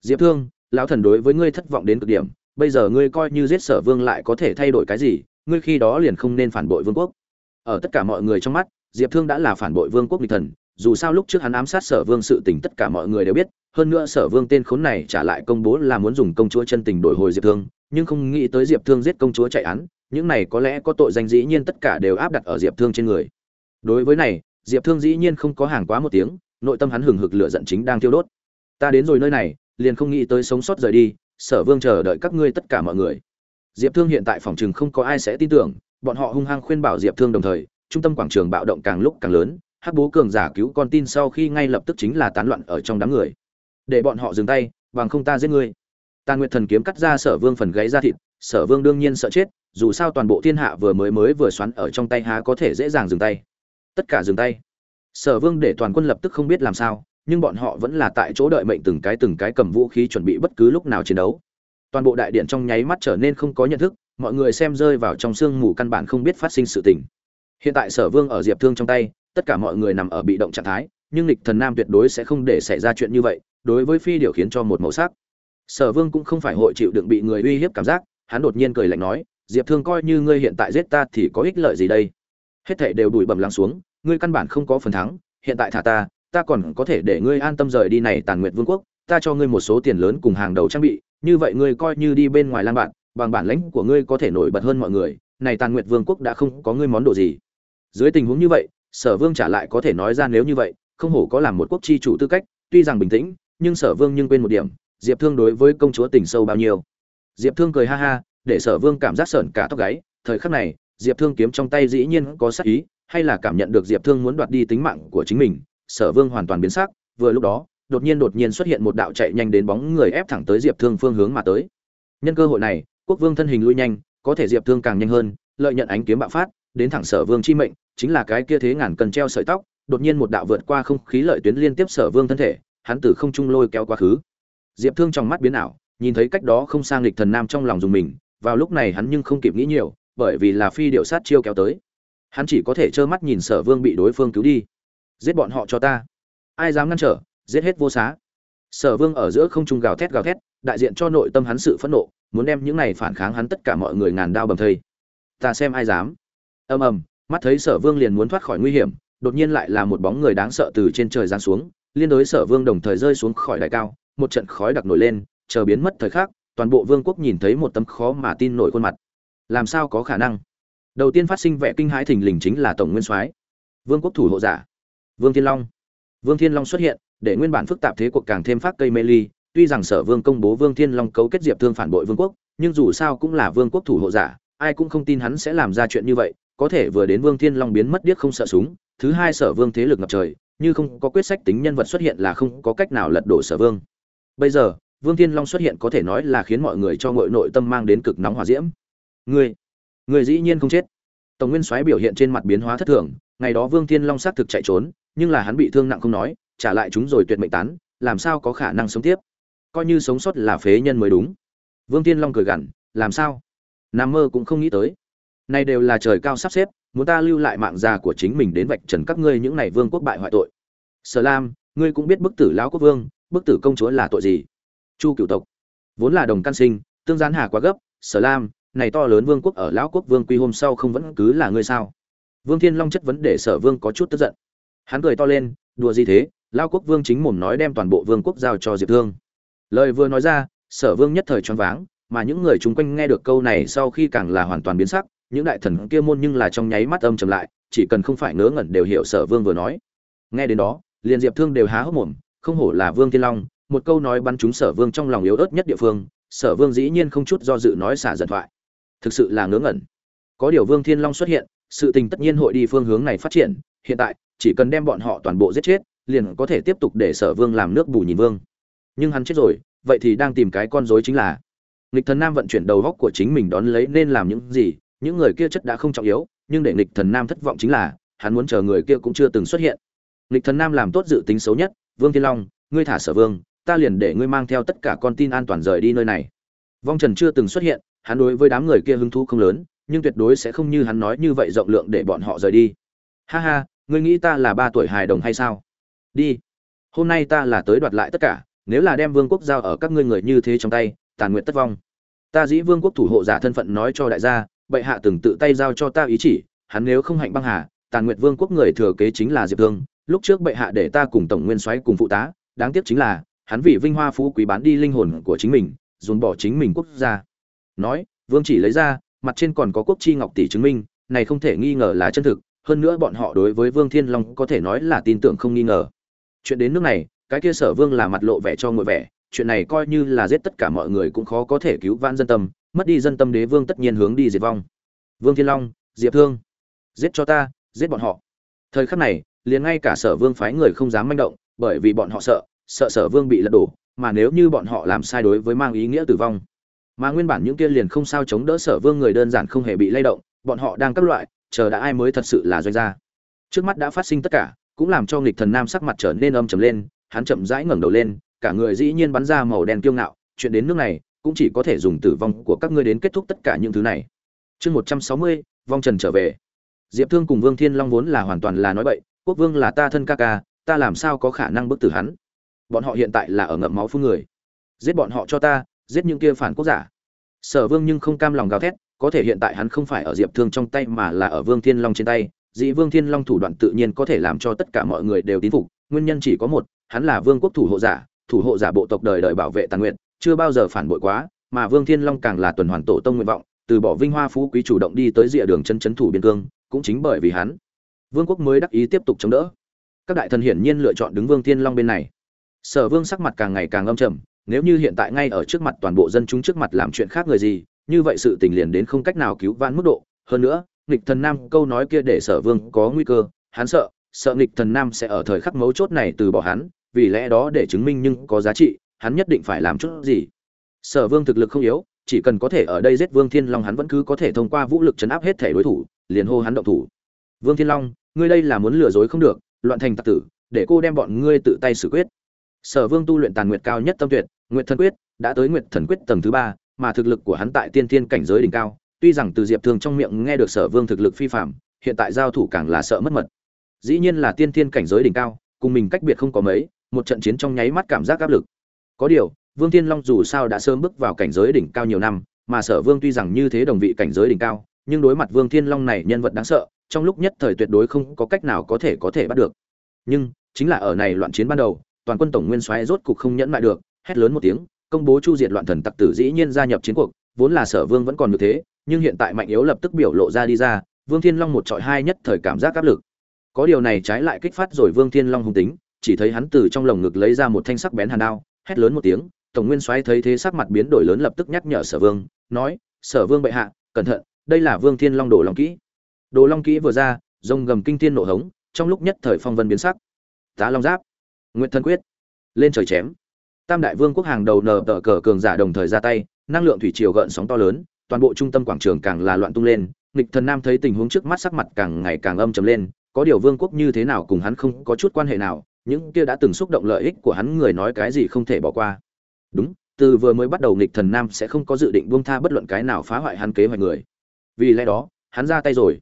diệp thương, lão thần đối với ngươi thất vọng đến cực điểm, bây giờ ngươi coi như giết sở vương lại có thể thay đổi cái gì, ngươi khi đó liền không nên phản bội vương quốc. Ở tất cả mọi người trong mắt, diệp thương đã là phản bội vương quốc địch thần, dù sao lúc trước hắn ám sát sở vương sự tình tất cả mọi người đều biết, hơn nữa sở vương tên khốn này trả lại công bố là muốn dùng công chúa chân tình đổi hồi diệp thương, nhưng không nghĩ tới diệp thương giết công chúa chạy án, những này có lẽ có tội danh dĩ nhiên tất cả đều áp đặt ở diệp thương trên người. Đối với này, diệp thương dĩ nhiên không có hàng quá một tiếng, nội tâm hắn hừng hực lửa giận chính đang thiêu đốt. Ta đến rồi nơi này liền không nghĩ tới sống sót rời đi, sở vương chờ đợi các ngươi tất cả mọi người. Diệp thương hiện tại phòng chừng không có ai sẽ tin tưởng, bọn họ hung hăng khuyên bảo diệp thương đồng thời, trung tâm quảng trường bạo động càng lúc càng lớn, hắc bố cường giả cứu con tin sau khi ngay lập tức chính là tán loạn ở trong đám người. Để bọn họ dừng tay, bằng không ta giết ngươi. Tàn nguyệt thần kiếm cắt ra sở vương phần gáy ra thịt, sở vương đương nhiên sợ chết, dù sao toàn bộ thiên hạ vừa mới mới vừa xoắn ở trong tay há có thể dễ dàng dừng tay. Tất cả dừng tay. Sở vương để toàn quân lập tức không biết làm sao nhưng bọn họ vẫn là tại chỗ đợi mệnh từng cái từng cái cầm vũ khí chuẩn bị bất cứ lúc nào chiến đấu. Toàn bộ đại điện trong nháy mắt trở nên không có nhận thức, mọi người xem rơi vào trong sương mù căn bản không biết phát sinh sự tình. Hiện tại sở vương ở diệp thương trong tay, tất cả mọi người nằm ở bị động trạng thái, nhưng lịch thần nam tuyệt đối sẽ không để xảy ra chuyện như vậy, đối với phi điều khiến cho một màu sắc. Sở vương cũng không phải hội chịu đựng bị người uy hiếp cảm giác, hắn đột nhiên cười lạnh nói, diệp thương coi như ngươi hiện tại giết ta thì có ích lợi gì đây? Hết thảy đều đùi bầm lắng xuống, ngươi căn bản không có phần thắng, hiện tại thả ta ta còn có thể để ngươi an tâm rời đi này tàn nguyệt vương quốc, ta cho ngươi một số tiền lớn cùng hàng đầu trang bị, như vậy ngươi coi như đi bên ngoài lan bạn, bằng bản lãnh của ngươi có thể nổi bật hơn mọi người, này tàn nguyệt vương quốc đã không có ngươi món đồ gì. Dưới tình huống như vậy, sở vương trả lại có thể nói ra nếu như vậy, không hổ có làm một quốc chi chủ tư cách, tuy rằng bình tĩnh, nhưng sở vương nhưng quên một điểm, diệp thương đối với công chúa tình sâu bao nhiêu. Diệp thương cười ha ha, để sở vương cảm giác sởn cả tóc gáy, thời khắc này, diệp thương kiếm trong tay dĩ nhiên có sắc ý, hay là cảm nhận được diệp thương muốn đoạt đi tính mạng của chính mình sở vương hoàn toàn biến sắc, vừa lúc đó, đột nhiên đột nhiên xuất hiện một đạo chạy nhanh đến bóng người ép thẳng tới diệp thương phương hướng mà tới. Nhân cơ hội này, quốc vương thân hình lui nhanh, có thể diệp thương càng nhanh hơn, lợi nhận ánh kiếm bạo phát, đến thẳng sở vương chi mệnh, chính là cái kia thế ngàn cần treo sợi tóc, đột nhiên một đạo vượt qua không khí lợi tuyến liên tiếp sở vương thân thể, hắn từ không trung lôi kéo quá khứ. Diệp thương trong mắt biến ảo, nhìn thấy cách đó không sang lịch thần nam trong lòng dùng mình, vào lúc này hắn nhưng không kịp nghĩ nhiều, bởi vì là phi điệu sát chiêu kéo tới. Hắn chỉ có thể trơ mắt nhìn sở vương bị đối phương cứu đi giết bọn họ cho ta. Ai dám ngăn trở, giết hết vô xá. Sở vương ở giữa không trung gào thét gào thét, đại diện cho nội tâm hắn sự phẫn nộ, muốn đem những này phản kháng hắn tất cả mọi người ngàn đao bầm thây. Ta xem ai dám. Ầm ầm, mắt thấy sở vương liền muốn thoát khỏi nguy hiểm, đột nhiên lại là một bóng người đáng sợ từ trên trời giáng xuống, liên đối sở vương đồng thời rơi xuống khỏi đại cao, một trận khói đặc nổi lên, chờ biến mất thời khắc, toàn bộ vương quốc nhìn thấy một tấm khó mà tin nổi khuôn mặt. Làm sao có khả năng? Đầu tiên phát sinh vẻ kinh hãi thình lình chính là tổng nguyên soái, vương quốc thủ hộ giả vương thiên long. Vương thiên long xuất hiện, để nguyên bản phức tạp thế cuộc càng thêm phát cây mê ly. Tuy rằng sở vương công bố vương thiên long cấu kết diệp thương phản bội vương quốc, nhưng dù sao cũng là vương quốc thủ hộ giả, ai cũng không tin hắn sẽ làm ra chuyện như vậy. Có thể vừa đến vương thiên long biến mất điếc không sợ súng, thứ hai sở vương thế lực ngập trời, như không có quyết sách tính nhân vật xuất hiện là không có cách nào lật đổ sở vương. Bây giờ, vương thiên long xuất hiện có thể nói là khiến mọi người cho ngội nội tâm mang đến cực nóng hòa diễm. Người người dĩ nhiên không chết. Tổng nguyên soái biểu hiện trên mặt biến hóa thất thường, ngày đó vương thiên long xác thực chạy trốn nhưng là hắn bị thương nặng không nói, trả lại chúng rồi tuyệt mệnh tán, làm sao có khả năng sống tiếp? Coi như sống sót là phế nhân mới đúng. Vương thiên long cười gằn, làm sao? Nằm mơ cũng không nghĩ tới. Này đều là trời cao sắp xếp, muốn ta lưu lại mạng già của chính mình đến vạch trần các ngươi những này vương quốc bại hoại tội. Sở lam, ngươi cũng biết bức tử lão quốc vương, bức tử công chúa là tội gì? Chu cựu tộc. Vốn là đồng căn sinh, tương gián hà quá gấp, sở lam, này to lớn vương quốc ở lão quốc vương quy hôm sau không vẫn cứ là ngươi sao? Vương thiên long chất vấn để sở vương có chút tức giận hắn cười to lên, đùa gì thế? Lão quốc vương chính mồm nói đem toàn bộ vương quốc giao cho diệp thương. Lời vừa nói ra, sở vương nhất thời choáng váng, mà những người chung quanh nghe được câu này sau khi càng là hoàn toàn biến sắc, những đại thần kia môn nhưng là trong nháy mắt âm trầm lại, chỉ cần không phải ngớ ngẩn đều hiểu sở vương vừa nói. Nghe đến đó, liền diệp thương đều há hốc mồm, không hổ là vương thiên long, một câu nói bắn trúng sở vương trong lòng yếu ớt nhất địa phương, sở vương dĩ nhiên không chút do dự nói xả giận thoại. Thực sự là ngớ ngẩn. Có điều vương thiên long xuất hiện, sự tình tất nhiên hội đi phương hướng này phát triển, hiện tại chỉ cần đem bọn họ toàn bộ giết chết, liền có thể tiếp tục để sở vương làm nước bù nhìn vương. Nhưng hắn chết rồi, vậy thì đang tìm cái con rối chính là. Nghịch thần nam vận chuyển đầu góc của chính mình đón lấy nên làm những gì, những người kia chất đã không trọng yếu, nhưng để nghịch thần nam thất vọng chính là, hắn muốn chờ người kia cũng chưa từng xuất hiện. Nghịch thần nam làm tốt dự tính xấu nhất, vương thiên long, ngươi thả sở vương, ta liền để ngươi mang theo tất cả con tin an toàn rời đi nơi này. Vong trần chưa từng xuất hiện, hắn đối với đám người kia hứng thú không lớn, nhưng tuyệt đối sẽ không như hắn nói như vậy rộng lượng để bọn họ rời đi. Ha ha ngươi nghĩ ta là ba tuổi hài đồng hay sao? Đi. Hôm nay ta là tới đoạt lại tất cả, nếu là đem vương quốc giao ở các ngươi người như thế trong tay, tàn nguyện tất vong. Ta dĩ vương quốc thủ hộ giả thân phận nói cho đại gia, bệ hạ từng tự tay giao cho ta ý chỉ, hắn nếu không hạnh băng hà, tàn nguyệt vương quốc người thừa kế chính là diệp thương. Lúc trước bệ hạ để ta cùng tổng nguyên soái cùng phụ tá, đáng tiếc chính là, hắn vì vinh hoa phú quý bán đi linh hồn của chính mình, dồn bỏ chính mình quốc gia. Nói, vương chỉ lấy ra, mặt trên còn có quốc chi ngọc tỷ chứng minh, này không thể nghi ngờ là chân thực hơn nữa bọn họ đối với vương thiên long có thể nói là tin tưởng không nghi ngờ. Chuyện đến nước này, cái kia sở vương là mặt lộ vẻ cho ngồi vẻ, chuyện này coi như là giết tất cả mọi người cũng khó có thể cứu vãn dân tâm, mất đi dân tâm đế vương tất nhiên hướng đi diệt vong. Vương thiên long, diệp thương, giết cho ta, giết bọn họ. Thời khắc này, liền ngay cả sở vương phái người không dám manh động, bởi vì bọn họ sợ sợ sở vương bị lật đổ, mà nếu như bọn họ làm sai đối với mang ý nghĩa tử vong. Mà nguyên bản những kia liền không sao chống đỡ sở vương người đơn giản không hề bị lay động, bọn họ đang các loại chờ đã ai mới thật sự là doanh gia. Trước mắt đã phát sinh tất cả, cũng làm cho nghịch thần nam sắc mặt trở nên âm trầm lên, hắn chậm rãi ngẩng đầu lên, cả người dĩ nhiên bắn ra màu đen kiêu ngạo, chuyện đến nước này, cũng chỉ có thể dùng tử vong của các ngươi đến kết thúc tất cả những thứ này. Chương một trăm sáu mươi, vong trần trở về. Diệp thương cùng vương thiên long vốn là hoàn toàn là nói bậy, quốc vương là ta thân ca ca, ta làm sao có khả năng bức tử hắn? Bọn họ hiện tại là ở ngậm máu phun người. Giết bọn họ cho ta, giết những kia phản quốc giả. Sở vương nhưng không cam lòng gào thét có thể hiện tại hắn không phải ở diệp thương trong tay mà là ở vương thiên long trên tay. Dĩ vương thiên long thủ đoạn tự nhiên có thể làm cho tất cả mọi người đều tín phục, nguyên nhân chỉ có một, hắn là vương quốc thủ hộ giả, thủ hộ giả bộ tộc đời đời bảo vệ tàn nguyện chưa bao giờ phản bội quá, mà vương thiên long càng là tuần hoàn tổ tông nguyện vọng, từ bỏ vinh hoa phú quý chủ động đi tới rìa đường chân chấn thủ biên cương, cũng chính bởi vì hắn. Vương quốc mới đắc ý tiếp tục chống đỡ. Các đại thần hiển nhiên lựa chọn đứng vương thiên long bên này. Sở vương sắc mặt càng ngày càng âm trầm, nếu như hiện tại ngay ở trước mặt toàn bộ dân chúng trước mặt làm chuyện khác người gì như vậy sự tình liền đến không cách nào cứu vãn mức độ. Hơn nữa, nghịch thần nam câu nói kia để sở vương có nguy cơ. Hắn sợ sợ nghịch thần nam sẽ ở thời khắc mấu chốt này từ bỏ hắn, vì lẽ đó để chứng minh nhưng có giá trị, hắn nhất định phải làm chút gì. Sở vương thực lực không yếu, chỉ cần có thể ở đây giết vương thiên long hắn vẫn cứ có thể thông qua vũ lực chấn áp hết thể đối thủ, liền hô hắn động thủ. Vương thiên long, ngươi đây là muốn lừa dối không được, loạn thành tặc tử, để cô đem bọn ngươi tự tay xử quyết. Sở vương tu luyện tàn nguyệt cao nhất tâm tuyệt, nguyệt thần quyết, đã tới nguyệt thần quyết tầng thứ ba mà thực lực của hắn tại tiên thiên cảnh giới đỉnh cao, tuy rằng từ diệp thương trong miệng nghe được sở vương thực lực phi phạm hiện tại giao thủ càng là sợ mất mật. Dĩ nhiên là tiên thiên cảnh giới đỉnh cao, cùng mình cách biệt không có mấy, một trận chiến trong nháy mắt cảm giác áp lực. Có điều, vương thiên long dù sao đã sớm bước vào cảnh giới đỉnh cao nhiều năm, mà sở vương tuy rằng như thế đồng vị cảnh giới đỉnh cao, nhưng đối mặt vương thiên long này nhân vật đáng sợ, trong lúc nhất thời tuyệt đối không có cách nào có thể có thể bắt được. Nhưng, chính là ở này loạn chiến ban đầu, toàn quân tổng nguyên soái rốt cục không nhẫn lại được, hét lớn một tiếng công bố chu diệt loạn thần tặc tử dĩ nhiên gia nhập chiến cuộc, vốn là sở vương vẫn còn như thế, nhưng hiện tại mạnh yếu lập tức biểu lộ ra đi ra, vương thiên long một trọi hai nhất thời cảm giác áp lực. Có điều này trái lại kích phát rồi vương thiên long hung tính, chỉ thấy hắn từ trong lồng ngực lấy ra một thanh sắc bén hàn đao, hét lớn một tiếng, tổng nguyên soái thấy thế sắc mặt biến đổi lớn lập tức nhắc nhở sở vương, nói, sở vương bệ hạ, cẩn thận, đây là vương thiên long đồ long kỹ. Đồ long kỹ vừa ra, rồng gầm kinh thiên nổ hống, trong lúc nhất thời phong vân biến sắc. Tá long giáp nguyễn thân quyết, lên trời chém tam đại vương quốc hàng đầu nở tờ cờ cường giả đồng thời ra tay, năng lượng thủy triều gợn sóng to lớn, toàn bộ trung tâm quảng trường càng là loạn tung lên, nghịch thần nam thấy tình huống trước mắt sắc mặt càng ngày càng âm trầm lên, có điều vương quốc như thế nào cùng hắn không có chút quan hệ nào, những kia đã từng xúc động lợi ích của hắn người nói cái gì không thể bỏ qua. Đúng, từ vừa mới bắt đầu nghịch thần nam sẽ không có dự định buông tha bất luận cái nào phá hoại hắn kế hoạch người. Vì lẽ đó, hắn ra tay rồi.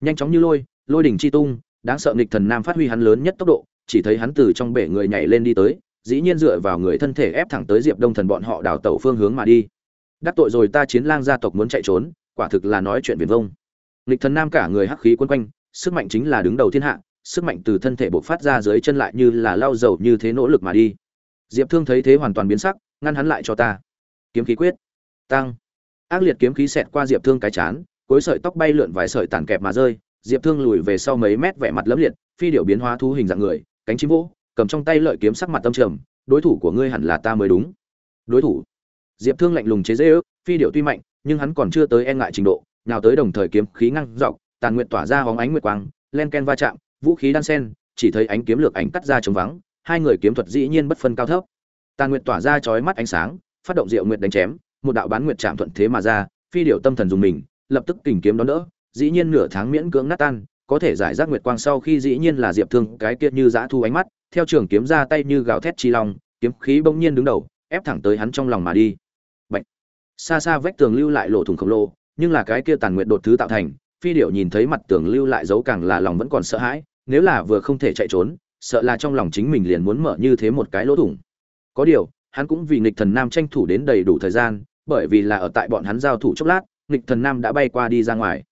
Nhanh chóng như lôi lôi đỉnh chi tung, đáng sợ nghịch thần nam phát huy hắn lớn nhất tốc độ, chỉ thấy hắn từ trong bể người nhảy lên đi tới dĩ nhiên dựa vào người thân thể ép thẳng tới diệp đông thần bọn họ đào tẩu phương hướng mà đi. Đắc tội rồi ta chiến lang gia tộc muốn chạy trốn, quả thực là nói chuyện viền vông. Nghịch thần nam cả người hắc khí quân quanh, sức mạnh chính là đứng đầu thiên hạ, sức mạnh từ thân thể bộc phát ra dưới chân lại như là lao dầu như thế nỗ lực mà đi. Diệp thương thấy thế hoàn toàn biến sắc, ngăn hắn lại cho ta. Kiếm khí quyết. Tăng. Ác liệt kiếm khí xẹt qua diệp thương cái chán, cối sợi tóc bay lượn vài sợi tàn kẹp mà rơi, diệp thương lùi về sau mấy mét vẻ mặt lấm liệt, phi điệu biến hóa thú hình dạng người, cánh chim vỗ cầm trong tay lợi kiếm sắc mặt tâm trầm, đối thủ của ngươi hẳn là ta mới đúng. Đối thủ. Diệp thương lạnh lùng chế dễ ước phi điệu tuy mạnh, nhưng hắn còn chưa tới e ngại trình độ, nào tới đồng thời kiếm khí ngăn dọc, tàn nguyện tỏa ra hóng ánh nguyệt quang, len ken va chạm, vũ khí đan sen, chỉ thấy ánh kiếm lược ảnh cắt ra trống vắng, hai người kiếm thuật dĩ nhiên bất phân cao thấp. Tàn nguyệt tỏa ra chói mắt ánh sáng, phát động diệu nguyệt đánh chém, một đạo bán nguyệt chạm thuận thế mà ra, phi điệu tâm thần dùng mình, lập tức tìm kiếm đón đỡ, dĩ nhiên nửa tháng miễn cưỡng nát tan, có thể giải rác nguyệt quang sau khi dĩ nhiên là diệp thương, cái kia như dã thu ánh mắt theo trường kiếm ra tay như gào thét chi long, kiếm khí bỗng nhiên đứng đầu, ép thẳng tới hắn trong lòng mà đi. Bạch. xa xa vách tường lưu lại lộ thủng khổng lồ, nhưng là cái kia tàn nguyệt đột thứ tạo thành, phi điểu nhìn thấy mặt tường lưu lại dấu càng là lòng vẫn còn sợ hãi, nếu là vừa không thể chạy trốn, sợ là trong lòng chính mình liền muốn mở như thế một cái lỗ thủng. Có điều, hắn cũng vì nghịch thần nam tranh thủ đến đầy đủ thời gian, bởi vì là ở tại bọn hắn giao thủ chốc lát, nghịch thần nam đã bay qua đi ra ngoài.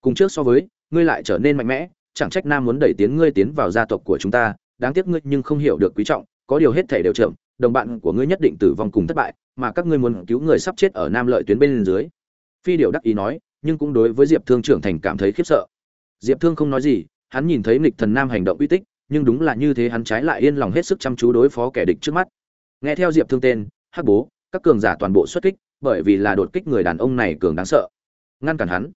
Cùng trước so với, ngươi lại trở nên mạnh mẽ, chẳng trách nam muốn đẩy tiến ngươi tiến vào gia tộc của chúng ta đáng tiếc ngươi nhưng không hiểu được quý trọng, có điều hết thể đều chậm, đồng bạn của ngươi nhất định tử vong cùng thất bại, mà các ngươi muốn cứu người sắp chết ở nam lợi tuyến bên dưới. Phi điểu đắc ý nói, nhưng cũng đối với diệp thương trưởng thành cảm thấy khiếp sợ. Diệp thương không nói gì, hắn nhìn thấy nghịch thần nam hành động uy tích, nhưng đúng là như thế hắn trái lại yên lòng hết sức chăm chú đối phó kẻ địch trước mắt. Nghe theo diệp thương tên, hắc bố, các cường giả toàn bộ xuất kích, bởi vì là đột kích người đàn ông này cường đáng sợ. Ngăn cản hắn.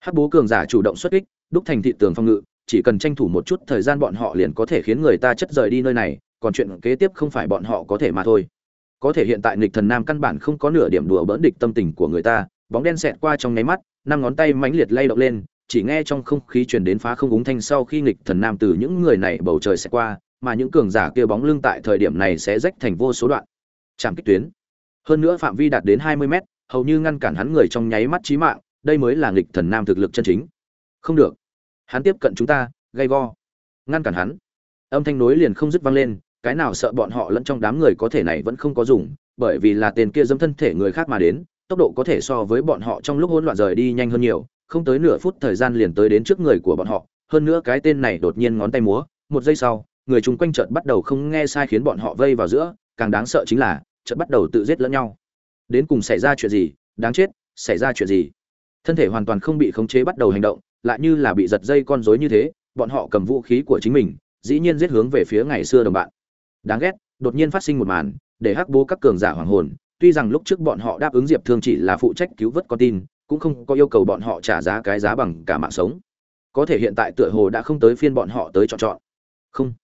Hắc bố cường giả chủ động xuất kích, đúc thành thị tường phòng ngự chỉ cần tranh thủ một chút thời gian bọn họ liền có thể khiến người ta chất rời đi nơi này, còn chuyện kế tiếp không phải bọn họ có thể mà thôi. Có thể hiện tại nghịch thần nam căn bản không có nửa điểm đùa bỡn địch tâm tình của người ta, bóng đen xẹt qua trong nháy mắt, năm ngón tay mãnh liệt lay động lên, chỉ nghe trong không khí truyền đến phá không úng thanh sau khi nghịch thần nam từ những người này bầu trời sẽ qua, mà những cường giả kia bóng lưng tại thời điểm này sẽ rách thành vô số đoạn. Chạm kích tuyến. Hơn nữa phạm vi đạt đến hai mươi mét, hầu như ngăn cản hắn người trong nháy mắt chí mạng, đây mới là nghịch thần nam thực lực chân chính. Không được hắn tiếp cận chúng ta, gay go. Ngăn cản hắn. Âm thanh nối liền không dứt vang lên, cái nào sợ bọn họ lẫn trong đám người có thể này vẫn không có dùng, bởi vì là tên kia dâm thân thể người khác mà đến, tốc độ có thể so với bọn họ trong lúc hỗn loạn rời đi nhanh hơn nhiều, không tới nửa phút thời gian liền tới đến trước người của bọn họ, hơn nữa cái tên này đột nhiên ngón tay múa, một giây sau, người chung quanh chợt bắt đầu không nghe sai khiến bọn họ vây vào giữa, càng đáng sợ chính là, chợt bắt đầu tự giết lẫn nhau. Đến cùng xảy ra chuyện gì? Đáng chết, xảy ra chuyện gì? Thân thể hoàn toàn không bị khống chế bắt đầu hành động lại như là bị giật dây con rối như thế, bọn họ cầm vũ khí của chính mình, dĩ nhiên giết hướng về phía ngày xưa đồng bạn. Đáng ghét, đột nhiên phát sinh một màn, để hắc bố các cường giả hoàng hồn, tuy rằng lúc trước bọn họ đáp ứng diệp thương chỉ là phụ trách cứu vớt con tin, cũng không có yêu cầu bọn họ trả giá cái giá bằng cả mạng sống. Có thể hiện tại tựa hồ đã không tới phiên bọn họ tới chọn chọn. Không.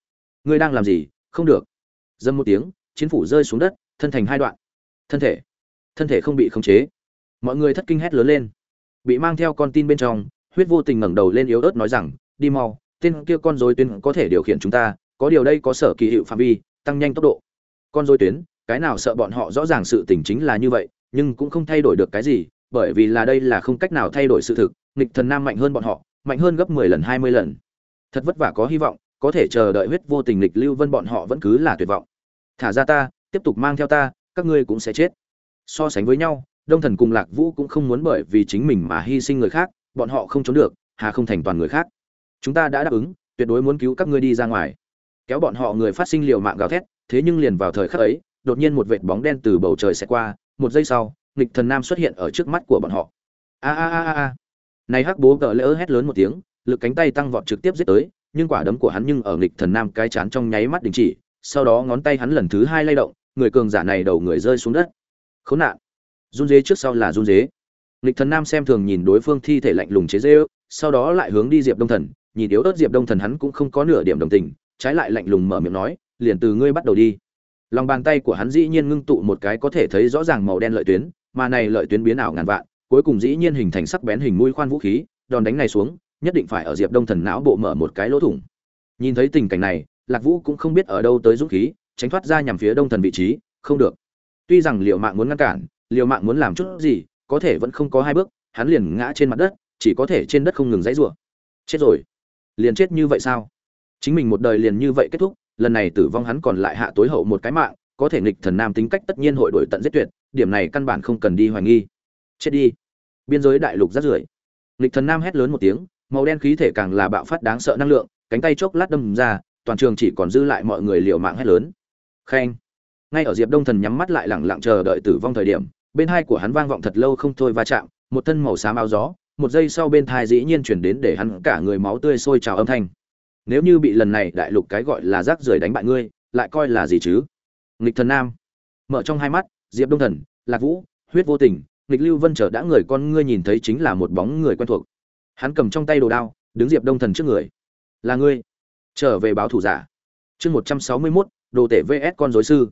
Ngươi đang làm gì? Không được. Dâm một tiếng, chiến phủ rơi xuống đất, thân thành hai đoạn. Thân thể. Thân thể không bị khống chế. Mọi người thất kinh hét lớn lên. Bị mang theo con tin bên trong huyết vô tình ngẩng đầu lên yếu ớt nói rằng, đi mau, tên kia con dối tuyến có thể điều khiển chúng ta, có điều đây có sở kỳ hiệu phạm vi, tăng nhanh tốc độ. Con dối tuyến, cái nào sợ bọn họ rõ ràng sự tình chính là như vậy, nhưng cũng không thay đổi được cái gì, bởi vì là đây là không cách nào thay đổi sự thực, nghịch thần nam mạnh hơn bọn họ, mạnh hơn gấp mười lần, hai mươi lần. Thật vất vả có hy vọng, có thể chờ đợi huyết vô tình lịch lưu vân bọn họ vẫn cứ là tuyệt vọng. Thả ra ta, tiếp tục mang theo ta, các ngươi cũng sẽ chết. So sánh với nhau, đông thần cùng lạc vũ cũng không muốn bởi vì chính mình mà hy sinh người khác bọn họ không trốn được, hà không thành toàn người khác. Chúng ta đã đáp ứng, tuyệt đối muốn cứu các ngươi đi ra ngoài. Kéo bọn họ người phát sinh liều mạng gào thét, thế nhưng liền vào thời khắc ấy, đột nhiên một vệt bóng đen từ bầu trời sẽ qua, một giây sau, nghịch thần nam xuất hiện ở trước mắt của bọn họ. A a a a này hắc bố gờ lỡ hét lớn một tiếng, lực cánh tay tăng vọt trực tiếp giết tới, nhưng quả đấm của hắn nhưng ở nghịch thần nam cái chán trong nháy mắt đình chỉ, sau đó ngón tay hắn lần thứ hai lay động, người cường giả này đầu người rơi xuống đất. Khốn nạn. Run dế trước sau là run dế nghịch thần nam xem thường nhìn đối phương thi thể lạnh lùng chế dê ước sau đó lại hướng đi diệp đông thần, nhìn yếu ớt diệp đông thần hắn cũng không có nửa điểm đồng tình, trái lại lạnh lùng mở miệng nói, liền từ ngươi bắt đầu đi. Lòng bàn tay của hắn dĩ nhiên ngưng tụ một cái có thể thấy rõ ràng màu đen lợi tuyến, mà này lợi tuyến biến ảo ngàn vạn, cuối cùng dĩ nhiên hình thành sắc bén hình mũi khoan vũ khí, đòn đánh này xuống, nhất định phải ở diệp đông thần não bộ mở một cái lỗ thủng. Nhìn thấy tình cảnh này, lạc vũ cũng không biết ở đâu tới dũng khí, tránh thoát ra nhằm phía đông thần vị trí, không được. Tuy rằng liệu mạng muốn ngăn cản liệu mạng muốn làm chút gì có thể vẫn không có hai bước, hắn liền ngã trên mặt đất, chỉ có thể trên đất không ngừng dãy rủa. Chết rồi. Liền chết như vậy sao? Chính mình một đời liền như vậy kết thúc, lần này tử vong hắn còn lại hạ tối hậu một cái mạng, có thể nghịch thần nam tính cách tất nhiên hội đổi tận giết tuyệt, điểm này căn bản không cần đi hoài nghi. Chết đi. Biên giới đại lục rất rưởi. Nghịch thần nam hét lớn một tiếng, màu đen khí thể càng là bạo phát đáng sợ năng lượng, cánh tay chốc lát đâm ra, toàn trường chỉ còn dư lại mọi người liều mạng hét lớn. Khen. Ngay ở diệp đông thần nhắm mắt lại lẳng lặng chờ đợi tử vong thời điểm bên hai của hắn vang vọng thật lâu không thôi va chạm, một thân màu xám áo gió, một giây sau bên thai dĩ nhiên chuyển đến để hắn cả người máu tươi sôi trào âm thanh. Nếu như bị lần này đại lục cái gọi là rác rưởi đánh bại ngươi, lại coi là gì chứ? Nghịch thần nam. Mở trong hai mắt, diệp đông thần, lạc vũ, huyết vô tình, nghịch lưu vân trở đã người con ngươi nhìn thấy chính là một bóng người quen thuộc. Hắn cầm trong tay đồ đao, đứng diệp đông thần trước người. Là ngươi. Trở về báo thủ giả. Chương một trăm sáu mươi mốt, đồ tể vs con dối sư.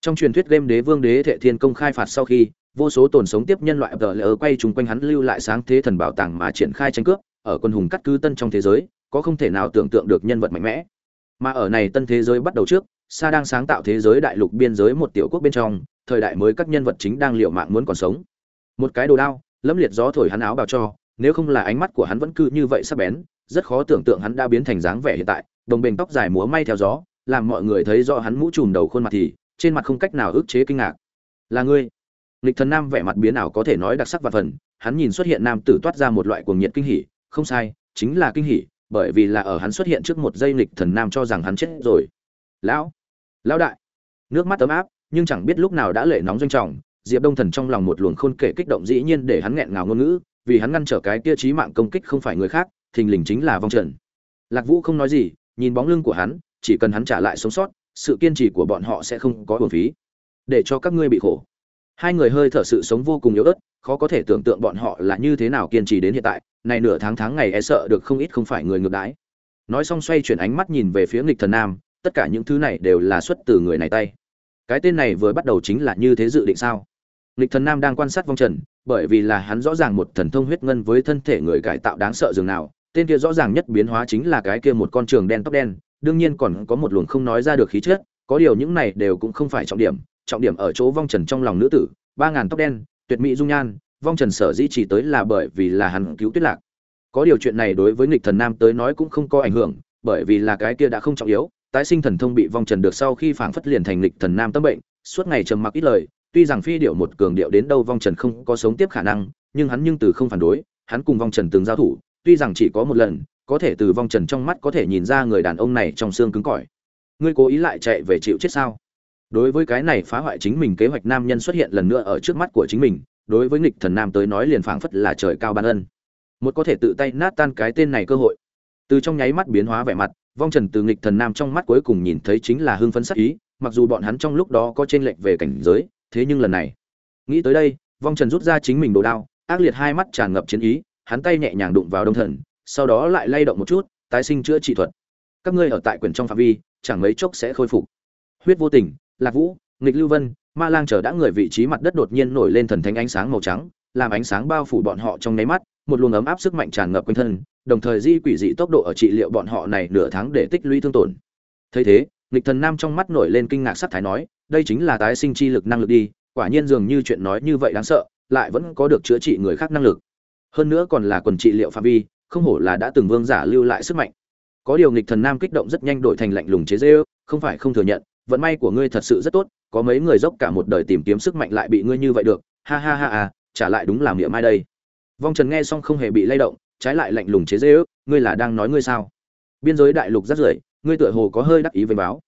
Trong truyền thuyết game đế vương đế thệ thiên công khai phạt sau khi vô số tồn sống tiếp nhân loại tờ lỡ quay chung quanh hắn lưu lại sáng thế thần bảo tàng mà triển khai tranh cướp, ở quân hùng cắt cứ tân trong thế giới, có không thể nào tưởng tượng được nhân vật mạnh mẽ. Mà ở này tân thế giới bắt đầu trước, sa đang sáng tạo thế giới đại lục biên giới một tiểu quốc bên trong, thời đại mới các nhân vật chính đang liều mạng muốn còn sống. Một cái đồ đao, lẫm liệt gió thổi hắn áo bào cho, nếu không là ánh mắt của hắn vẫn cứ như vậy sắc bén, rất khó tưởng tượng hắn đã biến thành dáng vẻ hiện tại, đồng bền tóc dài múa may theo gió, làm mọi người thấy rõ hắn mũ trùm đầu khuôn mặt thì, trên mặt không cách nào ức chế kinh ngạc. Là ngươi? Nghịch thần nam vẻ mặt biến ảo có thể nói đặc sắc và phần, hắn nhìn xuất hiện nam tử toát ra một loại cuồng nhiệt kinh hỉ, không sai, chính là kinh hỉ, bởi vì là ở hắn xuất hiện trước một giây nghịch thần nam cho rằng hắn chết rồi. Lão lão đại, nước mắt ấm áp, nhưng chẳng biết lúc nào đã lệ nóng doanh trọng, diệp đông thần trong lòng một luồng khôn kể kích động dĩ nhiên để hắn nghẹn ngào ngôn ngữ, vì hắn ngăn trở cái kia trí mạng công kích không phải người khác, thình lình chính là vong trần. Lạc vũ không nói gì, nhìn bóng lưng của hắn, chỉ cần hắn trả lại sống sót, sự kiên trì của bọn họ sẽ không có hồn phí. Để cho các ngươi bị khổ hai người hơi thở sự sống vô cùng yếu ớt, khó có thể tưởng tượng bọn họ là như thế nào kiên trì đến hiện tại, này nửa tháng tháng ngày e sợ được không ít không phải người ngược đãi. Nói xong xoay chuyển ánh mắt nhìn về phía nghịch thần nam, tất cả những thứ này đều là xuất từ người này tay. Cái tên này vừa bắt đầu chính là như thế dự định sao? Nghịch thần nam đang quan sát vong trần, bởi vì là hắn rõ ràng một thần thông huyết ngân với thân thể người cải tạo đáng sợ dường nào, tên kia rõ ràng nhất biến hóa chính là cái kia một con trường đen tóc đen, đương nhiên còn có một luồng không nói ra được khí chất, có điều những này đều cũng không phải trọng điểm trọng điểm ở chỗ vong trần trong lòng nữ tử, ba ngàn tóc đen, tuyệt mỹ dung nhan, vong trần sở dĩ chỉ tới là bởi vì là hắn cứu tuyết lạc. Có điều chuyện này đối với nghịch thần nam tới nói cũng không có ảnh hưởng, bởi vì là cái kia đã không trọng yếu, tái sinh thần thông bị vong trần được sau khi phảng phất liền thành nghịch thần nam tâm bệnh, suốt ngày trầm mặc ít lời, tuy rằng phi điệu một cường điệu đến đâu vong trần không có sống tiếp khả năng, nhưng hắn nhưng từ không phản đối, hắn cùng vong trần từng giao thủ, tuy rằng chỉ có một lần, có thể từ vong trần trong mắt có thể nhìn ra người đàn ông này trong xương cứng cỏi. Ngươi cố ý lại chạy về chịu chết sao? Đối với cái này phá hoại chính mình kế hoạch nam nhân xuất hiện lần nữa ở trước mắt của chính mình, đối với nghịch thần nam tới nói liền phảng phất là trời cao ban ân. Một có thể tự tay nát tan cái tên này cơ hội. Từ trong nháy mắt biến hóa vẻ mặt, vong trần từ nghịch thần nam trong mắt cuối cùng nhìn thấy chính là hưng phấn sắc ý, mặc dù bọn hắn trong lúc đó có trên lệnh về cảnh giới, thế nhưng lần này, nghĩ tới đây, vong trần rút ra chính mình đồ đao, ác liệt hai mắt tràn ngập chiến ý, hắn tay nhẹ nhàng đụng vào đông thần, sau đó lại lay động một chút, tái sinh chữa trị thuật. Các ngươi ở tại quyển trong phạm vi, chẳng mấy chốc sẽ khôi phục. Huyết vô tình lạc vũ, nghịch lưu vân, ma lang chờ đã người vị trí mặt đất đột nhiên nổi lên thần thánh ánh sáng màu trắng, làm ánh sáng bao phủ bọn họ trong nháy mắt, một luồng ấm áp sức mạnh tràn ngập quanh thân, đồng thời di quỷ dị tốc độ ở trị liệu bọn họ này nửa tháng để tích lũy thương tổn. Thấy thế, nghịch thần nam trong mắt nổi lên kinh ngạc sắc thái nói, đây chính là tái sinh chi lực năng lực đi, quả nhiên dường như chuyện nói như vậy đáng sợ, lại vẫn có được chữa trị người khác năng lực. Hơn nữa còn là quần trị liệu phạm vi, không hổ là đã từng vương giả lưu lại sức mạnh. Có điều nghịch thần nam kích động rất nhanh đổi thành lạnh lùng chế dễ không phải không thừa nhận vận may của ngươi thật sự rất tốt, có mấy người dốc cả một đời tìm kiếm sức mạnh lại bị ngươi như vậy được. Ha ha ha à trả lại đúng là miệng mai đây. Vong trần nghe xong không hề bị lay động, trái lại lạnh lùng chế dễ ước ngươi là đang nói ngươi sao? Biên giới đại lục rất rưởi, ngươi tựa hồ có hơi đắc ý với báo.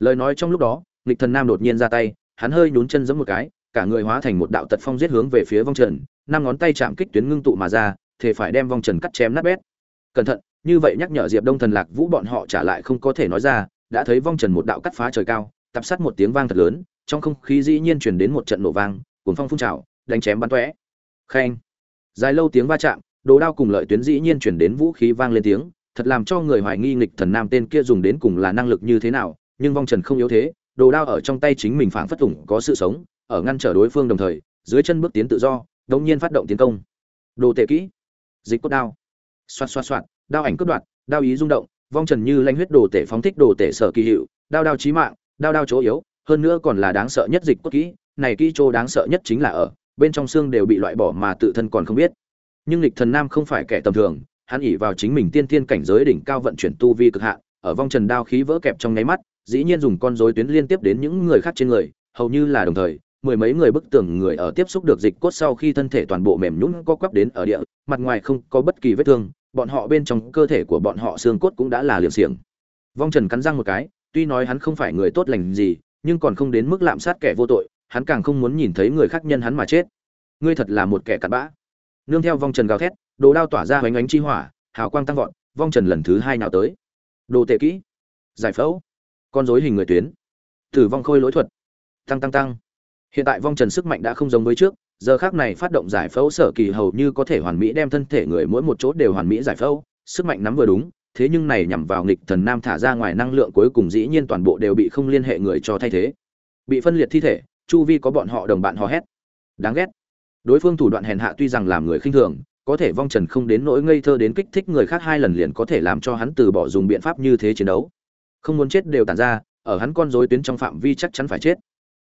Lời nói trong lúc đó, nghịch thần nam đột nhiên ra tay, hắn hơi nhún chân giẫm một cái, cả người hóa thành một đạo tật phong giết hướng về phía vong trần, năm ngón tay chạm kích tuyến ngưng tụ mà ra thể phải đem vong trần cắt chém nát bét. Cẩn thận, như vậy nhắc nhở diệp đông thần lạc vũ bọn họ trả lại không có thể nói ra đã thấy vong trần một đạo cắt phá trời cao tập sát một tiếng vang thật lớn, trong không khí dĩ nhiên chuyển đến một trận nổ vang, cuồng phong phun trào, đánh chém bắn tóe. Khen. Dài lâu tiếng va chạm, đồ đao cùng lợi tuyến dĩ nhiên chuyển đến vũ khí vang lên tiếng, thật làm cho người hoài nghi nghịch thần nam tên kia dùng đến cùng là năng lực như thế nào, nhưng vong trần không yếu thế, đồ đao ở trong tay chính mình phảng phất ủng có sự sống, ở ngăn trở đối phương đồng thời, dưới chân bước tiến tự do, đống nhiên phát động tiến công. Đồ tệ kỹ. Dịch cốt đao. Xoạt xoạt xoạt, đao ảnh cướp đoạt đao ý rung động vong trần như lanh huyết đồ tể phóng thích đồ tể sở kỳ hiệu, đao đao chí mạng, đao đao chỗ yếu, hơn nữa còn là đáng sợ nhất dịch cốt kỹ, này kỹ chỗ đáng sợ nhất chính là ở, bên trong xương đều bị loại bỏ mà tự thân còn không biết. Nhưng lịch thần nam không phải kẻ tầm thường, hắn ỉ vào chính mình tiên thiên cảnh giới đỉnh cao vận chuyển tu vi cực hạn, ở vong trần đao khí vỡ kẹp trong nháy mắt, dĩ nhiên dùng con rối tuyến liên tiếp đến những người khác trên người, hầu như là đồng thời, mười mấy người bức tường người ở tiếp xúc được dịch cốt sau khi thân thể toàn bộ mềm nhũn co quắp đến ở địa, mặt ngoài không có bất kỳ vết thương bọn họ bên trong cơ thể của bọn họ xương cốt cũng đã là liều xiềng. Vong trần cắn răng một cái, tuy nói hắn không phải người tốt lành gì, nhưng còn không đến mức lạm sát kẻ vô tội, hắn càng không muốn nhìn thấy người khác nhân hắn mà chết. Ngươi thật là một kẻ cặn bã. Nương theo vong trần gào thét, đồ đao tỏa ra hoành ánh chi hỏa, hào quang tăng vọt, vong trần lần thứ hai nào tới. Đồ tệ kỹ, giải phẫu, con rối hình người tuyến, tử vong khôi lỗi thuật, tăng tăng tăng. Hiện tại vong trần sức mạnh đã không giống với trước giờ khác này phát động giải phẫu sở kỳ hầu như có thể hoàn mỹ đem thân thể người mỗi một chỗ đều hoàn mỹ giải phẫu, sức mạnh nắm vừa đúng, thế nhưng này nhằm vào nghịch thần nam thả ra ngoài năng lượng cuối cùng dĩ nhiên toàn bộ đều bị không liên hệ người cho thay thế. Bị phân liệt thi thể, chu vi có bọn họ đồng bạn hò hét. Đáng ghét. Đối phương thủ đoạn hèn hạ tuy rằng làm người khinh thường, có thể vong trần không đến nỗi ngây thơ đến kích thích người khác hai lần liền có thể làm cho hắn từ bỏ dùng biện pháp như thế chiến đấu. Không muốn chết đều tàn ra, ở hắn con dối tuyến trong phạm vi chắc chắn phải chết.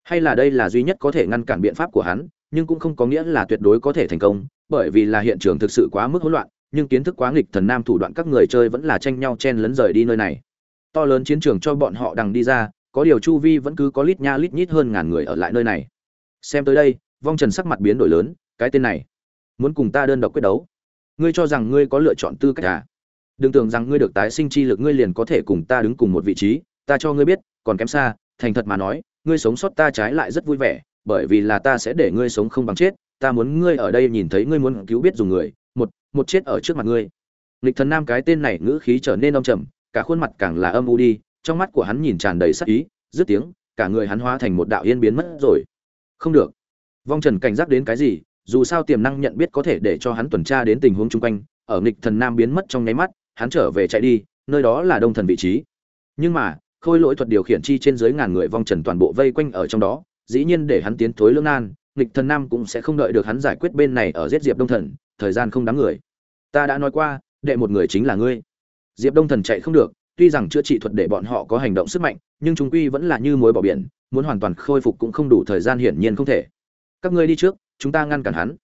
Hay là đây là duy nhất có thể ngăn cản biện pháp của hắn nhưng cũng không có nghĩa là tuyệt đối có thể thành công, bởi vì là hiện trường thực sự quá mức hỗn loạn, nhưng kiến thức quá nghịch thần nam thủ đoạn các người chơi vẫn là tranh nhau chen lấn rời đi nơi này. To lớn chiến trường cho bọn họ đằng đi ra, có điều chu vi vẫn cứ có lít nha lít nhít hơn ngàn người ở lại nơi này. Xem tới đây, vong trần sắc mặt biến đổi lớn, cái tên này, muốn cùng ta đơn độc quyết đấu. Ngươi cho rằng ngươi có lựa chọn tư cách à? Đừng tưởng rằng ngươi được tái sinh chi lực ngươi liền có thể cùng ta đứng cùng một vị trí, ta cho ngươi biết, còn kém xa, thành thật mà nói, ngươi sống sót ta trái lại rất vui vẻ bởi vì là ta sẽ để ngươi sống không bằng chết, ta muốn ngươi ở đây nhìn thấy ngươi muốn cứu biết dùng người, một một chết ở trước mặt ngươi. Lịch thần nam cái tên này ngữ khí trở nên âm trầm, cả khuôn mặt càng là âm u đi, trong mắt của hắn nhìn tràn đầy sắc ý, dứt tiếng, cả người hắn hóa thành một đạo yên biến mất rồi. Không được. Vong trần cảnh giác đến cái gì, dù sao tiềm năng nhận biết có thể để cho hắn tuần tra đến tình huống chung quanh, ở nghịch thần nam biến mất trong nháy mắt, hắn trở về chạy đi, nơi đó là đông thần vị trí. Nhưng mà, khôi lỗi thuật điều khiển chi trên dưới ngàn người vong trần toàn bộ vây quanh ở trong đó dĩ nhiên để hắn tiến thối lưỡng nan, nghịch thần nam cũng sẽ không đợi được hắn giải quyết bên này ở giết diệp đông thần, thời gian không đáng người. Ta đã nói qua, đệ một người chính là ngươi. Diệp đông thần chạy không được, tuy rằng chữa trị thuật để bọn họ có hành động sức mạnh, nhưng chúng quy vẫn là như mối bỏ biển, muốn hoàn toàn khôi phục cũng không đủ thời gian hiển nhiên không thể. Các ngươi đi trước, chúng ta ngăn cản hắn.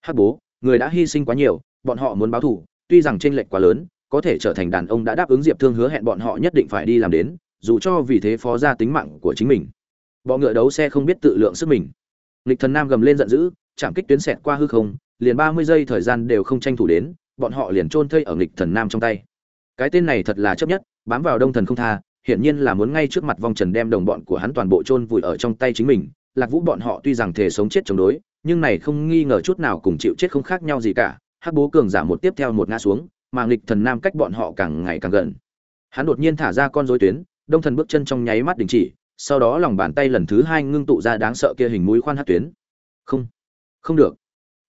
Hắc bố, người đã hy sinh quá nhiều, bọn họ muốn báo thù, tuy rằng tranh lệch quá lớn, có thể trở thành đàn ông đã đáp ứng diệp thương hứa hẹn bọn họ nhất định phải đi làm đến, dù cho vì thế phó ra tính mạng của chính mình bọ ngựa đấu xe không biết tự lượng sức mình. Nghịch thần nam gầm lên giận dữ, chạm kích tuyến xẹt qua hư không, liền ba mươi giây thời gian đều không tranh thủ đến, bọn họ liền chôn thây ở nghịch thần nam trong tay. Cái tên này thật là chấp nhất, bám vào đông thần không tha, hiển nhiên là muốn ngay trước mặt vong trần đem đồng bọn của hắn toàn bộ chôn vùi ở trong tay chính mình. Lạc vũ bọn họ tuy rằng thể sống chết chống đối, nhưng này không nghi ngờ chút nào cùng chịu chết không khác nhau gì cả. Hắc bố cường giả một tiếp theo một ngã xuống, mà nghịch thần nam cách bọn họ càng ngày càng gần. Hắn đột nhiên thả ra con rối tuyến, đông thần bước chân trong nháy mắt đình chỉ sau đó lòng bàn tay lần thứ hai ngưng tụ ra đáng sợ kia hình mũi khoan hát tuyến. Không không được.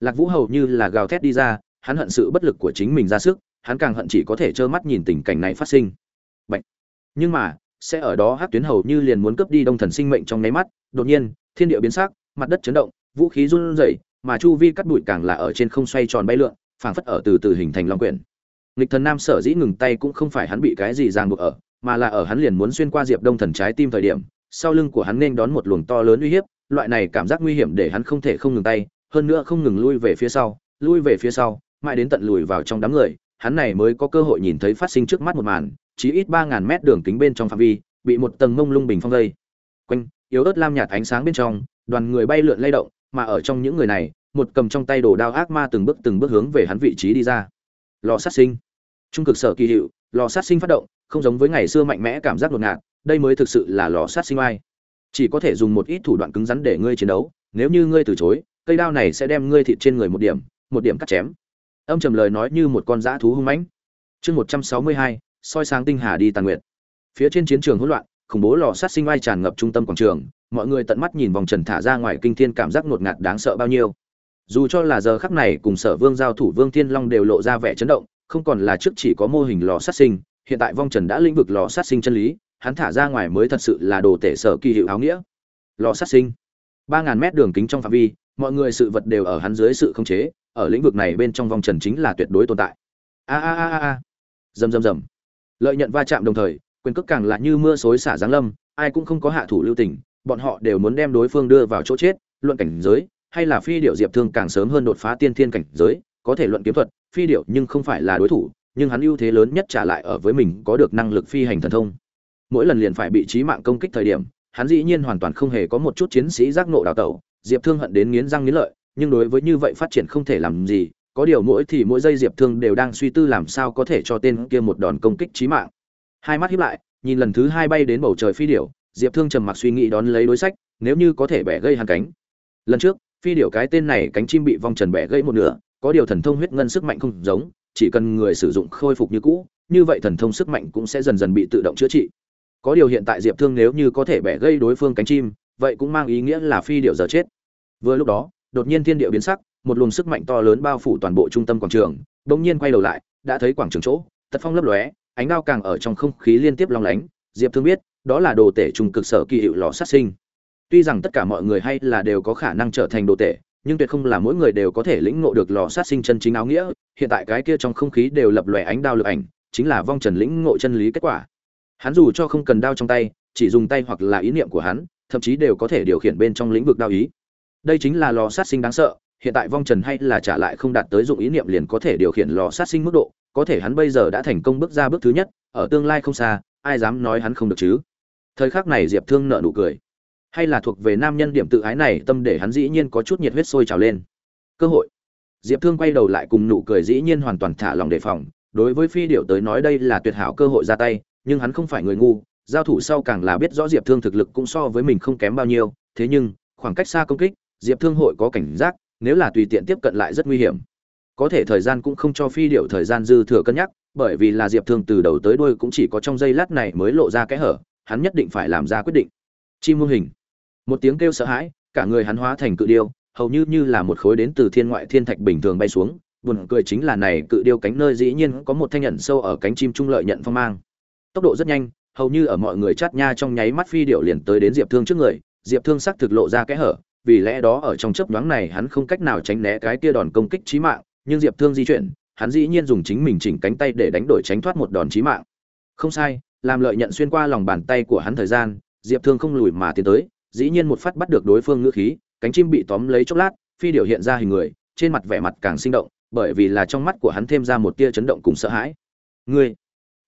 Lạc vũ hầu như là gào thét đi ra, hắn hận sự bất lực của chính mình ra sức, hắn càng hận chỉ có thể trơ mắt nhìn tình cảnh này phát sinh. Bạch. nhưng mà, sẽ ở đó hát tuyến hầu như liền muốn cướp đi đông thần sinh mệnh trong nháy mắt, đột nhiên, thiên địa biến sắc, mặt đất chấn động, vũ khí run rẩy, mà chu vi cắt bụi càng là ở trên không xoay tròn bay lượn, phảng phất ở từ từ hình thành long quyển. Nghịch thần nam sở dĩ ngừng tay cũng không phải hắn bị cái gì ràng buộc ở, mà là ở hắn liền muốn xuyên qua diệp đông thần trái tim thời điểm sau lưng của hắn nên đón một luồng to lớn uy hiếp, loại này cảm giác nguy hiểm để hắn không thể không ngừng tay, hơn nữa không ngừng lui về phía sau, lui về phía sau, mãi đến tận lùi vào trong đám người, hắn này mới có cơ hội nhìn thấy phát sinh trước mắt một màn chỉ ít ba ngàn mét đường kính bên trong phạm vi, bị một tầng mông lung bình phong vây. Quanh, yếu ớt lam nhạt ánh sáng bên trong, đoàn người bay lượn lay động, mà ở trong những người này, một cầm trong tay đồ đao ác ma từng bước từng bước hướng về hắn vị trí đi ra. Lò sát sinh. Trung cực sở kỳ hiệu, lò sát sinh phát động không giống với ngày xưa mạnh mẽ cảm giác đột ngạt, đây mới thực sự là lò sát sinh ai chỉ có thể dùng một ít thủ đoạn cứng rắn để ngươi chiến đấu, nếu như ngươi từ chối, cây đao này sẽ đem ngươi thịt trên người một điểm một điểm cắt chém. Âm trầm lời nói như một con dã thú hung mãnh. Chương một trăm sáu mươi hai, soi sáng tinh hà đi tàn nguyệt. Phía trên chiến trường hỗn loạn, khủng bố lò sát sinh ai tràn ngập trung tâm quảng trường, mọi người tận mắt nhìn vòng trần thả ra ngoài kinh thiên cảm giác ngột ngạt đáng sợ bao nhiêu. Dù cho là giờ khắc này cùng sở vương giao thủ vương thiên long đều lộ ra vẻ chấn động, không còn là trước chỉ có mô hình lò sát sinh hiện tại vong trần đã lĩnh vực lò sát sinh chân lý hắn thả ra ngoài mới thật sự là đồ tể sở kỳ hiệu áo nghĩa. Lò sát sinh. Ba ngàn mét đường kính trong phạm vi mọi người sự vật đều ở hắn dưới sự khống chế ở lĩnh vực này bên trong vòng trần chính là tuyệt đối tồn tại. A a a a a. Dầm dầm, lợi nhận va chạm đồng thời quyền cước càng là như mưa xối xả giáng lâm ai cũng không có hạ thủ lưu tình bọn họ đều muốn đem đối phương đưa vào chỗ chết luận cảnh giới hay là phi điệu diệp thương càng sớm hơn đột phá tiên thiên cảnh giới có thể luận kiếm thuật phi điệu nhưng không phải là đối thủ nhưng hắn ưu thế lớn nhất trả lại ở với mình có được năng lực phi hành thần thông. Mỗi lần liền phải bị trí mạng công kích thời điểm, hắn dĩ nhiên hoàn toàn không hề có một chút chiến sĩ giác nộ đào tẩu, diệp thương hận đến nghiến răng nghiến lợi, nhưng đối với như vậy phát triển không thể làm gì, có điều mỗi thì mỗi giây diệp thương đều đang suy tư làm sao có thể cho tên kia một đòn công kích trí mạng. Hai mắt hiếp lại, nhìn lần thứ hai bay đến bầu trời phi điểu, diệp thương trầm mặc suy nghĩ đón lấy đối sách, nếu như có thể bẻ gây hàn cánh. Lần trước, phi điểu cái tên này cánh chim bị vong trần bẻ gây một nửa, có điều thần thông huyết ngân sức mạnh không giống chỉ cần người sử dụng khôi phục như cũ, như vậy thần thông sức mạnh cũng sẽ dần dần bị tự động chữa trị. Có điều hiện tại diệp thương nếu như có thể bẻ gây đối phương cánh chim, vậy cũng mang ý nghĩa là phi điệu giờ chết. Vừa lúc đó, đột nhiên thiên điệu biến sắc, một luồng sức mạnh to lớn bao phủ toàn bộ trung tâm quảng trường, bỗng nhiên quay đầu lại, đã thấy quảng trường chỗ, tật phong lấp lóe, ánh đao càng ở trong không khí liên tiếp long lánh. Diệp thương biết, đó là đồ tể trùng cực sở kỳ hiệu lò sát sinh. Tuy rằng tất cả mọi người hay là đều có khả năng trở thành đồ tể nhưng tuyệt không là mỗi người đều có thể lĩnh ngộ được lò sát sinh chân chính áo nghĩa. Hiện tại cái kia trong không khí đều lập lòe ánh đao lực ảnh, chính là vong trần lĩnh ngộ chân lý kết quả. Hắn dù cho không cần đao trong tay, chỉ dùng tay hoặc là ý niệm của hắn, thậm chí đều có thể điều khiển bên trong lĩnh vực đao ý. Đây chính là lò sát sinh đáng sợ, hiện tại vong trần hay là trả lại không đạt tới dụng ý niệm liền có thể điều khiển lò sát sinh mức độ, có thể hắn bây giờ đã thành công bước ra bước thứ nhất, ở tương lai không xa, ai dám nói hắn không được chứ? Thời khắc này diệp thương nợ nụ cười hay là thuộc về nam nhân điểm tự ái này, tâm để hắn dĩ nhiên có chút nhiệt huyết sôi trào lên. Cơ hội. Diệp thương quay đầu lại cùng nụ cười dĩ nhiên hoàn toàn thả lòng đề phòng. Đối với phi điệu tới nói đây là tuyệt hảo cơ hội ra tay, nhưng hắn không phải người ngu, giao thủ sau càng là biết rõ diệp thương thực lực cũng so với mình không kém bao nhiêu. Thế nhưng, khoảng cách xa công kích, diệp thương hội có cảnh giác, nếu là tùy tiện tiếp cận lại rất nguy hiểm. Có thể thời gian cũng không cho phi điệu thời gian dư thừa cân nhắc, bởi vì là diệp thương từ đầu tới đuôi cũng chỉ có trong giây lát này mới lộ ra cái hở, hắn nhất định phải làm ra quyết định. Chi mô hình một tiếng kêu sợ hãi, cả người hắn hóa thành cự điêu, hầu như như là một khối đến từ thiên ngoại thiên thạch bình thường bay xuống. Buồn cười chính là này cự điêu cánh nơi dĩ nhiên có một thanh nhận sâu ở cánh chim trung lợi nhận phong mang. Tốc độ rất nhanh, hầu như ở mọi người chát nha trong nháy mắt phi điệu liền tới đến diệp thương trước người. Diệp thương sắc thực lộ ra kẽ hở, vì lẽ đó ở trong chớp nhoáng này hắn không cách nào tránh né cái kia đòn công kích chí mạng, nhưng diệp thương di chuyển, hắn dĩ nhiên dùng chính mình chỉnh cánh tay để đánh đổi tránh thoát một đòn chí mạng. Không sai, làm lợi nhận xuyên qua lòng bàn tay của hắn thời gian, diệp thương không lùi mà tiến tới dĩ nhiên một phát bắt được đối phương ngữ khí, cánh chim bị tóm lấy chốc lát, phi điều hiện ra hình người, trên mặt vẻ mặt càng sinh động, bởi vì là trong mắt của hắn thêm ra một tia chấn động cùng sợ hãi. Ngươi,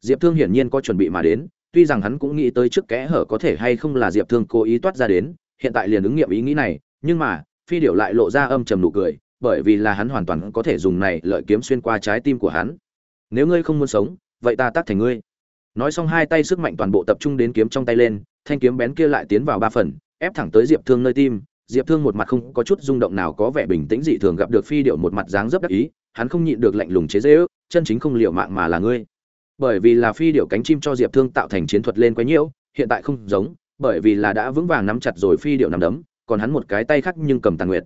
diệp thương hiển nhiên có chuẩn bị mà đến, tuy rằng hắn cũng nghĩ tới trước kẽ hở có thể hay không là diệp thương cố ý toát ra đến, hiện tại liền ứng nghiệm ý nghĩ này, nhưng mà, phi điểu lại lộ ra âm trầm nụ cười, bởi vì là hắn hoàn toàn có thể dùng này lợi kiếm xuyên qua trái tim của hắn. Nếu ngươi không muốn sống, vậy ta tác thành ngươi. Nói xong hai tay sức mạnh toàn bộ tập trung đến kiếm trong tay lên, thanh kiếm bén kia lại tiến vào ba phần ép thẳng tới diệp thương nơi tim, diệp thương một mặt không có chút rung động nào có vẻ bình tĩnh dị thường gặp được phi điệu một mặt dáng dấp đắc ý, hắn không nhịn được lạnh lùng chế dễ ước chân chính không liệu mạng mà là ngươi. Bởi vì là phi điệu cánh chim cho diệp thương tạo thành chiến thuật lên quấy nhiễu, hiện tại không giống, bởi vì là đã vững vàng nắm chặt rồi phi điệu nắm đấm, còn hắn một cái tay khác nhưng cầm tàn nguyệt.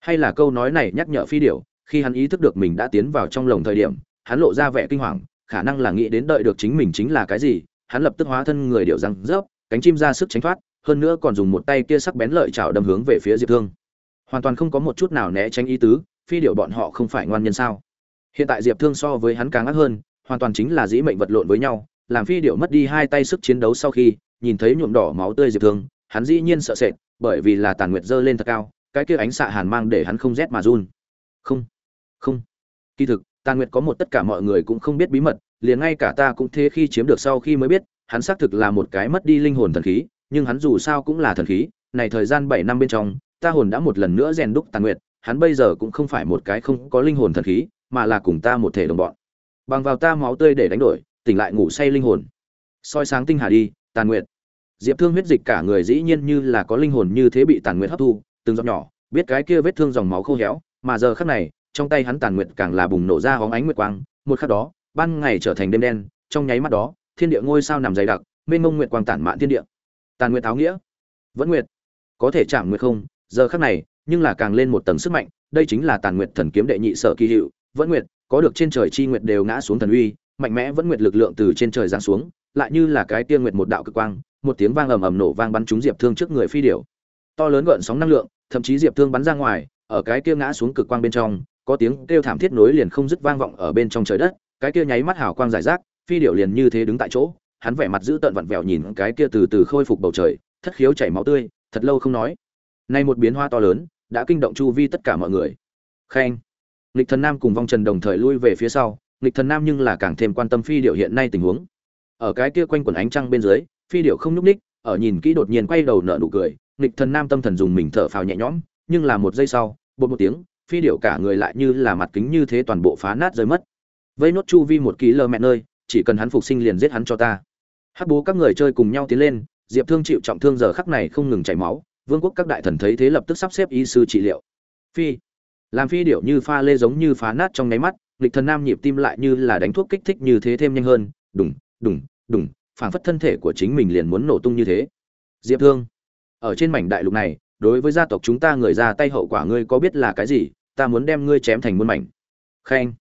Hay là câu nói này nhắc nhở phi điệu, khi hắn ý thức được mình đã tiến vào trong lồng thời điểm, hắn lộ ra vẻ kinh hoàng, khả năng là nghĩ đến đợi được chính mình chính là cái gì, hắn lập tức hóa thân người điệu răng rớp cánh chim ra sức tránh thoát hơn nữa còn dùng một tay kia sắc bén lợi chảo đâm hướng về phía diệp thương. Hoàn toàn không có một chút nào né tránh ý tứ, phi điệu bọn họ không phải ngoan nhân sao? Hiện tại diệp thương so với hắn càng ác hơn, hoàn toàn chính là dĩ mệnh vật lộn với nhau, làm phi điệu mất đi hai tay sức chiến đấu sau khi, nhìn thấy nhuộm đỏ máu tươi diệp thương, hắn dĩ nhiên sợ sệt, bởi vì là tàn nguyệt dơ lên thật cao, cái kia ánh xạ hàn mang để hắn không rét mà run. Không không. Kỳ thực, tàn nguyệt có một tất cả mọi người cũng không biết bí mật, liền ngay cả ta cũng thế khi chiếm được sau khi mới biết, hắn xác thực là một cái mất đi linh hồn thần khí nhưng hắn dù sao cũng là thần khí, này thời gian bảy năm bên trong, ta hồn đã một lần nữa rèn đúc tàn nguyệt, hắn bây giờ cũng không phải một cái không có linh hồn thần khí, mà là cùng ta một thể đồng bọn. Bằng vào ta máu tươi để đánh đổi, tỉnh lại ngủ say linh hồn. Soi sáng tinh hà đi, tàn nguyệt. Diệp thương huyết dịch cả người dĩ nhiên như là có linh hồn như thế bị tàn nguyệt hấp thu, từng giọt nhỏ, biết cái kia vết thương dòng máu khô héo, mà giờ khắc này, trong tay hắn tàn nguyệt càng là bùng nổ ra hóng ánh nguyệt quang, một khắc đó, ban ngày trở thành đêm đen, trong nháy mắt đó, thiên địa ngôi sao nằm dày đặc, mênh mông nguyệt quang tản mạn thiên địa tàn nguyệt áo nghĩa. Vẫn nguyệt. Có thể chạm nguyệt không? Giờ khắc này, nhưng là càng lên một tầng sức mạnh, đây chính là tàn nguyệt thần kiếm đệ nhị sở kỳ hiệu. Vẫn nguyệt, có được trên trời chi nguyệt đều ngã xuống thần uy, mạnh mẽ vẫn nguyệt lực lượng từ trên trời giáng xuống, lại như là cái tiên nguyệt một đạo cực quang, một tiếng vang ầm ầm nổ vang bắn trúng diệp thương trước người phi điểu. To lớn gợn sóng năng lượng, thậm chí diệp thương bắn ra ngoài, ở cái kia ngã xuống cực quang bên trong, có tiếng kêu thảm thiết nối liền không dứt vang vọng ở bên trong trời đất, cái kia nháy mắt hào quang giải rác, phi điểu liền như thế đứng tại chỗ hắn vẻ mặt giữ tợn vặn vẹo nhìn cái kia từ từ khôi phục bầu trời, thất khiếu chảy máu tươi, thật lâu không nói. Nay một biến hoa to lớn, đã kinh động chu vi tất cả mọi người. Khen. Nghịch thần nam cùng vong trần đồng thời lui về phía sau, nghịch thần nam nhưng là càng thêm quan tâm phi điệu hiện nay tình huống. Ở cái kia quanh quần ánh trăng bên dưới, phi điệu không nhúc ních ở nhìn kỹ đột nhiên quay đầu nở nụ cười, nghịch thần nam tâm thần dùng mình thở phào nhẹ nhõm, nhưng là một giây sau, bột một tiếng, phi điệu cả người lại như là mặt kính như thế toàn bộ phá nát rơi mất. Vây nốt chu vi một ký lơ mẹ nơi, chỉ cần hắn phục sinh liền giết hắn cho ta hắc bố các người chơi cùng nhau tiến lên, diệp thương chịu trọng thương giờ khắc này không ngừng chảy máu, vương quốc các đại thần thấy thế lập tức sắp xếp y sư trị liệu. Phi. Làm phi điệu như pha lê giống như phá nát trong nháy mắt lịch thần nam nhịp tim lại như là đánh thuốc kích thích như thế thêm nhanh hơn, đùng đùng đùng, phảng phất thân thể của chính mình liền muốn nổ tung như thế. Diệp thương. Ở trên mảnh đại lục này, đối với gia tộc chúng ta người ra tay hậu quả ngươi có biết là cái gì, ta muốn đem ngươi chém thành muôn mảnh. Khen.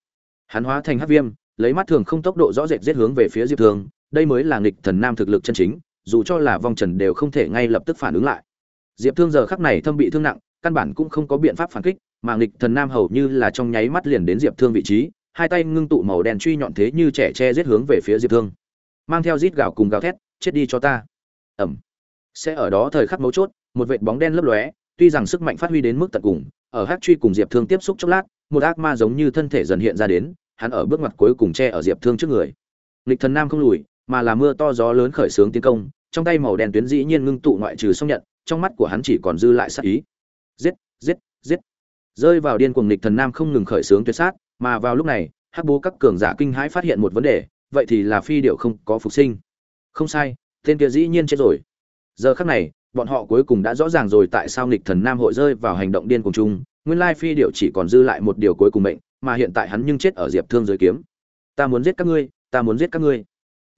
Hắn hóa thành hắc viêm, lấy mắt thường không tốc độ rõ rệt giết hướng về phía diệp thương đây mới là nghịch thần nam thực lực chân chính, dù cho là vong trần đều không thể ngay lập tức phản ứng lại. Diệp thương giờ khắc này thâm bị thương nặng, căn bản cũng không có biện pháp phản kích, mà nghịch thần nam hầu như là trong nháy mắt liền đến diệp thương vị trí, hai tay ngưng tụ màu đen truy nhọn thế như trẻ che giết hướng về phía diệp thương. Mang theo rít gào cùng gào thét, chết đi cho ta! Ẩm. Sẽ ở đó thời khắc mấu chốt, một vệt bóng đen lấp lóe, tuy rằng sức mạnh phát huy đến mức tận cùng, ở hát truy cùng diệp thương tiếp xúc chốc lát, một ác ma giống như thân thể dần hiện ra đến, hắn ở bước ngoặt cuối cùng che ở diệp thương trước người. Nghịch thần nam không lùi mà là mưa to gió lớn khởi xướng tiến công, trong tay màu đen tuyến dĩ nhiên ngưng tụ ngoại trừ xong nhận, trong mắt của hắn chỉ còn dư lại sát ý. Giết giết giết. Rơi vào điên cuồng nghịch thần nam không ngừng khởi sướng tuyệt sát, mà vào lúc này, hắc bố các cường giả kinh hãi phát hiện một vấn đề, vậy thì là phi điệu không có phục sinh. Không sai, tên kia dĩ nhiên chết rồi. Giờ khắc này, bọn họ cuối cùng đã rõ ràng rồi tại sao nghịch thần nam hội rơi vào hành động điên cuồng chung, nguyên lai phi điệu chỉ còn dư lại một điều cuối cùng mệnh, mà hiện tại hắn nhưng chết ở diệp thương dưới kiếm. Ta muốn giết các ngươi, ta muốn giết các ngươi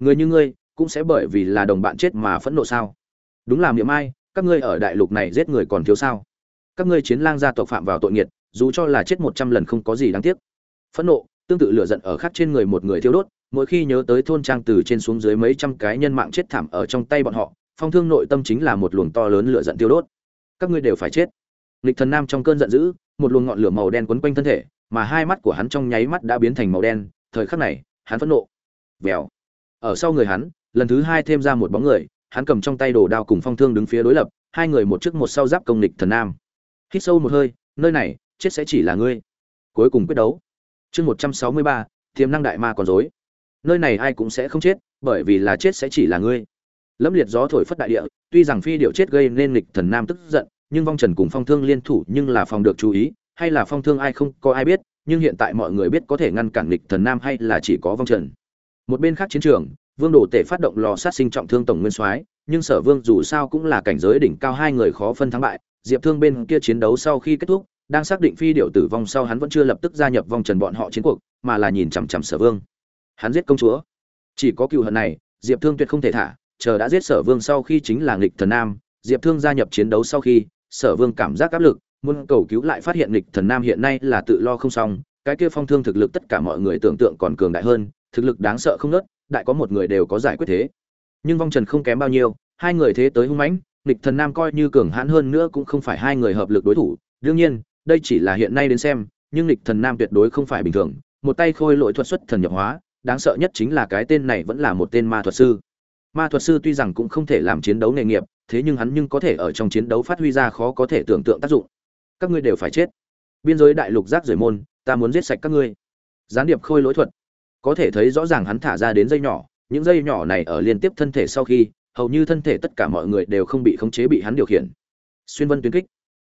người như ngươi, cũng sẽ bởi vì là đồng bạn chết mà phẫn nộ sao? Đúng là miệng ai, các ngươi ở đại lục này giết người còn thiếu sao? Các ngươi chiến lang gia tộc phạm vào tội nghiệt, dù cho là chết một trăm lần không có gì đáng tiếc. Phẫn nộ, tương tự lửa giận ở khắc trên người một người thiêu đốt, mỗi khi nhớ tới thôn trang từ trên xuống dưới mấy trăm cái nhân mạng chết thảm ở trong tay bọn họ, phong thương nội tâm chính là một luồng to lớn lửa giận tiêu đốt. Các ngươi đều phải chết. Lịch thần nam trong cơn giận dữ, một luồng ngọn lửa màu đen quấn quanh thân thể, mà hai mắt của hắn trong nháy mắt đã biến thành màu đen, thời khắc này, hắn phẫn nộ. Vèo ở sau người hắn, lần thứ hai thêm ra một bóng người, hắn cầm trong tay đồ đao cùng phong thương đứng phía đối lập, hai người một trước một sau giáp công địch thần nam. Hít sâu một hơi, nơi này, chết sẽ chỉ là ngươi. Cuối cùng quyết đấu. Chương một trăm sáu mươi ba, tiềm năng đại ma còn dối. Nơi này ai cũng sẽ không chết, bởi vì là chết sẽ chỉ là ngươi. Lâm liệt gió thổi phất đại địa, tuy rằng phi điệu chết gây nên nghịch thần nam tức giận, nhưng vong trần cùng phong thương liên thủ nhưng là phòng được chú ý, hay là phong thương ai không có ai biết, nhưng hiện tại mọi người biết có thể ngăn cản nghịch thần nam hay là chỉ có vong trần một bên khác chiến trường, vương đồ tể phát động lò sát sinh trọng thương tổng nguyên soái, nhưng sở vương dù sao cũng là cảnh giới đỉnh cao, hai người khó phân thắng bại, diệp thương bên kia chiến đấu sau khi kết thúc, đang xác định phi điệu tử vong sau hắn vẫn chưa lập tức gia nhập vòng trần bọn họ chiến cuộc, mà là nhìn chằm chằm sở vương. Hắn giết công chúa. Chỉ có cựu hận này, diệp thương tuyệt không thể thả, chờ đã giết sở vương sau khi chính là nghịch thần nam, diệp thương gia nhập chiến đấu sau khi, sở vương cảm giác áp lực, muốn cầu cứu lại phát hiện nghịch thần nam hiện nay là tự lo không xong, cái kia phong thương thực lực tất cả mọi người tưởng tượng còn cường đại hơn thực lực đáng sợ không nớt, đại có một người đều có giải quyết thế. Nhưng vong trần không kém bao nhiêu, hai người thế tới hung mãnh, nghịch thần nam coi như cường hãn hơn nữa cũng không phải hai người hợp lực đối thủ. Đương nhiên, đây chỉ là hiện nay đến xem, nhưng nghịch thần nam tuyệt đối không phải bình thường, một tay khôi lỗi thuật xuất thần nhập hóa, đáng sợ nhất chính là cái tên này vẫn là một tên ma thuật sư. Ma thuật sư tuy rằng cũng không thể làm chiến đấu nghề nghiệp, thế nhưng hắn nhưng có thể ở trong chiến đấu phát huy ra khó có thể tưởng tượng tác dụng. Các ngươi đều phải chết. Biên giới đại lục rác rời môn, ta muốn giết sạch các ngươi. Gián điệp khôi lỗi thuật có thể thấy rõ ràng hắn thả ra đến dây nhỏ, những dây nhỏ này ở liên tiếp thân thể sau khi, hầu như thân thể tất cả mọi người đều không bị khống chế bị hắn điều khiển. Xuyên vân tuyến kích.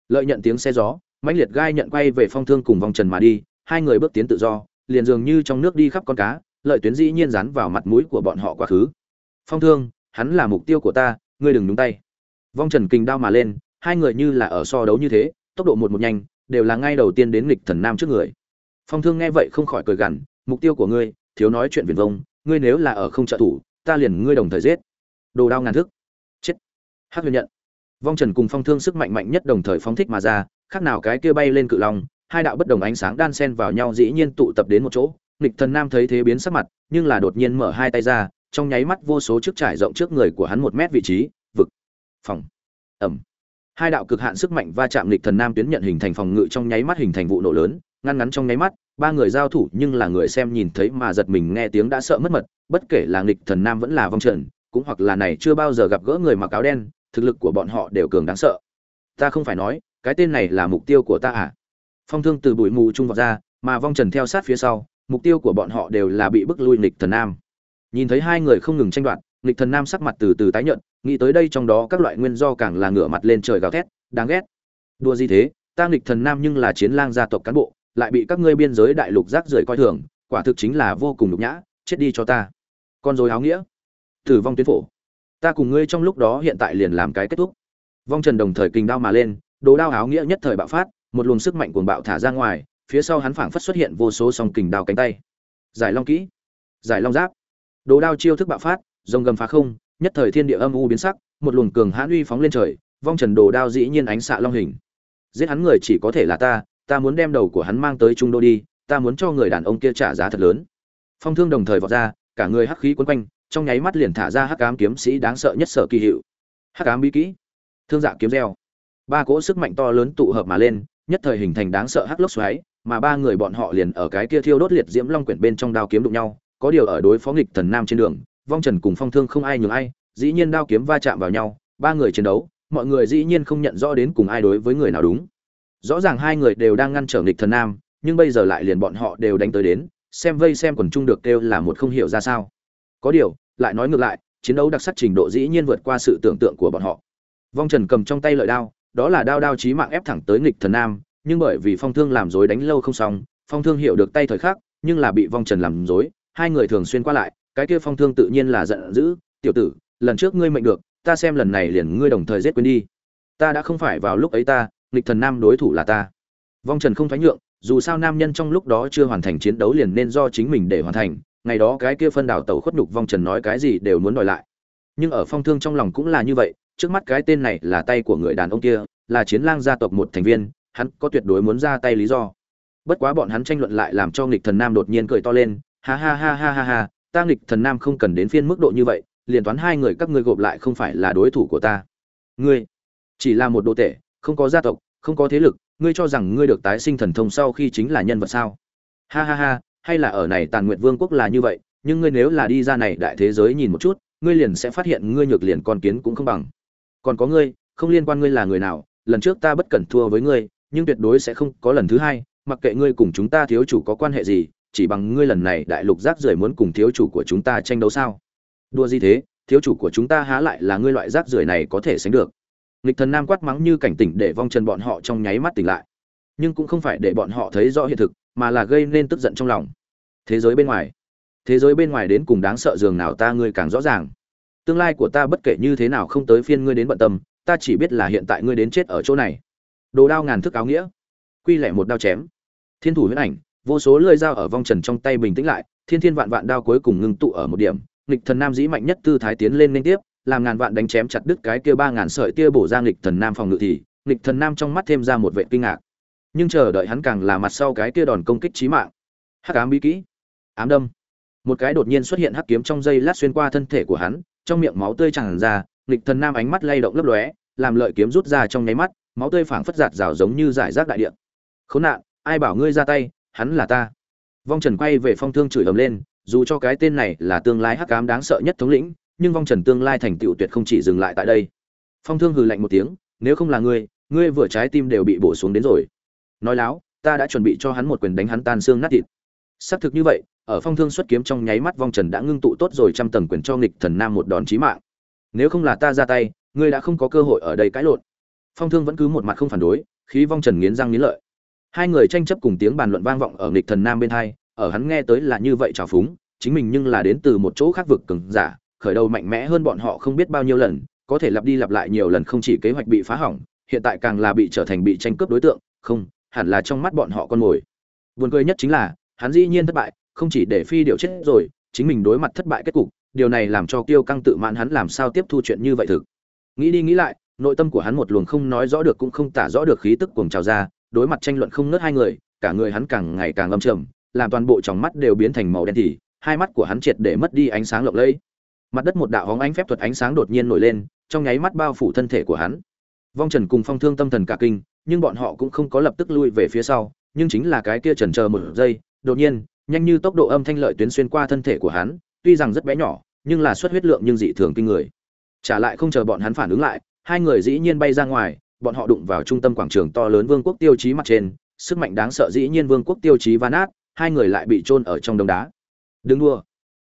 Lợi nhận tiếng xe gió, mãnh liệt gai nhận quay về phong thương cùng vòng trần mà đi, hai người bước tiến tự do, liền dường như trong nước đi khắp con cá, lợi tuyến dĩ nhiên dán vào mặt mũi của bọn họ quá khứ. Phong thương, hắn là mục tiêu của ta, ngươi đừng nhúng tay. Vong trần kình đao mà lên, hai người như là ở so đấu như thế, tốc độ một một nhanh, đều là ngay đầu tiên đến nghịch thần nam trước người. Phong thương nghe vậy không khỏi cười gằn, mục tiêu của ngươi thiếu nói chuyện viển vông, ngươi nếu là ở không trợ thủ, ta liền ngươi đồng thời giết. Đồ đao ngàn thức. Chết. Hắc huyền nhận. Vong trần cùng phong thương sức mạnh mạnh nhất đồng thời phóng thích mà ra, khác nào cái kia bay lên cự long, hai đạo bất đồng ánh sáng đan xen vào nhau dĩ nhiên tụ tập đến một chỗ. Nghịch thần nam thấy thế biến sắc mặt, nhưng là đột nhiên mở hai tay ra, trong nháy mắt vô số chiếc trải rộng trước người của hắn một mét vị trí, vực, phòng, ẩm. Hai đạo cực hạn sức mạnh va chạm nghịch thần nam tuyến nhận hình thành phòng ngự trong nháy mắt hình thành vụ nổ lớn, ngăn ngắn trong nháy mắt ba người giao thủ nhưng là người xem nhìn thấy mà giật mình nghe tiếng đã sợ mất mật, bất kể là nghịch thần nam vẫn là vong trần, cũng hoặc là này chưa bao giờ gặp gỡ người mặc áo đen, thực lực của bọn họ đều cường đáng sợ. Ta không phải nói, cái tên này là mục tiêu của ta à? Phong thương từ bụi mù trung vọt ra, mà vong trần theo sát phía sau, mục tiêu của bọn họ đều là bị bức lui nghịch thần nam. Nhìn thấy hai người không ngừng tranh đoạt, nghịch thần nam sắc mặt từ từ tái nhợt, nghĩ tới đây trong đó các loại nguyên do càng là ngửa mặt lên trời gào thét, đáng ghét. Đua gì thế? Ta nghịch thần nam nhưng là chiến lang gia tộc cán bộ lại bị các ngươi biên giới đại lục rác rưởi coi thường, quả thực chính là vô cùng nhục nhã, chết đi cho ta. Con rồi áo nghĩa. Tử vong tuyến phổ. Ta cùng ngươi trong lúc đó hiện tại liền làm cái kết thúc. Vong trần đồng thời kình đao mà lên, đồ đao áo nghĩa nhất thời bạo phát, một luồng sức mạnh cuồng bạo thả ra ngoài, phía sau hắn phảng phất xuất hiện vô số song kình đao cánh tay. Giải long kỹ. Giải long giáp. Đồ đao chiêu thức bạo phát, rồng gầm phá không, nhất thời thiên địa âm u biến sắc, một luồng cường hãn uy phóng lên trời, vong trần đồ đao dĩ nhiên ánh xạ long hình. Giết hắn người chỉ có thể là ta ta muốn đem đầu của hắn mang tới trung đô đi, ta muốn cho người đàn ông kia trả giá thật lớn. Phong thương đồng thời vọt ra, cả người hắc khí quấn quanh, trong nháy mắt liền thả ra hắc ám kiếm sĩ đáng sợ nhất sở kỳ hiệu. Hắc ám bí kỹ, thương dạ kiếm reo. Ba cỗ sức mạnh to lớn tụ hợp mà lên, nhất thời hình thành đáng sợ hắc lốc xoáy, mà ba người bọn họ liền ở cái kia thiêu đốt liệt diễm long quyển bên trong đao kiếm đụng nhau, có điều ở đối phó nghịch thần nam trên đường, vong trần cùng phong thương không ai nhường ai, dĩ nhiên đao kiếm va chạm vào nhau, ba người chiến đấu, mọi người dĩ nhiên không nhận rõ đến cùng ai đối với người nào đúng rõ ràng hai người đều đang ngăn trở nghịch thần nam, nhưng bây giờ lại liền bọn họ đều đánh tới đến, xem vây xem quần chung được kêu là một không hiểu ra sao. Có điều, lại nói ngược lại, chiến đấu đặc sắc trình độ dĩ nhiên vượt qua sự tưởng tượng của bọn họ. Vong trần cầm trong tay lợi đao, đó là đao đao chí mạng ép thẳng tới nghịch thần nam, nhưng bởi vì phong thương làm dối đánh lâu không xong, phong thương hiểu được tay thời khắc, nhưng là bị vong trần làm dối hai người thường xuyên qua lại, cái kia phong thương tự nhiên là giận dữ, tiểu tử, lần trước ngươi mệnh được, ta xem lần này liền ngươi đồng thời giết quên đi. Ta đã không phải vào lúc ấy ta nghịch thần nam đối thủ là ta. Vong trần không thoái nhượng, dù sao nam nhân trong lúc đó chưa hoàn thành chiến đấu liền nên do chính mình để hoàn thành, ngày đó cái kia phân đảo tàu khuất nhục vong trần nói cái gì đều muốn đòi lại. Nhưng ở phong thương trong lòng cũng là như vậy, trước mắt cái tên này là tay của người đàn ông kia, là chiến lang gia tộc một thành viên, hắn có tuyệt đối muốn ra tay lý do. Bất quá bọn hắn tranh luận lại làm cho nghịch thần nam đột nhiên cười to lên, ha ha ha ha ha ha, ta nghịch thần nam không cần đến phiên mức độ như vậy, liền toán hai người các ngươi gộp lại không phải là đối thủ của ta. Ngươi chỉ là một đồ tể không có gia tộc, không có thế lực, ngươi cho rằng ngươi được tái sinh thần thông sau khi chính là nhân vật sao? Ha ha ha, hay là ở này tàn nguyện vương quốc là như vậy, nhưng ngươi nếu là đi ra này đại thế giới nhìn một chút, ngươi liền sẽ phát hiện ngươi nhược liền con kiến cũng không bằng. Còn có ngươi, không liên quan ngươi là người nào, lần trước ta bất cẩn thua với ngươi, nhưng tuyệt đối sẽ không có lần thứ hai, mặc kệ ngươi cùng chúng ta thiếu chủ có quan hệ gì, chỉ bằng ngươi lần này đại lục rác rưởi muốn cùng thiếu chủ của chúng ta tranh đấu sao? Đua gì thế, thiếu chủ của chúng ta há lại là ngươi loại rác rưởi này có thể sánh được? Nghịch thần nam quát mắng như cảnh tỉnh để vong trần bọn họ trong nháy mắt tỉnh lại. Nhưng cũng không phải để bọn họ thấy rõ hiện thực, mà là gây nên tức giận trong lòng. Thế giới bên ngoài. Thế giới bên ngoài đến cùng đáng sợ dường nào ta ngươi càng rõ ràng. Tương lai của ta bất kể như thế nào không tới phiên ngươi đến bận tâm, ta chỉ biết là hiện tại ngươi đến chết ở chỗ này. Đồ đao ngàn thức áo nghĩa. Quy lẻ một đao chém. Thiên thủ huyễn ảnh, vô số lưỡi dao ở vong trần trong tay bình tĩnh lại, thiên thiên vạn vạn đao cuối cùng ngưng tụ ở một điểm. Nghịch thần nam dĩ mạnh nhất tư thái tiến lên liên tiếp làm ngàn vạn đánh chém chặt đứt cái kia ba ngàn sợi tia bổ ra nghịch thần nam phòng ngự thì, nghịch thần nam trong mắt thêm ra một vệ kinh ngạc. Nhưng chờ đợi hắn càng là mặt sau cái kia đòn công kích chí mạng. Hắc ám bí kỹ. Ám đâm. Một cái đột nhiên xuất hiện hắc kiếm trong dây lát xuyên qua thân thể của hắn, trong miệng máu tươi tràn ra, nghịch thần nam ánh mắt lay động lấp lóe, làm lợi kiếm rút ra trong nháy mắt, máu tươi phảng phất giạt rào giống như giải rác đại địa. Khốn nạn, ai bảo ngươi ra tay, hắn là ta. Vong trần quay về phong thương chửi ầm lên, dù cho cái tên này là tương lai hắc ám đáng sợ nhất thống lĩnh nhưng vong trần tương lai thành tựu tuyệt không chỉ dừng lại tại đây. Phong thương hừ lạnh một tiếng, nếu không là ngươi ngươi vừa trái tim đều bị bổ xuống đến rồi. Nói láo, ta đã chuẩn bị cho hắn một quyền đánh hắn tan xương nát thịt. Xác thực như vậy, ở phong thương xuất kiếm trong nháy mắt vong trần đã ngưng tụ tốt rồi trăm tầng quyền cho nghịch thần nam một đòn chí mạng. Nếu không là ta ra tay, ngươi đã không có cơ hội ở đây cãi lộn. Phong thương vẫn cứ một mặt không phản đối, khí vong trần nghiến răng nghiến lợi. Hai người tranh chấp cùng tiếng bàn luận vang vọng ở nghịch thần nam bên hai, ở hắn nghe tới là như vậy trào phúng, chính mình nhưng là đến từ một chỗ khác vực cường giả khởi đầu mạnh mẽ hơn bọn họ không biết bao nhiêu lần, có thể lặp đi lặp lại nhiều lần không chỉ kế hoạch bị phá hỏng, hiện tại càng là bị trở thành bị tranh cướp đối tượng, không, hẳn là trong mắt bọn họ con mồi. Buồn cười nhất chính là, hắn dĩ nhiên thất bại, không chỉ để phi điệu chết rồi, chính mình đối mặt thất bại kết cục, điều này làm cho kiêu căng tự mãn hắn làm sao tiếp thu chuyện như vậy thực. Nghĩ đi nghĩ lại, nội tâm của hắn một luồng không nói rõ được cũng không tả rõ được khí tức cuồng trào ra, đối mặt tranh luận không ngớt hai người, cả người hắn càng ngày càng âm trầm, làm toàn bộ tròng mắt đều biến thành màu đen thì, hai mắt của hắn triệt để mất đi ánh sáng lộng lẫy mặt đất một đạo hóng ánh phép thuật ánh sáng đột nhiên nổi lên, trong nháy mắt bao phủ thân thể của hắn. Vong trần cùng phong thương tâm thần cả kinh, nhưng bọn họ cũng không có lập tức lui về phía sau, nhưng chính là cái kia trần chờ một giây, đột nhiên, nhanh như tốc độ âm thanh lợi tuyến xuyên qua thân thể của hắn, tuy rằng rất bé nhỏ, nhưng là xuất huyết lượng nhưng dị thường kinh người. Trả lại không chờ bọn hắn phản ứng lại, hai người dĩ nhiên bay ra ngoài, bọn họ đụng vào trung tâm quảng trường to lớn vương quốc tiêu chí mặt trên, sức mạnh đáng sợ dĩ nhiên vương quốc tiêu chí van át hai người lại bị chôn ở trong đống đá. Đừng đua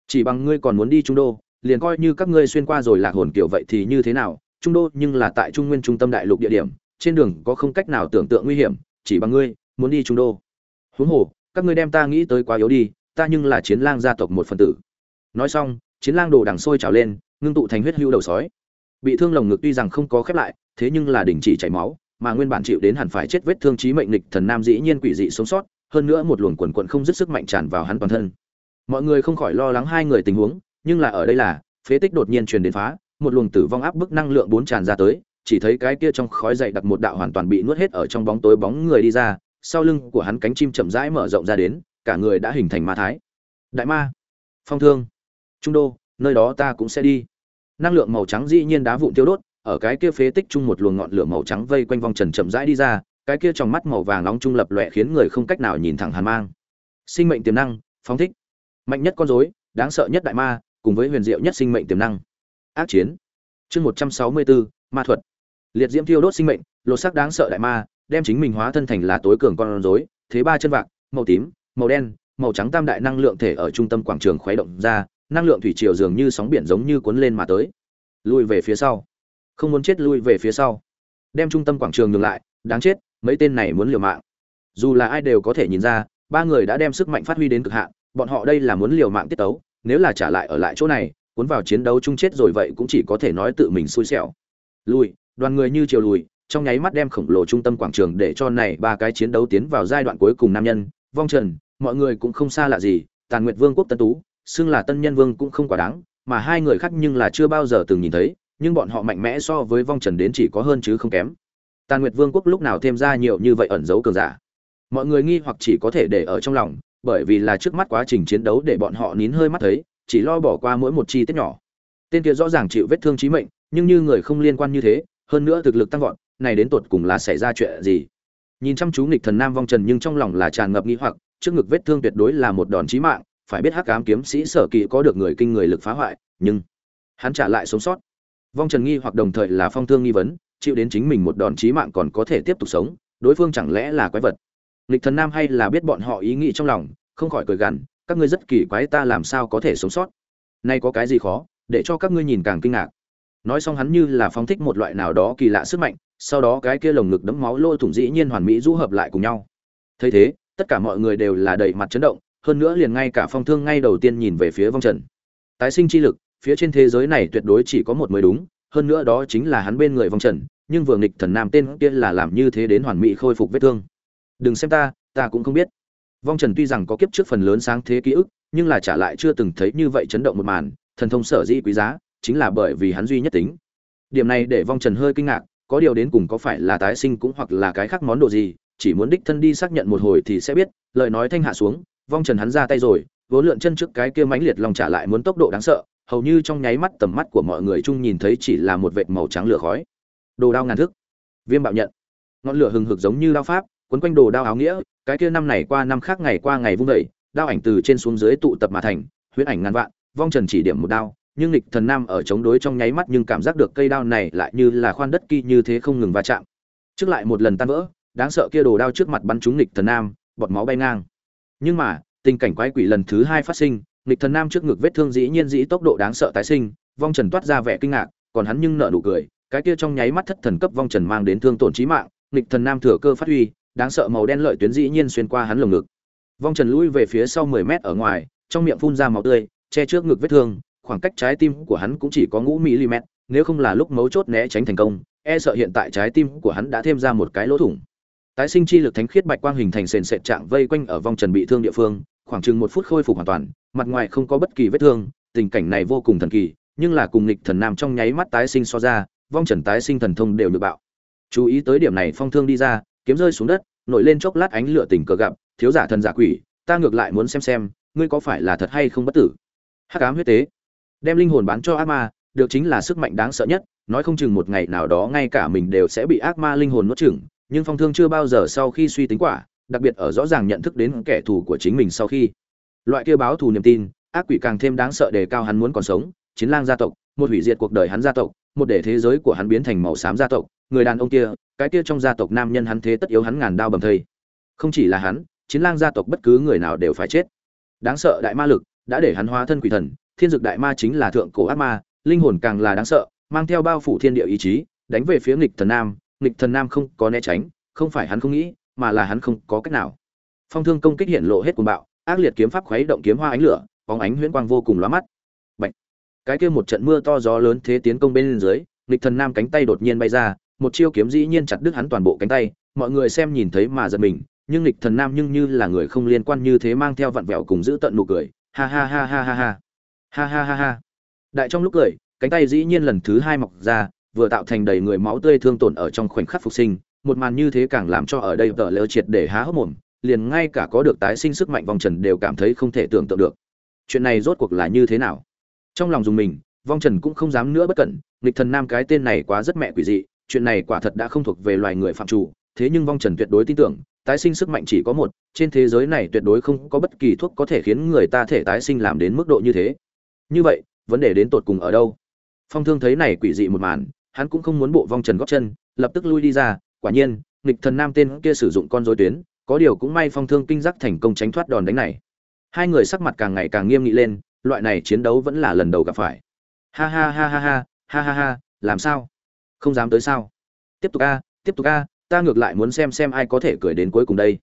chỉ bằng ngươi còn muốn đi trung đô liền coi như các ngươi xuyên qua rồi lạc hồn kiểu vậy thì như thế nào? Trung đô nhưng là tại trung nguyên trung tâm đại lục địa điểm, trên đường có không cách nào tưởng tượng nguy hiểm, chỉ bằng ngươi, muốn đi trung đô. Huống hồ, các ngươi đem ta nghĩ tới quá yếu đi, ta nhưng là chiến lang gia tộc một phần tử. Nói xong, chiến lang đồ đằng sôi trào lên, ngưng tụ thành huyết hưu đầu sói. Bị thương lồng ngực tuy rằng không có khép lại, thế nhưng là đình chỉ chảy máu, mà nguyên bản chịu đến hẳn phải chết vết thương trí mệnh lịch thần nam dĩ nhiên quỷ dị sống sót, hơn nữa một luồng quần quận không dứt sức mạnh tràn vào hắn toàn thân. Mọi người không khỏi lo lắng hai người tình huống nhưng là ở đây là, phế tích đột nhiên truyền đến phá, một luồng tử vong áp bức năng lượng bốn tràn ra tới, chỉ thấy cái kia trong khói dậy đặt một đạo hoàn toàn bị nuốt hết ở trong bóng tối bóng người đi ra, sau lưng của hắn cánh chim chậm rãi mở rộng ra đến, cả người đã hình thành ma thái. Đại ma, phong thương, trung đô, nơi đó ta cũng sẽ đi. Năng lượng màu trắng dĩ nhiên đá vụn tiêu đốt, ở cái kia phế tích chung một luồng ngọn lửa màu trắng vây quanh vòng trần chậm rãi đi ra, cái kia trong mắt màu vàng nóng trung lập lòe khiến người không cách nào nhìn thẳng hàn mang. Sinh mệnh tiềm năng, phóng thích. Mạnh nhất con rối, đáng sợ nhất đại ma cùng với huyền diệu nhất sinh mệnh tiềm năng. Ác chiến. Chương một trăm sáu mươi bốn ma thuật. Liệt diễm thiêu đốt sinh mệnh, lột sắc đáng sợ đại ma, đem chính mình hóa thân thành là tối cường con rối, thế ba chân vạc, màu tím, màu đen, màu trắng tam đại năng lượng thể ở trung tâm quảng trường khuấy động ra, năng lượng thủy triều dường như sóng biển giống như cuốn lên mà tới. Lui về phía sau. Không muốn chết lui về phía sau. Đem trung tâm quảng trường nhường lại, đáng chết, mấy tên này muốn liều mạng. Dù là ai đều có thể nhìn ra, ba người đã đem sức mạnh phát huy đến cực hạn, bọn họ đây là muốn liều mạng tiết tấu nếu là trả lại ở lại chỗ này, cuốn vào chiến đấu chung chết rồi vậy cũng chỉ có thể nói tự mình xui xẻo. Lùi, đoàn người như chiều lùi, trong nháy mắt đem khổng lồ trung tâm quảng trường để cho này ba cái chiến đấu tiến vào giai đoạn cuối cùng nam nhân. Vong trần, mọi người cũng không xa lạ gì, tàn nguyệt vương quốc tân tú, xưng là tân nhân vương cũng không quá đáng, mà hai người khác nhưng là chưa bao giờ từng nhìn thấy, nhưng bọn họ mạnh mẽ so với vong trần đến chỉ có hơn chứ không kém. Tàn nguyệt vương quốc lúc nào thêm ra nhiều như vậy ẩn giấu cường giả? Mọi người nghi hoặc chỉ có thể để ở trong lòng bởi vì là trước mắt quá trình chiến đấu để bọn họ nín hơi mắt thấy, chỉ lo bỏ qua mỗi một chi tiết nhỏ. Tên kia rõ ràng chịu vết thương chí mệnh, nhưng như người không liên quan như thế, hơn nữa thực lực tăng vọt, này đến tột cùng là xảy ra chuyện gì? Nhìn chăm chú nghịch thần nam vong trần nhưng trong lòng là tràn ngập nghi hoặc, trước ngực vết thương tuyệt đối là một đòn chí mạng, phải biết hắc ám kiếm sĩ sở kỵ có được người kinh người lực phá hoại, nhưng hắn trả lại sống sót. Vong trần nghi hoặc đồng thời là phong thương nghi vấn, chịu đến chính mình một đòn chí mạng còn có thể tiếp tục sống, đối phương chẳng lẽ là quái vật? Nghịch thần nam hay là biết bọn họ ý nghĩ trong lòng, không khỏi cười gằn, các ngươi rất kỳ quái ta làm sao có thể sống sót? Nay có cái gì khó, để cho các ngươi nhìn càng kinh ngạc. Nói xong hắn như là phóng thích một loại nào đó kỳ lạ sức mạnh, sau đó cái kia lồng ngực đấm máu lôi thủng dĩ nhiên hoàn mỹ rũ hợp lại cùng nhau. Thấy thế, tất cả mọi người đều là đầy mặt chấn động, hơn nữa liền ngay cả phong thương ngay đầu tiên nhìn về phía vong trần. Tái sinh chi lực, phía trên thế giới này tuyệt đối chỉ có một mới đúng, hơn nữa đó chính là hắn bên người vong trần, nhưng vừa nghịch thần nam tên kia là làm như thế đến hoàn mỹ khôi phục vết thương đừng xem ta ta cũng không biết. Vong trần tuy rằng có kiếp trước phần lớn sáng thế ký ức, nhưng là trả lại chưa từng thấy như vậy chấn động một màn, thần thông sở dĩ quý giá, chính là bởi vì hắn duy nhất tính. Điểm này để vong trần hơi kinh ngạc, có điều đến cùng có phải là tái sinh cũng hoặc là cái khác món đồ gì, chỉ muốn đích thân đi xác nhận một hồi thì sẽ biết, lời nói thanh hạ xuống, vong trần hắn ra tay rồi vốn lượn chân trước cái kia mãnh liệt lòng trả lại muốn tốc độ đáng sợ, hầu như trong nháy mắt tầm mắt của mọi người chung nhìn thấy chỉ là một vệt màu trắng lửa khói. Đồ đao ngàn thức viêm bạo nhận. Ngọn lửa hừng hực giống như đao pháp quấn quanh đồ đao áo nghĩa, cái kia năm này qua năm khác ngày qua ngày vung dậy, đao ảnh từ trên xuống dưới tụ tập mà thành, huyễn ảnh ngàn vạn, vong trần chỉ điểm một đao, nhưng lịch thần nam ở chống đối trong nháy mắt nhưng cảm giác được cây đao này lại như là khoan đất kỳ như thế không ngừng va chạm. Trước lại một lần tan vỡ, đáng sợ kia đồ đao trước mặt bắn trúng lịch thần nam, bọt máu bay ngang. Nhưng mà, tình cảnh quái quỷ lần thứ hai phát sinh lịch thần nam trước ngực vết thương dĩ nhiên dĩ tốc độ đáng sợ tái sinh, vong trần toát ra vẻ kinh ngạc, còn hắn nhưng nở nụ cười, cái kia trong nháy mắt thất thần cấp vong trần mang đến thương tổn chí mạng lịch thần nam thừa cơ phát huy đáng sợ màu đen lợi tuyến dĩ nhiên xuyên qua hắn lồng ngực. Vong trần lui về phía sau 10 mét ở ngoài, trong miệng phun ra máu tươi, che trước ngực vết thương, khoảng cách trái tim của hắn cũng chỉ có ngũ mm nếu không là lúc mấu chốt né tránh thành công e sợ hiện tại trái tim của hắn đã thêm ra một cái lỗ thủng. Tái sinh chi lực thánh khiết bạch quang hình thành sền sệt trạng vây quanh ở vong trần bị thương địa phương, khoảng chừng một phút khôi phục hoàn toàn, mặt ngoài không có bất kỳ vết thương, tình cảnh này vô cùng thần kỳ, nhưng là cùng nghịch thần nam trong nháy mắt tái sinh so ra, vong trần tái sinh thần thông đều được bạo. Chú ý tới điểm này phong thương đi ra kiếm rơi xuống đất, nổi lên chốc lát ánh lửa tình cờ gặp, thiếu giả thần giả quỷ, ta ngược lại muốn xem xem, ngươi có phải là thật hay không bất tử. Hắc ám huyết tế, đem linh hồn bán cho ác ma, được chính là sức mạnh đáng sợ nhất, nói không chừng một ngày nào đó ngay cả mình đều sẽ bị ác ma linh hồn nuốt chửng, nhưng phong thương chưa bao giờ sau khi suy tính quả, đặc biệt ở rõ ràng nhận thức đến kẻ thù của chính mình sau khi. Loại kia báo thù niềm tin, ác quỷ càng thêm đáng sợ đề cao hắn muốn còn sống, chiến lang gia tộc, một hủy diệt cuộc đời hắn gia tộc, một để thế giới của hắn biến thành màu xám gia tộc người đàn ông kia, cái kia trong gia tộc nam nhân hắn thế tất yếu hắn ngàn đao bầm thây. Không chỉ là hắn, chiến lang gia tộc bất cứ người nào đều phải chết. Đáng sợ đại ma lực đã để hắn hóa thân quỷ thần, thiên dực đại ma chính là thượng cổ ác ma, linh hồn càng là đáng sợ, mang theo bao phủ thiên địa ý chí, đánh về phía nghịch thần nam, nghịch thần nam không có né tránh, không phải hắn không nghĩ, mà là hắn không có cách nào. Phong thương công kích hiện lộ hết cuồng bạo, ác liệt kiếm pháp khuấy động kiếm hoa ánh lửa, bóng ánh huyễn quang vô cùng lóa mắt. Bạch. cái kia một trận mưa to gió lớn thế tiến công bên dưới, nghịch thần nam cánh tay đột nhiên bay ra một chiêu kiếm dĩ nhiên chặt đứt hắn toàn bộ cánh tay, mọi người xem nhìn thấy mà giật mình, nhưng Lịch Thần Nam nhưng như là người không liên quan như thế mang theo vặn vẹo cùng giữ tận nụ cười, ha ha ha ha ha ha. Ha ha ha ha. Đại trong lúc cười, cánh tay dĩ nhiên lần thứ hai mọc ra, vừa tạo thành đầy người máu tươi thương tổn ở trong khoảnh khắc phục sinh, một màn như thế càng làm cho ở đây tở lỡ triệt để há hốc mồm, liền ngay cả có được tái sinh sức mạnh vòng trần đều cảm thấy không thể tưởng tượng được. Chuyện này rốt cuộc là như thế nào? Trong lòng dùng mình, vong trần cũng không dám nữa bất cẩn, nghịch thần nam cái tên này quá rất mẹ quỷ dị, chuyện này quả thật đã không thuộc về loài người phạm chủ, thế nhưng vong trần tuyệt đối tin tưởng, tái sinh sức mạnh chỉ có một, trên thế giới này tuyệt đối không có bất kỳ thuốc có thể khiến người ta thể tái sinh làm đến mức độ như thế. Như vậy, vấn đề đến tột cùng ở đâu? Phong thương thấy này quỷ dị một màn, hắn cũng không muốn bộ vong trần góp chân, lập tức lui đi ra, quả nhiên, nghịch thần nam tên kia sử dụng con dối tuyến, có điều cũng may phong thương kinh giác thành công tránh thoát đòn đánh này. Hai người sắc mặt càng ngày càng nghiêm nghị lên, loại này chiến đấu vẫn là lần đầu gặp phải. Ha ha ha ha ha ha ha ha, làm sao? Không dám tới sao? Tiếp tục a, tiếp tục a, ta ngược lại muốn xem xem ai có thể cười đến cuối cùng đây.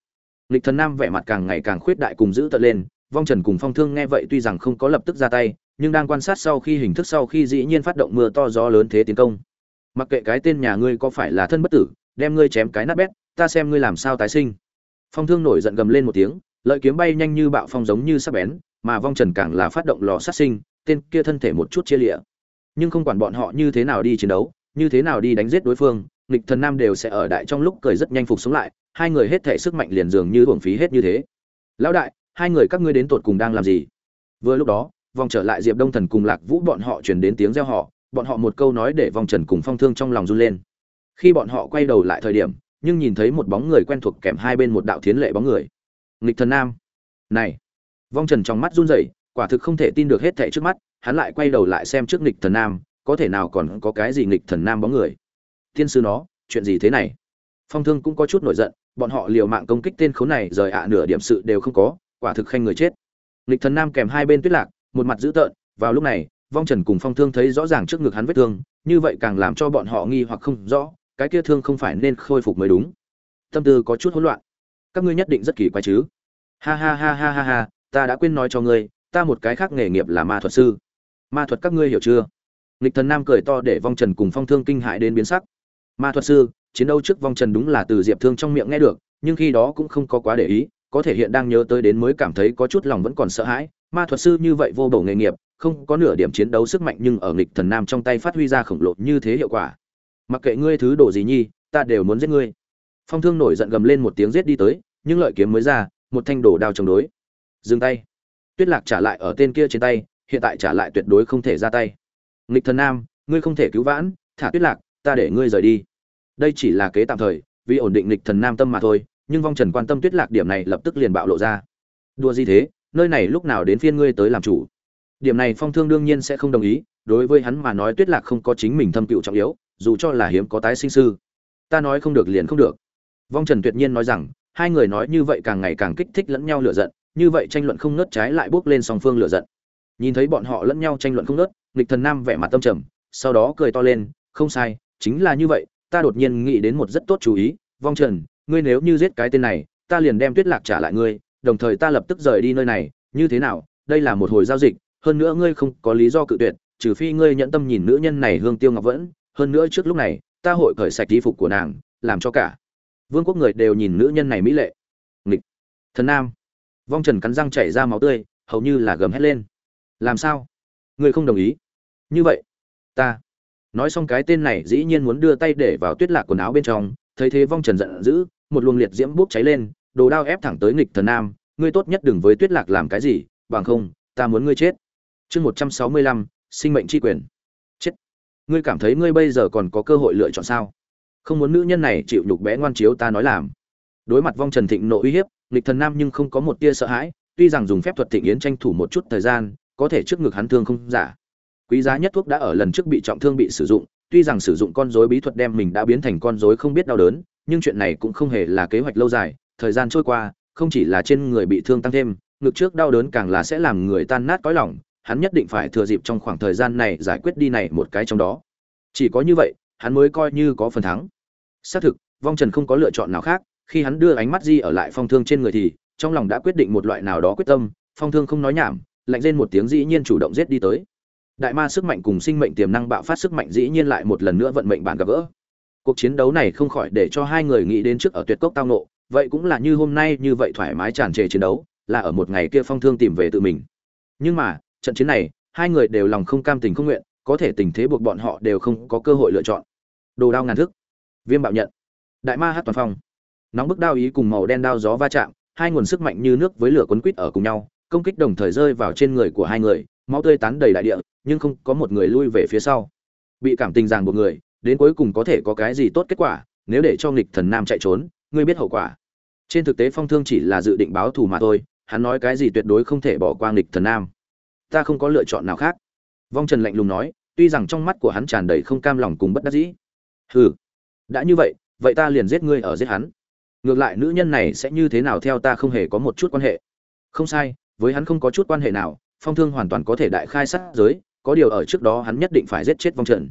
Lịch thần nam vẻ mặt càng ngày càng khuyết đại cùng giữ tận lên, vong trần cùng phong thương nghe vậy tuy rằng không có lập tức ra tay, nhưng đang quan sát sau khi hình thức sau khi dĩ nhiên phát động mưa to gió lớn thế tiến công. Mặc kệ cái tên nhà ngươi có phải là thân bất tử, đem ngươi chém cái nát bét, ta xem ngươi làm sao tái sinh. Phong thương nổi giận gầm lên một tiếng, lợi kiếm bay nhanh như bạo phong giống như sắc bén, mà vong trần càng là phát động lò sát sinh, tên kia thân thể một chút chia lịa. Nhưng không quản bọn họ như thế nào đi chiến đấu như thế nào đi đánh giết đối phương, nghịch thần nam đều sẽ ở đại trong lúc cười rất nhanh phục sống lại, hai người hết thể sức mạnh liền dường như hưởng phí hết như thế. Lão đại, hai người các ngươi đến tột cùng đang làm gì? Vừa lúc đó, vòng trở lại diệp đông thần cùng lạc vũ bọn họ chuyển đến tiếng reo họ bọn họ một câu nói để vòng trần cùng phong thương trong lòng run lên. Khi bọn họ quay đầu lại thời điểm, nhưng nhìn thấy một bóng người quen thuộc kèm hai bên một đạo thiến lệ bóng người. Nghịch thần nam. Này. Vong trần trong mắt run rẩy, quả thực không thể tin được hết thảy trước mắt, hắn lại quay đầu lại xem trước nghịch thần nam có thể nào còn có cái gì nghịch thần nam bóng người? Thiên sư nó, chuyện gì thế này? Phong thương cũng có chút nổi giận, bọn họ liều mạng công kích tên khốn này, rời ạ à, nửa điểm sự đều không có, quả thực khanh người chết. Nghịch thần nam kèm hai bên tuyết lạc, một mặt dữ tợn, vào lúc này, vong trần cùng phong thương thấy rõ ràng trước ngực hắn vết thương, như vậy càng làm cho bọn họ nghi hoặc không rõ, cái kia thương không phải nên khôi phục mới đúng. Tâm tư có chút hỗn loạn. Các ngươi nhất định rất kỳ quái chứ. Ha ha ha ha ha ha, ta đã quên nói cho ngươi, ta một cái khác nghề nghiệp là ma thuật sư. Ma thuật các ngươi hiểu chưa? Nghịch thần nam cười to để vong trần cùng phong thương kinh hại đến biến sắc. Ma thuật sư, chiến đấu trước vong trần đúng là từ diệp thương trong miệng nghe được, nhưng khi đó cũng không có quá để ý, có thể hiện đang nhớ tới đến mới cảm thấy có chút lòng vẫn còn sợ hãi. Ma thuật sư như vậy vô bổ nghề nghiệp, không có nửa điểm chiến đấu sức mạnh nhưng ở nghịch thần nam trong tay phát huy ra khổng lồ như thế hiệu quả. Mặc kệ ngươi thứ đồ gì nhi, ta đều muốn giết ngươi. Phong thương nổi giận gầm lên một tiếng giết đi tới, nhưng lợi kiếm mới ra, một thanh đổ đao chống đối. Dừng tay. Tuyết lạc trả lại ở tên kia trên tay, hiện tại trả lại tuyệt đối không thể ra tay nghịch thần nam, ngươi không thể cứu vãn, thả tuyết lạc, ta để ngươi rời đi. Đây chỉ là kế tạm thời, vì ổn định nghịch thần nam tâm mà thôi, nhưng vong trần quan tâm tuyết lạc điểm này lập tức liền bạo lộ ra. Đua gì thế, nơi này lúc nào đến phiên ngươi tới làm chủ? Điểm này phong thương đương nhiên sẽ không đồng ý, đối với hắn mà nói tuyết lạc không có chính mình thâm cựu trọng yếu, dù cho là hiếm có tái sinh sư. Ta nói không được liền không được. Vong trần tuyệt nhiên nói rằng, hai người nói như vậy càng ngày càng kích thích lẫn nhau lựa giận, như vậy tranh luận không nớt trái lại bước lên song phương lựa giận. Nhìn thấy bọn họ lẫn nhau tranh luận không nớt nghịch thần nam vẻ mặt tâm trầm, sau đó cười to lên, không sai, chính là như vậy, ta đột nhiên nghĩ đến một rất tốt chú ý, vong trần, ngươi nếu như giết cái tên này, ta liền đem tuyết lạc trả lại ngươi, đồng thời ta lập tức rời đi nơi này, như thế nào, đây là một hồi giao dịch, hơn nữa ngươi không có lý do cự tuyệt, trừ phi ngươi nhận tâm nhìn nữ nhân này hương tiêu ngọc vẫn, hơn nữa trước lúc này, ta hội cởi sạch y phục của nàng, làm cho cả vương quốc người đều nhìn nữ nhân này mỹ lệ. Nghịch thần nam. Vong trần cắn răng chảy ra máu tươi, hầu như là gầm hét lên. Làm sao? Ngươi không đồng ý. Như vậy, ta. Nói xong cái tên này dĩ nhiên muốn đưa tay để vào tuyết lạc quần áo bên trong, thấy thế vong trần giận dữ, một luồng liệt diễm bốc cháy lên, đồ đao ép thẳng tới nghịch thần nam, ngươi tốt nhất đừng với tuyết lạc làm cái gì, bằng không, ta muốn ngươi chết. Chương một trăm sáu mươi lăm, sinh mệnh tri quyền. Chết. Ngươi cảm thấy ngươi bây giờ còn có cơ hội lựa chọn sao? Không muốn nữ nhân này chịu nhục bé ngoan chiếu ta nói làm. Đối mặt vong trần thịnh nộ uy hiếp, nghịch thần nam nhưng không có một tia sợ hãi, tuy rằng dùng phép thuật thịnh yến tranh thủ một chút thời gian có thể trước ngực hắn thương không giả. Quý giá nhất thuốc đã ở lần trước bị trọng thương bị sử dụng, tuy rằng sử dụng con rối bí thuật đem mình đã biến thành con rối không biết đau đớn, nhưng chuyện này cũng không hề là kế hoạch lâu dài, thời gian trôi qua, không chỉ là trên người bị thương tăng thêm, ngực trước đau đớn càng là sẽ làm người tan nát cõi lòng, hắn nhất định phải thừa dịp trong khoảng thời gian này giải quyết đi này một cái trong đó. Chỉ có như vậy, hắn mới coi như có phần thắng. Xác thực, vong trần không có lựa chọn nào khác, khi hắn đưa ánh mắt di ở lại phong thương trên người thì, trong lòng đã quyết định một loại nào đó quyết tâm, phong thương không nói nhảm lạnh rên một tiếng dĩ nhiên chủ động giết đi tới. Đại ma sức mạnh cùng sinh mệnh tiềm năng bạo phát sức mạnh dĩ nhiên lại một lần nữa vận mệnh bản gặp gỡ. Cuộc chiến đấu này không khỏi để cho hai người nghĩ đến trước ở tuyệt cốc tao nộ, vậy cũng là như hôm nay như vậy thoải mái tràn trề chiến đấu, là ở một ngày kia phong thương tìm về tự mình. Nhưng mà, trận chiến này, hai người đều lòng không cam tình không nguyện, có thể tình thế buộc bọn họ đều không có cơ hội lựa chọn. Đồ đao ngàn thức, viêm bạo nhận, đại ma hát toàn phong. Nóng bức đao ý cùng màu đen đao gió va chạm, hai nguồn sức mạnh như nước với lửa quấn quýt ở cùng nhau công kích đồng thời rơi vào trên người của hai người, máu tươi tán đầy đại địa, nhưng không có một người lui về phía sau. Bị cảm tình ràng buộc người, đến cuối cùng có thể có cái gì tốt kết quả, nếu để cho nghịch thần nam chạy trốn, ngươi biết hậu quả. Trên thực tế phong thương chỉ là dự định báo thù mà thôi, hắn nói cái gì tuyệt đối không thể bỏ qua nghịch thần nam. Ta không có lựa chọn nào khác. Vong trần lạnh lùng nói, tuy rằng trong mắt của hắn tràn đầy không cam lòng cùng bất đắc dĩ. Hừ, đã như vậy vậy ta liền giết ngươi ở giết hắn. Ngược lại nữ nhân này sẽ như thế nào theo ta không hề có một chút quan hệ. Không sai với hắn không có chút quan hệ nào, phong thương hoàn toàn có thể đại khai sát giới, có điều ở trước đó hắn nhất định phải giết chết vong trần.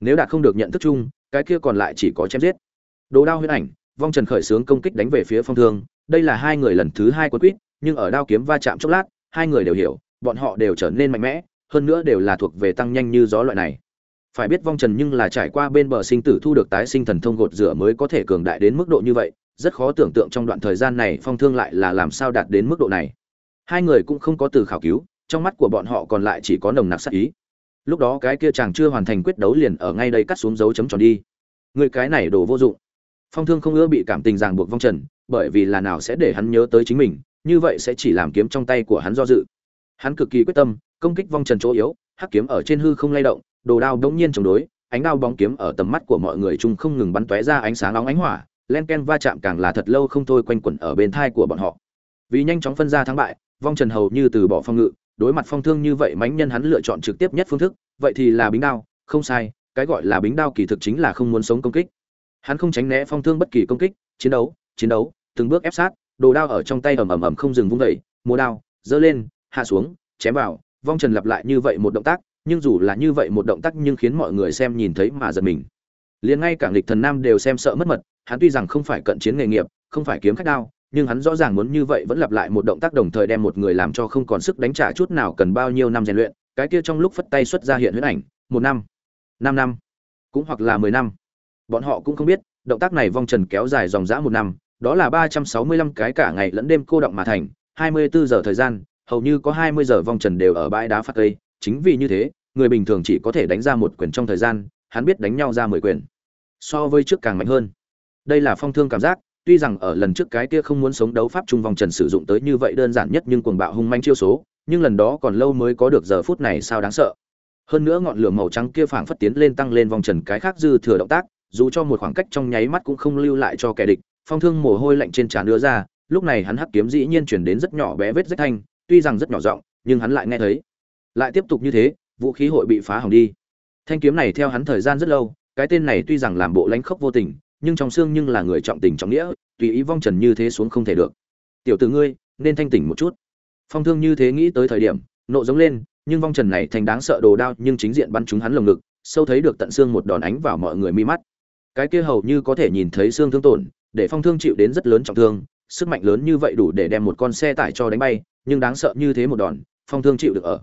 Nếu đạt không được nhận thức chung, cái kia còn lại chỉ có chém giết. Đồ đao huyễn ảnh, vong trần khởi xướng công kích đánh về phía phong thương, đây là hai người lần thứ hai quân quýt, nhưng ở đao kiếm va chạm chốc lát, hai người đều hiểu, bọn họ đều trở nên mạnh mẽ, hơn nữa đều là thuộc về tăng nhanh như gió loại này. Phải biết vong trần nhưng là trải qua bên bờ sinh tử thu được tái sinh thần thông gột rửa mới có thể cường đại đến mức độ như vậy, rất khó tưởng tượng trong đoạn thời gian này phong thương lại là làm sao đạt đến mức độ này hai người cũng không có từ khảo cứu, trong mắt của bọn họ còn lại chỉ có nồng nặc sát ý. Lúc đó cái kia chàng chưa hoàn thành quyết đấu liền ở ngay đây cắt xuống dấu chấm tròn đi. Người cái này đồ vô dụng. Phong thương không ưa bị cảm tình ràng buộc vong trần, bởi vì là nào sẽ để hắn nhớ tới chính mình, như vậy sẽ chỉ làm kiếm trong tay của hắn do dự. Hắn cực kỳ quyết tâm, công kích vong trần chỗ yếu, hắc kiếm ở trên hư không lay động, đồ đao đống nhiên chống đối, ánh đao bóng kiếm ở tầm mắt của mọi người chung không ngừng bắn tóe ra ánh sáng nóng ánh hỏa, len ken va chạm càng là thật lâu không thôi quanh quẩn ở bên thai của bọn họ. Vì nhanh chóng phân ra thắng bại vong trần hầu như từ bỏ phong ngự, đối mặt phong thương như vậy mãnh nhân hắn lựa chọn trực tiếp nhất phương thức, vậy thì là bính đao, không sai, cái gọi là bính đao kỳ thực chính là không muốn sống công kích. Hắn không tránh né phong thương bất kỳ công kích, chiến đấu chiến đấu, từng bước ép sát, đồ đao ở trong tay ầm ầm ầm không dừng vung vẩy múa đao, giơ lên, hạ xuống, chém vào, vong trần lặp lại như vậy một động tác, nhưng dù là như vậy một động tác nhưng khiến mọi người xem nhìn thấy mà giật mình. Liền ngay cả nghịch thần nam đều xem sợ mất mật, hắn tuy rằng không phải cận chiến nghề nghiệp, không phải kiếm khách đao nhưng hắn rõ ràng muốn như vậy vẫn lặp lại một động tác đồng thời đem một người làm cho không còn sức đánh trả chút nào cần bao nhiêu năm rèn luyện, cái kia trong lúc phất tay xuất ra hiện huyễn ảnh, một năm năm năm, cũng hoặc là mười năm. Bọn họ cũng không biết, động tác này vong trần kéo dài dòng dã một năm, đó là ba trăm sáu mươi lăm cái cả ngày lẫn đêm cô động mà thành, hai mươi bốn giờ thời gian, hầu như có hai mươi giờ vong trần đều ở bãi đá phát cây, chính vì như thế, người bình thường chỉ có thể đánh ra một quyền trong thời gian, hắn biết đánh nhau ra mười quyền, so với trước càng mạnh hơn. Đây là phong thương cảm giác tuy rằng ở lần trước cái kia không muốn sống đấu pháp trung vòng trần sử dụng tới như vậy đơn giản nhất nhưng cuồng bạo hung manh chiêu số, nhưng lần đó còn lâu mới có được giờ phút này sao đáng sợ. Hơn nữa ngọn lửa màu trắng kia phảng phất tiến lên tăng lên vòng trần cái khác dư thừa động tác, dù cho một khoảng cách trong nháy mắt cũng không lưu lại cho kẻ địch, phong thương mồ hôi lạnh trên trán đưa ra, lúc này hắn hắc kiếm dĩ nhiên chuyển đến rất nhỏ bé vết rách thanh, tuy rằng rất nhỏ giọng, nhưng hắn lại nghe thấy. Lại tiếp tục như thế, vũ khí hội bị phá hỏng đi. Thanh kiếm này theo hắn thời gian rất lâu, cái tên này tuy rằng làm bộ lánh khốc vô tình nhưng trong xương nhưng là người trọng tình trọng nghĩa, tùy ý vong trần như thế xuống không thể được. Tiểu tử ngươi, nên thanh tỉnh một chút. Phong thương như thế nghĩ tới thời điểm, nộ giống lên, nhưng vong trần này thành đáng sợ đồ đao, nhưng chính diện bắn trúng hắn lồng ngực, sâu thấy được tận xương một đòn ánh vào mọi người mi mắt. Cái kia hầu như có thể nhìn thấy xương thương tổn, để phong thương chịu đến rất lớn trọng thương, sức mạnh lớn như vậy đủ để đem một con xe tải cho đánh bay, nhưng đáng sợ như thế một đòn, phong thương chịu được ở.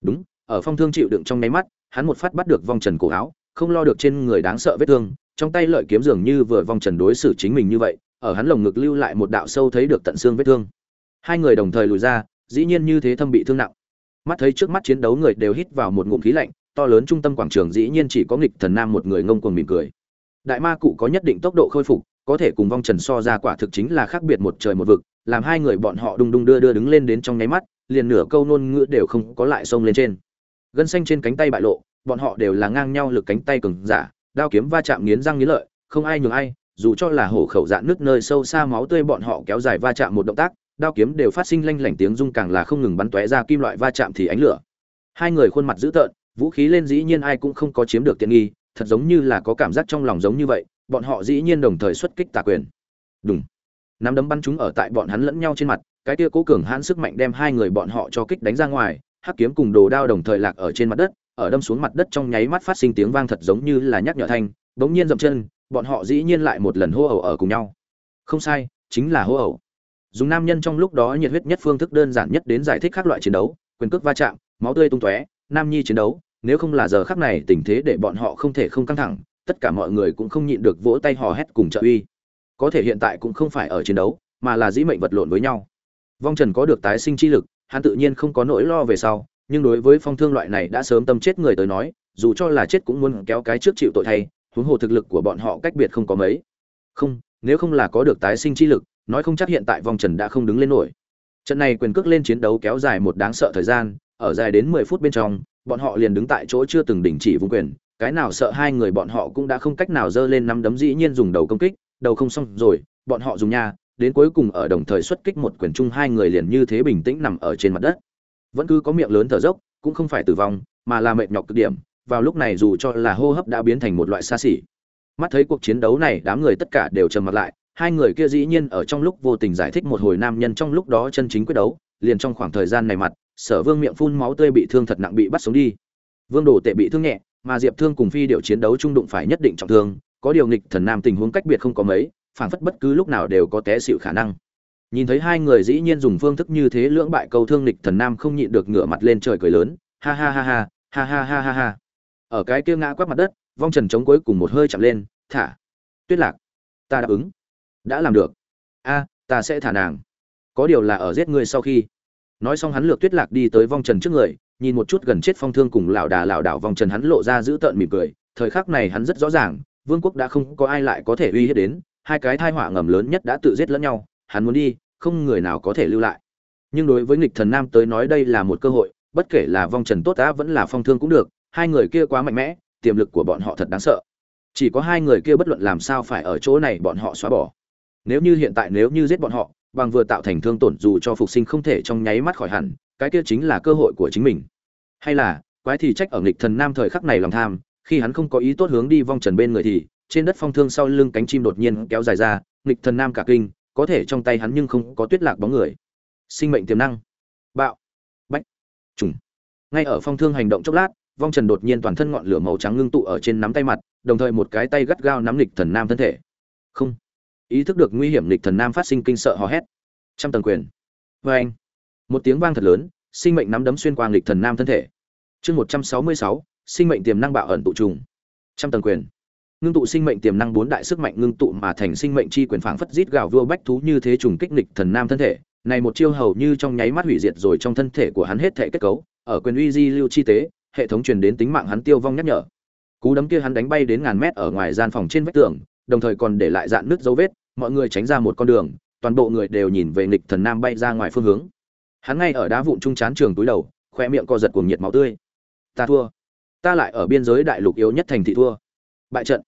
Đúng, ở phong thương chịu đựng trong nháy mắt, hắn một phát bắt được vong trần cổ áo, không lo được trên người đáng sợ vết thương trong tay lợi kiếm dường như vừa vong trần đối xử chính mình như vậy, ở hắn lồng ngực lưu lại một đạo sâu thấy được tận xương vết thương. Hai người đồng thời lùi ra, dĩ nhiên như thế thâm bị thương nặng. Mắt thấy trước mắt chiến đấu người đều hít vào một ngụm khí lạnh, to lớn trung tâm quảng trường dĩ nhiên chỉ có nghịch thần nam một người ngông cuồng mỉm cười. Đại ma cụ có nhất định tốc độ khôi phục, có thể cùng vong trần so ra quả thực chính là khác biệt một trời một vực, làm hai người bọn họ đung đung đưa đưa đứng lên đến trong nháy mắt, liền nửa câu nôn ngữ đều không có lại xông lên trên. Gân xanh trên cánh tay bại lộ, bọn họ đều là ngang nhau lực cánh tay cường giả đao kiếm va chạm nghiến răng nghiến lợi, không ai nhường ai, dù cho là hổ khẩu dạn nước nơi sâu xa máu tươi bọn họ kéo dài va chạm một động tác, đao kiếm đều phát sinh lanh lảnh tiếng rung càng là không ngừng bắn tóe ra kim loại va chạm thì ánh lửa. Hai người khuôn mặt dữ tợn, vũ khí lên dĩ nhiên ai cũng không có chiếm được tiện nghi, thật giống như là có cảm giác trong lòng giống như vậy, bọn họ dĩ nhiên đồng thời xuất kích tà quyền. Đúng nắm đấm bắn chúng ở tại bọn hắn lẫn nhau trên mặt, cái kia cố cường hãn sức mạnh đem hai người bọn họ cho kích đánh ra ngoài, hắc kiếm cùng đồ đao đồng thời lạc ở trên mặt đất ở đâm xuống mặt đất trong nháy mắt phát sinh tiếng vang thật giống như là nhắc nhở thanh, bỗng nhiên dậm chân, bọn họ dĩ nhiên lại một lần hô ẩu ở cùng nhau. Không sai, chính là hô ẩu. Dùng nam nhân trong lúc đó nhiệt huyết nhất phương thức đơn giản nhất đến giải thích các loại chiến đấu, quyền cước va chạm, máu tươi tung tóe, nam nhi chiến đấu, nếu không là giờ khắc này tình thế để bọn họ không thể không căng thẳng, tất cả mọi người cũng không nhịn được vỗ tay hò hét cùng trợ uy. Có thể hiện tại cũng không phải ở chiến đấu, mà là dĩ mệnh vật lộn với nhau. Vong trần có được tái sinh chi lực, hắn tự nhiên không có nỗi lo về sau nhưng đối với phong thương loại này đã sớm tâm chết người tới nói, dù cho là chết cũng muốn kéo cái trước chịu tội thay, huống hồ thực lực của bọn họ cách biệt không có mấy. Không, nếu không là có được tái sinh chi lực, nói không chắc hiện tại vòng trần đã không đứng lên nổi. Trận này quyền cước lên chiến đấu kéo dài một đáng sợ thời gian, ở dài đến mười phút bên trong, bọn họ liền đứng tại chỗ chưa từng đình chỉ vung quyền, cái nào sợ hai người bọn họ cũng đã không cách nào dơ lên nắm đấm dĩ nhiên dùng đầu công kích, đầu không xong rồi, bọn họ dùng nha, đến cuối cùng ở đồng thời xuất kích một quyền chung hai người liền như thế bình tĩnh nằm ở trên mặt đất vẫn cứ có miệng lớn thở dốc, cũng không phải tử vong, mà là mệt nhọc cực điểm, vào lúc này dù cho là hô hấp đã biến thành một loại xa xỉ. Mắt thấy cuộc chiến đấu này, đám người tất cả đều trầm mặt lại, hai người kia dĩ nhiên ở trong lúc vô tình giải thích một hồi nam nhân trong lúc đó chân chính quyết đấu, liền trong khoảng thời gian này mặt, sở vương miệng phun máu tươi bị thương thật nặng bị bắt sống đi. Vương đồ tệ bị thương nhẹ, mà diệp thương cùng phi điệu chiến đấu trung đụng phải nhất định trọng thương, có điều nghịch thần nam tình huống cách biệt không có mấy, phảng phất bất cứ lúc nào đều có té xịu khả năng. Nhìn thấy hai người dĩ nhiên dùng phương thức như thế lưỡng bại câu thương lịch thần nam không nhịn được ngửa mặt lên trời cười lớn, ha ha ha ha, ha ha ha ha ha. Ở cái kia ngã quắp mặt đất, vong trần chống cuối cùng một hơi chậm lên, thả. Tuyết Lạc, ta đáp ứng. Đã làm được. A, ta sẽ thả nàng. Có điều là ở giết ngươi sau khi. Nói xong hắn lược Tuyết Lạc đi tới vong trần trước người, nhìn một chút gần chết phong thương cùng lão đà lão đảo vong trần hắn lộ ra giữ tợn mỉm cười, thời khắc này hắn rất rõ ràng, vương quốc đã không có ai lại có thể uy hiếp đến, hai cái tai họa ngầm lớn nhất đã tự giết lẫn nhau, hắn muốn đi, không người nào có thể lưu lại. Nhưng đối với nghịch thần nam tới nói đây là một cơ hội, bất kể là vong trần tốt đã vẫn là phong thương cũng được, hai người kia quá mạnh mẽ, tiềm lực của bọn họ thật đáng sợ. Chỉ có hai người kia bất luận làm sao phải ở chỗ này bọn họ xóa bỏ. Nếu như hiện tại nếu như giết bọn họ, bằng vừa tạo thành thương tổn dù cho phục sinh không thể trong nháy mắt khỏi hẳn, cái kia chính là cơ hội của chính mình. Hay là, quái thì trách ở nghịch thần nam thời khắc này lòng tham, khi hắn không có ý tốt hướng đi vong trần bên người thì, trên đất phong thương sau lưng cánh chim đột nhiên kéo dài ra, nghịch thần nam cả kinh có thể trong tay hắn nhưng không có tuyết lạc bóng người. Sinh mệnh tiềm năng. Bạo. Bách trùng. Ngay ở phong thương hành động chốc lát, vong trần đột nhiên toàn thân ngọn lửa màu trắng ngưng tụ ở trên nắm tay mặt, đồng thời một cái tay gắt gao nắm lịch thần nam thân thể. Không. Ý thức được nguy hiểm lịch thần nam phát sinh kinh sợ hò hét. Trăm tầng quyền. Vê anh. Một tiếng vang thật lớn, sinh mệnh nắm đấm xuyên qua lịch thần nam thân thể. Chương một trăm sáu mươi sáu, sinh mệnh tiềm năng bạo ẩn tụ trùng. Trăm tầng quyền ngưng tụ sinh mệnh tiềm năng bốn đại sức mạnh ngưng tụ mà thành sinh mệnh chi quyền phảng phất rít gào vua bách thú như thế trùng kích nghịch thần nam thân thể. Này một chiêu hầu như trong nháy mắt hủy diệt rồi trong thân thể của hắn hết thể kết cấu, ở quyền uy di lưu chi tế, hệ thống truyền đến tính mạng hắn tiêu vong nhắc nhở. Cú đấm kia hắn đánh bay đến ngàn mét ở ngoài gian phòng trên vách tường, đồng thời còn để lại dạn nứt dấu vết, mọi người tránh ra một con đường, toàn bộ người đều nhìn về nghịch thần nam bay ra ngoài phương hướng. Hắn ngay ở đá vụn trung chán trường túi đầu khoe miệng co giật cuồng nhiệt máu tươi. Ta thua. Ta lại ở biên giới đại lục yếu nhất thành thị thua. Bại trận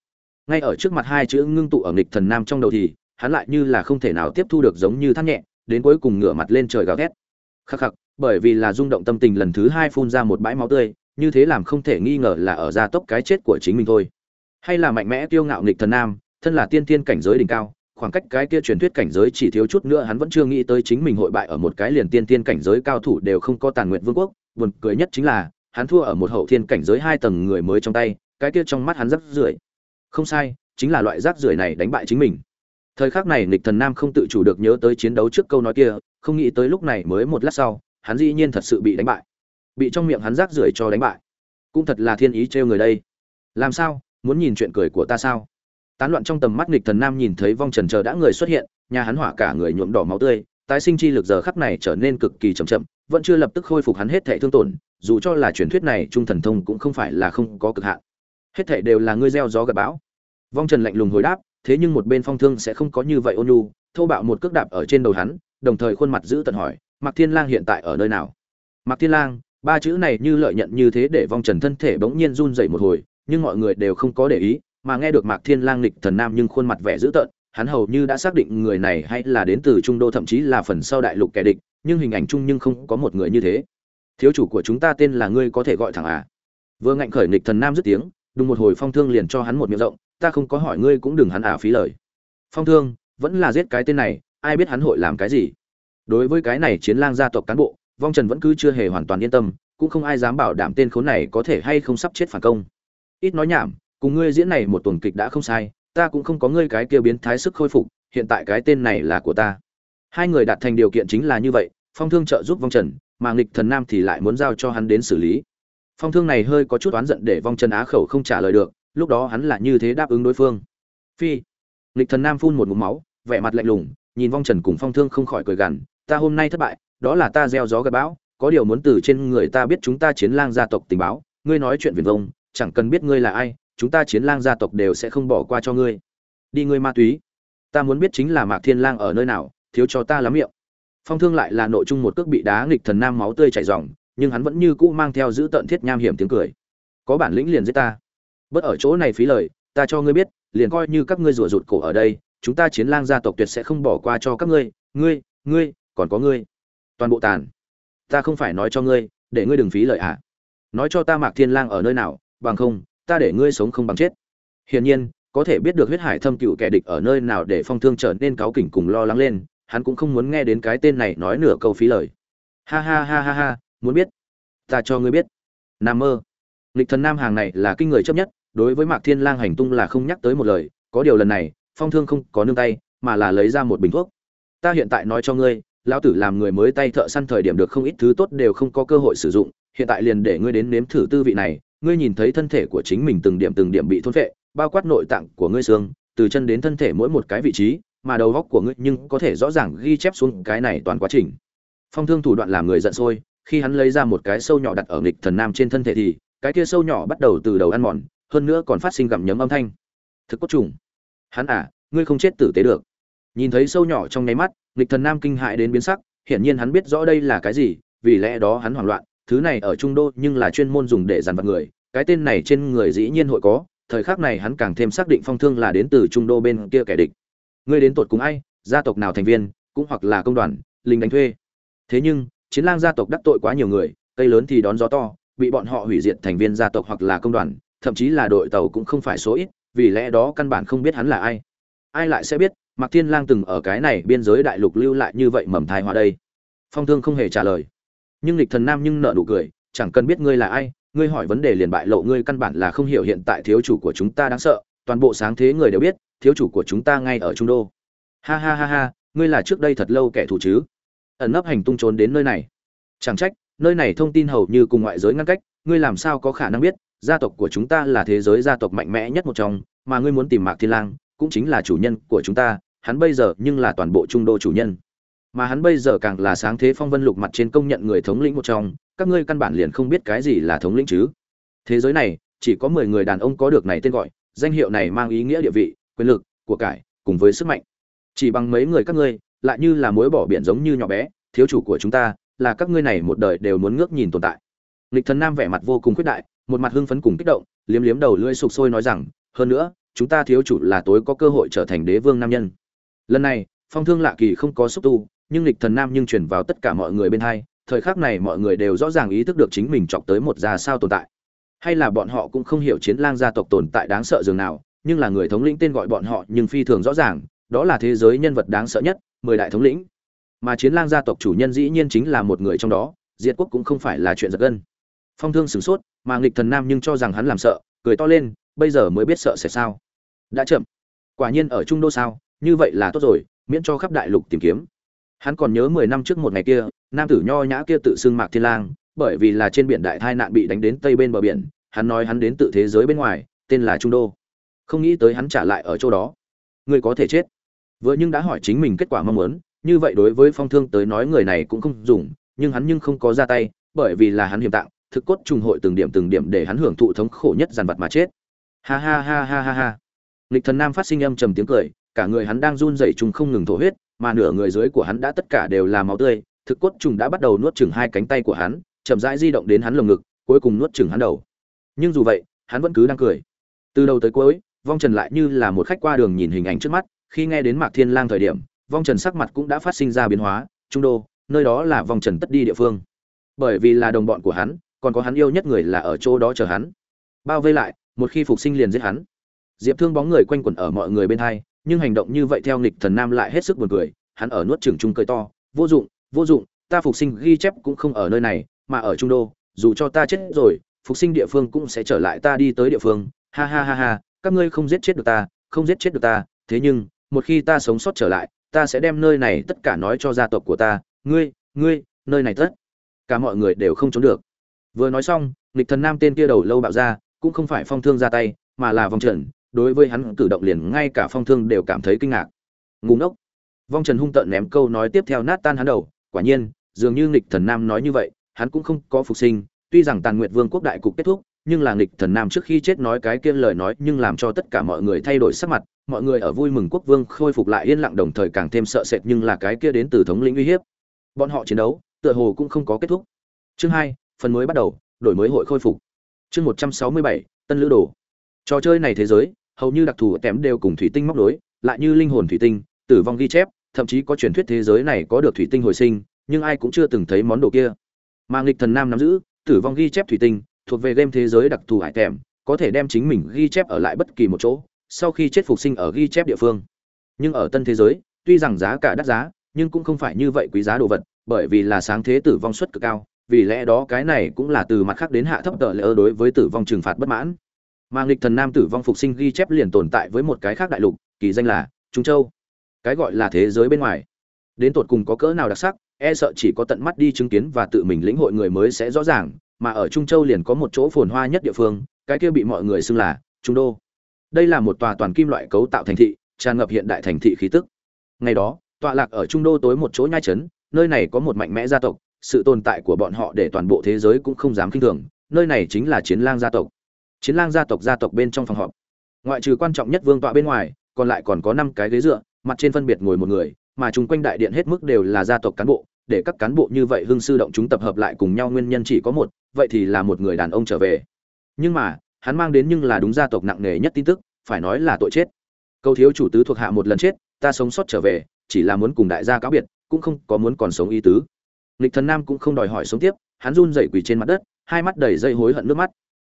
ngay ở trước mặt hai chữ ngưng tụ ở nghịch thần nam trong đầu thì, hắn lại như là không thể nào tiếp thu được giống như thắt nhẹ, đến cuối cùng ngửa mặt lên trời gào thét. Khắc khắc, bởi vì là rung động tâm tình lần thứ hai phun ra một bãi máu tươi, như thế làm không thể nghi ngờ là ở gia tốc cái chết của chính mình thôi. Hay là mạnh mẽ kiêu ngạo nghịch thần nam, thân là tiên tiên cảnh giới đỉnh cao, khoảng cách cái kia truyền thuyết cảnh giới chỉ thiếu chút nữa hắn vẫn chưa nghĩ tới chính mình hội bại ở một cái liền tiên tiên cảnh giới cao thủ đều không có tàn nguyện vương quốc. Buồn cười nhất chính là, hắn thua ở một hậu thiên cảnh giới hai tầng người mới trong tay, cái kia trong mắt hắn rất rưởi không sai, chính là loại rác rưởi này đánh bại chính mình. Thời khắc này nghịch thần nam không tự chủ được nhớ tới chiến đấu trước câu nói kia, không nghĩ tới lúc này mới một lát sau, hắn dĩ nhiên thật sự bị đánh bại. Bị trong miệng hắn rác rưởi cho đánh bại. Cũng thật là thiên ý trêu người đây. Làm sao? Muốn nhìn chuyện cười của ta sao? Tán loạn trong tầm mắt nghịch thần nam nhìn thấy vong trần chờ đã người xuất hiện, nhà hắn hỏa cả người nhuộm đỏ máu tươi, tái sinh chi lực giờ khắc này trở nên cực kỳ chậm chậm, vẫn chưa lập tức khôi phục hắn hết thệ thương tổn, dù cho là truyền thuyết này trung thần thông cũng không phải là không có cực hạn hết thảy đều là ngươi gieo gió gặt bão. Vong trần lạnh lùng hồi đáp, thế nhưng một bên phong thương sẽ không có như vậy ôn nhu, thô bạo một cước đạp ở trên đầu hắn, đồng thời khuôn mặt giữ tận hỏi, mạc thiên lang hiện tại ở nơi nào? Mạc thiên lang, ba chữ này như lợi nhận như thế để vong trần thân thể bỗng nhiên run rẩy một hồi, nhưng mọi người đều không có để ý, mà nghe được mạc thiên lang lịch thần nam nhưng khuôn mặt vẻ dữ tợn, hắn hầu như đã xác định người này hay là đến từ trung đô thậm chí là phần sau đại lục kẻ địch, nhưng hình ảnh chung nhưng không có một người như thế. Thiếu chủ của chúng ta tên là ngươi có thể gọi thẳng à? Vừa ngạnh khởi nghịch thần nam dứt tiếng đùng một hồi phong thương liền cho hắn một miệng rộng, ta không có hỏi ngươi cũng đừng hắn à phí lời. Phong thương, vẫn là giết cái tên này, ai biết hắn hội làm cái gì? Đối với cái này chiến lang gia tộc cán bộ, vong trần vẫn cứ chưa hề hoàn toàn yên tâm, cũng không ai dám bảo đảm tên khốn này có thể hay không sắp chết phản công. Ít nói nhảm, cùng ngươi diễn này một tuần kịch đã không sai, ta cũng không có ngươi cái kia biến thái sức khôi phục, hiện tại cái tên này là của ta. Hai người đạt thành điều kiện chính là như vậy, phong thương trợ giúp vong trần, mà nghịch thần nam thì lại muốn giao cho hắn đến xử lý phong thương này hơi có chút oán giận để vong trần á khẩu không trả lời được, lúc đó hắn là như thế đáp ứng đối phương. Phi. Lịch thần nam phun một ngụm máu, vẻ mặt lạnh lùng, nhìn vong trần cùng phong thương không khỏi cười gằn, ta hôm nay thất bại, đó là ta gieo gió gặp bão, có điều muốn từ trên người ta biết chúng ta chiến lang gia tộc tình báo, ngươi nói chuyện viền vông, chẳng cần biết ngươi là ai, chúng ta chiến lang gia tộc đều sẽ không bỏ qua cho ngươi. Đi ngươi ma túy. Ta muốn biết chính là mạc thiên lang ở nơi nào, thiếu cho ta lắm miệng. Phong thương lại là nội trung một cước bị đá, nghịch thần nam máu tươi chảy ròng nhưng hắn vẫn như cũ mang theo giữ tận thiết nham hiểm tiếng cười. Có bản lĩnh liền giết ta. Bất ở chỗ này phí lời, ta cho ngươi biết, liền coi như các ngươi rủa rụt cổ ở đây, chúng ta chiến lang gia tộc tuyệt sẽ không bỏ qua cho các ngươi ngươi ngươi, còn có ngươi. Toàn bộ tàn. Ta không phải nói cho ngươi, để ngươi đừng phí lời ạ. À. nói cho ta mạc thiên lang ở nơi nào, bằng không, ta để ngươi sống không bằng chết. Hiển nhiên, có thể biết được huyết hải thâm cựu kẻ địch ở nơi nào để phong thương trở nên cáu kỉnh cùng lo lắng lên, hắn cũng không muốn nghe đến cái tên này nói nửa câu phí lời. Ha ha ha ha ha muốn biết. Ta cho ngươi biết. Nam mơ. Lịch thần nam hàng này là kinh người chấp nhất, đối với mạc thiên lang hành tung là không nhắc tới một lời, có điều lần này, phong thương không có nương tay, mà là lấy ra một bình thuốc. Ta hiện tại nói cho ngươi, lão tử làm người mới tay thợ săn thời điểm được không ít thứ tốt đều không có cơ hội sử dụng, hiện tại liền để ngươi đến nếm thử tư vị này, ngươi nhìn thấy thân thể của chính mình từng điểm từng điểm bị thôn phệ, bao quát nội tạng của ngươi xương, từ chân đến thân thể mỗi một cái vị trí, mà đầu góc của ngươi nhưng có thể rõ ràng ghi chép xuống cái này toàn quá trình. Phong thương thủ đoạn làm người giận sôi khi hắn lấy ra một cái sâu nhỏ đặt ở nghịch thần nam trên thân thể thì, cái kia sâu nhỏ bắt đầu từ đầu ăn mòn, hơn nữa còn phát sinh gặm nhấm âm thanh. Thực cốt trùng. Hắn à ngươi không chết tử tế được. Nhìn thấy sâu nhỏ trong nháy mắt, nghịch thần nam kinh hại đến biến sắc, hiển nhiên hắn biết rõ đây là cái gì, vì lẽ đó hắn hoảng loạn, thứ này ở trung đô nhưng là chuyên môn dùng để dàn vật người, cái tên này trên người dĩ nhiên hội có, thời khắc này hắn càng thêm xác định phong thương là đến từ trung đô bên kia kẻ địch. Ngươi đến tột cùng ai, gia tộc nào thành viên, cũng hoặc là công đoàn, lính đánh thuê. Thế nhưng chiến lang gia tộc đắc tội quá nhiều người, cây lớn thì đón gió to, bị bọn họ hủy diệt thành viên gia tộc hoặc là công đoàn, thậm chí là đội tàu cũng không phải số ít, vì lẽ đó căn bản không biết hắn là ai. Ai lại sẽ biết, mạc thiên lang từng ở cái này biên giới đại lục lưu lại như vậy mầm thai hoa đây? Phong thương không hề trả lời. Nhưng lịch thần nam nhưng nợ nụ cười, chẳng cần biết ngươi là ai, ngươi hỏi vấn đề liền bại lộ, ngươi căn bản là không hiểu hiện tại thiếu chủ của chúng ta đáng sợ, toàn bộ sáng thế người đều biết, thiếu chủ của chúng ta ngay ở trung đô. Ha ha ha ha, ngươi là trước đây thật lâu kẻ thù chứ? Ẩn nấp hành tung trốn đến nơi này. Chẳng trách, nơi này thông tin hầu như cùng ngoại giới ngăn cách, ngươi làm sao có khả năng biết, gia tộc của chúng ta là thế giới gia tộc mạnh mẽ nhất một trong, mà ngươi muốn tìm mạc thiên lang, cũng chính là chủ nhân của chúng ta, hắn bây giờ nhưng là toàn bộ trung đô chủ nhân. Mà hắn bây giờ càng là sáng thế phong vân lục mặt trên công nhận người thống lĩnh một trong, các ngươi căn bản liền không biết cái gì là thống lĩnh chứ. Thế giới này, chỉ có mười người đàn ông có được này tên gọi, danh hiệu này mang ý nghĩa địa vị, quyền lực, của cải, cùng với sức mạnh. Chỉ bằng mấy người các ngươi lại như là mối bỏ biển giống như nhỏ bé, thiếu chủ của chúng ta, là các ngươi này một đời đều muốn ngước nhìn tồn tại. Lịch thần nam vẻ mặt vô cùng khuyết đại, một mặt hưng phấn cùng kích động, liếm liếm đầu lưỡi sục sôi nói rằng, hơn nữa, chúng ta thiếu chủ là tối có cơ hội trở thành đế vương nam nhân. Lần này, phong thương lạ kỳ không có xúc tu, nhưng lịch thần nam nhưng chuyển vào tất cả mọi người bên hai, thời khắc này mọi người đều rõ ràng ý thức được chính mình chọc tới một gia sao tồn tại. Hay là bọn họ cũng không hiểu chiến lang gia tộc tồn tại đáng sợ dường nào, nhưng là người thống lĩnh tên gọi bọn họ nhưng phi thường rõ ràng, đó là thế giới nhân vật đáng sợ nhất mười đại thống lĩnh. Mà chiến lang gia tộc chủ nhân dĩ nhiên chính là một người trong đó, diệt quốc cũng không phải là chuyện giật gân. Phong thương sửng sốt, mà nghịch thần nam nhưng cho rằng hắn làm sợ, cười to lên, bây giờ mới biết sợ sẽ sao. Đã chậm. Quả nhiên ở trung đô sao, như vậy là tốt rồi, miễn cho khắp đại lục tìm kiếm. Hắn còn nhớ mười năm trước một ngày kia, nam tử nho nhã kia tự xưng mạc thiên lang, bởi vì là trên biển đại tai nạn bị đánh đến tây bên bờ biển, hắn nói hắn đến tự thế giới bên ngoài, tên là trung đô. Không nghĩ tới hắn trả lại ở chỗ đó. Ngươi có thể chết vừa nhưng đã hỏi chính mình kết quả mong muốn, như vậy đối với phong thương tới nói người này cũng không dùng, nhưng hắn nhưng không có ra tay, bởi vì là hắn hiểm tạng, thực cốt trùng hội từng điểm từng điểm để hắn hưởng thụ thống khổ nhất dàn vật mà chết. Ha ha ha ha ha ha. Lịch thần nam phát sinh âm trầm tiếng cười, cả người hắn đang run rẩy trùng không ngừng thổ huyết, mà nửa người dưới của hắn đã tất cả đều là máu tươi, thực cốt trùng đã bắt đầu nuốt chừng hai cánh tay của hắn, chậm rãi di động đến hắn lồng ngực, cuối cùng nuốt chừng hắn đầu. Nhưng dù vậy, hắn vẫn cứ đang cười. Từ đầu tới cuối, vong trần lại như là một khách qua đường nhìn hình ảnh trước mắt khi nghe đến mạc thiên lang thời điểm, vong trần sắc mặt cũng đã phát sinh ra biến hóa, trung đô, nơi đó là vong trần tất đi địa phương. Bởi vì là đồng bọn của hắn, còn có hắn yêu nhất người là ở chỗ đó chờ hắn. Bao vây lại, một khi phục sinh liền giết hắn. Diệp thương bóng người quanh quẩn ở mọi người bên hai, nhưng hành động như vậy theo nghịch thần nam lại hết sức buồn cười, hắn ở nuốt trường trung cười to, vô dụng vô dụng, ta phục sinh ghi chép cũng không ở nơi này, mà ở trung đô, dù cho ta chết rồi, phục sinh địa phương cũng sẽ trở lại ta đi tới địa phương. Ha ha ha ha, các ngươi không giết chết được ta, không giết chết được ta, thế nhưng một khi ta sống sót trở lại, ta sẽ đem nơi này tất cả nói cho gia tộc của ta, ngươi ngươi, nơi này tất cả mọi người đều không trốn được. Vừa nói xong, nghịch thần nam tên kia đầu lâu bạo ra, cũng không phải phong thương ra tay, mà là vong trần. Đối với hắn cử động liền ngay cả phong thương đều cảm thấy kinh ngạc. Ngủ ngốc. Vong trần hung tợn ném câu nói tiếp theo nát tan hắn đầu. Quả nhiên, dường như nghịch thần nam nói như vậy, hắn cũng không có phục sinh. Tuy rằng tàn nguyệt vương quốc đại cục kết thúc nhưng là nghịch thần nam trước khi chết nói cái kia lời nói nhưng làm cho tất cả mọi người thay đổi sắc mặt, mọi người ở vui mừng quốc vương khôi phục lại yên lặng đồng thời càng thêm sợ sệt nhưng là cái kia đến từ thống lĩnh uy hiếp. Bọn họ chiến đấu, tựa hồ cũng không có kết thúc. Chương hai, phần mới bắt đầu, đổi mới hội khôi phục. Chương một trăm sáu mươi bảy, tân lữ đồ. Trò chơi này thế giới, hầu như đặc thù tém đều cùng thủy tinh móc đối lại như linh hồn thủy tinh, tử vong ghi chép, thậm chí có truyền thuyết thế giới này có được thủy tinh hồi sinh, nhưng ai cũng chưa từng thấy món đồ kia. Mà nghịch thần nam nắm giữ, tử vong ghi chép thủy tinh thuộc về game thế giới đặc thù hải tèm, có thể đem chính mình ghi chép ở lại bất kỳ một chỗ, sau khi chết phục sinh ở ghi chép địa phương. Nhưng ở tân thế giới, tuy rằng giá cả đắt giá, nhưng cũng không phải như vậy quý giá đồ vật, bởi vì là sáng thế tử vong suất cực cao, vì lẽ đó cái này cũng là từ mặt khác đến hạ thấp tờ lỡ đối với tử vong trừng phạt bất mãn. Mà nghịch thần nam tử vong phục sinh ghi chép liền tồn tại với một cái khác đại lục, kỳ danh là trung châu. Cái gọi là thế giới bên ngoài. Đến tột cùng có cỡ nào đặc sắc e sợ chỉ có tận mắt đi chứng kiến và tự mình lĩnh hội người mới sẽ rõ ràng mà ở trung châu liền có một chỗ phồn hoa nhất địa phương, cái kia bị mọi người xưng là trung đô. Đây là một tòa toàn kim loại cấu tạo thành thị, tràn ngập hiện đại thành thị khí tức. Ngày đó, tọa lạc ở trung đô tối một chỗ nhai trấn, nơi này có một mạnh mẽ gia tộc, sự tồn tại của bọn họ để toàn bộ thế giới cũng không dám kinh thường, nơi này chính là chiến lang gia tộc. Chiến lang gia tộc gia tộc bên trong phòng họp. Ngoại trừ quan trọng nhất vương tọa bên ngoài, còn lại còn có năm cái ghế dựa, mặt trên phân biệt ngồi một người, mà chung quanh đại điện hết mức đều là gia tộc cán bộ để các cán bộ như vậy hưng sư động chúng tập hợp lại cùng nhau nguyên nhân chỉ có một, vậy thì là một người đàn ông trở về. Nhưng mà, hắn mang đến nhưng là đúng gia tộc nặng nề nhất tin tức, phải nói là tội chết. Câu thiếu chủ tứ thuộc hạ một lần chết, ta sống sót trở về, chỉ là muốn cùng đại gia cáo biệt, cũng không có muốn còn sống ý tứ. Lịch thần nam cũng không đòi hỏi sống tiếp, hắn run rẩy quỳ trên mặt đất, hai mắt đầy dây hối hận nước mắt.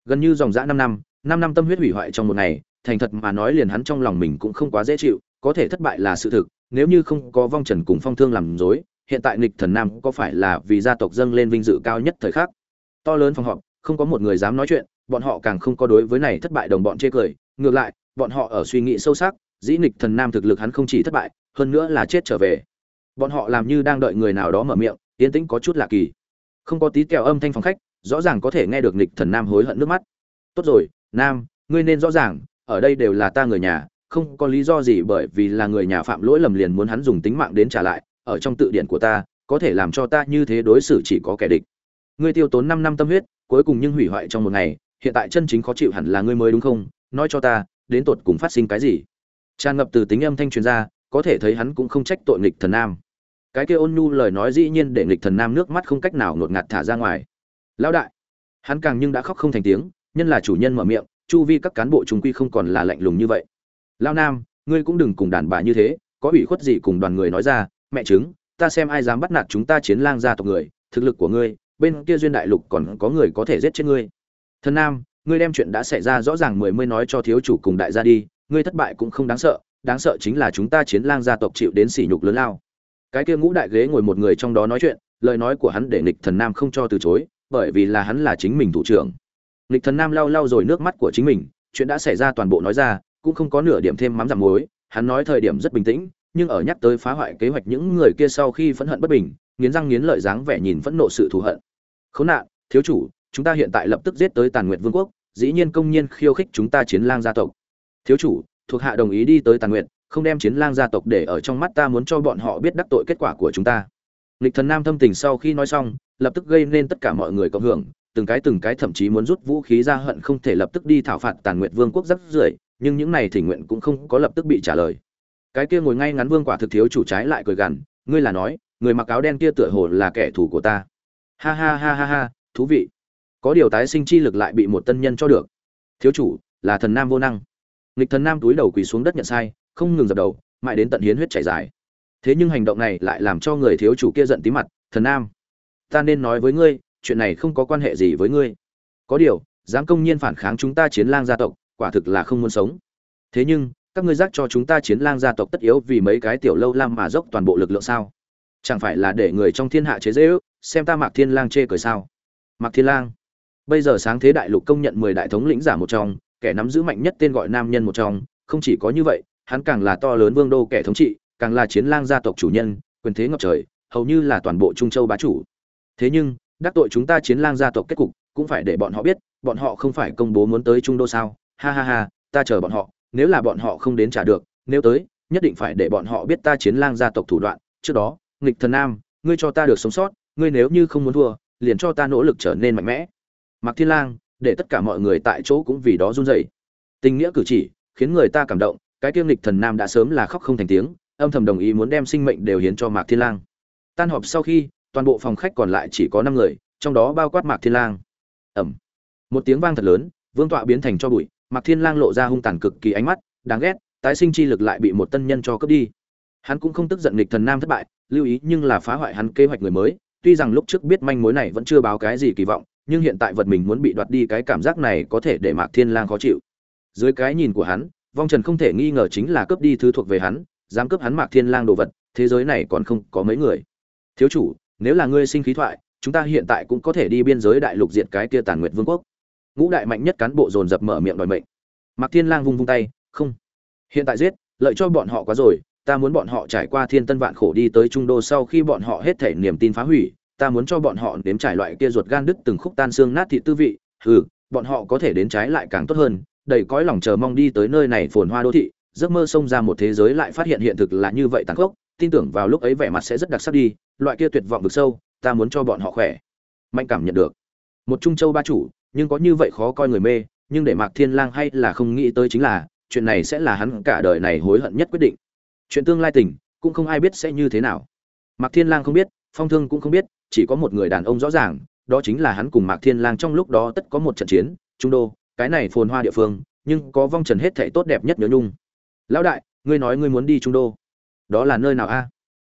Gần như dòng dã năm năm năm năm tâm huyết hủy hoại trong một ngày, thành thật mà nói liền hắn trong lòng mình cũng không quá dễ chịu, có thể thất bại là sự thực, nếu như không có vong trần cùng phong thương làm dối hiện tại nghịch thần nam có phải là vì gia tộc dâng lên vinh dự cao nhất thời khắc? To lớn phòng họp, không có một người dám nói chuyện, bọn họ càng không có đối với này thất bại đồng bọn chê cười. Ngược lại, bọn họ ở suy nghĩ sâu sắc, dĩ nghịch thần nam thực lực hắn không chỉ thất bại, hơn nữa là chết trở về. Bọn họ làm như đang đợi người nào đó mở miệng tiến tĩnh có chút lạ kỳ. Không có tí kẹo âm thanh phòng khách, rõ ràng có thể nghe được nghịch thần nam hối hận nước mắt. Tốt rồi, nam, ngươi nên rõ ràng, ở đây đều là ta người nhà, không có lý do gì bởi vì là người nhà phạm lỗi lầm liền muốn hắn dùng tính mạng đến trả lại ở trong tự điển của ta, có thể làm cho ta như thế đối xử chỉ có kẻ địch. Ngươi tiêu tốn năm năm tâm huyết, cuối cùng nhưng hủy hoại trong một ngày, hiện tại chân chính khó chịu hẳn là ngươi mới đúng không? Nói cho ta, đến tột cùng phát sinh cái gì? Tràn ngập từ tính âm thanh truyền ra, có thể thấy hắn cũng không trách tội nghịch thần nam. Cái kia ôn nhu lời nói dĩ nhiên để nghịch thần nam nước mắt không cách nào ngột ngạt thả ra ngoài. Lão đại! Hắn càng nhưng đã khóc không thành tiếng, nhân là chủ nhân mở miệng, chu vi các cán bộ trung quy không còn là lạnh lùng như vậy. Lao nam, ngươi cũng đừng cùng đàn bà như thế, có ủy khuất gì cùng đoàn người nói ra mẹ chứng ta xem ai dám bắt nạt chúng ta chiến lang gia tộc người, thực lực của ngươi, bên kia duyên đại lục còn có người có thể giết chết ngươi. Thân nam, ngươi đem chuyện đã xảy ra rõ ràng mười mươi nói cho thiếu chủ cùng đại gia đi, ngươi thất bại cũng không đáng sợ đáng sợ chính là chúng ta chiến lang gia tộc chịu đến sỉ nhục lớn lao. Cái kia ngũ đại ghế ngồi một người trong đó nói chuyện, lời nói của hắn để nghịch thần nam không cho từ chối, bởi vì là hắn là chính mình thủ trưởng. Nghịch thần nam lau lau rồi nước mắt của chính mình, chuyện đã xảy ra toàn bộ nói ra, cũng không có nửa điểm thêm mắm giảm muối, hắn nói thời điểm rất bình tĩnh nhưng ở nhắc tới phá hoại kế hoạch những người kia sau khi phẫn hận bất bình, nghiến răng nghiến lợi dáng vẻ nhìn phẫn nộ sự thù hận. Khốn nạn, thiếu chủ, chúng ta hiện tại lập tức giết tới tàn nguyệt vương quốc, dĩ nhiên công nhiên khiêu khích chúng ta chiến lang gia tộc. Thiếu chủ, thuộc hạ đồng ý đi tới tàn nguyệt, không đem chiến lang gia tộc để ở trong mắt ta muốn cho bọn họ biết đắc tội kết quả của chúng ta. Nghịch thần nam thâm tình sau khi nói xong, lập tức gây nên tất cả mọi người cộng hưởng, từng cái từng cái thậm chí muốn rút vũ khí ra hận không thể lập tức đi thảo phạt tàn nguyệt vương quốc rất rưởi, nhưng những này thỉnh nguyện cũng không có lập tức bị trả lời cái kia ngồi ngay ngắn vương quả thực thiếu chủ trái lại cười gằn, ngươi là nói, người mặc áo đen kia tựa hồ là kẻ thù của ta. Ha ha ha ha ha, thú vị. Có điều tái sinh chi lực lại bị một tân nhân cho được. Thiếu chủ, là thần nam vô năng. Nghịch thần nam túi đầu quỳ xuống đất nhận sai, không ngừng dập đầu, mãi đến tận hiến huyết chảy dài. Thế nhưng hành động này lại làm cho người thiếu chủ kia giận tí mặt, thần nam, ta nên nói với ngươi, chuyện này không có quan hệ gì với ngươi. Có điều, dám công nhiên phản kháng chúng ta chiến lang gia tộc, quả thực là không muốn sống. Thế nhưng các ngươi giác cho chúng ta chiến lang gia tộc tất yếu vì mấy cái tiểu lâu lam mà dốc toàn bộ lực lượng sao? Chẳng phải là để người trong thiên hạ chế dễ ước xem ta mạc thiên lang chê cười sao? Mạc thiên lang, bây giờ sáng thế đại lục công nhận mười đại thống lĩnh giả một trong, kẻ nắm giữ mạnh nhất tên gọi nam nhân một trong, không chỉ có như vậy, hắn càng là to lớn vương đô kẻ thống trị, càng là chiến lang gia tộc chủ nhân, quyền thế ngập trời, hầu như là toàn bộ trung châu bá chủ. Thế nhưng, đắc tội chúng ta chiến lang gia tộc kết cục, cũng phải để bọn họ biết, bọn họ không phải công bố muốn tới trung đô sao? Ha ha ha, ta chờ bọn họ nếu là bọn họ không đến trả được nếu tới nhất định phải để bọn họ biết ta chiến lang gia tộc thủ đoạn trước đó nghịch thần nam ngươi cho ta được sống sót ngươi nếu như không muốn thua liền cho ta nỗ lực trở nên mạnh mẽ Mạc Thiên Lang, để tất cả mọi người tại chỗ cũng vì đó run rẩy. Tình nghĩa cử chỉ, khiến người ta cảm động, cái kiêm lịch thần nam đã sớm là khóc không thành tiếng, âm thầm đồng ý muốn đem sinh mệnh đều hiến cho Mạc Thiên Lang. Tan họp sau khi, toàn bộ phòng khách còn lại chỉ có 5 người, trong đó bao quát Mạc Thiên Lang. Ầm. Một tiếng vang thật lớn, vương tọa biến thành cho bụi, Mạc Thiên Lang lộ ra hung tàn cực kỳ ánh mắt, đáng ghét, tái sinh chi lực lại bị một tân nhân cho cướp đi. Hắn cũng không tức giận nghịch thần nam thất bại, lưu ý nhưng là phá hoại hắn kế hoạch người mới, tuy rằng lúc trước biết manh mối này vẫn chưa báo cái gì kỳ vọng, nhưng hiện tại vật mình muốn bị đoạt đi cái cảm giác này có thể để Mạc Thiên Lang khó chịu. Dưới cái nhìn của hắn, Vong Trần không thể nghi ngờ chính là cướp đi thứ thuộc về hắn, dám cướp hắn Mạc Thiên Lang đồ vật, thế giới này còn không có mấy người. Thiếu chủ, nếu là ngươi sinh khí thoại, chúng ta hiện tại cũng có thể đi biên giới đại lục diệt cái kia tàn nguyệt vương quốc ngũ đại mạnh nhất cán bộ dồn dập mở miệng đòi mệnh. Mạc thiên lang vung vung tay, không, hiện tại giết, lợi cho bọn họ quá rồi, ta muốn bọn họ trải qua thiên tân vạn khổ đi tới trung đô sau khi bọn họ hết thể niềm tin phá hủy, ta muốn cho bọn họ nếm trải loại kia ruột gan đứt từng khúc tan xương nát thịt tư vị, hừ, bọn họ có thể đến trái lại càng tốt hơn, đầy cõi lòng chờ mong đi tới nơi này phồn hoa đô thị, giấc mơ xông ra một thế giới lại phát hiện hiện thực là như vậy tàn khốc, tin tưởng vào lúc ấy vẻ mặt sẽ rất đặc sắc đi, loại kia tuyệt vọng vực sâu, ta muốn cho bọn họ khỏe. Mạnh cảm nhận được, một trung châu ba chủ nhưng có như vậy khó coi người mê, nhưng để mạc thiên lang hay là không nghĩ tới chính là, chuyện này sẽ là hắn cả đời này hối hận nhất quyết định. Chuyện tương lai tình, cũng không ai biết sẽ như thế nào. Mạc thiên lang không biết, phong thương cũng không biết, chỉ có một người đàn ông rõ ràng, đó chính là hắn cùng mạc thiên lang trong lúc đó tất có một trận chiến, trung đô, cái này phồn hoa địa phương, nhưng có vong trần hết thảy tốt đẹp nhất nhớ nhung. Lão đại, ngươi nói ngươi muốn đi trung đô. Đó là nơi nào a?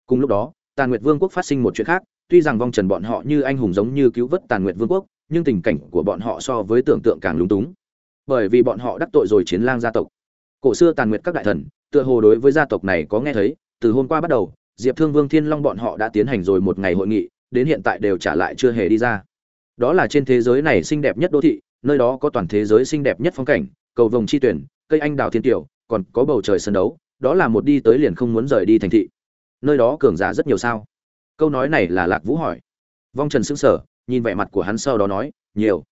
Cùng lúc đó, tàn nguyệt vương quốc phát sinh một chuyện khác, tuy rằng vong trần bọn họ như anh hùng giống như cứu vớt tàn nguyệt vương quốc nhưng tình cảnh của bọn họ so với tưởng tượng càng lúng túng. Bởi vì bọn họ đắc tội rồi chiến lang gia tộc. Cổ xưa tàn nguyệt các đại thần, tựa hồ đối với gia tộc này có nghe thấy, từ hôm qua bắt đầu, diệp thương vương thiên long bọn họ đã tiến hành rồi một ngày hội nghị, đến hiện tại đều trả lại chưa hề đi ra. Đó là trên thế giới này xinh đẹp nhất đô thị, nơi đó có toàn thế giới xinh đẹp nhất phong cảnh, cầu vồng chi tuyển, cây anh đào thiên tiểu còn có bầu trời sân đấu, đó là một đi tới liền không muốn rời đi thành thị. Nơi đó cường giả rất nhiều sao? Câu nói này là lạc vũ hỏi. Vong trần xứng sở nhìn vẻ mặt của hắn sau đó nói, nhiều,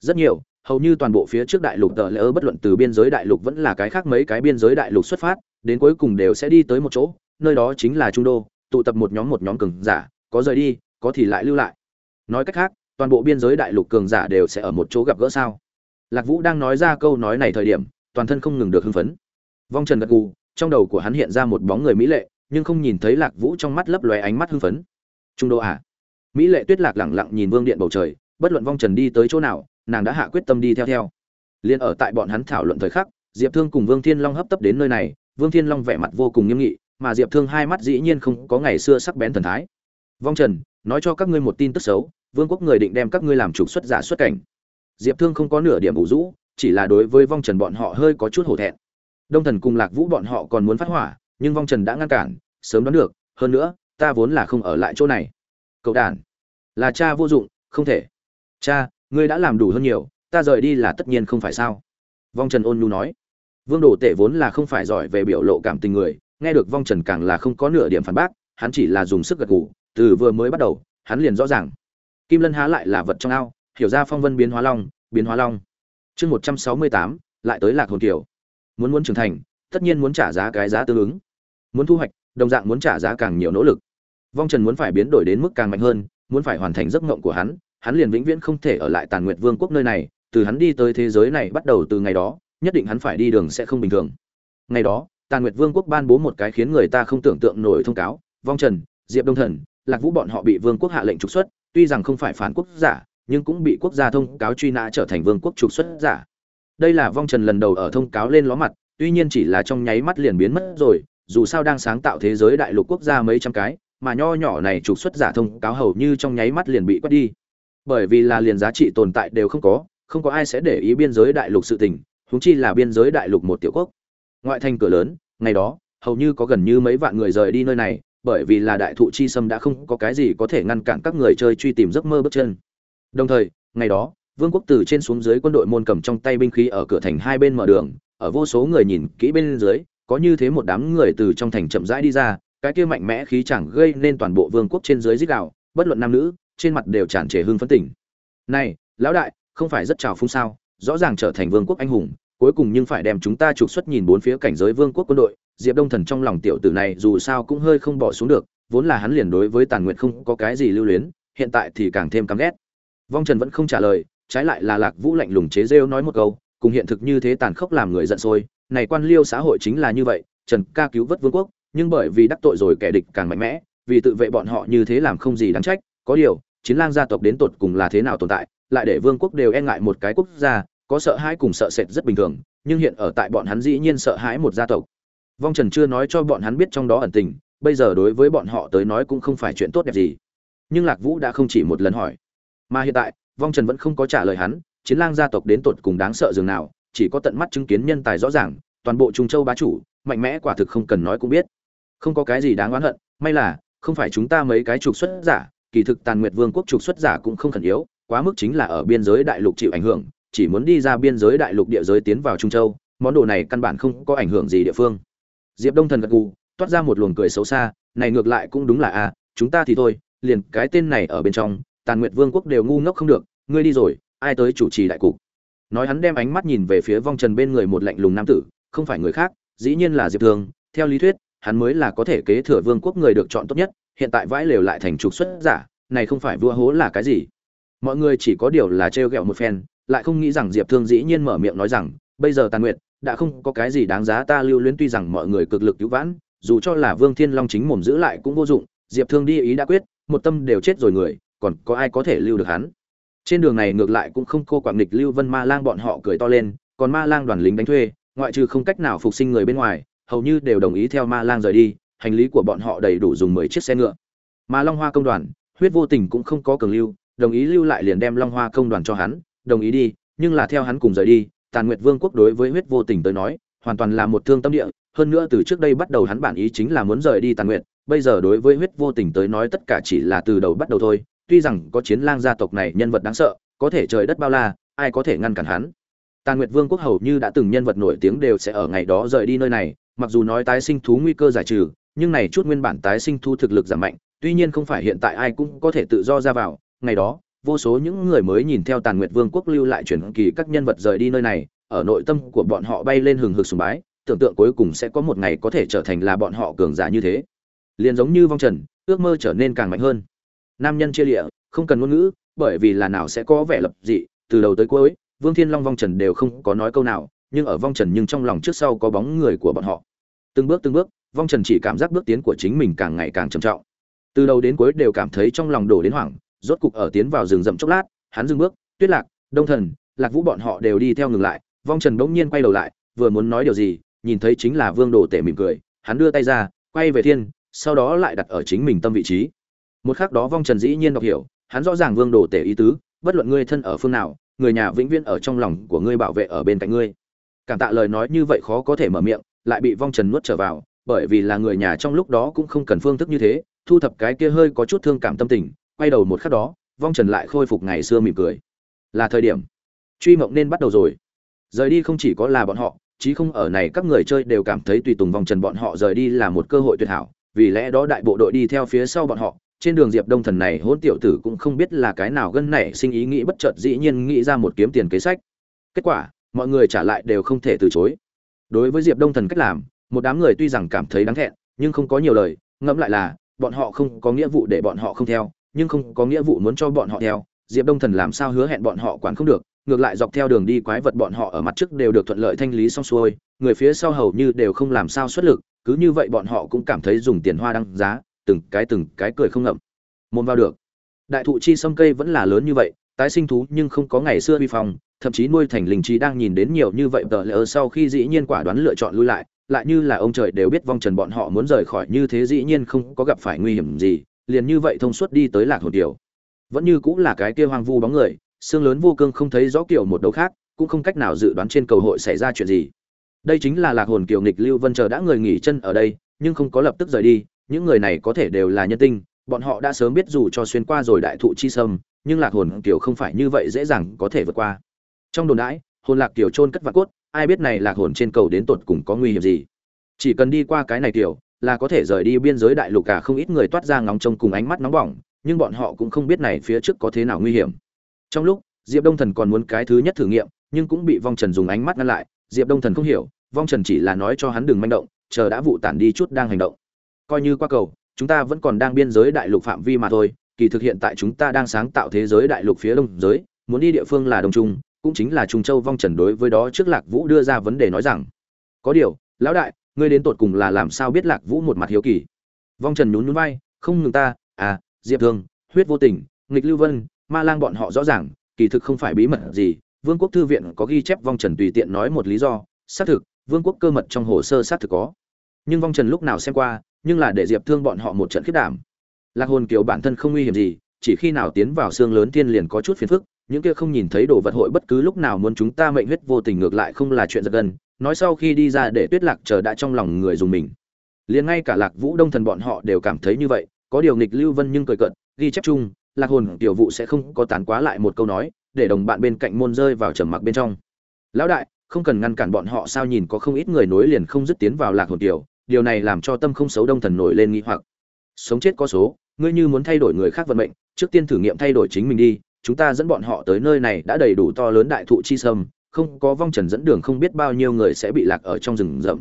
rất nhiều, hầu như toàn bộ phía trước đại lục tờ lỡ bất luận từ biên giới đại lục vẫn là cái khác mấy cái biên giới đại lục xuất phát, đến cuối cùng đều sẽ đi tới một chỗ, nơi đó chính là trung đô, tụ tập một nhóm một nhóm cường giả, có rời đi, có thì lại lưu lại. Nói cách khác, toàn bộ biên giới đại lục cường giả đều sẽ ở một chỗ gặp gỡ sao? Lạc vũ đang nói ra câu nói này thời điểm, toàn thân không ngừng được hưng phấn. Vong trần gật gù, trong đầu của hắn hiện ra một bóng người mỹ lệ, nhưng không nhìn thấy lạc vũ trong mắt lấp lóe ánh mắt hưng phấn. Trung đô à mỹ lệ tuyết lạc lẳng lặng nhìn vương điện bầu trời, bất luận vong trần đi tới chỗ nào, nàng đã hạ quyết tâm đi theo theo. Liền ở tại bọn hắn thảo luận thời khắc, diệp thương cùng vương thiên long hấp tấp đến nơi này, vương thiên long vẻ mặt vô cùng nghiêm nghị, mà diệp thương hai mắt dĩ nhiên không có ngày xưa sắc bén thần thái. Vong trần, nói cho các ngươi một tin tức xấu, vương quốc người định đem các ngươi làm trục xuất giả xuất cảnh. Diệp thương không có nửa điểm ủ rũ, chỉ là đối với vong trần bọn họ hơi có chút hổ thẹn. Đông thần cùng lạc vũ bọn họ còn muốn phát hỏa, nhưng vong trần đã ngăn cản, sớm đoán được, hơn nữa, ta vốn là không ở lại chỗ này cậu đàn. Là cha vô dụng, không thể. Cha, ngươi đã làm đủ hơn nhiều, ta rời đi là tất nhiên không phải sao? Vong trần ôn nhu nói. Vương đồ tể vốn là không phải giỏi về biểu lộ cảm tình người, nghe được vong trần càng là không có nửa điểm phản bác, hắn chỉ là dùng sức gật gù, từ vừa mới bắt đầu, hắn liền rõ ràng. Kim lân há lại là vật trong ao, hiểu ra phong vân biến hóa long, biến hóa long. Chương một trăm sáu mươi tám, lại tới lạc hồn kiều. Muốn muốn trưởng thành, tất nhiên muốn trả giá cái giá tương ứng. Muốn thu hoạch, đồng dạng muốn trả giá càng nhiều nỗ lực vong trần muốn phải biến đổi đến mức càng mạnh hơn, muốn phải hoàn thành giấc mộng của hắn hắn liền vĩnh viễn không thể ở lại tàn nguyệt vương quốc nơi này, từ hắn đi tới thế giới này bắt đầu từ ngày đó, nhất định hắn phải đi đường sẽ không bình thường. Ngày đó, tàn nguyệt vương quốc ban bố một cái khiến người ta không tưởng tượng nổi thông cáo, vong trần, diệp đông thần, lạc vũ bọn họ bị vương quốc hạ lệnh trục xuất, tuy rằng không phải phản quốc giả, nhưng cũng bị quốc gia thông cáo truy nã trở thành vương quốc trục xuất giả. Đây là vong trần lần đầu ở thông cáo lên ló mặt, tuy nhiên chỉ là trong nháy mắt liền biến mất rồi, dù sao đang sáng tạo thế giới đại lục quốc gia mấy trăm cái mà nho nhỏ này trục xuất giả thông cáo hầu như trong nháy mắt liền bị quét đi. Bởi vì là liền giá trị tồn tại đều không có không có ai sẽ để ý biên giới đại lục sự tình, huống chi là biên giới đại lục một tiểu quốc. Ngoại thành cửa lớn, ngày đó, hầu như có gần như mấy vạn người rời đi nơi này, bởi vì là đại thụ chi sâm đã không có cái gì có thể ngăn cản các người chơi truy tìm giấc mơ bước chân. Đồng thời, ngày đó, vương quốc từ trên xuống dưới quân đội môn cầm trong tay binh khí ở cửa thành hai bên mở đường, ở vô số người nhìn kỹ bên dưới, có như thế một đám người từ trong thành chậm rãi đi ra cái kia mạnh mẽ khí chẳng gây nên toàn bộ vương quốc trên dưới dích đạo bất luận nam nữ, trên mặt đều tràn trề hương phấn tỉnh. Này, lão đại, không phải rất trào phung sao? Rõ ràng trở thành vương quốc anh hùng, cuối cùng nhưng phải đem chúng ta trục xuất nhìn bốn phía cảnh giới vương quốc quân đội. Diệp đông thần trong lòng tiểu tử này dù sao cũng hơi không bỏ xuống được, vốn là hắn liền đối với tàn nguyện không có cái gì lưu luyến, hiện tại thì càng thêm căm ghét. Vong trần vẫn không trả lời, trái lại là lạc vũ lạnh lùng chế rêu nói một câu, cùng hiện thực như thế tàn khốc làm người giận sôi. Này quan liêu xã hội chính là như vậy, trần ca cứu vớt vương quốc nhưng bởi vì đắc tội rồi kẻ địch càng mạnh mẽ, vì tự vệ bọn họ như thế làm không gì đáng trách. Có điều, chiến lang gia tộc đến tột cùng là thế nào tồn tại, lại để vương quốc đều e ngại một cái quốc gia, có sợ hãi cùng sợ sệt rất bình thường, nhưng hiện ở tại bọn hắn dĩ nhiên sợ hãi một gia tộc. Vong trần chưa nói cho bọn hắn biết trong đó ẩn tình, bây giờ đối với bọn họ tới nói cũng không phải chuyện tốt đẹp gì. Nhưng lạc vũ đã không chỉ một lần hỏi. Mà hiện tại, vong trần vẫn không có trả lời hắn, chiến lang gia tộc đến tột cùng đáng sợ dường nào, chỉ có tận mắt chứng kiến nhân tài rõ ràng, toàn bộ trung châu bá chủ, mạnh mẽ quả thực không cần nói cũng biết không có cái gì đáng oán hận may là không phải chúng ta mấy cái trục xuất giả kỳ thực tàn nguyệt vương quốc trục xuất giả cũng không khẩn yếu quá mức chính là ở biên giới đại lục chịu ảnh hưởng chỉ muốn đi ra biên giới đại lục địa giới tiến vào trung châu món đồ này căn bản không có ảnh hưởng gì địa phương. Diệp đông thần gật gù toát ra một luồng cười xấu xa này ngược lại cũng đúng là a chúng ta thì thôi liền cái tên này ở bên trong tàn nguyệt vương quốc đều ngu ngốc không được ngươi đi rồi ai tới chủ trì đại cục? Nói hắn đem ánh mắt nhìn về phía vong trần bên người một lạnh lùng nam tử không phải người khác dĩ nhiên là diệp thường, theo lý thuyết hắn mới là có thể kế thừa vương quốc người được chọn tốt nhất, hiện tại vãi lều lại thành trục xuất giả, này không phải vua hố là cái gì? Mọi người chỉ có điều là trêu ghẹo một phen, lại không nghĩ rằng diệp thương dĩ nhiên mở miệng nói rằng, bây giờ tàn nguyệt, đã không có cái gì đáng giá ta lưu luyến, tuy rằng mọi người cực lực cứu vãn, dù cho là vương thiên long chính mồm giữ lại cũng vô dụng, diệp thương đi ý đã quyết, một tâm đều chết rồi người, còn có ai có thể lưu được hắn? Trên đường này ngược lại cũng không cô quạng địch lưu vân ma lang bọn họ cười to lên, còn ma lang đoàn lính đánh thuê, ngoại trừ không cách nào phục sinh người bên ngoài hầu như đều đồng ý theo ma lang rời đi, hành lý của bọn họ đầy đủ dùng mười chiếc xe ngựa. Mà long hoa công đoàn, huyết vô tình cũng không có cường lưu, đồng ý lưu lại liền đem long hoa công đoàn cho hắn, đồng ý đi, nhưng là theo hắn cùng rời đi, tàn nguyệt vương quốc đối với huyết vô tình tới nói, hoàn toàn là một thương tâm địa, hơn nữa từ trước đây bắt đầu hắn bản ý chính là muốn rời đi tàn nguyệt, bây giờ đối với huyết vô tình tới nói tất cả chỉ là từ đầu bắt đầu thôi, tuy rằng có chiến lang gia tộc này nhân vật đáng sợ, có thể trời đất bao la, ai có thể ngăn cản hắn. Tàn nguyệt vương quốc hầu như đã từng nhân vật nổi tiếng đều sẽ ở ngày đó rời đi nơi này mặc dù nói tái sinh thú nguy cơ giải trừ, nhưng này chút nguyên bản tái sinh thú thực lực giảm mạnh, tuy nhiên không phải hiện tại ai cũng có thể tự do ra vào. Ngày đó, vô số những người mới nhìn theo tàn nguyệt vương quốc lưu lại truyền kỳ các nhân vật rời đi nơi này, ở nội tâm của bọn họ bay lên hừng hực sùng bái, tưởng tượng cuối cùng sẽ có một ngày có thể trở thành là bọn họ cường giả như thế. Liền giống như vong trần, ước mơ trở nên càng mạnh hơn. Nam nhân chia lịa, không cần ngôn ngữ, bởi vì là nào sẽ có vẻ lập dị, từ đầu tới cuối, vương thiên long vong trần đều không có nói câu nào nhưng ở vong trần nhưng trong lòng trước sau có bóng người của bọn họ. Từng bước từng bước, vong trần chỉ cảm giác bước tiến của chính mình càng ngày càng trầm trọng. Từ đầu đến cuối đều cảm thấy trong lòng đổ đến hoảng, rốt cục ở tiến vào rừng rậm chốc lát, hắn dừng bước, tuyết lạc, đông thần, lạc vũ bọn họ đều đi theo ngừng lại. Vong trần bỗng nhiên quay đầu lại, vừa muốn nói điều gì, nhìn thấy chính là vương đồ tể mỉm cười, hắn đưa tay ra, quay về thiên, sau đó lại đặt ở chính mình tâm vị trí. Một khắc đó vong trần dĩ nhiên đọc hiểu, hắn rõ ràng vương đồ tể ý tứ, bất luận ngươi thân ở phương nào, người nhà vĩnh viễn ở trong lòng của ngươi bảo vệ ở bên cạnh ngươi cảm tạ lời nói như vậy khó có thể mở miệng, lại bị vong trần nuốt trở vào, bởi vì là người nhà trong lúc đó cũng không cần phương thức như thế, thu thập cái kia hơi có chút thương cảm tâm tình, quay đầu một khắc đó, vong trần lại khôi phục ngày xưa mỉm cười. Là thời điểm. Truy mộng nên bắt đầu rồi. Rời đi không chỉ có là bọn họ, chí không ở này các người chơi đều cảm thấy tùy tùng vong trần bọn họ rời đi là một cơ hội tuyệt hảo, vì lẽ đó đại bộ đội đi theo phía sau bọn họ, trên đường diệp đông thần này hôn tiểu tử cũng không biết là cái nào gân nảy sinh ý nghĩ bất chợt dĩ nhiên nghĩ ra một kiếm tiền kế sách. Kết quả mọi người trả lại đều không thể từ chối. Đối với diệp đông thần cách làm, một đám người tuy rằng cảm thấy đáng thẹn, nhưng không có nhiều lời, ngẫm lại là, bọn họ không có nghĩa vụ để bọn họ không theo, nhưng không có nghĩa vụ muốn cho bọn họ theo, diệp đông thần làm sao hứa hẹn bọn họ quản không được, ngược lại dọc theo đường đi quái vật bọn họ ở mặt trước đều được thuận lợi thanh lý xong xuôi, người phía sau hầu như đều không làm sao xuất lực, cứ như vậy bọn họ cũng cảm thấy dùng tiền hoa đăng giá, từng cái từng cái cười không ngậm. Môn vào được. Đại thụ chi sâm cây vẫn là lớn như vậy, tái sinh thú nhưng không có ngày xưa vi phong thậm chí nuôi thành linh trí đang nhìn đến nhiều như vậy tờ lỡ sau khi dĩ nhiên quả đoán lựa chọn lui lại lại như là ông trời đều biết vong trần bọn họ muốn rời khỏi như thế dĩ nhiên không có gặp phải nguy hiểm gì, liền như vậy thông suốt đi tới lạc hồn tiểu vẫn như cũng là cái kia hoang vu bóng người, xương lớn vô cương không thấy rõ kiểu một đầu khác, cũng không cách nào dự đoán trên cầu hội xảy ra chuyện gì. Đây chính là lạc hồn kiều nghịch lưu vân chờ đã người nghỉ chân ở đây, nhưng không có lập tức rời đi, những người này có thể đều là nhân tinh, bọn họ đã sớm biết dù cho xuyên qua rồi đại thụ chi sâm, nhưng lạc hồn kiều không phải như vậy dễ dàng có thể vượt qua trong đồn đãi hồn lạc tiểu trôn cất vạn cốt ai biết này lạc hồn trên cầu đến tột cùng có nguy hiểm gì. Chỉ cần đi qua cái này tiểu, là có thể rời đi biên giới đại lục cả không ít người toát ra ngóng trông cùng ánh mắt nóng bỏng nhưng bọn họ cũng không biết này phía trước có thế nào nguy hiểm. Trong lúc diệp đông thần còn muốn cái thứ nhất thử nghiệm nhưng cũng bị vong trần dùng ánh mắt ngăn lại diệp đông thần không hiểu vong trần chỉ là nói cho hắn đừng manh động chờ đã vụ tản đi chút đang hành động. Coi như qua cầu chúng ta vẫn còn đang biên giới đại lục phạm vi mà thôi kỳ thực hiện tại chúng ta đang sáng tạo thế giới đại lục phía đông giới muốn đi địa phương là đông trung cũng chính là trung châu vong trần đối với đó trước lạc vũ đưa ra vấn đề nói rằng, có điều, lão đại, ngươi đến tột cùng là làm sao biết lạc vũ một mặt hiếu kỳ? Vong trần nhún nhún vai, không ngừng ta à diệp thương huyết vô tình, nghịch lưu vân, ma lang bọn họ rõ ràng, kỳ thực không phải bí mật gì, vương quốc thư viện có ghi chép vong trần tùy tiện nói một lý do, xác thực, vương quốc cơ mật trong hồ sơ xác thực có. Nhưng vong trần lúc nào xem qua, nhưng là để diệp thương bọn họ một trận khiết đảm. Lạc hồn kiều bản thân không nguy hiểm gì, chỉ khi nào tiến vào xương lớn thiên liền có chút phiền phức những kia không nhìn thấy đồ vật hội bất cứ lúc nào muốn chúng ta mệnh huyết vô tình ngược lại không là chuyện giật gần nói sau khi đi ra để tuyết lạc chờ đã trong lòng người dùng mình. Liền ngay cả lạc vũ đông thần bọn họ đều cảm thấy như vậy, có điều nghịch lưu vân nhưng cười cợt, ghi chép chung, lạc hồn tiểu vụ sẽ không có tán quá lại một câu nói, để đồng bạn bên cạnh môn rơi vào trầm mặc bên trong. Lão đại, không cần ngăn cản bọn họ sao nhìn có không ít người nối liền không dứt tiến vào lạc hồn tiểu, điều này làm cho tâm không xấu đông thần nổi lên nghi hoặc. Sống chết có số, ngươi như muốn thay đổi người khác vận mệnh, trước tiên thử nghiệm thay đổi chính mình đi chúng ta dẫn bọn họ tới nơi này đã đầy đủ to lớn đại thụ chi sâm, không có vong trần dẫn đường không biết bao nhiêu người sẽ bị lạc ở trong rừng rậm.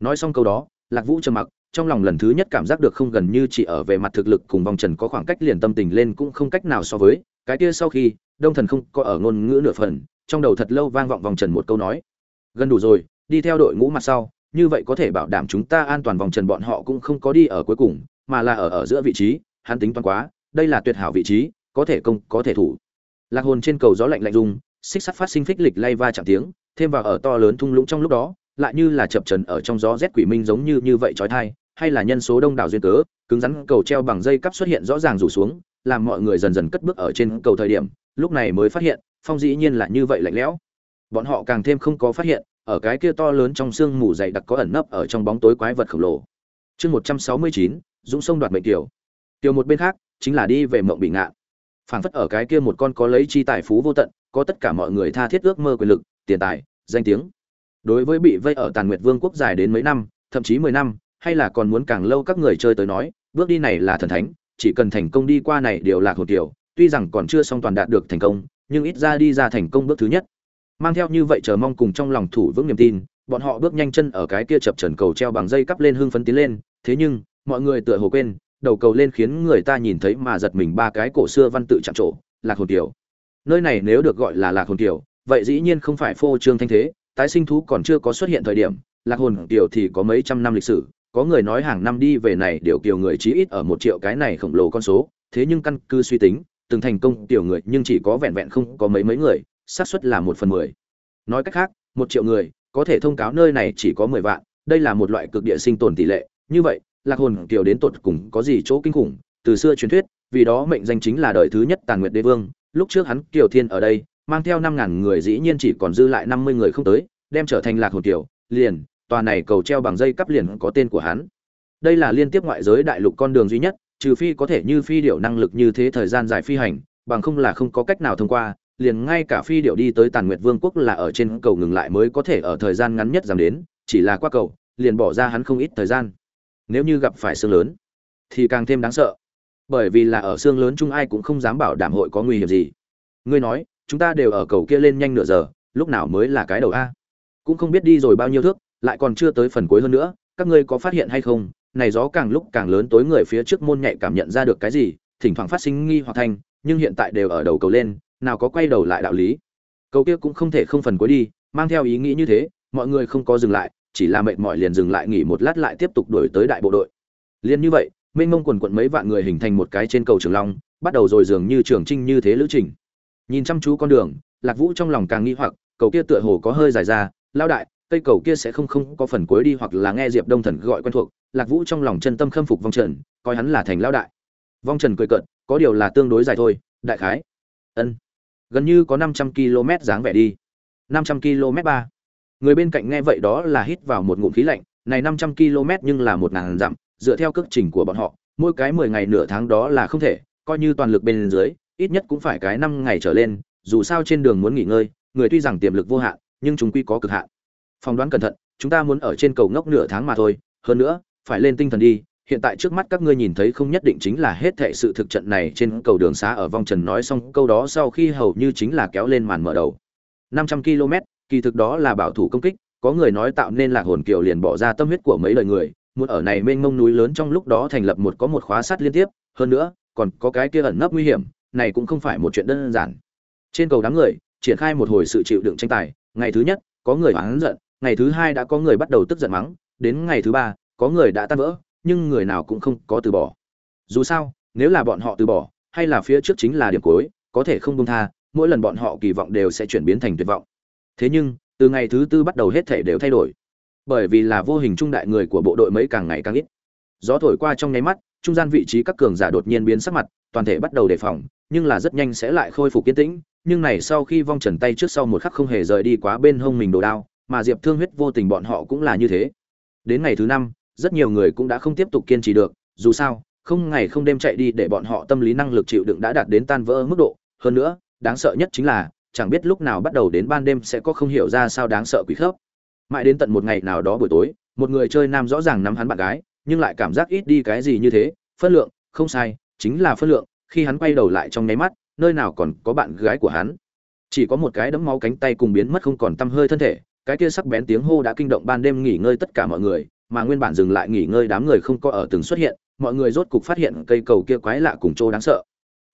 Nói xong câu đó, lạc vũ trầm mặc, trong lòng lần thứ nhất cảm giác được không gần như chỉ ở về mặt thực lực cùng vong trần có khoảng cách liền tâm tình lên cũng không cách nào so với, cái kia sau khi, đông thần không có ở ngôn ngữ nửa phần, trong đầu thật lâu vang vọng vòng trần một câu nói. Gần đủ rồi, đi theo đội ngũ mặt sau, như vậy có thể bảo đảm chúng ta an toàn vòng trần bọn họ cũng không có đi ở cuối cùng, mà là ở ở giữa vị trí, hắn tính toán quá, đây là tuyệt hảo vị trí có thể công, có thể thủ. Lạc hồn trên cầu gió lạnh lạnh rung, xích sắt phát sinh phích lịch lay va chạm tiếng, thêm vào ở to lớn thung lũng trong lúc đó, lại như là chập trần ở trong gió rét quỷ minh giống như như vậy trói thai, hay là nhân số đông đảo duyên cớ, cứng rắn cầu treo bằng dây cắp xuất hiện rõ ràng rủ xuống, làm mọi người dần dần cất bước ở trên cầu thời điểm, lúc này mới phát hiện, phong dĩ nhiên là như vậy lạnh lẽo. Bọn họ càng thêm không có phát hiện, ở cái kia to lớn trong sương mù dày đặc có ẩn nấp ở trong bóng tối quái vật khổng lồ. Chương một trăm sáu mươi chín, dũng sông đoạt mệnh tiểu. Tiểu một bên khác, chính là đi về mộng bị ngạn phảng phất ở cái kia một con có lấy chi tài phú vô tận, có tất cả mọi người tha thiết ước mơ quyền lực, tiền tài, danh tiếng. Đối với bị vây ở tàn nguyệt vương quốc dài đến mấy năm, thậm chí mười năm, hay là còn muốn càng lâu các người chơi tới nói, bước đi này là thần thánh, chỉ cần thành công đi qua này đều là hồn tiểu tuy rằng còn chưa xong toàn đạt được thành công, nhưng ít ra đi ra thành công bước thứ nhất. Mang theo như vậy chờ mong cùng trong lòng thủ vững niềm tin, bọn họ bước nhanh chân ở cái kia chập trần cầu treo bằng dây cắp lên hưng phấn tiến lên, thế nhưng, mọi người tựa hồ quên đầu cầu lên khiến người ta nhìn thấy mà giật mình ba cái cổ xưa văn tự chạm trổ, lạc hồn tiểu nơi này nếu được gọi là lạc hồn tiểu vậy dĩ nhiên không phải phô trương thanh thế, tái sinh thú còn chưa có xuất hiện thời điểm, lạc hồn tiểu thì có mấy trăm năm lịch sử, có người nói hàng năm đi về này điều kiều người chí ít ở một triệu cái này khổng lồ con số, thế nhưng căn cứ suy tính, từng thành công tiểu người nhưng chỉ có vẹn vẹn không có mấy mấy người, xác suất là một phần mười. Nói cách khác, một triệu người, có thể thông cáo nơi này chỉ có mười vạn, đây là một loại cực địa sinh tồn tỷ lệ, như vậy lạc hồn kiều đến tột cùng có gì chỗ kinh khủng, từ xưa truyền thuyết, vì đó mệnh danh chính là đời thứ nhất tàn nguyệt đế vương. Lúc trước hắn, kiều thiên ở đây, mang theo năm ngàn người dĩ nhiên chỉ còn dư lại năm mươi người không tới, đem trở thành lạc hồn kiều, liền, tòa này cầu treo bằng dây cắp liền có tên của hắn. Đây là liên tiếp ngoại giới đại lục con đường duy nhất, trừ phi có thể như phi điệu năng lực như thế thời gian dài phi hành, bằng không là không có cách nào thông qua, liền ngay cả phi điệu đi tới tàn nguyệt vương quốc là ở trên cầu ngừng lại mới có thể ở thời gian ngắn nhất giảm đến, chỉ là qua cầu, liền bỏ ra hắn không ít thời gian nếu như gặp phải xương lớn, thì càng thêm đáng sợ. Bởi vì là ở xương lớn chung ai cũng không dám bảo đảm hội có nguy hiểm gì. Ngươi nói, chúng ta đều ở cầu kia lên nhanh nửa giờ, lúc nào mới là cái đầu a? Cũng không biết đi rồi bao nhiêu thước, lại còn chưa tới phần cuối hơn nữa, các ngươi có phát hiện hay không? Này gió càng lúc càng lớn tối người phía trước môn nhạy cảm nhận ra được cái gì, thỉnh thoảng phát sinh nghi hoặc thanh, nhưng hiện tại đều ở đầu cầu lên, nào có quay đầu lại đạo lý. Cầu kia cũng không thể không phần cuối đi, mang theo ý nghĩ như thế, mọi người không có dừng lại chỉ là mệt mỏi liền dừng lại nghỉ một lát lại tiếp tục đuổi tới đại bộ đội. Liền như vậy mênh mông quần quận mấy vạn người hình thành một cái trên cầu trường long, bắt đầu rồi dường như trường trinh như thế lữ trình. Nhìn chăm chú con đường, lạc vũ trong lòng càng nghi hoặc, cầu kia tựa hồ có hơi dài ra lao đại, cây cầu kia sẽ không không có phần cuối đi hoặc là nghe diệp đông thần gọi quen thuộc, lạc vũ trong lòng chân tâm khâm phục vong trần, coi hắn là thành lao đại. Vong trần cười cợt, có điều là tương đối dài thôi, đại khái. Ân. Gần như có năm trăm km dáng vẻ đi. Năm trăm km ba người bên cạnh nghe vậy đó là hít vào một ngụm khí lạnh, này năm trăm km nhưng là một ngàn dặm, dựa theo cước trình của bọn họ, mỗi cái mười ngày nửa tháng đó là không thể, coi như toàn lực bên dưới, ít nhất cũng phải cái năm ngày trở lên, dù sao trên đường muốn nghỉ ngơi, người tuy rằng tiềm lực vô hạn, nhưng chúng quy có cực hạn. Phỏng đoán cẩn thận, chúng ta muốn ở trên cầu ngốc nửa tháng mà thôi, hơn nữa, phải lên tinh thần đi, hiện tại trước mắt các ngươi nhìn thấy không nhất định chính là hết thệ sự thực trận này trên cầu đường xá ở vong trần nói xong, câu đó sau khi hầu như chính là kéo lên màn mở đầu. 500 km kỳ thực đó là bảo thủ công kích, có người nói tạo nên lạc hồn kiều liền bỏ ra tâm huyết của mấy lời người, muốn ở này mênh mông núi lớn trong lúc đó thành lập một có một khóa sắt liên tiếp, hơn nữa, còn có cái kia ẩn nấp nguy hiểm, này cũng không phải một chuyện đơn giản. Trên cầu đám người, triển khai một hồi sự chịu đựng tranh tài, ngày thứ nhất, có người oán giận, ngày thứ hai đã có người bắt đầu tức giận mắng, đến ngày thứ ba, có người đã tan vỡ, nhưng người nào cũng không có từ bỏ. Dù sao, nếu là bọn họ từ bỏ, hay là phía trước chính là điểm cuối, có thể không buông tha, mỗi lần bọn họ kỳ vọng đều sẽ chuyển biến thành tuyệt vọng thế nhưng, từ ngày thứ tư bắt đầu hết thể đều thay đổi. Bởi vì là vô hình trung đại người của bộ đội mấy càng ngày càng ít. Gió thổi qua trong nháy mắt, trung gian vị trí các cường giả đột nhiên biến sắc mặt, toàn thể bắt đầu đề phòng, nhưng là rất nhanh sẽ lại khôi phục kiên tĩnh. Nhưng này sau khi vong trần tay trước sau một khắc không hề rời đi quá bên hông mình đồ đao, mà diệp thương huyết vô tình bọn họ cũng là như thế. Đến ngày thứ năm, rất nhiều người cũng đã không tiếp tục kiên trì được, dù sao, không ngày không đêm chạy đi để bọn họ tâm lý năng lực chịu đựng đã đạt đến tan vỡ mức độ. Hơn nữa, đáng sợ nhất chính là chẳng biết lúc nào bắt đầu đến ban đêm sẽ có không hiểu ra sao đáng sợ quỷ khớp. Mãi đến tận một ngày nào đó buổi tối, một người chơi nam rõ ràng nắm hắn bạn gái, nhưng lại cảm giác ít đi cái gì như thế. Phân lượng, không sai, chính là phân lượng. Khi hắn quay đầu lại trong nháy mắt, nơi nào còn có bạn gái của hắn. Chỉ có một cái đấm máu cánh tay cùng biến mất không còn tăm hơi thân thể. Cái kia sắc bén tiếng hô đã kinh động ban đêm nghỉ ngơi tất cả mọi người, mà nguyên bản dừng lại nghỉ ngơi đám người không có ở từng xuất hiện. Mọi người rốt cục phát hiện cây cầu kia quái lạ cùng chỗ đáng sợ.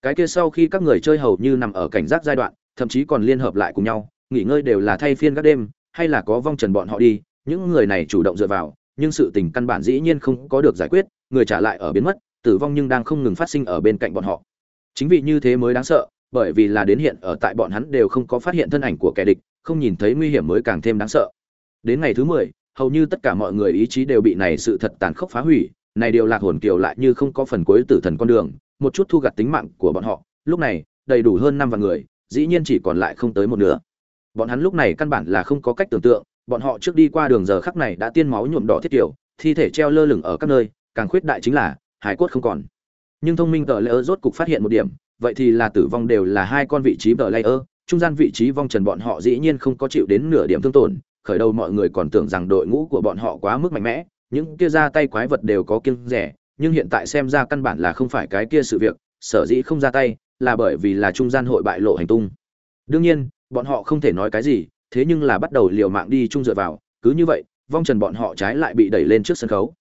Cái kia sau khi các người chơi hầu như nằm ở cảnh giác giai đoạn thậm chí còn liên hợp lại cùng nhau, nghỉ ngơi đều là thay phiên các đêm, hay là có vong trần bọn họ đi, những người này chủ động dựa vào, nhưng sự tình căn bản dĩ nhiên không có được giải quyết, người trả lại ở biến mất, tử vong nhưng đang không ngừng phát sinh ở bên cạnh bọn họ. Chính vì như thế mới đáng sợ, bởi vì là đến hiện ở tại bọn hắn đều không có phát hiện thân ảnh của kẻ địch, không nhìn thấy nguy hiểm mới càng thêm đáng sợ. Đến ngày thứ mười, hầu như tất cả mọi người ý chí đều bị này sự thật tàn khốc phá hủy, này điều lạc hồn kiều lại như không có phần cuối tử thần con đường, một chút thu gặt tính mạng của bọn họ. Lúc này, đầy đủ hơn năm vạn người dĩ nhiên chỉ còn lại không tới một nửa. Bọn hắn lúc này căn bản là không có cách tưởng tượng, bọn họ trước đi qua đường giờ khắc này đã tiên máu nhuộm đỏ thiết kiểu thi thể treo lơ lửng ở các nơi, càng khuyết đại chính là, hải cốt không còn. Nhưng thông minh tờ lỡ rốt cục phát hiện một điểm, vậy thì là tử vong đều là hai con vị trí tờ layer trung gian vị trí vong trần bọn họ dĩ nhiên không có chịu đến nửa điểm thương tổn, khởi đầu mọi người còn tưởng rằng đội ngũ của bọn họ quá mức mạnh mẽ, những kia ra tay quái vật đều có kiêng rẻ, nhưng hiện tại xem ra căn bản là không phải cái kia sự việc, sở dĩ không ra tay là bởi vì là trung gian hội bại lộ hành tung. Đương nhiên, bọn họ không thể nói cái gì, thế nhưng là bắt đầu liều mạng đi chung dựa vào, cứ như vậy, vong trần bọn họ trái lại bị đẩy lên trước sân khấu.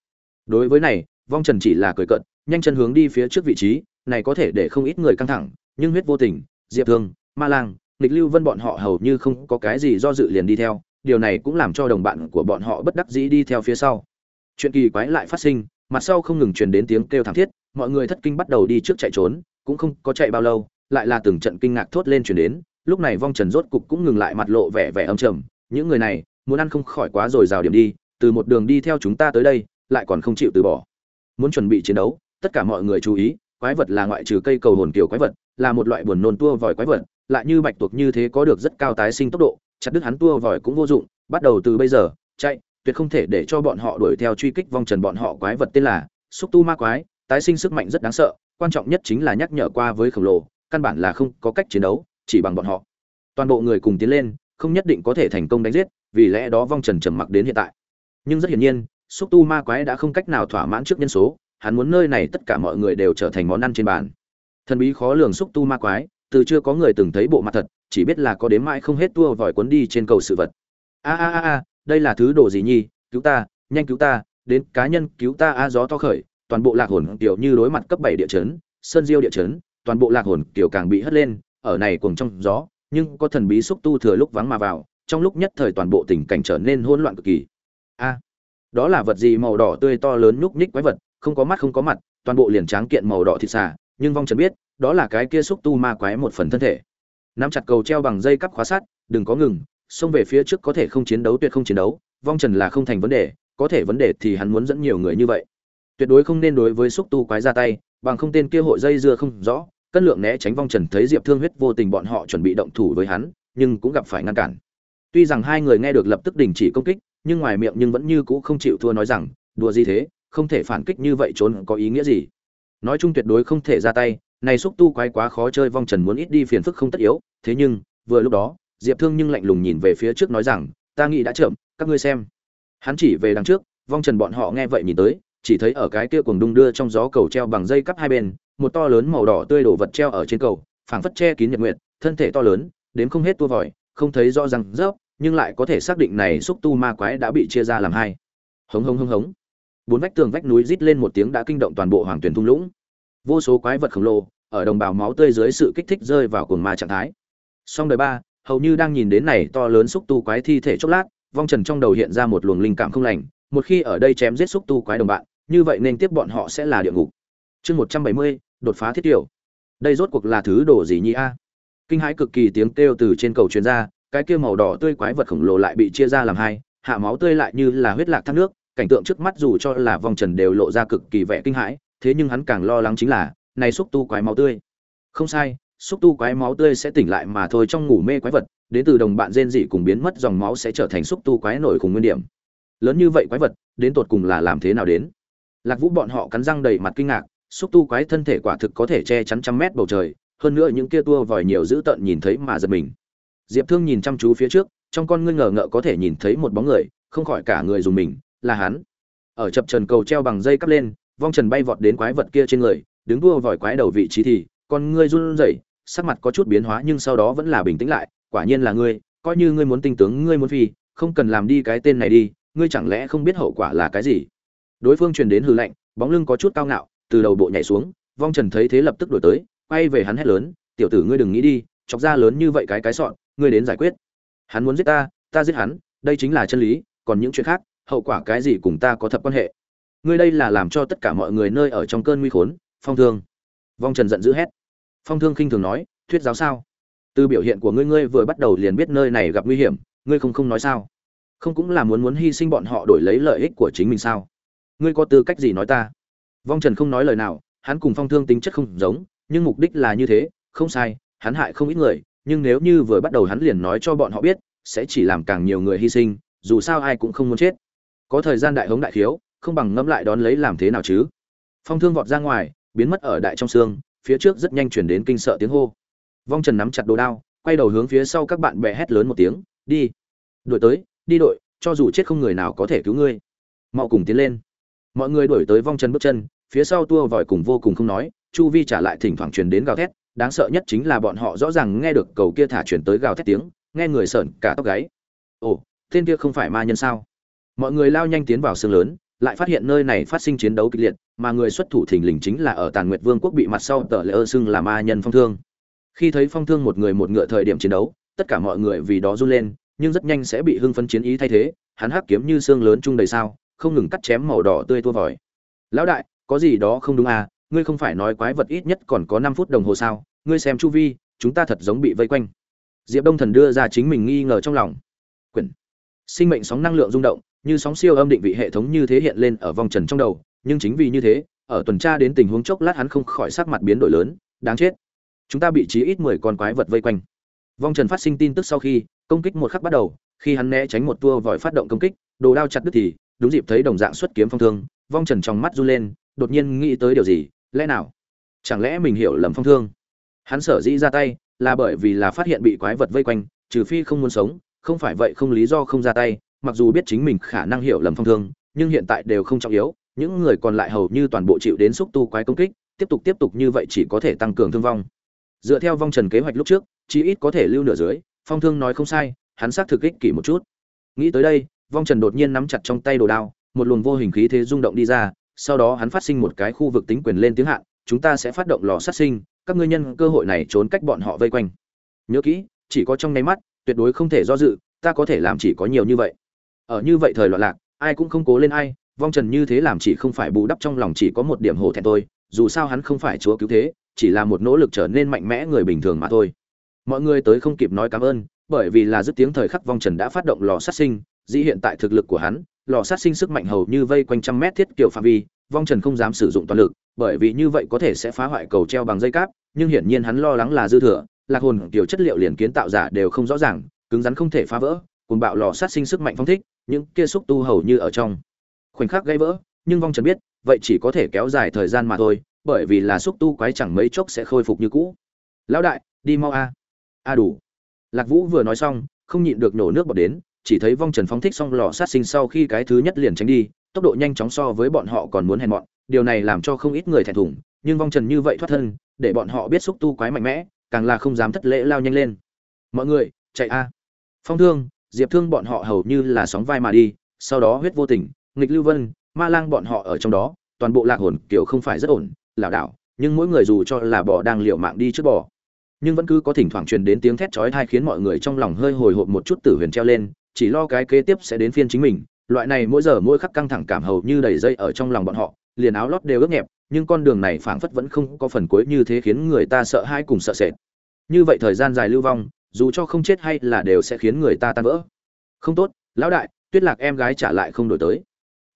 Đối với này, vong trần chỉ là cười cận nhanh chân hướng đi phía trước vị trí, này có thể để không ít người căng thẳng, nhưng huyết vô tình, diệp thương, ma lang, nghịch lưu vân bọn họ hầu như không có cái gì do dự liền đi theo, điều này cũng làm cho đồng bạn của bọn họ bất đắc dĩ đi theo phía sau. Chuyện kỳ quái lại phát sinh, mặt sau không ngừng truyền đến tiếng kêu thảm thiết, mọi người thất kinh bắt đầu đi trước chạy trốn cũng không có chạy bao lâu, lại là từng trận kinh ngạc thốt lên truyền đến, lúc này vong trần rốt cục cũng ngừng lại mặt lộ vẻ vẻ âm trầm, những người này, muốn ăn không khỏi quá rồi rào điểm đi, từ một đường đi theo chúng ta tới đây, lại còn không chịu từ bỏ. Muốn chuẩn bị chiến đấu, tất cả mọi người chú ý, quái vật là ngoại trừ cây cầu hồn kiều quái vật, là một loại buồn nôn tua vòi quái vật, lại như bạch tuộc như thế có được rất cao tái sinh tốc độ, chặt đứt hắn tua vòi cũng vô dụng, bắt đầu từ bây giờ, chạy, tuyệt không thể để cho bọn họ đuổi theo truy kích vong trần bọn họ quái vật tên là xúc tu ma quái, tái sinh sức mạnh rất đáng sợ quan trọng nhất chính là nhắc nhở qua với khổng lồ, căn bản là không có cách chiến đấu, chỉ bằng bọn họ. Toàn bộ người cùng tiến lên, không nhất định có thể thành công đánh giết, vì lẽ đó vong trần trầm mặc đến hiện tại. Nhưng rất hiển nhiên, xúc tu ma quái đã không cách nào thỏa mãn trước nhân số, hắn muốn nơi này tất cả mọi người đều trở thành món ăn trên bàn. Thần bí khó lường xúc tu ma quái, từ chưa có người từng thấy bộ mặt thật, chỉ biết là có đến mãi không hết tua vòi cuốn đi trên cầu sự vật. A a a a, đây là thứ đồ gì nhi cứu ta, nhanh cứu ta, đến cá nhân cứu ta, a gió to khởi toàn bộ lạc hồn tiểu như đối mặt cấp bảy địa chấn sơn diêu địa chấn toàn bộ lạc hồn tiểu càng bị hất lên ở này cuồng trong gió nhưng có thần bí xúc tu thừa lúc vắng mà vào trong lúc nhất thời toàn bộ tình cảnh trở nên hỗn loạn cực kỳ. A đó là vật gì màu đỏ tươi to lớn nhúc nhích quái vật không có mắt không có mặt toàn bộ liền tráng kiện màu đỏ thịt xà nhưng vong trần biết đó là cái kia xúc tu ma quái một phần thân thể. Nắm chặt cầu treo bằng dây cắp khóa sắt, đừng có ngừng xông về phía trước có thể không chiến đấu tuyệt không chiến đấu vong trần là không thành vấn đề có thể vấn đề thì hắn muốn dẫn nhiều người như vậy tuyệt đối không nên đối với xúc tu quái ra tay, bằng không tên kia hội dây dưa không rõ, cân lượng né tránh vong trần thấy diệp thương huyết vô tình bọn họ chuẩn bị động thủ với hắn, nhưng cũng gặp phải ngăn cản. Tuy rằng hai người nghe được lập tức đình chỉ công kích, nhưng ngoài miệng nhưng vẫn như cũ không chịu thua nói rằng, đùa gì thế, không thể phản kích như vậy trốn có ý nghĩa gì? Nói chung tuyệt đối không thể ra tay, này xúc tu quái quá khó chơi, vong trần muốn ít đi phiền phức không tất yếu, thế nhưng, vừa lúc đó, diệp thương nhưng lạnh lùng nhìn về phía trước nói rằng, ta nghĩ đã chậm, các ngươi xem. Hắn chỉ về đằng trước, vong trần bọn họ nghe vậy nhìn tới chỉ thấy ở cái kia cuồng đung đưa trong gió cầu treo bằng dây cắp hai bên, một to lớn màu đỏ tươi đổ vật treo ở trên cầu, phảng phất che kín nhật nguyệt, thân thể to lớn, đến không hết tua vòi, không thấy rõ ràng rớp, nhưng lại có thể xác định này xúc tu ma quái đã bị chia ra làm hai. Hống hống hống hống. Bốn vách tường vách núi rít lên một tiếng đã kinh động toàn bộ hoàng tuyển thung lũng. Vô số quái vật khổng lồ, ở đồng bào máu tươi dưới sự kích thích rơi vào cuồng ma trạng thái. Song đời ba, hầu như đang nhìn đến này to lớn xúc tu quái thi thể chốc lát, vong trần trong đầu hiện ra một luồng linh cảm không lành, một khi ở đây chém giết xúc tu quái đồng bạn như vậy nên tiếp bọn họ sẽ là địa ngục. Chương một trăm bảy mươi, đột phá thiết tiểu. Đây rốt cuộc là thứ đồ gì nhỉ a? Kinh hãi cực kỳ tiếng kêu từ trên cầu truyền ra, cái kia màu đỏ tươi quái vật khổng lồ lại bị chia ra làm hai, hạ máu tươi lại như là huyết lạc thác nước, cảnh tượng trước mắt dù cho là vòng trần đều lộ ra cực kỳ vẻ kinh hãi, thế nhưng hắn càng lo lắng chính là, này xúc tu quái máu tươi. Không sai, xúc tu quái máu tươi sẽ tỉnh lại mà thôi trong ngủ mê quái vật, đến từ đồng bạn rên dị cùng biến mất dòng máu sẽ trở thành xúc tu quái nổi cùng nguyên điểm. Lớn như vậy quái vật, đến tột cùng là làm thế nào đến? Lạc vũ bọn họ cắn răng đầy mặt kinh ngạc, xúc tu quái thân thể quả thực có thể che chắn trăm mét bầu trời, hơn nữa những kia tua vòi nhiều dữ tợn nhìn thấy mà giật mình. Diệp thương nhìn chăm chú phía trước, trong con ngươi ngờ ngợ có thể nhìn thấy một bóng người, không khỏi cả người dùng mình, là hắn. Ở chập trần cầu treo bằng dây cắp lên, vong trần bay vọt đến quái vật kia trên người, đứng đua vòi quái đầu vị trí thì, con ngươi run rẩy, sắc mặt có chút biến hóa nhưng sau đó vẫn là bình tĩnh lại, quả nhiên là ngươi, coi như ngươi muốn tinh tướng ngươi muốn phi, không cần làm đi cái tên này đi, ngươi chẳng lẽ không biết hậu quả là cái gì? Đối phương truyền đến hư lệnh bóng lưng có chút cao ngạo, từ đầu bộ nhảy xuống, vong trần thấy thế lập tức đổi tới, quay về hắn hét lớn, tiểu tử ngươi đừng nghĩ đi, chọc ra lớn như vậy cái cái sọn, ngươi đến giải quyết. Hắn muốn giết ta ta giết hắn, đây chính là chân lý, còn những chuyện khác, hậu quả cái gì cùng ta có thập quan hệ. Ngươi đây là làm cho tất cả mọi người nơi ở trong cơn nguy khốn, phong thương. Vong trần giận dữ hét. Phong thương khinh thường nói, thuyết giáo sao? Từ biểu hiện của ngươi ngươi vừa bắt đầu liền biết nơi này gặp nguy hiểm, ngươi không không nói sao? Không cũng là muốn muốn hy sinh bọn họ đổi lấy lợi ích của chính mình sao? Ngươi có tư cách gì nói ta? Vong trần không nói lời nào, hắn cùng phong thương tính chất không giống, nhưng mục đích là như thế, không sai, hắn hại không ít người, nhưng nếu như vừa bắt đầu hắn liền nói cho bọn họ biết, sẽ chỉ làm càng nhiều người hy sinh, dù sao ai cũng không muốn chết. Có thời gian đại hống đại khiếu, không bằng ngẫm lại đón lấy làm thế nào chứ? Phong thương vọt ra ngoài, biến mất ở đại trong xương phía trước rất nhanh chuyển đến kinh sợ tiếng hô. Vong trần nắm chặt đồ đao, quay đầu hướng phía sau các bạn bè hét lớn một tiếng, đi đội tới, đi đội, cho dù chết không người nào có thể cứu ngươi. Mau cùng tiến lên mọi người đuổi tới vong chân bước chân, phía sau tua vòi cùng vô cùng không nói, chu vi trả lại thỉnh thoảng truyền đến gào thét, đáng sợ nhất chính là bọn họ rõ ràng nghe được cầu kia thả chuyển tới gào thét tiếng, nghe người sợn cả tóc gáy. Ồ, tên kia không phải ma nhân sao? Mọi người lao nhanh tiến vào xương lớn, lại phát hiện nơi này phát sinh chiến đấu kịch liệt, mà người xuất thủ thình lình chính là ở tàn nguyệt vương quốc bị mặt sau tờ lễ ơ xưng là ma nhân phong thương. Khi thấy phong thương một người một ngựa thời điểm chiến đấu, tất cả mọi người vì đó run lên, nhưng rất nhanh sẽ bị hưng phấn chiến ý thay thế, hắn hắc kiếm như xương lớn chung đầy sao không ngừng cắt chém màu đỏ tươi tua vòi. Lão đại, có gì đó không đúng à? Ngươi không phải nói quái vật ít nhất còn có năm phút đồng hồ sao? Ngươi xem chu vi, chúng ta thật giống bị vây quanh. Diệp đông thần đưa ra chính mình nghi ngờ trong lòng. Quyển sinh mệnh sóng năng lượng rung động, như sóng siêu âm định vị hệ thống như thế hiện lên ở vòng trần trong đầu, nhưng chính vì như thế, ở tuần tra đến tình huống chốc lát hắn không khỏi sắc mặt biến đổi lớn, đáng chết. Chúng ta bị chí ít mười con quái vật vây quanh. Vong trần phát sinh tin tức sau khi công kích một khắc bắt đầu, khi hắn né tránh một tua vòi phát động công kích, đồ đao chặt đứt thì đúng dịp thấy đồng dạng xuất kiếm phong thương, vong trần trong mắt run lên, đột nhiên nghĩ tới điều gì, lẽ nào? Chẳng lẽ mình hiểu lầm phong thương? Hắn sở dĩ ra tay là bởi vì là phát hiện bị quái vật vây quanh, trừ phi không muốn sống, không phải vậy không lý do không ra tay, mặc dù biết chính mình khả năng hiểu lầm phong thương, nhưng hiện tại đều không trọng yếu, những người còn lại hầu như toàn bộ chịu đến xúc tu quái công kích, tiếp tục tiếp tục như vậy chỉ có thể tăng cường thương vong. Dựa theo vong trần kế hoạch lúc trước, chí ít có thể lưu nửa dưới, phong thương nói không sai, hắn xác thực ích kỷ một chút. Nghĩ tới đây vong trần đột nhiên nắm chặt trong tay đồ đao, một luồng vô hình khí thế rung động đi ra, sau đó hắn phát sinh một cái khu vực tính quyền lên tiếng hạn, chúng ta sẽ phát động lò sát sinh, các ngươi nhân cơ hội này trốn cách bọn họ vây quanh. Nhớ kỹ, chỉ có trong nháy mắt, tuyệt đối không thể do dự, ta có thể làm chỉ có nhiều như vậy. Ở như vậy thời loạn lạc, ai cũng không cố lên ai, vong trần như thế làm chỉ không phải bù đắp trong lòng chỉ có một điểm hổ thẹn thôi, dù sao hắn không phải chúa cứu thế, chỉ là một nỗ lực trở nên mạnh mẽ người bình thường mà thôi. Mọi người tới không kịp nói cảm ơn, bởi vì là dứt tiếng thời khắc vong trần đã phát động lò sát sinh dĩ hiện tại thực lực của hắn, lò sát sinh sức mạnh hầu như vây quanh trăm mét thiết kiểu phạm vi, vong trần không dám sử dụng toàn lực, bởi vì như vậy có thể sẽ phá hoại cầu treo bằng dây cáp, nhưng hiển nhiên hắn lo lắng là dư thừa, lạc hồn kiểu chất liệu liền kiến tạo giả đều không rõ ràng, cứng rắn không thể phá vỡ, cuồng bạo lò sát sinh sức mạnh phong thích, những kia xúc tu hầu như ở trong. Khoảnh khắc gây vỡ, nhưng vong trần biết, vậy chỉ có thể kéo dài thời gian mà thôi, bởi vì là xúc tu quái chẳng mấy chốc sẽ khôi phục như cũ. Lão đại, đi mau a. A đủ. Lạc vũ vừa nói xong, không nhịn được nổ nước bọt đến chỉ thấy vong trần phóng thích xong lò sát sinh sau khi cái thứ nhất liền tránh đi, tốc độ nhanh chóng so với bọn họ còn muốn hèn mọn, điều này làm cho không ít người thẹn thùng, nhưng vong trần như vậy thoát thân, để bọn họ biết xúc tu quái mạnh mẽ, càng là không dám thất lễ lao nhanh lên. Mọi người, chạy a. Phong thương, diệp thương bọn họ hầu như là sóng vai mà đi, sau đó huyết vô tình, nghịch lưu vân, ma lang bọn họ ở trong đó, toàn bộ lạc hồn kiểu không phải rất ổn, lảo đảo, nhưng mỗi người dù cho là bò đang liều mạng đi trước bò, nhưng vẫn cứ có thỉnh thoảng truyền đến tiếng thét chói tai khiến mọi người trong lòng hơi hồi hộp một chút tử huyền treo lên chỉ lo cái kế tiếp sẽ đến phiên chính mình, loại này mỗi giờ mỗi khắc căng thẳng cảm hầu như đầy dây ở trong lòng bọn họ, liền áo lót đều ướt nhẹp, nhưng con đường này phảng phất vẫn không có phần cuối như thế khiến người ta sợ hãi cùng sợ sệt. Như vậy thời gian dài lưu vong, dù cho không chết hay là đều sẽ khiến người ta tan vỡ. Không tốt, lão đại, tuyết lạc em gái trả lại không đổi tới.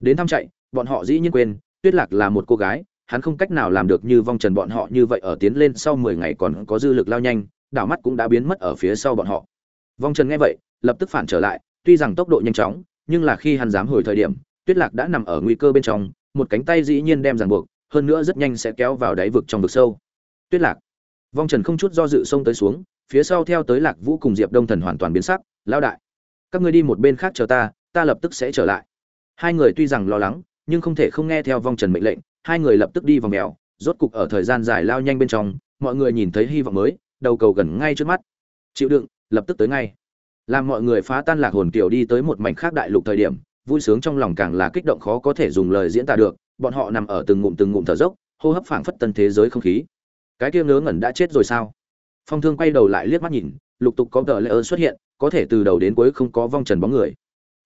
Đến thăm chạy, bọn họ dĩ nhiên quên, tuyết lạc là một cô gái, hắn không cách nào làm được như vong trần bọn họ như vậy ở tiến lên sau mười ngày còn có dư lực lao nhanh, đảo mắt cũng đã biến mất ở phía sau bọn họ. Vong trần nghe vậy, lập tức phản trở lại tuy rằng tốc độ nhanh chóng, nhưng là khi hắn dám hồi thời điểm, tuyết lạc đã nằm ở nguy cơ bên trong, một cánh tay dĩ nhiên đem ràng buộc, hơn nữa rất nhanh sẽ kéo vào đáy vực trong vực sâu. Tuyết lạc. Vong trần không chút do dự xông tới xuống, phía sau theo tới lạc vũ cùng diệp đông thần hoàn toàn biến sắc lao đại, các ngươi đi một bên khác chờ ta ta lập tức sẽ trở lại. Hai người tuy rằng lo lắng, nhưng không thể không nghe theo vong trần mệnh lệnh, hai người lập tức đi vào mèo, rốt cục ở thời gian dài lao nhanh bên trong, mọi người nhìn thấy hy vọng mới, đầu cầu gần ngay trước mắt. Chịu đựng, lập tức tới ngay làm mọi người phá tan lạc hồn kiểu đi tới một mảnh khác đại lục thời điểm, vui sướng trong lòng càng là kích động khó có thể dùng lời diễn tả được, bọn họ nằm ở từng ngụm từng ngụm thở dốc, hô hấp phảng phất tân thế giới không khí. Cái kia ngớ ngẩn đã chết rồi sao? Phong thương quay đầu lại liếc mắt nhìn, lục tục có tờ lễ ơn xuất hiện, có thể từ đầu đến cuối không có vong trần bóng người.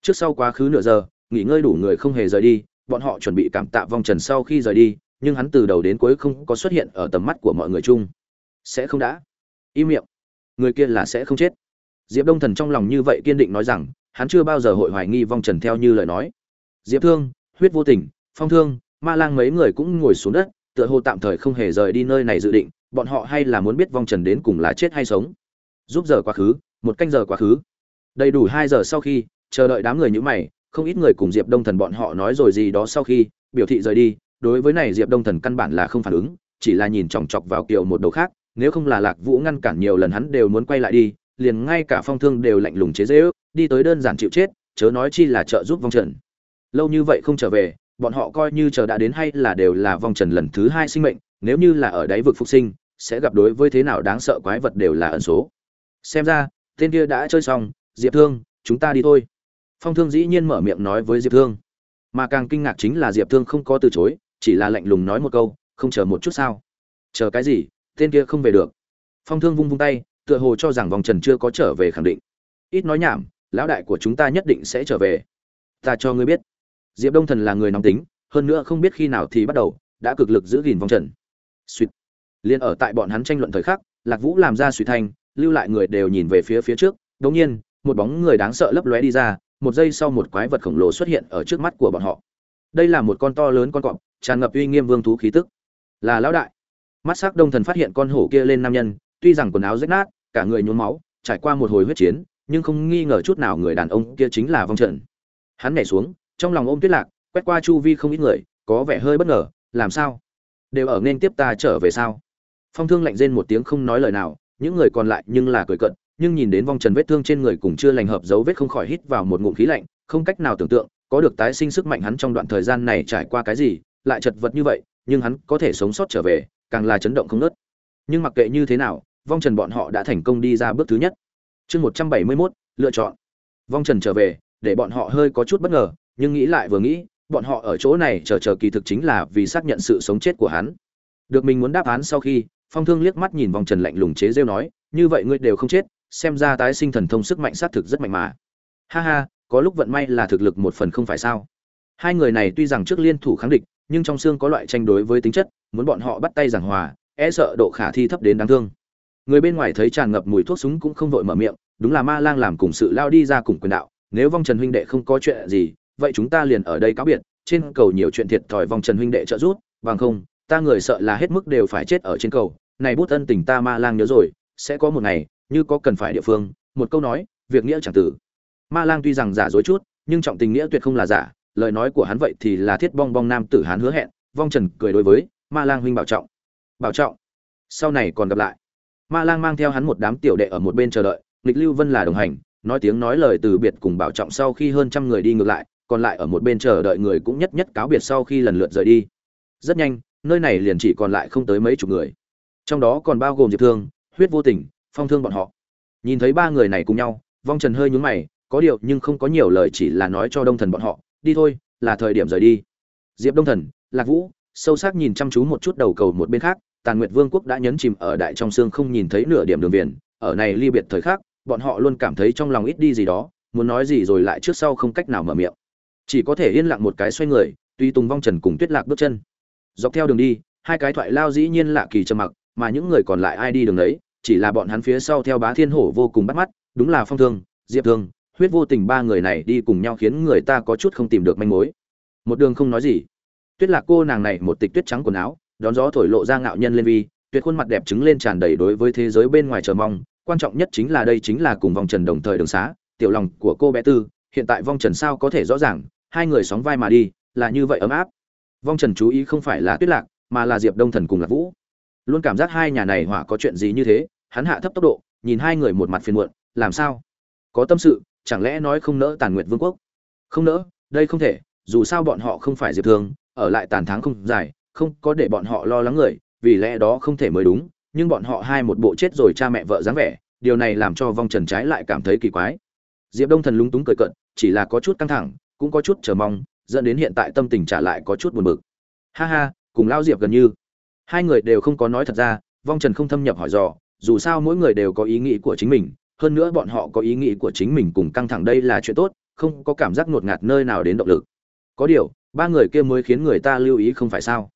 Trước sau quá khứ nửa giờ, nghỉ ngơi đủ người không hề rời đi, bọn họ chuẩn bị cảm tạ vong trần sau khi rời đi, nhưng hắn từ đầu đến cuối không có xuất hiện ở tầm mắt của mọi người chung. Sẽ không đã. Im miệng. Người kia là sẽ không chết diệp đông thần trong lòng như vậy kiên định nói rằng, hắn chưa bao giờ hội hoài nghi vong trần theo như lời nói. Diệp thương, huyết vô tình, phong thương, ma lang mấy người cũng ngồi xuống đất, tựa hồ tạm thời không hề rời đi nơi này dự định, bọn họ hay là muốn biết vong trần đến cùng là chết hay sống. Giúp giờ quá khứ, một canh giờ quá khứ. Đầy đủ hai giờ sau khi, chờ đợi đám người như mày, không ít người cùng diệp đông thần bọn họ nói rồi gì đó sau khi, biểu thị rời đi, đối với này diệp đông thần căn bản là không phản ứng, chỉ là nhìn chòng chọc vào kiều một đầu khác, nếu không là lạc vũ ngăn cản nhiều lần hắn đều muốn quay lại đi liền ngay cả phong thương đều lạnh lùng chế dễ ước đi tới đơn giản chịu chết, chớ nói chi là trợ giúp vong trần. Lâu như vậy không trở về, bọn họ coi như chờ đã đến hay là đều là vong trần lần thứ hai sinh mệnh, nếu như là ở đáy vực phục sinh, sẽ gặp đối với thế nào đáng sợ quái vật đều là ẩn số. Xem ra, tên kia đã chơi xong, diệp thương, chúng ta đi thôi. Phong thương dĩ nhiên mở miệng nói với diệp thương. Mà càng kinh ngạc chính là diệp thương không có từ chối, chỉ là lạnh lùng nói một câu, không chờ một chút sao? Chờ cái gì? Tên kia không về được. Phong thương vung vung tay tựa hồ cho rằng vòng trần chưa có trở về khẳng định. Ít nói nhảm, lão đại của chúng ta nhất định sẽ trở về. Ta cho ngươi biết, diệp đông thần là người nóng tính, hơn nữa không biết khi nào thì bắt đầu, đã cực lực giữ gìn vòng trần. Suýt liền ở tại bọn hắn tranh luận thời khắc, lạc vũ làm ra suy thanh, lưu lại người đều nhìn về phía phía trước. Đống nhiên, một bóng người đáng sợ lấp lóe đi ra, một giây sau một quái vật khổng lồ xuất hiện ở trước mắt của bọn họ. Đây là một con to lớn con cọp, tràn ngập uy nghiêm vương thú khí tức. Là lão đại. Mắt sắc đông thần phát hiện con hổ kia lên nam nhân tuy rằng quần áo rách nát, cả người nhuốm máu, trải qua một hồi huyết chiến, nhưng không nghi ngờ chút nào người đàn ông kia chính là vong trận hắn nhảy xuống, trong lòng ôm tuyết lạc, quét qua chu vi không ít người, có vẻ hơi bất ngờ, làm sao? Đều ở nên tiếp ta trở về sao? Phong thương lạnh rên một tiếng không nói lời nào, những người còn lại nhưng là cười cận nhưng nhìn đến vong trần vết thương trên người cũng chưa lành hợp dấu vết không khỏi hít vào một ngụm khí lạnh, không cách nào tưởng tượng, có được tái sinh sức mạnh hắn trong đoạn thời gian này trải qua cái gì, lại chật vật như vậy, nhưng hắn có thể sống sót trở về, càng là chấn động không nớt nhưng mặc kệ như thế nào vong trần bọn họ đã thành công đi ra bước thứ nhất. Chương một trăm bảy mươi mốt, lựa chọn. Vong trần trở về, để bọn họ hơi có chút bất ngờ, nhưng nghĩ lại vừa nghĩ, bọn họ ở chỗ này chờ chờ kỳ thực chính là vì xác nhận sự sống chết của hắn. Được mình muốn đáp án sau khi, phong thương liếc mắt nhìn vong trần lạnh lùng chế rêu nói, như vậy ngươi đều không chết, xem ra tái sinh thần thông sức mạnh xác thực rất mạnh mà. Ha ha, có lúc vận may là thực lực một phần không phải sao? Hai người này tuy rằng trước liên thủ kháng địch, nhưng trong xương có loại tranh đối với tính chất, muốn bọn họ bắt tay giảng hòa e sợ độ khả thi thấp đến đáng thương người bên ngoài thấy tràn ngập mùi thuốc súng cũng không vội mở miệng, đúng là ma lang làm cùng sự lao đi ra cùng quyền đạo, nếu vong trần huynh đệ không có chuyện gì, vậy chúng ta liền ở đây cáo biệt, trên cầu nhiều chuyện thiệt thòi vong trần huynh đệ trợ giúp, bằng không, ta người sợ là hết mức đều phải chết ở trên cầu. Này bút ân tình ta ma lang nhớ rồi, sẽ có một ngày, như có cần phải địa phương, một câu nói, việc nghĩa chẳng tử. Ma lang tuy rằng giả dối chút, nhưng trọng tình nghĩa tuyệt không là giả, lời nói của hắn vậy thì là thiết bong bong nam tử hắn hứa hẹn, vong trần cười đối với ma lang huynh bảo trọng. Bảo trọng. Sau này còn gặp lại ma lang mang theo hắn một đám tiểu đệ ở một bên chờ đợi, nghịch lưu vân là đồng hành, nói tiếng nói lời từ biệt cùng bảo trọng sau khi hơn trăm người đi ngược lại, còn lại ở một bên chờ đợi người cũng nhất nhất cáo biệt sau khi lần lượt rời đi. Rất nhanh, nơi này liền chỉ còn lại không tới mấy chục người. Trong đó còn bao gồm diệp thương, huyết vô tình, phong thương bọn họ. Nhìn thấy ba người này cùng nhau, vong trần hơi nhún mày, có điều nhưng không có nhiều lời chỉ là nói cho đông thần bọn họ, đi thôi, là thời điểm rời đi. Diệp đông thần, lạc vũ, sâu sắc nhìn chăm chú một chút đầu cầu một bên khác tàn nguyệt vương quốc đã nhấn chìm ở đại trong xương không nhìn thấy nửa điểm đường viền. Ở này ly biệt thời khắc, bọn họ luôn cảm thấy trong lòng ít đi gì đó, muốn nói gì rồi lại trước sau không cách nào mở miệng. Chỉ có thể yên lặng một cái xoay người, tuy tùng vong trần cùng tuyết lạc bước chân. Dọc theo đường đi, hai cái thoại lao dĩ nhiên lạ kỳ trầm mặc, mà những người còn lại ai đi đường đấy, chỉ là bọn hắn phía sau theo bá thiên hổ vô cùng bắt mắt, đúng là phong thương, diệp thương, huyết vô tình ba người này đi cùng nhau khiến người ta có chút không tìm được manh mối. Một đường không nói gì. Tuyết lạc cô nàng này một tịch tuyết trắng quần áo đón gió thổi lộ ra ngạo nhân lên vi, tuyệt khuôn mặt đẹp trứng lên tràn đầy đối với thế giới bên ngoài chờ mong. Quan trọng nhất chính là đây chính là cùng vòng trần đồng thời đường xá, tiểu lòng của cô bé tư, hiện tại vong trần sao có thể rõ ràng, hai người sóng vai mà đi, là như vậy ấm áp. Vong trần chú ý không phải là tuyết lạc, mà là diệp đông thần cùng lạc vũ. Luôn cảm giác hai nhà này hỏa có chuyện gì như thế, hắn hạ thấp tốc độ, nhìn hai người một mặt phiền muộn, làm sao? Có tâm sự, chẳng lẽ nói không nỡ tàn nguyệt vương quốc? Không nỡ, đây không thể, dù sao bọn họ không phải diệp thường, ở lại tàn tháng không dài không có để bọn họ lo lắng người, vì lẽ đó không thể mới đúng, nhưng bọn họ hai một bộ chết rồi cha mẹ vợ dáng vẻ, điều này làm cho vong trần trái lại cảm thấy kỳ quái. Diệp đông thần lúng túng cười cận chỉ là có chút căng thẳng, cũng có chút chờ mong, dẫn đến hiện tại tâm tình trả lại có chút buồn bực. Ha ha, cùng lao diệp gần như. Hai người đều không có nói thật ra, vong trần không thâm nhập hỏi dò, dù sao mỗi người đều có ý nghĩ của chính mình, hơn nữa bọn họ có ý nghĩ của chính mình cùng căng thẳng đây là chuyện tốt, không có cảm giác ngột ngạt nơi nào đến động lực. Có điều, ba người kia mới khiến người ta lưu ý không phải sao?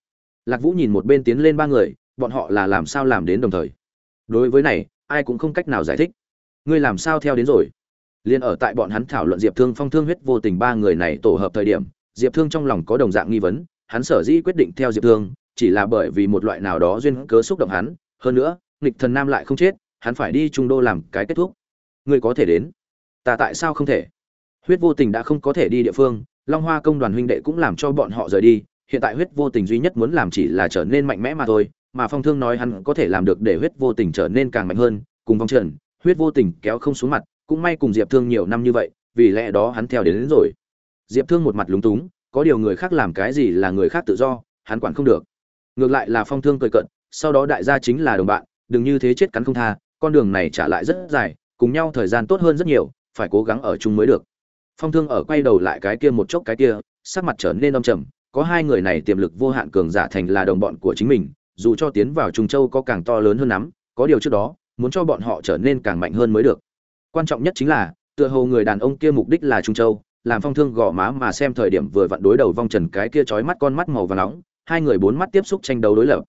Lạc vũ nhìn một bên tiến lên ba người, bọn họ là làm sao làm đến đồng thời? Đối với này, ai cũng không cách nào giải thích. Ngươi làm sao theo đến rồi? Liền ở tại bọn hắn thảo luận diệp thương phong thương huyết vô tình ba người này tổ hợp thời điểm, diệp thương trong lòng có đồng dạng nghi vấn, hắn sở dĩ quyết định theo diệp thương, chỉ là bởi vì một loại nào đó duyên cớ xúc động hắn. Hơn nữa, nghịch thần nam lại không chết, hắn phải đi trung đô làm cái kết thúc. Ngươi có thể đến. Ta tại sao không thể? Huyết vô tình đã không có thể đi địa phương, long hoa công đoàn huynh đệ cũng làm cho bọn họ rời đi hiện tại huyết vô tình duy nhất muốn làm chỉ là trở nên mạnh mẽ mà thôi mà phong thương nói hắn có thể làm được để huyết vô tình trở nên càng mạnh hơn cùng vong trần huyết vô tình kéo không xuống mặt cũng may cùng diệp thương nhiều năm như vậy vì lẽ đó hắn theo đến, đến rồi. Diệp thương một mặt lúng túng có điều người khác làm cái gì là người khác tự do hắn quản không được. Ngược lại là phong thương cười cận sau đó đại gia chính là đồng bạn đừng như thế chết cắn không tha con đường này trả lại rất dài cùng nhau thời gian tốt hơn rất nhiều phải cố gắng ở chung mới được. Phong thương ở quay đầu lại cái kia một chốc cái kia sắc mặt trở nên âm trầm có hai người này tiềm lực vô hạn cường giả thành là đồng bọn của chính mình, dù cho tiến vào trung châu có càng to lớn hơn lắm có điều trước đó, muốn cho bọn họ trở nên càng mạnh hơn mới được. Quan trọng nhất chính là, tựa hồ người đàn ông kia mục đích là trung châu, làm phong thương gõ má mà xem thời điểm vừa vặn đối đầu vong trần cái kia chói mắt con mắt màu vàng nóng, hai người bốn mắt tiếp xúc tranh đấu đối lập.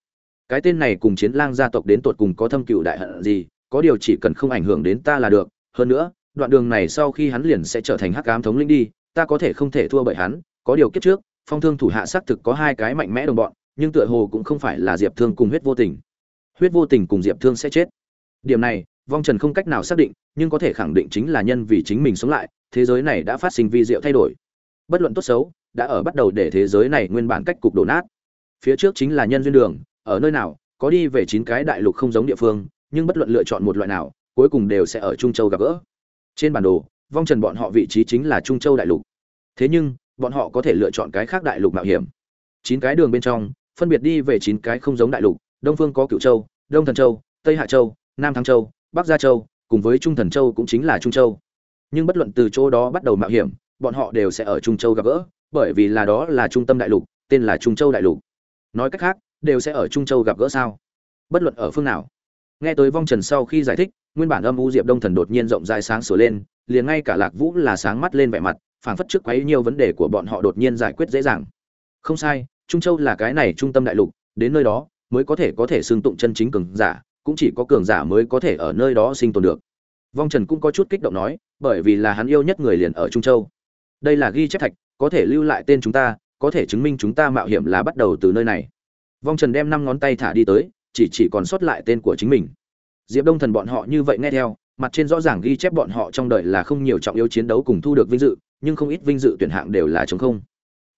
Cái tên này cùng chiến lang gia tộc đến tột cùng có thâm cựu đại hận gì, có điều chỉ cần không ảnh hưởng đến ta là được. Hơn nữa, đoạn đường này sau khi hắn liền sẽ trở thành hắc ám thống linh đi, ta có thể không thể thua bởi hắn, có điều kiếp trước phong thương thủ hạ xác thực có hai cái mạnh mẽ đồng bọn, nhưng tựa hồ cũng không phải là diệp thương cùng huyết vô tình. Huyết vô tình cùng diệp thương sẽ chết. Điểm này, vong trần không cách nào xác định, nhưng có thể khẳng định chính là nhân vì chính mình sống lại, thế giới này đã phát sinh vi diệu thay đổi. Bất luận tốt xấu, đã ở bắt đầu để thế giới này nguyên bản cách cục đổ nát. Phía trước chính là nhân duyên đường, ở nơi nào, có đi về chín cái đại lục không giống địa phương, nhưng bất luận lựa chọn một loại nào, cuối cùng đều sẽ ở trung châu gặp gỡ. Trên bản đồ, vong trần bọn họ vị trí chính là trung châu đại lục. Thế nhưng bọn họ có thể lựa chọn cái khác đại lục mạo hiểm. Chín cái đường bên trong, phân biệt đi về chín cái không giống đại lục, đông phương có cựu châu, đông thần châu, tây hạ châu, nam thăng châu, bắc gia châu, cùng với trung thần châu cũng chính là trung châu. Nhưng bất luận từ chỗ đó bắt đầu mạo hiểm, bọn họ đều sẽ ở trung châu gặp gỡ, bởi vì là đó là trung tâm đại lục, tên là trung châu đại lục. Nói cách khác, đều sẽ ở trung châu gặp gỡ sao? Bất luận ở phương nào. Nghe tới vong trần sau khi giải thích, nguyên bản âm u diệp đông thần đột nhiên rộng rãi sáng sửa lên, liền ngay cả lạc vũ là sáng mắt lên vẻ mặt phản phất trước quấy nhiều vấn đề của bọn họ đột nhiên giải quyết dễ dàng. Không sai, trung châu là cái này trung tâm đại lục, đến nơi đó mới có thể có thể xương tụng chân chính cường giả, cũng chỉ có cường giả mới có thể ở nơi đó sinh tồn được. Vong trần cũng có chút kích động nói, bởi vì là hắn yêu nhất người liền ở trung châu. Đây là ghi chép thạch, có thể lưu lại tên chúng ta, có thể chứng minh chúng ta mạo hiểm là bắt đầu từ nơi này. Vong trần đem năm ngón tay thả đi tới, chỉ chỉ còn sót lại tên của chính mình. Diệp đông thần bọn họ như vậy nghe theo mặt trên rõ ràng ghi chép bọn họ trong đời là không nhiều trọng yếu chiến đấu cùng thu được vinh dự, nhưng không ít vinh dự tuyển hạng đều là chống không.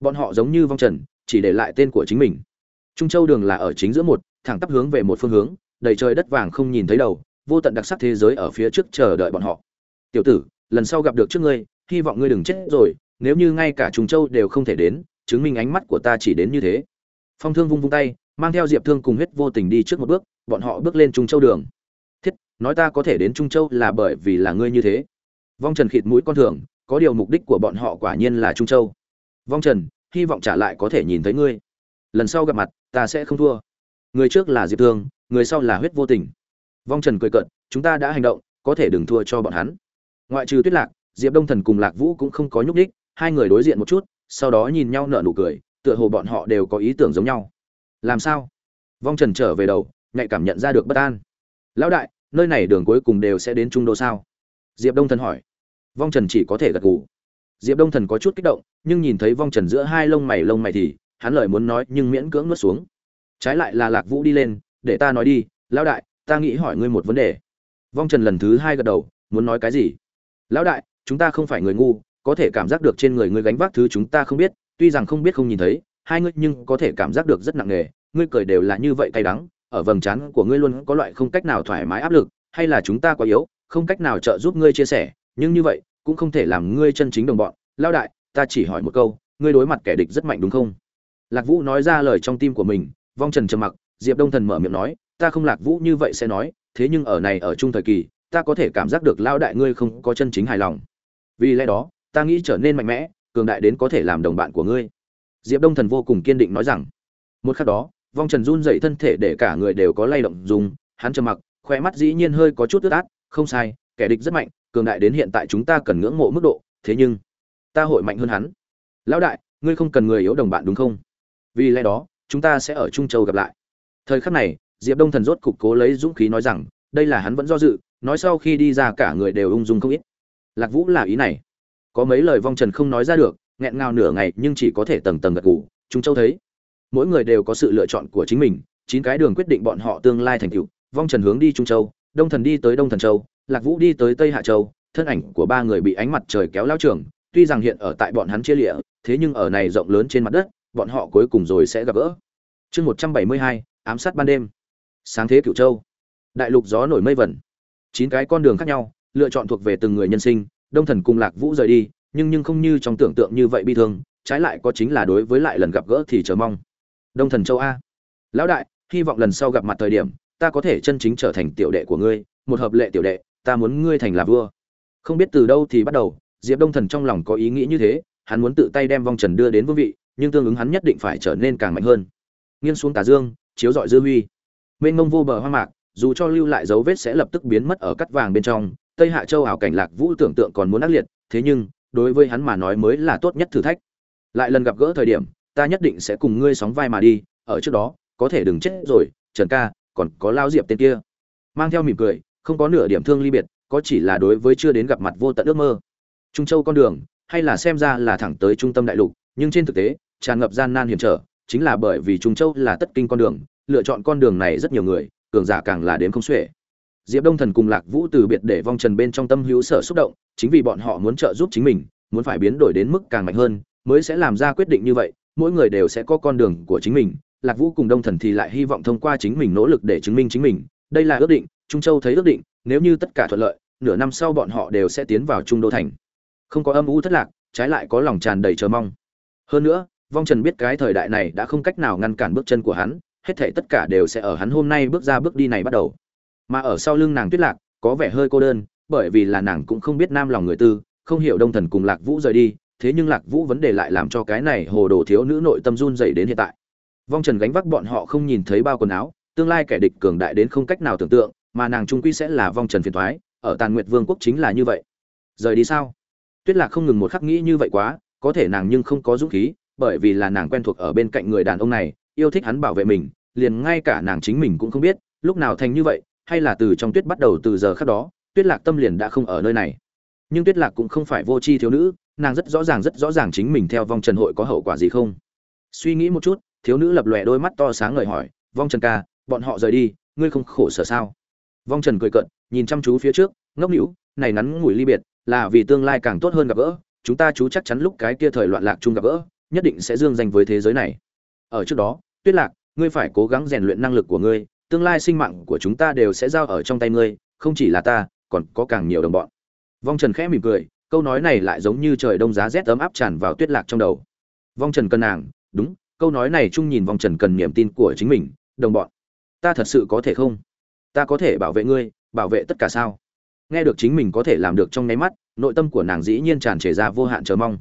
Bọn họ giống như vong trần, chỉ để lại tên của chính mình. Trung châu đường là ở chính giữa một, thẳng tắp hướng về một phương hướng, đầy trời đất vàng không nhìn thấy đầu, vô tận đặc sắc thế giới ở phía trước chờ đợi bọn họ. Tiểu tử, lần sau gặp được trước ngươi, hy vọng ngươi đừng chết rồi, nếu như ngay cả trung châu đều không thể đến, chứng minh ánh mắt của ta chỉ đến như thế. Phong thương vung vung tay, mang theo diệp thương cùng huyết vô tình đi trước một bước, bọn họ bước lên trung châu đường nói ta có thể đến trung châu là bởi vì là ngươi như thế. Vong trần khịt mũi con thường, có điều mục đích của bọn họ quả nhiên là trung châu. Vong trần, hy vọng trả lại có thể nhìn thấy ngươi. Lần sau gặp mặt, ta sẽ không thua. Người trước là diệp thương, người sau là huyết vô tình. Vong trần cười cận chúng ta đã hành động, có thể đừng thua cho bọn hắn. Ngoại trừ tuyết lạc, diệp đông thần cùng lạc vũ cũng không có nhúc đích hai người đối diện một chút, sau đó nhìn nhau nở nụ cười, tựa hồ bọn họ đều có ý tưởng giống nhau. Làm sao? Vong trần trở về đầu, nhạy cảm nhận ra được bất an. Lão đại nơi này đường cuối cùng đều sẽ đến trung đô sao? Diệp đông thần hỏi. Vong trần chỉ có thể gật gù. Diệp đông thần có chút kích động, nhưng nhìn thấy vong trần giữa hai lông mày lông mày thì hắn lời muốn nói nhưng miễn cưỡng nuốt xuống. Trái lại là lạc vũ đi lên, để ta nói đi, lão đại, ta nghĩ hỏi ngươi một vấn đề. Vong trần lần thứ hai gật đầu, muốn nói cái gì? Lão đại, chúng ta không phải người ngu, có thể cảm giác được trên người ngươi gánh vác thứ chúng ta không biết, tuy rằng không biết không nhìn thấy, hai ngươi nhưng có thể cảm giác được rất nặng nề, ngươi cười đều là như vậy cay đắng ở vầng trán của ngươi luôn có loại không cách nào thoải mái áp lực, hay là chúng ta quá yếu, không cách nào trợ giúp ngươi chia sẻ, nhưng như vậy, cũng không thể làm ngươi chân chính đồng bọn. Lao đại, ta chỉ hỏi một câu, ngươi đối mặt kẻ địch rất mạnh đúng không? Lạc vũ nói ra lời trong tim của mình, vong trần trầm mặc, diệp đông thần mở miệng nói, ta không lạc vũ như vậy sẽ nói, thế nhưng ở này ở trung thời kỳ, ta có thể cảm giác được lao đại ngươi không có chân chính hài lòng. Vì lẽ đó, ta nghĩ trở nên mạnh mẽ, cường đại đến có thể làm đồng bạn của ngươi. Diệp đông thần vô cùng kiên định nói rằng, một khắc đó vong trần run dậy thân thể để cả người đều có lay động dùng, hắn trầm mặc khoe mắt dĩ nhiên hơi có chút ướt át, không sai, kẻ địch rất mạnh, cường đại đến hiện tại chúng ta cần ngưỡng mộ mức độ, thế nhưng, ta hội mạnh hơn hắn. Lão đại, ngươi không cần người yếu đồng bạn đúng không? Vì lẽ đó, chúng ta sẽ ở trung châu gặp lại. Thời khắc này, diệp đông thần rốt cục cố lấy dũng khí nói rằng, đây là hắn vẫn do dự, nói sau khi đi ra cả người đều ung dung không ít. Lạc vũ là ý này. Có mấy lời vong trần không nói ra được, nghẹn ngào nửa ngày nhưng chỉ có thể tầng tầng gật gù. Trung châu thấy mỗi người đều có sự lựa chọn của chính mình, chín cái đường quyết định bọn họ tương lai thành tựu, vong trần hướng đi trung châu, đông thần đi tới đông thần châu, lạc vũ đi tới tây hạ châu, thân ảnh của ba người bị ánh mặt trời kéo lao trường, tuy rằng hiện ở tại bọn hắn chia lịa, thế nhưng ở này rộng lớn trên mặt đất, bọn họ cuối cùng rồi sẽ gặp gỡ. Chương một trăm bảy mươi hai, ám sát ban đêm. Sáng thế cửu châu. Đại lục gió nổi mây vẩn. Chín cái con đường khác nhau, lựa chọn thuộc về từng người nhân sinh, đông thần cùng lạc vũ rời đi, nhưng nhưng không như trong tưởng tượng như vậy bi thương, trái lại có chính là đối với lại lần gặp gỡ thì chờ mong đông thần châu a. Lão đại, hy vọng lần sau gặp mặt thời điểm, ta có thể chân chính trở thành tiểu đệ của ngươi, một hợp lệ tiểu đệ, ta muốn ngươi thành là vua. Không biết từ đâu thì bắt đầu, diệp đông thần trong lòng có ý nghĩ như thế, hắn muốn tự tay đem vong trần đưa đến vương vị, nhưng tương ứng hắn nhất định phải trở nên càng mạnh hơn. Nghiêng xuống tà dương, chiếu dọi dư huy. Mênh mông vô bờ hoa mạc, dù cho lưu lại dấu vết sẽ lập tức biến mất ở cắt vàng bên trong, tây hạ châu ảo cảnh lạc vũ tưởng tượng còn muốn ác liệt, thế nhưng, đối với hắn mà nói mới là tốt nhất thử thách. Lại lần gặp gỡ thời điểm ta nhất định sẽ cùng ngươi sóng vai mà đi, ở trước đó, có thể đừng chết rồi, trần ca, còn có lao diệp tên kia. Mang theo mỉm cười, không có nửa điểm thương ly biệt, có chỉ là đối với chưa đến gặp mặt vô tận ước mơ. Trung châu con đường, hay là xem ra là thẳng tới trung tâm đại lục, nhưng trên thực tế, tràn ngập gian nan hiểm trở, chính là bởi vì trung châu là tất kinh con đường, lựa chọn con đường này rất nhiều người, cường giả càng là đến không xuể. Diệp đông thần cùng lạc vũ từ biệt để vong trần bên trong tâm hữu sở xúc động, chính vì bọn họ muốn trợ giúp chính mình, muốn phải biến đổi đến mức càng mạnh hơn, mới sẽ làm ra quyết định như vậy mỗi người đều sẽ có con đường của chính mình, lạc vũ cùng đông thần thì lại hy vọng thông qua chính mình nỗ lực để chứng minh chính mình. Đây là ước định, trung châu thấy ước định, nếu như tất cả thuận lợi, nửa năm sau bọn họ đều sẽ tiến vào trung đô thành. Không có âm u thất lạc, trái lại có lòng tràn đầy chờ mong. Hơn nữa, vong trần biết cái thời đại này đã không cách nào ngăn cản bước chân của hắn, hết thể tất cả đều sẽ ở hắn hôm nay bước ra bước đi này bắt đầu. Mà ở sau lưng nàng tuyết lạc, có vẻ hơi cô đơn, bởi vì là nàng cũng không biết nam lòng người tư, không hiểu đông thần cùng lạc vũ rời đi thế nhưng lạc vũ vấn đề lại làm cho cái này hồ đồ thiếu nữ nội tâm run dày đến hiện tại. Vong trần gánh vác bọn họ không nhìn thấy bao quần áo, tương lai kẻ địch cường đại đến không cách nào tưởng tượng, mà nàng trung quy sẽ là vong trần phiền thoái ở tàn nguyệt vương quốc chính là như vậy. Rời đi sao? Tuyết lạc không ngừng một khắc nghĩ như vậy quá, có thể nàng nhưng không có dũng khí, bởi vì là nàng quen thuộc ở bên cạnh người đàn ông này, yêu thích hắn bảo vệ mình, liền ngay cả nàng chính mình cũng không biết, lúc nào thành như vậy, hay là từ trong tuyết bắt đầu từ giờ khác đó, tuyết lạc tâm liền đã không ở nơi này. Nhưng tuyết lạc cũng không phải vô tri thiếu nữ nàng rất rõ ràng, rất rõ ràng chính mình theo vong trần hội có hậu quả gì không. Suy nghĩ một chút, thiếu nữ lập lòe đôi mắt to sáng ngời hỏi, vong trần ca, bọn họ rời đi, ngươi không khổ sở sao? Vong trần cười cận nhìn chăm chú phía trước, ngốc hữu này ngắn ngủi ly biệt là vì tương lai càng tốt hơn gặp gỡ, chúng ta chú chắc chắn lúc cái kia thời loạn lạc chung gặp gỡ, nhất định sẽ dương danh với thế giới này. Ở trước đó, tuyết lạc, ngươi phải cố gắng rèn luyện năng lực của ngươi, tương lai sinh mạng của chúng ta đều sẽ giao ở trong tay ngươi, không chỉ là ta, còn có càng nhiều đồng bọn. Vong trần khẽ mỉm cười câu nói này lại giống như trời đông giá rét ấm áp tràn vào tuyết lạc trong đầu. Vong trần cần nàng, đúng, câu nói này chung nhìn vong trần cần niềm tin của chính mình, đồng bọn. Ta thật sự có thể không? Ta có thể bảo vệ ngươi, bảo vệ tất cả sao? Nghe được chính mình có thể làm được trong nháy mắt, nội tâm của nàng dĩ nhiên tràn trề ra vô hạn chờ mong.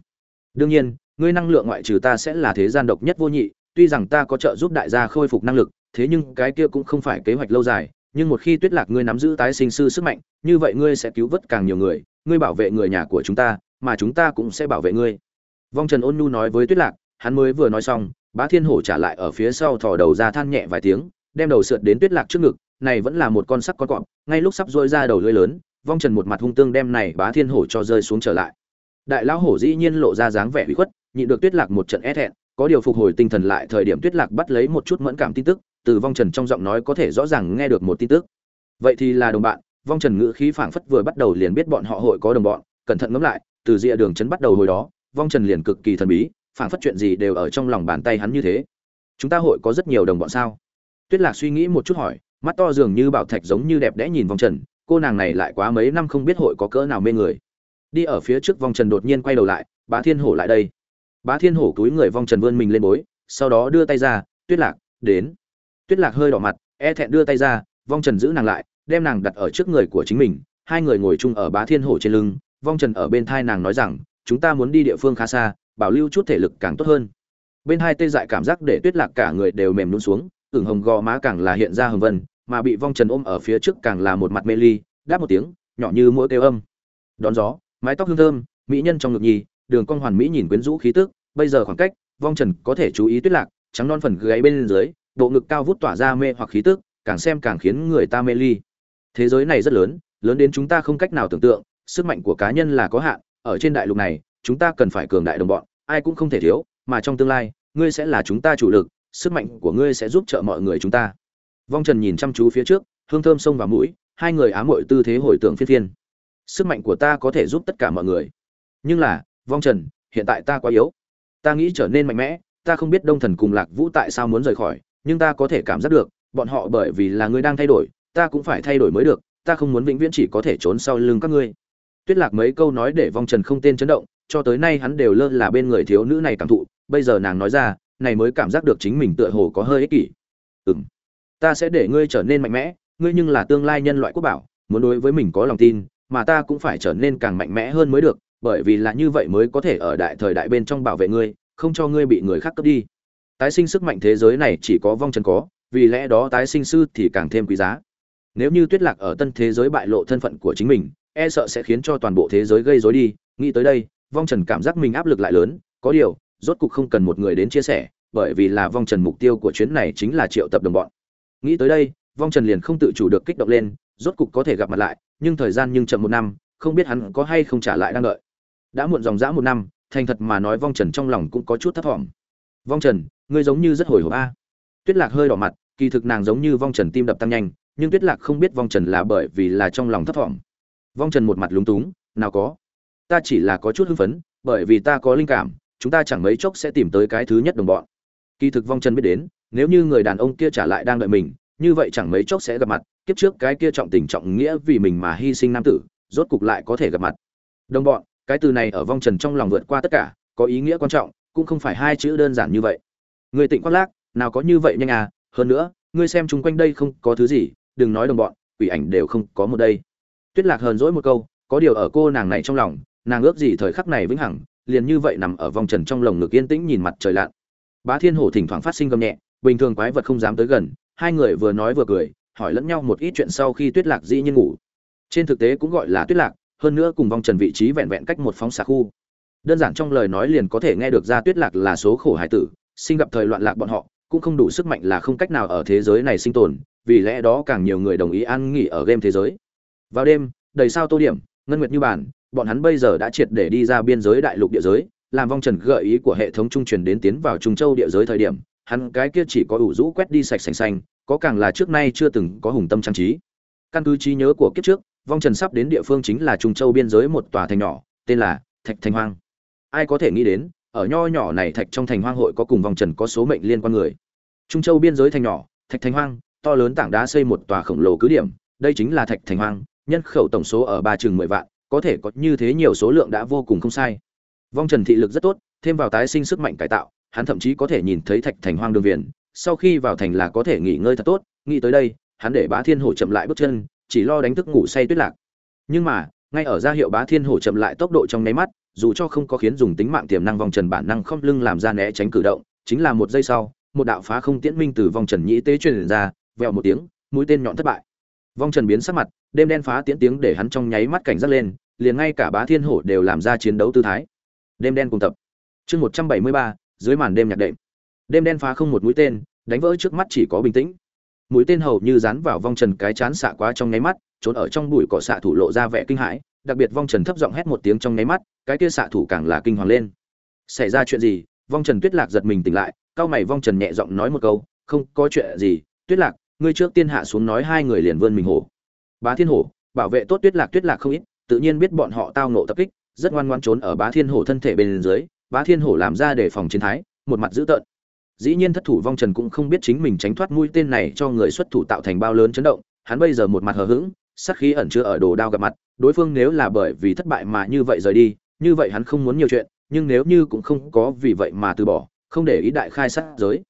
Đương nhiên, ngươi năng lượng ngoại trừ ta sẽ là thế gian độc nhất vô nhị, tuy rằng ta có trợ giúp đại gia khôi phục năng lực, thế nhưng cái kia cũng không phải kế hoạch lâu dài, nhưng một khi tuyết lạc ngươi nắm giữ tái sinh sư sức mạnh, như vậy ngươi sẽ cứu vớt càng nhiều người ngươi bảo vệ người nhà của chúng ta, mà chúng ta cũng sẽ bảo vệ ngươi. Vong trần ôn nhu nói với tuyết lạc, hắn mới vừa nói xong, bá thiên hổ trả lại ở phía sau thò đầu ra than nhẹ vài tiếng, đem đầu sượt đến tuyết lạc trước ngực, này vẫn là một con sắc con cọp, ngay lúc sắp dôi ra đầu lưỡi lớn, vong trần một mặt hung tương đem này bá thiên hổ cho rơi xuống trở lại. Đại lão hổ dĩ nhiên lộ ra dáng vẻ hủy khuất, nhịn được tuyết lạc một trận é thẹn, có điều phục hồi tinh thần lại thời điểm tuyết lạc bắt lấy một chút mẫn cảm tin tức, từ vong trần trong giọng nói có thể rõ ràng nghe được một tin tức. Vậy thì là đồng bạn vong trần ngữ khí phảng phất vừa bắt đầu liền biết bọn họ hội có đồng bọn, cẩn thận ngẫm lại, từ rìa đường trấn bắt đầu hồi đó, vong trần liền cực kỳ thần bí, phảng phất chuyện gì đều ở trong lòng bàn tay hắn như thế. Chúng ta hội có rất nhiều đồng bọn sao? Tuyết lạc suy nghĩ một chút hỏi, mắt to dường như bảo thạch giống như đẹp đẽ nhìn Vong trần, cô nàng này lại quá mấy năm không biết hội có cỡ nào mê người. Đi ở phía trước Vong trần đột nhiên quay đầu lại, bá thiên hổ lại đây. Bá thiên hổ túi người Vong trần vươn mình lên bối, sau đó đưa tay ra, tuyết lạc, đến. Tuyết lạc hơi đỏ mặt e thẹn đưa tay ra, vong trần giữ nàng lại đem nàng đặt ở trước người của chính mình, hai người ngồi chung ở bá thiên hổ trên lưng, vong trần ở bên thai nàng nói rằng, chúng ta muốn đi địa phương khá xa, bảo lưu chút thể lực càng tốt hơn. Bên hai tê dại cảm giác để tuyết lạc cả người đều mềm nhún xuống, ửng hồng gò má càng là hiện ra hồng vân, mà bị vong trần ôm ở phía trước càng là một mặt mê ly, đáp một tiếng, nhỏ như mũi kêu âm. Đón gió, mái tóc hương thơm, mỹ nhân trong ngực nhi đường cong hoàn mỹ nhìn quyến rũ khí tức, bây giờ khoảng cách, vong trần có thể chú ý tuyết lạc, trắng non phần gáy bên dưới, bộ ngực cao vút tỏa ra mê hoặc khí tức, càng xem càng khiến người ta mê ly thế giới này rất lớn lớn đến chúng ta không cách nào tưởng tượng, sức mạnh của cá nhân là có hạn, ở trên đại lục này, chúng ta cần phải cường đại đồng bọn, ai cũng không thể thiếu, mà trong tương lai, ngươi sẽ là chúng ta chủ lực, sức mạnh của ngươi sẽ giúp trợ mọi người chúng ta. Vong trần nhìn chăm chú phía trước, hương thơm sông vào mũi, hai người ám muội tư thế hồi tưởng phiên phiên. Sức mạnh của ta có thể giúp tất cả mọi người. Nhưng là, vong trần, hiện tại ta quá yếu. Ta nghĩ trở nên mạnh mẽ, ta không biết đông thần cùng lạc vũ tại sao muốn rời khỏi, nhưng ta có thể cảm giác được, bọn họ bởi vì là ngươi đang thay đổi ta cũng phải thay đổi mới được, ta không muốn vĩnh viễn chỉ có thể trốn sau lưng các ngươi. Tuyết lạc mấy câu nói để vong trần không tên chấn động, cho tới nay hắn đều lơ là bên người thiếu nữ này cảm thụ, bây giờ nàng nói ra, này mới cảm giác được chính mình tựa hồ có hơi ích kỷ. Ừm, ta sẽ để ngươi trở nên mạnh mẽ, ngươi nhưng là tương lai nhân loại quốc bảo, muốn đối với mình có lòng tin, mà ta cũng phải trở nên càng mạnh mẽ hơn mới được, bởi vì là như vậy mới có thể ở đại thời đại bên trong bảo vệ ngươi, không cho ngươi bị người khác cướp đi. Tái sinh sức mạnh thế giới này chỉ có vong trần có, vì lẽ đó tái sinh sư thì càng thêm quý giá nếu như tuyết lạc ở tân thế giới bại lộ thân phận của chính mình e sợ sẽ khiến cho toàn bộ thế giới gây rối đi. Nghĩ tới đây, vong trần cảm giác mình áp lực lại lớn. Có điều, rốt cục không cần một người đến chia sẻ, bởi vì là vong trần mục tiêu của chuyến này chính là triệu tập đồng bọn. Nghĩ tới đây, vong trần liền không tự chủ được kích động lên, rốt cục có thể gặp mặt lại, nhưng thời gian nhưng chậm một năm, không biết hắn có hay không trả lại đang đợi. Đã muộn dòng dã một năm, thành thật mà nói vong trần trong lòng cũng có chút thấp thỏm. Vong trần, ngươi giống như rất hồi hộp a. Tuyết lạc hơi đỏ mặt, kỳ thực nàng giống như vong trần tim đập tăng nhanh nhưng tuyết lạc không biết vong trần là bởi vì là trong lòng thấp thỏm. Vong trần một mặt lúng túng, nào có. Ta chỉ là có chút hưng phấn, bởi vì ta có linh cảm, chúng ta chẳng mấy chốc sẽ tìm tới cái thứ nhất đồng bọn. Kỳ thực vong trần biết đến, nếu như người đàn ông kia trả lại đang đợi mình, như vậy chẳng mấy chốc sẽ gặp mặt, kiếp trước cái kia trọng tình trọng nghĩa vì mình mà hy sinh nam tử, rốt cục lại có thể gặp mặt. Đồng bọn, cái từ này ở vong trần trong lòng vượt qua tất cả, có ý nghĩa quan trọng, cũng không phải hai chữ đơn giản như vậy. Người tịnh khoác lác, nào có như vậy nhanh à hơn nữa, ngươi xem chung quanh đây không có thứ gì đừng nói đồng bọn, quỷ ảnh đều không có một đây. Tuyết lạc hờn dỗi một câu, có điều ở cô nàng này trong lòng, nàng ước gì thời khắc này vĩnh hằng, liền như vậy nằm ở vòng trần trong lồng ngực yên tĩnh nhìn mặt trời lặn. Bá thiên hổ thỉnh thoảng phát sinh gầm nhẹ, bình thường quái vật không dám tới gần, hai người vừa nói vừa cười, hỏi lẫn nhau một ít chuyện sau khi tuyết lạc dĩ nhiên ngủ. Trên thực tế cũng gọi là tuyết lạc, hơn nữa cùng vòng trần vị trí vẹn vẹn cách một phóng xạ khu. Đơn giản trong lời nói liền có thể nghe được ra tuyết lạc là số khổ hải tử, sinh gặp thời loạn lạc bọn họ, cũng không đủ sức mạnh là không cách nào ở thế giới này sinh tồn vì lẽ đó càng nhiều người đồng ý an nghỉ ở game thế giới. Vào đêm, đầy sao tô điểm, ngân nguyệt như bản, bọn hắn bây giờ đã triệt để đi ra biên giới đại lục địa giới, làm vong trần gợi ý của hệ thống trung truyền đến tiến vào trung châu địa giới thời điểm, hắn cái kia chỉ có ủ rũ quét đi sạch sành xanh, có càng là trước nay chưa từng có hùng tâm trang trí. Căn cứ trí nhớ của kiếp trước, vong trần sắp đến địa phương chính là trung châu biên giới một tòa thành nhỏ, tên là thạch thành hoang. Ai có thể nghĩ đến, ở nho nhỏ này thạch trong thành hoang hội có cùng vòng trần có số mệnh liên quan người. Trung châu biên giới thành nhỏ, thạch thành hoang to lớn tảng đá xây một tòa khổng lồ cứ điểm, đây chính là thạch thành hoang, nhân khẩu tổng số ở ba chừng mười vạn, có thể có như thế nhiều số lượng đã vô cùng không sai. Vong trần thị lực rất tốt, thêm vào tái sinh sức mạnh cải tạo, hắn thậm chí có thể nhìn thấy thạch thành hoang đường viền, sau khi vào thành là có thể nghỉ ngơi thật tốt, nghĩ tới đây, hắn để bá thiên hổ chậm lại bước chân, chỉ lo đánh thức ngủ say tuyết lạc. Nhưng mà, ngay ở ra hiệu bá thiên hổ chậm lại tốc độ trong nháy mắt, dù cho không có khiến dùng tính mạng tiềm năng vòng trần bản năng không lưng làm ra né tránh cử động, chính là một giây sau, một đạo phá không tiễn minh từ vòng trần nhĩ tế truyền ra vèo một tiếng, mũi tên nhọn thất bại. Vong trần biến sắc mặt, đêm đen phá tiễn tiếng để hắn trong nháy mắt cảnh giác lên, liền ngay cả bá thiên hổ đều làm ra chiến đấu tư thái. Đêm đen cùng tập. Chương một trăm bảy mươi ba, dưới màn đêm nhạc đệm. Đêm đen phá không một mũi tên, đánh vỡ trước mắt chỉ có bình tĩnh. Mũi tên hầu như dán vào vong trần cái chán xạ quá trong nháy mắt, trốn ở trong bụi cỏ xạ thủ lộ ra vẻ kinh hãi, đặc biệt vong trần thấp giọng hét một tiếng trong nháy mắt, cái kia xạ thủ càng là kinh hoàng lên. Xảy ra chuyện gì? Vong trần tuyết lạc giật mình tỉnh lại cao mày vong trần nhẹ giọng nói một câu, không có chuyện gì, tuyết lạc ngươi trước tiên hạ xuống nói hai người liền vươn mình hổ. Bá thiên hổ, bảo vệ tốt tuyết lạc tuyết lạc không ít, tự nhiên biết bọn họ tao nộ tập kích, rất ngoan ngoan trốn ở bá thiên hổ thân thể bên dưới, bá thiên hổ làm ra để phòng chiến thái, một mặt dữ tợn. Dĩ nhiên thất thủ vong trần cũng không biết chính mình tránh thoát mũi tên này cho người xuất thủ tạo thành bao lớn chấn động, hắn bây giờ một mặt hờ hững, sát khí ẩn chứa ở đồ đao gặp mặt, đối phương nếu là bởi vì thất bại mà như vậy rời đi, như vậy hắn không muốn nhiều chuyện, nhưng nếu như cũng không có vì vậy mà từ bỏ, không để ý đại khai sát giới.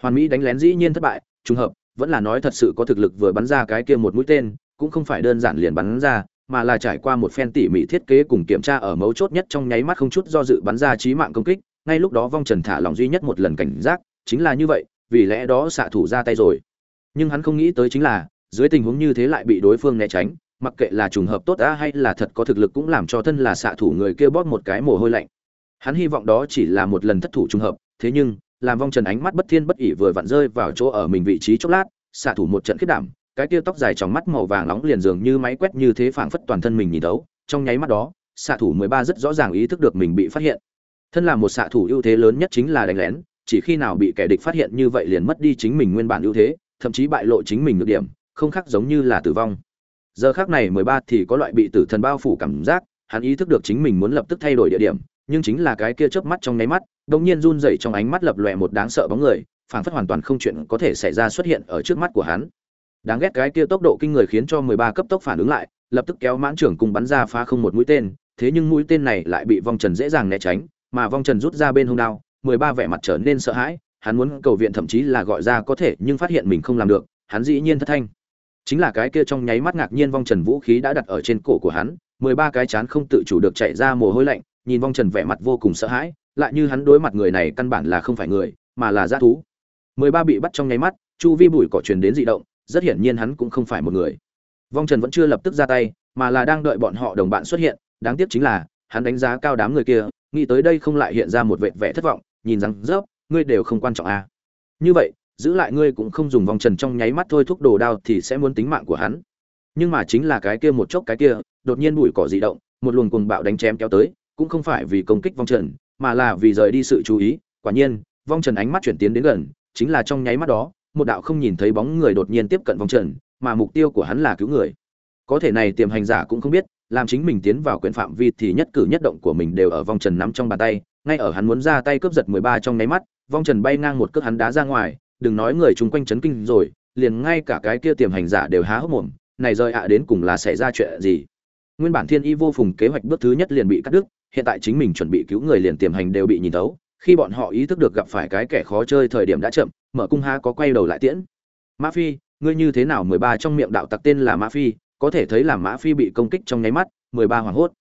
Hoàn mỹ đánh lén dĩ nhiên thất bại, trùng hợp vẫn là nói thật sự có thực lực vừa bắn ra cái kia một mũi tên, cũng không phải đơn giản liền bắn ra, mà là trải qua một phen tỉ mỉ thiết kế cùng kiểm tra ở mấu chốt nhất trong nháy mắt không chút do dự bắn ra chí mạng công kích, ngay lúc đó vong trần thả lòng duy nhất một lần cảnh giác, chính là như vậy, vì lẽ đó xạ thủ ra tay rồi. Nhưng hắn không nghĩ tới chính là, dưới tình huống như thế lại bị đối phương né tránh, mặc kệ là trùng hợp tốt đã hay là thật có thực lực cũng làm cho thân là xạ thủ người kia bóp một cái mồ hôi lạnh. Hắn hy vọng đó chỉ là một lần thất thủ trùng hợp, thế nhưng làm vong trần ánh mắt bất thiên bất ỉ vừa vặn rơi vào chỗ ở mình vị trí chốc lát, xạ thủ một trận khiết đảm, cái tia tóc dài trong mắt màu vàng nóng liền dường như máy quét như thế phảng phất toàn thân mình nhìn thấu, trong nháy mắt đó, xạ thủ mười ba rất rõ ràng ý thức được mình bị phát hiện. Thân là một xạ thủ ưu thế lớn nhất chính là đánh lén, chỉ khi nào bị kẻ địch phát hiện như vậy liền mất đi chính mình nguyên bản ưu thế, thậm chí bại lộ chính mình nhược điểm, không khác giống như là tử vong. Giờ khác này mười ba thì có loại bị tử thần bao phủ cảm giác, hắn ý thức được chính mình muốn lập tức thay đổi địa điểm, nhưng chính là cái kia chớp mắt trong nháy mắt đột nhiên run rẩy trong ánh mắt lập lòe một đáng sợ bóng người, phảng phất hoàn toàn không chuyện có thể xảy ra xuất hiện ở trước mắt của hắn. Đáng ghét cái kia tốc độ kinh người khiến cho mười ba cấp tốc phản ứng lại, lập tức kéo mãn trưởng cùng bắn ra phá không một mũi tên, thế nhưng mũi tên này lại bị vong trần dễ dàng né tránh, mà vong trần rút ra bên hông đao, mười ba vẻ mặt trở nên sợ hãi, hắn muốn cầu viện thậm chí là gọi ra có thể nhưng phát hiện mình không làm được, hắn dĩ nhiên thất thanh. Chính là cái kia trong nháy mắt ngạc nhiên vong trần vũ khí đã đặt ở trên cổ của hắn, mười ba cái chán không tự chủ được chạy ra mồ hôi lạnh nhìn vong trần vẻ mặt vô cùng sợ hãi, lại như hắn đối mặt người này căn bản là không phải người, mà là g thú. Mười ba bị bắt trong nháy mắt, chu vi bụi cỏ truyền đến dị động, rất hiển nhiên hắn cũng không phải một người. Vong trần vẫn chưa lập tức ra tay, mà là đang đợi bọn họ đồng bạn xuất hiện, đáng tiếc chính là, hắn đánh giá cao đám người kia, nghĩ tới đây không lại hiện ra một vệt vẻ thất vọng, nhìn rằng, rớp, ngươi đều không quan trọng à. như vậy, giữ lại ngươi cũng không dùng vòng trần trong nháy mắt thôi thúc đồ đao thì sẽ muốn tính mạng của hắn. Nhưng mà chính là cái kia một chốc cái kia, đột nhiên bụi cỏ dị động, một luồng cuồng bạo đánh chém kéo tới cũng không phải vì công kích vong trần, mà là vì rời đi sự chú ý. Quả nhiên, vong trần ánh mắt chuyển tiến đến gần, chính là trong nháy mắt đó, một đạo không nhìn thấy bóng người đột nhiên tiếp cận vong trần, mà mục tiêu của hắn là cứu người. Có thể này tiềm hành giả cũng không biết, làm chính mình tiến vào quyền phạm vi thì nhất cử nhất động của mình đều ở vong trần nắm trong bàn tay. Ngay ở hắn muốn ra tay cướp giật mười ba trong nháy mắt, vong trần bay ngang một cước hắn đá ra ngoài. Đừng nói người chung quanh chấn kinh rồi, liền ngay cả cái kia tiềm hành giả đều há hốc mồm. Này rơi ạ đến cùng là xảy ra chuyện gì? Nguyên bản thiên y vô phùng kế hoạch bước thứ nhất liền bị cắt đứt hiện tại chính mình chuẩn bị cứu người liền tiềm hành đều bị nhìn thấu, khi bọn họ ý thức được gặp phải cái kẻ khó chơi thời điểm đã chậm, mở cung ha có quay đầu lại tiễn. Mã phi, ngươi như thế nào? Mười ba trong miệng đạo tặc tên là mã phi, có thể thấy là mã phi bị công kích trong nháy mắt, mười ba hoảng hốt.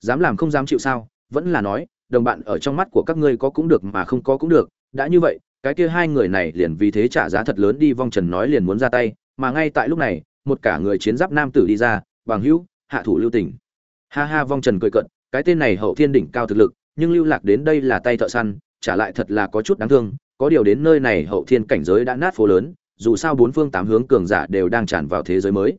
Dám làm không dám chịu sao? Vẫn là nói, đồng bạn ở trong mắt của các ngươi có cũng được mà không có cũng được. Đã như vậy, cái kia hai người này liền vì thế trả giá thật lớn đi, vong trần nói liền muốn ra tay. Mà ngay tại lúc này, một cả người chiến giáp nam tử đi ra, bằng hữu, hạ thủ lưu tình. Ha ha, vong trần cười cận cái tên này hậu thiên đỉnh cao thực lực, nhưng lưu lạc đến đây là tay thợ săn, trả lại thật là có chút đáng thương, có điều đến nơi này hậu thiên cảnh giới đã nát phố lớn, dù sao bốn phương tám hướng cường giả đều đang tràn vào thế giới mới.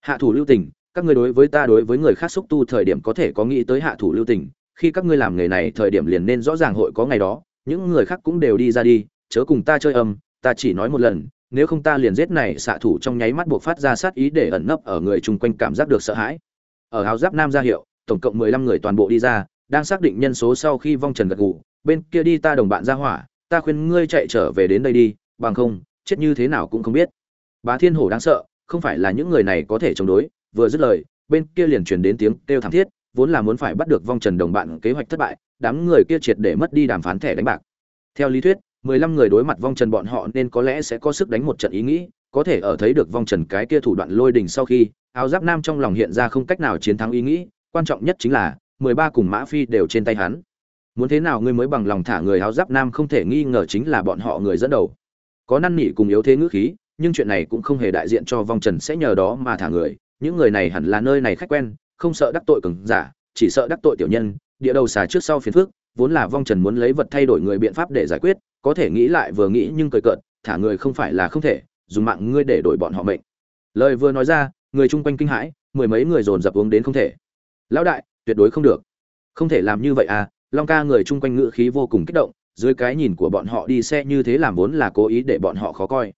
Hạ thủ lưu tình, các ngươi đối với ta đối với người khác xúc tu thời điểm có thể có nghĩ tới hạ thủ lưu tình, khi các ngươi làm nghề này thời điểm liền nên rõ ràng hội có ngày đó, những người khác cũng đều đi ra đi, chớ cùng ta chơi âm, ta chỉ nói một lần, nếu không ta liền giết này xạ thủ trong nháy mắt buộc phát ra sát ý để ẩn nấp ở người chung quanh cảm giác được sợ hãi. Ở áo giáp nam ra hiệu tổng cộng mười lăm người toàn bộ đi ra, đang xác định nhân số sau khi vong trần gật gù, bên kia đi ta đồng bạn ra hỏa, ta khuyên ngươi chạy trở về đến đây đi, bằng không, chết như thế nào cũng không biết. Bá thiên hổ đáng sợ, không phải là những người này có thể chống đối, vừa dứt lời, bên kia liền truyền đến tiếng kêu thảm thiết, vốn là muốn phải bắt được vong trần đồng bạn kế hoạch thất bại, đám người kia triệt để mất đi đàm phán thẻ đánh bạc. Theo lý thuyết, mười lăm người đối mặt vong trần bọn họ nên có lẽ sẽ có sức đánh một trận ý nghĩ, có thể ở thấy được vong trần cái kia thủ đoạn lôi đình sau khi, áo giáp nam trong lòng hiện ra không cách nào chiến thắng ý nghĩ quan trọng nhất chính là, mười ba cùng mã phi đều trên tay hắn. Muốn thế nào ngươi mới bằng lòng thả người áo giáp nam không thể nghi ngờ chính là bọn họ người dẫn đầu. Có năn nỉ cùng yếu thế ngữ khí, nhưng chuyện này cũng không hề đại diện cho vong trần sẽ nhờ đó mà thả người. Những người này hẳn là nơi này khách quen, không sợ đắc tội cường giả, chỉ sợ đắc tội tiểu nhân. Địa đầu xà trước sau phiền phức, vốn là vong trần muốn lấy vật thay đổi người biện pháp để giải quyết, có thể nghĩ lại vừa nghĩ nhưng cười cợt, thả người không phải là không thể, dùng mạng ngươi để đổi bọn họ mệnh. Lời vừa nói ra, người chung quanh kinh hãi, mười mấy người dồn dập uống đến không thể lão đại, tuyệt đối không được. Không thể làm như vậy à long ca người chung quanh ngữ khí vô cùng kích động, dưới cái nhìn của bọn họ đi xe như thế làm vốn là cố ý để bọn họ khó coi.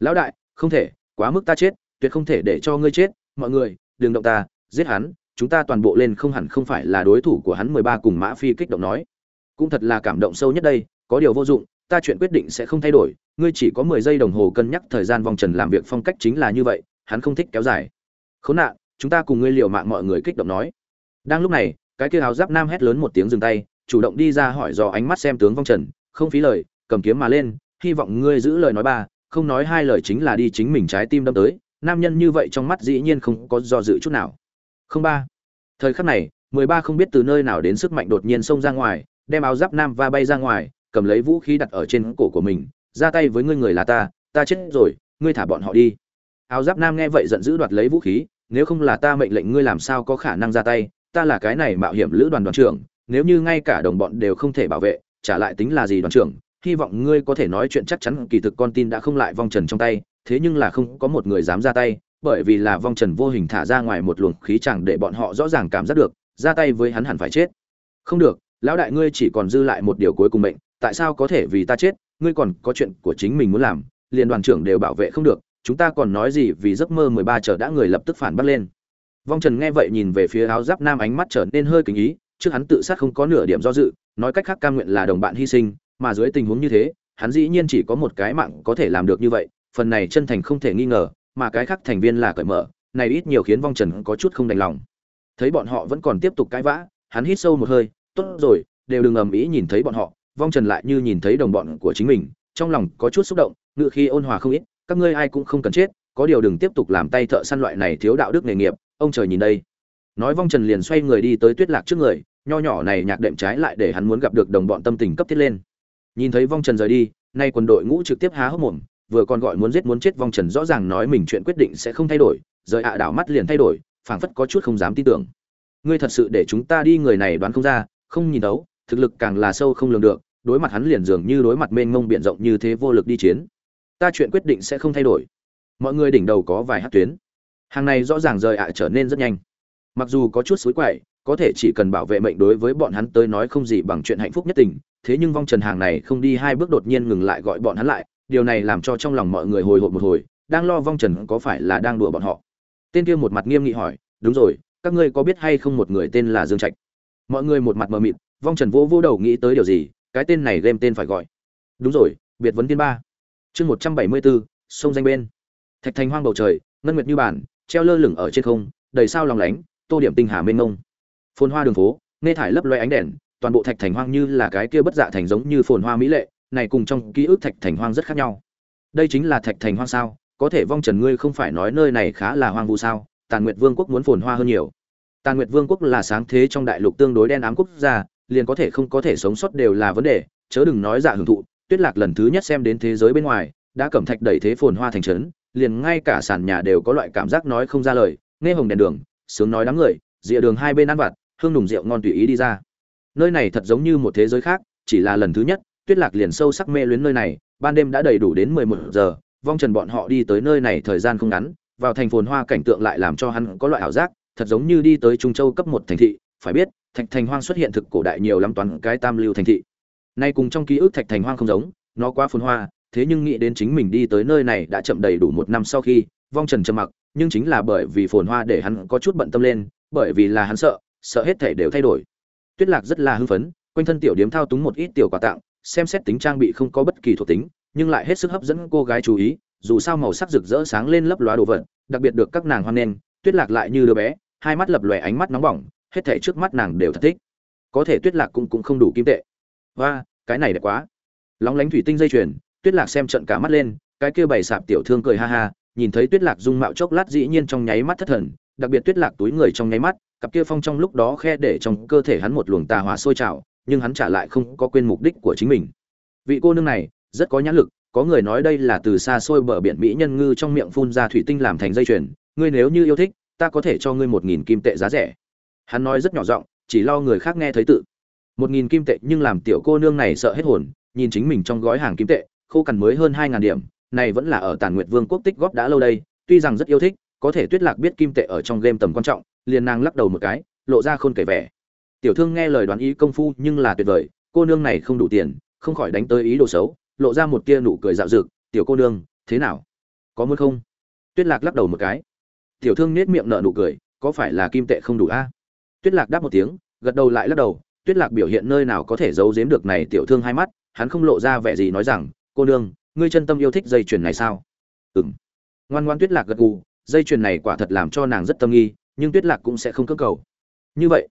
Lão đại, không thể, quá mức ta chết, tuyệt không thể để cho ngươi chết, mọi người, đừng động ta, giết hắn, chúng ta toàn bộ lên không hẳn không phải là đối thủ của hắn mười ba cùng mã phi kích động nói. Cũng thật là cảm động sâu nhất đây, có điều vô dụng, ta chuyện quyết định sẽ không thay đổi, ngươi chỉ có mười giây đồng hồ cân nhắc thời gian vòng trần làm việc phong cách chính là như vậy, hắn không thích kéo dài. Khốn nạn, chúng ta cùng ngươi liều mạng mọi người kích động nói đang lúc này, cái kia áo giáp nam hét lớn một tiếng dừng tay, chủ động đi ra hỏi dò ánh mắt xem tướng vong trần, không phí lời, cầm kiếm mà lên, hy vọng ngươi giữ lời nói ba, không nói hai lời chính là đi chính mình trái tim đâm tới, nam nhân như vậy trong mắt dĩ nhiên không có do dự chút nào. Không ba. Thời khắc này, mười ba không biết từ nơi nào đến sức mạnh đột nhiên xông ra ngoài, đem áo giáp nam va bay ra ngoài, cầm lấy vũ khí đặt ở trên cổ của mình, ra tay với ngươi người là ta ta chết rồi, ngươi thả bọn họ đi. Áo giáp nam nghe vậy giận dữ đoạt lấy vũ khí, nếu không là ta mệnh lệnh ngươi làm sao có khả năng ra tay ta là cái này mạo hiểm lữ đoàn đoàn trưởng, nếu như ngay cả đồng bọn đều không thể bảo vệ, trả lại tính là gì đoàn trưởng? Hy vọng ngươi có thể nói chuyện chắc chắn, kỳ thực con tin đã không lại vong trần trong tay, thế nhưng là không có một người dám ra tay, bởi vì là vong trần vô hình thả ra ngoài một luồng khí chẳng để bọn họ rõ ràng cảm giác được, ra tay với hắn hẳn phải chết. Không được, lão đại ngươi chỉ còn dư lại một điều cuối cùng mệnh, tại sao có thể vì ta chết? Ngươi còn có chuyện của chính mình muốn làm, liền đoàn trưởng đều bảo vệ không được, chúng ta còn nói gì vì giấc mơ mười ba chờ đã người lập tức phản bắt lên vong trần nghe vậy nhìn về phía áo giáp nam ánh mắt trở nên hơi kính ý, trước hắn tự sát không có nửa điểm do dự, nói cách khác cam nguyện là đồng bạn hy sinh, mà dưới tình huống như thế, hắn dĩ nhiên chỉ có một cái mạng có thể làm được như vậy, phần này chân thành không thể nghi ngờ, mà cái khác thành viên là cởi mở, này ít nhiều khiến vong trần có chút không đành lòng. Thấy bọn họ vẫn còn tiếp tục cãi vã, hắn hít sâu một hơi, tốt rồi, đều đừng ầm ĩ nhìn thấy bọn họ. Vong trần lại như nhìn thấy đồng bọn của chính mình, trong lòng có chút xúc động ngự khi ôn hòa không ít, các ngươi ai cũng không cần chết, có điều đừng tiếp tục làm tay thợ săn loại này thiếu đạo đức nghề nghiệp ông trời nhìn đây. Nói vong trần liền xoay người đi tới tuyết lạc trước người, nho nhỏ này nhạc đệm trái lại để hắn muốn gặp được đồng bọn tâm tình cấp thiết lên. Nhìn thấy vong trần rời đi, nay quân đội ngũ trực tiếp há hốc mồm, vừa còn gọi muốn giết muốn chết vong trần rõ ràng nói mình chuyện quyết định sẽ không thay đổi, rời ạ đảo mắt liền thay đổi, phảng phất có chút không dám tin tưởng. Ngươi thật sự để chúng ta đi người này đoán không ra, không nhìn đấu thực lực càng là sâu không lường được, đối mặt hắn liền dường như đối mặt mênh mông biển rộng như thế vô lực đi chiến. Ta chuyện quyết định sẽ không thay đổi. Mọi người đỉnh đầu có vài hát tuyến hàng này rõ ràng rời ạ trở nên rất nhanh. Mặc dù có chút xối quậy, có thể chỉ cần bảo vệ mệnh đối với bọn hắn tới nói không gì bằng chuyện hạnh phúc nhất tình, thế nhưng vong trần hàng này không đi hai bước đột nhiên ngừng lại gọi bọn hắn lại, điều này làm cho trong lòng mọi người hồi hộp một hồi, đang lo vong trần có phải là đang đùa bọn họ. Tên kia một mặt nghiêm nghị hỏi, đúng rồi, các ngươi có biết hay không một người tên là dương trạch? Mọi người một mặt mờ mịt, vong trần vỗ vỗ đầu nghĩ tới điều gì, cái tên này game tên phải gọi. Đúng rồi, biệt vấn tiên ba. Chương một trăm bảy mươi bốn sông danh bên. Thạch thành hoang bầu trời, ngân nguyệt như bản treo lơ lửng ở trên không, đầy sao lòng lánh, tô điểm tinh hà mênh mông. Phồn hoa đường phố, nghe thải lấp loe ánh đèn, toàn bộ thạch thành hoang như là cái kia bất dạ thành giống như phồn hoa mỹ lệ, này cùng trong ký ức thạch thành hoang rất khác nhau. Đây chính là thạch thành hoang sao, có thể vong trần ngươi không phải nói nơi này khá là hoang vu sao, tàn nguyệt vương quốc muốn phồn hoa hơn nhiều. Tàn nguyệt vương quốc là sáng thế trong đại lục tương đối đen ám quốc gia, liền có thể không có thể sống sót đều là vấn đề, chớ đừng nói dạ hưởng thụ, tuyết lạc lần thứ nhất xem đến thế giới bên ngoài, đã cẩm thạch đẩy thế phồn hoa thành trấn liền ngay cả sàn nhà đều có loại cảm giác nói không ra lời, nghe hồng đèn đường, sướng nói đám người, rìa đường hai bên ăn vặt, hương nùng rượu ngon tùy ý đi ra. Nơi này thật giống như một thế giới khác, chỉ là lần thứ nhất, tuyết lạc liền sâu sắc mê luyến nơi này, ban đêm đã đầy đủ đến mười một giờ, vong trần bọn họ đi tới nơi này thời gian không ngắn, vào thành phồn hoa cảnh tượng lại làm cho hắn có loại ảo giác, thật giống như đi tới trung châu cấp một thành thị, phải biết, thạch thành hoang xuất hiện thực cổ đại nhiều lắm toàn cái tam lưu thành thị. Nay cùng trong ký ức thạch thành hoang không giống, nó quá phồn hoa thế nhưng nghĩ đến chính mình đi tới nơi này đã chậm đầy đủ một năm sau khi, vong trần trầm mặc, nhưng chính là bởi vì phồn hoa để hắn có chút bận tâm lên, bởi vì là hắn sợ sợ hết thể đều thay đổi. Tuyết lạc rất là hưng phấn, quanh thân tiểu điếm thao túng một ít tiểu quà tặng, xem xét tính trang bị không có bất kỳ thuộc tính, nhưng lại hết sức hấp dẫn cô gái chú ý, dù sao màu sắc rực rỡ sáng lên lấp lóa đồ vật, đặc biệt được các nàng hoan nghênh, tuyết lạc lại như đứa bé, hai mắt lập lòe ánh mắt nóng bỏng, hết thể trước mắt nàng đều thật thích. Có thể tuyết lạc cũng cũng không đủ kim tệ. Và cái này đẹp quá. Lóng lánh thủy tinh dây chuyền tuyết lạc xem trận cả mắt lên, cái kia bày sạp tiểu thương cười ha ha, nhìn thấy tuyết lạc dung mạo chốc lát dĩ nhiên trong nháy mắt thất thần, đặc biệt tuyết lạc túi người trong nháy mắt, cặp kia phong trong lúc đó khe để trong cơ thể hắn một luồng tà hỏa sôi trào, nhưng hắn trả lại không có quên mục đích của chính mình. Vị cô nương này, rất có nhãn lực, có người nói đây là từ xa xôi bờ biển mỹ nhân ngư trong miệng phun ra thủy tinh làm thành dây chuyền, ngươi nếu như yêu thích, ta có thể cho ngươi một nghìn kim tệ giá rẻ. Hắn nói rất nhỏ giọng, chỉ lo người khác nghe thấy tự. Một nghìn kim tệ nhưng làm tiểu cô nương này sợ hết hồn, nhìn chính mình trong gói hàng kim tệ khô cằn mới hơn hai ngàn điểm, này vẫn là ở tàn nguyệt vương quốc tích góp đã lâu đây, tuy rằng rất yêu thích, có thể tuyết lạc biết kim tệ ở trong game tầm quan trọng, liền nàng lắc đầu một cái, lộ ra khôn kể vẻ. Tiểu thương nghe lời đoán ý công phu nhưng là tuyệt vời, cô nương này không đủ tiền, không khỏi đánh tới ý đồ xấu, lộ ra một tia nụ cười dạo dực, tiểu cô nương, thế nào? Có muốn không? Tuyết lạc lắc đầu một cái. Tiểu thương nhếch miệng nở nụ cười, có phải là kim tệ không đủ a? À? Tuyết lạc đáp một tiếng, gật đầu lại lắc đầu, tuyết lạc biểu hiện nơi nào có thể giấu giếm được này tiểu thương hai mắt, hắn không lộ ra vẻ gì nói rằng cô nương, ngươi chân tâm yêu thích dây chuyền này sao? Ừng ngoan ngoan tuyết lạc gật gù, dây chuyền này quả thật làm cho nàng rất tâm nghi, nhưng tuyết lạc cũng sẽ không cơ cầu. Như vậy.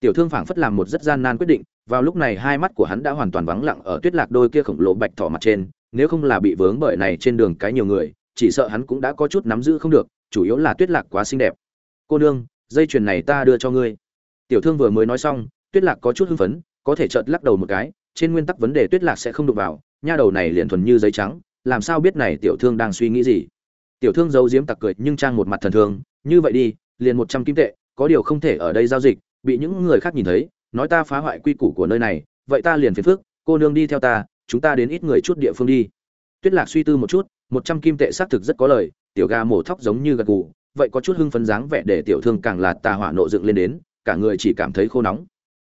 Tiểu thương phảng phất làm một rất gian nan quyết định, vào lúc này hai mắt của hắn đã hoàn toàn vắng lặng ở tuyết lạc đôi kia khổng lồ bạch thỏ mặt trên, nếu không là bị vướng bởi này trên đường cái nhiều người, chỉ sợ hắn cũng đã có chút nắm giữ không được, chủ yếu là tuyết lạc quá xinh đẹp. Cô nương, dây chuyền này ta đưa cho ngươi. Tiểu thương vừa mới nói xong, tuyết lạc có chút hưng phấn, có thể chợt lắc đầu một cái trên nguyên tắc vấn đề tuyết lạc sẽ không đụng vào, nha đầu này liền thuần như giấy trắng, làm sao biết này tiểu thương đang suy nghĩ gì? Tiểu thương giấu diếm tặc cười, nhưng trang một mặt thần thương, như vậy đi, liền một trăm kim tệ, có điều không thể ở đây giao dịch, bị những người khác nhìn thấy, nói ta phá hoại quy củ của nơi này, vậy ta liền phiền phức, cô nương đi theo ta, chúng ta đến ít người chút địa phương đi. Tuyết lạc suy tư một chút, một trăm kim tệ xác thực rất có lời, tiểu gà mổ thóc giống như gật gù, vậy có chút hưng phấn dáng vẻ để tiểu thương càng là tà hỏa nộ dựng lên đến, cả người chỉ cảm thấy khô nóng.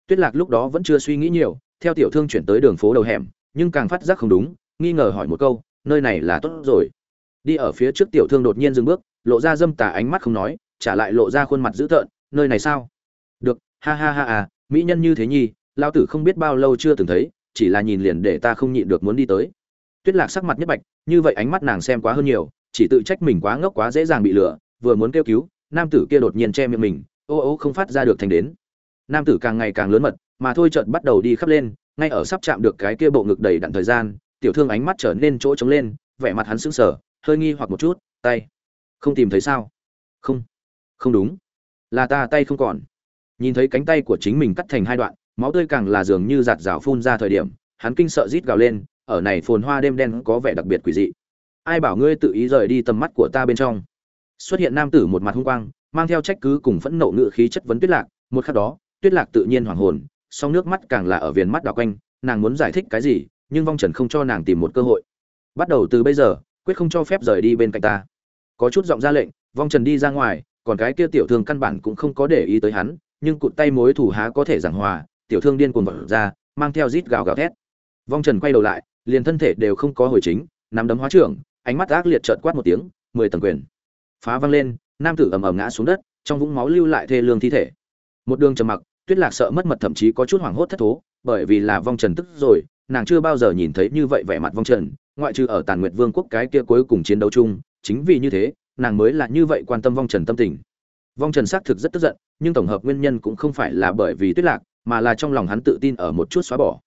Tuyết lạc lúc đó vẫn chưa suy nghĩ nhiều theo tiểu thương chuyển tới đường phố đầu hẻm, nhưng càng phát giác không đúng, nghi ngờ hỏi một câu, nơi này là tốt rồi. Đi ở phía trước tiểu thương đột nhiên dừng bước, lộ ra dâm tà ánh mắt không nói, trả lại lộ ra khuôn mặt dữ tợn, nơi này sao? Được, ha ha ha à mỹ nhân như thế nhi lao tử không biết bao lâu chưa từng thấy, chỉ là nhìn liền để ta không nhịn được muốn đi tới. Tuyết lạc sắc mặt nhất bạch, như vậy ánh mắt nàng xem quá hơn nhiều, chỉ tự trách mình quá ngốc quá dễ dàng bị lừa, vừa muốn kêu cứu, nam tử kia đột nhiên che miệng mình, ô ô, không phát ra được thành đến. Nam tử càng ngày càng lớn mật mà thôi chợt bắt đầu đi khắp lên, ngay ở sắp chạm được cái kia bộ ngực đầy đặn thời gian, tiểu thương ánh mắt trở nên chỗ trống lên, vẻ mặt hắn sững sờ, hơi nghi hoặc một chút, tay, không tìm thấy sao? Không không đúng. Là ta, tay không còn. Nhìn thấy cánh tay của chính mình cắt thành hai đoạn, máu tươi càng là dường như giạt rào phun ra thời điểm, hắn kinh sợ rít gào lên, ở này phồn hoa đêm đen có vẻ đặc biệt quỷ dị. Ai bảo ngươi tự ý rời đi tầm mắt của ta bên trong? Xuất hiện nam tử một mặt hung quang, mang theo trách cứ cùng phẫn nộ ngự khí chất vấn tuyết lạc. Một khắc đó, tuyết lạc tự nhiên hoảng hồn song nước mắt càng là ở viền mắt đảo quanh, nàng muốn giải thích cái gì, nhưng vong trần không cho nàng tìm một cơ hội. Bắt đầu từ bây giờ, quyết không cho phép rời đi bên cạnh ta. Có chút giọng ra lệnh, vong trần đi ra ngoài, còn cái kia tiểu thương căn bản cũng không có để ý tới hắn, nhưng cụt tay mối thủ há có thể giảng hòa, tiểu thương điên cuồng vọt ra, mang theo rít gào gào thét. Vong trần quay đầu lại, liền thân thể đều không có hồi chính, nắm đấm hóa trưởng, ánh mắt ác liệt chợt quát một tiếng, mười tầng quyền. Phá văng lên, nam tử ầm ầm ngã xuống đất, trong vũng máu lưu lại thê lương thi thể. Một đường trầm mặc tuyết lạc sợ mất mật thậm chí có chút hoảng hốt thất thố, bởi vì là vong trần tức rồi, nàng chưa bao giờ nhìn thấy như vậy vẻ mặt vong trần, ngoại trừ ở tàn nguyệt vương quốc cái kia cuối cùng chiến đấu chung, chính vì như thế, nàng mới là như vậy quan tâm vong trần tâm tình. Vong trần xác thực rất tức giận, nhưng tổng hợp nguyên nhân cũng không phải là bởi vì tuyết lạc, mà là trong lòng hắn tự tin ở một chút xóa bỏ.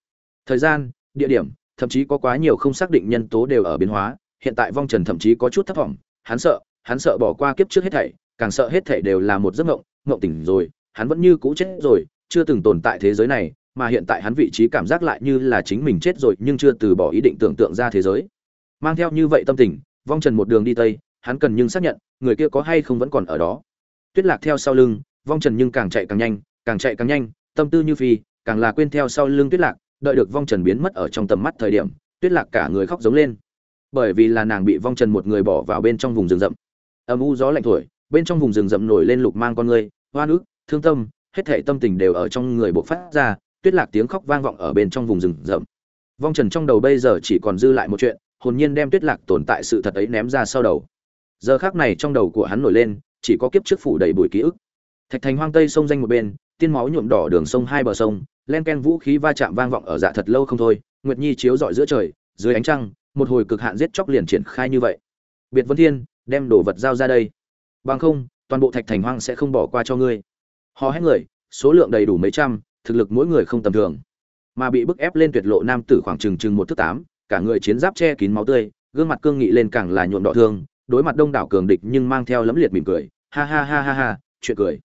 Thời gian, địa điểm, thậm chí có quá nhiều không xác định nhân tố đều ở biến hóa, hiện tại vong trần thậm chí có chút thất vọng hắn sợ hắn sợ bỏ qua kiếp trước hết thảy, càng sợ hết thảy đều là một giấc mộng mộng tỉnh rồi hắn vẫn như cũ chết rồi, chưa từng tồn tại thế giới này, mà hiện tại hắn vị trí cảm giác lại như là chính mình chết rồi nhưng chưa từ bỏ ý định tưởng tượng ra thế giới. Mang theo như vậy tâm tình, vong trần một đường đi tây, hắn cần nhưng xác nhận, người kia có hay không vẫn còn ở đó. Tuyết lạc theo sau lưng, vong trần nhưng càng chạy càng nhanh, càng chạy càng nhanh, tâm tư như phi, càng là quên theo sau lưng tuyết lạc, đợi được vong trần biến mất ở trong tầm mắt thời điểm, tuyết lạc cả người khóc giống lên. Bởi vì là nàng bị vong trần một người bỏ vào bên trong vùng rừng rậm. Âm u gió lạnh thổi, bên trong vùng rừng rậm nổi lên lục mang con người, hoa nước thương tâm, hết thảy tâm tình đều ở trong người bộc phát ra, tuyết lạc tiếng khóc vang vọng ở bên trong vùng rừng rậm. Vong trần trong đầu bây giờ chỉ còn dư lại một chuyện, hồn nhiên đem tuyết lạc tồn tại sự thật ấy ném ra sau đầu. Giờ khác này trong đầu của hắn nổi lên, chỉ có kiếp trước phủ đầy bụi ký ức. Thạch thành hoang tây sông danh một bên, tiên máu nhuộm đỏ đường sông hai bờ sông, len ken vũ khí va chạm vang vọng ở dạ thật lâu không thôi, nguyệt nhi chiếu rọi giữa trời, dưới ánh trăng, một hồi cực hạn giết chóc liền triển khai như vậy. Biệt vân thiên, đem đồ vật giao ra đây. Bằng không, toàn bộ thạch thành hoang sẽ không bỏ qua cho ngươi họ hết người, số lượng đầy đủ mấy trăm, thực lực mỗi người không tầm thường. Mà bị bức ép lên tuyệt lộ nam tử khoảng chừng chừng một thước tám, cả người chiến giáp che kín máu tươi, gương mặt cương nghị lên càng là nhuộm đỏ thương, đối mặt đông đảo cường địch nhưng mang theo lẫm liệt mỉm cười, ha ha ha ha ha, chuyện cười.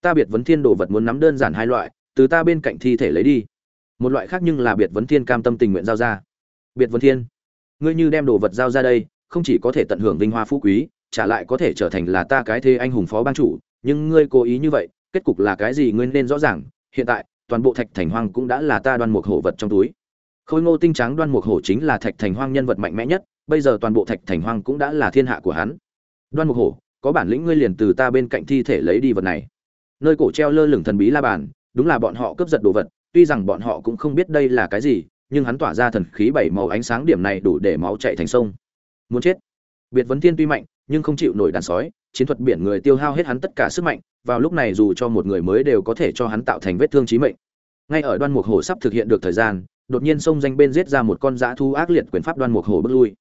Ta biệt vấn thiên đồ vật muốn nắm đơn giản hai loại, từ ta bên cạnh thi thể lấy đi. Một loại khác nhưng là biệt vấn thiên cam tâm tình nguyện giao ra. Biệt vấn thiên, ngươi như đem đồ vật giao ra đây, không chỉ có thể tận hưởng vinh hoa phú quý, trả lại có thể trở thành là ta cái thế anh hùng phó ban chủ, nhưng ngươi cố ý như vậy kết cục là cái gì ngươi nên rõ ràng, hiện tại, toàn bộ thạch thành hoang cũng đã là ta đoan mục hổ vật trong túi. Khôi ngô tinh trắng đoan mục hổ chính là thạch thành hoang nhân vật mạnh mẽ nhất, bây giờ toàn bộ thạch thành hoang cũng đã là thiên hạ của hắn. Đoan mục hổ, có bản lĩnh ngươi liền từ ta bên cạnh thi thể lấy đi vật này. Nơi cổ treo lơ lửng thần bí la bàn, đúng là bọn họ cướp giật đồ vật, tuy rằng bọn họ cũng không biết đây là cái gì, nhưng hắn tỏa ra thần khí bảy màu ánh sáng điểm này đủ để máu chạy thành sông. Muốn chết. Biệt vấn thiên tuy mạnh, nhưng không chịu nổi đàn sói chiến thuật biển người tiêu hao hết hắn tất cả sức mạnh, vào lúc này dù cho một người mới đều có thể cho hắn tạo thành vết thương chí mệnh. Ngay ở đoan mục hổ sắp thực hiện được thời gian, đột nhiên sông danh bên giết ra một con dã thu ác liệt quyền pháp đoan mục hổ bước lui.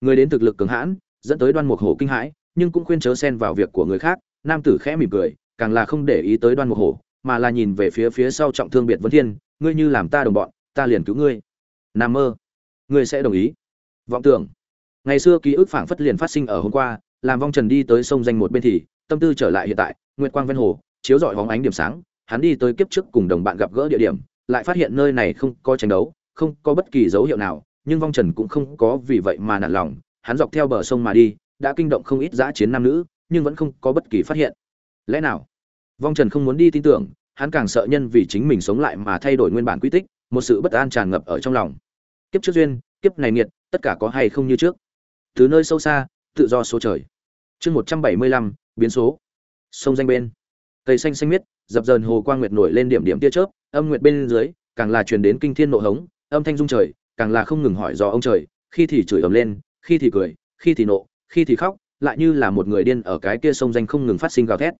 Người đến thực lực cường hãn, dẫn tới đoan mục hổ kinh hãi, nhưng cũng khuyên chớ xen vào việc của người khác, nam tử khẽ mỉm cười, càng là không để ý tới đoan mục hổ, mà là nhìn về phía phía sau trọng thương biệt vấn thiên, ngươi như làm ta đồng bọn, ta liền cứu ngươi. Nam mơ, ngươi sẽ đồng ý. Vọng tưởng. Ngày xưa ký ức phảng phất liền phát sinh ở hôm qua làm vong trần đi tới sông danh một bên thì, tâm tư trở lại hiện tại, nguyệt quang ven hồ, chiếu rọi hóng ánh điểm sáng, hắn đi tới kiếp trước cùng đồng bạn gặp gỡ địa điểm, lại phát hiện nơi này không có tranh đấu, không có bất kỳ dấu hiệu nào, nhưng vong trần cũng không có vì vậy mà nản lòng, hắn dọc theo bờ sông mà đi, đã kinh động không ít giã chiến nam nữ, nhưng vẫn không có bất kỳ phát hiện. Lẽ nào? Vong trần không muốn đi tin tưởng, hắn càng sợ nhân vì chính mình sống lại mà thay đổi nguyên bản quy tích, một sự bất an tràn ngập ở trong lòng. Kiếp trước duyên, kiếp này nghiệt, tất cả có hay không như trước? Từ nơi sâu xa, tự do số trời chương một trăm bảy mươi lăm, biến số. Sông danh bên. Cây xanh xanh miết, dập dờn hồ quang nguyệt nổi lên điểm điểm tia chớp, âm nguyệt bên dưới, càng là truyền đến kinh thiên nộ hống, âm thanh dung trời, càng là không ngừng hỏi do ông trời, khi thì chửi ầm lên, khi thì cười, khi thì nộ, khi thì khóc, lại như là một người điên ở cái kia sông danh không ngừng phát sinh gào thét.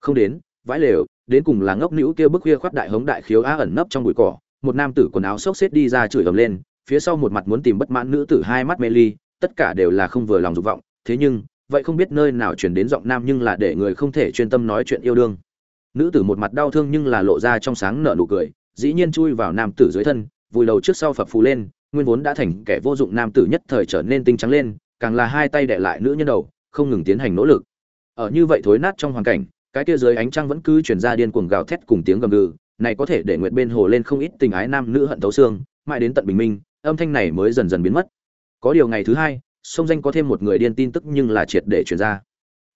Không đến, vãi lều, đến cùng là ngốc nữ kia bức khuya khoát đại hống đại khiếu á ẩn nấp trong bụi cỏ, một nam tử quần áo xốc xếp đi ra chửi ầm lên, phía sau một mặt muốn tìm bất mãn nữ tử hai mắt mê ly, tất cả đều là không vừa lòng dục vọng, thế nhưng vậy không biết nơi nào chuyển đến giọng nam nhưng là để người không thể chuyên tâm nói chuyện yêu đương. Nữ tử một mặt đau thương nhưng là lộ ra trong sáng nở nụ cười, dĩ nhiên chui vào nam tử dưới thân, vùi đầu trước sau phập phù lên, nguyên vốn đã thành kẻ vô dụng nam tử nhất thời trở nên tinh trắng lên, càng là hai tay đệ lại nữ nhân đầu, không ngừng tiến hành nỗ lực. Ở như vậy thối nát trong hoàn cảnh, cái kia dưới ánh trăng vẫn cứ chuyển ra điên cuồng gào thét cùng tiếng gầm gừ, này có thể để nguyệt bên hồ lên không ít tình ái nam nữ hận thấu xương, mãi đến tận bình minh, âm thanh này mới dần dần biến mất. Có điều ngày thứ hai sông danh có thêm một người điên tin tức nhưng là triệt để chuyển ra.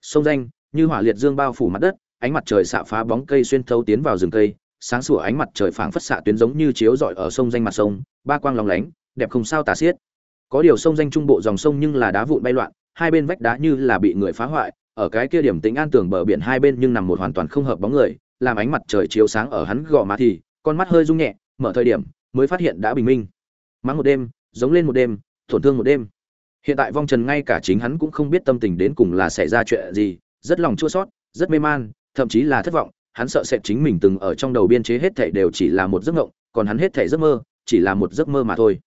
Sông danh, như hỏa liệt dương bao phủ mặt đất, ánh mặt trời xạ phá bóng cây xuyên thấu tiến vào rừng cây, sáng sủa ánh mặt trời phảng phất xạ tuyến giống như chiếu rọi ở sông danh mặt sông, ba quang lóng lánh, đẹp không sao tả xiết. Có điều sông danh trung bộ dòng sông nhưng là đá vụn bay loạn, hai bên vách đá như là bị người phá hoại, ở cái kia điểm tính an tường bờ biển hai bên nhưng nằm một hoàn toàn không hợp bóng người, làm ánh mặt trời chiếu sáng ở hắn gò má thì, con mắt hơi rung nhẹ, mở thời điểm, mới phát hiện đã bình minh. Mắng một đêm, giống lên một đêm, tổn thương một đêm hiện tại vong trần ngay cả chính hắn cũng không biết tâm tình đến cùng là xảy ra chuyện gì, rất lòng chua sót, rất mê man, thậm chí là thất vọng. Hắn sợ sệt chính mình từng ở trong đầu biên chế hết thảy đều chỉ là một giấc mộng, còn hắn hết thảy giấc mơ, chỉ là một giấc mơ mà thôi.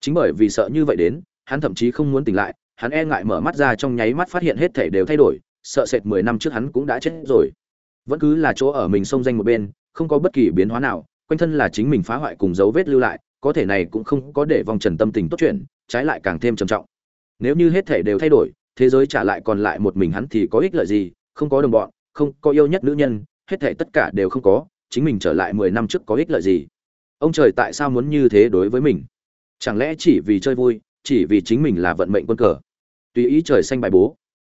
Chính bởi vì sợ như vậy đến, hắn thậm chí không muốn tỉnh lại, hắn e ngại mở mắt ra trong nháy mắt phát hiện hết thảy đều thay đổi, sợ sệt mười năm trước hắn cũng đã chết rồi. Vẫn cứ là chỗ ở mình sông danh một bên, không có bất kỳ biến hóa nào, quanh thân là chính mình phá hoại cùng dấu vết lưu lại, có thể này cũng không có để vòng trần tâm tình tốt chuyện, trái lại càng thêm trầm trọng nếu như hết thể đều thay đổi, thế giới trả lại còn lại một mình hắn thì có ích lợi gì? Không có đồng bọn, không có yêu nhất nữ nhân, hết thể tất cả đều không có, chính mình trở lại mười năm trước có ích lợi gì? Ông trời tại sao muốn như thế đối với mình? Chẳng lẽ chỉ vì chơi vui, chỉ vì chính mình là vận mệnh quân cờ? Tùy ý trời xanh bài bố.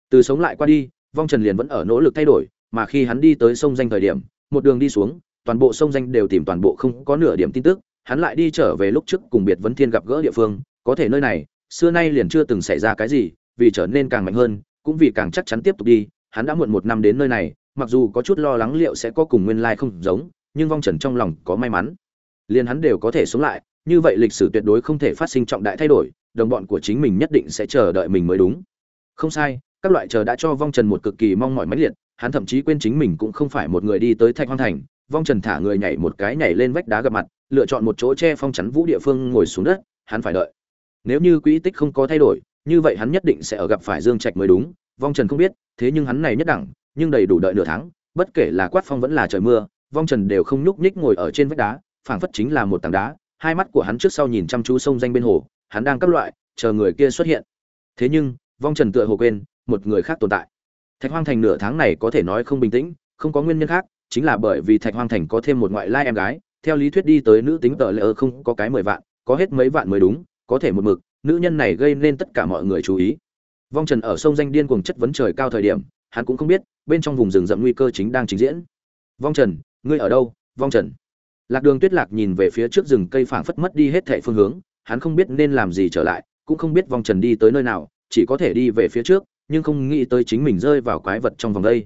Từ sống lại qua đi, vong trần liền vẫn ở nỗ lực thay đổi, mà khi hắn đi tới sông danh thời điểm, một đường đi xuống, toàn bộ sông danh đều tìm toàn bộ không có nửa điểm tin tức, hắn lại đi trở về lúc trước cùng biệt vấn thiên gặp gỡ địa phương, có thể nơi này xưa nay liền chưa từng xảy ra cái gì, vì trở nên càng mạnh hơn, cũng vì càng chắc chắn tiếp tục đi, hắn đã muộn một năm đến nơi này, mặc dù có chút lo lắng liệu sẽ có cùng nguyên lai không giống, nhưng vong trần trong lòng có may mắn. Liền hắn đều có thể sống lại, như vậy lịch sử tuyệt đối không thể phát sinh trọng đại thay đổi, đồng bọn của chính mình nhất định sẽ chờ đợi mình mới đúng. Không sai, các loại chờ đã cho vong trần một cực kỳ mong mỏi mãnh liệt, hắn thậm chí quên chính mình cũng không phải một người đi tới thạch hoang thành, vong trần thả người nhảy một cái nhảy lên vách đá gặp mặt, lựa chọn một chỗ che phong chắn vũ địa phương ngồi xuống đất, hắn phải đợi nếu như quỹ tích không có thay đổi, như vậy hắn nhất định sẽ ở gặp phải dương trạch mới đúng. Vong trần không biết, thế nhưng hắn này nhất đẳng, nhưng đầy đủ đợi nửa tháng, bất kể là quát phong vẫn là trời mưa, vong trần đều không nhúc nhích ngồi ở trên vách đá, phảng phất chính là một tảng đá. Hai mắt của hắn trước sau nhìn chăm chú sông danh bên hồ, hắn đang các loại, chờ người kia xuất hiện. Thế nhưng, vong trần tựa hồ quên, một người khác tồn tại. Thạch hoang thành nửa tháng này có thể nói không bình tĩnh, không có nguyên nhân khác, chính là bởi vì thạch hoang thành có thêm một ngoại lai em gái. Theo lý thuyết đi tới nữ tính tờ lỡ không có cái mười vạn, có hết mấy vạn mới đúng có thể một mực, nữ nhân này gây nên tất cả mọi người chú ý. Vong trần ở sông danh điên cuồng chất vấn trời cao thời điểm, hắn cũng không biết, bên trong vùng rừng rậm nguy cơ chính đang trình diễn. Vong trần, ngươi ở đâu? Vong trần. Lạc đường tuyết lạc nhìn về phía trước rừng cây phảng phất mất đi hết thệ phương hướng, hắn không biết nên làm gì trở lại, cũng không biết vong trần đi tới nơi nào, chỉ có thể đi về phía trước, nhưng không nghĩ tới chính mình rơi vào quái vật trong vòng đây.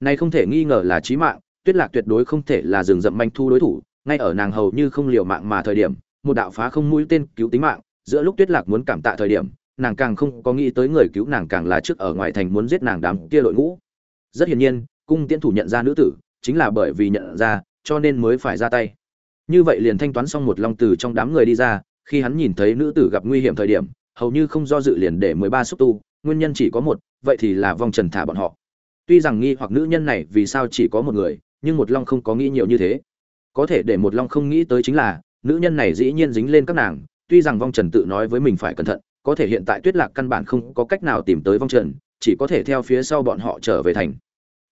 Này không thể nghi ngờ là chí mạng, tuyết lạc tuyệt đối không thể là rừng rậm manh thu đối thủ, ngay ở nàng hầu như không liều mạng mà thời điểm, một đạo phá không mũi tên cứu tính mạng giữa lúc tuyết lạc muốn cảm tạ thời điểm, nàng càng không có nghĩ tới người cứu nàng càng là trước ở ngoài thành muốn giết nàng đám kia đội ngũ. Rất hiển nhiên, cung tiễn thủ nhận ra nữ tử, chính là bởi vì nhận ra, cho nên mới phải ra tay. Như vậy liền thanh toán xong một long từ trong đám người đi ra, khi hắn nhìn thấy nữ tử gặp nguy hiểm thời điểm, hầu như không do dự liền để mười ba xúc tu, nguyên nhân chỉ có một, vậy thì là vong trần thả bọn họ. Tuy rằng nghi hoặc nữ nhân này vì sao chỉ có một người, nhưng một long không có nghĩ nhiều như thế. Có thể để một long không nghĩ tới chính là, nữ nhân này dĩ nhiên dính lên các nàng tuy rằng vong trần tự nói với mình phải cẩn thận, có thể hiện tại tuyết lạc căn bản không có cách nào tìm tới vong trần, chỉ có thể theo phía sau bọn họ trở về thành.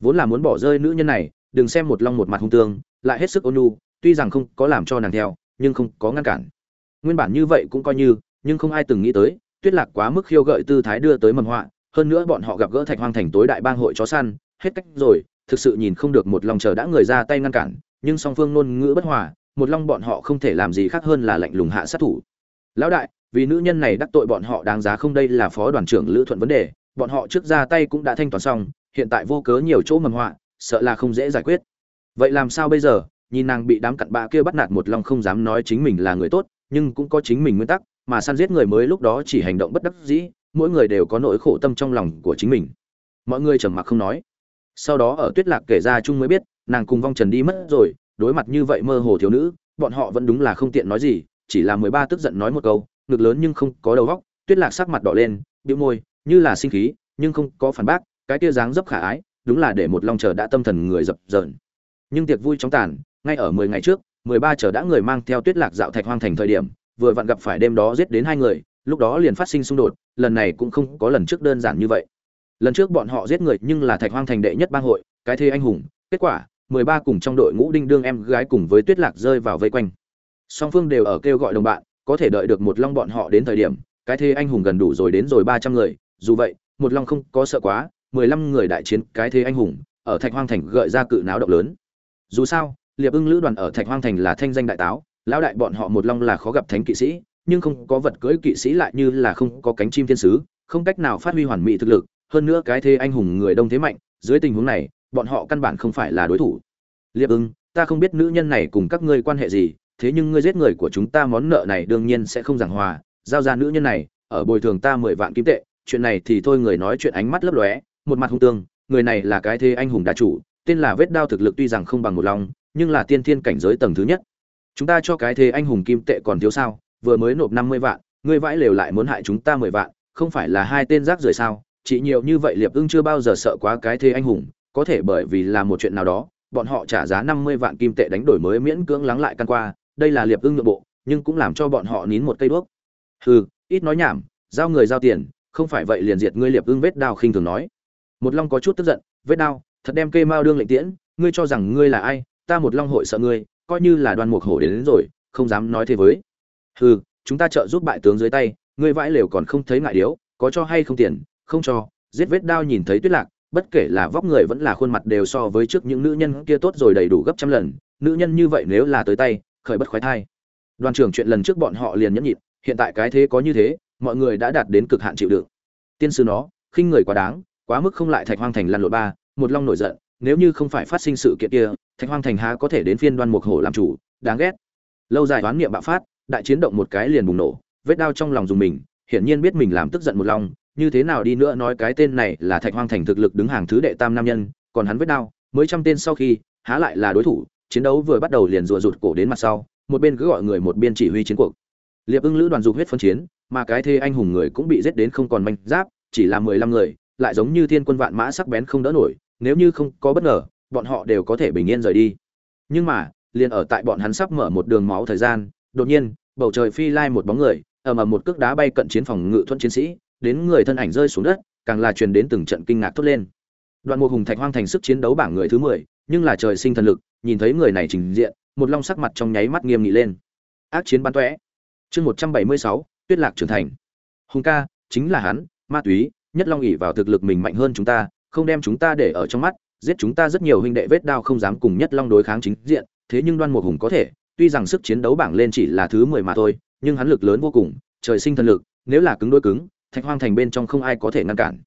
Vốn là muốn bỏ rơi nữ nhân này, đừng xem một long một mặt hung tương, lại hết sức ôn nhu, tuy rằng không có làm cho nàng theo, nhưng không có ngăn cản. Nguyên bản như vậy cũng coi như, nhưng không ai từng nghĩ tới, tuyết lạc quá mức khiêu gợi tư thái đưa tới mầm họa, hơn nữa bọn họ gặp gỡ thạch hoang thành tối đại bang hội chó săn, hết cách rồi, thực sự nhìn không được một long chờ đã người ra tay ngăn cản, nhưng song phương ngôn ngữ bất hòa, một long bọn họ không thể làm gì khác hơn là lạnh lùng hạ sát thủ lão đại, vì nữ nhân này đắc tội bọn họ đáng giá không đây là phó đoàn trưởng lữ thuận vấn đề, bọn họ trước ra tay cũng đã thanh toán xong, hiện tại vô cớ nhiều chỗ mầm họa, sợ là không dễ giải quyết. Vậy làm sao bây giờ? Nhìn nàng bị đám cặn bạ kia bắt nạt một long không dám nói chính mình là người tốt, nhưng cũng có chính mình nguyên tắc, mà săn giết người mới lúc đó chỉ hành động bất đắc dĩ, mỗi người đều có nỗi khổ tâm trong lòng của chính mình. Mọi người trầm mặc không nói. Sau đó ở tuyết lạc kể ra chung mới biết, nàng cùng vong trần đi mất rồi, đối mặt như vậy mơ hồ thiếu nữ, bọn họ vẫn đúng là không tiện nói gì chỉ là mười ba tức giận nói một câu, ngực lớn nhưng không có đầu góc tuyết lạc sắc mặt đỏ lên, bĩu môi, như là sinh khí, nhưng không có phản bác, cái kia dáng dấp khả ái, đúng là để một long chờ đã tâm thần người dập dờn. Nhưng tiệc vui chóng tàn, ngay ở mười ngày trước, mười ba chờ đã người mang theo tuyết lạc dạo thạch hoang thành thời điểm, vừa vặn gặp phải đêm đó giết đến hai người, lúc đó liền phát sinh xung đột, lần này cũng không có lần trước đơn giản như vậy. Lần trước bọn họ giết người nhưng là thạch hoang thành đệ nhất bang hội, cái thế anh hùng, kết quả, mười ba cùng trong đội ngũ đinh đương em gái cùng với tuyết lạc rơi vào vây quanh song phương đều ở kêu gọi đồng bạn, có thể đợi được một long bọn họ đến thời điểm, cái thê anh hùng gần đủ rồi đến rồi ba trăm người, dù vậy, một long không có sợ quá, mười lăm người đại chiến, cái thế anh hùng, ở thạch hoang thành gợi ra cự náo động lớn. Dù sao, liệp ưng lữ đoàn ở thạch hoang thành là thanh danh đại táo, lão đại bọn họ một long là khó gặp thánh kỵ sĩ, nhưng không có vật cưỡi kỵ sĩ lại như là không có cánh chim thiên sứ, không cách nào phát huy hoàn mỹ thực lực, hơn nữa cái thế anh hùng người đông thế mạnh, dưới tình huống này, bọn họ căn bản không phải là đối thủ. Liệp ưng, ta không biết nữ nhân này cùng các ngươi quan hệ gì thế nhưng ngươi giết người của chúng ta món nợ này đương nhiên sẽ không giảng hòa. Giao ra nữ nhân này, ở bồi thường ta mười vạn kim tệ. Chuyện này thì thôi, người nói chuyện ánh mắt lấp lóe, một mặt hung tương người này là cái thế anh hùng đa chủ, tên là vết đao thực lực tuy rằng không bằng một lòng, nhưng là tiên thiên cảnh giới tầng thứ nhất. Chúng ta cho cái thế anh hùng kim tệ còn thiếu sao? Vừa mới nộp năm mươi vạn, ngươi vãi lều lại muốn hại chúng ta mười vạn, không phải là hai tên rác rưởi sao? Chỉ nhiều như vậy liệp ưng chưa bao giờ sợ quá cái thế anh hùng, có thể bởi vì là một chuyện nào đó, bọn họ trả giá năm mươi vạn kim tệ đánh đổi mới miễn cưỡng lắng lại căn qua đây là liệp ưng nội bộ nhưng cũng làm cho bọn họ nín một cây đuốc. Hừ ít nói nhảm giao người giao tiền không phải vậy liền diệt ngươi liệp ưng vết đao khinh thường nói. Một long có chút tức giận vết đao thật đem cây mao đương lệnh tiễn ngươi cho rằng ngươi là ai ta một long hội sợ ngươi coi như là đoan mục hổ đến, đến rồi không dám nói thế với. Hừ chúng ta trợ giúp bại tướng dưới tay ngươi vãi lều còn không thấy ngại điếu có cho hay không tiền? Không cho giết vết đao nhìn thấy tuyết lạc bất kể là vóc người vẫn là khuôn mặt đều so với trước những nữ nhân kia tốt rồi đầy đủ gấp trăm lần nữ nhân như vậy nếu là tới tay khởi bất khoái thai. Đoàn trưởng chuyện lần trước bọn họ liền nhẫn nhịn, hiện tại cái thế có như thế, mọi người đã đạt đến cực hạn chịu đựng. Tiên sư nó, khinh người quá đáng, quá mức không lại thạch hoang thành lăn lộn ba, một long nổi giận, nếu như không phải phát sinh sự kiện kia, thạch hoang thành há có thể đến phiên đoan mục hổ làm chủ, đáng ghét. Lâu dài đoán niệm bạo phát, đại chiến động một cái liền bùng nổ, vết đao trong lòng dùng mình, hiển nhiên biết mình làm tức giận một long như thế nào đi nữa nói cái tên này là thạch hoang thành thực lực đứng hàng thứ đệ tam nam nhân, còn hắn vết đao mới trăm tên sau khi, há lại là đối thủ chiến đấu vừa bắt đầu liền rùa rụt cổ đến mặt sau, một bên cứ gọi người một bên chỉ huy chiến cuộc. Liệp ưng lữ đoàn dục huyết phân chiến, mà cái thê anh hùng người cũng bị giết đến không còn manh giáp, chỉ là mười lăm người, lại giống như thiên quân vạn mã sắc bén không đỡ nổi, nếu như không có bất ngờ, bọn họ đều có thể bình yên rời đi. Nhưng mà, liền ở tại bọn hắn sắp mở một đường máu thời gian, đột nhiên, bầu trời phi lai một bóng người, ầm ầm một cước đá bay cận chiến phòng ngự thuận chiến sĩ, đến người thân ảnh rơi xuống đất, càng là truyền đến từng trận kinh ngạc thốt lên. Đoạn mùa hùng thạch hoang thành sức chiến đấu bảng người thứ mười, nhưng là trời sinh thần lực nhìn thấy người này trình diện, một long sắc mặt trong nháy mắt nghiêm nghị lên. Ác chiến bắn tóe. Chương một trăm bảy mươi sáu, tuyết lạc trưởng thành. Hùng ca, chính là hắn, ma túy, nhất long ỉ vào thực lực mình mạnh hơn chúng ta, không đem chúng ta để ở trong mắt, giết chúng ta rất nhiều huynh đệ vết đao không dám cùng nhất long đối kháng chính diện, thế nhưng đoan một hùng có thể, tuy rằng sức chiến đấu bảng lên chỉ là thứ mười mà thôi, nhưng hắn lực lớn vô cùng, trời sinh thần lực, nếu là cứng đối cứng, thạch hoang thành bên trong không ai có thể ngăn cản.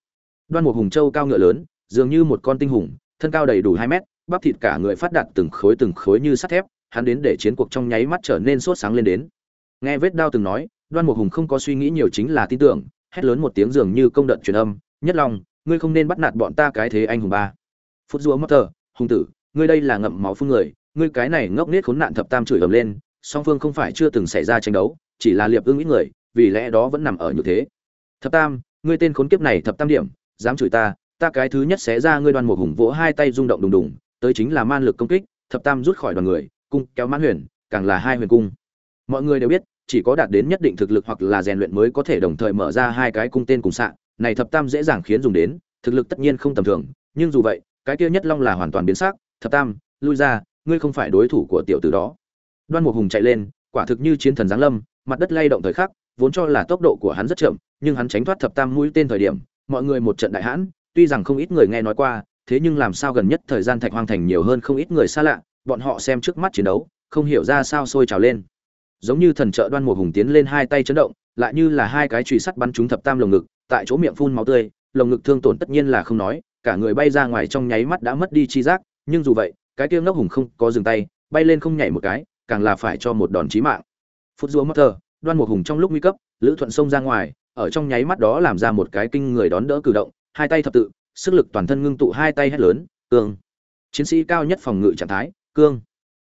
Đoan một hùng châu cao ngựa lớn, dường như một con tinh hùng, thân cao đầy đủ hai mét bắp thịt cả người phát đạt từng khối từng khối như sắt thép, hắn đến để chiến cuộc trong nháy mắt trở nên sốt sáng lên đến. Nghe vết đao từng nói, đoan mục hùng không có suy nghĩ nhiều chính là tin tưởng, hét lớn một tiếng dường như công đợt truyền âm, nhất long, ngươi không nên bắt nạt bọn ta cái thế anh hùng ba. Phút rúa mất hùng tử, ngươi đây là ngậm máu phun người, ngươi cái này ngốc nết khốn nạn thập tam chửi ầm lên, song phương không phải chưa từng xảy ra tranh đấu, chỉ là liệp ưng ít người, vì lẽ đó vẫn nằm ở như thế. Thập tam, ngươi tên khốn kiếp này thập tam điểm, dám chửi ta ta cái thứ nhất sẽ ra ngươi đoan Mục hùng vỗ hai tay rung động đùng đùng tới chính là man lực công kích, thập tam rút khỏi đoàn người, cung kéo mãn huyền, càng là hai huyền cung mọi người đều biết, chỉ có đạt đến nhất định thực lực hoặc là rèn luyện mới có thể đồng thời mở ra hai cái cung tên cùng sạ. này thập tam dễ dàng khiến dùng đến, thực lực tất nhiên không tầm thường, nhưng dù vậy, cái kia nhất long là hoàn toàn biến sắc, thập tam, lui ra, ngươi không phải đối thủ của tiểu tử đó đoan mục hùng chạy lên, quả thực như chiến thần giáng lâm, mặt đất lay động thời khắc, vốn cho là tốc độ của hắn rất chậm, nhưng hắn tránh thoát thập tam mũi tên thời điểm, mọi người một trận đại hãn, tuy rằng không ít người nghe nói qua thế nhưng làm sao gần nhất thời gian thạch hoang thành nhiều hơn không ít người xa lạ, bọn họ xem trước mắt chiến đấu, không hiểu ra sao sôi trào lên. Giống như thần trợ đoan mùa hùng tiến lên hai tay chấn động, lại như là hai cái chùy sắt bắn trúng thập tam lồng ngực, tại chỗ miệng phun máu tươi, lồng ngực thương tổn tất nhiên là không nói, cả người bay ra ngoài trong nháy mắt đã mất đi chi giác, nhưng dù vậy, cái kia ngốc hùng không có dừng tay, bay lên không nhảy một cái, càng là phải cho một đòn chí mạng. Phút rúa mất thờ đoan mùa hùng trong lúc nguy cấp, lữ thuận xông ra ngoài, ở trong nháy mắt đó làm ra một cái kinh người đón đỡ cử động, hai tay thập tự sức lực toàn thân ngưng tụ hai tay hét lớn, cương! Chiến sĩ cao nhất phòng ngự trạng thái, cương!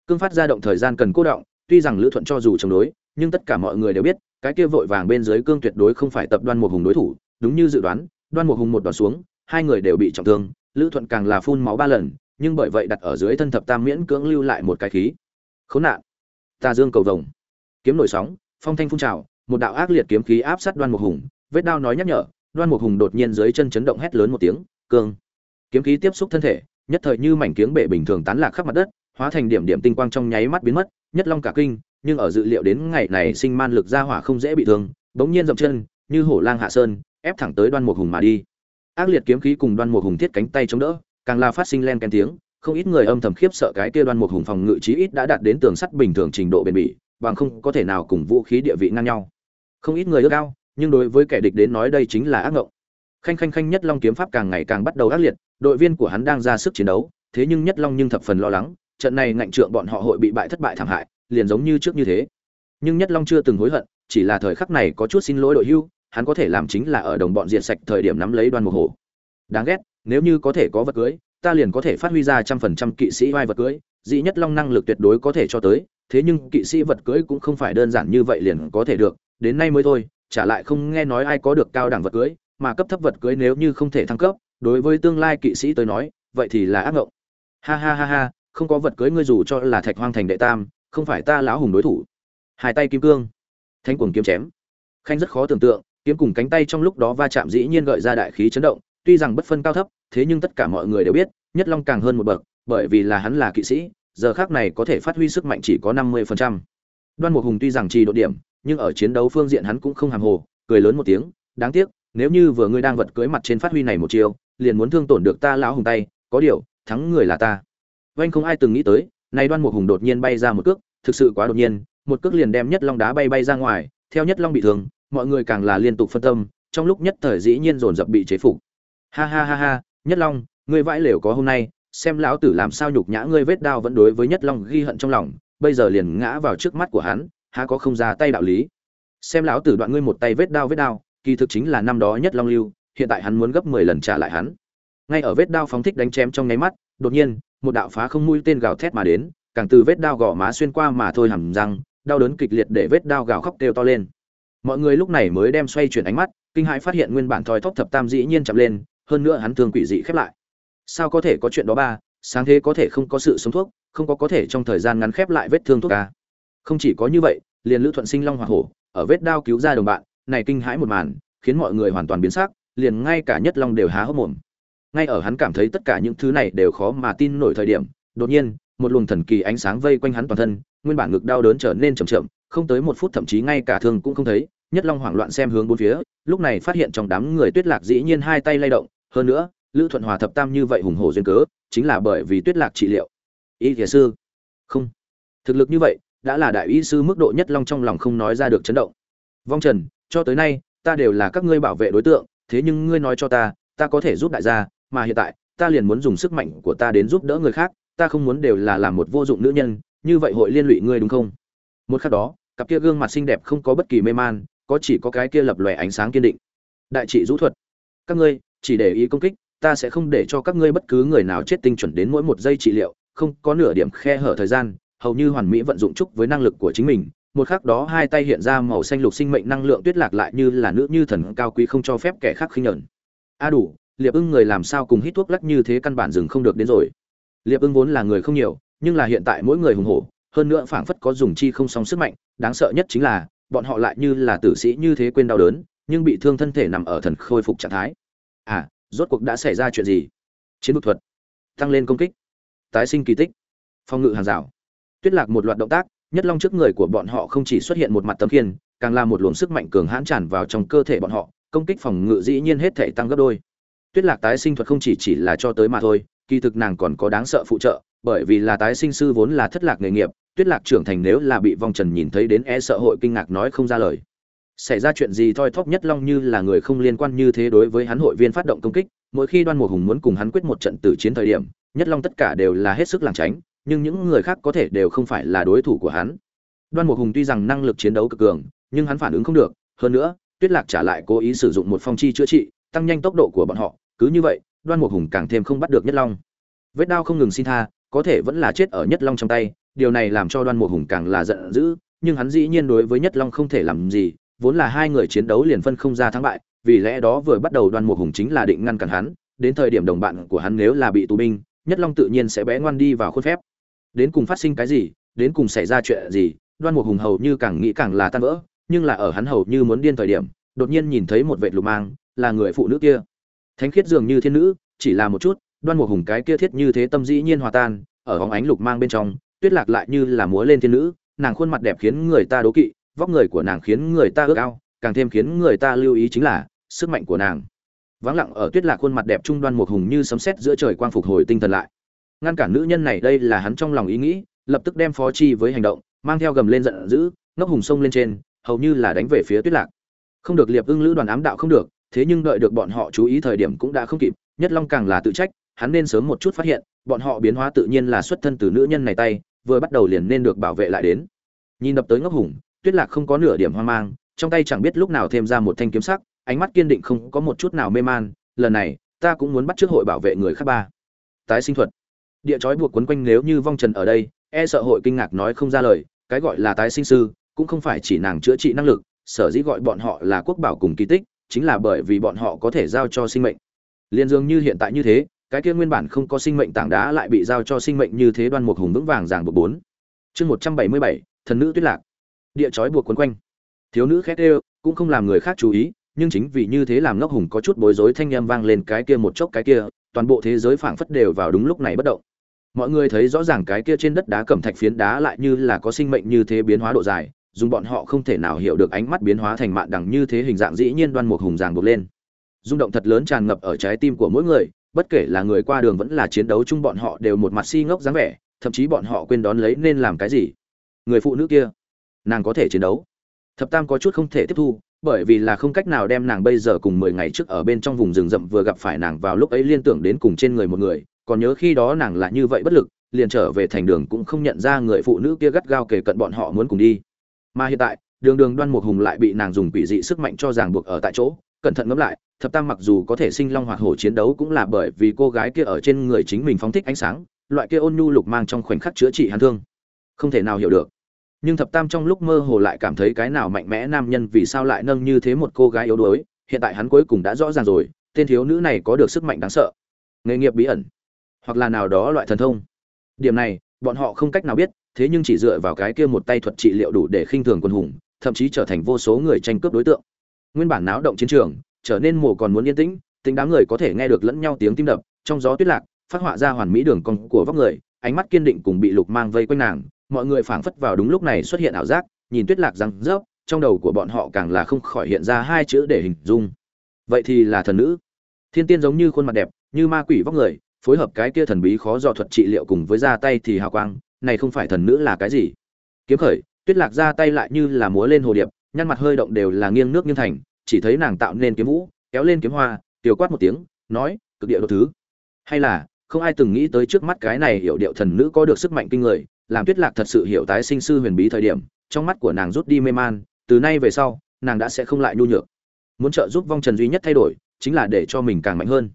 Cương phát ra động thời gian cần cố động, tuy rằng lữ thuận cho dù chống đối, nhưng tất cả mọi người đều biết, cái kia vội vàng bên dưới cương tuyệt đối không phải tập đoan một hùng đối thủ, đúng như dự đoán, đoan một hùng một đòn xuống, hai người đều bị trọng thương, lữ thuận càng là phun máu ba lần, nhưng bởi vậy đặt ở dưới thân thập tam miễn cưỡng lưu lại một cái khí. Khốn nạn! Ta dương cầu vồng. Kiếm nổi sóng, phong thanh phun trào, một đạo ác liệt kiếm khí áp sát đoan một hùng, vết đao nói nhắc nhở, đoan một hùng đột nhiên dưới chân chấn động hét lớn một tiếng cương. Kiếm khí tiếp xúc thân thể, nhất thời như mảnh kiếng bể bình thường tán lạc khắp mặt đất, hóa thành điểm điểm tinh quang trong nháy mắt biến mất, nhất long cả kinh, nhưng ở dự liệu đến ngày này sinh man lực ra hỏa không dễ bị thương, bỗng nhiên dậm chân, như hổ lang hạ sơn, ép thẳng tới đoan mục hùng mà đi. Ác liệt kiếm khí cùng đoan mục hùng thiết cánh tay chống đỡ, càng là phát sinh len ken tiếng, không ít người âm thầm khiếp sợ cái kia đoan mục hùng phòng ngự chí ít đã đạt đến tường sắt bình thường trình độ bền bỉ, bằng không có thể nào cùng vũ khí địa vị ngang nhau. Không ít người ước ao, nhưng đối với kẻ địch đến nói đây chính là ác ngộng khanh khanh khanh nhất long kiếm pháp càng ngày càng bắt đầu ác liệt, đội viên của hắn đang ra sức chiến đấu, thế nhưng nhất long nhưng thập phần lo lắng, trận này ngạnh trượng bọn họ hội bị bại thất bại thảm hại, liền giống như trước như thế. Nhưng nhất long chưa từng hối hận, chỉ là thời khắc này có chút xin lỗi đội hưu, hắn có thể làm chính là ở đồng bọn diệt sạch thời điểm nắm lấy đoan mục hổ. Đáng ghét, nếu như có thể có vật cưới, ta liền có thể phát huy ra trăm phần trăm kỵ sĩ vai vật cưới, dĩ nhất long năng lực tuyệt đối có thể cho tới, thế nhưng kỵ sĩ vật cưới cũng không phải đơn giản như vậy liền có thể được, đến nay mới thôi trả lại không nghe nói ai có được cao đẳng vật cưới mà cấp thấp vật cưới nếu như không thể thăng cấp, đối với tương lai kỵ sĩ tới nói, vậy thì là ác ngộng. Ha ha ha ha, không có vật cưới ngươi dù cho là thạch hoang thành đệ tam, không phải ta lão hùng đối thủ. Hai tay kim cương thanh cuồng kiếm chém. Khanh rất khó tưởng tượng, kiếm cùng cánh tay trong lúc đó va chạm dĩ nhiên gợi ra đại khí chấn động, tuy rằng bất phân cao thấp, thế nhưng tất cả mọi người đều biết, nhất long càng hơn một bậc, bởi vì là hắn là kỵ sĩ, giờ khác này có thể phát huy sức mạnh chỉ có năm mươi phần trăm. Đoan mục hùng tuy rằng trì độ điểm, nhưng ở chiến đấu phương diện hắn cũng không hàm hồ, cười lớn một tiếng, đáng tiếc nếu như vừa ngươi đang vật cưới mặt trên phát huy này một chiều liền muốn thương tổn được ta lão hùng tay, có điều, thắng người là ta. Vanh không ai từng nghĩ tới nay đoan mục hùng đột nhiên bay ra một cước, thực sự quá đột nhiên, một cước liền đem nhất long đá bay bay ra ngoài, theo nhất long bị thương, mọi người càng là liên tục phân tâm, trong lúc nhất thời dĩ nhiên dồn dập bị chế phục. Ha ha ha ha, nhất long, ngươi vãi lều có hôm nay, xem lão tử làm sao nhục nhã ngươi vết đao vẫn đối với nhất long ghi hận trong lòng, bây giờ liền ngã vào trước mắt của hắn, há có không ra tay đạo lý. Xem lão tử đoạn ngươi một tay vết đao vết đao kỳ thực chính là năm đó nhất long lưu, hiện tại hắn muốn gấp mười lần trả lại hắn. Ngay ở vết đao phóng thích đánh chém trong nháy mắt, đột nhiên, một đạo phá không mũi tên gào thét mà đến, càng từ vết đao gõ má xuyên qua mà thôi hầm răng, đau đớn kịch liệt để vết đao gào khóc kêu to lên. Mọi người lúc này mới đem xoay chuyển ánh mắt, kinh hãi phát hiện nguyên bản thoi thóp thập tam dĩ nhiên chậm lên, hơn nữa hắn thương quỷ dị khép lại. Sao có thể có chuyện đó ba, sáng thế có thể không có sự sống thuốc, không có có thể trong thời gian ngắn khép lại vết thương thuốc ca. Không chỉ có như vậy, liền lữ thuận sinh long hoa hổ, ở vết đao cứu ra đồng bạn này kinh hãi một màn, khiến mọi người hoàn toàn biến sắc, liền ngay cả nhất long đều há hốc mồm. Ngay ở hắn cảm thấy tất cả những thứ này đều khó mà tin nổi thời điểm, đột nhiên, một luồng thần kỳ ánh sáng vây quanh hắn toàn thân, nguyên bản ngực đau đớn trở nên chậm chậm, không tới một phút thậm chí ngay cả thương cũng không thấy, nhất long hoảng loạn xem hướng bốn phía, lúc này phát hiện trong đám người tuyết lạc dĩ nhiên hai tay lay động, hơn nữa, lữ thuận hòa thập tam như vậy hùng hổ duyên cớ, chính là bởi vì tuyết lạc trị liệu. Y thiền sư. Không. Thực lực như vậy, đã là đại y sư mức độ nhất long trong lòng không nói ra được chấn động. Vong trần cho tới nay, ta đều là các ngươi bảo vệ đối tượng, thế nhưng ngươi nói cho ta ta có thể giúp đại gia, mà hiện tại, ta liền muốn dùng sức mạnh của ta đến giúp đỡ người khác, ta không muốn đều là làm một vô dụng nữ nhân, như vậy hội liên lụy ngươi đúng không? Một khắc đó, cặp kia gương mặt xinh đẹp không có bất kỳ mê man, có chỉ có cái kia lập lòe ánh sáng kiên định. Đại trị rũ thuật, các ngươi, chỉ để ý công kích, ta sẽ không để cho các ngươi bất cứ người nào chết tinh chuẩn đến mỗi một giây trị liệu, không có nửa điểm khe hở thời gian, hầu như hoàn mỹ vận dụng chúc với năng lực của chính mình một khắc đó hai tay hiện ra màu xanh lục sinh mệnh năng lượng tuyết lạc lại như là nữ như thần cao quý không cho phép kẻ khác khinh nhẫn. A đủ, liệp ưng người làm sao cùng hít thuốc lắc như thế căn bản dừng không được đến rồi. Liệp ưng vốn là người không nhiều, nhưng là hiện tại mỗi người hùng hổ, hơn nữa phảng phất có dùng chi không song sức mạnh, đáng sợ nhất chính là, bọn họ lại như là tử sĩ như thế quên đau đớn, nhưng bị thương thân thể nằm ở thần khôi phục trạng thái. À rốt cuộc đã xảy ra chuyện gì? Chiến thuật thuật. Tăng lên công kích. Tái sinh kỳ tích. Phòng ngự hàng rào. Tuyết lạc một loạt động tác nhất long trước người của bọn họ không chỉ xuất hiện một mặt tấm khiên, càng là một luồng sức mạnh cường hãn tràn vào trong cơ thể bọn họ, công kích phòng ngự dĩ nhiên hết thể tăng gấp đôi. Tuyết lạc tái sinh thuật không chỉ chỉ là cho tới mà thôi, kỳ thực nàng còn có đáng sợ phụ trợ, bởi vì là tái sinh sư vốn là thất lạc nghề nghiệp, tuyết lạc trưởng thành nếu là bị vong trần nhìn thấy đến e sợ hội kinh ngạc nói không ra lời. Xảy ra chuyện gì thoi thóp nhất long như là người không liên quan như thế đối với hắn hội viên phát động công kích, mỗi khi đoan mùa hùng muốn cùng hắn quyết một trận tử chiến thời điểm, nhất long tất cả đều là hết sức làng tránh nhưng những người khác có thể đều không phải là đối thủ của hắn. Đoan mục hùng tuy rằng năng lực chiến đấu cực cường, nhưng hắn phản ứng không được. Hơn nữa, tuyết lạc trả lại cố ý sử dụng một phong chi chữa trị, tăng nhanh tốc độ của bọn họ. Cứ như vậy, đoan mục hùng càng thêm không bắt được nhất long. Vết đao không ngừng xin tha, có thể vẫn là chết ở nhất long trong tay. Điều này làm cho đoan mục hùng càng là giận dữ, nhưng hắn dĩ nhiên đối với nhất long không thể làm gì, vốn là hai người chiến đấu liền phân không ra thắng bại, vì lẽ đó vừa bắt đầu đoan mục hùng chính là định ngăn cản hắn. Đến thời điểm đồng bạn của hắn nếu là bị tù binh, nhất long tự nhiên sẽ bé ngoan đi vào khuôn phép đến cùng phát sinh cái gì, đến cùng xảy ra chuyện gì, đoan mục hùng hầu như càng nghĩ càng là tan vỡ, nhưng là ở hắn hầu như muốn điên thời điểm, đột nhiên nhìn thấy một vệ lục mang, là người phụ nữ kia. Thánh khiết dường như thiên nữ, chỉ là một chút, đoan mục hùng cái kia thiết như thế tâm dĩ nhiên hòa tan, ở hóng ánh lục mang bên trong, tuyết lạc lại như là múa lên thiên nữ, nàng khuôn mặt đẹp khiến người ta đố kỵ, vóc người của nàng khiến người ta ước ao, càng thêm khiến người ta lưu ý chính là sức mạnh của nàng. Vắng lặng ở tuyết lạc khuôn mặt đẹp trung đoan mục hùng như sấm sét giữa trời quang phục hồi tinh thần lại ngăn cản nữ nhân này đây là hắn trong lòng ý nghĩ, lập tức đem phó chi với hành động, mang theo gầm lên giận dữ, ngốc hùng sông lên trên, hầu như là đánh về phía tuyết lạc. Không được liệp ưng lữ đoàn ám đạo không được, thế nhưng đợi được bọn họ chú ý thời điểm cũng đã không kịp, nhất long càng là tự trách, hắn nên sớm một chút phát hiện, bọn họ biến hóa tự nhiên là xuất thân từ nữ nhân này tay, vừa bắt đầu liền nên được bảo vệ lại đến. Nhìn đập tới ngốc hùng, tuyết lạc không có nửa điểm hoang mang, trong tay chẳng biết lúc nào thêm ra một thanh kiếm sắc, ánh mắt kiên định không có một chút nào mê man, lần này, ta cũng muốn bắt trước hội bảo vệ người khác ba. Tái sinh thuật địa chói buộc quấn quanh nếu như vong trần ở đây e sợ hội kinh ngạc nói không ra lời, cái gọi là tái sinh sư, cũng không phải chỉ nàng chữa trị năng lực, sở dĩ gọi bọn họ là quốc bảo cùng kỳ tích, chính là bởi vì bọn họ có thể giao cho sinh mệnh. Liên dương như hiện tại như thế, cái kia nguyên bản không có sinh mệnh tảng đá lại bị giao cho sinh mệnh như thế đoan mục hùng vững vàng ràng buộc bốn. Chương một trăm bảy mươi bảy, thần nữ tuyết lạc. Địa chói buộc quấn quanh. Thiếu nữ khét ê cũng không làm người khác chú ý, nhưng chính vì như thế làm ngốc hùng có chút bối rối thanh â m vang lên cái kia một chốc cái kia, toàn bộ thế giới phảng phất đều vào đúng lúc này bất động mọi người thấy rõ ràng cái kia trên đất đá cẩm thạch phiến đá lại như là có sinh mệnh như thế biến hóa độ dài, dùng bọn họ không thể nào hiểu được ánh mắt biến hóa thành mạn đằng như thế hình dạng dĩ nhiên đoan mục hùng ràng buộc lên. Rung động thật lớn tràn ngập ở trái tim của mỗi người, bất kể là người qua đường vẫn là chiến đấu chung bọn họ đều một mặt si ngốc dáng vẻ, thậm chí bọn họ quên đón lấy nên làm cái gì. Người phụ nữ kia, nàng có thể chiến đấu. Thập tam có chút không thể tiếp thu, bởi vì là không cách nào đem nàng bây giờ cùng mười ngày trước ở bên trong vùng rừng rậm vừa gặp phải nàng vào lúc ấy liên tưởng đến cùng trên người một người còn nhớ khi đó nàng là như vậy bất lực, liền trở về thành đường cũng không nhận ra người phụ nữ kia gắt gao kề cận bọn họ muốn cùng đi. Mà hiện tại, đường đường đoan mục hùng lại bị nàng dùng quỷ dị sức mạnh cho ràng buộc ở tại chỗ, cẩn thận ngẫm lại, thập tam mặc dù có thể sinh long hoạt hổ chiến đấu cũng là bởi vì cô gái kia ở trên người chính mình phóng thích ánh sáng, loại kia ôn nhu lục mang trong khoảnh khắc chữa trị hắn thương. Không thể nào hiểu được. Nhưng thập tam trong lúc mơ hồ lại cảm thấy cái nào mạnh mẽ nam nhân vì sao lại nâng như thế một cô gái yếu đuối, hiện tại hắn cuối cùng đã rõ ràng rồi, tên thiếu nữ này có được sức mạnh đáng sợ. Nghề nghiệp bí ẩn hoặc là nào đó loại thần thông. Điểm này, bọn họ không cách nào biết, thế nhưng chỉ dựa vào cái kia một tay thuật trị liệu đủ để khinh thường quân hùng, thậm chí trở thành vô số người tranh cướp đối tượng. Nguyên bản náo động chiến trường, trở nên mồ còn muốn yên tĩnh, tính đám người có thể nghe được lẫn nhau tiếng tim đập, trong gió tuyết lạc, phát họa ra hoàn mỹ đường cong của vóc người, ánh mắt kiên định cùng bị lục mang vây quanh nàng, mọi người phảng phất vào đúng lúc này xuất hiện ảo giác, nhìn tuyết lạc răng rớp, trong đầu của bọn họ càng là không khỏi hiện ra hai chữ để hình dung. Vậy thì là thần nữ. Thiên tiên giống như khuôn mặt đẹp, như ma quỷ vóc người phối hợp cái kia thần bí khó dò thuật trị liệu cùng với ra tay thì hào quang, này không phải thần nữ là cái gì? Kiếm khởi, tuyết lạc ra tay lại như là múa lên hồ điệp, nhăn mặt hơi động đều là nghiêng nước nghiêng thành, chỉ thấy nàng tạo nên kiếm vũ, kéo lên kiếm hoa, tiểu quát một tiếng, nói, cực địa đột thứ. Hay là, không ai từng nghĩ tới trước mắt cái này hiểu điệu thần nữ có được sức mạnh kinh người, làm tuyết lạc thật sự hiểu tái sinh sư huyền bí thời điểm, trong mắt của nàng rút đi mê man, từ nay về sau, nàng đã sẽ không lại nhu nhược. Muốn trợ giúp vong trần duy nhất thay đổi, chính là để cho mình càng mạnh hơn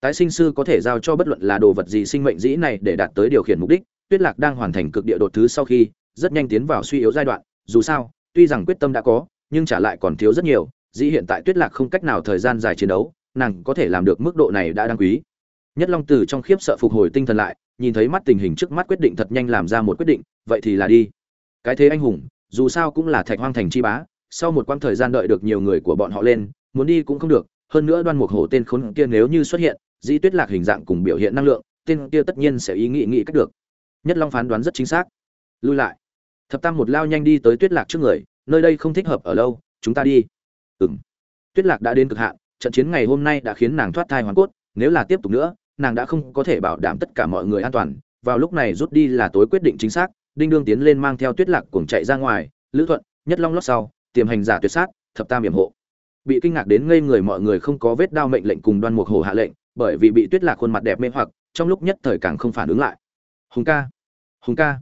tái sinh sư có thể giao cho bất luận là đồ vật gì sinh mệnh dĩ này để đạt tới điều khiển mục đích, tuyết lạc đang hoàn thành cực địa đột thứ sau khi, rất nhanh tiến vào suy yếu giai đoạn. Dù sao, tuy rằng quyết tâm đã có, nhưng trả lại còn thiếu rất nhiều, dĩ hiện tại tuyết lạc không cách nào thời gian dài chiến đấu, nàng có thể làm được mức độ này đã đáng quý. Nhất long từ trong khiếp sợ phục hồi tinh thần lại, nhìn thấy mắt tình hình trước mắt quyết định thật nhanh làm ra một quyết định, vậy thì là đi. Cái thế anh hùng, dù sao cũng là thạch hoang thành chi bá, sau một quãng thời gian đợi được nhiều người của bọn họ lên, muốn đi cũng không được, hơn nữa đoan mục hổ tên khốn kia nếu như xuất hiện dĩ tuyết lạc hình dạng cùng biểu hiện năng lượng, tên kia tất nhiên sẽ ý nghĩ nghĩ cách được. Nhất long phán đoán rất chính xác. Lui lại. Thập tam một lao nhanh đi tới tuyết lạc trước người, nơi đây không thích hợp ở lâu, chúng ta đi. Ừng tuyết lạc đã đến cực hạn, trận chiến ngày hôm nay đã khiến nàng thoát thai hoàn cốt, nếu là tiếp tục nữa, nàng đã không có thể bảo đảm tất cả mọi người an toàn. Vào lúc này rút đi là tối quyết định chính xác, đinh đương tiến lên mang theo tuyết lạc cuồng chạy ra ngoài, lữ thuận, nhất long lót sau, tiềm hành giả tuyệt sát, thập tam hiểm hộ. Bị kinh ngạc đến ngây người mọi người không có vết đao mệnh lệnh cùng đoan mục hổ hạ lệnh bởi vì bị tuyết lạc khuôn mặt đẹp mê hoặc, trong lúc nhất thời càng không phản ứng lại. Hùng ca hùng ca.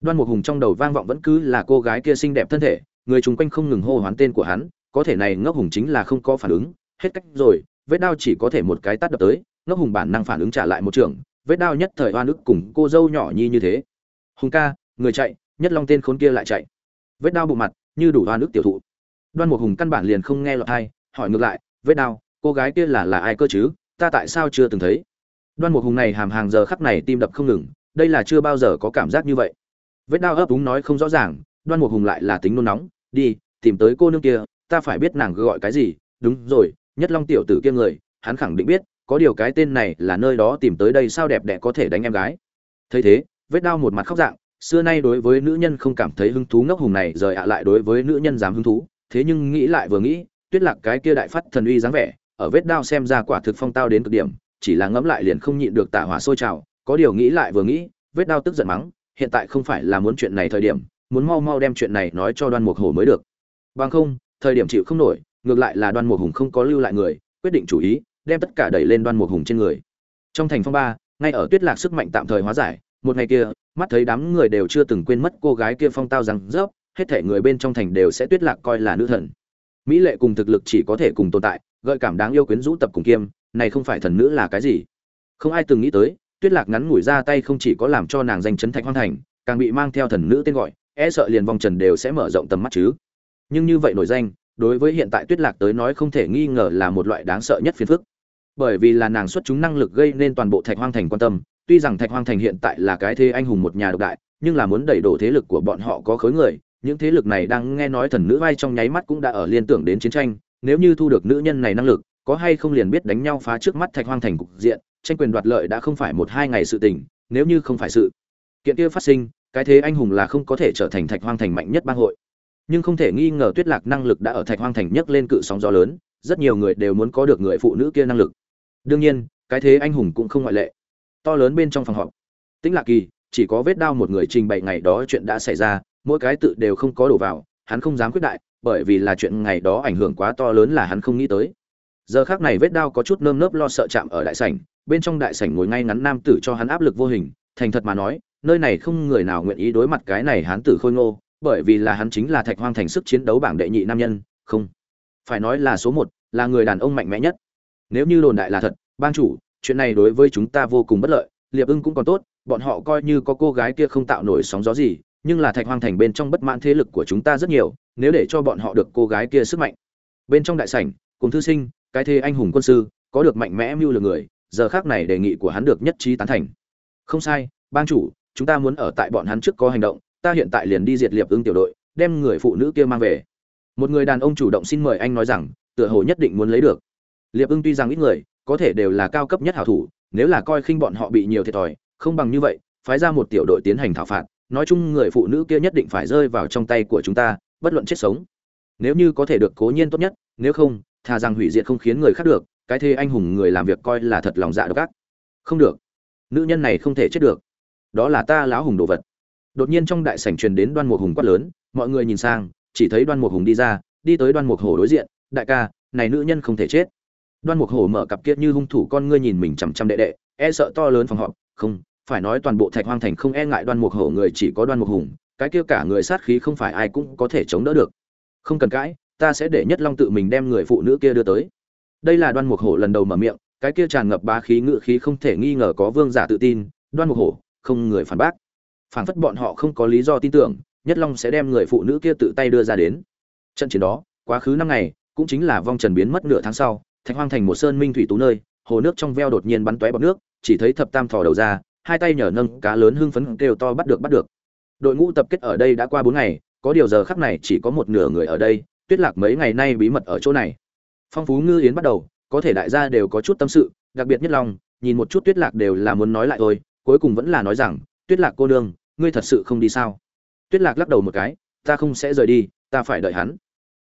Đoan mục hùng trong đầu vang vọng vẫn cứ là cô gái kia xinh đẹp thân thể, người chung quanh không ngừng hô hoán tên của hắn, có thể này ngốc hùng chính là không có phản ứng, hết cách rồi, vết đao chỉ có thể một cái tát đập tới, ngốc hùng bản năng phản ứng trả lại một trường, vết đao nhất thời oan ức cùng cô dâu nhỏ nhi như thế. Hùng ca, người chạy, nhất long tên khốn kia lại chạy. Vết đao bụng mặt, như đủ oan ức tiểu thụ. Đoan mục hùng căn bản liền không nghe lọt hay hỏi ngược lại, vết đao cô gái kia là là ai cơ chứ? Ta tại sao chưa từng thấy? Đoan mục hùng này hàm hàng giờ khắc này tim đập không ngừng, đây là chưa bao giờ có cảm giác như vậy. Vết đao ấp úng nói không rõ ràng, đoan mục hùng lại là tính nôn nóng, đi, tìm tới cô nương kia, ta phải biết nàng gọi cái gì, đúng rồi, nhất long tiểu tử kia người, hắn khẳng định biết, có điều cái tên này là nơi đó tìm tới đây sao đẹp đẽ có thể đánh em gái. Thấy thế, vết đao một mặt khóc dạng, xưa nay đối với nữ nhân không cảm thấy hứng thú ngốc hùng này, rời ạ lại đối với nữ nhân dám hứng thú, thế nhưng nghĩ lại vừa nghĩ, tuyết lạc cái kia đại phát thần uy dáng vẻ ở vết đao xem ra quả thực phong tao đến cực điểm, chỉ là ngẫm lại liền không nhịn được tả hỏa sôi trào, có điều nghĩ lại vừa nghĩ, vết đao tức giận mắng, hiện tại không phải là muốn chuyện này thời điểm, muốn mau mau đem chuyện này nói cho đoan mục hổ mới được. Bằng không, thời điểm chịu không nổi, ngược lại là đoan mục hùng không có lưu lại người, quyết định chủ ý, đem tất cả đẩy lên đoan mục hùng trên người. Trong thành phong ba, ngay ở tuyết lạc sức mạnh tạm thời hóa giải, một ngày kia, mắt thấy đám người đều chưa từng quên mất cô gái kia phong tao rằng rớp, hết thể người bên trong thành đều sẽ tuyết lạc coi là nữ thần. Mỹ lệ cùng thực lực chỉ có thể cùng tồn tại gợi cảm đáng yêu quyến rũ tập cùng kiêm, này không phải thần nữ là cái gì? Không ai từng nghĩ tới, tuyết lạc ngắn ngủi ra tay không chỉ có làm cho nàng danh chấn thạch hoang thành, càng bị mang theo thần nữ tên gọi e sợ liền vòng trần đều sẽ mở rộng tầm mắt chứ. Nhưng như vậy nổi danh, đối với hiện tại tuyết lạc tới nói không thể nghi ngờ là một loại đáng sợ nhất phiền phức. Bởi vì là nàng xuất chúng năng lực gây nên toàn bộ thạch hoang thành quan tâm, tuy rằng thạch hoang thành hiện tại là cái thế anh hùng một nhà độc đại, nhưng là muốn đẩy đổ thế lực của bọn họ có khối người, những thế lực này đang nghe nói thần nữ vai trong nháy mắt cũng đã ở liên tưởng đến chiến tranh nếu như thu được nữ nhân này năng lực, có hay không liền biết đánh nhau phá trước mắt thạch hoang thành cục diện, tranh quyền đoạt lợi đã không phải một hai ngày sự tình, nếu như không phải sự kiện kia phát sinh, cái thế anh hùng là không có thể trở thành thạch hoang thành mạnh nhất bang hội. Nhưng không thể nghi ngờ tuyết lạc năng lực đã ở thạch hoang thành nhấc lên cự sóng gió lớn, rất nhiều người đều muốn có được người phụ nữ kia năng lực. Đương nhiên, cái thế anh hùng cũng không ngoại lệ. To lớn bên trong phòng họp. Tĩnh lạc kỳ, chỉ có vết đau một người trình bày ngày đó chuyện đã xảy ra, mỗi cái tự đều không có đổ vào, hắn không dám quyết đại bởi vì là chuyện ngày đó ảnh hưởng quá to lớn là hắn không nghĩ tới. Giờ khác này vết đau có chút nơm nớp lo sợ chạm ở đại sảnh, bên trong đại sảnh ngồi ngay ngắn nam tử cho hắn áp lực vô hình, thành thật mà nói, nơi này không người nào nguyện ý đối mặt cái này hắn tử khôi ngô, bởi vì là hắn chính là thạch hoang thành sức chiến đấu bảng đệ nhị nam nhân, không. Phải nói là số một, là người đàn ông mạnh mẽ nhất. Nếu như đồn đại là thật, bang chủ, chuyện này đối với chúng ta vô cùng bất lợi, liệp ưng cũng còn tốt, bọn họ coi như có cô gái kia không tạo nổi sóng gió gì, nhưng là thạch hoang thành bên trong bất mãn thế lực của chúng ta rất nhiều nếu để cho bọn họ được cô gái kia sức mạnh. Bên trong đại sảnh, cùng thư sinh, cái thê anh hùng quân sư, có được mạnh mẽ mưu lược người, giờ khác này đề nghị của hắn được nhất trí tán thành. Không sai, bang chủ, chúng ta muốn ở tại bọn hắn trước có hành động, ta hiện tại liền đi diệt liệp ưng tiểu đội, đem người phụ nữ kia mang về. Một người đàn ông chủ động xin mời anh nói rằng, tựa hồ nhất định muốn lấy được. Liệp ưng tuy rằng ít người, có thể đều là cao cấp nhất hảo thủ, nếu là coi khinh bọn họ bị nhiều thiệt thòi, không bằng như vậy, phái ra một tiểu đội tiến hành thảo phạt, nói chung người phụ nữ kia nhất định phải rơi vào trong tay của chúng ta bất luận chết sống. Nếu như có thể được cố nhiên tốt nhất, nếu không, thà rằng hủy diệt không khiến người khác được, cái thế anh hùng người làm việc coi là thật lòng dạ độc ác. Không được. Nữ nhân này không thể chết được. Đó là ta lão hùng đồ vật. Đột nhiên trong đại sảnh truyền đến đoan mục hùng quát lớn, mọi người nhìn sang, chỉ thấy đoan mục hùng đi ra, đi tới đoan mục hổ đối diện, đại ca, này nữ nhân không thể chết. Đoan mục hổ mở cặp kia như hung thủ con ngươi nhìn mình chằm chằm đệ đệ e sợ to lớn phòng họp, không, phải nói toàn bộ thạch hoang thành không e ngại đoan mục hổ người chỉ có đoan mục hùng cái kia cả người sát khí không phải ai cũng có thể chống đỡ được. Không cần cãi, ta sẽ để nhất long tự mình đem người phụ nữ kia đưa tới. Đây là đoan mục hổ lần đầu mở miệng, cái kia tràn ngập bá khí ngự khí không thể nghi ngờ có vương giả tự tin, đoan mục hổ, không người phản bác. Phản phất bọn họ không có lý do tin tưởng, nhất long sẽ đem người phụ nữ kia tự tay đưa ra đến. Trận chiến đó, quá khứ năm ngày, cũng chính là vong trần biến mất nửa tháng sau, thạch hoang thành một sơn minh thủy tú nơi, hồ nước trong veo đột nhiên bắn tóe bọt nước, chỉ thấy thập tam thò đầu ra, hai tay nhở nâng cá lớn hưng phấn kêu to bắt được bắt được đội ngũ tập kết ở đây đã qua bốn ngày, có điều giờ khắc này chỉ có một nửa người ở đây, tuyết lạc mấy ngày nay bí mật ở chỗ này. Phong phú ngư yến bắt đầu, có thể đại gia đều có chút tâm sự, đặc biệt nhất lòng, nhìn một chút tuyết lạc đều là muốn nói lại thôi, cuối cùng vẫn là nói rằng, tuyết lạc cô nương, ngươi thật sự không đi sao? Tuyết lạc lắc đầu một cái, ta không sẽ rời đi, ta phải đợi hắn.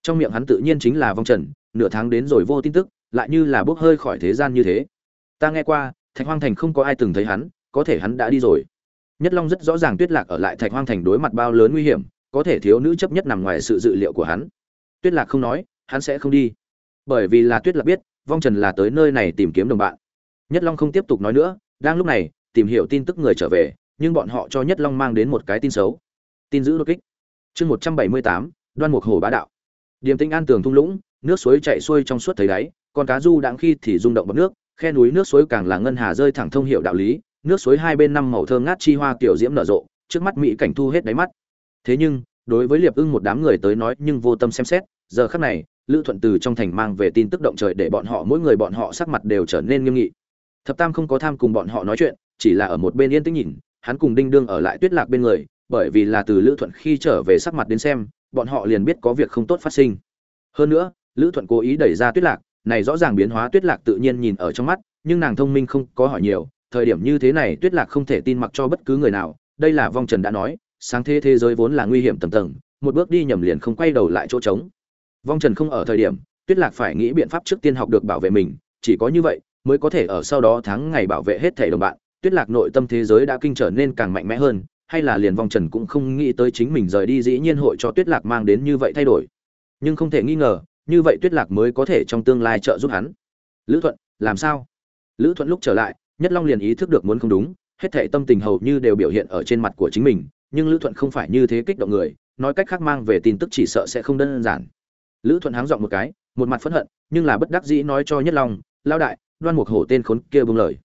Trong miệng hắn tự nhiên chính là vong trần, nửa tháng đến rồi vô tin tức, lại như là bốc hơi khỏi thế gian như thế. Ta nghe qua, thạch hoang thành không có ai từng thấy hắn, có thể hắn đã đi rồi nhất long rất rõ ràng tuyết lạc ở lại thạch hoang thành đối mặt bao lớn nguy hiểm, có thể thiếu nữ chấp nhất nằm ngoài sự dự liệu của hắn. Tuyết lạc không nói, hắn sẽ không đi. Bởi vì là tuyết lạc biết, vong trần là tới nơi này tìm kiếm đồng bạn. Nhất long không tiếp tục nói nữa, đang lúc này, tìm hiểu tin tức người trở về, nhưng bọn họ cho nhất long mang đến một cái tin xấu. Tin giữ đột kích. Chương một trăm bảy mươi tám, đoan mục hồ bá đạo. Điềm tĩnh an tường thung lũng, nước suối chạy xuôi trong suốt thấy đáy, con cá du đãng khi thì rung động bọt nước, khe núi nước suối càng là ngân hà rơi thẳng thông hiệu đạo lý nước suối hai bên năm màu thơm ngát chi hoa kiểu diễm nở rộ, trước mắt mỹ cảnh thu hết đáy mắt. Thế nhưng, đối với liệp ưng một đám người tới nói nhưng vô tâm xem xét, giờ khắc này, lữ thuận từ trong thành mang về tin tức động trời để bọn họ mỗi người bọn họ sắc mặt đều trở nên nghiêm nghị. Thập tam không có tham cùng bọn họ nói chuyện, chỉ là ở một bên yên tĩnh nhìn, hắn cùng đinh đương ở lại tuyết lạc bên người, bởi vì là từ lữ thuận khi trở về sắc mặt đến xem, bọn họ liền biết có việc không tốt phát sinh. Hơn nữa, lữ thuận cố ý đẩy ra tuyết lạc, này rõ ràng biến hóa tuyết lạc tự nhiên nhìn ở trong mắt, nhưng nàng thông minh không có hỏi nhiều thời điểm như thế này tuyết lạc không thể tin mặc cho bất cứ người nào. Đây là vong trần đã nói, sáng thế thế giới vốn là nguy hiểm tầm tầng, một bước đi nhầm liền không quay đầu lại chỗ trống. Vong trần không ở thời điểm, tuyết lạc phải nghĩ biện pháp trước tiên học được bảo vệ mình, chỉ có như vậy mới có thể ở sau đó tháng ngày bảo vệ hết thể đồng bạn. Tuyết lạc nội tâm thế giới đã kinh trở nên càng mạnh mẽ hơn, hay là liền vong trần cũng không nghĩ tới chính mình rời đi dĩ nhiên hội cho tuyết lạc mang đến như vậy thay đổi. Nhưng không thể nghi ngờ, như vậy tuyết lạc mới có thể trong tương lai trợ giúp hắn. Lữ thuận, làm sao? Lữ thuận lúc trở lại nhất long liền ý thức được muốn không đúng, hết thệ tâm tình hầu như đều biểu hiện ở trên mặt của chính mình, nhưng lữ thuận không phải như thế kích động người, nói cách khác mang về tin tức chỉ sợ sẽ không đơn giản. Lữ thuận háng dọn một cái, một mặt phẫn hận, nhưng là bất đắc dĩ nói cho nhất long lao đại, đoan mục hổ tên khốn kia bưng lời.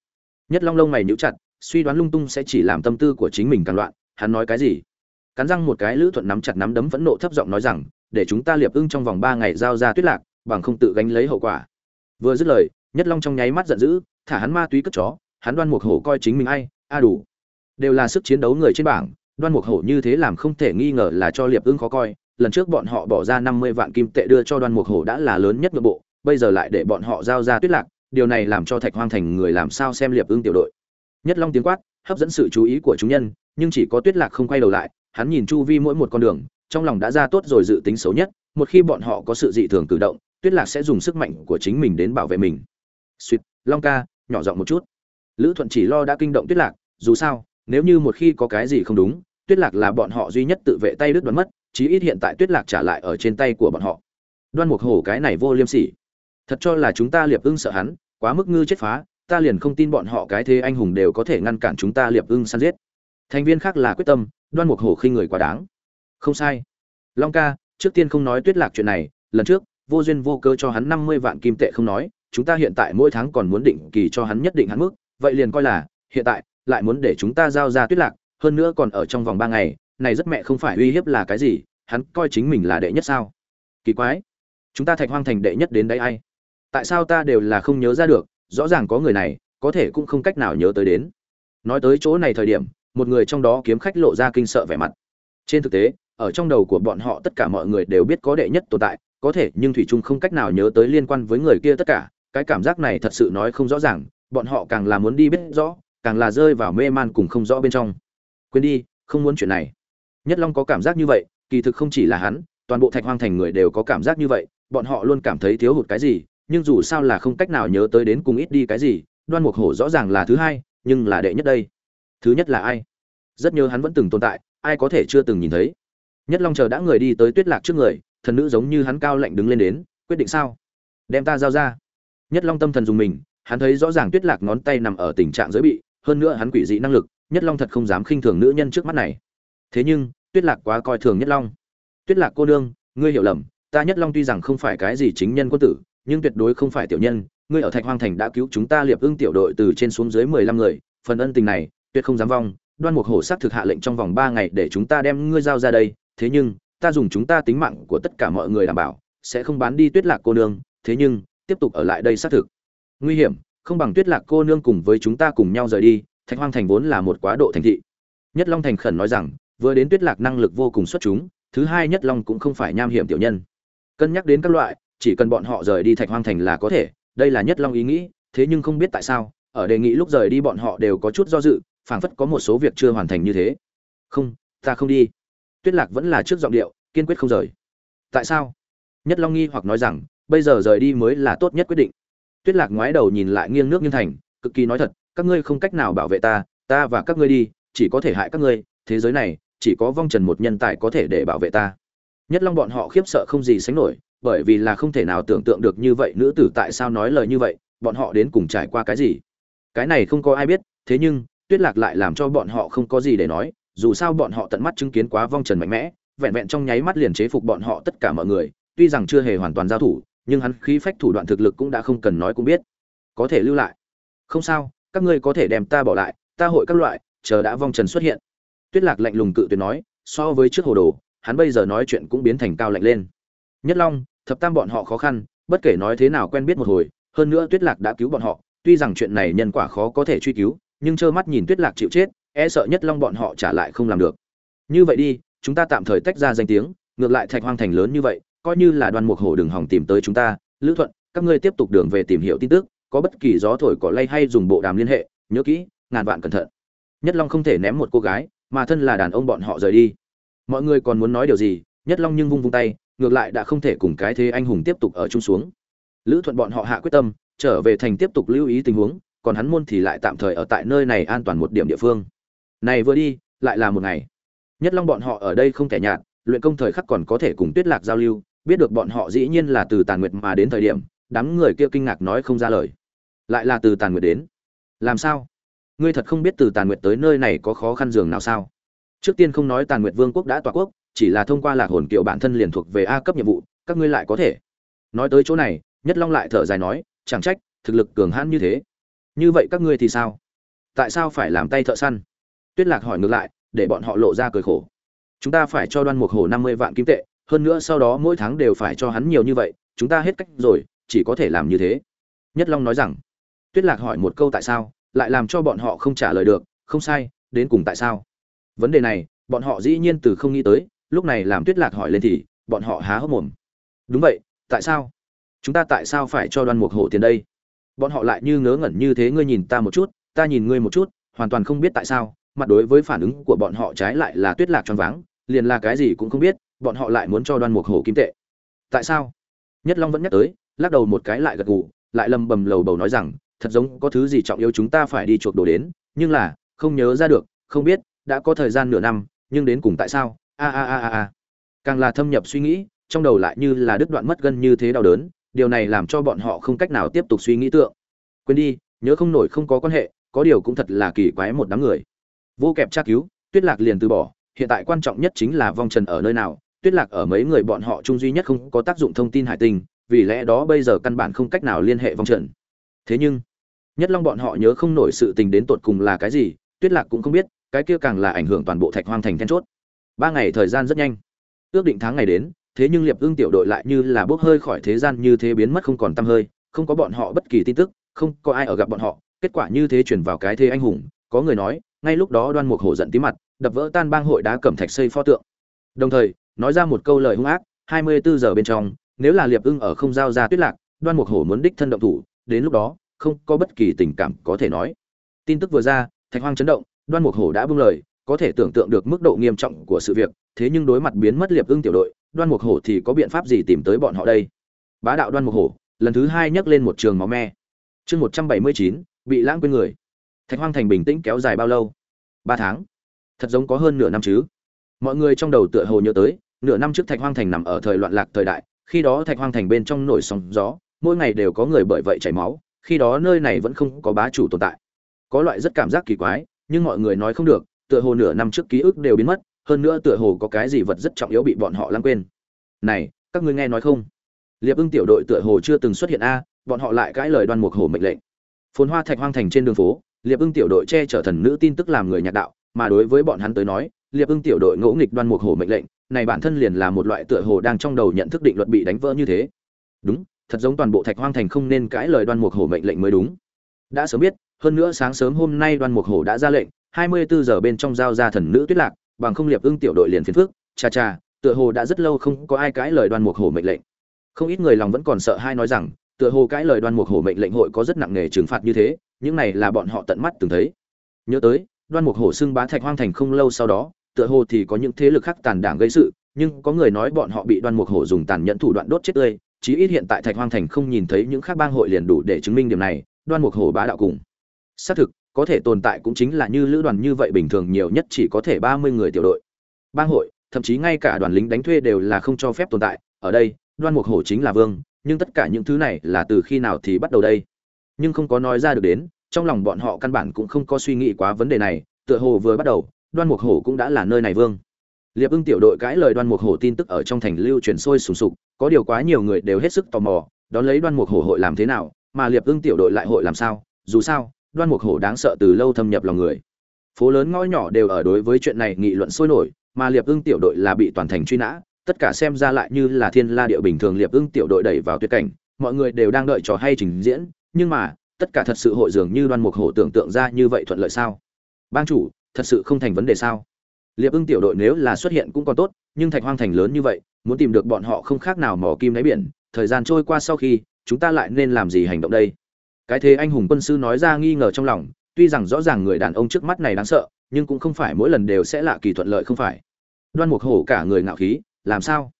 Nhất long lông mày nhíu chặt, suy đoán lung tung sẽ chỉ làm tâm tư của chính mình càng loạn, hắn nói cái gì? Cắn răng một cái lữ thuận nắm chặt nắm đấm phẫn nộ thấp giọng nói rằng, để chúng ta liệp ưng trong vòng ba ngày giao ra tuyết lạc, bằng không tự gánh lấy hậu quả. Vừa dứt lời, nhất long trong nháy mắt giận dữ, thả hắn ma túy cất chó hắn đoan mục hổ coi chính mình ai, a đủ. Đều là sức chiến đấu người trên bảng, đoan mục hổ như thế làm không thể nghi ngờ là cho liệp ưng khó coi. Lần trước bọn họ bỏ ra năm mươi vạn kim tệ đưa cho đoan mục hổ đã là lớn nhất nội bộ, bây giờ lại để bọn họ giao ra tuyết lạc, điều này làm cho thạch hoang thành người làm sao xem liệp ưng tiểu đội. Nhất long tiếng quát, hấp dẫn sự chú ý của chúng nhân, nhưng chỉ có tuyết lạc không quay đầu lại, hắn nhìn chu vi mỗi một con đường, trong lòng đã ra tốt rồi dự tính xấu nhất, một khi bọn họ có sự dị thường cử động, tuyết lạc sẽ dùng sức mạnh của chính mình đến bảo vệ mình. Suýt long ca, nhỏ giọng một chút lữ thuận chỉ lo đã kinh động tuyết lạc, dù sao, nếu như một khi có cái gì không đúng, tuyết lạc là bọn họ duy nhất tự vệ tay đứt đoán mất, chí ít hiện tại tuyết lạc trả lại ở trên tay của bọn họ. Đoan mục hổ cái này vô liêm sỉ. Thật cho là chúng ta liệp ưng sợ hắn, quá mức ngư chết phá, ta liền không tin bọn họ cái thế anh hùng đều có thể ngăn cản chúng ta liệp ưng săn giết. Thành viên khác là quyết tâm, đoan mục hổ khinh người quá đáng. Không sai. Long ca, trước tiên không nói tuyết lạc chuyện này, lần trước, vô duyên vô cơ cho hắn năm mươi vạn kim tệ không nói, chúng ta hiện tại mỗi tháng còn muốn định kỳ cho hắn nhất định hắn mức vậy liền coi là, hiện tại, lại muốn để chúng ta giao ra tuyết lạc, hơn nữa còn ở trong vòng ba ngày, này rất mẹ không phải uy hiếp là cái gì, hắn coi chính mình là đệ nhất sao? Kỳ quái. Chúng ta thạch hoang thành đệ nhất đến đây ai? Tại sao ta đều là không nhớ ra được, rõ ràng có người này, có thể cũng không cách nào nhớ tới đến. Nói tới chỗ này thời điểm, một người trong đó kiếm khách lộ ra kinh sợ vẻ mặt. Trên thực tế, ở trong đầu của bọn họ tất cả mọi người đều biết có đệ nhất tồn tại, có thể nhưng thủy trung không cách nào nhớ tới liên quan với người kia tất cả, cái cảm giác này thật sự nói không rõ ràng bọn họ càng là muốn đi biết rõ, càng là rơi vào mê man cùng không rõ bên trong. Quên đi, không muốn chuyện này. Nhất long có cảm giác như vậy, kỳ thực không chỉ là hắn, toàn bộ thạch hoang thành người đều có cảm giác như vậy, bọn họ luôn cảm thấy thiếu hụt cái gì, nhưng dù sao là không cách nào nhớ tới đến cùng ít đi cái gì, đoan mục hổ rõ ràng là thứ hai, nhưng là đệ nhất đây. Thứ nhất là ai? Rất nhớ hắn vẫn từng tồn tại, ai có thể chưa từng nhìn thấy. Nhất long chờ đã người đi tới tuyết lạc trước người, thần nữ giống như hắn cao lạnh đứng lên đến, quyết định sao? Đem ta giao ra. Nhất long tâm thần dùng mình hắn thấy rõ ràng tuyết lạc ngón tay nằm ở tình trạng giới bị, hơn nữa hắn quỷ dị năng lực, nhất long thật không dám khinh thường nữ nhân trước mắt này. Thế nhưng, tuyết lạc quá coi thường nhất long. Tuyết lạc cô nương, ngươi hiểu lầm, ta nhất long tuy rằng không phải cái gì chính nhân quân tử, nhưng tuyệt đối không phải tiểu nhân, ngươi ở thạch hoang thành đã cứu chúng ta liệp ưng tiểu đội từ trên xuống dưới mười lăm người, phần ân tình này, tuyệt không dám vong, đoan mục hổ xác thực hạ lệnh trong vòng ba ngày để chúng ta đem ngươi giao ra đây, thế nhưng, ta dùng chúng ta tính mạng của tất cả mọi người đảm bảo, sẽ không bán đi tuyết lạc cô nương, thế nhưng, tiếp tục ở lại đây xác thực nguy hiểm, không bằng tuyết lạc cô nương cùng với chúng ta cùng nhau rời đi, thạch hoang thành vốn là một quá độ thành thị. Nhất long thành khẩn nói rằng, vừa đến tuyết lạc năng lực vô cùng xuất chúng, thứ hai nhất long cũng không phải nham hiểm tiểu nhân. Cân nhắc đến các loại, chỉ cần bọn họ rời đi thạch hoang thành là có thể, đây là nhất long ý nghĩ, thế nhưng không biết tại sao, ở đề nghị lúc rời đi bọn họ đều có chút do dự, phảng phất có một số việc chưa hoàn thành như thế. Không, ta không đi. Tuyết lạc vẫn là trước giọng điệu, kiên quyết không rời. Tại sao? Nhất long nghi hoặc nói rằng, bây giờ rời đi mới là tốt nhất quyết định tuyết lạc ngoái đầu nhìn lại nghiêng nước nghiêng thành, cực kỳ nói thật, các ngươi không cách nào bảo vệ ta ta và các ngươi đi, chỉ có thể hại các ngươi, thế giới này, chỉ có vong trần một nhân tài có thể để bảo vệ ta. Nhất long bọn họ khiếp sợ không gì sánh nổi, bởi vì là không thể nào tưởng tượng được như vậy nữ tử tại sao nói lời như vậy, bọn họ đến cùng trải qua cái gì. Cái này không có ai biết, thế nhưng, tuyết lạc lại làm cho bọn họ không có gì để nói, dù sao bọn họ tận mắt chứng kiến quá vong trần mạnh mẽ, vẹn vẹn trong nháy mắt liền chế phục bọn họ tất cả mọi người, tuy rằng chưa hề hoàn toàn giao thủ nhưng hắn khí phách thủ đoạn thực lực cũng đã không cần nói cũng biết. Có thể lưu lại. Không sao, các ngươi có thể đem ta bỏ lại, ta hội các loại, chờ đã vong trần xuất hiện. Tuyết lạc lạnh lùng cự tuyệt nói, so với trước hồ đồ, hắn bây giờ nói chuyện cũng biến thành cao lạnh lên. Nhất long, thập tam bọn họ khó khăn, bất kể nói thế nào quen biết một hồi, hơn nữa tuyết lạc đã cứu bọn họ, tuy rằng chuyện này nhân quả khó có thể truy cứu, nhưng trơ mắt nhìn tuyết lạc chịu chết e sợ nhất long bọn họ trả lại không làm được. Như vậy đi, chúng ta tạm thời tách ra danh tiếng, ngược lại thạch hoang thành lớn như vậy coi như là đoàn mục hổ đừng hỏng tìm tới chúng ta, lữ thuận, các ngươi tiếp tục đường về tìm hiểu tin tức, có bất kỳ gió thổi cỏ lay hay dùng bộ đàm liên hệ, nhớ kỹ, ngàn vạn cẩn thận. Nhất long không thể ném một cô gái, mà thân là đàn ông bọn họ rời đi. Mọi người còn muốn nói điều gì, nhất long nhưng vung vung tay, ngược lại đã không thể cùng cái thế anh hùng tiếp tục ở chung xuống. Lữ thuận bọn họ hạ quyết tâm, trở về thành tiếp tục lưu ý tình huống, còn hắn môn thì lại tạm thời ở tại nơi này an toàn một điểm địa phương. Này vừa đi, lại là một ngày. Nhất long bọn họ ở đây không thể nhạt, luyện công thời khắc còn có thể cùng tuyết lạc giao lưu biết được bọn họ dĩ nhiên là từ tàn nguyệt mà đến thời điểm, đám người kia kinh ngạc nói không ra lời. Lại là từ tàn nguyệt đến. Làm sao? Ngươi thật không biết từ tàn nguyệt tới nơi này có khó khăn giường nào sao? Trước tiên không nói tàn nguyệt vương quốc đã tỏa quốc, chỉ là thông qua lạc hồn kiệu bản thân liền thuộc về a cấp nhiệm vụ, các ngươi lại có thể. Nói tới chỗ này, nhất long lại thở dài nói, chẳng trách, thực lực cường hãn như thế. Như vậy các ngươi thì sao? Tại sao phải làm tay thợ săn? Tuyết lạc hỏi ngược lại, để bọn họ lộ ra cười khổ. Chúng ta phải cho đoan mục hổ năm mươi vạn kim tệ hơn nữa sau đó mỗi tháng đều phải cho hắn nhiều như vậy, chúng ta hết cách rồi, chỉ có thể làm như thế. Nhất long nói rằng. Tuyết lạc hỏi một câu tại sao, lại làm cho bọn họ không trả lời được, không sai, đến cùng tại sao? Vấn đề này, bọn họ dĩ nhiên từ không nghĩ tới, lúc này làm tuyết lạc hỏi lên thì, bọn họ há hốc mồm. Đúng vậy, tại sao? Chúng ta tại sao phải cho đoan mục hổ tiền đây? Bọn họ lại như ngớ ngẩn như thế, ngươi nhìn ta một chút, ta nhìn ngươi một chút, hoàn toàn không biết tại sao, mặt đối với phản ứng của bọn họ trái lại là tuyết lạc choáng váng, liền là cái gì cũng không biết bọn họ lại muốn cho đoan mục hổ kim tệ. Tại sao? Nhất long vẫn nhắc tới, lắc đầu một cái lại gật gù, lại lầm bầm lầu bầu nói rằng, thật giống có thứ gì trọng yếu chúng ta phải đi chuộc đồ đến, nhưng là, không nhớ ra được, không biết, đã có thời gian nửa năm, nhưng đến cùng tại sao? A a a a a. Càng là thâm nhập suy nghĩ, trong đầu lại như là đứt đoạn mất gân như thế đau đớn, điều này làm cho bọn họ không cách nào tiếp tục suy nghĩ tượng. Quên đi, nhớ không nổi không có quan hệ, có điều cũng thật là kỳ quái một đám người. Vô kẹp tra cứu, tuyết lạc liền từ bỏ, hiện tại quan trọng nhất chính là vong trần ở nơi nào tuyết lạc ở mấy người bọn họ chung duy nhất không có tác dụng thông tin hải tinh, vì lẽ đó bây giờ căn bản không cách nào liên hệ vòng trận. Thế nhưng nhất long bọn họ nhớ không nổi sự tình đến tột cùng là cái gì tuyết lạc cũng không biết cái kia càng là ảnh hưởng toàn bộ thạch hoang thành then chốt. Ba ngày thời gian rất nhanh. Ước định tháng ngày đến thế nhưng liệp ưng tiểu đội lại như là bốc hơi khỏi thế gian như thế biến mất không còn t hơi không có bọn họ bất kỳ tin tức không có ai ở gặp bọn họ kết quả như thế chuyển vào cái thế anh hùng có người nói ngay lúc đó đoan mục hổ giận tí mặt đập vỡ tan bang hội đá cẩm thạch xây pho tượng. Đồng thời nói ra một câu lời hung ác, hai mươi bốn giờ bên trong, nếu là liệp ưng ở không giao ra tuyết lạc, đoan mục hổ muốn đích thân động thủ, đến lúc đó, không có bất kỳ tình cảm có thể nói. Tin tức vừa ra, thạch hoang chấn động, đoan mục hổ đã buông lời, có thể tưởng tượng được mức độ nghiêm trọng của sự việc, thế nhưng đối mặt biến mất liệp ưng tiểu đội, đoan mục hổ thì có biện pháp gì tìm tới bọn họ đây? Bá đạo đoan mục hổ, lần thứ hai nhấc lên một trường máu me. Chương một trăm bảy mươi chín, bị lãng quên người. Thạch hoang thành bình tĩnh kéo dài bao lâu? Ba tháng. Thật giống có hơn nửa năm chứ. Mọi người trong đầu tựa hồ nhớ tới nửa năm trước thạch hoang thành nằm ở thời loạn lạc thời đại, khi đó thạch hoang thành bên trong nổi sóng gió, mỗi ngày đều có người bởi vậy chảy máu, khi đó nơi này vẫn không có bá chủ tồn tại. Có loại rất cảm giác kỳ quái, nhưng mọi người nói không được, tựa hồ nửa năm trước ký ức đều biến mất, hơn nữa tựa hồ có cái gì vật rất trọng yếu bị bọn họ lãng quên. Này, các ngươi nghe nói không? Liệp ưng tiểu đội tựa hồ chưa từng xuất hiện a, bọn họ lại cãi lời đoan mục hổ mệnh lệnh. Phồn hoa thạch hoang thành trên đường phố, liệp ưng tiểu đội che chở thần nữ tin tức làm người nhạc đạo, mà đối với bọn hắn tới nói liệp ưng tiểu đội ngỗ nghịch đoan mục hổ mệnh lệnh, này bản thân liền là một loại tựa hồ đang trong đầu nhận thức định luật bị đánh vỡ như thế. Đúng, thật giống toàn bộ thạch hoang thành không nên cãi lời đoan mục hổ mệnh lệnh mới đúng. Đã sớm biết, hơn nữa sáng sớm hôm nay đoan mục hổ đã ra lệnh 24 giờ bên trong giao ra thần nữ tuyết lạc, bằng không liệp ưng tiểu đội liền phiền phước cha cha, tựa hồ đã rất lâu không có ai cãi lời đoan mục hổ mệnh lệnh. Không ít người lòng vẫn còn sợ hai nói rằng, tựa hồ cãi lời đoan mục hổ mệnh lệnh hội có rất nặng nề trừng phạt như thế, những này là bọn họ tận mắt từng thấy. Nhớ tới, đoan mục hổ xưng bá thạch hoang thành không lâu sau đó tựa hồ thì có những thế lực khác tàn đảng gây sự, nhưng có người nói bọn họ bị đoan mục hổ dùng tàn nhẫn thủ đoạn đốt chết tươi, chí ít hiện tại thạch hoang thành không nhìn thấy những khác bang hội liền đủ để chứng minh điểm này, đoan mục hổ bá đạo cùng. Xác thực, có thể tồn tại cũng chính là như lữ đoàn như vậy bình thường nhiều nhất chỉ có thể ba mươi người tiểu đội. Bang hội, thậm chí ngay cả đoàn lính đánh thuê đều là không cho phép tồn tại, ở đây, đoan mục hổ chính là vương, nhưng tất cả những thứ này là từ khi nào thì bắt đầu đây? Nhưng không có nói ra được đến, trong lòng bọn họ căn bản cũng không có suy nghĩ quá vấn đề này, tựa hồ vừa bắt đầu đoan mục hổ cũng đã là nơi này vương. Liệp ưng tiểu đội cãi lời đoan mục hổ tin tức ở trong thành lưu truyền sôi sùng sục, có điều quá nhiều người đều hết sức tò mò, đón lấy đoan mục hổ hội làm thế nào, mà liệp ưng tiểu đội lại hội làm sao? Dù sao, đoan mục hổ đáng sợ từ lâu thâm nhập lòng người. Phố lớn ngõ nhỏ đều ở đối với chuyện này nghị luận sôi nổi, mà liệp ưng tiểu đội là bị toàn thành truy nã, tất cả xem ra lại như là thiên la địa bình thường liệp ưng tiểu đội đẩy vào tuyệt cảnh, mọi người đều đang đợi trò hay trình diễn, nhưng mà, tất cả thật sự hội dường như đoan mục hổ tưởng tượng ra như vậy thuận lợi sao? Bang chủ thật sự không thành vấn đề sao? Liệp ưng tiểu đội nếu là xuất hiện cũng còn tốt, nhưng thạch hoang thành lớn như vậy, muốn tìm được bọn họ không khác nào mỏ kim đáy biển, thời gian trôi qua sau khi, chúng ta lại nên làm gì hành động đây? Cái thế anh hùng quân sư nói ra nghi ngờ trong lòng, tuy rằng rõ ràng người đàn ông trước mắt này đáng sợ, nhưng cũng không phải mỗi lần đều sẽ lạ kỳ thuận lợi không phải. Đoan mục hổ cả người ngạo khí, làm sao?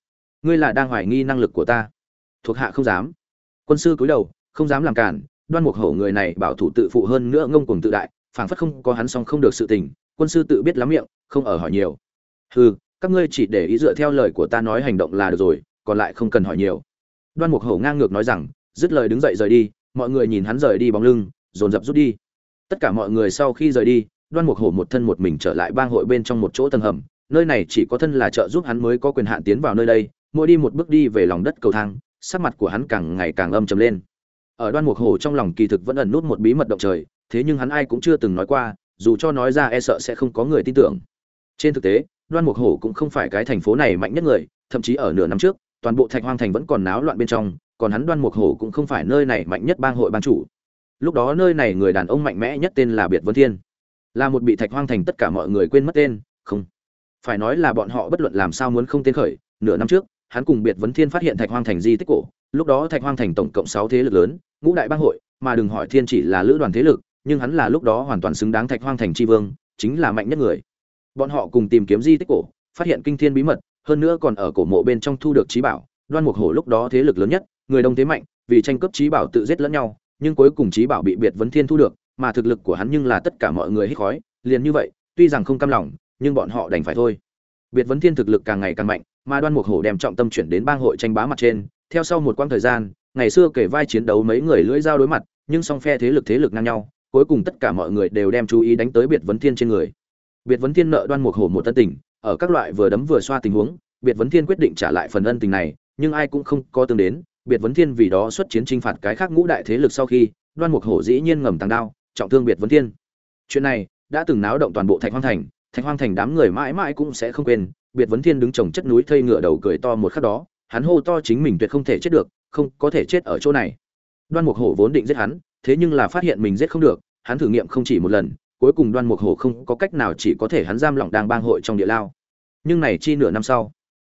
Ngươi là đang hoài nghi năng lực của ta. Thuộc hạ không dám. Quân sư cúi đầu, không dám làm cản đoan mục hổ người này bảo thủ tự phụ hơn nữa ngông cuồng tự đại, phảng phất không có hắn song không được sự tình quân sư tự biết lắm miệng, không ở hỏi nhiều. Hừ, các ngươi chỉ để ý dựa theo lời của ta nói hành động là được rồi, còn lại không cần hỏi nhiều. Đoan mục hổ ngang ngược nói rằng, dứt lời đứng dậy rời đi, mọi người nhìn hắn rời đi bóng lưng, dồn dập rút đi. Tất cả mọi người sau khi rời đi, đoan mục hổ một thân một mình trở lại bang hội bên trong một chỗ tầng hầm, nơi này chỉ có thân là trợ giúp hắn mới có quyền hạn tiến vào nơi đây, mỗi đi một bước đi về lòng đất cầu thang, sắc mặt của hắn càng ngày càng âm trầm lên. Ở đoan mục hổ trong lòng kỳ thực vẫn ẩn nút một bí mật động trời, thế nhưng hắn ai cũng chưa từng nói qua dù cho nói ra e sợ sẽ không có người tin tưởng. Trên thực tế, đoan mục hổ cũng không phải cái thành phố này mạnh nhất người, thậm chí ở nửa năm trước, toàn bộ thạch hoang thành vẫn còn náo loạn bên trong, còn hắn đoan mục hổ cũng không phải nơi này mạnh nhất bang hội bang chủ. Lúc đó nơi này người đàn ông mạnh mẽ nhất tên là biệt vân thiên. Là một bị thạch hoang thành tất cả mọi người quên mất tên, không. Phải nói là bọn họ bất luận làm sao muốn không tên khởi, nửa năm trước, hắn cùng biệt vấn thiên phát hiện thạch hoang thành di tích cổ. Lúc đó thạch hoang thành tổng cộng sáu thế lực lớn, ngũ đại bang hội, mà đừng hỏi thiên chỉ là lữ đoàn thế lực nhưng hắn là lúc đó hoàn toàn xứng đáng thạch hoang thành tri vương, chính là mạnh nhất người. Bọn họ cùng tìm kiếm di tích cổ, phát hiện kinh thiên bí mật, hơn nữa còn ở cổ mộ bên trong thu được trí bảo, đoan mục hổ lúc đó thế lực lớn nhất, người đông thế mạnh, vì tranh cướp trí bảo tự giết lẫn nhau, nhưng cuối cùng trí bảo bị biệt vấn thiên thu được, mà thực lực của hắn nhưng là tất cả mọi người hít khói, liền như vậy, tuy rằng không cam lòng, nhưng bọn họ đành phải thôi. Biệt vấn thiên thực lực càng ngày càng mạnh, mà đoan mục hổ đem trọng tâm chuyển đến bang hội tranh bá mặt trên, theo sau một quãng thời gian, ngày xưa kể vai chiến đấu mấy người lưỡi dao đối mặt, nhưng song phe thế lực thế lực ngang nhau cuối cùng tất cả mọi người đều đem chú ý đánh tới biệt vấn thiên trên người. Biệt vấn thiên nợ đoan mục hổ một tân tình, ở các loại vừa đấm vừa xoa tình huống, biệt vấn thiên quyết định trả lại phần ân tình này, nhưng ai cũng không có tương đến, biệt vấn thiên vì đó xuất chiến chinh phạt cái khác ngũ đại thế lực sau khi, đoan mục hổ dĩ nhiên ngầm tăng đao, trọng thương biệt vấn thiên. Chuyện này đã từng náo động toàn bộ thạch hoang thành, thạch hoang thành đám người mãi mãi cũng sẽ không quên, biệt vấn thiên đứng trồng chất núi thây ngựa đầu cười to một khắc đó, hắn hô to chính mình tuyệt không thể chết được, không có thể chết ở chỗ này. Đoan mục hổ vốn định giết hắn thế nhưng là phát hiện mình giết không được hắn thử nghiệm không chỉ một lần cuối cùng đoan mục hổ không có cách nào chỉ có thể hắn giam lỏng đang bang hội trong địa lao. Nhưng này chi nửa năm sau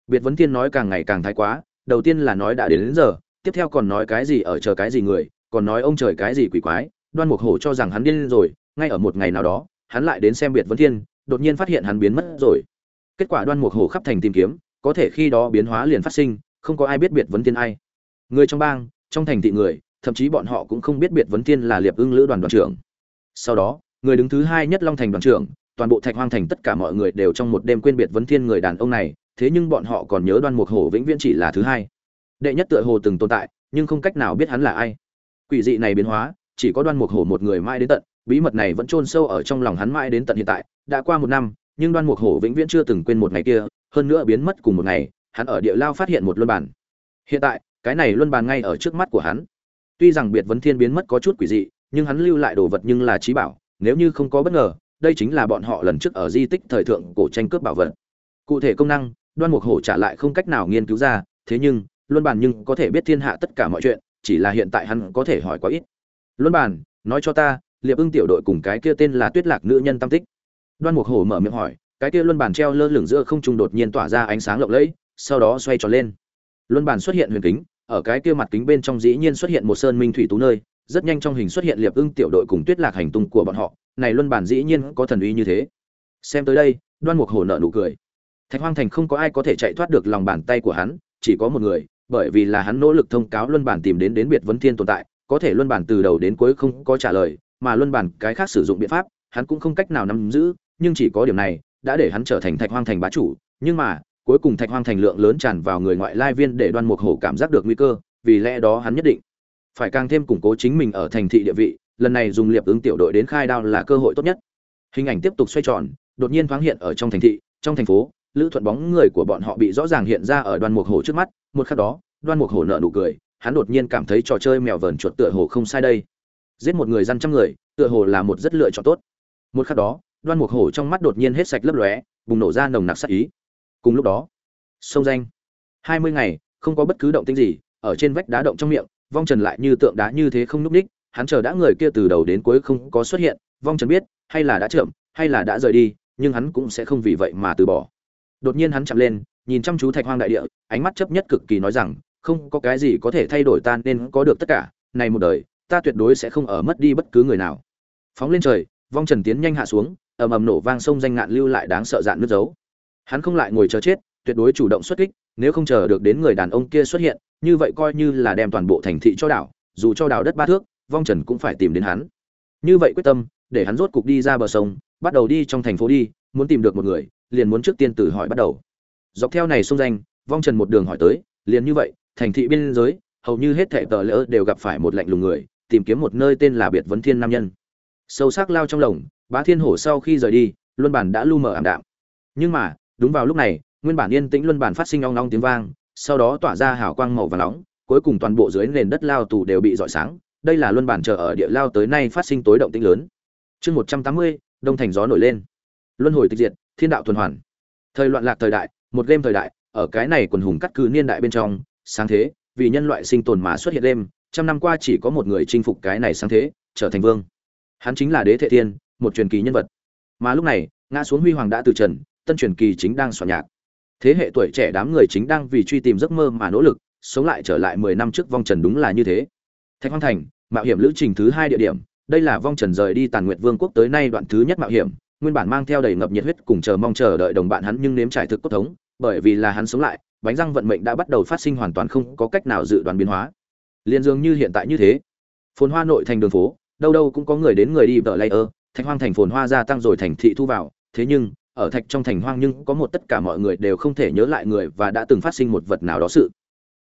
biệt vấn thiên nói càng ngày càng thái quá đầu tiên là nói đã đến, đến giờ tiếp theo còn nói cái gì ở chờ cái gì người còn nói ông trời cái gì quỷ quái đoan mục hổ cho rằng hắn điên rồi ngay ở một ngày nào đó hắn lại đến xem biệt vấn thiên đột nhiên phát hiện hắn biến mất rồi. Kết quả đoan mục hổ khắp thành tìm kiếm có thể khi đó biến hóa liền phát sinh không có ai biết biệt vấn thiên ai. Người trong bang trong thành thị người thậm chí bọn họ cũng không biết biệt vấn thiên là liệp ưng lữ đoàn đoàn trưởng. Sau đó, người đứng thứ hai nhất long thành đoàn trưởng, toàn bộ thạch hoang thành tất cả mọi người đều trong một đêm quên biệt vấn thiên người đàn ông này, thế nhưng bọn họ còn nhớ đoan mục hổ vĩnh viễn chỉ là thứ hai. Đệ nhất tựa hồ từng tồn tại, nhưng không cách nào biết hắn là ai. Quỷ dị này biến hóa, chỉ có đoan mục hổ một người mãi đến tận, bí mật này vẫn chôn sâu ở trong lòng hắn mãi đến tận hiện tại, đã qua một năm, nhưng đoan mục hổ vĩnh viễn chưa từng quên một ngày kia, hơn nữa biến mất cùng một ngày, hắn ở địa lao phát hiện một luân bàn. Hiện tại, cái này luân bàn ngay ở trước mắt của hắn tuy rằng biệt vấn thiên biến mất có chút quỷ dị, nhưng hắn lưu lại đồ vật nhưng là trí bảo, nếu như không có bất ngờ, đây chính là bọn họ lần trước ở di tích thời thượng cổ tranh cướp bảo vật. Cụ thể công năng, đoan mục hổ trả lại không cách nào nghiên cứu ra, thế nhưng, luân bản nhưng có thể biết thiên hạ tất cả mọi chuyện, chỉ là hiện tại hắn có thể hỏi quá ít. Luân bản nói cho ta, liệp ưng tiểu đội cùng cái kia tên là tuyết lạc nữ nhân tam tích. Đoan mục hổ mở miệng hỏi, cái kia luân bản treo lơ lửng giữa không trung đột nhiên tỏa ra ánh sáng lộng lẫy, sau đó xoay tròn lên. Luân bản xuất hiện huyền kính ở cái kia mặt kính bên trong dĩ nhiên xuất hiện một sơn minh thủy tú nơi, rất nhanh trong hình xuất hiện liệp ưng tiểu đội cùng tuyết lạc hành tung của bọn họ, này luân bản dĩ nhiên có thần uy như thế. Xem tới đây, đoan mục hổ nợ nụ cười. Thạch hoang thành không có ai có thể chạy thoát được lòng bàn tay của hắn, chỉ có một người, bởi vì là hắn nỗ lực thông cáo luân bản tìm đến đến biệt vấn thiên tồn tại, có thể luân bản từ đầu đến cuối không có trả lời, mà luân bản cái khác sử dụng biện pháp, hắn cũng không cách nào nắm giữ, nhưng chỉ có điểm này, đã để hắn trở thành thạch hoang thành bá chủ, nhưng mà cuối cùng thạch hoang thành lượng lớn tràn vào người ngoại lai viên để đoan mục hổ cảm giác được nguy cơ, vì lẽ đó hắn nhất định phải càng thêm củng cố chính mình ở thành thị địa vị, lần này dùng liệp ứng tiểu đội đến khai đao là cơ hội tốt nhất. Hình ảnh tiếp tục xoay tròn, đột nhiên thoáng hiện ở trong thành thị, trong thành phố, lữ thuận bóng người của bọn họ bị rõ ràng hiện ra ở đoan mục hổ trước mắt, một khắc đó, đoan mục hổ nợ nụ cười, hắn đột nhiên cảm thấy trò chơi mèo vờn chuột tựa hồ không sai đây. Giết một người dân trăm người, tựa hồ là một rất lựa chọn tốt. Một khắc đó, đoan mục hổ trong mắt đột nhiên hết sạch lấp lóe, bùng nổ ra nồng nặc sắc ý cùng lúc đó, sông danh. Hai mươi ngày, không có bất cứ động tĩnh gì, ở trên vách đá động trong miệng, vong trần lại như tượng đá như thế không núp ních, hắn chờ đã người kia từ đầu đến cuối không có xuất hiện, vong trần biết, hay là đã chậm, hay là đã rời đi, nhưng hắn cũng sẽ không vì vậy mà từ bỏ. Đột nhiên hắn chạm lên, nhìn chăm chú thạch hoang đại địa, ánh mắt chấp nhất cực kỳ nói rằng, không có cái gì có thể thay đổi ta nên có được tất cả, này một đời, ta tuyệt đối sẽ không ở mất đi bất cứ người nào. Phóng lên trời, vong trần tiến nhanh hạ xuống, ầm ầm nổ vang sông danh ngạn lưu lại đáng sợ dạn nước dấu hắn không lại ngồi chờ chết, tuyệt đối chủ động xuất kích, nếu không chờ được đến người đàn ông kia xuất hiện, như vậy coi như là đem toàn bộ thành thị cho đảo, dù cho đảo đất ba thước, vong trần cũng phải tìm đến hắn. Như vậy quyết tâm, để hắn rốt cục đi ra bờ sông, bắt đầu đi trong thành phố đi, muốn tìm được một người, liền muốn trước tiên từ hỏi bắt đầu. Dọc theo này sông danh, vong trần một đường hỏi tới, liền như vậy, thành thị biên giới, hầu như hết thệ tờ lỡ đều gặp phải một lạnh lùng người, tìm kiếm một nơi tên là biệt vấn thiên nam nhân. Sâu sắc lao trong lồng bá thiên hổ sau khi rời đi, luân bản đã lu mờ ảm đạm. Nhưng mà đúng vào lúc này, nguyên bản yên tĩnh luân bản phát sinh ong ong tiếng vang, sau đó tỏa ra hào quang màu và nóng, cuối cùng toàn bộ dưới nền đất lao tù đều bị rọi sáng. Đây là luân bản chờ ở địa lao tới nay phát sinh tối động tĩnh lớn. Chương một trăm tám mươi, đông thành gió nổi lên. Luân hồi tịch diệt, thiên đạo tuần hoàn. Thời loạn lạc thời đại, một game thời đại, ở cái này quần hùng cắt cứ niên đại bên trong, sáng thế, vì nhân loại sinh tồn mà xuất hiện đêm, trăm năm qua chỉ có một người chinh phục cái này sáng thế, trở thành vương. Hắn chính là đế thệ thiên, một truyền kỳ nhân vật. Mà lúc này, ngã xuống huy hoàng đã từ trần tân truyền kỳ chính đang soạn nhạc. Thế hệ tuổi trẻ đám người chính đang vì truy tìm giấc mơ mà nỗ lực, sống lại trở lại mười năm trước vong trần đúng là như thế. Thạch hoang thành, mạo hiểm lữ trình thứ hai địa điểm, đây là vong trần rời đi tàn nguyệt vương quốc tới nay đoạn thứ nhất mạo hiểm, nguyên bản mang theo đầy ngập nhiệt huyết cùng chờ mong chờ đợi đồng bạn hắn nhưng nếm trải thực cốt thống, bởi vì là hắn sống lại, bánh răng vận mệnh đã bắt đầu phát sinh hoàn toàn không có cách nào dự đoán biến hóa. Liên dường như hiện tại như thế. Phồn hoa nội thành đường phố, đâu đâu cũng có người đến người đi vợ lay ơ. Thạch hoang thành phồn hoa gia tăng rồi thành thị thu vào, thế nhưng ở thạch trong thành hoang nhưng có một tất cả mọi người đều không thể nhớ lại người và đã từng phát sinh một vật nào đó sự.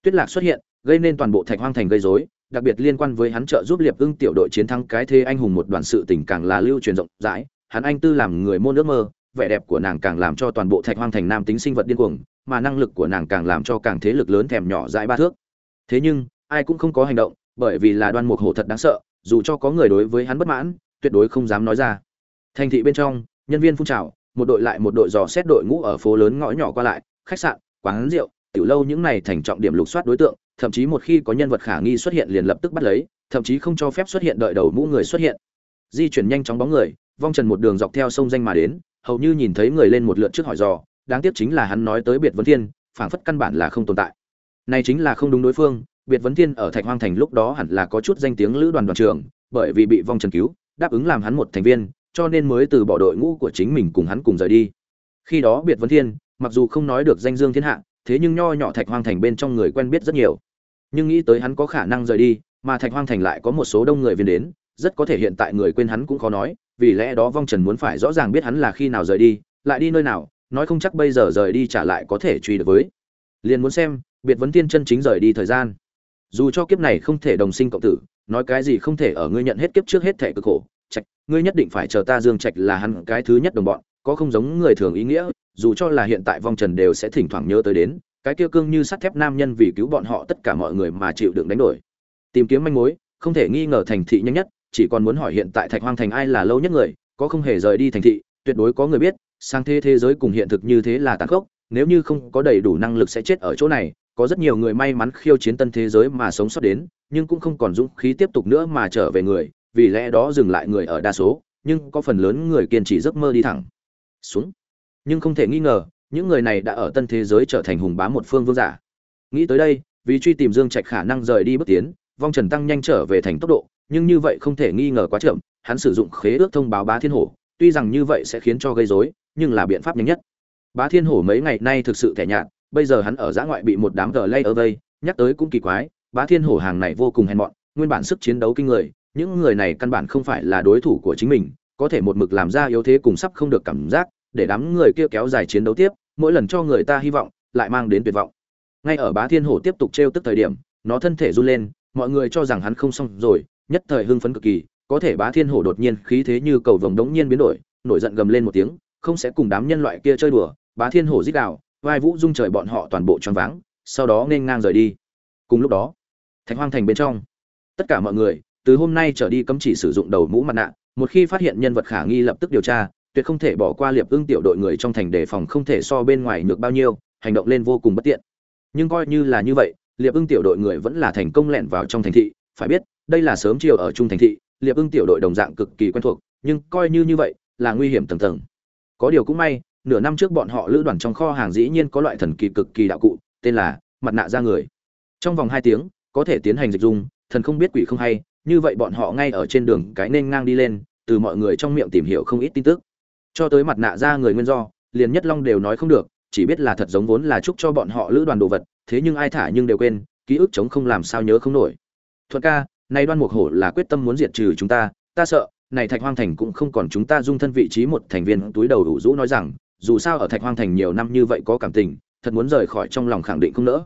Tuyết lạc xuất hiện, gây nên toàn bộ thạch hoang thành gây rối, đặc biệt liên quan với hắn trợ giúp liệp ưng tiểu đội chiến thắng cái thế anh hùng một đoàn sự tình càng là lưu truyền rộng rãi, hắn anh tư làm người môn ước mơ, vẻ đẹp của nàng càng làm cho toàn bộ thạch hoang thành nam tính sinh vật điên cuồng, mà năng lực của nàng càng làm cho càng thế lực lớn thèm nhỏ dãi ba thước. Thế nhưng, ai cũng không có hành động, bởi vì là đoan mục hổ thật đáng sợ, dù cho có người đối với hắn bất mãn, tuyệt đối không dám nói ra. Thành thị bên trong, nhân viên phun trào một đội lại một đội dò xét đội ngũ ở phố lớn ngõ nhỏ qua lại, khách sạn, quán rượu, tiểu lâu những này thành trọng điểm lục soát đối tượng, thậm chí một khi có nhân vật khả nghi xuất hiện liền lập tức bắt lấy, thậm chí không cho phép xuất hiện đợi đầu mũ người xuất hiện. Di chuyển nhanh chóng bóng người, vong trần một đường dọc theo sông danh mà đến, hầu như nhìn thấy người lên một lượt trước hỏi dò, đáng tiếc chính là hắn nói tới biệt vấn thiên, phảng phất căn bản là không tồn tại. Này chính là không đúng đối phương, biệt vấn thiên ở thạch hoang thành lúc đó hẳn là có chút danh tiếng lữ đoàn đoàn trưởng, bởi vì bị vong trần cứu, đáp ứng làm hắn một thành viên cho nên mới từ bỏ đội ngũ của chính mình cùng hắn cùng rời đi. Khi đó biệt vấn thiên, mặc dù không nói được danh dương thiên hạ, thế nhưng nho nhỏ thạch hoang thành bên trong người quen biết rất nhiều. Nhưng nghĩ tới hắn có khả năng rời đi, mà thạch hoang thành lại có một số đông người viên đến, rất có thể hiện tại người quên hắn cũng khó nói, vì lẽ đó vong trần muốn phải rõ ràng biết hắn là khi nào rời đi, lại đi nơi nào, nói không chắc bây giờ rời đi trả lại có thể truy được với. Liền muốn xem, biệt vấn tiên chân chính rời đi thời gian. Dù cho kiếp này không thể đồng sinh cộng tử, nói cái gì không thể ở ngươi nhận hết kiếp trước hết thể cực khổ ngươi nhất định phải chờ ta dương trạch là hắn cái thứ nhất đồng bọn, có không giống người thường ý nghĩa, dù cho là hiện tại vong trần đều sẽ thỉnh thoảng nhớ tới đến, cái kia cương như sắt thép nam nhân vì cứu bọn họ tất cả mọi người mà chịu đựng đánh đổi. Tìm kiếm manh mối, không thể nghi ngờ thành thị nhanh nhất, chỉ còn muốn hỏi hiện tại thạch hoang thành ai là lâu nhất người, có không hề rời đi thành thị, tuyệt đối có người biết, sang thế thế giới cùng hiện thực như thế là tàn khốc, nếu như không có đầy đủ năng lực sẽ chết ở chỗ này, có rất nhiều người may mắn khiêu chiến tân thế giới mà sống sót đến, nhưng cũng không còn dũng khí tiếp tục nữa mà trở về người vì lẽ đó dừng lại người ở đa số, nhưng có phần lớn người kiên trì giấc mơ đi thẳng. Xuống. Nhưng không thể nghi ngờ, những người này đã ở tân thế giới trở thành hùng bá một phương vương giả. Nghĩ tới đây, vì truy tìm dương trạch khả năng rời đi bước tiến, vong trần tăng nhanh trở về thành tốc độ, nhưng như vậy không thể nghi ngờ quá chậm, hắn sử dụng khế ước thông báo bá thiên hổ, tuy rằng như vậy sẽ khiến cho gây rối, nhưng là biện pháp nhanh nhất. Bá thiên hổ mấy ngày nay thực sự thẻ nhạt, bây giờ hắn ở giã ngoại bị một đám gờ lay ở vây nhắc tới cũng kỳ quái, bá thiên hổ hàng này vô cùng hèn mọn, nguyên bản sức chiến đấu kinh người những người này căn bản không phải là đối thủ của chính mình, có thể một mực làm ra yếu thế cùng sắp không được cảm giác, để đám người kia kéo dài chiến đấu tiếp, mỗi lần cho người ta hy vọng, lại mang đến tuyệt vọng. Ngay ở bá thiên hổ tiếp tục trêu tức thời điểm, nó thân thể run lên, mọi người cho rằng hắn không xong rồi, nhất thời hưng phấn cực kỳ, có thể bá thiên hổ đột nhiên khí thế như cầu vồng đống nhiên biến đổi, nổi giận gầm lên một tiếng, không sẽ cùng đám nhân loại kia chơi đùa, bá thiên hổ dích đạo vai vũ dung trời bọn họ toàn bộ choáng váng, sau đó nên ngang rời đi. Cùng lúc đó, thạch hoang thành bên trong, tất cả mọi người từ hôm nay trở đi cấm chỉ sử dụng đầu mũ mặt nạ, một khi phát hiện nhân vật khả nghi lập tức điều tra, tuyệt không thể bỏ qua liệp ưng tiểu đội người trong thành đề phòng không thể so bên ngoài nhược bao nhiêu, hành động lên vô cùng bất tiện. Nhưng coi như là như vậy, liệp ưng tiểu đội người vẫn là thành công lẻn vào trong thành thị, phải biết, đây là sớm chiều ở trung thành thị, liệp ưng tiểu đội đồng dạng cực kỳ quen thuộc, nhưng coi như như vậy, là nguy hiểm tầng tầng. Có điều cũng may, nửa năm trước bọn họ lữ đoàn trong kho hàng dĩ nhiên có loại thần kỳ cực kỳ đạo cụ, tên là mặt nạ da người. Trong vòng hai tiếng, có thể tiến hành dịch dung, thần không biết quỷ không hay như vậy bọn họ ngay ở trên đường cái nên ngang đi lên, từ mọi người trong miệng tìm hiểu không ít tin tức. Cho tới mặt nạ ra người nguyên do, liền nhất long đều nói không được, chỉ biết là thật giống vốn là chúc cho bọn họ lữ đoàn đồ vật, thế nhưng ai thả nhưng đều quên, ký ức chống không làm sao nhớ không nổi. Thuận ca nay đoan mục hổ là quyết tâm muốn diệt trừ chúng ta ta sợ, này thạch hoang thành cũng không còn chúng ta dung thân vị trí một thành viên túi đầu đủ rũ nói rằng, dù sao ở thạch hoang thành nhiều năm như vậy có cảm tình, thật muốn rời khỏi trong lòng khẳng định không nỡ.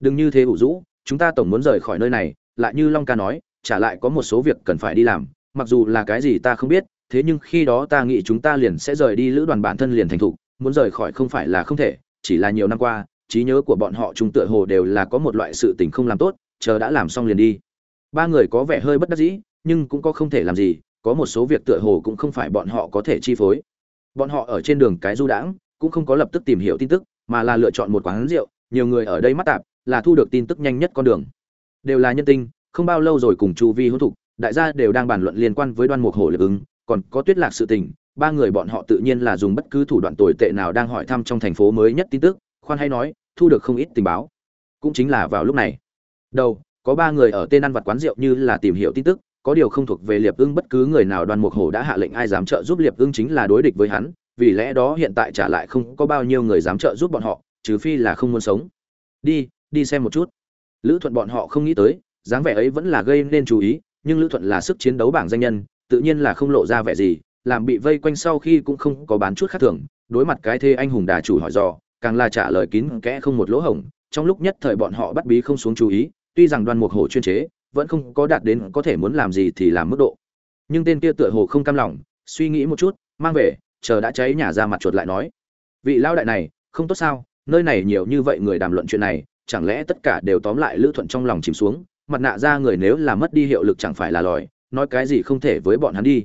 Đừng như thế ủ rũ, chúng ta tổng muốn rời khỏi nơi này, lại như long ca nói trả lại có một số việc cần phải đi làm, mặc dù là cái gì ta không biết, thế nhưng khi đó ta nghĩ chúng ta liền sẽ rời đi lữ đoàn bản thân liền thành thục, muốn rời khỏi không phải là không thể, chỉ là nhiều năm qua, trí nhớ của bọn họ trung tựa hồ đều là có một loại sự tình không làm tốt, chờ đã làm xong liền đi. Ba người có vẻ hơi bất đắc dĩ, nhưng cũng có không thể làm gì, có một số việc tựa hồ cũng không phải bọn họ có thể chi phối. Bọn họ ở trên đường cái du đãng, cũng không có lập tức tìm hiểu tin tức, mà là lựa chọn một quán rượu, nhiều người ở đây mắt tạp, là thu được tin tức nhanh nhất con đường. Đều là nhân tinh không bao lâu rồi cùng chu vi hữu thục, đại gia đều đang bàn luận liên quan với đoan mục hổ lực ứng, còn có tuyết lạc sự tình, ba người bọn họ tự nhiên là dùng bất cứ thủ đoạn tồi tệ nào đang hỏi thăm trong thành phố mới nhất tin tức, khoan hay nói, thu được không ít tình báo. Cũng chính là vào lúc này, đầu, có ba người ở tên ăn vặt quán rượu như là tìm hiểu tin tức, có điều không thuộc về liệp ưng bất cứ người nào đoan mục hổ đã hạ lệnh ai dám trợ giúp liệp ưng chính là đối địch với hắn, vì lẽ đó hiện tại trả lại không có bao nhiêu người dám trợ giúp bọn họ, trừ phi là không muốn sống. Đi đi xem một chút. Lữ thuận bọn họ không nghĩ tới dáng vẻ ấy vẫn là gây nên chú ý, nhưng lữ thuận là sức chiến đấu bảng danh nhân, tự nhiên là không lộ ra vẻ gì, làm bị vây quanh sau khi cũng không có bán chút khác thường, đối mặt cái thê anh hùng đà chủ hỏi dò, càng là trả lời kín kẽ không một lỗ hổng, trong lúc nhất thời bọn họ bắt bí không xuống chú ý, tuy rằng đoan mục hổ chuyên chế, vẫn không có đạt đến có thể muốn làm gì thì làm mức độ. Nhưng tên kia tựa hồ không cam lòng, suy nghĩ một chút, mang về, chờ đã cháy nhà ra mặt chuột lại nói, vị lao đại này, không tốt sao? Nơi này nhiều như vậy người đàm luận chuyện này, chẳng lẽ tất cả đều tóm lại lữ thuận trong lòng chìm xuống? Mặt nạ ra người nếu là mất đi hiệu lực chẳng phải là lòi, nói cái gì không thể với bọn hắn đi.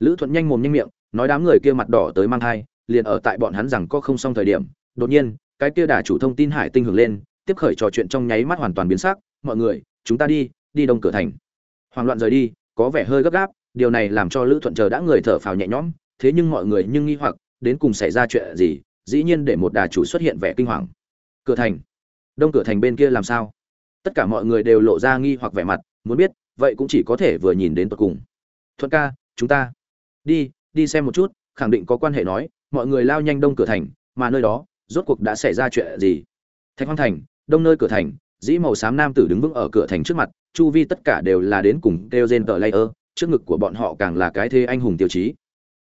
Lữ thuận nhanh mồm nhanh miệng, nói đám người kia mặt đỏ tới mang thai, liền ở tại bọn hắn rằng có không xong thời điểm, đột nhiên, cái kia đà chủ thông tin hải tinh hưởng lên, tiếp khởi trò chuyện trong nháy mắt hoàn toàn biến sắc, mọi người, chúng ta đi đi đông cửa thành. Hoảng loạn rời đi, có vẻ hơi gấp gáp, điều này làm cho lữ thuận chờ đã người thở phào nhẹ nhõm, thế nhưng mọi người nhưng nghi hoặc, đến cùng xảy ra chuyện gì, dĩ nhiên để một đà chủ xuất hiện vẻ kinh hoàng. Cửa thành, đông cửa thành bên kia làm sao? Tất cả mọi người đều lộ ra nghi hoặc vẻ mặt, muốn biết, vậy cũng chỉ có thể vừa nhìn đến tận cùng. Thuận ca, chúng ta. Đi đi xem một chút, khẳng định có quan hệ nói, mọi người lao nhanh đông cửa thành, mà nơi đó, rốt cuộc đã xảy ra chuyện gì? Thạch hoang thành, đông nơi cửa thành, dĩ màu xám nam tử đứng vững ở cửa thành trước mặt, chu vi tất cả đều là đến cùng kêu gen tờ layer trước ngực của bọn họ càng là cái thế anh hùng tiêu chí.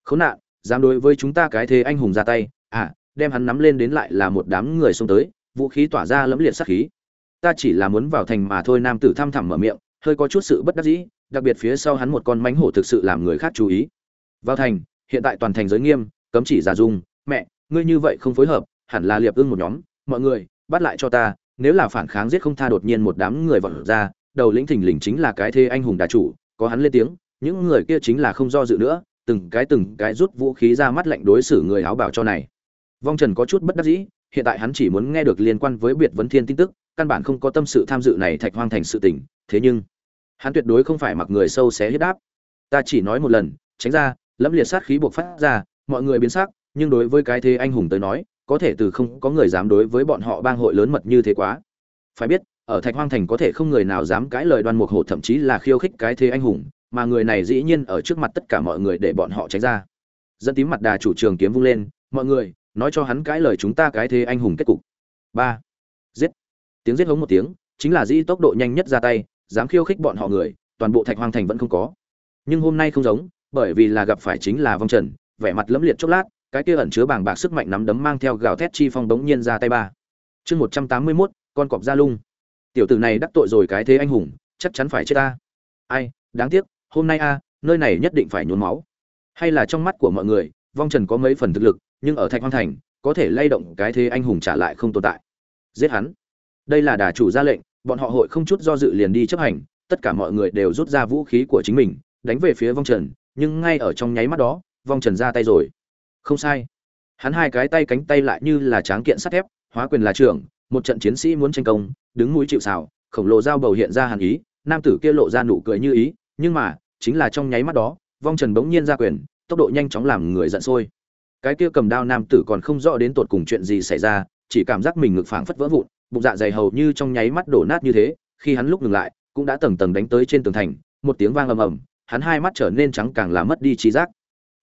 Khốn nạn, dám đối với chúng ta cái thế anh hùng ra tay à đem hắn nắm lên đến lại là một đám người xông tới, vũ khí tỏa ra lẫm liệt sát khí ta chỉ là muốn vào thành mà thôi. Nam tử thăm thẳm mở miệng, hơi có chút sự bất đắc dĩ, đặc biệt phía sau hắn một con mánh hổ thực sự làm người khác chú ý. Vào thành, hiện tại toàn thành giới nghiêm, cấm chỉ giả dung mẹ, ngươi như vậy không phối hợp, hẳn là liệp ưng một nhóm, mọi người, bắt lại cho ta, nếu là phản kháng giết không tha đột nhiên một đám người vọt ra, đầu lĩnh thình lình chính là cái thế anh hùng đà chủ, có hắn lên tiếng, những người kia chính là không do dự nữa, từng cái từng cái rút vũ khí ra mắt lệnh đối xử người áo bảo cho này. Vong trần có chút bất đắc dĩ hiện tại hắn chỉ muốn nghe được liên quan với biệt vấn thiên tin tức, căn bản không có tâm sự tham dự này thạch hoang thành sự tình, thế nhưng, hắn tuyệt đối không phải mặc người sâu xé huyết đáp ta chỉ nói một lần, tránh ra, lẫm liệt sát khí buộc phát ra, mọi người biến sắc, nhưng đối với cái thế anh hùng tới nói, có thể từ không có người dám đối với bọn họ bang hội lớn mật như thế quá. Phải biết, ở thạch hoang thành có thể không người nào dám cãi lời đoan mục hổ thậm chí là khiêu khích cái thế anh hùng, mà người này dĩ nhiên ở trước mặt tất cả mọi người để bọn họ tránh ra. Dẫn tím mặt đà chủ trường kiếm vung lên, mọi người nói cho hắn cãi lời chúng ta cái thế anh hùng kết cục. Ba. Giết. Tiếng giết hống một tiếng, chính là dĩ tốc độ nhanh nhất ra tay, dám khiêu khích bọn họ người, toàn bộ thạch hoang thành vẫn không có. Nhưng hôm nay không giống, bởi vì là gặp phải chính là vong trần, vẻ mặt lẫm liệt chốc lát, cái kia ẩn chứa bàng bạc sức mạnh nắm đấm mang theo gào thét chi phong bỗng nhiên ra tay ba. Chương một trăm tám mươi mốt, con cọp ra lung. Tiểu tử này đắc tội rồi cái thế anh hùng, chắc chắn phải chết ta. Ai, đáng tiếc, hôm nay a, nơi này nhất định phải nhốn máu. Hay là trong mắt của mọi người, vong trần có mấy phần thực lực nhưng ở thạch hoang thành, có thể lay động cái thế anh hùng trả lại không tồn tại. Giết hắn. Đây là đà chủ ra lệnh, bọn họ hội không chút do dự liền đi chấp hành, tất cả mọi người đều rút ra vũ khí của chính mình, đánh về phía vong trần, nhưng ngay ở trong nháy mắt đó, vong trần ra tay rồi. Không sai. Hắn hai cái tay cánh tay lại như là tráng kiện sắt thép, hóa quyền là trưởng, một trận chiến sĩ muốn tranh công, đứng mũi chịu xào khổng lồ dao bầu hiện ra hàn ý, nam tử kia lộ ra nụ cười như ý, nhưng mà, chính là trong nháy mắt đó, vong trần bỗng nhiên ra quyền, tốc độ nhanh chóng làm người giận sôi cái kia cầm đao nam tử còn không rõ đến tột cùng chuyện gì xảy ra, chỉ cảm giác mình ngực phảng phất vỡ vụn, bụng dạ dày hầu như trong nháy mắt đổ nát như thế, khi hắn lúc ngừng lại, cũng đã tầng tầng đánh tới trên tường thành, một tiếng vang ầm ầm, hắn hai mắt trở nên trắng càng làm mất đi trí giác.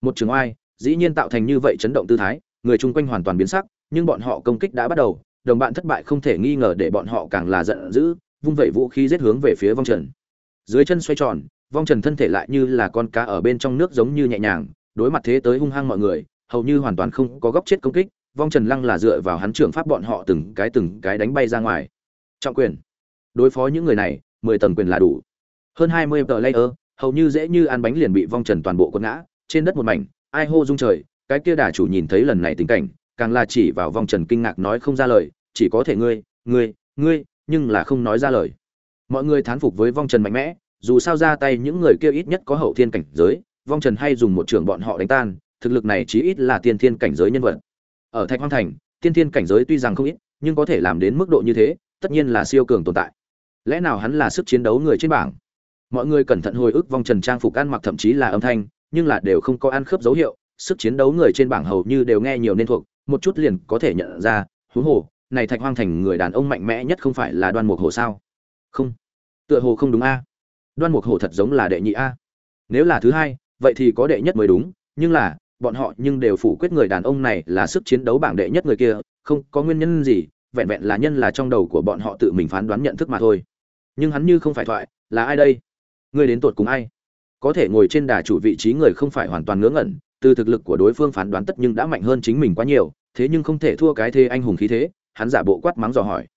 Một trường oai, dĩ nhiên tạo thành như vậy chấn động tư thái, người chung quanh hoàn toàn biến sắc, nhưng bọn họ công kích đã bắt đầu, đồng bạn thất bại không thể nghi ngờ để bọn họ càng là giận dữ, vung vẩy vũ khí giết hướng về phía vong trần. Dưới chân xoay tròn, vong trần thân thể lại như là con cá ở bên trong nước giống như nhẹ nhàng, đối mặt thế tới hung hăng mọi người hầu như hoàn toàn không có góc chết công kích, vong trần lăng là dựa vào hắn trưởng pháp bọn họ từng cái từng cái đánh bay ra ngoài. Trọng quyền. Đối phó những người này, mười tầng quyền là đủ. Hơn hai mươi tờ layer, hầu như dễ như ăn bánh liền bị vong trần toàn bộ quật ngã, trên đất một mảnh, ai hô rung trời, cái kia đà chủ nhìn thấy lần này tình cảnh, càng là chỉ vào vong trần kinh ngạc nói không ra lời, chỉ có thể ngươi ngươi ngươi, nhưng là không nói ra lời. Mọi người thán phục với vong trần mạnh mẽ, dù sao ra tay những người kia ít nhất có hậu thiên cảnh giới, vong trần hay dùng một trường bọn họ đánh tan thực lực này chí ít là tiên thiên cảnh giới nhân vật. Ở thạch hoang thành, tiên thiên cảnh giới tuy rằng không ít, nhưng có thể làm đến mức độ như thế, tất nhiên là siêu cường tồn tại. Lẽ nào hắn là sức chiến đấu người trên bảng? Mọi người cẩn thận hồi ức vong trần trang phục ăn mặc thậm chí là âm thanh, nhưng là đều không có ăn khớp dấu hiệu, sức chiến đấu người trên bảng hầu như đều nghe nhiều nên thuộc, một chút liền có thể nhận ra, huống hồ, này thạch hoang thành người đàn ông mạnh mẽ nhất không phải là đoan mục hổ sao? Không. Tựa hồ không đúng a. Đoan mục hổ thật giống là đệ nhị a. Nếu là thứ hai, vậy thì có đệ nhất mới đúng, nhưng là bọn họ nhưng đều phủ quyết người đàn ông này là sức chiến đấu bảng đệ nhất người kia, không có nguyên nhân gì, vẹn vẹn là nhân là trong đầu của bọn họ tự mình phán đoán nhận thức mà thôi. Nhưng hắn như không phải thoại, là ai đây? Người đến tuột cùng ai? Có thể ngồi trên đà chủ vị trí người không phải hoàn toàn ngớ ngẩn, từ thực lực của đối phương phán đoán tất nhưng đã mạnh hơn chính mình quá nhiều, thế nhưng không thể thua cái thế anh hùng khí thế, hắn giả bộ quát mắng dò hỏi.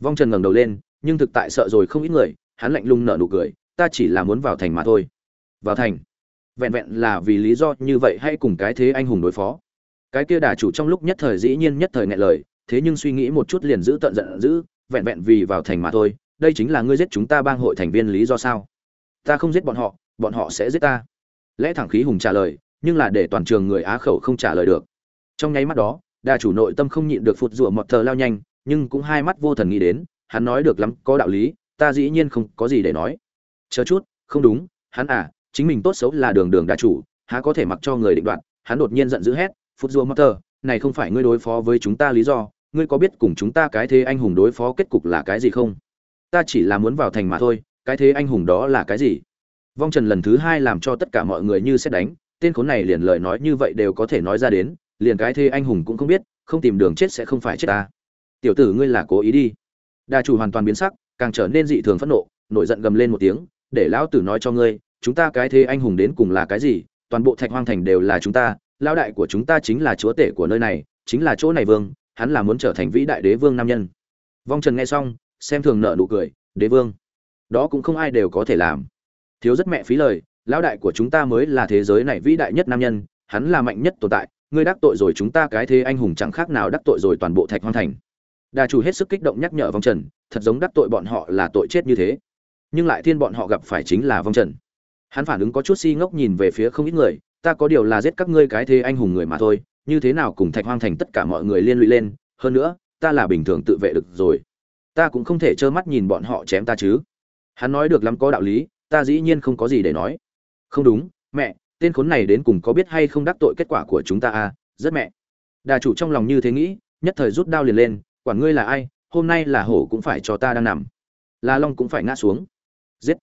Vong trần ngẩng đầu lên, nhưng thực tại sợ rồi không ít người, hắn lạnh lùng nở nụ cười, ta chỉ là muốn vào thành mà thôi. Vào thành? Vẹn vẹn là vì lý do như vậy hay cùng cái thế anh hùng đối phó. Cái kia đà chủ trong lúc nhất thời dĩ nhiên nhất thời ngại lời, thế nhưng suy nghĩ một chút liền giữ tận giận dữ, vẹn vẹn vì vào thành mà thôi, đây chính là ngươi giết chúng ta bang hội thành viên lý do sao? Ta không giết bọn họ bọn họ sẽ giết ta. Lẽ thẳng khí hùng trả lời, nhưng là để toàn trường người á khẩu không trả lời được. Trong nháy mắt đó, đà chủ nội tâm không nhịn được phụt rủa một thờ lao nhanh, nhưng cũng hai mắt vô thần nghĩ đến, hắn nói được lắm, có đạo lý, ta dĩ nhiên không có gì để nói. Chờ chút, không đúng, hắn à chính mình tốt xấu là đường đường đà chủ, há có thể mặc cho người định đoạt, hắn đột nhiên giận dữ hét, phút dua motor này không phải ngươi đối phó với chúng ta lý do, ngươi có biết cùng chúng ta cái thế anh hùng đối phó kết cục là cái gì không? Ta chỉ là muốn vào thành mà thôi, cái thế anh hùng đó là cái gì? Vong trần lần thứ hai làm cho tất cả mọi người như xét đánh, tên khốn này liền lời nói như vậy đều có thể nói ra đến, liền cái thế anh hùng cũng không biết, không tìm đường chết sẽ không phải chết ta. Tiểu tử ngươi là cố ý đi. Đa chủ hoàn toàn biến sắc, càng trở nên dị thường phẫn nộ, nổi giận gầm lên một tiếng, để lão tử nói cho ngươi chúng ta cái thế anh hùng đến cùng là cái gì, toàn bộ thạch hoang thành đều là chúng ta, lão đại của chúng ta chính là chúa tể của nơi này, chính là chỗ này vương, hắn là muốn trở thành vĩ đại đế vương nam nhân. Vong trần nghe xong, xem thường nợ nụ cười, đế vương, đó cũng không ai đều có thể làm. Thiếu rất mẹ phí lời, lão đại của chúng ta mới là thế giới này vĩ đại nhất nam nhân, hắn là mạnh nhất tồn tại, ngươi đắc tội rồi chúng ta cái thế anh hùng chẳng khác nào đắc tội rồi toàn bộ thạch hoang thành. Đà chủ hết sức kích động nhắc nhở vong trần, thật giống đắc tội bọn họ là tội chết như thế. Nhưng lại thiên bọn họ gặp phải chính là vong trần hắn phản ứng có chút si ngốc nhìn về phía không ít người, ta có điều là giết các ngươi cái thế anh hùng người mà thôi, như thế nào cùng thạch hoang thành tất cả mọi người liên lụy lên, hơn nữa, ta là bình thường tự vệ được rồi. Ta cũng không thể trơ mắt nhìn bọn họ chém ta chứ. Hắn nói được lắm có đạo lý, ta dĩ nhiên không có gì để nói. Không đúng, mẹ, tên khốn này đến cùng có biết hay không đắc tội kết quả của chúng ta à? Rất mẹ. Đà chủ trong lòng như thế nghĩ, nhất thời rút đao liền lên, quản ngươi là ai, hôm nay là hổ cũng phải cho ta đang nằm, là long cũng phải ngã xuống. Giết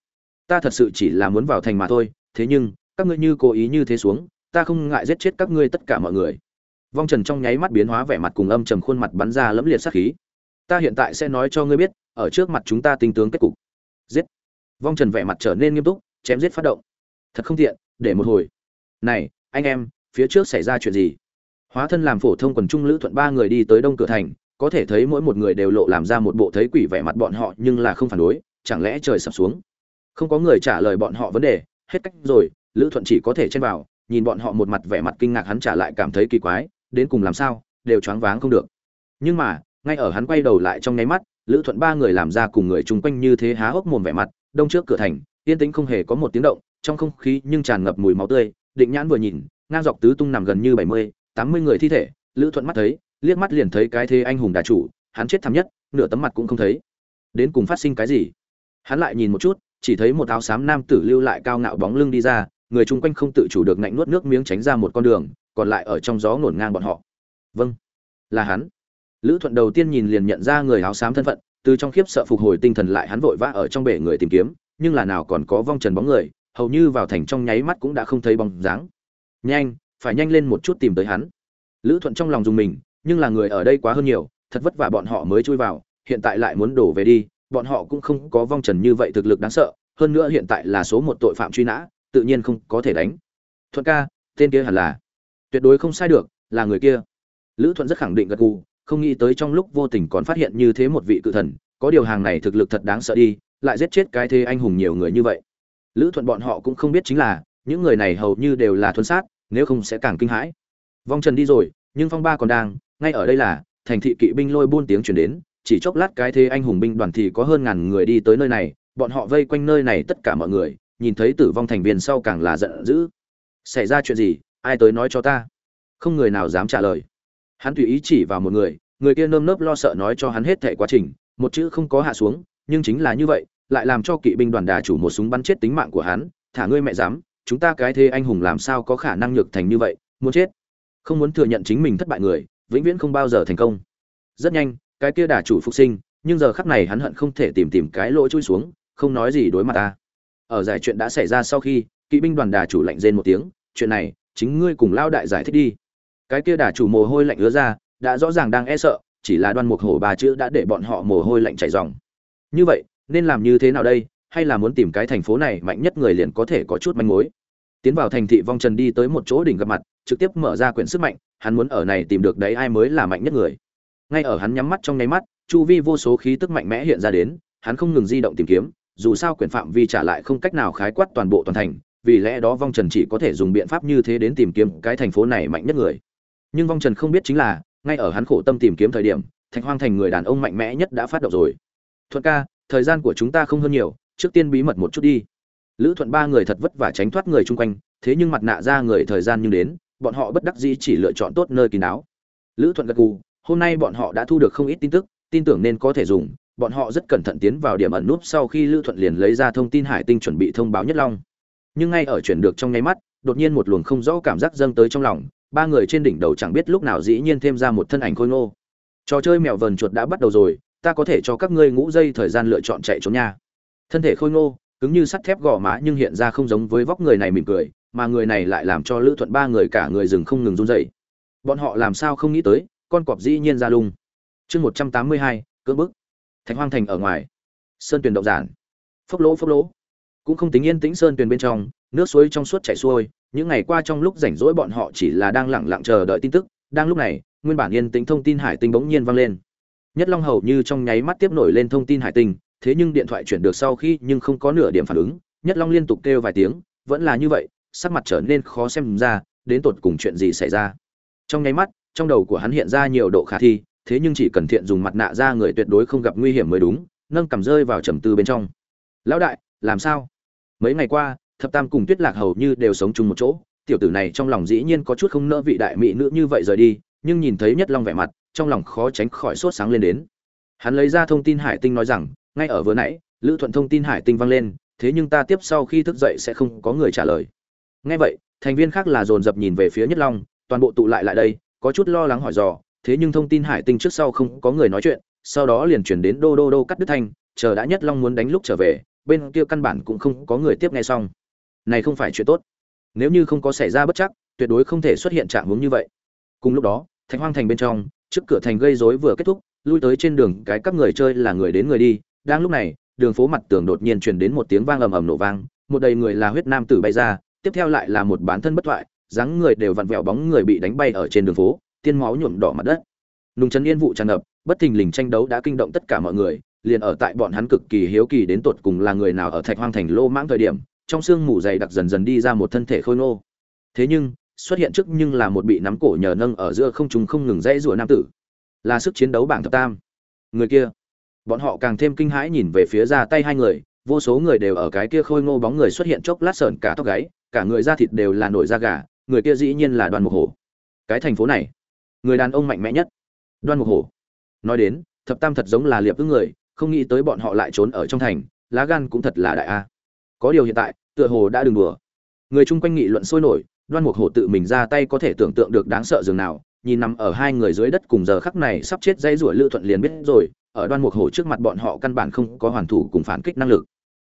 ta thật sự chỉ là muốn vào thành mà thôi, thế nhưng, các ngươi như cố ý như thế xuống, ta không ngại giết chết các ngươi tất cả mọi người. Vong trần trong nháy mắt biến hóa vẻ mặt cùng âm trầm khuôn mặt bắn ra lẫm liệt sát khí. Ta hiện tại sẽ nói cho ngươi biết, ở trước mặt chúng ta tinh tướng kết cục. Giết! Vong trần vẻ mặt trở nên nghiêm túc, chém giết phát động. Thật không tiện, để một hồi. Này, anh em, phía trước xảy ra chuyện gì? Hóa thân làm phổ thông quần trung lữ thuận ba người đi tới đông cửa thành, có thể thấy mỗi một người đều lộ làm ra một bộ thấy quỷ vẻ mặt bọn họ nhưng là không phản đối, chẳng lẽ trời sập xuống? Không có người trả lời bọn họ vấn đề, hết cách rồi, lữ thuận chỉ có thể chen vào, nhìn bọn họ một mặt vẻ mặt kinh ngạc hắn trả lại cảm thấy kỳ quái, đến cùng làm sao, đều choáng váng không được. Nhưng mà, ngay ở hắn quay đầu lại trong nháy mắt, lữ thuận ba người làm ra cùng người chung quanh như thế há hốc mồm vẻ mặt, đông trước cửa thành, yên tĩnh không hề có một tiếng động, trong không khí nhưng tràn ngập mùi máu tươi, định nhãn vừa nhìn, ngang dọc tứ tung nằm gần như bảy mươi, tám mươi người thi thể, lữ thuận mắt thấy, liếc mắt liền thấy cái thế anh hùng đà chủ, hắn chết thảm nhất, nửa tấm mặt cũng không thấy. Đến cùng phát sinh cái gì? Hắn lại nhìn một chút chỉ thấy một áo xám nam tử lưu lại cao ngạo bóng lưng đi ra, người chung quanh không tự chủ được ngạnh nuốt nước miếng tránh ra một con đường, còn lại ở trong gió ngổn ngang bọn họ. Vâng là hắn. Lữ thuận đầu tiên nhìn liền nhận ra người áo xám thân phận, từ trong khiếp sợ phục hồi tinh thần lại hắn vội vã ở trong bể người tìm kiếm, nhưng là nào còn có vong trần bóng người, hầu như vào thành trong nháy mắt cũng đã không thấy bóng dáng. Nhanh, phải nhanh lên một chút tìm tới hắn. Lữ thuận trong lòng dùng mình, nhưng là người ở đây quá hơn nhiều, thật vất vả bọn họ mới chui vào, hiện tại lại muốn đổ về đi bọn họ cũng không có vong trần như vậy thực lực đáng sợ, hơn nữa hiện tại là số một tội phạm truy nã, tự nhiên không có thể đánh. Thuận ca, tên kia hẳn là. Tuyệt đối không sai được, là người kia. Lữ thuận rất khẳng định gật gù, không nghĩ tới trong lúc vô tình còn phát hiện như thế một vị cự thần, có điều hàng này thực lực thật đáng sợ đi, lại giết chết cái thế anh hùng nhiều người như vậy. Lữ thuận bọn họ cũng không biết chính là, những người này hầu như đều là thuần sát, nếu không sẽ càng kinh hãi. Vong trần đi rồi, nhưng phong ba còn đang, ngay ở đây là, thành thị kỵ binh lôi buôn tiếng chuyển đến chỉ chốc lát cái thế anh hùng binh đoàn thì có hơn ngàn người đi tới nơi này, bọn họ vây quanh nơi này tất cả mọi người, nhìn thấy tử vong thành viên sau càng là giận dữ. Xảy ra chuyện gì? Ai tới nói cho ta? Không người nào dám trả lời. Hắn tùy ý chỉ vào một người người kia nơm nớp lo sợ nói cho hắn hết thảy quá trình, một chữ không có hạ xuống, nhưng chính là như vậy, lại làm cho kỵ binh đoàn đà chủ một súng bắn chết tính mạng của hắn, thả ngươi mẹ dám chúng ta cái thế anh hùng làm sao có khả năng nhược thành như vậy, muốn chết. Không muốn thừa nhận chính mình thất bại người, vĩnh viễn không bao giờ thành công. Rất nhanh cái kia đà chủ phục sinh, nhưng giờ khắc này hắn hận không thể tìm tìm cái lỗ chui xuống, không nói gì đối mặt ta. Ở giải chuyện đã xảy ra sau khi, kỵ binh đoàn đà chủ lạnh rên một tiếng, chuyện này, chính ngươi cùng lao đại giải thích đi. Cái kia đà chủ mồ hôi lạnh ứa ra, đã rõ ràng đang e sợ, chỉ là đoan mục hổ ba chữ đã để bọn họ mồ hôi lạnh chảy ròng như vậy, nên làm như thế nào đây? Hay là muốn tìm cái thành phố này mạnh nhất người liền có thể có chút manh mối? Tiến vào thành thị vong trần đi tới một chỗ đỉnh gặp mặt, trực tiếp mở ra quyển sức mạnh, hắn muốn ở này tìm được đấy ai mới là mạnh nhất người ngay ở hắn nhắm mắt trong nháy mắt, chu vi vô số khí tức mạnh mẽ hiện ra đến, hắn không ngừng di động tìm kiếm, dù sao quyền phạm vi trả lại không cách nào khái quát toàn bộ toàn thành, vì lẽ đó vong trần chỉ có thể dùng biện pháp như thế đến tìm kiếm cái thành phố này mạnh nhất người. Nhưng vong trần không biết chính là, ngay ở hắn khổ tâm tìm kiếm thời điểm, thạch hoang thành người đàn ông mạnh mẽ nhất đã phát động rồi. Thuận ca, thời gian của chúng ta không hơn nhiều, trước tiên bí mật một chút đi. Lữ thuận ba người thật vất vả tránh thoát người chung quanh, thế nhưng mặt nạ ra người thời gian nhưng đến, bọn họ bất đắc dĩ chỉ lựa chọn tốt nơi kín đáo. Lữ thuận gật gù hôm nay bọn họ đã thu được không ít tin tức, tin tưởng nên có thể dùng. Bọn họ rất cẩn thận tiến vào điểm ẩn núp sau khi lữ thuận liền lấy ra thông tin hải tinh chuẩn bị thông báo nhất long. Nhưng ngay ở chuyển được trong nháy mắt, đột nhiên một luồng không rõ cảm giác dâng tới trong lòng. Ba người trên đỉnh đầu chẳng biết lúc nào dĩ nhiên thêm ra một thân ảnh khôi ngô. Trò chơi mèo vờn chuột đã bắt đầu rồi, ta có thể cho các ngươi ngũ dây thời gian lựa chọn chạy trốn nha. Thân thể khôi ngô, cứng như sắt thép gò má nhưng hiện ra không giống với vóc người này mỉm cười, mà người này lại làm cho lữ thuận ba người cả người rừng không ngừng run dậy bọn họ làm sao không nghĩ tới con cọp dĩ nhiên ra lung. Chương một trăm tám mươi hai, cưỡng bức. Thạch hoang thành ở ngoài. Sơn tuyền động giản. Phốc lỗ phốc lỗ. Cũng không tính yên tĩnh sơn tuyền bên trong, nước suối trong suốt chảy xuôi, những ngày qua trong lúc rảnh rỗi bọn họ chỉ là đang lẳng lặng chờ đợi tin tức, đang lúc này, nguyên bản yên tĩnh thông tin hải tinh bỗng nhiên vang lên. Nhất long hầu như trong nháy mắt tiếp nổi lên thông tin hải tinh, thế nhưng điện thoại chuyển được sau khi nhưng không có nửa điểm phản ứng, nhất long liên tục kêu vài tiếng, vẫn là như vậy, sắc mặt trở nên khó xem ra, đến tột cùng chuyện gì xảy ra. Trong nháy mắt trong đầu của hắn hiện ra nhiều độ khả thi, thế nhưng chỉ cần thiện dùng mặt nạ ra người tuyệt đối không gặp nguy hiểm mới đúng, nâng cầm rơi vào trầm tư bên trong. Lão đại, làm sao? Mấy ngày qua, thập tam cùng tuyết lạc hầu như đều sống chung một chỗ, tiểu tử này trong lòng dĩ nhiên có chút không nỡ vị đại mỹ nữ như vậy rời đi, nhưng nhìn thấy nhất long vẻ mặt, trong lòng khó tránh khỏi sốt sáng lên đến. Hắn lấy ra thông tin hải tinh nói rằng, ngay ở vừa nãy, lữ thuận thông tin hải tinh vang lên, thế nhưng ta tiếp sau khi thức dậy sẽ không có người trả lời. Ngay vậy, thành viên khác là dồn dập nhìn về phía nhất long, toàn bộ tụ lại lại đây có chút lo lắng hỏi dò, thế nhưng thông tin hải tinh trước sau không có người nói chuyện, sau đó liền chuyển đến đô đô đô cắt đứt thanh, chờ đã nhất long muốn đánh lúc trở về, bên kia căn bản cũng không có người tiếp nghe xong. Này không phải chuyện tốt. Nếu như không có xảy ra bất chắc, tuyệt đối không thể xuất hiện trạng hướng như vậy. Cùng lúc đó, thạch hoang thành bên trong, trước cửa thành gây rối vừa kết thúc, lui tới trên đường cái các người chơi là người đến người đi. Đang lúc này, đường phố mặt tường đột nhiên truyền đến một tiếng vang ầm ầm nổ vang, một đầy người là huyết nam tử bay ra, tiếp theo lại là một bán thân bất thoại dáng người đều vặn vẹo bóng người bị đánh bay ở trên đường phố, tiên máu nhuộm đỏ mặt đất. Nùng trấn yên vụ tràn ngập, bất thình lình tranh đấu đã kinh động tất cả mọi người, liền ở tại bọn hắn cực kỳ hiếu kỳ đến tột cùng là người nào ở thạch hoang thành lô mãng thời điểm, trong sương mù dày đặc dần dần đi ra một thân thể khôi ngô. Thế nhưng, xuất hiện trước nhưng là một bị nắm cổ nhờ nâng ở giữa không trung không ngừng dãy rủa nam tử. Là sức chiến đấu bảng thập tam. Người kia, bọn họ càng thêm kinh hãi nhìn về phía ra tay hai người, vô số người đều ở cái kia khôi ngô bóng người xuất hiện chốc lát sờn cả tóc gáy, cả người da thịt đều là nổi da gà người kia dĩ nhiên là đoàn mục hổ. Cái thành phố này, người đàn ông mạnh mẽ nhất. Đoan mục hổ. Nói đến, thập tam thật giống là liệp ứng người, không nghĩ tới bọn họ lại trốn ở trong thành, lá gan cũng thật là đại a. Có điều hiện tại, tựa hồ đã đừng đùa. Người chung quanh nghị luận sôi nổi, đoan mục hổ tự mình ra tay có thể tưởng tượng được đáng sợ dường nào, nhìn nằm ở hai người dưới đất cùng giờ khắc này sắp chết dây rủa lữ thuận liền biết rồi, ở đoan mục hổ trước mặt bọn họ căn bản không có hoàn thủ cùng phản kích năng lực.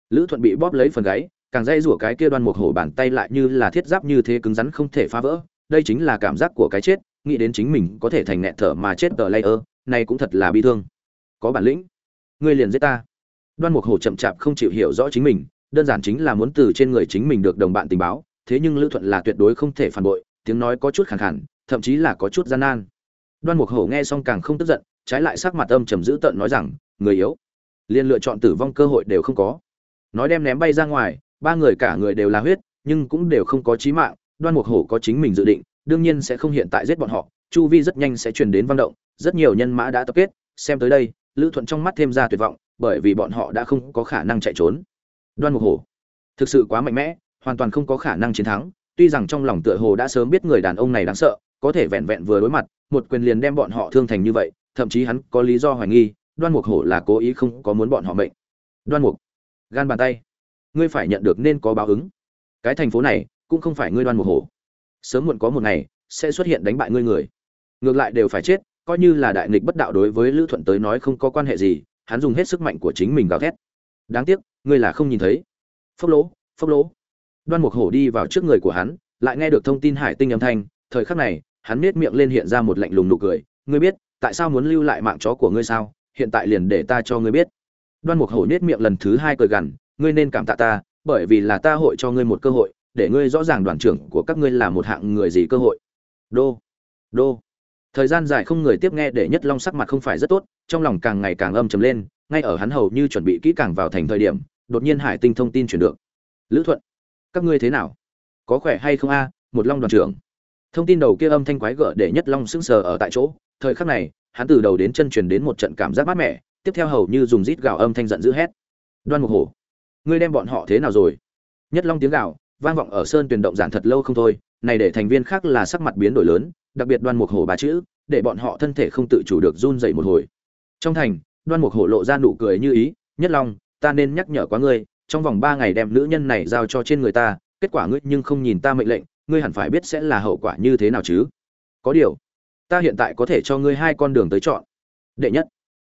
Lữ thuận bị bóp lấy phần gáy càng dây rủa cái kia đoan mục hổ bàn tay lại như là thiết giáp như thế cứng rắn không thể phá vỡ. Đây chính là cảm giác của cái chết, nghĩ đến chính mình có thể thành nẹt thở mà chết tờ layer này cũng thật là bi thương. Có bản lĩnh. Ngươi liền giết ta. Đoan mục hổ chậm chạp không chịu hiểu rõ chính mình, đơn giản chính là muốn từ trên người chính mình được đồng bạn tình báo, thế nhưng lữ thuận là tuyệt đối không thể phản bội, tiếng nói có chút khẳng khẳng thậm chí là có chút gian nan. Đoan mục hổ nghe xong càng không tức giận, trái lại sắc mặt âm trầm dữ tợn nói rằng, người yếu. Liền lựa chọn tử vong cơ hội đều không có. Nói đem ném bay ra ngoài ba người cả người đều là huyết, nhưng cũng đều không có chí mạng, đoan mục hổ có chính mình dự định, đương nhiên sẽ không hiện tại giết bọn họ, chu vi rất nhanh sẽ truyền đến văn động, rất nhiều nhân mã đã tập kết, xem tới đây, lữ thuận trong mắt thêm ra tuyệt vọng, bởi vì bọn họ đã không có khả năng chạy trốn. Đoan mục hổ, thực sự quá mạnh mẽ, hoàn toàn không có khả năng chiến thắng, tuy rằng trong lòng tựa hồ đã sớm biết người đàn ông này đáng sợ, có thể vẹn vẹn vừa đối mặt, một quyền liền đem bọn họ thương thành như vậy, thậm chí hắn có lý do hoài nghi, đoan mục hổ là cố ý không có muốn bọn họ mệnh. Đoan mục, gan bàn tay ngươi phải nhận được nên có báo ứng. Cái thành phố này cũng không phải ngươi đoan mục hổ. Sớm muộn có một ngày sẽ xuất hiện đánh bại ngươi người. Ngược lại đều phải chết, coi như là đại nghịch bất đạo đối với lữ thuận tới nói không có quan hệ gì, hắn dùng hết sức mạnh của chính mình gào thét. Đáng tiếc, ngươi là không nhìn thấy. Phốc lỗ phốc lỗ. Đoan mục hổ đi vào trước người của hắn, lại nghe được thông tin hải tinh âm thanh, thời khắc này, hắn nết miệng lên hiện ra một lạnh lùng nụ cười. Ngươi biết, tại sao muốn lưu lại mạng chó của ngươi sao? Hiện tại liền để ta cho ngươi biết. Đoan mục hổ nết miệng lần thứ hai cười gằn ngươi nên cảm tạ ta, bởi vì là ta hội cho ngươi một cơ hội, để ngươi rõ ràng đoàn trưởng của các ngươi là một hạng người gì cơ hội. Đô đô. Thời gian dài không người tiếp nghe để nhất long sắc mặt không phải rất tốt, trong lòng càng ngày càng âm trầm lên, ngay ở hắn hầu như chuẩn bị kỹ càng vào thành thời điểm, đột nhiên hải tinh thông tin chuyển được. Lữ thuận, các ngươi thế nào? Có khỏe hay không a, một long đoàn trưởng. Thông tin đầu kia âm thanh quái gở để nhất long sững sờ ở tại chỗ. Thời khắc này, hắn từ đầu đến chân truyền đến một trận cảm giác mát mẻ, tiếp theo hầu như dùng rít gào âm thanh giận dữ hét. Đoan mục hổ ngươi đem bọn họ thế nào rồi? Nhất long tiếng gào, vang vọng ở sơn tuyển động giản thật lâu không thôi, này để thành viên khác là sắc mặt biến đổi lớn, đặc biệt đoan mục hổ ba chữ, để bọn họ thân thể không tự chủ được run dậy một hồi. Trong thành, đoan mục hổ lộ ra nụ cười như ý, nhất long, ta nên nhắc nhở quá ngươi, trong vòng ba ngày đem nữ nhân này giao cho trên người ta, kết quả ngươi nhưng không nhìn ta mệnh lệnh, ngươi hẳn phải biết sẽ là hậu quả như thế nào chứ? Có điều, ta hiện tại có thể cho ngươi hai con đường tới chọn. Đệ nhất,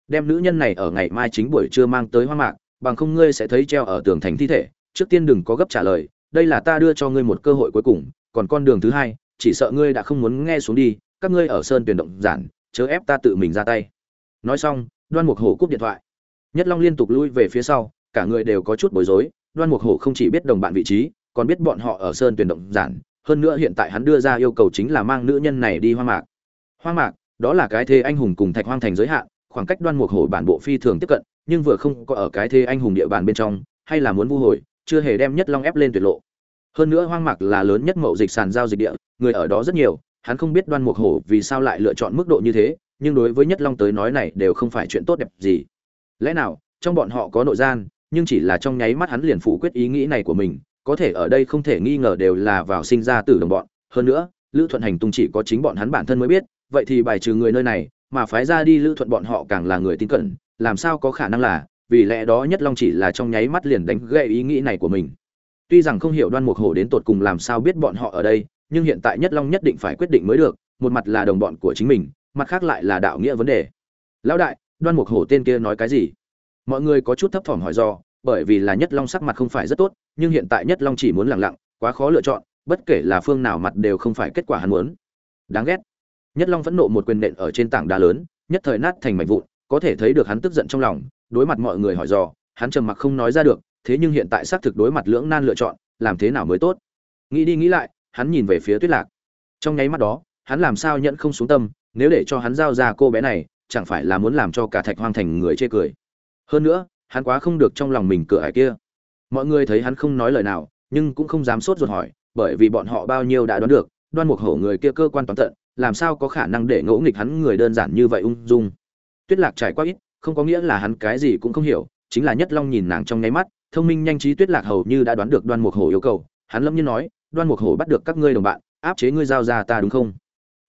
đem nữ nhân này ở ngày mai chính buổi trưa mang tới hoa mạc bằng không ngươi sẽ thấy treo ở tường thành thi thể, trước tiên đừng có gấp trả lời, đây là ta đưa cho ngươi một cơ hội cuối cùng, còn con đường thứ hai, chỉ sợ ngươi đã không muốn nghe xuống đi, các ngươi ở sơn tuyển động giản, chớ ép ta tự mình ra tay. Nói xong, đoan mục hổ cúp điện thoại. Nhất long liên tục lui về phía sau, cả người đều có chút bối rối, đoan mục hổ không chỉ biết đồng bạn vị trí, còn biết bọn họ ở sơn tuyển động giản, hơn nữa hiện tại hắn đưa ra yêu cầu chính là mang nữ nhân này đi hoang mạc. Hoang mạc, đó là cái thế anh hùng cùng thạch hoang thành giới hạn khoảng cách đoan mục hổ bản bộ phi thường tiếp cận, nhưng vừa không có ở cái thế anh hùng địa bàn bên trong, hay là muốn vu hồi, chưa hề đem nhất long ép lên tuyệt lộ. Hơn nữa hoang mạc là lớn nhất mậu dịch sàn giao dịch địa, người ở đó rất nhiều, hắn không biết đoan mục hổ vì sao lại lựa chọn mức độ như thế, nhưng đối với nhất long tới nói này đều không phải chuyện tốt đẹp gì. Lẽ nào, trong bọn họ có nội gian, nhưng chỉ là trong nháy mắt hắn liền phủ quyết ý nghĩ này của mình, có thể ở đây không thể nghi ngờ đều là vào sinh ra từ đồng bọn. Hơn nữa, lữ thuận hành tung chỉ có chính bọn hắn bản thân mới biết, vậy thì bài trừ người nơi này mà phái ra đi lữ thuận bọn họ càng là người tin cẩn, làm sao có khả năng là, vì lẽ đó nhất long chỉ là trong nháy mắt liền đánh gậy ý nghĩ này của mình. Tuy rằng không hiểu đoan mục hổ đến tột cùng làm sao biết bọn họ ở đây, nhưng hiện tại nhất long nhất định phải quyết định mới được, một mặt là đồng bọn của chính mình, mặt khác lại là đạo nghĩa vấn đề. Lão đại, đoan mục hổ tên kia nói cái gì? Mọi người có chút thấp thỏm hỏi do, bởi vì là nhất long sắc mặt không phải rất tốt, nhưng hiện tại nhất long chỉ muốn lẳng lặng, quá khó lựa chọn, bất kể là phương nào mặt đều không phải kết quả hắn muốn. Đáng ghét nhất long vẫn nộ một quyền nện ở trên tảng đá lớn, nhất thời nát thành mảnh vụn, có thể thấy được hắn tức giận trong lòng, đối mặt mọi người hỏi dò, hắn trầm mặc không nói ra được, thế nhưng hiện tại xác thực đối mặt lưỡng nan lựa chọn, làm thế nào mới tốt? Nghĩ đi nghĩ lại, hắn nhìn về phía tuyết lạc. Trong nháy mắt đó, hắn làm sao nhận không xuống tâm, nếu để cho hắn giao ra cô bé này, chẳng phải là muốn làm cho cả thạch hoang thành người chê cười? Hơn nữa, hắn quá không được trong lòng mình cửa ải kia. Mọi người thấy hắn không nói lời nào, nhưng cũng không dám sốt ruột hỏi, bởi vì bọn họ bao nhiêu đã đoán được, đoan mục hổ người kia cơ quan toán tận làm sao có khả năng để ngỗ nghịch hắn người đơn giản như vậy ung dung? Tuyết lạc trải qua ít, không có nghĩa là hắn cái gì cũng không hiểu, chính là nhất long nhìn nàng trong nháy mắt, thông minh nhanh trí tuyết lạc hầu như đã đoán được đoan mục hổ yêu cầu. Hắn lâm như nói, đoan mục hổ bắt được các ngươi đồng bạn, áp chế ngươi giao ra ta đúng không?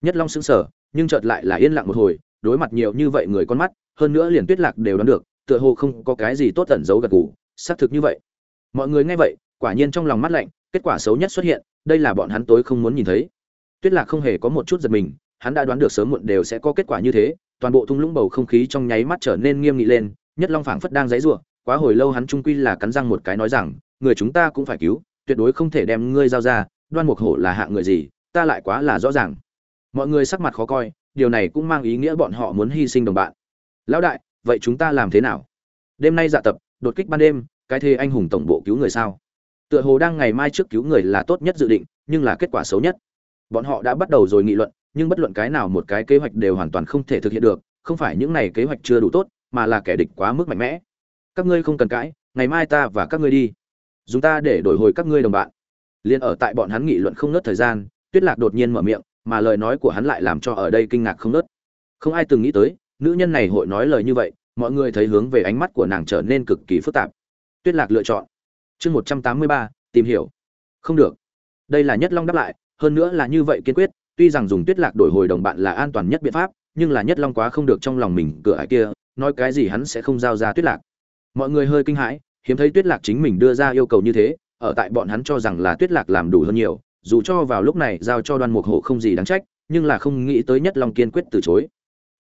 Nhất long sững sờ, nhưng chợt lại là yên lặng một hồi, đối mặt nhiều như vậy người con mắt, hơn nữa liền tuyết lạc đều đoán được, tựa hồ không có cái gì tốt tẩn giấu gật gù, xác thực như vậy. Mọi người nghe vậy, quả nhiên trong lòng mắt lạnh, kết quả xấu nhất xuất hiện, đây là bọn hắn tối không muốn nhìn thấy tuyết lạc không hề có một chút giật mình, hắn đã đoán được sớm muộn đều sẽ có kết quả như thế, toàn bộ thung lũng bầu không khí trong nháy mắt trở nên nghiêm nghị lên, nhất long phảng phất đang dãy rủa, quá hồi lâu hắn trung quy là cắn răng một cái nói rằng, người chúng ta cũng phải cứu, tuyệt đối không thể đem ngươi giao ra, đoan mục hổ là hạng người gì, ta lại quá là rõ ràng. Mọi người sắc mặt khó coi, điều này cũng mang ý nghĩa bọn họ muốn hy sinh đồng bạn. Lão đại, vậy chúng ta làm thế nào? Đêm nay dạ tập, đột kích ban đêm, cái thế anh hùng tổng bộ cứu người sao? Tựa hồ đang ngày mai trước cứu người là tốt nhất dự định, nhưng là kết quả xấu nhất bọn họ đã bắt đầu rồi nghị luận, nhưng bất luận cái nào một cái kế hoạch đều hoàn toàn không thể thực hiện được, không phải những này kế hoạch chưa đủ tốt, mà là kẻ địch quá mức mạnh mẽ. Các ngươi không cần cãi, ngày mai ta và các ngươi đi. Dùng ta để đổi hồi các ngươi đồng bạn. Liền ở tại bọn hắn nghị luận không nớt thời gian, tuyết lạc đột nhiên mở miệng, mà lời nói của hắn lại làm cho ở đây kinh ngạc không nớt không ai từng nghĩ tới, nữ nhân này hội nói lời như vậy, mọi người thấy hướng về ánh mắt của nàng trở nên cực kỳ phức tạp. Tuyết lạc lựa chọn. Chương một trăm tám mươi ba, tìm hiểu. Không được. Đây là nhất long đáp lại hơn nữa là như vậy kiên quyết, tuy rằng dùng tuyết lạc đổi hồi đồng bạn là an toàn nhất biện pháp, nhưng là nhất long quá không được trong lòng mình cửa ải kia, nói cái gì hắn sẽ không giao ra tuyết lạc. Mọi người hơi kinh hãi, hiếm thấy tuyết lạc chính mình đưa ra yêu cầu như thế, ở tại bọn hắn cho rằng là tuyết lạc làm đủ hơn nhiều, dù cho vào lúc này giao cho đoan mục hộ không gì đáng trách, nhưng là không nghĩ tới nhất long kiên quyết từ chối.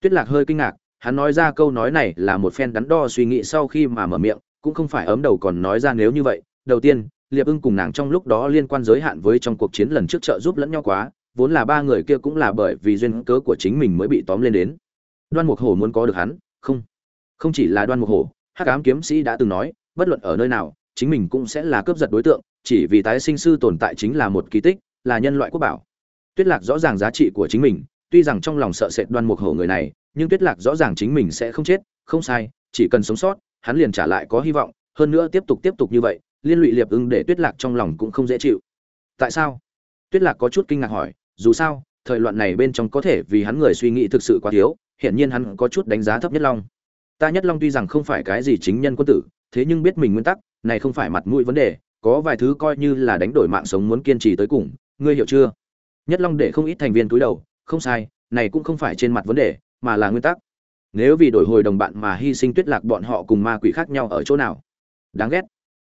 Tuyết lạc hơi kinh ngạc, hắn nói ra câu nói này là một phen đắn đo suy nghĩ sau khi mà mở miệng, cũng không phải ấm đầu còn nói ra nếu như vậy. Đầu tiên liệp ưng cùng nàng trong lúc đó liên quan giới hạn với trong cuộc chiến lần trước trợ giúp lẫn nhau quá, vốn là ba người kia cũng là bởi vì duyên cớ của chính mình mới bị tóm lên đến. Đoan mục hổ muốn có được hắn? Không. Không chỉ là đoan mục hổ, hắc ám kiếm sĩ đã từng nói, bất luận ở nơi nào, chính mình cũng sẽ là cướp giật đối tượng, chỉ vì tái sinh sư tồn tại chính là một kỳ tích, là nhân loại quốc bảo. Tuyết lạc rõ ràng giá trị của chính mình, tuy rằng trong lòng sợ sệt đoan mục hổ người này, nhưng tuyết lạc rõ ràng chính mình sẽ không chết, không sai, chỉ cần sống sót, hắn liền trả lại có hy vọng, hơn nữa tiếp tục tiếp tục như vậy liên lụy liệp ưng để tuyết lạc trong lòng cũng không dễ chịu. Tại sao? Tuyết lạc có chút kinh ngạc hỏi, dù sao, thời loạn này bên trong có thể vì hắn người suy nghĩ thực sự quá thiếu, hiển nhiên hắn có chút đánh giá thấp nhất long. Ta nhất long tuy rằng không phải cái gì chính nhân quân tử, thế nhưng biết mình nguyên tắc, này không phải mặt mũi vấn đề, có vài thứ coi như là đánh đổi mạng sống muốn kiên trì tới cùng, ngươi hiểu chưa? Nhất long để không ít thành viên túi đầu, không sai, này cũng không phải trên mặt vấn đề, mà là nguyên tắc. Nếu vì đổi hồi đồng bạn mà hy sinh tuyết lạc bọn họ cùng ma quỷ khác nhau ở chỗ nào? Đáng ghét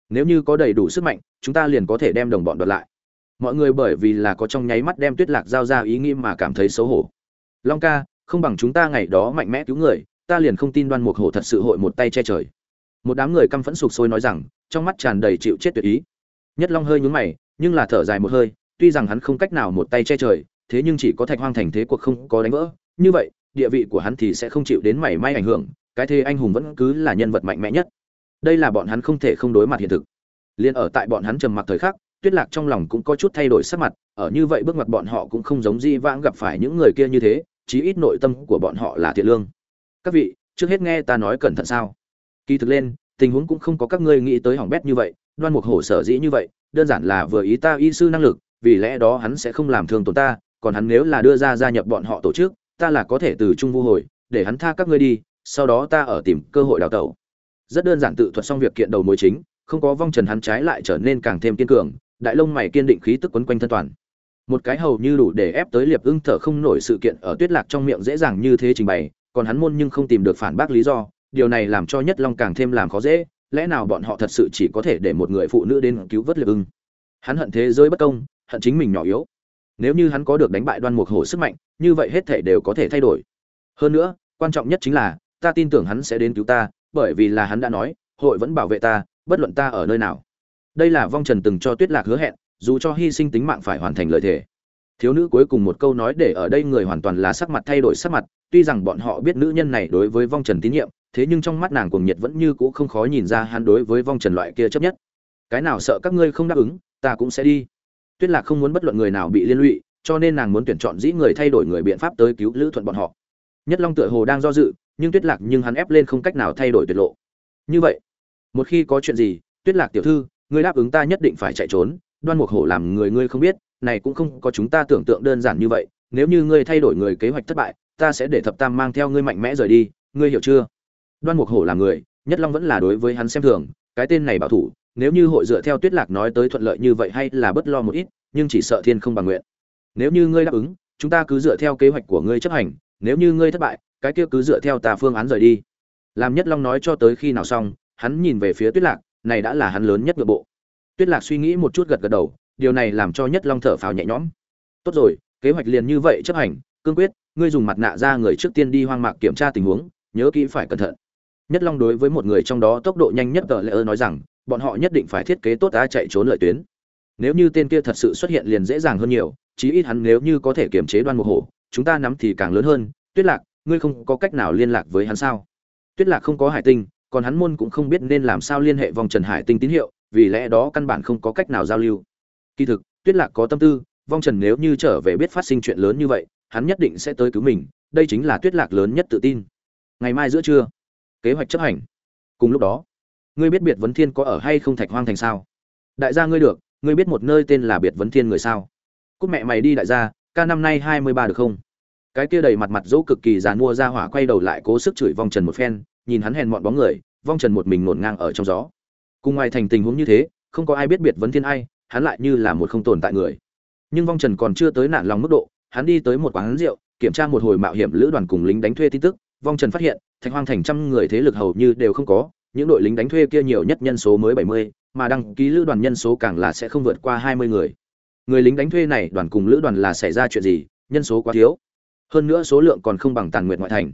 nếu như có đầy đủ sức mạnh, chúng ta liền có thể đem đồng bọn đoạt lại. Mọi người bởi vì là có trong nháy mắt đem tuyết lạc giao ra ý nghĩ mà cảm thấy xấu hổ. Long ca, không bằng chúng ta ngày đó mạnh mẽ cứu người, ta liền không tin đoan mục hổ thật sự hội một tay che trời. Một đám người căm phẫn sục sôi nói rằng, trong mắt tràn đầy chịu chết tuyệt ý. Nhất long hơi nhún mày, nhưng là thở dài một hơi, tuy rằng hắn không cách nào một tay che trời, thế nhưng chỉ có thạch hoang thành thế cuộc không có đánh vỡ. Như vậy, địa vị của hắn thì sẽ không chịu đến mảy may ảnh hưởng, cái thế anh hùng vẫn cứ là nhân vật mạnh mẽ nhất đây là bọn hắn không thể không đối mặt hiện thực. Liền ở tại bọn hắn trầm mặc thời khắc, tuyết lạc trong lòng cũng có chút thay đổi sắc mặt, ở như vậy bước mặt bọn họ cũng không giống di vãng gặp phải những người kia như thế, chí ít nội tâm của bọn họ là thiện lương. Các vị, trước hết nghe ta nói cẩn thận sao? Kỳ thực lên, tình huống cũng không có các ngươi nghĩ tới hỏng bét như vậy, đoan mục hổ sở dĩ như vậy, đơn giản là vừa ý ta y sư năng lực, vì lẽ đó hắn sẽ không làm thương tổn ta, còn hắn nếu là đưa ra gia nhập bọn họ tổ chức, ta là có thể từ trung vô hồi, để hắn tha các ngươi đi, sau đó ta ở tìm cơ hội đào tẩu rất đơn giản tự thuật xong việc kiện đầu mối chính, không có vong trần hắn trái lại trở nên càng thêm kiên cường, đại lông mày kiên định khí tức quấn quanh thân toàn. Một cái hầu như đủ để ép tới liệp ưng thở không nổi sự kiện ở tuyết lạc trong miệng dễ dàng như thế trình bày, còn hắn môn nhưng không tìm được phản bác lý do, điều này làm cho nhất long càng thêm làm khó dễ, lẽ nào bọn họ thật sự chỉ có thể để một người phụ nữ đến cứu vớt liệp ưng? Hắn hận thế giới bất công, hận chính mình nhỏ yếu. Nếu như hắn có được đánh bại đoan mục hổ sức mạnh, như vậy hết thể đều có thể thay đổi. Hơn nữa, quan trọng nhất chính là, ta tin tưởng hắn sẽ đến cứu ta bởi vì là hắn đã nói, hội vẫn bảo vệ ta, bất luận ta ở nơi nào. Đây là vong trần từng cho tuyết lạc hứa hẹn, dù cho hy sinh tính mạng phải hoàn thành lời thề. Thiếu nữ cuối cùng một câu nói để ở đây người hoàn toàn là sắc mặt thay đổi sắc mặt, tuy rằng bọn họ biết nữ nhân này đối với vong trần tín nhiệm, thế nhưng trong mắt nàng cuồng nhiệt vẫn như cũ không khó nhìn ra hắn đối với vong trần loại kia chấp nhất. Cái nào sợ các ngươi không đáp ứng, ta cũng sẽ đi. Tuyết lạc không muốn bất luận người nào bị liên lụy, cho nên nàng muốn tuyển chọn dĩ người thay đổi người biện pháp tới cứu lữ thuận bọn họ. Nhất long tựa hồ đang do dự nhưng tuyết lạc nhưng hắn ép lên không cách nào thay đổi tuyệt lộ. Như vậy, một khi có chuyện gì, tuyết lạc tiểu thư, ngươi đáp ứng ta nhất định phải chạy trốn, đoan mục hổ làm người ngươi không biết, này cũng không có chúng ta tưởng tượng đơn giản như vậy, nếu như ngươi thay đổi người kế hoạch thất bại, ta sẽ để thập tam mang theo ngươi mạnh mẽ rời đi, ngươi hiểu chưa? Đoan mục hổ là người, nhất long vẫn là đối với hắn xem thường, cái tên này bảo thủ, nếu như hội dựa theo tuyết lạc nói tới thuận lợi như vậy hay là bất lo một ít, nhưng chỉ sợ thiên không bằng nguyện. Nếu như ngươi đáp ứng, chúng ta cứ dựa theo kế hoạch của ngươi chấp hành, nếu như ngươi thất bại cái kia cứ dựa theo ta phương án rời đi. Làm nhất long nói cho tới khi nào xong, hắn nhìn về phía tuyết lạc, này đã là hắn lớn nhất nội bộ. Tuyết lạc suy nghĩ một chút gật gật đầu, điều này làm cho nhất long thở phào nhẹ nhõm. Tốt rồi, kế hoạch liền như vậy chấp hành, cương quyết, ngươi dùng mặt nạ ra người trước tiên đi hoang mạc kiểm tra tình huống, nhớ kỹ phải cẩn thận. Nhất long đối với một người trong đó tốc độ nhanh nhất tờ lễ ơ nói rằng, bọn họ nhất định phải thiết kế tốt đã chạy trốn lợi tuyến. Nếu như tên kia thật sự xuất hiện liền dễ dàng hơn nhiều, chí ít hắn nếu như có thể kiềm chế đoan mục hổ, chúng ta nắm thì càng lớn hơn. Tuyết lạc ngươi không có cách nào liên lạc với hắn sao? Tuyết lạc không có hải tinh, còn hắn môn cũng không biết nên làm sao liên hệ vòng trần hải tinh tín hiệu, vì lẽ đó căn bản không có cách nào giao lưu. Kỳ thực, tuyết lạc có tâm tư vong trần nếu như trở về biết phát sinh chuyện lớn như vậy, hắn nhất định sẽ tới cứu mình, đây chính là tuyết lạc lớn nhất tự tin. Ngày mai giữa trưa, kế hoạch chấp hành. Cùng lúc đó, ngươi biết biệt vấn thiên có ở hay không thạch hoang thành sao? Đại gia ngươi được, ngươi biết một nơi tên là biệt vấn thiên người sao? Cúc mẹ mày đi đại gia, ca năm nay hai mươi ba được không? Cái kia đầy mặt mặt dỗ cực kỳ dàn mua ra hỏa quay đầu lại cố sức chửi vong trần một phen, nhìn hắn hèn mọn bóng người, vong trần một mình ngổn ngang ở trong gió. Cùng ngoài thành tình huống như thế, không có ai biết biệt vấn thiên ai, hắn lại như là một không tồn tại người. Nhưng vong trần còn chưa tới nạn lòng mức độ, hắn đi tới một quán rượu, kiểm tra một hồi mạo hiểm lữ đoàn cùng lính đánh thuê tin tức, vong trần phát hiện, thạch hoang thành trăm người thế lực hầu như đều không có, những đội lính đánh thuê kia nhiều nhất nhân số mới bảy mươi, mà đăng ký lữ đoàn nhân số càng là sẽ không vượt qua hai mươi người. Người lính đánh thuê này, đoàn cùng lữ đoàn là xảy ra chuyện gì, nhân số quá thiếu hơn nữa số lượng còn không bằng tàn nguyện ngoại thành.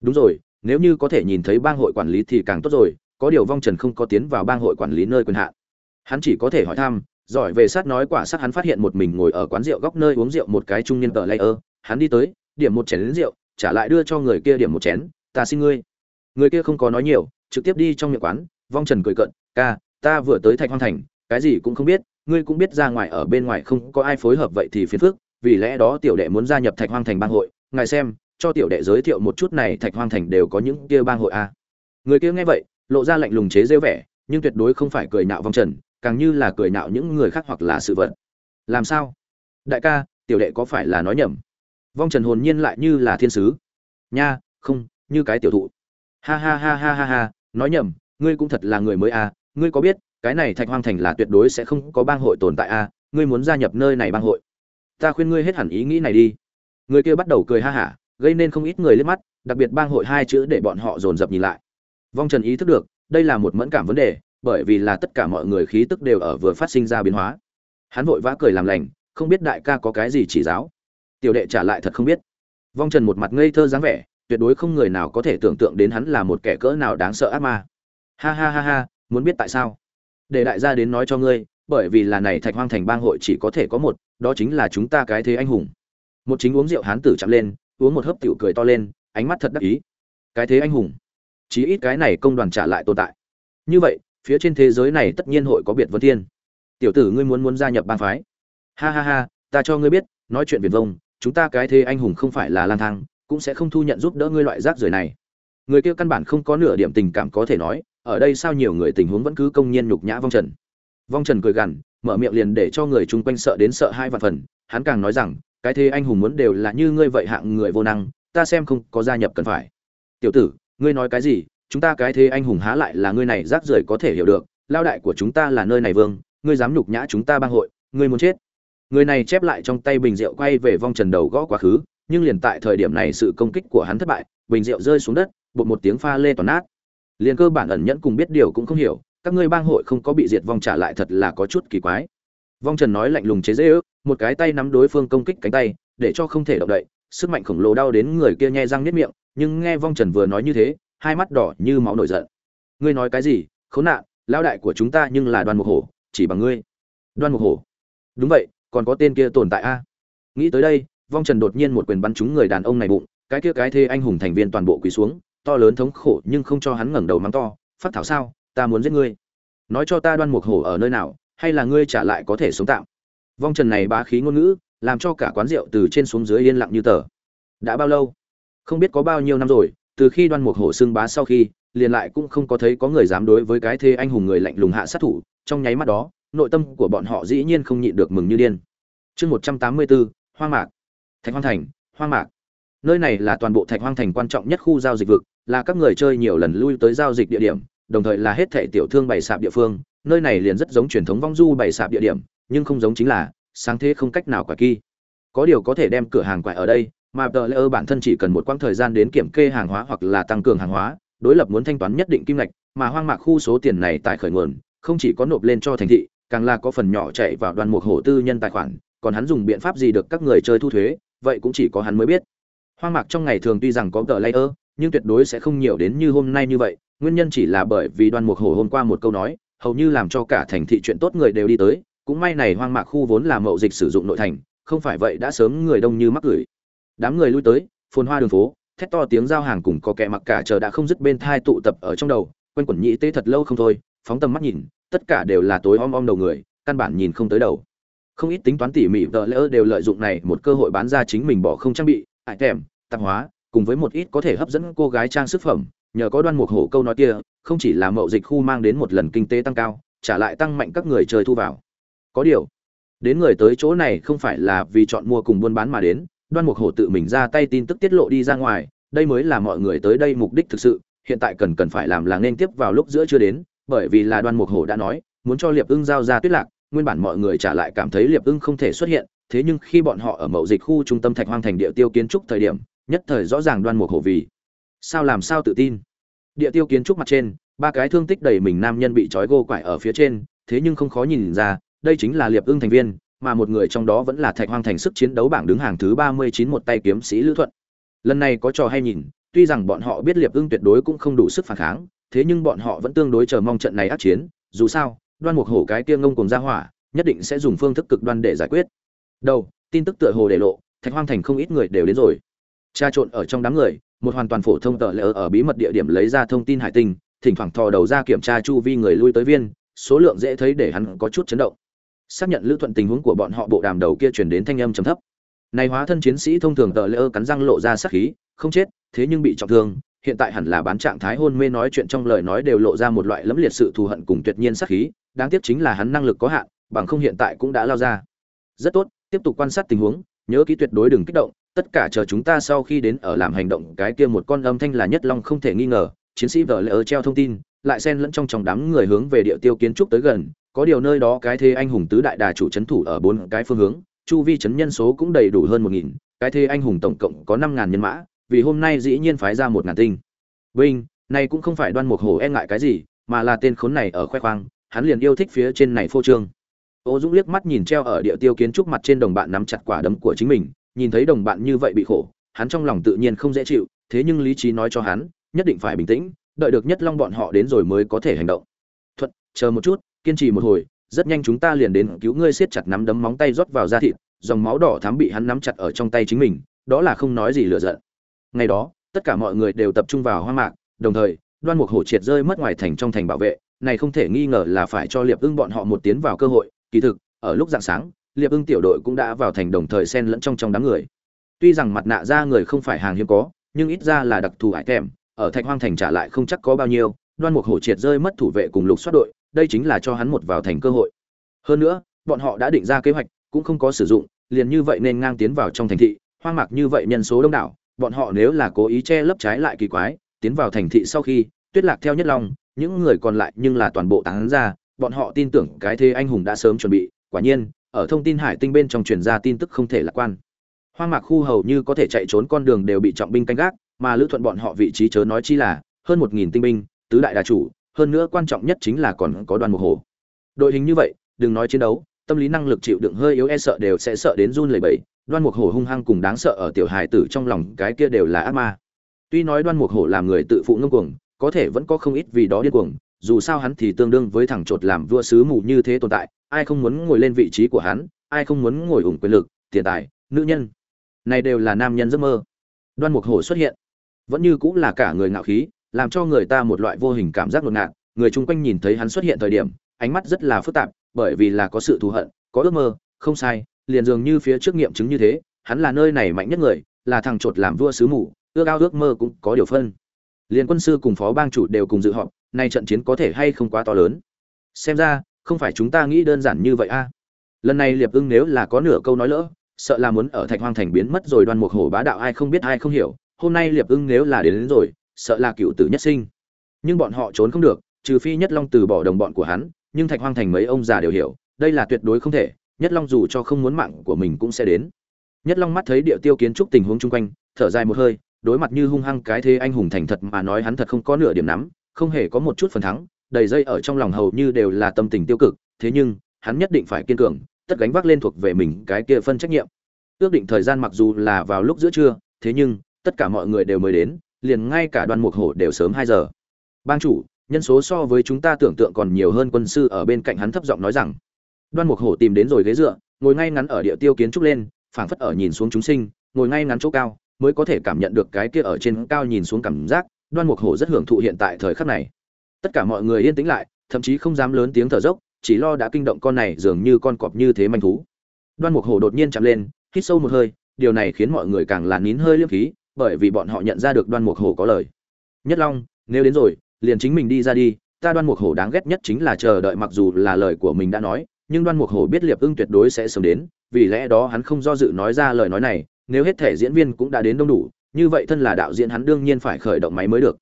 Đúng rồi, nếu như có thể nhìn thấy bang hội quản lý thì càng tốt rồi, có điều vong trần không có tiến vào bang hội quản lý nơi quyền hạn. Hắn chỉ có thể hỏi thăm, giỏi về sát nói quả sát hắn phát hiện một mình ngồi ở quán rượu góc nơi uống rượu một cái trung niên tờ layer, hắn đi tới, điểm một chén rượu, trả lại đưa cho người kia điểm một chén, ta xin ngươi. Người kia không có nói nhiều, trực tiếp đi trong miệng quán, vong trần cười cận ca, ta vừa tới thạch hoang thành, cái gì cũng không biết, ngươi cũng biết ra ngoài ở bên ngoài không có ai phối hợp vậy thì phiền phức vì lẽ đó tiểu đệ muốn gia nhập thạch hoang thành bang hội, ngài xem, cho tiểu đệ giới thiệu một chút này thạch hoang thành đều có những kia bang hội a à. người kia nghe vậy, lộ ra lạnh lùng chế rêu vẻ, nhưng tuyệt đối không phải cười nạo vong trần, càng như là cười nạo những người khác hoặc là sự vật. Làm sao? Đại ca, tiểu đệ có phải là nói nhầm? Vong trần hồn nhiên lại như là thiên sứ. Nha, không, như cái tiểu thụ. Ha ha ha ha ha ha, nói nhầm, ngươi cũng thật là người mới à ngươi có biết, cái này thạch hoang thành là tuyệt đối sẽ không có bang hội tồn tại à ngươi muốn gia nhập nơi này bang hội ta khuyên ngươi hết hẳn ý nghĩ này đi. Người kia bắt đầu cười ha hả, gây nên không ít người liếc mắt, đặc biệt bang hội hai chữ để bọn họ dồn dập nhìn lại. Vong trần ý thức được, đây là một mẫn cảm vấn đề, bởi vì là tất cả mọi người khí tức đều ở vừa phát sinh ra biến hóa. Hắn vội vã cười làm lành, không biết đại ca có cái gì chỉ giáo. Tiểu đệ trả lại thật không biết. Vong trần một mặt ngây thơ dáng vẻ, tuyệt đối không người nào có thể tưởng tượng đến hắn là một kẻ cỡ nào đáng sợ ác ma. Ha ha ha ha, muốn biết tại sao? Để đại gia đến nói cho ngươi, bởi vì là này thạch hoang thành bang hội chỉ có thể có một đó chính là chúng ta cái thế anh hùng. Một chính uống rượu hán tử chạm lên, uống một hớp tiểu cười to lên, ánh mắt thật đắc ý. Cái thế anh hùng. Chí ít cái này công đoàn trả lại tồn tại. Như vậy, phía trên thế giới này tất nhiên hội có biệt vân thiên. Tiểu tử ngươi muốn muốn gia nhập bang phái. Ha ha ha, ta cho ngươi biết, nói chuyện việt vông, chúng ta cái thế anh hùng không phải là lang thang, cũng sẽ không thu nhận giúp đỡ ngươi loại rác rưởi này. Người kia căn bản không có nửa điểm tình cảm có thể nói, ở đây sao nhiều người tình huống vẫn cứ công nhiên nhục nhã vong trần. Vong trần cười gằn mở miệng liền để cho người chung quanh sợ đến sợ hai vạn phần, hắn càng nói rằng, cái thế anh hùng muốn đều là như ngươi vậy hạng người vô năng, ta xem không có gia nhập cần phải. Tiểu tử, ngươi nói cái gì? Chúng ta cái thế anh hùng há lại là ngươi này rác rưởi có thể hiểu được, lao đại của chúng ta là nơi này vương, ngươi dám nhục nhã chúng ta bang hội, ngươi muốn chết. Người này chép lại trong tay bình rượu quay về vong trần đầu gõ quá khứ, nhưng liền tại thời điểm này sự công kích của hắn thất bại, bình rượu rơi xuống đất, bột một tiếng pha lê toàn nát. Liền cơ bản ẩn nhẫn cùng biết điều cũng không hiểu các ngươi bang hội không có bị diệt vong trả lại thật là có chút kỳ quái. Vong trần nói lạnh lùng chế dễ ước một cái tay nắm đối phương công kích cánh tay, để cho không thể động đậy, sức mạnh khổng lồ đau đến người kia nhe răng nếp miệng, nhưng nghe vong trần vừa nói như thế, hai mắt đỏ như máu nổi giận. Ngươi nói cái gì? Khốn nạn, lão đại của chúng ta nhưng là đoan mục hổ, chỉ bằng ngươi. Đoan mục hổ? Đúng vậy, còn có tên kia tồn tại a? Nghĩ tới đây, vong trần đột nhiên một quyền bắn trúng người đàn ông này bụng, cái kia cái thê anh hùng thành viên toàn bộ quỳ xuống, to lớn thống khổ nhưng không cho hắn ngẩng đầu mắng to, phát thảo sao? Ta muốn giết ngươi. Nói cho ta đoan mục hổ ở nơi nào, hay là ngươi trả lại có thể sống tạm? Vong trần này bá khí ngôn ngữ, làm cho cả quán rượu từ trên xuống dưới yên lặng như tờ. Đã bao lâu? Không biết có bao nhiêu năm rồi, từ khi đoan mục hổ xưng bá sau khi, liền lại cũng không có thấy có người dám đối với cái thê anh hùng người lạnh lùng hạ sát thủ, trong nháy mắt đó, nội tâm của bọn họ dĩ nhiên không nhịn được mừng như điên. Chương một trăm tám mươi bốn hoang mạc. Thạch hoang thành, hoang mạc. Nơi này là toàn bộ thạch hoang thành quan trọng nhất khu giao dịch vực, là các người chơi nhiều lần lui tới giao dịch địa điểm đồng thời là hết thệ tiểu thương bày sạp địa phương, nơi này liền rất giống truyền thống vong du bày sạp địa điểm, nhưng không giống chính là, sáng thế không cách nào quả kỳ. Có điều có thể đem cửa hàng quải ở đây, mà tờ layer bản thân chỉ cần một quãng thời gian đến kiểm kê hàng hóa hoặc là tăng cường hàng hóa, đối lập muốn thanh toán nhất định kim ngạch, mà hoang mạc khu số tiền này tại khởi nguồn, không chỉ có nộp lên cho thành thị, càng là có phần nhỏ chạy vào đoàn mục hổ tư nhân tài khoản, còn hắn dùng biện pháp gì được các người chơi thu thuế, vậy cũng chỉ có hắn mới biết. Hoang mạc trong ngày thường tuy rằng có tờ layer nhưng tuyệt đối sẽ không nhiều đến như hôm nay như vậy, nguyên nhân chỉ là bởi vì đoan mục hổ hôm qua một câu nói, hầu như làm cho cả thành thị chuyện tốt người đều đi tới, cũng may này hoang mạc khu vốn là mậu dịch sử dụng nội thành, không phải vậy đã sớm người đông như mắc gửi. Đám người lui tới, phồn hoa đường phố, thét to tiếng giao hàng cùng có kẻ mặc cả chờ đã không dứt bên thai tụ tập ở trong đầu, quanh quẩn nhĩ tế thật lâu không thôi, phóng tầm mắt nhìn, tất cả đều là tối om om đầu người, căn bản nhìn không tới đầu. Không ít tính toán tỉ mỉ vợ lỡ đều lợi dụng này một cơ hội bán ra chính mình bỏ không trang bị hại thèm tạp hóa cùng với một ít có thể hấp dẫn cô gái trang sức phẩm, nhờ có đoan mục hổ câu nói kia, không chỉ là mậu dịch khu mang đến một lần kinh tế tăng cao, trả lại tăng mạnh các người chơi thu vào. Có điều, đến người tới chỗ này không phải là vì chọn mua cùng buôn bán mà đến, đoan mục hổ tự mình ra tay tin tức tiết lộ đi ra ngoài, đây mới là mọi người tới đây mục đích thực sự, hiện tại cần cần phải làm là nên tiếp vào lúc giữa chưa đến, bởi vì là đoan mục hổ đã nói, muốn cho liệp ưng giao ra tuyết lạc, nguyên bản mọi người trả lại cảm thấy liệp ưng không thể xuất hiện, thế nhưng khi bọn họ ở mậu dịch khu trung tâm thạch hoang thành địa tiêu kiến trúc thời điểm nhất thời rõ ràng đoan mục hổ vì. Sao làm sao tự tin? Địa tiêu kiến trúc mặt trên, ba cái thương tích đầy mình nam nhân bị trói gô quải ở phía trên, thế nhưng không khó nhìn ra, đây chính là liệp ưng thành viên, mà một người trong đó vẫn là thạch hoang thành sức chiến đấu bảng đứng hàng thứ ba mươi chín một tay kiếm sĩ lữ thuận. Lần này có trò hay nhìn, tuy rằng bọn họ biết liệp ưng tuyệt đối cũng không đủ sức phản kháng, thế nhưng bọn họ vẫn tương đối chờ mong trận này ác chiến, dù sao, đoan mục hổ cái kia ngông cùng ra hỏa, nhất định sẽ dùng phương thức cực đoan để giải quyết. Đầu, tin tức tựa hồ để lộ, thạch hoang thành không ít người đều đến rồi tra trộn ở trong đám người, một hoàn toàn phổ thông tờ lỡ ở bí mật địa điểm lấy ra thông tin hải tinh, thỉnh thoảng thò đầu ra kiểm tra chu vi người lui tới viên, số lượng dễ thấy để hắn có chút chấn động. Xác nhận lữ thuận tình huống của bọn họ bộ đàm đầu kia truyền đến thanh âm trầm thấp. Này hóa thân chiến sĩ thông thường tờ lỡ cắn răng lộ ra sát khí, không chết, thế nhưng bị trọng thương, hiện tại hẳn là bán trạng thái hôn mê nói chuyện trong lời nói đều lộ ra một loại lẫm liệt sự thù hận cùng tuyệt nhiên sát khí, đáng tiếc chính là hắn năng lực có hạn, bằng không hiện tại cũng đã lao ra. Rất tốt, tiếp tục quan sát tình huống, nhớ kỹ tuyệt đối đừng kích động tất cả chờ chúng ta sau khi đến ở làm hành động, cái kia một con âm thanh là nhất long không thể nghi ngờ, chiến sĩ vợ ở treo thông tin, lại xen lẫn trong trong đám người hướng về địa tiêu kiến trúc tới gần, có điều nơi đó cái thế anh hùng tứ đại đà chủ chấn thủ ở bốn cái phương hướng, chu vi chấn nhân số cũng đầy đủ hơn một nghìn, cái thế anh hùng tổng cộng có năm ngàn nhân mã, vì hôm nay dĩ nhiên phái ra một ngàn tinh. Vinh, này cũng không phải đoan mục hổ e ngại cái gì, mà là tên khốn này ở khoe khoang, hắn liền yêu thích phía trên này phô trương. Ô dũng liếc mắt nhìn treo ở địa tiêu kiến trúc mặt trên đồng bạn nắm chặt quả đấm của chính mình nhìn thấy đồng bạn như vậy bị khổ, hắn trong lòng tự nhiên không dễ chịu, thế nhưng lý trí nói cho hắn, nhất định phải bình tĩnh, đợi được nhất long bọn họ đến rồi mới có thể hành động. Thuận, chờ một chút, kiên trì một hồi, rất nhanh chúng ta liền đến cứu ngươi siết chặt nắm đấm móng tay rót vào da thịt, dòng máu đỏ thắm bị hắn nắm chặt ở trong tay chính mình, đó là không nói gì lựa giận. Ngày đó, tất cả mọi người đều tập trung vào hoang mạc, đồng thời, đoan mục hổ triệt rơi mất ngoài thành trong thành bảo vệ, này không thể nghi ngờ là phải cho liệp ưng bọn họ một tiến vào cơ hội, kỳ thực, ở lúc dạng sáng liệp ưng tiểu đội cũng đã vào thành đồng thời xen lẫn trong trong đám người. Tuy rằng mặt nạ ra người không phải hàng hiếm có, nhưng ít ra là đặc thù hải kèm ở thạch hoang thành trả lại không chắc có bao nhiêu, đoan mục hổ triệt rơi mất thủ vệ cùng lục xoát đội, đây chính là cho hắn một vào thành cơ hội. Hơn nữa, bọn họ đã định ra kế hoạch, cũng không có sử dụng, liền như vậy nên ngang tiến vào trong thành thị, hoang mạc như vậy nhân số đông đảo, bọn họ nếu là cố ý che lấp trái lại kỳ quái, tiến vào thành thị sau khi, tuyết lạc theo nhất long, những người còn lại nhưng là toàn bộ tán ra, bọn họ tin tưởng cái thế anh hùng đã sớm chuẩn bị, quả nhiên ở thông tin hải tinh bên trong truyền ra tin tức không thể lạc quan. Hoang mạc khu hầu như có thể chạy trốn con đường đều bị trọng binh canh gác, mà lữ thuận bọn họ vị trí chớ nói chi là hơn một nghìn tinh binh, tứ đại đà chủ, hơn nữa quan trọng nhất chính là còn có đoàn mục hổ đội hình như vậy, đừng nói chiến đấu, tâm lý năng lực chịu đựng hơi yếu e sợ đều sẽ sợ đến run lẩy bẩy đoan mục hổ hung hăng cùng đáng sợ ở tiểu hài tử trong lòng cái kia đều là ác ma. Tuy nói đoan mục hổ làm người tự phụ ngông cuồng, có thể vẫn có không ít vì đó điên cuồng dù sao hắn thì tương đương với thằng chột làm vua sứ mù như thế tồn tại, ai không muốn ngồi lên vị trí của hắn, ai không muốn ngồi ủng quyền lực, tiền tài, nữ nhân. Này đều là nam nhân giấc mơ. Đoan mục hổ xuất hiện. Vẫn như cũng là cả người ngạo khí, làm cho người ta một loại vô hình cảm giác ngột ngạt. Người chung quanh nhìn thấy hắn xuất hiện thời điểm, ánh mắt rất là phức tạp, bởi vì là có sự thù hận, có ước mơ, không sai, liền dường như phía trước nghiệm chứng như thế, hắn là nơi này mạnh nhất người, là thằng chột làm vua sứ mù, ước ao ước mơ cũng có điều phân liền quân sư cùng phó bang chủ đều cùng dự họp nay trận chiến có thể hay không quá to lớn? Xem ra không phải chúng ta nghĩ đơn giản như vậy a. Lần này liệp ưng nếu là có nửa câu nói lỡ sợ là muốn ở thạch hoang thành biến mất rồi đoan mục hổ bá đạo ai không biết ai không hiểu hôm nay liệp ưng nếu là đến, đến rồi sợ là cựu tử nhất sinh. Nhưng bọn họ trốn không được trừ phi nhất long từ bỏ đồng bọn của hắn nhưng thạch hoang thành mấy ông già đều hiểu đây là tuyệt đối không thể nhất long dù cho không muốn mạng của mình cũng sẽ đến. Nhất long mắt thấy địa tiêu kiến trúc tình huống chung quanh thở dài một hơi đối mặt như hung hăng cái thế anh hùng thành thật mà nói hắn thật không có nửa điểm nắm, không hề có một chút phần thắng, đầy dây ở trong lòng hầu như đều là tâm tình tiêu cực, thế nhưng, hắn nhất định phải kiên cường, tất gánh vác lên thuộc về mình cái kia phân trách nhiệm. Ước định thời gian mặc dù là vào lúc giữa trưa, thế nhưng, tất cả mọi người đều mới đến, liền ngay cả đoàn mục hổ đều sớm hai giờ. Bang chủ, nhân số so với chúng ta tưởng tượng còn nhiều hơn quân sư ở bên cạnh hắn thấp giọng nói rằng. Đoan mục hổ tìm đến rồi ghế dựa, ngồi ngay ngắn ở địa tiêu kiến trúc lên, phảng phất ở nhìn xuống chúng sinh, ngồi ngay ngắn chỗ cao mới có thể cảm nhận được cái kia ở trên cao nhìn xuống cảm giác, đoan mục hổ rất hưởng thụ hiện tại thời khắc này. Tất cả mọi người yên tĩnh lại, thậm chí không dám lớn tiếng thở dốc, chỉ lo đã kinh động con này dường như con cọp như thế manh thú. Đoan mục hổ đột nhiên chạm lên, hít sâu một hơi, điều này khiến mọi người càng là nín hơi liêm khí, bởi vì bọn họ nhận ra được đoan mục hổ có lời. Nhất long, nếu đến rồi, liền chính mình đi ra đi, ta đoan mục hổ đáng ghét nhất chính là chờ đợi mặc dù là lời của mình đã nói, nhưng đoan mục hổ biết liệp ưng tuyệt đối sẽ sớm đến, vì lẽ đó hắn không do dự nói ra lời nói này nếu hết thể diễn viên cũng đã đến đông đủ, như vậy thân là đạo diễn hắn đương nhiên phải khởi động máy mới được.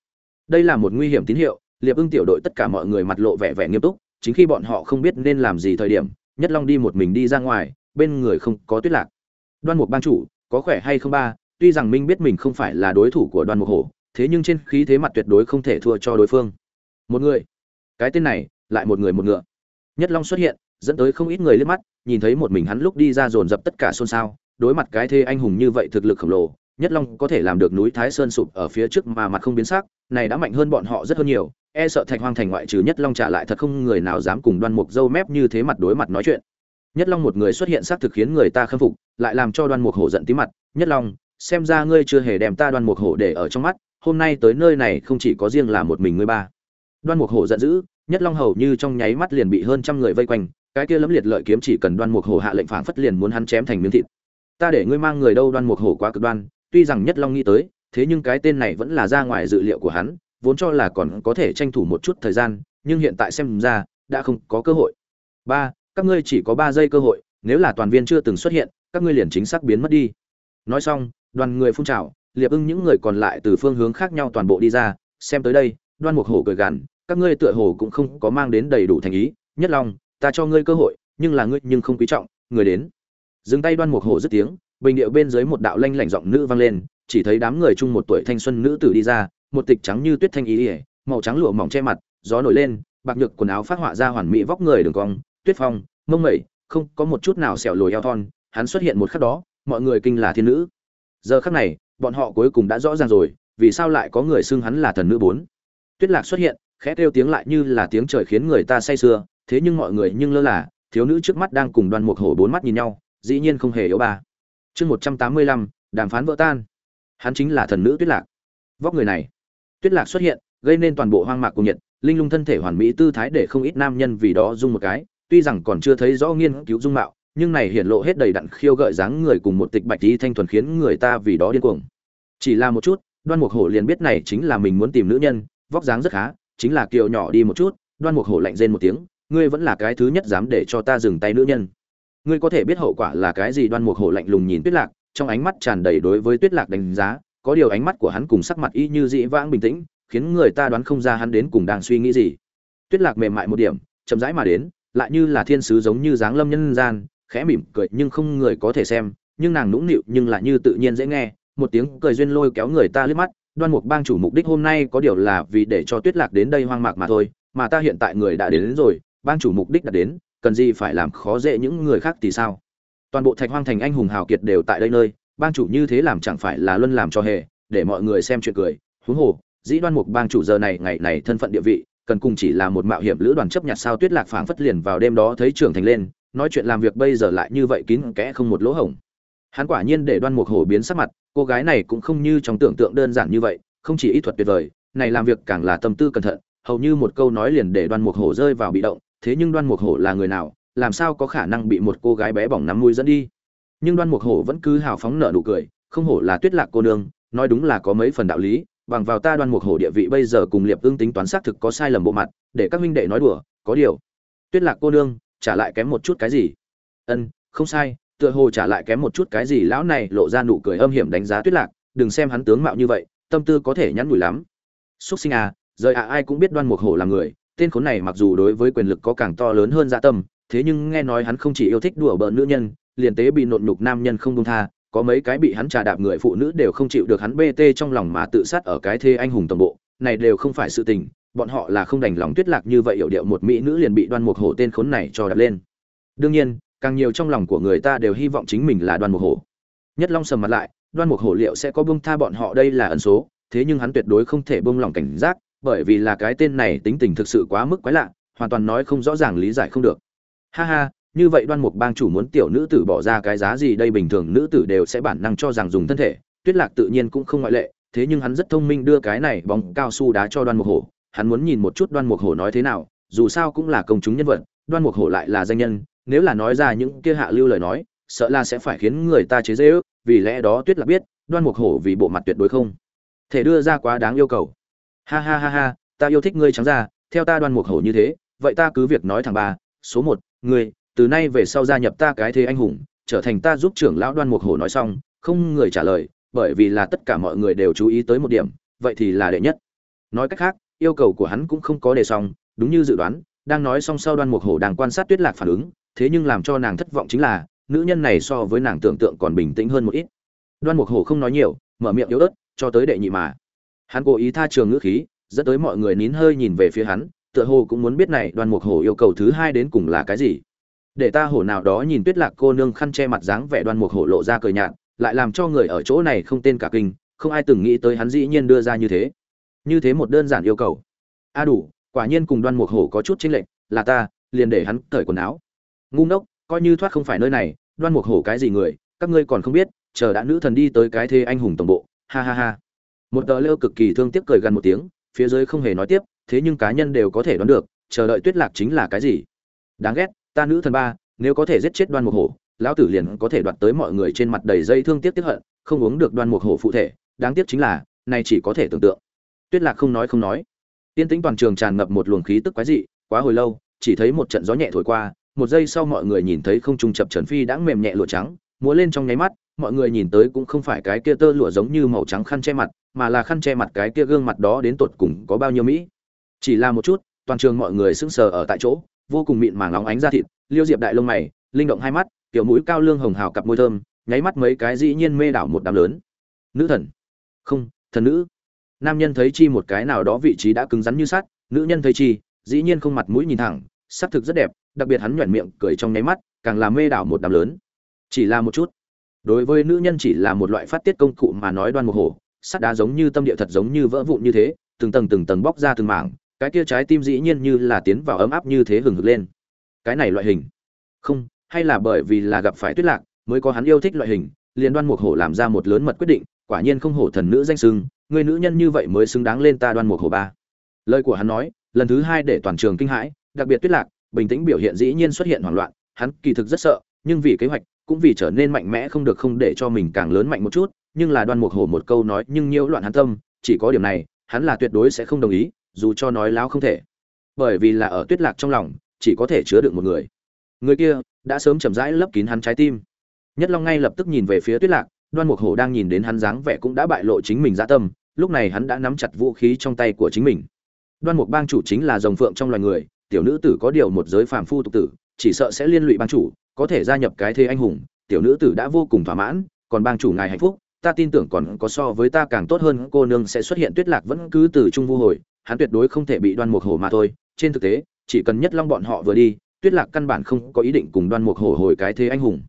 Đây là một nguy hiểm tín hiệu, liệp ưng tiểu đội tất cả mọi người mặt lộ vẻ vẻ nghiêm túc, chính khi bọn họ không biết nên làm gì thời điểm, nhất long đi một mình đi ra ngoài, bên người không có tuyết lạc. Đoan mục ban chủ, có khỏe hay không ba? Tuy rằng minh biết mình không phải là đối thủ của đoan mục hổ, thế nhưng trên khí thế mặt tuyệt đối không thể thua cho đối phương. Một người. Cái tên này, lại một người một ngựa. Nhất long xuất hiện, dẫn tới không ít người liếc mắt, nhìn thấy một mình hắn lúc đi ra dồn dập tất cả xôn xao đối mặt cái thế anh hùng như vậy thực lực khổng lồ, nhất long có thể làm được núi thái sơn sụp ở phía trước mà mặt không biến sắc, này đã mạnh hơn bọn họ rất hơn nhiều e sợ thạch hoang thành ngoại trừ nhất long trả lại thật không người nào dám cùng đoan mục dâu mép như thế mặt đối mặt nói chuyện. Nhất long một người xuất hiện xác thực khiến người ta khâm phục, lại làm cho đoan mục hổ giận tím mặt, nhất long, xem ra ngươi chưa hề đem ta đoan mục hổ để ở trong mắt, hôm nay tới nơi này không chỉ có riêng là một mình ngươi ba. Đoan mục hổ giận dữ, nhất long hầu như trong nháy mắt liền bị hơn trăm người vây quanh, cái kia lẫm liệt lợi kiếm chỉ cần đoan mục hổ hạ lệnh phảng phất liền muốn hắn chém thành miếng thịt ta để ngươi mang người đâu đoan mục hổ quá cực đoan, tuy rằng nhất long nghĩ tới, thế nhưng cái tên này vẫn là ra ngoài dự liệu của hắn, vốn cho là còn có thể tranh thủ một chút thời gian, nhưng hiện tại xem ra, đã không có cơ hội. Ba, các ngươi chỉ có ba giây cơ hội, nếu là toàn viên chưa từng xuất hiện, các ngươi liền chính xác biến mất đi. Nói xong, đoàn người phun trào, liệp ưng những người còn lại từ phương hướng khác nhau toàn bộ đi ra, xem tới đây, đoan mục hổ cười gằn, các ngươi tựa hồ cũng không có mang đến đầy đủ thành ý, nhất long, ta cho ngươi cơ hội, nhưng là ngươi nhưng không quý trọng, người đến dừng tay đoan mục hổ dứt tiếng, bình điệu bên dưới một đạo lanh lảnh giọng nữ vang lên, chỉ thấy đám người chung một tuổi thanh xuân nữ tử đi ra, một tịch trắng như tuyết thanh ý ỉa màu trắng lụa mỏng che mặt, gió nổi lên, bạc nhược quần áo phát họa ra hoàn mỹ vóc người đường cong, tuyết phong, mông mẩy, không có một chút nào xẻo lồi eo thon, hắn xuất hiện một khắc đó, mọi người kinh là thiên nữ. Giờ khắc này, bọn họ cuối cùng đã rõ ràng rồi, vì sao lại có người xưng hắn là thần nữ bốn. Tuyết lạc xuất hiện, khẽ kêu tiếng lại như là tiếng trời khiến người ta say sưa, thế nhưng mọi người nhưng lơ là, thiếu nữ trước mắt đang cùng đoan mục hổ bốn mắt nhìn nhau dĩ nhiên không hề yếu ba. Chương một trăm tám mươi lăm, đàm phán vỡ tan. Hắn chính là thần nữ tuyết lạc. Vóc người này, tuyết lạc xuất hiện, gây nên toàn bộ hoang mạc cùng nhiệt, linh lung thân thể hoàn mỹ tư thái để không ít nam nhân vì đó dung một cái, tuy rằng còn chưa thấy rõ nghiên cứu dung mạo, nhưng này hiển lộ hết đầy đặn khiêu gợi dáng người cùng một tịch bạch tí thanh thuần khiến người ta vì đó điên cuồng. Chỉ là một chút, đoan mục hổ liền biết này chính là mình muốn tìm nữ nhân, vóc dáng rất khá, chính là kiều nhỏ đi một chút, đoan mục hổ lạnh rên một tiếng, ngươi vẫn là cái thứ nhất dám để cho ta dừng tay nữ nhân ngươi có thể biết hậu quả là cái gì? Đoan mục hổ lạnh lùng nhìn tuyết lạc trong ánh mắt tràn đầy đối với tuyết lạc đánh giá có điều ánh mắt của hắn cùng sắc mặt y như dĩ vãng bình tĩnh khiến người ta đoán không ra hắn đến cùng đang suy nghĩ gì. Tuyết lạc mềm mại một điểm chậm rãi mà đến lại như là thiên sứ giống như dáng lâm nhân gian khẽ mỉm cười nhưng không người có thể xem nhưng nàng nũng nịu nhưng lại như tự nhiên dễ nghe một tiếng cười duyên lôi kéo người ta liếc mắt đoan mục bang chủ mục đích hôm nay có điều là vì để cho tuyết lạc đến đây hoang mạc mà thôi mà ta hiện tại người đã đến, đến rồi bang chủ mục đích đã đến cần gì phải làm khó dễ những người khác thì sao? Toàn bộ thạch hoang thành anh hùng hào kiệt đều tại đây nơi, bang chủ như thế làm chẳng phải là luân làm cho hề, để mọi người xem chuyện cười. Huống hồ, dĩ đoan mục bang chủ giờ này, ngày này thân phận địa vị, cần cùng chỉ là một mạo hiểm lữ đoàn chấp nhặt sao tuyết lạc phảng phất liền vào đêm đó thấy trưởng thành lên, nói chuyện làm việc bây giờ lại như vậy kín kẽ không một lỗ hổng. Hắn quả nhiên để đoan mục hổ biến sắc mặt, cô gái này cũng không như trong tưởng tượng đơn giản như vậy, không chỉ ý thuật tuyệt vời, này làm việc càng là tâm tư cẩn thận, hầu như một câu nói liền để đoan mục hổ rơi vào bị động thế nhưng đoan mục hổ là người nào, làm sao có khả năng bị một cô gái bé bỏng nắm mũi dẫn đi? Nhưng đoan mục hổ vẫn cứ hào phóng nở nụ cười, không hổ là tuyết lạc cô nương, nói đúng là có mấy phần đạo lý, bằng vào ta đoan mục hổ địa vị bây giờ cùng liệp ương tính toán xác thực có sai lầm bộ mặt, để các huynh đệ nói đùa, có điều. Tuyết lạc cô nương, trả lại kém một chút cái gì? Ân, không sai, tựa hồ trả lại kém một chút cái gì lão này lộ ra nụ cười âm hiểm đánh giá tuyết lạc, đừng xem hắn tướng mạo như vậy, tâm tư có thể nhắn nhủi lắm. Xuất sinh à rời à ai cũng biết đoan mục hổ là người tên khốn này mặc dù đối với quyền lực có càng to lớn hơn dạ tâm, thế nhưng nghe nói hắn không chỉ yêu thích đùa bỡn nữ nhân, liền tế bị nộn nhục nam nhân không dung tha, có mấy cái bị hắn trà đạp người phụ nữ đều không chịu được hắn bt trong lòng mà tự sát ở cái thê anh hùng tổng bộ, này đều không phải sự tình, bọn họ là không đành lòng tuyết lạc như vậy hiểu điệu một mỹ nữ liền bị đoan mục hổ tên khốn này cho đặt lên. Đương nhiên, càng nhiều trong lòng của người ta đều hy vọng chính mình là đoan mục hổ. Nhất long sầm mặt lại, đoan mục hổ liệu sẽ có bông tha bọn họ đây là ẩn số, thế nhưng hắn tuyệt đối không thể bông lòng cảnh giác bởi vì là cái tên này tính tình thực sự quá mức quái lạ, hoàn toàn nói không rõ ràng lý giải không được. Ha ha, như vậy đoan mục bang chủ muốn tiểu nữ tử bỏ ra cái giá gì đây bình thường nữ tử đều sẽ bản năng cho rằng dùng thân thể, tuyết lạc tự nhiên cũng không ngoại lệ, thế nhưng hắn rất thông minh đưa cái này bóng cao su đá cho đoan mục hổ, hắn muốn nhìn một chút đoan mục hổ nói thế nào, dù sao cũng là công chúng nhân vật, đoan mục hổ lại là danh nhân, nếu là nói ra những kia hạ lưu lời nói, sợ là sẽ phải khiến người ta chế dễ ước vì lẽ đó tuyết lạc biết, đoan mục hổ vì bộ mặt tuyệt đối không thể đưa ra quá đáng yêu cầu ha ha ha ha, ta yêu thích ngươi trắng ra, theo ta đoan mục hổ như thế, vậy ta cứ việc nói thằng ba số một, ngươi, từ nay về sau gia nhập ta cái thế anh hùng, trở thành ta giúp trưởng lão đoan mục hổ nói xong, không người trả lời, bởi vì là tất cả mọi người đều chú ý tới một điểm, vậy thì là đệ nhất. Nói cách khác, yêu cầu của hắn cũng không có đề xong, đúng như dự đoán, đang nói xong sau đoan mục hổ đang quan sát tuyết lạc phản ứng, thế nhưng làm cho nàng thất vọng chính là, nữ nhân này so với nàng tưởng tượng còn bình tĩnh hơn một ít. Đoan mục hổ không nói nhiều, mở miệng yếu ớt, cho tới đệ nhị mà hắn cố ý tha trường ngữ khí, dẫn tới mọi người nín hơi nhìn về phía hắn, tựa hồ cũng muốn biết này đoan mục hổ yêu cầu thứ hai đến cùng là cái gì. Để ta hổ nào đó nhìn tuyết lạc cô nương khăn che mặt dáng vẻ đoan mục hổ lộ ra cười nhạt, lại làm cho người ở chỗ này không tên cả kinh, không ai từng nghĩ tới hắn dĩ nhiên đưa ra như thế. Như thế một đơn giản yêu cầu. A đủ, quả nhiên cùng đoan mục hổ có chút chênh lệch, là ta, liền để hắn cởi quần áo. Ngu ngốc, coi như thoát không phải nơi này, đoan mục hổ cái gì người, các ngươi còn không biết, chờ đã nữ thần đi tới cái thế anh hùng tổng bộ, ha ha ha một tờ lêu cực kỳ thương tiếc cười gần một tiếng, phía dưới không hề nói tiếp, thế nhưng cá nhân đều có thể đoán được, chờ đợi tuyết lạc chính là cái gì. Đáng ghét, ta nữ thần ba, nếu có thể giết chết đoan mục hổ, lão tử liền có thể đoạt tới mọi người trên mặt đầy dây thương tiếc tiếc hận, không uống được đoan mục hổ phụ thể, đáng tiếc chính là, này chỉ có thể tưởng tượng. Tuyết lạc không nói không nói. Tiên tĩnh toàn trường tràn ngập một luồng khí tức quái dị, quá hồi lâu, chỉ thấy một trận gió nhẹ thổi qua, một giây sau mọi người nhìn thấy không trung chập trần phi đã mềm nhẹ lụa trắng, múa lên trong nháy mắt mọi người nhìn tới cũng không phải cái kia tơ lụa giống như màu trắng khăn che mặt, mà là khăn che mặt cái kia gương mặt đó đến tột cùng có bao nhiêu mỹ. Chỉ là một chút, toàn trường mọi người sững sờ ở tại chỗ, vô cùng mịn màng nóng ánh ra thịt, liêu diệp đại lông mày, linh động hai mắt, kiểu mũi cao lương hồng hào cặp môi thơm, nháy mắt mấy cái dĩ nhiên mê đảo một đám lớn. Nữ thần. Không, thần nữ. Nam nhân thấy chi một cái nào đó vị trí đã cứng rắn như sắt, nữ nhân thấy chi, dĩ nhiên không mặt mũi nhìn thẳng, sắc thực rất đẹp, đặc biệt hắn nhoẻn miệng cười trong nháy mắt, càng làm mê đảo một đám lớn. Chỉ là một chút đối với nữ nhân chỉ là một loại phát tiết công cụ mà nói đoan mục hổ, sắt đá giống như tâm địa thật giống như vỡ vụn như thế, từng tầng từng tầng bóc ra từng mảng, cái kia trái tim dĩ nhiên như là tiến vào ấm áp như thế hừng hực lên. Cái này loại hình. Không, hay là bởi vì là gặp phải tuyết lạc, mới có hắn yêu thích loại hình, liền đoan mục hổ làm ra một lớn mật quyết định, quả nhiên không hổ thần nữ danh sưng người nữ nhân như vậy mới xứng đáng lên ta đoan mục hổ ba. Lời của hắn nói, lần thứ hai để toàn trường kinh hãi, đặc biệt tuyết lạc, bình tĩnh biểu hiện dĩ nhiên xuất hiện hoảng loạn, hắn kỳ thực rất sợ, nhưng vì kế hoạch cũng vì trở nên mạnh mẽ không được không để cho mình càng lớn mạnh một chút, nhưng là đoan mục hổ một câu nói, nhưng nhiễu loạn hắn tâm, chỉ có điểm này, hắn là tuyệt đối sẽ không đồng ý, dù cho nói láo không thể. Bởi vì là ở tuyết lạc trong lòng, chỉ có thể chứa được một người. Người kia, đã sớm chậm rãi lấp kín hắn trái tim. Nhất long ngay lập tức nhìn về phía tuyết lạc, đoan mục hổ đang nhìn đến hắn dáng vẻ cũng đã bại lộ chính mình dã tâm, lúc này hắn đã nắm chặt vũ khí trong tay của chính mình. Đoan mục bang chủ chính là rồng phượng trong loài người, tiểu nữ tử có điều một giới phàm phu tục tử, chỉ sợ sẽ liên lụy bang chủ có thể gia nhập cái thế anh hùng, tiểu nữ tử đã vô cùng thỏa mãn, còn bang chủ ngài hạnh phúc, ta tin tưởng còn có so với ta càng tốt hơn, cô nương sẽ xuất hiện tuyết lạc vẫn cứ từ trung vô hồi, hắn tuyệt đối không thể bị đoan mục hổ mà thôi, trên thực tế, chỉ cần nhất long bọn họ vừa đi, tuyết lạc căn bản không có ý định cùng đoan mục hổ hồi cái thế anh hùng.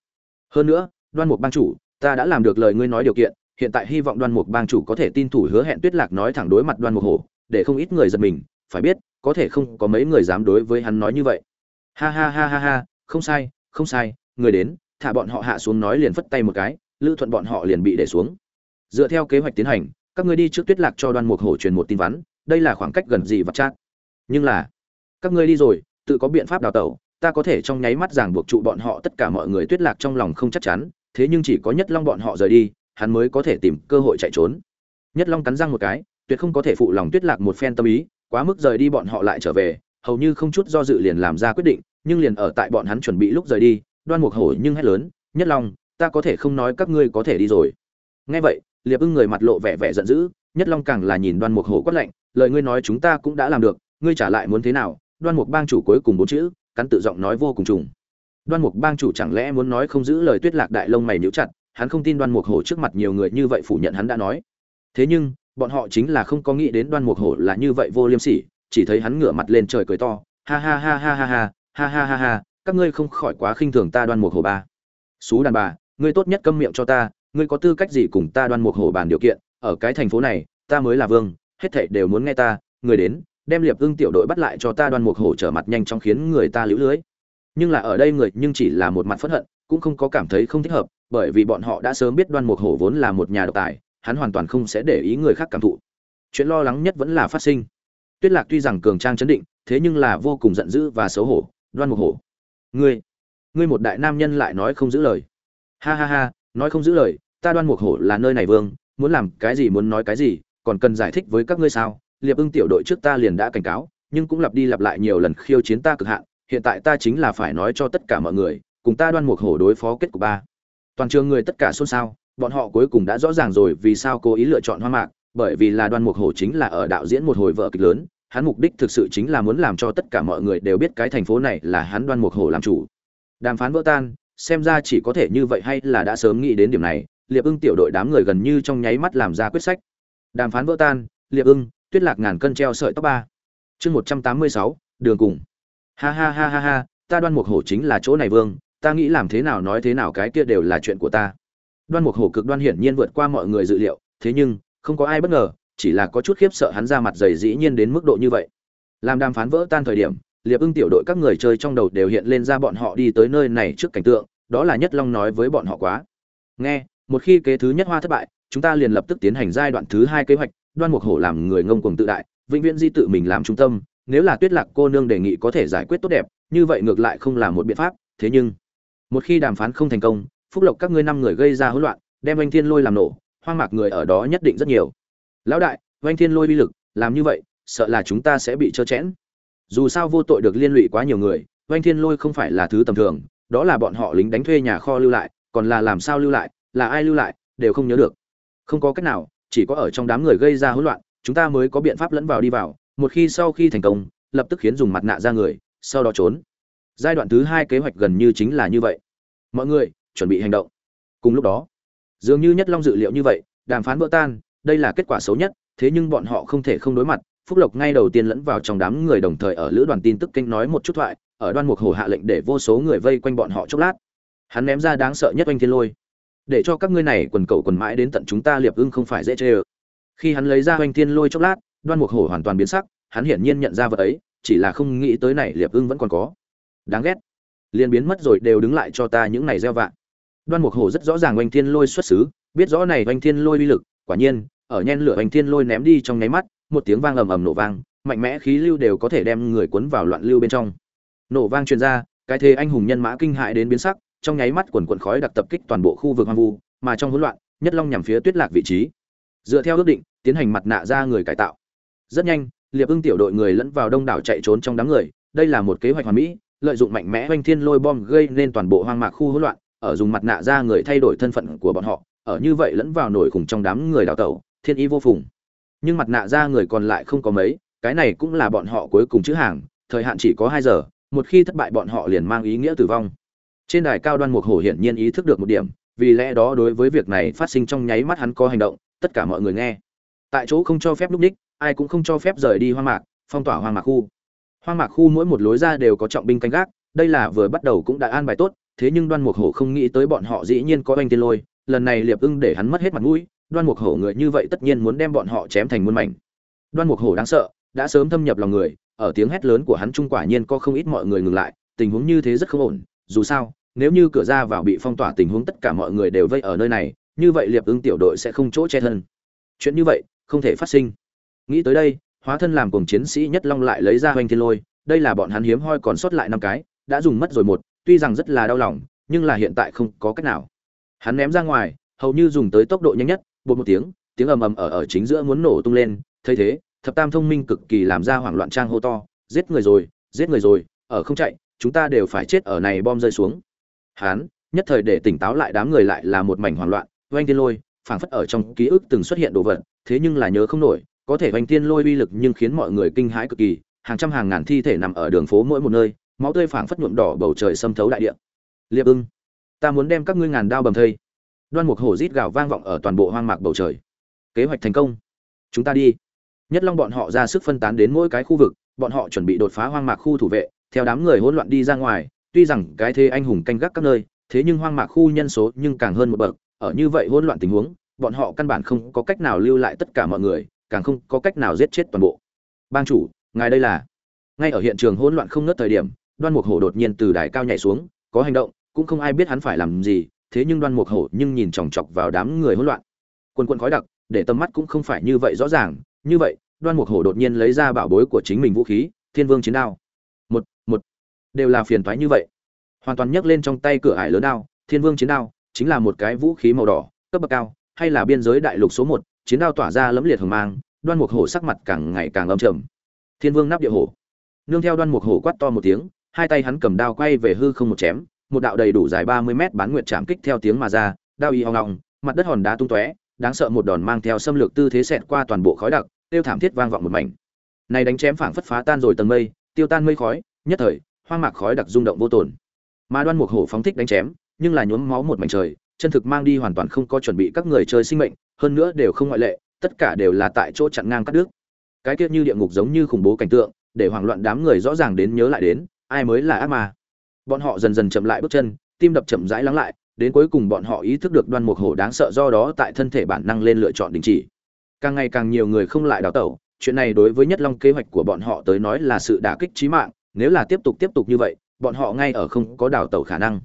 Hơn nữa, đoan mục bang chủ, ta đã làm được lời ngươi nói điều kiện, hiện tại hy vọng đoan mục bang chủ có thể tin thủ hứa hẹn tuyết lạc nói thẳng đối mặt đoan mục hổ, để không ít người giật mình, phải biết, có thể không có mấy người dám đối với hắn nói như vậy. Ha ha ha ha ha, không sai không sai, người đến, thả bọn họ hạ xuống nói liền phất tay một cái, lữ thuận bọn họ liền bị để xuống. Dựa theo kế hoạch tiến hành, các ngươi đi trước tuyết lạc cho đoan mục hổ truyền một tin vắn, đây là khoảng cách gần gì vật chát. Nhưng là, các ngươi đi rồi, tự có biện pháp đào tẩu, ta có thể trong nháy mắt giảng buộc trụ bọn họ tất cả mọi người tuyết lạc trong lòng không chắc chắn, thế nhưng chỉ có nhất long bọn họ rời đi, hắn mới có thể tìm cơ hội chạy trốn. Nhất long cắn răng một cái, tuyệt không có thể phụ lòng tuyết lạc một phen tâm ý, quá mức rời đi bọn họ lại trở về, hầu như không chút do dự liền làm ra quyết định nhưng liền ở tại bọn hắn chuẩn bị lúc rời đi, đoan mục hổ nhưng hét lớn, nhất long, ta có thể không nói các ngươi có thể đi rồi. Nghe vậy, liệp ưng người mặt lộ vẻ vẻ giận dữ, nhất long càng là nhìn đoan mục hổ quát lạnh, lời ngươi nói chúng ta cũng đã làm được, ngươi trả lại muốn thế nào? Đoan mục bang chủ cuối cùng bốn chữ, cắn tự giọng nói vô cùng trùng. Đoan mục bang chủ chẳng lẽ muốn nói không giữ lời tuyết lạc đại lông mày níu chặt, hắn không tin đoan mục hổ trước mặt nhiều người như vậy phủ nhận hắn đã nói. Thế nhưng, bọn họ chính là không có nghĩ đến đoan mục hổ là như vậy vô liêm sỉ, chỉ thấy hắn ngửa mặt lên trời cười to, ha ha ha ha ha ha ha ha ha ha, các ngươi không khỏi quá khinh thường ta đoan mục hổ ba. Xú đàn bà, ngươi tốt nhất câm miệng cho ta, ngươi có tư cách gì cùng ta đoan mục hổ bàn điều kiện? Ở cái thành phố này, ta mới là vương, hết thảy đều muốn nghe ta, người đến, đem liệp ưng tiểu đội bắt lại cho ta đoan mục hổ trở mặt nhanh chóng khiến người ta lũ lưới. Nhưng là ở đây người, nhưng chỉ là một mặt phẫn hận, cũng không có cảm thấy không thích hợp, bởi vì bọn họ đã sớm biết đoan mục hổ vốn là một nhà độc tài, hắn hoàn toàn không sẽ để ý người khác cảm thụ. Chuyện lo lắng nhất vẫn là phát sinh. Tuyết lạc tuy rằng cường trang chấn định, thế nhưng là vô cùng giận dữ và xấu hổ đoan mục hổ. Ngươi ngươi một đại nam nhân lại nói không giữ lời. Ha ha ha, nói không giữ lời, ta đoan mục hổ là nơi này vương, muốn làm cái gì muốn nói cái gì, còn cần giải thích với các ngươi sao? Liệp ưng tiểu đội trước ta liền đã cảnh cáo, nhưng cũng lặp đi lặp lại nhiều lần khiêu chiến ta cực hạn, hiện tại ta chính là phải nói cho tất cả mọi người, cùng ta đoan mục hổ đối phó kết cục ba. Toàn trường người tất cả xôn xao, bọn họ cuối cùng đã rõ ràng rồi vì sao cố ý lựa chọn hoa mạc, bởi vì là đoan mục hổ chính là ở đạo diễn một hồi vợ kịch lớn hắn mục đích thực sự chính là muốn làm cho tất cả mọi người đều biết cái thành phố này là hắn đoan mục hổ làm chủ. Đàm phán vỡ tan, xem ra chỉ có thể như vậy hay là đã sớm nghĩ đến điểm này, liệp ưng tiểu đội đám người gần như trong nháy mắt làm ra quyết sách. Đàm phán vỡ tan, liệp ưng, tuyết lạc ngàn cân treo sợi tóc ba. Chương một trăm tám mươi sáu, đường cùng. Ha ha ha ha ha, ta đoan mục hổ chính là chỗ này vương, ta nghĩ làm thế nào nói thế nào cái kia đều là chuyện của ta. Đoan mục hổ cực đoan hiển nhiên vượt qua mọi người dự liệu, thế nhưng, không có ai bất ngờ chỉ là có chút khiếp sợ hắn ra mặt dày dĩ nhiên đến mức độ như vậy. Làm đàm phán vỡ tan thời điểm, liệp ưng tiểu đội các người chơi trong đầu đều hiện lên ra bọn họ đi tới nơi này trước cảnh tượng, đó là nhất long nói với bọn họ quá. Nghe, một khi kế thứ nhất hoa thất bại, chúng ta liền lập tức tiến hành giai đoạn thứ hai kế hoạch, đoan mục hổ làm người ngông cuồng tự đại, vĩnh viễn di tự mình làm trung tâm, nếu là tuyết lạc cô nương đề nghị có thể giải quyết tốt đẹp, như vậy ngược lại không là một biện pháp, thế nhưng, một khi đàm phán không thành công, phúc lộc các ngươi năm người gây ra hỗn loạn, đem anh thiên lôi làm nổ, hoang mạc người ở đó nhất định rất nhiều lão đại, oanh thiên lôi bi lực, làm như vậy, sợ là chúng ta sẽ bị trơ chẽn. Dù sao vô tội được liên lụy quá nhiều người, oanh thiên lôi không phải là thứ tầm thường, đó là bọn họ lính đánh thuê nhà kho lưu lại, còn là làm sao lưu lại, là ai lưu lại, đều không nhớ được. Không có cách nào, chỉ có ở trong đám người gây ra hỗn loạn, chúng ta mới có biện pháp lẫn vào đi vào, một khi sau khi thành công, lập tức khiến dùng mặt nạ ra người, sau đó trốn. Giai đoạn thứ hai kế hoạch gần như chính là như vậy. Mọi người, chuẩn bị hành động. Cùng lúc đó, dường như nhất long dự liệu như vậy, đàm phán vỡ tan đây là kết quả xấu nhất, thế nhưng bọn họ không thể không đối mặt. Phúc lộc ngay đầu tiên lẫn vào trong đám người đồng thời ở lữ đoàn tin tức kênh nói một chút thoại, ở đoan mục hồ hạ lệnh để vô số người vây quanh bọn họ chốc lát. Hắn ném ra đáng sợ nhất oanh thiên lôi. Để cho các ngươi này quần cầu quần mãi đến tận chúng ta liệp ưng không phải dễ chê ơ. Khi hắn lấy ra oanh thiên lôi chốc lát, đoan mục hổ hoàn toàn biến sắc, hắn hiển nhiên nhận ra vật ấy, chỉ là không nghĩ tới này liệp ưng vẫn còn có. Đáng ghét. Liền biến mất rồi đều đứng lại cho ta những này gieo vạ. Đoan mục hổ rất rõ ràng oanh thiên lôi xuất xứ, biết rõ này oanh thiên lôi uy lực, quả nhiên ở nhen lửa hành thiên lôi ném đi trong nháy mắt, một tiếng vang ầm ầm nổ vang, mạnh mẽ khí lưu đều có thể đem người cuốn vào loạn lưu bên trong. Nổ vang truyền ra, cái thế anh hùng nhân mã kinh hại đến biến sắc, trong nháy mắt quần quần khói đặc tập kích toàn bộ khu vực hoang vu, mà trong hỗn loạn, nhất long nhằm phía tuyết lạc vị trí. Dựa theo ước định, tiến hành mặt nạ ra người cải tạo. Rất nhanh, liệp ưng tiểu đội người lẫn vào đông đảo chạy trốn trong đám người, đây là một kế hoạch hoàn mỹ, lợi dụng mạnh mẽ hoành thiên lôi bom gây nên toàn bộ hoang mạc khu hỗn loạn, ở dùng mặt nạ ra người thay đổi thân phận của bọn họ, ở như vậy lẫn vào nổi khủng trong đám người đào tẩu thiên ý vô phùng. Nhưng mặt nạ ra người còn lại không có mấy, cái này cũng là bọn họ cuối cùng chữ hàng, thời hạn chỉ có hai giờ, một khi thất bại bọn họ liền mang ý nghĩa tử vong. Trên đài cao đoan mục hổ hiển nhiên ý thức được một điểm, vì lẽ đó đối với việc này phát sinh trong nháy mắt hắn có hành động, tất cả mọi người nghe. Tại chỗ không cho phép lúc đích, ai cũng không cho phép rời đi hoang mạc, phong tỏa hoang mạc khu. Hoang mạc khu mỗi một lối ra đều có trọng binh canh gác, đây là vừa bắt đầu cũng đã an bài tốt, thế nhưng đoan mục hổ không nghĩ tới bọn họ dĩ nhiên có oanh tiên lôi, lần này liệp ưng để hắn mất hết mặt mũi đoan mục hổ người như vậy tất nhiên muốn đem bọn họ chém thành muôn mảnh. Đoan mục hổ đáng sợ, đã sớm thâm nhập lòng người, ở tiếng hét lớn của hắn trung quả nhiên có không ít mọi người ngừng lại, tình huống như thế rất không ổn, dù sao, nếu như cửa ra vào bị phong tỏa tình huống tất cả mọi người đều vây ở nơi này, như vậy liệp ưng tiểu đội sẽ không chỗ che thân. Chuyện như vậy, không thể phát sinh. Nghĩ tới đây, hóa thân làm cùng chiến sĩ nhất long lại lấy ra hoành thiên lôi, đây là bọn hắn hiếm hoi còn sót lại năm cái, đã dùng mất rồi một, tuy rằng rất là đau lòng, nhưng là hiện tại không có cách nào. Hắn ném ra ngoài, hầu như dùng tới tốc độ nhanh nhất bột một tiếng tiếng ầm ầm ở ở chính giữa muốn nổ tung lên. Thấy thế, thập tam thông minh cực kỳ làm ra hoảng loạn trang hô to, giết người rồi, giết người rồi, ở không chạy, chúng ta đều phải chết ở này bom rơi xuống. Hắn nhất thời để tỉnh táo lại đám người lại là một mảnh hoảng loạn. Oanh tiên lôi, phảng phất ở trong ký ức từng xuất hiện đồ vật, thế nhưng là nhớ không nổi, có thể oanh tiên lôi uy lực nhưng khiến mọi người kinh hãi cực kỳ. Hàng trăm hàng ngàn thi thể nằm ở đường phố mỗi một nơi, máu tươi phảng phất nhuộm đỏ bầu trời xâm thấu đại địa. Liệp ưng, ta muốn đem các ngươi ngàn đao bầm thây đoan mục hổ rít gào vang vọng ở toàn bộ hoang mạc bầu trời. Kế hoạch thành công. Chúng ta đi. Nhất long bọn họ ra sức phân tán đến mỗi cái khu vực, bọn họ chuẩn bị đột phá hoang mạc khu thủ vệ, theo đám người hỗn loạn đi ra ngoài, tuy rằng cái thế anh hùng canh gác các nơi, thế nhưng hoang mạc khu nhân số nhưng càng hơn một bậc, ở như vậy hỗn loạn tình huống, bọn họ căn bản không có cách nào lưu lại tất cả mọi người, càng không có cách nào giết chết toàn bộ. Bang chủ, ngài đây là? Ngay ở hiện trường hỗn loạn không ngớt thời điểm, đoan mục hổ đột nhiên từ đài cao nhảy xuống, có hành động, cũng không ai biết hắn phải làm gì thế nhưng đoan mục hổ nhưng nhìn chòng chọc vào đám người hỗn loạn. Quần quần khói đặc, để tầm mắt cũng không phải như vậy rõ ràng. Như vậy, đoan mục hổ đột nhiên lấy ra bảo bối của chính mình vũ khí, thiên vương chiến đao. Một một. Đều là phiền thoái như vậy. Hoàn toàn nhấc lên trong tay cửa ải lớn đao, thiên vương chiến đao, chính là một cái vũ khí màu đỏ, cấp bậc cao, hay là biên giới đại lục số một, chiến đao tỏa ra lẫm liệt hờ mang, đoan mục hổ sắc mặt càng ngày càng âm trầm. Thiên vương nắp địa hổ. Nương theo đoan mục hổ quát to một tiếng, hai tay hắn cầm đao quay về hư không một chém một đạo đầy đủ dài ba mươi mét bán nguyệt chạm kích theo tiếng mà ra đao y ong ong, mặt đất hòn đá tung tóe đáng sợ một đòn mang theo xâm lược tư thế xẹt qua toàn bộ khói đặc tiêu thảm thiết vang vọng một mảnh. Này đánh chém phảng phất phá tan rồi tầng mây tiêu tan mây khói nhất thời hoang mạc khói đặc rung động vô tổn mà đoan mục hổ phóng thích đánh chém nhưng là nhuốm máu một mảnh trời chân thực mang đi hoàn toàn không có chuẩn bị các người chơi sinh mệnh hơn nữa đều không ngoại lệ tất cả đều là tại chỗ chặn ngang cắt đứt. Cái kiếp như địa ngục giống như khủng bố cảnh tượng để hoảng loạn đám người rõ ràng đến nhớ lại đến ai mới là ác ma? Bọn họ dần dần chậm lại bước chân, tim đập chậm rãi lắng lại, đến cuối cùng bọn họ ý thức được đoan mục hổ đáng sợ do đó tại thân thể bản năng lên lựa chọn đình chỉ. Càng ngày càng nhiều người không lại đào tẩu, chuyện này đối với nhất long kế hoạch của bọn họ tới nói là sự đả kích trí mạng, nếu là tiếp tục tiếp tục như vậy, bọn họ ngay ở không có đào tẩu khả năng.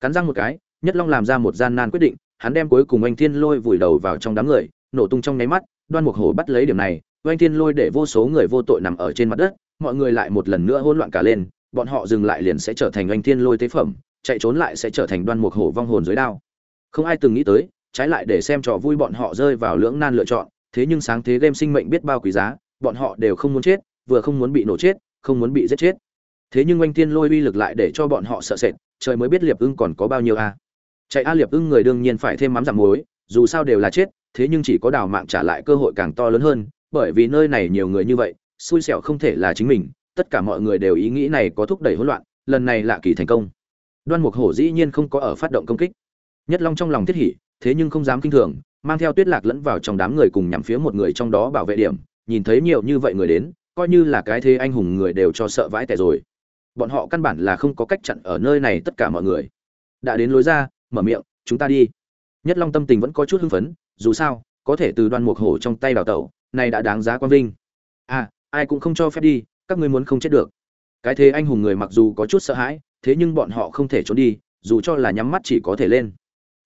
Cắn răng một cái, nhất long làm ra một gian nan quyết định, hắn đem cuối cùng anh thiên lôi vùi đầu vào trong đám người, nổ tung trong nháy mắt, đoan mục hổ bắt lấy điểm này anh thiên lôi để vô số người vô tội nằm ở trên mặt đất, mọi người lại một lần nữa hỗn loạn cả lên bọn họ dừng lại liền sẽ trở thành anh thiên lôi tế phẩm, chạy trốn lại sẽ trở thành đoan mục hổ vong hồn dưới đao. Không ai từng nghĩ tới, trái lại để xem trò vui bọn họ rơi vào lưỡng nan lựa chọn, thế nhưng sáng thế game sinh mệnh biết bao quý giá, bọn họ đều không muốn chết, vừa không muốn bị nổ chết, không muốn bị giết chết. Thế nhưng anh thiên lôi uy lực lại để cho bọn họ sợ sệt, trời mới biết liệp ưng còn có bao nhiêu a. Chạy a liệp ưng người đương nhiên phải thêm mắm giảm muối, dù sao đều là chết, thế nhưng chỉ có đào mạng trả lại cơ hội càng to lớn hơn, bởi vì nơi này nhiều người như vậy, xui xẻo không thể là chính mình tất cả mọi người đều ý nghĩ này có thúc đẩy hỗn loạn, lần này lạ kỳ thành công. Đoan mục hổ dĩ nhiên không có ở phát động công kích. Nhất long trong lòng thiết hỉ, thế nhưng không dám kinh thường, mang theo tuyết lạc lẫn vào trong đám người cùng nhằm phía một người trong đó bảo vệ điểm, nhìn thấy nhiều như vậy người đến, coi như là cái thế anh hùng người đều cho sợ vãi tẻ rồi. Bọn họ căn bản là không có cách chặn ở nơi này tất cả mọi người. Đã đến lối ra, mở miệng, chúng ta đi. Nhất long tâm tình vẫn có chút hưng phấn, dù sao, có thể từ đoan mục hổ trong tay đào tẩu, này đã đáng giá quan vinh. À ai cũng không cho phép đi các ngươi muốn không chết được. Cái thế anh hùng người mặc dù có chút sợ hãi, thế nhưng bọn họ không thể trốn đi, dù cho là nhắm mắt chỉ có thể lên.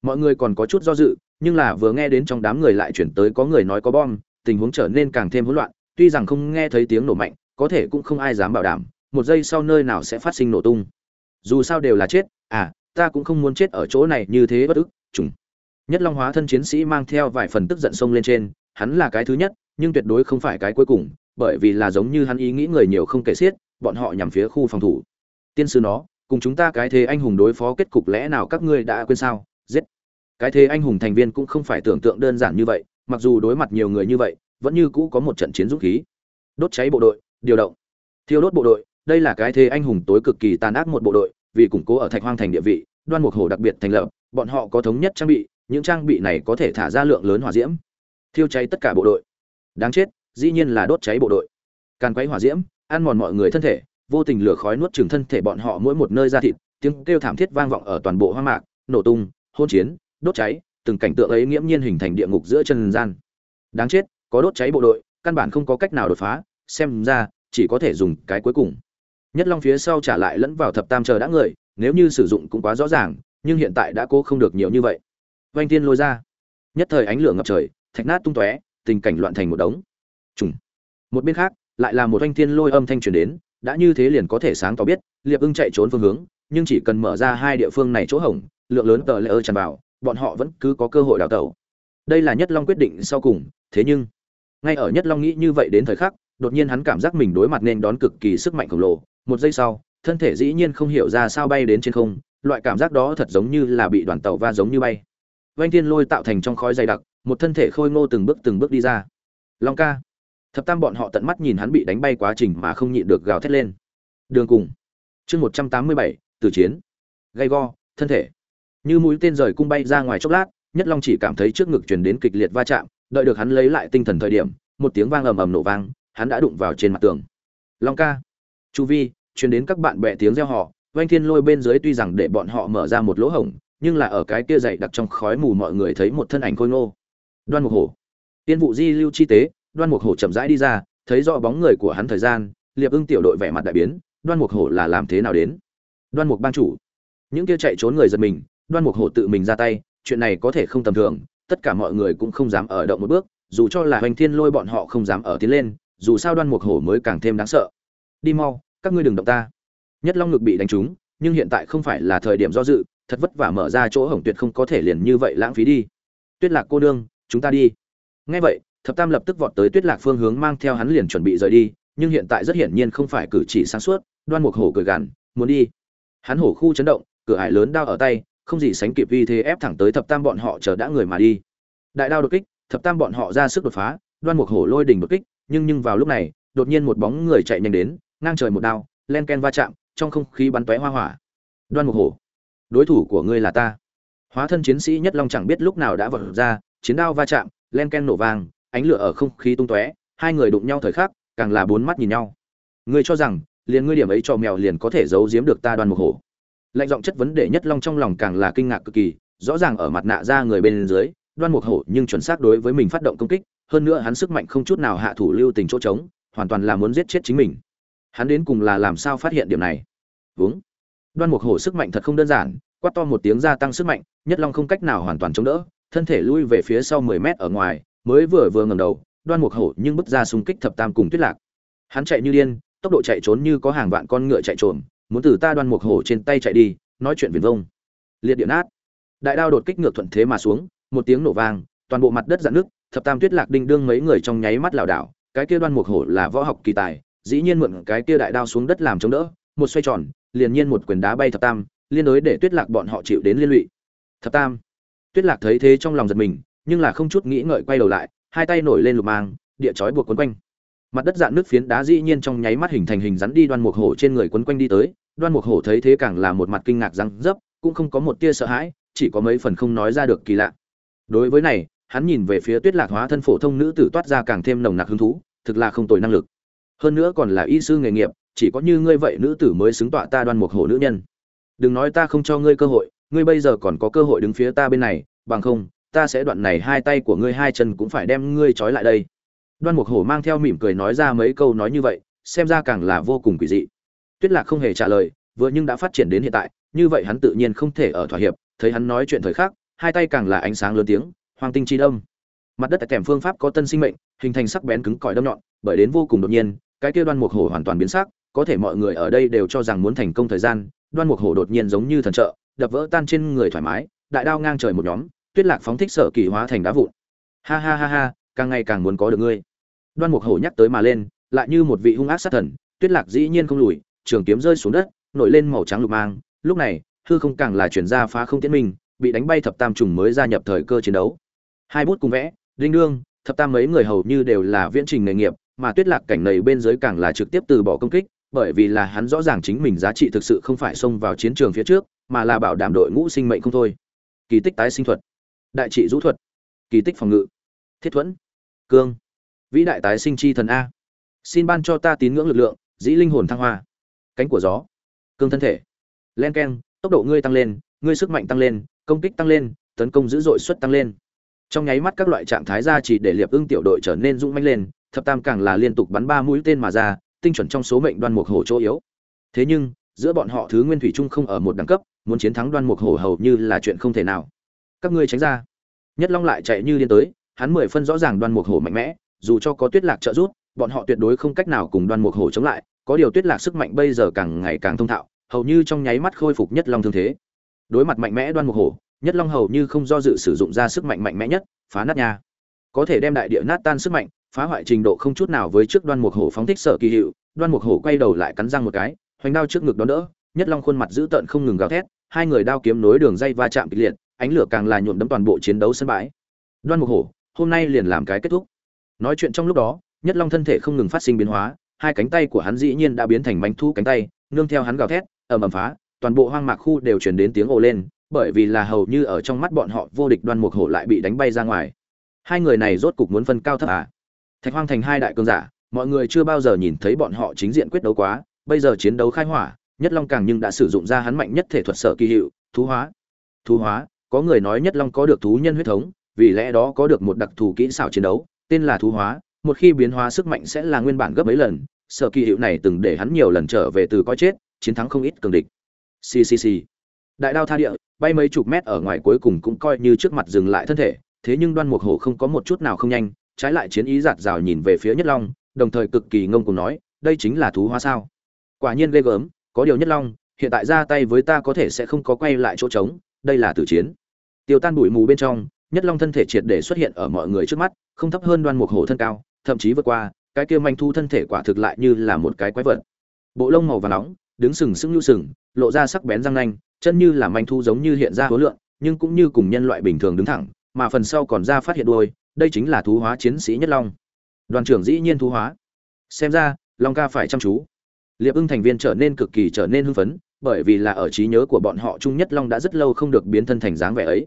Mọi người còn có chút do dự, nhưng là vừa nghe đến trong đám người lại chuyển tới có người nói có bom, tình huống trở nên càng thêm hỗn loạn, tuy rằng không nghe thấy tiếng nổ mạnh, có thể cũng không ai dám bảo đảm, một giây sau nơi nào sẽ phát sinh nổ tung. Dù sao đều là chết à ta cũng không muốn chết ở chỗ này như thế bất ức trùng nhất long hóa thân chiến sĩ mang theo vài phần tức giận sông lên trên, hắn là cái thứ nhất, nhưng tuyệt đối không phải cái cuối cùng bởi vì là giống như hắn ý nghĩ người nhiều không kể xiết, bọn họ nhằm phía khu phòng thủ. Tiên sư nó, cùng chúng ta cái thế anh hùng đối phó kết cục lẽ nào các ngươi đã quên sao? Giết. Cái thế anh hùng thành viên cũng không phải tưởng tượng đơn giản như vậy, mặc dù đối mặt nhiều người như vậy, vẫn như cũ có một trận chiến dũng khí. Đốt cháy bộ đội, điều động. Thiêu đốt bộ đội, đây là cái thế anh hùng tối cực kỳ tàn ác một bộ đội, vì củng cố ở thạch hoang thành địa vị, đoan mục hổ đặc biệt thành lập, bọn họ có thống nhất trang bị, những trang bị này có thể thả ra lượng lớn hỏa diễm. Thiêu cháy tất cả bộ đội. Đáng chết dĩ nhiên là đốt cháy bộ đội. Càn quấy hỏa diễm, ăn mòn mọi người thân thể, vô tình lửa khói nuốt chửng thân thể bọn họ mỗi một nơi ra thịt, tiếng kêu thảm thiết vang vọng ở toàn bộ hoang mạc, nổ tung, hôn chiến, đốt cháy, từng cảnh tượng ấy nghiễm nhiên hình thành địa ngục giữa chân gian. Đáng chết, có đốt cháy bộ đội, căn bản không có cách nào đột phá, xem ra, chỉ có thể dùng cái cuối cùng. Nhất long phía sau trả lại lẫn vào thập tam chờ đã người, nếu như sử dụng cũng quá rõ ràng, nhưng hiện tại đã cố không được nhiều như vậy. Vanh tiên lôi ra. Nhất thời ánh lửa ngập trời, thạch nát tung tóe, tình cảnh loạn thành một đống trùng. Một bên khác, lại là một thanh thiên lôi âm thanh truyền đến, đã như thế liền có thể sáng tỏ biết, liệp ưng chạy trốn phương hướng, nhưng chỉ cần mở ra hai địa phương này chỗ hổng, lượng lớn tờ lệ ơ tràn vào, bọn họ vẫn cứ có cơ hội đào tẩu. Đây là nhất long quyết định sau cùng, thế nhưng, ngay ở nhất long nghĩ như vậy đến thời khắc, đột nhiên hắn cảm giác mình đối mặt nên đón cực kỳ sức mạnh khổng lồ. Một giây sau, thân thể dĩ nhiên không hiểu ra sao bay đến trên không, loại cảm giác đó thật giống như là bị đoàn tàu va giống như bay. Vành thiên lôi tạo thành trong khói dày đặc, một thân thể khôi ngô từng bước từng bước đi ra. Long ca thập tam bọn họ tận mắt nhìn hắn bị đánh bay quá trình mà không nhịn được gào thét lên. Đường cùng. Chương một trăm tám mươi bảy từ chiến. Gay go thân thể. Như mũi tên rời cung bay ra ngoài chốc lát nhất long chỉ cảm thấy trước ngực truyền đến kịch liệt va chạm đợi được hắn lấy lại tinh thần thời điểm một tiếng vang ầm ầm nổ vang hắn đã đụng vào trên mặt tường. Long ca. Chu vi truyền đến các bạn bè tiếng reo họ oanh Thiên Lôi bên dưới tuy rằng để bọn họ mở ra một lỗ hổng, nhưng là ở cái kia dày đặc trong khói mù mọi người thấy một thân ảnh khôi ngô. Đoan Mục Hổ. Tiên vụ di lưu chi tế, Đoan Mục Hổ chậm rãi đi ra, thấy rõ bóng người của hắn thời gian, Liệp Ưng tiểu đội vẻ mặt đại biến, Đoan Mục Hổ là làm thế nào đến? Đoan Mục Ban chủ. Những kia chạy trốn người giật mình, Đoan Mục Hổ tự mình ra tay, chuyện này có thể không tầm thường, tất cả mọi người cũng không dám ở động một bước, dù cho là Hoành Thiên Lôi bọn họ không dám ở tiến lên, dù sao Đoan Mục Hổ mới càng thêm đáng sợ. Đi mau, các ngươi đừng động ta nhất long ngực bị đánh trúng nhưng hiện tại không phải là thời điểm do dự thật vất vả mở ra chỗ hổng tuyệt không có thể liền như vậy lãng phí đi tuyết lạc cô đương chúng ta đi ngay vậy thập tam lập tức vọt tới tuyết lạc phương hướng mang theo hắn liền chuẩn bị rời đi, nhưng hiện tại rất hiển nhiên không phải cử chỉ sáng suốt, đoan mục hổ cười gằn, muốn đi. Hắn hổ khu chấn động, cửa hải lớn đao ở tay, không gì sánh kịp vì thế ép thẳng tới thập tam bọn họ chờ đã người mà đi. Đại đao đột kích, thập tam bọn họ ra sức đột phá, đoan mục hổ lôi đỉnh đột kích, nhưng nhưng vào lúc này, đột nhiên một bóng người chạy nhanh đến, ngang trời một đao, len ken va chạm, trong không khí bắn tóe hoa hỏa. Đoan mục hổ, đối thủ của ngươi là ta. Hóa thân chiến sĩ nhất long chẳng biết lúc nào đã vọt ra, chiến đao va chạm, len ken nổ vang ánh lửa ở không khí tung tóe, hai người đụng nhau thời khắc, càng là bốn mắt nhìn nhau. Ngươi cho rằng, liền ngươi điểm ấy cho mèo liền có thể giấu giếm được ta đoan mục hổ. Lạnh giọng chất vấn đề nhất long trong lòng càng là kinh ngạc cực kỳ, rõ ràng ở mặt nạ ra người bên dưới, đoan mục hổ nhưng chuẩn xác đối với mình phát động công kích, hơn nữa hắn sức mạnh không chút nào hạ thủ lưu tình chỗ trống, hoàn toàn là muốn giết chết chính mình. Hắn đến cùng là làm sao phát hiện điểm này? Vướng. Đoan mục hổ sức mạnh thật không đơn giản, quát to một tiếng gia tăng sức mạnh, nhất long không cách nào hoàn toàn chống đỡ, thân thể lui về phía sau mười mét ở ngoài mới vừa vừa ngẩng đầu đoan mục hổ nhưng bất ra xung kích thập tam cùng tuyết lạc hắn chạy như điên tốc độ chạy trốn như có hàng vạn con ngựa chạy trồm, muốn từ ta đoan mục hổ trên tay chạy đi nói chuyện viển vông liệt điện át đại đao đột kích ngược thuận thế mà xuống một tiếng nổ vang toàn bộ mặt đất rạn nứt, thập tam tuyết lạc đinh đương mấy người trong nháy mắt lảo đảo cái kia đoan mục hổ là võ học kỳ tài dĩ nhiên mượn cái kia đại đao xuống đất làm chống đỡ, một xoay tròn, liền nhiên một quyền đá bay thập tam, liên đối để Tuyết Lạc bọn họ chịu đến liên lụy. Thập tam. Tuyết Lạc thấy thế trong lòng giật mình, nhưng là không chút nghĩ ngợi quay đầu lại, hai tay nổi lên lục mang, địa chói buộc quấn quanh. Mặt đất dạn nước phiến đá dĩ nhiên trong nháy mắt hình thành hình rắn đi đoan mục hổ trên người quấn quanh đi tới, đoan mục hổ thấy thế càng là một mặt kinh ngạc răng dấp, cũng không có một tia sợ hãi, chỉ có mấy phần không nói ra được kỳ lạ. Đối với này, hắn nhìn về phía Tuyết Lạc hóa thân phổ thông nữ tử toát ra càng thêm nồng nặc hứng thú, thực là không tồi năng lực hơn nữa còn là y sư nghề nghiệp chỉ có như ngươi vậy nữ tử mới xứng tọa ta đoan mục hổ nữ nhân đừng nói ta không cho ngươi cơ hội ngươi bây giờ còn có cơ hội đứng phía ta bên này bằng không ta sẽ đoạn này hai tay của ngươi, hai chân cũng phải đem ngươi trói lại đây. Đoan mục hổ mang theo mỉm cười nói ra mấy câu nói như vậy, xem ra càng là vô cùng quỷ dị. Tuyết lạc không hề trả lời, vừa nhưng đã phát triển đến hiện tại, như vậy hắn tự nhiên không thể ở thỏa hiệp, thấy hắn nói chuyện thời khắc, hai tay càng là ánh sáng lớn tiếng, hoàng tinh chi đông mặt đất tại kèm phương pháp có tân sinh mệnh, hình thành sắc bén cứng cỏi đâm nhọn, bởi đến vô cùng đột nhiên, cái kia đoan mục hổ hoàn toàn biến sắc, có thể mọi người ở đây đều cho rằng muốn thành công thời gian, đoan mục hổ đột nhiên giống như thần trợ, đập vỡ tan trên người thoải mái, đại đao ngang trời một nhóm tuyết lạc phóng thích sở kỳ hóa thành đá vụn. Ha ha ha ha, càng ngày càng muốn có được ngươi. Đoan mục hổ nhắc tới mà lên, lại như một vị hung ác sát thần, tuyết lạc dĩ nhiên không lùi, trường kiếm rơi xuống đất, nổi lên màu trắng lục mang. Lúc này, hư không càng là chuyển ra phá không tiến minh, bị đánh bay thập tam trùng mới gia nhập thời cơ chiến đấu. Hai bút cùng vẽ, đinh đương, thập tam mấy người hầu như đều là viễn trình nghề nghiệp, mà tuyết lạc cảnh này bên dưới càng là trực tiếp từ bỏ công kích, bởi vì là hắn rõ ràng chính mình giá trị thực sự không phải xông vào chiến trường phía trước, mà là bảo đảm đội ngũ sinh mệnh không thôi. Kỳ tích tái sinh thuật đại trị rũ thuật. Kỳ tích phòng ngự. Thiết thuẫn. Cương. Vĩ đại tái sinh chi thần a. Xin ban cho ta tín ngưỡng lực lượng, dĩ linh hồn thăng hoa. Cánh của gió. Cương thân thể. Len keng, tốc độ ngươi tăng lên, ngươi sức mạnh tăng lên, công kích tăng lên, tấn công dữ dội suất tăng lên. Trong nháy mắt các loại trạng thái ra chỉ để liệp ưng tiểu đội trở nên rung manh lên, thập tam càng là liên tục bắn ba mũi tên mà ra, tinh chuẩn trong số mệnh đoan mục hổ chỗ yếu. Thế nhưng, giữa bọn họ thứ nguyên thủy chung không ở một đẳng cấp, muốn chiến thắng đoan mục hổ hầu như là chuyện không thể nào các ngươi tránh ra. Nhất long lại chạy như điên tới, hắn mười phân rõ ràng đoan mục hổ mạnh mẽ, dù cho có tuyết lạc trợ giúp, bọn họ tuyệt đối không cách nào cùng đoan mục hổ chống lại, có điều tuyết lạc sức mạnh bây giờ càng ngày càng thông thạo, hầu như trong nháy mắt khôi phục nhất long thương thế. Đối mặt mạnh mẽ đoan mục hổ, nhất long hầu như không do dự sử dụng ra sức mạnh mạnh mẽ nhất, phá nát nha. Có thể đem đại địa nát tan sức mạnh, phá hoại trình độ không chút nào với trước đoan mục hổ phóng thích sở kỳ hiệu, đoan mục hổ quay đầu lại cắn răng một cái, hoành đao trước ngực đón đỡ, nhất long khuôn mặt dữ tợn không ngừng gào thét, hai người đao kiếm nối đường dây va chạm kịch liệt ánh lửa càng là nhuộm đấm toàn bộ chiến đấu sân bãi. Đoan mục hổ, hôm nay liền làm cái kết thúc. Nói chuyện trong lúc đó, nhất long thân thể không ngừng phát sinh biến hóa, hai cánh tay của hắn dĩ nhiên đã biến thành bánh thu cánh tay, nương theo hắn gào thét, ầm ầm phá, toàn bộ hoang mạc khu đều truyền đến tiếng ồ lên, bởi vì là hầu như ở trong mắt bọn họ, vô địch đoan mục hổ lại bị đánh bay ra ngoài. Hai người này rốt cục muốn phân cao thấp à? Thạch hoang thành hai đại cường giả, mọi người chưa bao giờ nhìn thấy bọn họ chính diện quyết đấu quá, bây giờ chiến đấu khai hỏa, nhất long càng nhưng đã sử dụng ra hắn mạnh nhất thể thuật sở kỳ hiệu, thú hóa. Thú hóa có người nói nhất long có được thú nhân huyết thống, vì lẽ đó có được một đặc thù kỹ xảo chiến đấu, tên là thú hóa, một khi biến hóa sức mạnh sẽ là nguyên bản gấp mấy lần, sở kỳ hiệu này từng để hắn nhiều lần trở về từ coi chết, chiến thắng không ít cường địch. Ccc đại đao tha địa, bay mấy chục mét ở ngoài cuối cùng cũng coi như trước mặt dừng lại thân thể, thế nhưng đoan mục hổ không có một chút nào không nhanh, trái lại chiến ý giạt rào nhìn về phía nhất long, đồng thời cực kỳ ngông cùng nói, đây chính là thú hóa sao? Quả nhiên ghê gớm, có điều nhất long, hiện tại ra tay với ta có thể sẽ không có quay lại chỗ trống, đây là tử chiến tiêu tan bụi mù bên trong, nhất long thân thể triệt để xuất hiện ở mọi người trước mắt, không thấp hơn đoan mục hổ thân cao, thậm chí vượt qua, cái kia manh thu thân thể quả thực lại như là một cái quái vật. Bộ lông màu và nóng, đứng sừng sững nhu sừng, lộ ra sắc bén răng nanh, chân như là manh thu giống như hiện ra hối lượng nhưng cũng như cùng nhân loại bình thường đứng thẳng, mà phần sau còn ra phát hiện đuôi, đây chính là thú hóa chiến sĩ nhất long. Đoàn trưởng dĩ nhiên thú hóa. Xem ra, long ca phải chăm chú. Liệp ưng thành viên trở nên cực kỳ trở nên hưng phấn bởi vì là ở trí nhớ của bọn họ chung nhất long đã rất lâu không được biến thân thành dáng vẻ ấy.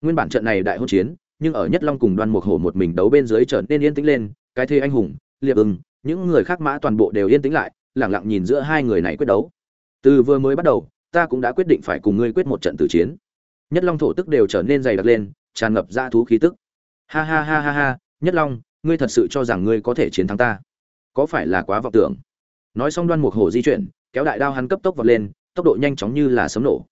Nguyên bản trận này đại hôn chiến, nhưng ở nhất long cùng đoan mục hổ một mình đấu bên dưới trở nên yên tĩnh lên, cái thế anh hùng, liệp ưng, những người khác mã toàn bộ đều yên tĩnh lại lẳng lặng nhìn giữa hai người này quyết đấu. Từ vừa mới bắt đầu, ta cũng đã quyết định phải cùng ngươi quyết một trận tử chiến. Nhất long thổ tức đều trở nên dày đặc lên, tràn ngập ra thú khí tức. Ha ha ha ha ha, nhất long, ngươi thật sự cho rằng ngươi có thể chiến thắng ta? Có phải là quá vọng tưởng? Nói xong đoan mục hổ di chuyển, kéo đại đao hắn cấp tốc vọt lên tốc độ nhanh chóng như là sấm nổ.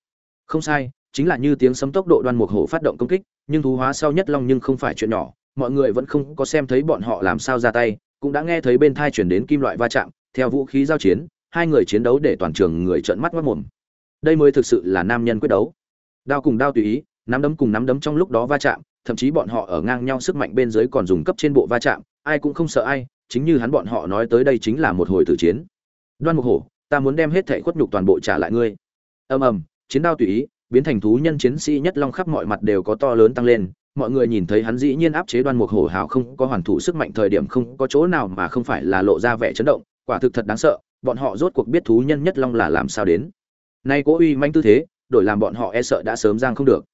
Không sai, chính là như tiếng sấm tốc độ đoan mục hổ phát động công kích, nhưng thú hóa sau nhất long nhưng không phải chuyện nhỏ, mọi người vẫn không có xem thấy bọn họ làm sao ra tay, cũng đã nghe thấy bên thai chuyển đến kim loại va chạm, theo vũ khí giao chiến, hai người chiến đấu để toàn trường người trợn mắt mất mồm. Đây mới thực sự là nam nhân quyết đấu. Đao cùng đao tùy ý, nắm đấm cùng nắm đấm trong lúc đó va chạm, thậm chí bọn họ ở ngang nhau sức mạnh bên dưới còn dùng cấp trên bộ va chạm, ai cũng không sợ ai, chính như hắn bọn họ nói tới đây chính là một hồi tử chiến. Đoan mục hổ ta muốn đem hết thảy khuất nhục toàn bộ trả lại ngươi. Ầm ầm, chiến đao tùy ý, biến thành thú nhân chiến sĩ nhất long khắp mọi mặt đều có to lớn tăng lên. Mọi người nhìn thấy hắn dĩ nhiên áp chế đoan mục hổ hào không có hoàn thủ sức mạnh thời điểm không có chỗ nào mà không phải là lộ ra vẻ chấn động. Quả thực thật đáng sợ, bọn họ rốt cuộc biết thú nhân nhất long là làm sao đến. Nay cố uy manh tư thế, đổi làm bọn họ e sợ đã sớm giang không được.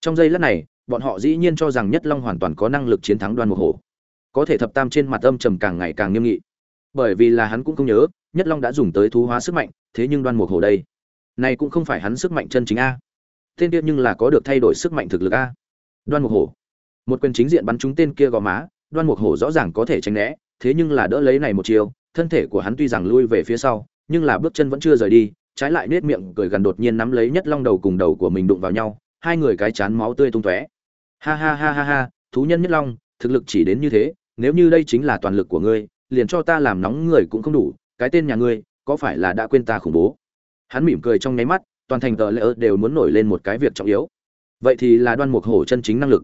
Trong giây lát này, bọn họ dĩ nhiên cho rằng nhất long hoàn toàn có năng lực chiến thắng đoan mục hổ. Có thể thập tam trên mặt âm trầm càng ngày càng nghiêm nghị. Bởi vì là hắn cũng không nhớ nhất long đã dùng tới thú hóa sức mạnh, thế nhưng đoan mục hổ đây, này cũng không phải hắn sức mạnh chân chính a. Tên kia nhưng là có được thay đổi sức mạnh thực lực a. Đoan mục hổ một quyền chính diện bắn trúng tên kia gò má, đoan mục hổ rõ ràng có thể tránh né, thế nhưng là đỡ lấy này một chiều thân thể của hắn tuy rằng lui về phía sau, nhưng là bước chân vẫn chưa rời đi, trái lại nết miệng cười gần đột nhiên nắm lấy nhất long đầu cùng đầu của mình đụng vào nhau, hai người cái chán máu tươi tung tóe. Ha ha ha ha ha, thú nhân nhất long, thực lực chỉ đến như thế, nếu như đây chính là toàn lực của ngươi, liền cho ta làm nóng người cũng không đủ cái tên nhà ngươi, có phải là đã quên ta khủng bố? Hắn mỉm cười trong nháy mắt, toàn thành tờ lễ ớt đều muốn nổi lên một cái việc trọng yếu. Vậy thì là đoan mục hổ chân chính năng lực.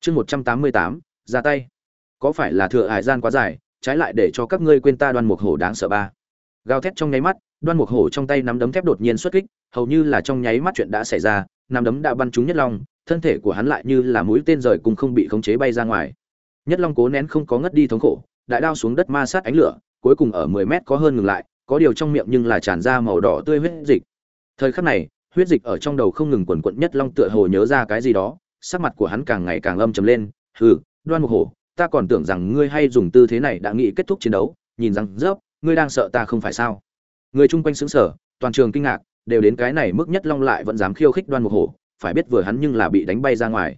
Chương một trăm tám mươi tám, ra tay. Có phải là thừa hải gian quá dài, trái lại để cho các ngươi quên ta đoan mục hổ đáng sợ ba? Gào thét trong nháy mắt, đoan mục hổ trong tay nắm đấm thép đột nhiên xuất kích, hầu như là trong nháy mắt chuyện đã xảy ra, nắm đấm đã bắn trúng nhất long, thân thể của hắn lại như là mũi tên rời cùng không bị khống chế bay ra ngoài. Nhất long cố nén không có ngất đi thống khổ đại đao xuống đất ma sát ánh lửa, cuối cùng ở 10 mét có hơn ngừng lại, có điều trong miệng nhưng là tràn ra màu đỏ tươi huyết dịch. Thời khắc này, huyết dịch ở trong đầu không ngừng quần quận nhất long tựa hồ nhớ ra cái gì đó, sắc mặt của hắn càng ngày càng âm trầm lên, hừ, đoan mục hổ, ta còn tưởng rằng ngươi hay dùng tư thế này đã nghĩ kết thúc chiến đấu, nhìn rằng, rớp, ngươi đang sợ ta không phải sao? Người chung quanh xứng sở toàn trường kinh ngạc, đều đến cái này mức nhất long lại vẫn dám khiêu khích đoan mục hổ, phải biết vừa hắn nhưng là bị đánh bay ra ngoài.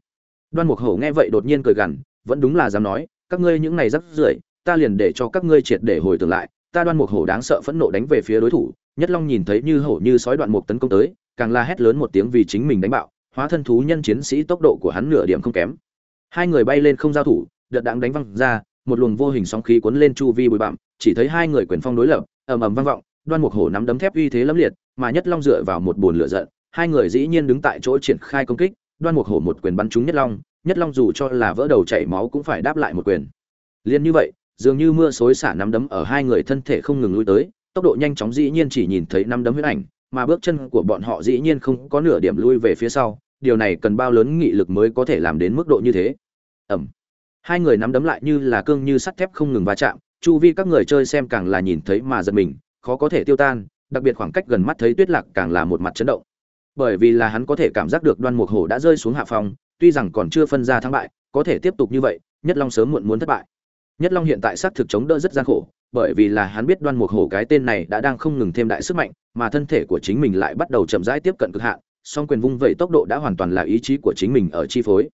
Đoan mục hổ nghe vậy đột nhiên cười gằn, vẫn đúng là dám nói, các ngươi những này rắc rưởi ta liền để cho các ngươi triệt để hồi tưởng lại, ta đoan mục hổ đáng sợ phẫn nộ đánh về phía đối thủ, nhất long nhìn thấy như hổ như sói đoạn mục tấn công tới, càng la hét lớn một tiếng vì chính mình đánh bạo, hóa thân thú nhân chiến sĩ tốc độ của hắn nửa điểm không kém. Hai người bay lên không giao thủ, đợt đặng đánh văng ra, một luồng vô hình sóng khí cuốn lên chu vi bụi bặm, chỉ thấy hai người quyền phong đối lập, ầm ầm vang vọng, đoan mục hổ nắm đấm thép uy thế lẫm liệt, mà nhất long dựa vào một bồn lửa giận, hai người dĩ nhiên đứng tại chỗ triển khai công kích, đoan mục hổ một quyền bắn trúng nhất long nhất long dù cho là vỡ đầu chảy máu cũng phải đáp lại một quyền. Liên như vậy dường như mưa xối xả nắm đấm ở hai người thân thể không ngừng lui tới, tốc độ nhanh chóng dĩ nhiên chỉ nhìn thấy nắm đấm huyết ảnh, mà bước chân của bọn họ dĩ nhiên không có nửa điểm lui về phía sau, điều này cần bao lớn nghị lực mới có thể làm đến mức độ như thế. Ẩm. Hai người nắm đấm lại như là cương như sắt thép không ngừng va chạm, chu vi các người chơi xem càng là nhìn thấy mà giật mình, khó có thể tiêu tan, đặc biệt khoảng cách gần mắt thấy tuyết lạc càng là một mặt chấn động. Bởi vì là hắn có thể cảm giác được đoan mục hổ đã rơi xuống hạ phòng tuy rằng còn chưa phân ra thắng bại, có thể tiếp tục như vậy, nhất long sớm muộn muốn thất bại nhất long hiện tại xác thực chống đỡ rất gian khổ, bởi vì là hắn biết đoan mục hổ cái tên này đã đang không ngừng thêm đại sức mạnh, mà thân thể của chính mình lại bắt đầu chậm rãi tiếp cận cực hạn, song quyền vung vẩy tốc độ đã hoàn toàn là ý chí của chính mình ở chi phối.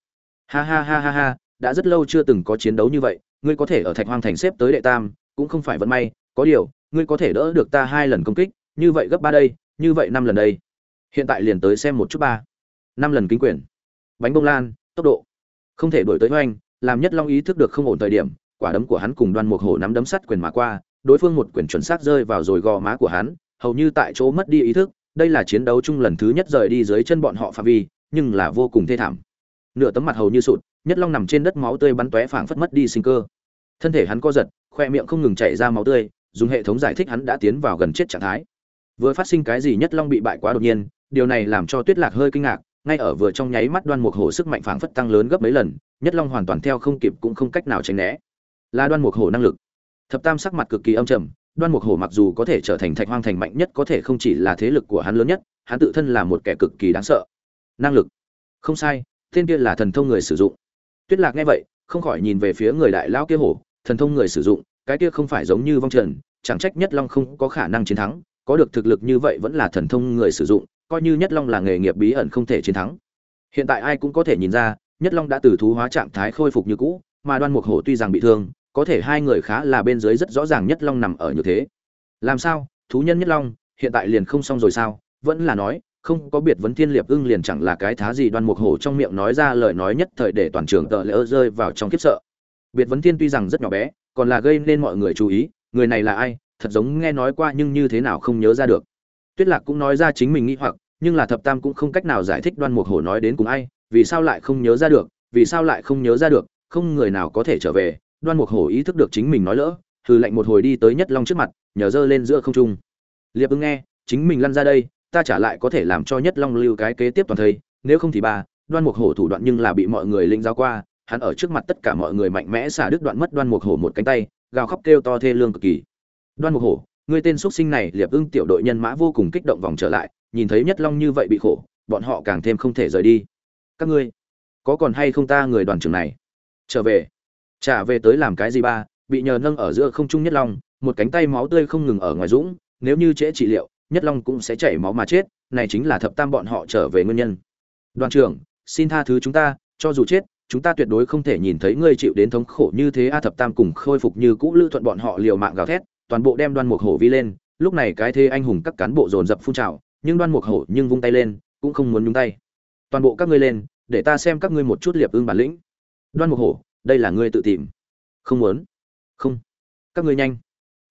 Ha ha ha ha ha, đã rất lâu chưa từng có chiến đấu như vậy, ngươi có thể ở thạch hoang thành xếp tới đệ tam, cũng không phải vận may, có điều, ngươi có thể đỡ được ta hai lần công kích, như vậy gấp ba đây, như vậy năm lần đây. Hiện tại liền tới xem một chút ba. Năm lần kính quyền. Bánh bông lan, tốc độ. Không thể đổi tới hoành làm nhất long ý thức được không ổn thời điểm quả đấm của hắn cùng đoan mục hổ nắm đấm sắt quyền mà qua, đối phương một quyền chuẩn xác rơi vào rồi gò má của hắn, hầu như tại chỗ mất đi ý thức, đây là chiến đấu chung lần thứ nhất rời đi dưới chân bọn họ phạm vi, nhưng là vô cùng thê thảm. Nửa tấm mặt hầu như sụt, nhất long nằm trên đất máu tươi bắn tóe phảng phất mất đi sinh cơ. Thân thể hắn co giật, khoe miệng không ngừng chảy ra máu tươi, dùng hệ thống giải thích hắn đã tiến vào gần chết trạng thái. Vừa phát sinh cái gì nhất long bị bại quá đột nhiên, điều này làm cho tuyết lạc hơi kinh ngạc, ngay ở vừa trong nháy mắt đoan mục hổ sức mạnh phảng phất tăng lớn gấp mấy lần, nhất long hoàn toàn theo không kịp cũng không cách nào tránh né là đoan mục hổ năng lực. Thập tam sắc mặt cực kỳ âm trầm, đoan mục hổ mặc dù có thể trở thành thạch hoang thành mạnh nhất có thể không chỉ là thế lực của hắn lớn nhất, hắn tự thân là một kẻ cực kỳ đáng sợ. Năng lực. Không sai, tên kia là thần thông người sử dụng. Tuyết lạc nghe vậy, không khỏi nhìn về phía người đại lão kia hổ, thần thông người sử dụng, cái kia không phải giống như vong trần, chẳng trách nhất long không có khả năng chiến thắng, có được thực lực như vậy vẫn là thần thông người sử dụng, coi như nhất long là nghề nghiệp bí ẩn không thể chiến thắng. Hiện tại ai cũng có thể nhìn ra, nhất long đã từ thú hóa trạng thái khôi phục như cũ, mà đoan mục hổ tuy rằng bị thương có thể hai người khá là bên dưới rất rõ ràng nhất long nằm ở như thế. Làm sao? Thú nhân nhất long, hiện tại liền không xong rồi sao? Vẫn là nói, không có biệt vấn thiên liệp ưng liền chẳng là cái thá gì đoan mục hổ trong miệng nói ra lời nói nhất thời để toàn trường tợ lỡ rơi vào trong kiếp sợ. Biệt vấn thiên tuy rằng rất nhỏ bé, còn là gây nên mọi người chú ý, người này là ai, thật giống nghe nói qua nhưng như thế nào không nhớ ra được. Tuyết lạc cũng nói ra chính mình nghĩ hoặc, nhưng là thập tam cũng không cách nào giải thích đoan mục hổ nói đến cùng ai, vì sao lại không nhớ ra được, vì sao lại không nhớ ra được, không người nào có thể trở về đoan mục hổ ý thức được chính mình nói lỡ, hừ lạnh một hồi đi tới nhất long trước mặt, nhờ giơ lên giữa không trung. Liệp Ưng nghe, chính mình lăn ra đây, ta trả lại có thể làm cho nhất long lưu cái kế tiếp toàn thây, nếu không thì ba, đoan mục hổ thủ đoạn nhưng là bị mọi người linh giao qua, hắn ở trước mặt tất cả mọi người mạnh mẽ xả đứt đoạn mất đoan mục hổ một cánh tay, gào khóc kêu to thê lương cực kỳ. Đoan mục hổ người tên xuất sinh này, liệp ưng tiểu đội nhân mã vô cùng kích động vòng trở lại, nhìn thấy nhất long như vậy bị khổ, bọn họ càng thêm không thể rời đi. Các ngươi, có còn hay không ta người đoàn trưởng này? Trở về trả về tới làm cái gì ba, bị nhờ nâng ở giữa không trung nhất long, một cánh tay máu tươi không ngừng ở ngoài dũng, nếu như trễ trị liệu, nhất long cũng sẽ chảy máu mà chết, này chính là thập tam bọn họ trở về nguyên nhân. Đoàn trưởng, xin tha thứ chúng ta, cho dù chết, chúng ta tuyệt đối không thể nhìn thấy ngươi chịu đến thống khổ như thế a thập tam cùng khôi phục như cũ lữ thuận bọn họ liều mạng gào thét, toàn bộ đem đoan mục hổ vi lên, lúc này cái thế anh hùng các cán bộ dồn dập phun trào, nhưng đoan mục hổ nhưng vung tay lên, cũng không muốn nhúng tay. Toàn bộ các ngươi lên, để ta xem các ngươi một chút liệp ưng bản lĩnh. Đoan mục hổ đây là ngươi tự tìm. Không muốn. Không. Các ngươi nhanh.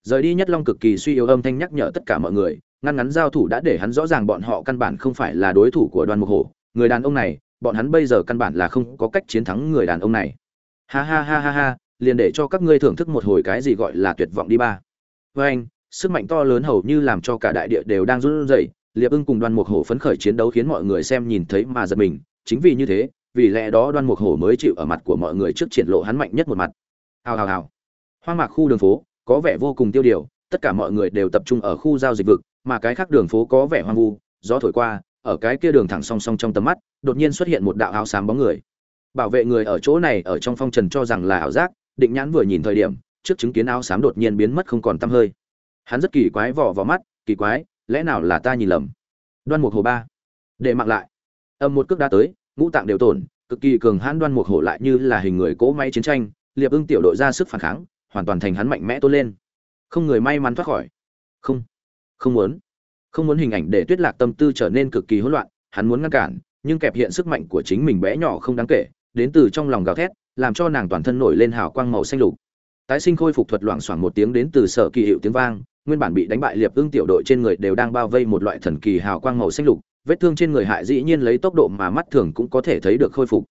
Rời đi nhất long cực kỳ suy yếu âm thanh nhắc nhở tất cả mọi người, ngăn ngắn giao thủ đã để hắn rõ ràng bọn họ căn bản không phải là đối thủ của đoàn mục hổ. Người đàn ông này, bọn hắn bây giờ căn bản là không có cách chiến thắng người đàn ông này. Ha ha ha ha ha, liền để cho các ngươi thưởng thức một hồi cái gì gọi là tuyệt vọng đi ba. Với anh, sức mạnh to lớn hầu như làm cho cả đại địa đều đang run rẩy. Liệp ưng cùng đoàn mục hổ phấn khởi chiến đấu khiến mọi người xem nhìn thấy mà giật mình. Chính vì như thế vì lẽ đó đoan mục hổ mới chịu ở mặt của mọi người trước triển lộ hắn mạnh nhất một mặt. Hào hào hào. Hoang mạc khu đường phố, có vẻ vô cùng tiêu điều, tất cả mọi người đều tập trung ở khu giao dịch vực, mà cái khác đường phố có vẻ hoang vu, gió thổi qua, ở cái kia đường thẳng song song trong tầm mắt, đột nhiên xuất hiện một đạo áo xám bóng người. Bảo vệ người ở chỗ này ở trong phong trần cho rằng là ảo giác, định nhãn vừa nhìn thời điểm, trước chứng kiến áo xám đột nhiên biến mất không còn tăm hơi. Hắn rất kỳ quái vỏ vào mắt, kỳ quái, lẽ nào là ta nhìn lầm? Đoan mục hồ ba, để mặc lại. Âm một cước đã tới ngũ tạng đều tổn cực kỳ cường hãn đoan mục hổ lại như là hình người cỗ máy chiến tranh, liệp ưng tiểu đội ra sức phản kháng, hoàn toàn thành hắn mạnh mẽ tốt lên. Không người may mắn thoát khỏi. Không không muốn. Không muốn hình ảnh để tuyết lạc tâm tư trở nên cực kỳ hỗn loạn, hắn muốn ngăn cản, nhưng kẹp hiện sức mạnh của chính mình bé nhỏ không đáng kể, đến từ trong lòng gào thét, làm cho nàng toàn thân nổi lên hào quang màu xanh lục. Tái sinh khôi phục thuật loạn xoảng một tiếng đến từ sở kỳ hiệu tiếng vang, nguyên bản bị đánh bại liệp ưng tiểu đội trên người đều đang bao vây một loại thần kỳ hào quang màu xanh lục vết thương trên người hại dĩ nhiên lấy tốc độ mà mắt thường cũng có thể thấy được khôi phục.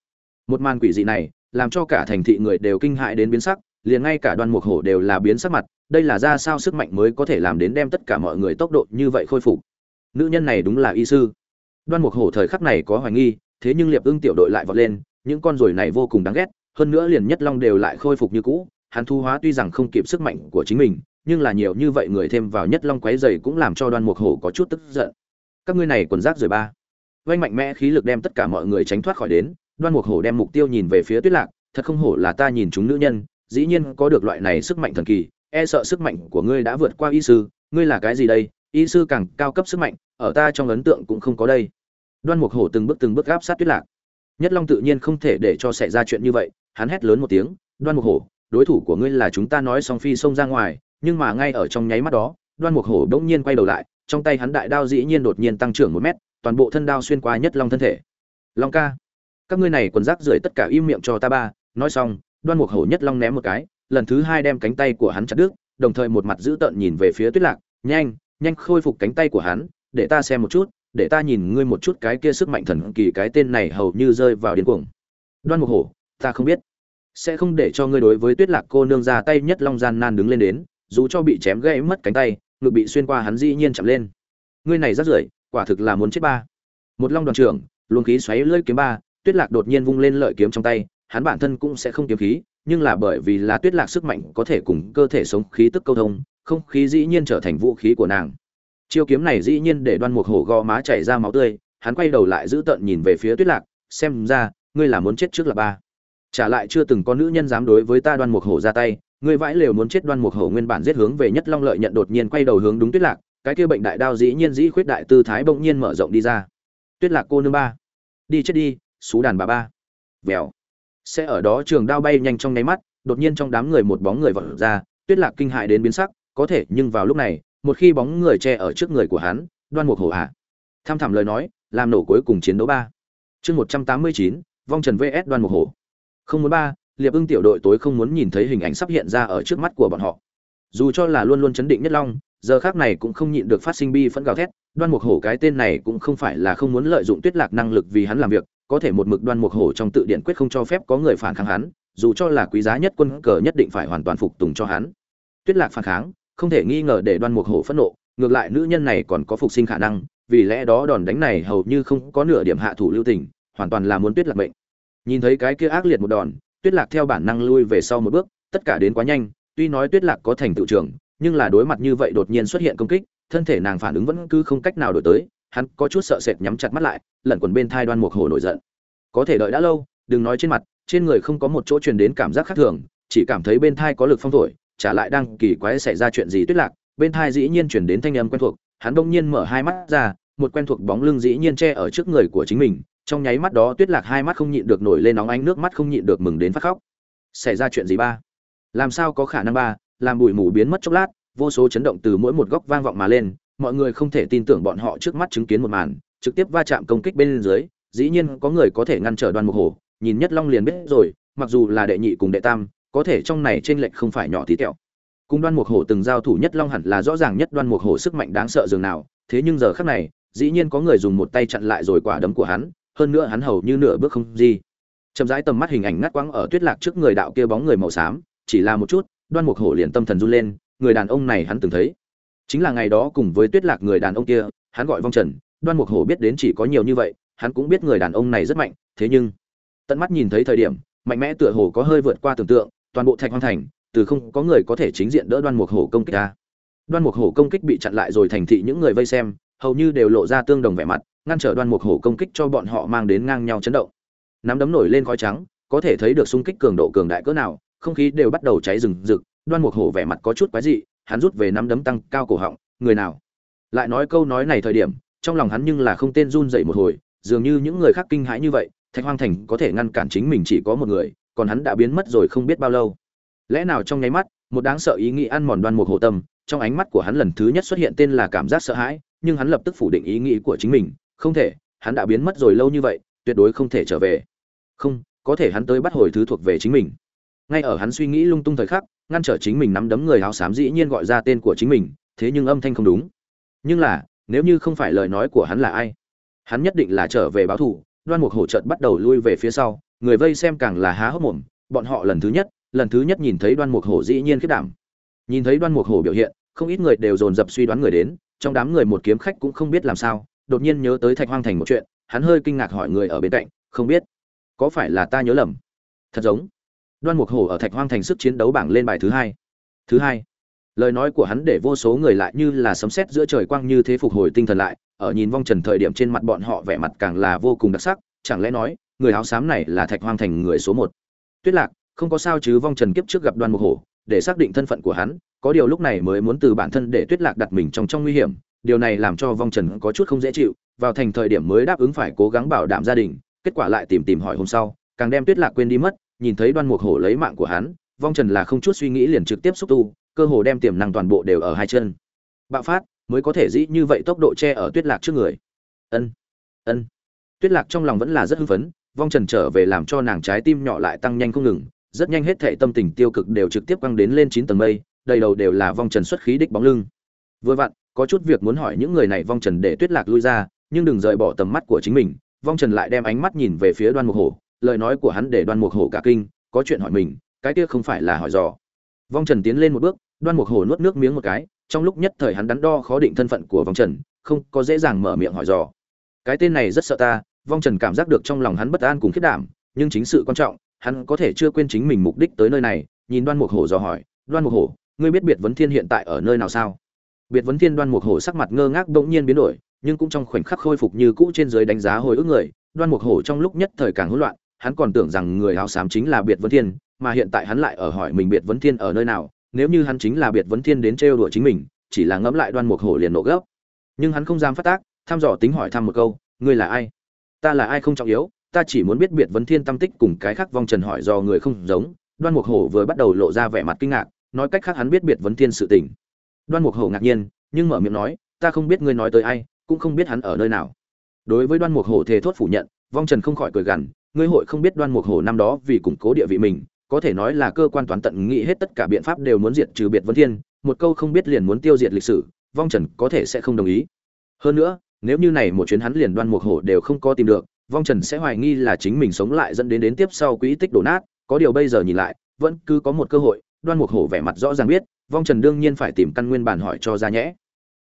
Một màn quỷ dị này, làm cho cả thành thị người đều kinh hại đến biến sắc, liền ngay cả đoan mục hổ đều là biến sắc mặt, đây là ra sao sức mạnh mới có thể làm đến đem tất cả mọi người tốc độ như vậy khôi phục. Nữ nhân này đúng là y sư. Đoan mục hổ thời khắc này có hoài nghi, thế nhưng liệp ưng tiểu đội lại vọt lên, những con ruồi này vô cùng đáng ghét, hơn nữa liền nhất long đều lại khôi phục như cũ, hắn thu hóa tuy rằng không kịp sức mạnh của chính mình, nhưng là nhiều như vậy người thêm vào nhất long quấy dày cũng làm cho đoan mục hổ có chút tức giận các ngươi này quần rác rời ba. Vanh mạnh mẽ khí lực đem tất cả mọi người tránh thoát khỏi đến, đoan mục hổ đem mục tiêu nhìn về phía tuyết lạc, thật không hổ là ta nhìn chúng nữ nhân, dĩ nhiên có được loại này sức mạnh thần kỳ e sợ sức mạnh của ngươi đã vượt qua y sư, ngươi là cái gì đây? Y sư càng cao cấp sức mạnh, ở ta trong ấn tượng cũng không có đây. Đoan mục hổ từng bước từng bước gáp sát tuyết lạc. Nhất long tự nhiên không thể để cho xảy ra chuyện như vậy, hắn hét lớn một tiếng, đoan mục hổ, đối thủ của ngươi là chúng ta nói song phi xông ra ngoài, nhưng mà ngay ở trong nháy mắt đó, đoan mục hổ bỗng nhiên quay đầu lại trong tay hắn đại đao dĩ nhiên đột nhiên tăng trưởng một mét, toàn bộ thân đao xuyên qua nhất long thân thể. Long ca, các ngươi này quần rác rưởi tất cả im miệng cho ta ba, nói xong, đoan mục hổ nhất long ném một cái, lần thứ hai đem cánh tay của hắn chặt đứt, đồng thời một mặt dữ tợn nhìn về phía tuyết lạc, nhanh nhanh khôi phục cánh tay của hắn, để ta xem một chút, để ta nhìn ngươi một chút cái kia sức mạnh thần kỳ cái tên này hầu như rơi vào điên cuồng. Đoan mục hổ, ta không biết, sẽ không để cho ngươi đối với tuyết lạc cô nương ra tay nhất long gian nan đứng lên đến, dù cho bị chém gãy mất cánh tay ngực bị xuyên qua hắn dĩ nhiên chậm lên. Ngươi này rất rưởi, quả thực là muốn chết ba. Một long đoàn trưởng, luồng khí xoáy lưỡi kiếm ba, tuyết lạc đột nhiên vung lên lợi kiếm trong tay, hắn bản thân cũng sẽ không kiếm khí, nhưng là bởi vì là tuyết lạc sức mạnh có thể cùng cơ thể sống khí tức câu thông, không khí dĩ nhiên trở thành vũ khí của nàng. Chiêu kiếm này dĩ nhiên để đoan mục hổ gò má chảy ra máu tươi, hắn quay đầu lại giữ tợn nhìn về phía tuyết lạc, xem ra, ngươi là muốn chết trước là ba. Trả lại chưa từng có nữ nhân dám đối với ta đoan mục hổ ra tay ngươi vãi lều muốn chết đoan mục hổ nguyên bản giết hướng về nhất long lợi nhận đột nhiên quay đầu hướng đúng tuyết lạc, cái kia bệnh đại đao dĩ nhiên dĩ khuyết đại tư thái bỗng nhiên mở rộng đi ra. Tuyết lạc cô nương ba, đi chết đi, xú đàn bà ba. Vèo. Sẽ ở đó trường đao bay nhanh trong nháy mắt, đột nhiên trong đám người một bóng người vọt ra, tuyết lạc kinh hại đến biến sắc, có thể, nhưng vào lúc này, một khi bóng người che ở trước người của hắn, đoan mục hổ hạ. Tham thảm lời nói, làm nổ cuối cùng chiến đấu ba. Chương một trăm tám mươi chín, vong trần vs đoan mục hổ. Không muốn ba liệp ưng tiểu đội tối không muốn nhìn thấy hình ảnh sắp hiện ra ở trước mắt của bọn họ. Dù cho là luôn luôn chấn định nhất long, giờ khác này cũng không nhịn được phát sinh bi phẫn gào thét, đoan mục hổ cái tên này cũng không phải là không muốn lợi dụng tuyết lạc năng lực vì hắn làm việc, có thể một mực đoan mục hổ trong tự điện quyết không cho phép có người phản kháng hắn, dù cho là quý giá nhất quân cờ nhất định phải hoàn toàn phục tùng cho hắn. Tuyết lạc phản kháng, không thể nghi ngờ để đoan mục hổ phẫn nộ, ngược lại nữ nhân này còn có phục sinh khả năng, vì lẽ đó đòn đánh này hầu như không có nửa điểm hạ thủ lưu tình, hoàn toàn là muốn tuyết lạc mệnh. Nhìn thấy cái kia ác liệt một đòn tuyết lạc theo bản năng lui về sau một bước, tất cả đến quá nhanh, tuy nói tuyết lạc có thành tựu trưởng, nhưng là đối mặt như vậy đột nhiên xuất hiện công kích, thân thể nàng phản ứng vẫn cứ không cách nào đổi tới, hắn có chút sợ sệt nhắm chặt mắt lại, lẩn quần bên thai đoan mục hổ nổi giận. Có thể đợi đã lâu, đừng nói trên mặt, trên người không có một chỗ truyền đến cảm giác khác thường, chỉ cảm thấy bên thai có lực phong thổi trả lại đang kỳ quái xảy ra chuyện gì tuyết lạc, bên thai dĩ nhiên chuyển đến thanh âm quen thuộc, hắn đông nhiên mở hai mắt ra, một quen thuộc bóng lưng dĩ nhiên che ở trước người của chính mình trong nháy mắt đó tuyết lạc hai mắt không nhịn được nổi lên nóng ánh, nước mắt không nhịn được mừng đến phát khóc. Xảy ra chuyện gì ba? Làm sao có khả năng ba? Làm bụi mù biến mất chốc lát, vô số chấn động từ mỗi một góc vang vọng mà lên, mọi người không thể tin tưởng bọn họ trước mắt chứng kiến một màn, trực tiếp va chạm công kích bên dưới, dĩ nhiên có người có thể ngăn trở đoan mục hổ, nhìn nhất long liền biết rồi, mặc dù là đệ nhị cùng đệ tam, có thể trong này trên lệch không phải nhỏ tí tẹo. Cùng đoan mục hổ từng giao thủ nhất long hẳn là rõ ràng nhất đoan mục hổ sức mạnh đáng sợ dường nào, thế nhưng giờ khắc này, dĩ nhiên có người dùng một tay chặn lại rồi quả đấm của hắn hơn nữa hắn hầu như nửa bước không gì chậm rãi tầm mắt hình ảnh ngắt quãng ở tuyết lạc trước người đạo kia bóng người màu xám, chỉ là một chút, đoan mục hổ liền tâm thần run lên, người đàn ông này hắn từng thấy. Chính là ngày đó cùng với tuyết lạc người đàn ông kia, hắn gọi vong trần, đoan mục hổ biết đến chỉ có nhiều như vậy, hắn cũng biết người đàn ông này rất mạnh, thế nhưng, tận mắt nhìn thấy thời điểm, mạnh mẽ tựa hồ có hơi vượt qua tưởng tượng, toàn bộ thạch hoang thành, từ không có người có thể chính diện đỡ đoan mục hổ công kích ta đoan mục hổ công kích bị chặn lại rồi thành thị những người vây xem, hầu như đều lộ ra tương đồng vẻ mặt ngăn trở đoan mục hổ công kích cho bọn họ mang đến ngang nhau chấn động. Nắm đấm nổi lên khói trắng, có thể thấy được xung kích cường độ cường đại cỡ nào, không khí đều bắt đầu cháy rừng rực, đoan mục hổ vẻ mặt có chút quái dị, hắn rút về nắm đấm tăng cao cổ họng, người nào? Lại nói câu nói này thời điểm, trong lòng hắn nhưng là không tên run dậy một hồi, dường như những người khác kinh hãi như vậy, thạch hoang thành có thể ngăn cản chính mình chỉ có một người, còn hắn đã biến mất rồi không biết bao lâu. Lẽ nào trong nháy mắt, một đáng sợ ý nghĩ ăn mòn đoan mục hổ tâm, trong ánh mắt của hắn lần thứ nhất xuất hiện tên là cảm giác sợ hãi, nhưng hắn lập tức phủ định ý nghĩ của chính mình không thể, hắn đã biến mất rồi lâu như vậy, tuyệt đối không thể trở về. Không, có thể hắn tới bắt hồi thứ thuộc về chính mình. Ngay ở hắn suy nghĩ lung tung thời khắc, ngăn trở chính mình nắm đấm người áo xám dĩ nhiên gọi ra tên của chính mình, thế nhưng âm thanh không đúng. Nhưng là, nếu như không phải lời nói của hắn là ai, hắn nhất định là trở về báo thù. Đoan mục hổ trợt bắt đầu lui về phía sau, người vây xem càng là há hốc mồm. Bọn họ lần thứ nhất, lần thứ nhất nhìn thấy đoan mục hổ dĩ nhiên khiết đảm. Nhìn thấy đoan mục hổ biểu hiện, không ít người đều dồn dập suy đoán người đến, trong đám người một kiếm khách cũng không biết làm sao đột nhiên nhớ tới thạch hoang thành một chuyện, hắn hơi kinh ngạc hỏi người ở bên cạnh, không biết, có phải là ta nhớ lầm? Thật giống. Đoan mục hổ ở thạch hoang thành sức chiến đấu bảng lên bài thứ hai. Thứ hai. Lời nói của hắn để vô số người lại như là sấm sét giữa trời quang như thế phục hồi tinh thần lại, ở nhìn vong trần thời điểm trên mặt bọn họ vẻ mặt càng là vô cùng đặc sắc, chẳng lẽ nói, người áo xám này là thạch hoang thành người số một? Tuyết lạc, không có sao chứ vong trần kiếp trước gặp đoan mục hổ, để xác định thân phận của hắn, có điều lúc này mới muốn từ bản thân để tuyết lạc đặt mình trong trong nguy hiểm điều này làm cho vong trần có chút không dễ chịu, vào thành thời điểm mới đáp ứng phải cố gắng bảo đảm gia đình, kết quả lại tìm tìm hỏi hôm sau, càng đem tuyết lạc quên đi mất, nhìn thấy đoan mục hổ lấy mạng của hắn, vong trần là không chút suy nghĩ liền trực tiếp xúc tu, cơ hồ đem tiềm năng toàn bộ đều ở hai chân. Bạo phát, mới có thể dĩ như vậy tốc độ che ở tuyết lạc trước người. Ân ân. Tuyết lạc trong lòng vẫn là rất hưng phấn, vong trần trở về làm cho nàng trái tim nhỏ lại tăng nhanh không ngừng, rất nhanh hết thệ tâm tình tiêu cực đều trực tiếp quăng đến lên chín tầng mây, đầy đầu đều là vong trần xuất khí đích bóng lưng. Vừa vặn có chút việc muốn hỏi những người này vong trần để tuyết lạc lui ra, nhưng đừng rời bỏ tầm mắt của chính mình. Vong trần lại đem ánh mắt nhìn về phía đoan mục hổ, lời nói của hắn để đoan mục hổ cả kinh, có chuyện hỏi mình, cái kia không phải là hỏi dò. Vong trần tiến lên một bước, đoan mục hổ nuốt nước miếng một cái, trong lúc nhất thời hắn đắn đo khó định thân phận của vong trần, không có dễ dàng mở miệng hỏi dò. Cái tên này rất sợ ta, vong trần cảm giác được trong lòng hắn bất an cùng khiết đảm, nhưng chính sự quan trọng, hắn có thể chưa quên chính mình mục đích tới nơi này. Nhìn đoan mục hổ dò hỏi, đoan mục hổ, ngươi biết biệt vấn thiên hiện tại ở nơi nào sao? Biệt vấn thiên đoan mục hổ sắc mặt ngơ ngác bỗng nhiên biến đổi, nhưng cũng trong khoảnh khắc khôi phục như cũ trên dưới đánh giá hồi ức người, đoan mục hổ trong lúc nhất thời càng hỗn loạn, hắn còn tưởng rằng người áo xám chính là biệt vấn thiên, mà hiện tại hắn lại ở hỏi mình biệt vấn thiên ở nơi nào, nếu như hắn chính là biệt vấn thiên đến trêu đùa chính mình, chỉ là ngẫm lại đoan mục hổ liền nổ gấp nhưng hắn không dám phát tác thăm dò tính hỏi thăm một câu, ngươi là ai? Ta là ai không trọng yếu, ta chỉ muốn biết biệt vấn thiên tâm tích cùng cái khác vong trần hỏi do người không giống. Đoan mục hổ vừa bắt đầu lộ ra vẻ mặt kinh ngạc, nói cách khác hắn biết biệt vấn thiên sự tình đoan mục hổ ngạc nhiên, nhưng mở miệng nói, ta không biết ngươi nói tới ai, cũng không biết hắn ở nơi nào. Đối với đoan mục hổ thề thốt phủ nhận, vong trần không khỏi cười gằn, ngươi hội không biết đoan mục hổ năm đó vì củng cố địa vị mình, có thể nói là cơ quan toán tận nghĩ hết tất cả biện pháp đều muốn diệt trừ biệt vấn thiên, một câu không biết liền muốn tiêu diệt lịch sử, vong trần có thể sẽ không đồng ý. Hơn nữa, nếu như này một chuyến hắn liền đoan mục hổ đều không có tìm được, vong trần sẽ hoài nghi là chính mình sống lại dẫn đến đến tiếp sau quỹ tích đổ nát, có điều bây giờ nhìn lại, vẫn cứ có một cơ hội, đoan mục hổ vẻ mặt rõ ràng biết vong trần đương nhiên phải tìm căn nguyên bản hỏi cho ra nhẽ.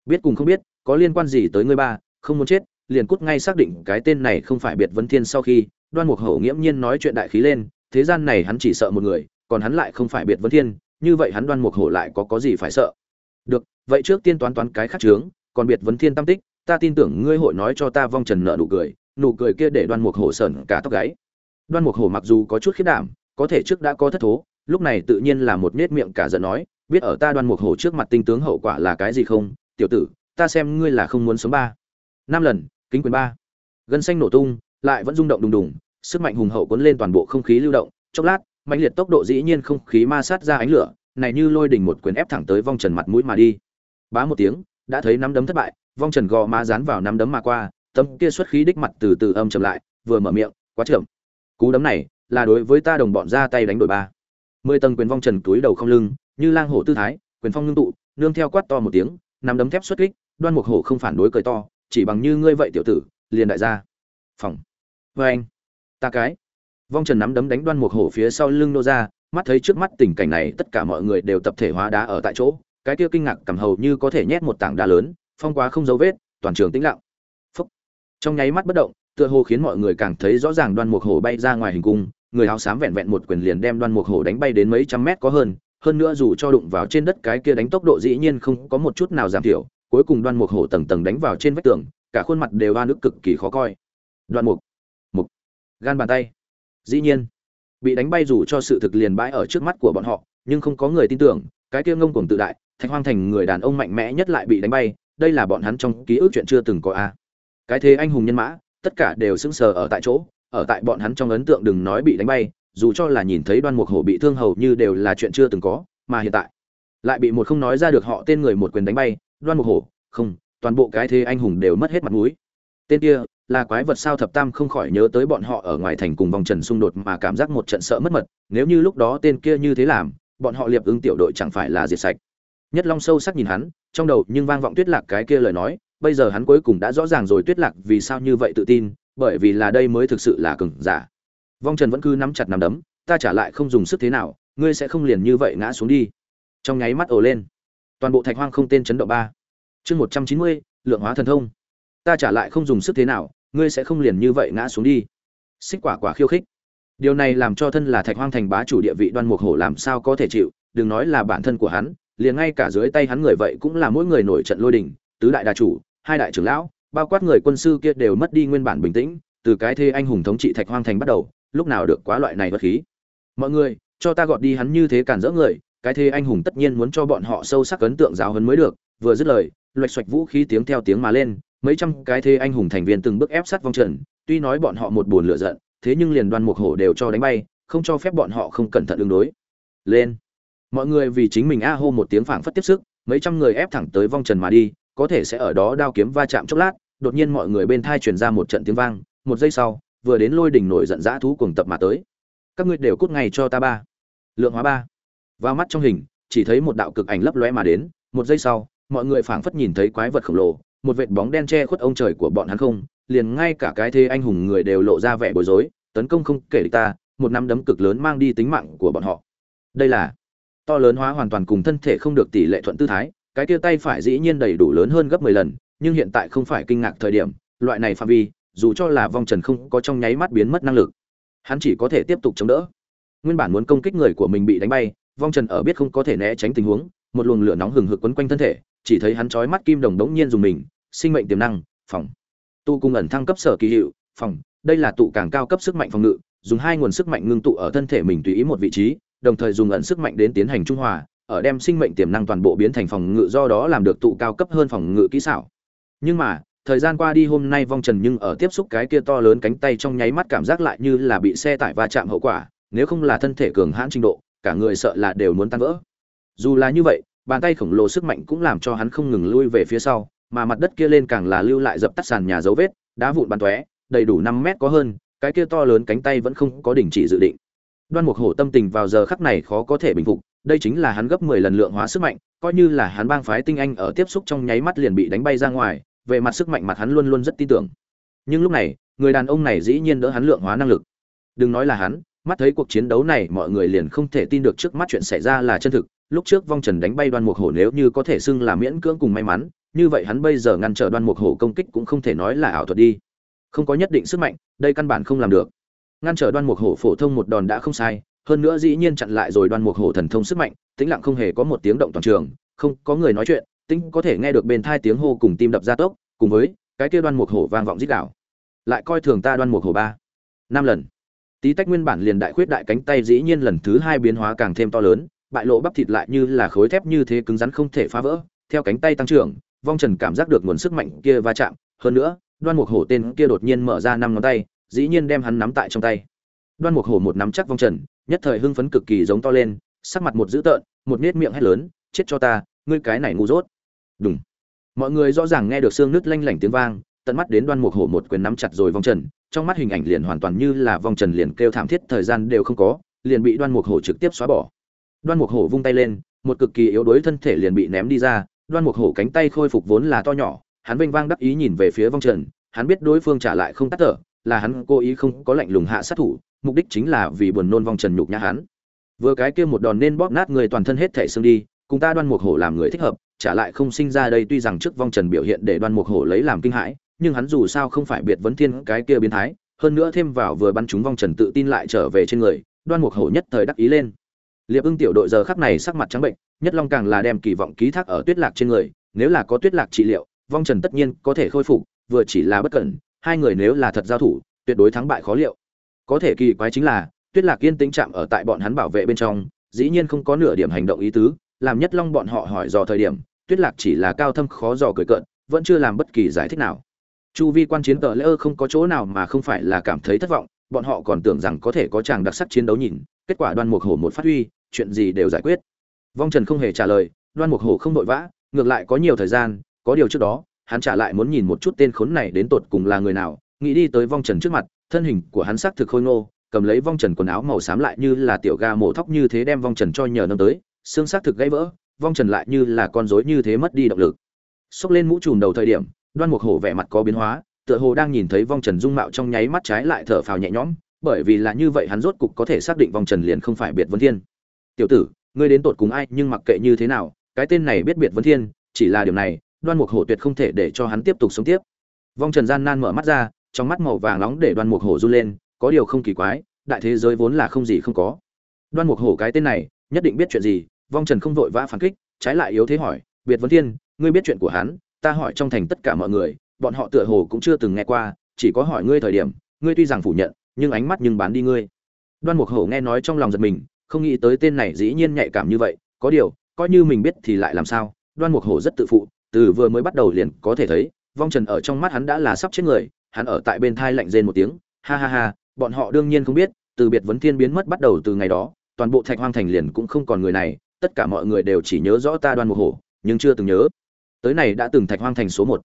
Biết cùng không biết, có liên quan gì tới ngươi ba, không muốn chết, liền cút ngay xác định cái tên này không phải biệt vấn thiên sau khi, đoan mục hổ nghiễm nhiên nói chuyện đại khí lên, thế gian này hắn chỉ sợ một người, còn hắn lại không phải biệt vấn thiên, như vậy hắn đoan mục hổ lại có có gì phải sợ? Được, vậy trước tiên toán toán cái khác trướng còn biệt vấn thiên tâm tích, ta tin tưởng ngươi hội nói cho ta vong trần nợ nụ cười nụ cười kia để đoan mục hổ sởn cả tóc gáy. Đoan mục hổ mặc dù có chút khiết đảm, có thể trước đã có thất thố, lúc này tự nhiên là một nết miệng cả giận nói biết ở ta đoan mục hổ trước mặt tinh tướng hậu quả là cái gì không? Tiểu tử, ta xem ngươi là không muốn sống ba. Năm lần, kính quyền ba. Gân xanh nổ tung, lại vẫn rung động đùng đùng, sức mạnh hùng hậu cuốn lên toàn bộ không khí lưu động. Chốc lát mạnh liệt tốc độ dĩ nhiên không khí ma sát ra ánh lửa, này như lôi đỉnh một quyền ép thẳng tới vong trần mặt mũi mà đi. Bá một tiếng, đã thấy nắm đấm thất bại, vong trần gò má dán vào nắm đấm mà qua, tấm kia xuất khí đích mặt từ từ âm chậm lại, vừa mở miệng, quá chậm. Cú đấm này là đối với ta đồng bọn ra tay đánh đổi ba. Mười tầng quyền vong trần túi đầu không lưng như lang hổ tư thái, quyền phong ngưng tụ, nương theo quát to một tiếng, nắm đấm thép xuất kích, đoan mục hổ không phản đối cười to, chỉ bằng như ngươi vậy tiểu tử, liền đại gia. Phòng vê anh. Ta cái. Vong trần nắm đấm đánh đoan mục hổ phía sau lưng nô ra, mắt thấy trước mắt tình cảnh này, tất cả mọi người đều tập thể hóa đá ở tại chỗ, cái kia kinh ngạc cầm hầu như có thể nhét một tảng đá lớn, phong quá không dấu vết, toàn trường tĩnh lặng. Phúc. trong nháy mắt bất động, tựa hồ khiến mọi người càng thấy rõ ràng đoan mục hổ bay ra ngoài hình cung, người áo xám vẹn vẹn một quyền liền đem đoan mục hổ đánh bay đến mấy trăm mét có hơn hơn nữa dù cho đụng vào trên đất cái kia đánh tốc độ dĩ nhiên không có một chút nào giảm thiểu, cuối cùng đoan mục hổ tầng tầng đánh vào trên vách tường, cả khuôn mặt đều hoa nước cực kỳ khó coi. Đoan mục mục, gan bàn tay. Dĩ nhiên, bị đánh bay dù cho sự thực liền bãi ở trước mắt của bọn họ, nhưng không có người tin tưởng, cái kia ngông cuồng tự đại, thạch hoang thành người đàn ông mạnh mẽ nhất lại bị đánh bay, đây là bọn hắn trong ký ức chuyện chưa từng có a. Cái thế anh hùng nhân mã, tất cả đều sững sờ ở tại chỗ, ở tại bọn hắn trong ấn tượng đừng nói bị đánh bay dù cho là nhìn thấy đoan mục hổ bị thương hầu như đều là chuyện chưa từng có, mà hiện tại lại bị một không nói ra được họ tên người một quyền đánh bay, đoan mục hổ, không, toàn bộ cái thế anh hùng đều mất hết mặt mũi. Tên kia là quái vật sao thập tam không khỏi nhớ tới bọn họ ở ngoài thành cùng vòng trần xung đột mà cảm giác một trận sợ mất mật, nếu như lúc đó tên kia như thế làm, bọn họ liệp ứng tiểu đội chẳng phải là diệt sạch. Nhất long sâu sắc nhìn hắn, trong đầu nhưng vang vọng tuyết lạc cái kia lời nói, bây giờ hắn cuối cùng đã rõ ràng rồi tuyết lạc vì sao như vậy tự tin, bởi vì là đây mới thực sự là cừng giả vong trần vẫn cứ nắm chặt nắm đấm, ta trả lại không dùng sức thế nào, ngươi sẽ không liền như vậy ngã xuống đi. Trong nháy mắt ồ lên. Toàn bộ thạch hoang không tên chấn động ba. Chương một trăm chín mươi, lượng hóa thần thông. Ta trả lại không dùng sức thế nào, ngươi sẽ không liền như vậy ngã xuống đi. Xích quả quả khiêu khích. Điều này làm cho thân là thạch hoang thành bá chủ địa vị đoan mục hổ làm sao có thể chịu, đừng nói là bản thân của hắn, liền ngay cả dưới tay hắn người vậy cũng là mỗi người nổi trận lôi đình, tứ đại đà chủ, hai đại trưởng lão, bao quát người quân sư kia đều mất đi nguyên bản bình tĩnh, từ cái thê anh hùng thống trị thạch hoang thành bắt đầu lúc nào được quá loại này bất khí. Mọi người, cho ta gọt đi hắn như thế cản rỡ người, cái thế anh hùng tất nhiên muốn cho bọn họ sâu sắc ấn tượng giáo hấn mới được, vừa dứt lời, loạch xoạch vũ khí tiếng theo tiếng mà lên, mấy trăm cái thế anh hùng thành viên từng bước ép sát vong trần, tuy nói bọn họ một buồn lửa giận, thế nhưng liền đoan mục hổ đều cho đánh bay, không cho phép bọn họ không cẩn thận ứng đối. Lên. Mọi người vì chính mình a hô một tiếng phảng phất tiếp sức, mấy trăm người ép thẳng tới vong trần mà đi, có thể sẽ ở đó đao kiếm va chạm chốc lát, đột nhiên mọi người bên thai truyền ra một trận tiếng vang, một giây sau vừa đến lôi đỉnh nổi giận dã thú cuồng tập mà tới. Các ngươi đều cút ngay cho ta ba. Lượng hóa ba. Vào mắt trong hình, chỉ thấy một đạo cực ảnh lấp lóe mà đến, một giây sau, mọi người phảng phất nhìn thấy quái vật khổng lồ, một vệt bóng đen che khuất ông trời của bọn hắn không, liền ngay cả cái thế anh hùng người đều lộ ra vẻ bối rối, tấn công không kể ta, một nắm đấm cực lớn mang đi tính mạng của bọn họ. Đây là, to lớn hóa hoàn toàn cùng thân thể không được tỷ lệ thuận tư thái, cái kia tay phải dĩ nhiên đầy đủ lớn hơn gấp 10 lần, nhưng hiện tại không phải kinh ngạc thời điểm, loại này phạm vi dù cho là vong trần không có trong nháy mắt biến mất năng lực, hắn chỉ có thể tiếp tục chống đỡ. Nguyên bản muốn công kích người của mình bị đánh bay, vong trần ở biết không có thể né tránh tình huống, một luồng lửa nóng hừng hực quấn quanh thân thể, chỉ thấy hắn trói mắt kim đồng đống nhiên dùng mình, sinh mệnh tiềm năng, phòng. Tu cung ẩn thăng cấp sở kỳ hiệu, phòng. Đây là tụ càng cao cấp sức mạnh phòng ngự, dùng hai nguồn sức mạnh ngưng tụ ở thân thể mình tùy ý một vị trí, đồng thời dùng ẩn sức mạnh đến tiến hành trung hòa, ở đem sinh mệnh tiềm năng toàn bộ biến thành phòng ngự do đó làm được tụ cao cấp hơn phòng ngự kỹ xảo. Nhưng mà thời gian qua đi hôm nay vong trần nhưng ở tiếp xúc cái kia to lớn cánh tay trong nháy mắt cảm giác lại như là bị xe tải va chạm hậu quả, nếu không là thân thể cường hãn trình độ, cả người sợ là đều muốn tan vỡ. Dù là như vậy, bàn tay khổng lồ sức mạnh cũng làm cho hắn không ngừng lui về phía sau, mà mặt đất kia lên càng là lưu lại dập tắt sàn nhà dấu vết, đá vụn bắn tóe, đầy đủ năm mét có hơn, cái kia to lớn cánh tay vẫn không có đình chỉ dự định. Đoan mục hổ tâm tình vào giờ khắc này khó có thể bình phục, đây chính là hắn gấp 10 lần lượng hóa sức mạnh, coi như là hắn bang phái tinh anh ở tiếp xúc trong nháy mắt liền bị đánh bay ra ngoài về mặt sức mạnh mặt hắn luôn luôn rất tin tưởng. Nhưng lúc này, người đàn ông này dĩ nhiên đỡ hắn lượng hóa năng lực. Đừng nói là hắn, mắt thấy cuộc chiến đấu này mọi người liền không thể tin được trước mắt chuyện xảy ra là chân thực. Lúc trước vong trần đánh bay đoan mục hổ nếu như có thể xưng là miễn cưỡng cùng may mắn, như vậy hắn bây giờ ngăn trở đoan mục hổ công kích cũng không thể nói là ảo thuật đi. Không có nhất định sức mạnh, đây căn bản không làm được. Ngăn trở đoan mục hổ phổ thông một đòn đã không sai, hơn nữa dĩ nhiên chặn lại rồi đoan mục hổ thần thông sức mạnh, tĩnh lặng không hề có một tiếng động toàn trường, không có người nói chuyện tĩnh có thể nghe được bên thai tiếng hô cùng tim đập gia tốc, cùng với cái kia đoan mục hổ vang vọng rít đảo lại coi thường ta đoan mục hổ ba. Năm lần. Tí tách nguyên bản liền đại khuyết đại cánh tay dĩ nhiên lần thứ hai biến hóa càng thêm to lớn, bại lộ bắp thịt lại như là khối thép như thế cứng rắn không thể phá vỡ, theo cánh tay tăng trưởng, vong trần cảm giác được nguồn sức mạnh kia va chạm. Hơn nữa, đoan mục hổ tên kia đột nhiên mở ra năm ngón tay, dĩ nhiên đem hắn nắm tại trong tay. Đoan mục hổ một nắm chắc vong trần, nhất thời hưng phấn cực kỳ giống to lên, sắc mặt một dữ tợn, một nết miệng hét lớn, chết cho ta ngươi cái này ngu dốt. Đúng mọi người rõ ràng nghe được xương nứt lanh lảnh tiếng vang, tận mắt đến đoan mục hổ một quyền nắm chặt rồi vong trần, trong mắt hình ảnh liền hoàn toàn như là vong trần liền kêu thảm thiết, thời gian đều không có, liền bị đoan mục hổ trực tiếp xóa bỏ. Đoan mục hổ vung tay lên, một cực kỳ yếu đuối thân thể liền bị ném đi ra, đoan mục hổ cánh tay khôi phục vốn là to nhỏ, hắn vênh vang đắc ý nhìn về phía vong trần, hắn biết đối phương trả lại không tắt thở, là hắn cố ý không có lạnh lùng hạ sát thủ, mục đích chính là vì buồn nôn vong trần nhục nhã hắn. Vừa cái kia một đòn nên bóp nát người toàn thân hết thể xương đi cùng ta đoan mục hổ làm người thích hợp, trả lại không sinh ra đây tuy rằng trước vong trần biểu hiện để đoan mục hổ lấy làm kinh hãi, nhưng hắn dù sao không phải biệt vấn thiên cái kia biến thái, hơn nữa thêm vào vừa bắn chúng vong trần tự tin lại trở về trên người, đoan mục hổ nhất thời đắc ý lên. Liệp ưng tiểu đội giờ khắc này sắc mặt trắng bệnh, nhất long càng là đem kỳ vọng ký thác ở tuyết lạc trên người, nếu là có tuyết lạc trị liệu, vong trần tất nhiên có thể khôi phục, vừa chỉ là bất cẩn, hai người nếu là thật giao thủ, tuyệt đối thắng bại khó liệu. Có thể kỳ quái chính là, tuyết lạc yên tĩnh chạm ở tại bọn hắn bảo vệ bên trong, dĩ nhiên không có nửa điểm hành động ý tứ làm nhất long bọn họ hỏi dò thời điểm, tuyết lạc chỉ là cao thâm khó dò cười cợt, vẫn chưa làm bất kỳ giải thích nào. Chu vi quan chiến tờ lễ ơ không có chỗ nào mà không phải là cảm thấy thất vọng, bọn họ còn tưởng rằng có thể có chàng đặc sắc chiến đấu nhìn, kết quả đoan mục hổ một phát huy, chuyện gì đều giải quyết. Vong trần không hề trả lời, đoan mục hổ không vội vã, ngược lại có nhiều thời gian, có điều trước đó, hắn trả lại muốn nhìn một chút tên khốn này đến tột cùng là người nào, nghĩ đi tới vong trần trước mặt, thân hình của hắn xác thực khôi ngô, cầm lấy vong trần quần áo màu xám lại như là tiểu ga mổ thóc như thế đem vong trần cho nhờ nâng tới xương xác thực gãy vỡ, vong trần lại như là con rối như thế mất đi động lực. Xốc lên mũ trùm đầu thời điểm, đoan mục hổ vẻ mặt có biến hóa, tựa hồ đang nhìn thấy vong trần dung mạo trong nháy mắt trái lại thở phào nhẹ nhõm, bởi vì là như vậy hắn rốt cục có thể xác định vong trần liền không phải biệt vấn thiên. Tiểu tử, ngươi đến tột cùng ai, nhưng mặc kệ như thế nào, cái tên này biết biệt vấn thiên, chỉ là điều này, đoan mục hổ tuyệt không thể để cho hắn tiếp tục sống tiếp. Vong trần gian nan mở mắt ra, trong mắt màu vàng nóng để đoan mục hổ run lên, có điều không kỳ quái, đại thế giới vốn là không gì không có. Đoan mục hổ cái tên này, nhất định biết chuyện gì vong trần không vội vã phản kích, trái lại yếu thế hỏi, biệt vấn thiên, ngươi biết chuyện của hắn, ta hỏi trong thành tất cả mọi người, bọn họ tựa hồ cũng chưa từng nghe qua, chỉ có hỏi ngươi thời điểm, ngươi tuy rằng phủ nhận, nhưng ánh mắt nhưng bán đi ngươi. Đoan mục hổ nghe nói trong lòng giật mình, không nghĩ tới tên này dĩ nhiên nhạy cảm như vậy, có điều, coi như mình biết thì lại làm sao? Đoan mục hổ rất tự phụ, từ vừa mới bắt đầu liền có thể thấy, vong trần ở trong mắt hắn đã là sắp chết người, hắn ở tại bên thai lạnh rên một tiếng, ha ha ha, bọn họ đương nhiên không biết, từ biệt vấn thiên biến mất bắt đầu từ ngày đó, toàn bộ thạch hoang thành liền cũng không còn người này tất cả mọi người đều chỉ nhớ rõ ta đoan mục hổ, nhưng chưa từng nhớ. Tới này đã từng thạch hoang thành số một.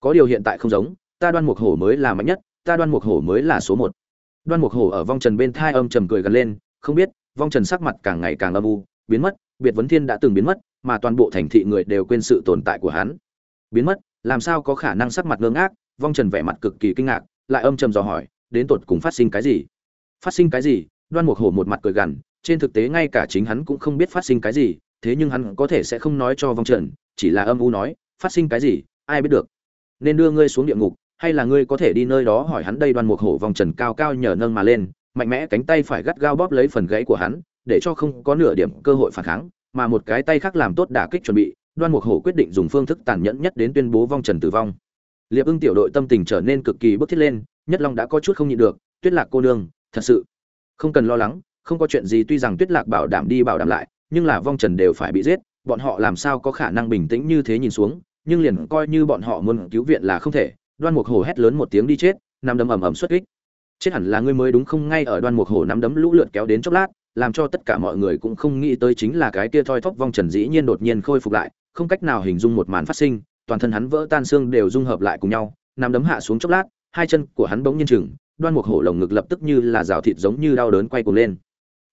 Có điều hiện tại không giống, ta đoan mục hổ mới là mạnh nhất, ta đoan mục hổ mới là số một. Đoan mục hổ ở vong trần bên thai âm trầm cười gần lên, không biết, vong trần sắc mặt càng ngày càng âm u, biến mất, biệt vấn thiên đã từng biến mất, mà toàn bộ thành thị người đều quên sự tồn tại của hắn. Biến mất, làm sao có khả năng sắc mặt ngơ ngác, vong trần vẻ mặt cực kỳ kinh ngạc, lại âm trầm dò hỏi, đến tột cùng phát sinh cái gì? Phát sinh cái gì? Đoan mục hổ một mặt cười gằn trên thực tế ngay cả chính hắn cũng không biết phát sinh cái gì, thế nhưng hắn có thể sẽ không nói cho vong trần, chỉ là âm u nói, phát sinh cái gì, ai biết được? Nên đưa ngươi xuống địa ngục, hay là ngươi có thể đi nơi đó hỏi hắn đây đoan mục hổ vòng trần cao cao nhờ nâng mà lên, mạnh mẽ cánh tay phải gắt gao bóp lấy phần gãy của hắn, để cho không có nửa điểm cơ hội phản kháng, mà một cái tay khác làm tốt đả kích chuẩn bị đoan mục hổ quyết định dùng phương thức tàn nhẫn nhất đến tuyên bố vong trần tử vong. Liệp ưng tiểu đội tâm tình trở nên cực kỳ bức thiết lên, nhất long đã có chút không nhịn được, tuyết lạc cô nương, thật sự không cần lo lắng không có chuyện gì tuy rằng tuyết lạc bảo đảm đi bảo đảm lại, nhưng là vong trần đều phải bị giết, bọn họ làm sao có khả năng bình tĩnh như thế nhìn xuống, nhưng liền coi như bọn họ muốn cứu viện là không thể. Đoan mục hổ hét lớn một tiếng đi chết, nắm đấm ầm ầm xuất kích. Chết hẳn là ngươi mới đúng không? Ngay ở đoan mục hổ nắm đấm lũ lượt kéo đến chốc lát, làm cho tất cả mọi người cũng không nghĩ tới chính là cái kia thoi thóp vong trần dĩ nhiên đột nhiên khôi phục lại, không cách nào hình dung một màn phát sinh, toàn thân hắn vỡ tan xương đều dung hợp lại cùng nhau, nắm đấm hạ xuống chốc lát, hai chân của hắn bỗng nhiên chừng, đoan mục hổ lồng ngực lập tức như là rào thịt giống như đau đớn quay cuồng lên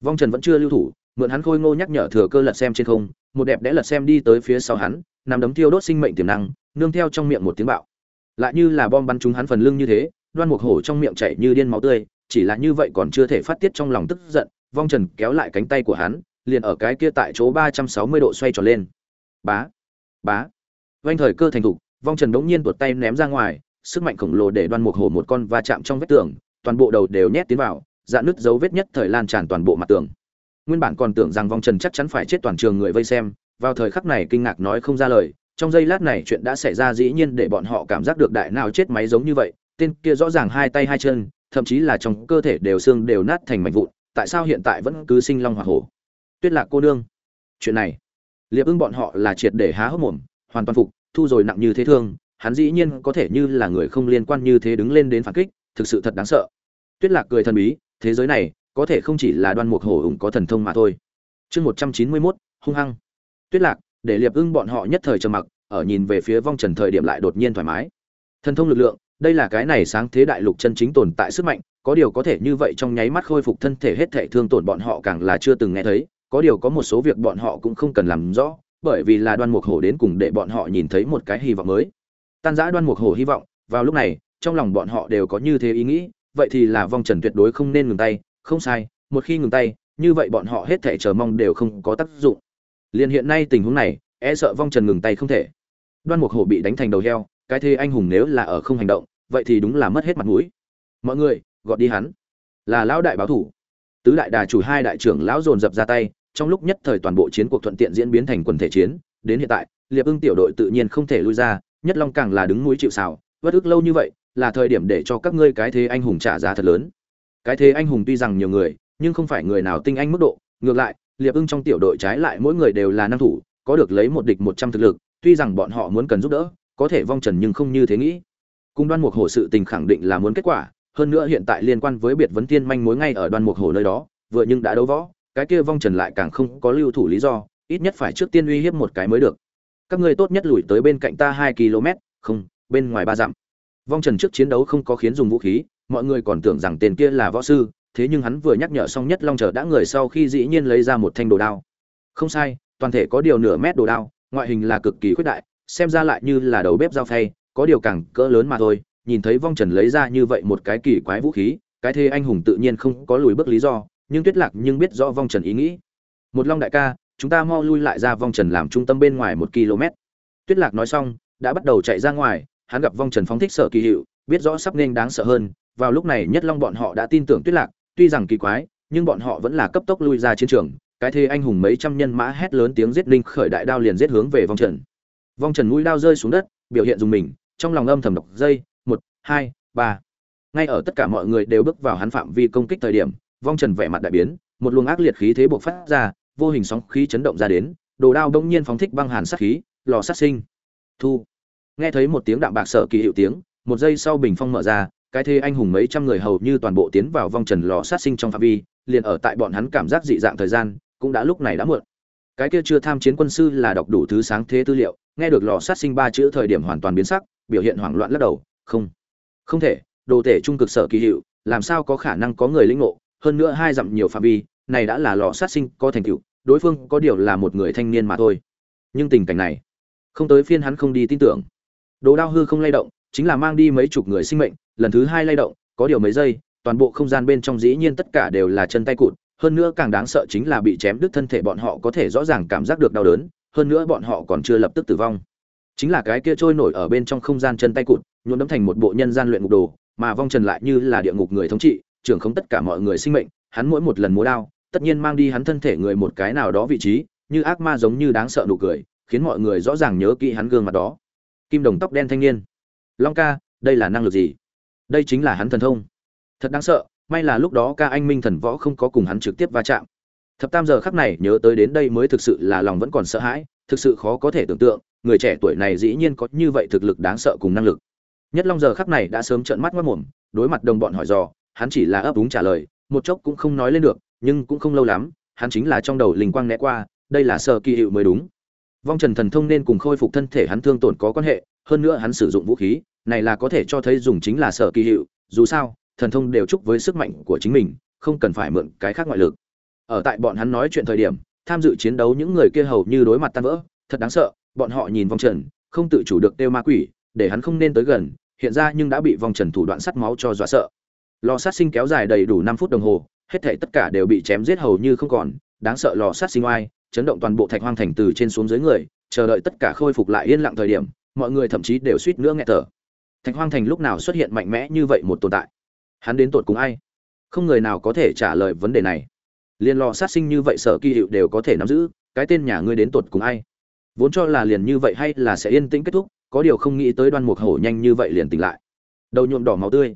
vong trần vẫn chưa lưu thủ, mượn hắn khôi ngô nhắc nhở thừa cơ lật xem trên không, một đẹp đẽ lật xem đi tới phía sau hắn nằm đấm thiêu đốt sinh mệnh tiềm năng, nương theo trong miệng một tiếng bạo. Lại như là bom bắn trúng hắn phần lưng như thế, đoan mục hổ trong miệng chảy như điên máu tươi, chỉ là như vậy còn chưa thể phát tiết trong lòng tức giận, vong trần kéo lại cánh tay của hắn, liền ở cái kia tại chỗ ba trăm sáu mươi độ xoay tròn lên. Bá bá. Vanh thời cơ thành thục, vong trần đống nhiên tuột tay ném ra ngoài, sức mạnh khổng lồ để đoan mục hổ một con va chạm trong vách tường, toàn bộ đầu đều nhét tiến vào dạn nứt dấu vết nhất thời lan tràn toàn bộ mặt tường. Nguyên bản còn tưởng rằng vong trần chắc chắn phải chết toàn trường người vây xem, vào thời khắc này kinh ngạc nói không ra lời, trong giây lát này chuyện đã xảy ra dĩ nhiên để bọn họ cảm giác được đại nào chết máy giống như vậy, tên kia rõ ràng hai tay hai chân, thậm chí là trong cơ thể đều xương đều nát thành mảnh vụn, tại sao hiện tại vẫn cứ sinh long hỏa hổ? Tuyết lạc cô nương, chuyện này, liệp ưng bọn họ là triệt để há hốc mồm, hoàn toàn phục, thu rồi nặng như thế thương, hắn dĩ nhiên có thể như là người không liên quan như thế đứng lên đến phản kích, thực sự thật đáng sợ. Tuyết lạc cười thần bí thế giới này có thể không chỉ là đoan mục hổ ủng có thần thông mà thôi. Chương một trăm chín mươi mốt, hung hăng. Tuyết lạc, để liệp ưng bọn họ nhất thời trầm mặc, ở nhìn về phía vong trần thời điểm lại đột nhiên thoải mái. Thần thông lực lượng, đây là cái này sáng thế đại lục chân chính tồn tại sức mạnh, có điều có thể như vậy trong nháy mắt khôi phục thân thể hết thể thương tổn bọn họ càng là chưa từng nghe thấy, có điều có một số việc bọn họ cũng không cần làm rõ, bởi vì là đoan mục hổ đến cùng để bọn họ nhìn thấy một cái hy vọng mới. Tan giã đoan mục hổ hy vọng, vào lúc này, trong lòng bọn họ đều có như thế ý nghĩ vậy thì là vong trần tuyệt đối không nên ngừng tay, không sai, một khi ngừng tay, như vậy bọn họ hết thể chờ mong đều không có tác dụng. Liền hiện nay tình huống này e sợ vong trần ngừng tay không thể. Đoan mục hổ bị đánh thành đầu heo, cái thế anh hùng nếu là ở không hành động, vậy thì đúng là mất hết mặt mũi. Mọi người gọi đi hắn. Là lão đại báo thủ. Tứ đại đà chủ hai đại trưởng lão dồn dập ra tay, trong lúc nhất thời toàn bộ chiến cuộc thuận tiện diễn biến thành quần thể chiến, đến hiện tại, liệp ưng tiểu đội tự nhiên không thể lui ra, nhất long càng là đứng mũi chịu xào vất ức lâu như vậy là thời điểm để cho các ngươi cái thế anh hùng trả giá thật lớn. Cái thế anh hùng tuy rằng nhiều người, nhưng không phải người nào tinh anh mức độ. Ngược lại, liệp ưng trong tiểu đội trái lại mỗi người đều là năng thủ, có được lấy một địch một trăm thực lực, tuy rằng bọn họ muốn cần giúp đỡ, có thể vong trần nhưng không như thế nghĩ. Cung đoan mục hổ sự tình khẳng định là muốn kết quả, hơn nữa hiện tại liên quan với biệt vấn tiên manh mối ngay ở đoan mục hổ nơi đó, vừa nhưng đã đấu võ, cái kia vong trần lại càng không có lưu thủ lý do, ít nhất phải trước tiên uy hiếp một cái mới được. Các ngươi tốt nhất lùi tới bên cạnh ta hai km, không, bên ngoài ba dặm vong trần trước chiến đấu không có khiến dùng vũ khí, mọi người còn tưởng rằng tên kia là võ sư, thế nhưng hắn vừa nhắc nhở xong nhất long chờ đã người sau khi dĩ nhiên lấy ra một thanh đồ đao. Không sai, toàn thể có điều nửa mét đồ đao, ngoại hình là cực kỳ khuyết đại, xem ra lại như là đầu bếp dao phay, có điều càng cỡ lớn mà thôi. Nhìn thấy vong trần lấy ra như vậy một cái kỳ quái vũ khí, cái thế anh hùng tự nhiên không có lùi bước lý do, nhưng tuyết lạc nhưng biết rõ vong trần ý nghĩ. Một long đại ca, chúng ta mau lui lại ra vong trần làm trung tâm bên ngoài một km. Tuyết lạc nói xong, đã bắt đầu chạy ra ngoài hắn gặp vong trần phóng thích sở kỳ hiệu, biết rõ sắp nên đáng sợ hơn, vào lúc này nhất long bọn họ đã tin tưởng tuyết lạc, tuy rằng kỳ quái, nhưng bọn họ vẫn là cấp tốc lui ra chiến trường, cái thế anh hùng mấy trăm nhân mã hét lớn tiếng giết linh khởi đại đao liền giết hướng về vong trần. Vong trần mũi đao rơi xuống đất, biểu hiện dùng mình, trong lòng âm thầm độc dây, một, hai, ba. Ngay ở tất cả mọi người đều bước vào hắn phạm vi công kích thời điểm, vong trần vẻ mặt đại biến, một luồng ác liệt khí thế bộc phát ra, vô hình sóng khí chấn động ra đến, đồ đao đông nhiên phóng thích băng hàn sát khí, lò sát sinh. Thu nghe thấy một tiếng đạm bạc sợ kỳ hiệu tiếng, một giây sau bình phong mở ra, cái thế anh hùng mấy trăm người hầu như toàn bộ tiến vào vong trần lò sát sinh trong phạm vi, liền ở tại bọn hắn cảm giác dị dạng thời gian, cũng đã lúc này đã muộn. Cái kia chưa tham chiến quân sư là đọc đủ thứ sáng thế tư liệu, nghe được lò sát sinh ba chữ thời điểm hoàn toàn biến sắc, biểu hiện hoảng loạn lắc đầu, không không thể, đồ tể trung cực sở kỳ hiệu, làm sao có khả năng có người lĩnh ngộ, hơn nữa hai dặm nhiều phạm vi, này đã là lò sát sinh có thành tựu, đối phương có điều là một người thanh niên mà thôi. Nhưng tình cảnh này, không tới phiên hắn không đi tin tưởng đồ đao hư không lay động, chính là mang đi mấy chục người sinh mệnh, lần thứ hai lay động, có điều mấy giây, toàn bộ không gian bên trong dĩ nhiên tất cả đều là chân tay cụt, hơn nữa càng đáng sợ chính là bị chém đứt thân thể bọn họ có thể rõ ràng cảm giác được đau đớn, hơn nữa bọn họ còn chưa lập tức tử vong. Chính là cái kia trôi nổi ở bên trong không gian chân tay cụt, nhuộm đấm thành một bộ nhân gian luyện ngục đồ, mà vong trần lại như là địa ngục người thống trị, trưởng không tất cả mọi người sinh mệnh, hắn mỗi một lần múa đao, tất nhiên mang đi hắn thân thể người một cái nào đó vị trí, như ác ma giống như đáng sợ nụ cười, khiến mọi người rõ ràng nhớ kỹ hắn gương mặt đó kim đồng tóc đen thanh niên. Long ca, đây là năng lực gì? Đây chính là hắn thần thông. Thật đáng sợ, may là lúc đó ca anh minh thần võ không có cùng hắn trực tiếp va chạm. Thập tam giờ khắc này nhớ tới đến đây mới thực sự là lòng vẫn còn sợ hãi, thực sự khó có thể tưởng tượng, người trẻ tuổi này dĩ nhiên có như vậy thực lực đáng sợ cùng năng lực. Nhất long giờ khắc này đã sớm trợn mắt mất mồm, đối mặt đồng bọn hỏi dò, hắn chỉ là ấp úng trả lời, một chốc cũng không nói lên được, nhưng cũng không lâu lắm, hắn chính là trong đầu linh quang né qua, đây là sơ kỳ hiệu mới đúng vong trần thần thông nên cùng khôi phục thân thể hắn thương tổn có quan hệ, hơn nữa hắn sử dụng vũ khí, này là có thể cho thấy dùng chính là sở kỳ hiệu, dù sao, thần thông đều chúc với sức mạnh của chính mình, không cần phải mượn cái khác ngoại lực. Ở tại bọn hắn nói chuyện thời điểm, tham dự chiến đấu những người kia hầu như đối mặt tan vỡ, thật đáng sợ, bọn họ nhìn vong trần, không tự chủ được tiêu ma quỷ, để hắn không nên tới gần, hiện ra nhưng đã bị vong trần thủ đoạn sắt máu cho dọa sợ. Lò sát sinh kéo dài đầy đủ năm phút đồng hồ, hết thảy tất cả đều bị chém giết hầu như không còn, đáng sợ lò sát sinh oai chấn động toàn bộ thạch hoang thành từ trên xuống dưới người, chờ đợi tất cả khôi phục lại yên lặng thời điểm, mọi người thậm chí đều suýt nữa nghe thở. Thạch hoang thành lúc nào xuất hiện mạnh mẽ như vậy một tồn tại? Hắn đến tột cùng ai? Không người nào có thể trả lời vấn đề này. Liên lò sát sinh như vậy sở kỳ hiệu đều có thể nắm giữ, cái tên nhà ngươi đến tột cùng ai? Vốn cho là liền như vậy hay là sẽ yên tĩnh kết thúc, có điều không nghĩ tới đoan mục hổ nhanh như vậy liền tỉnh lại. Đầu nhuộm đỏ máu tươi.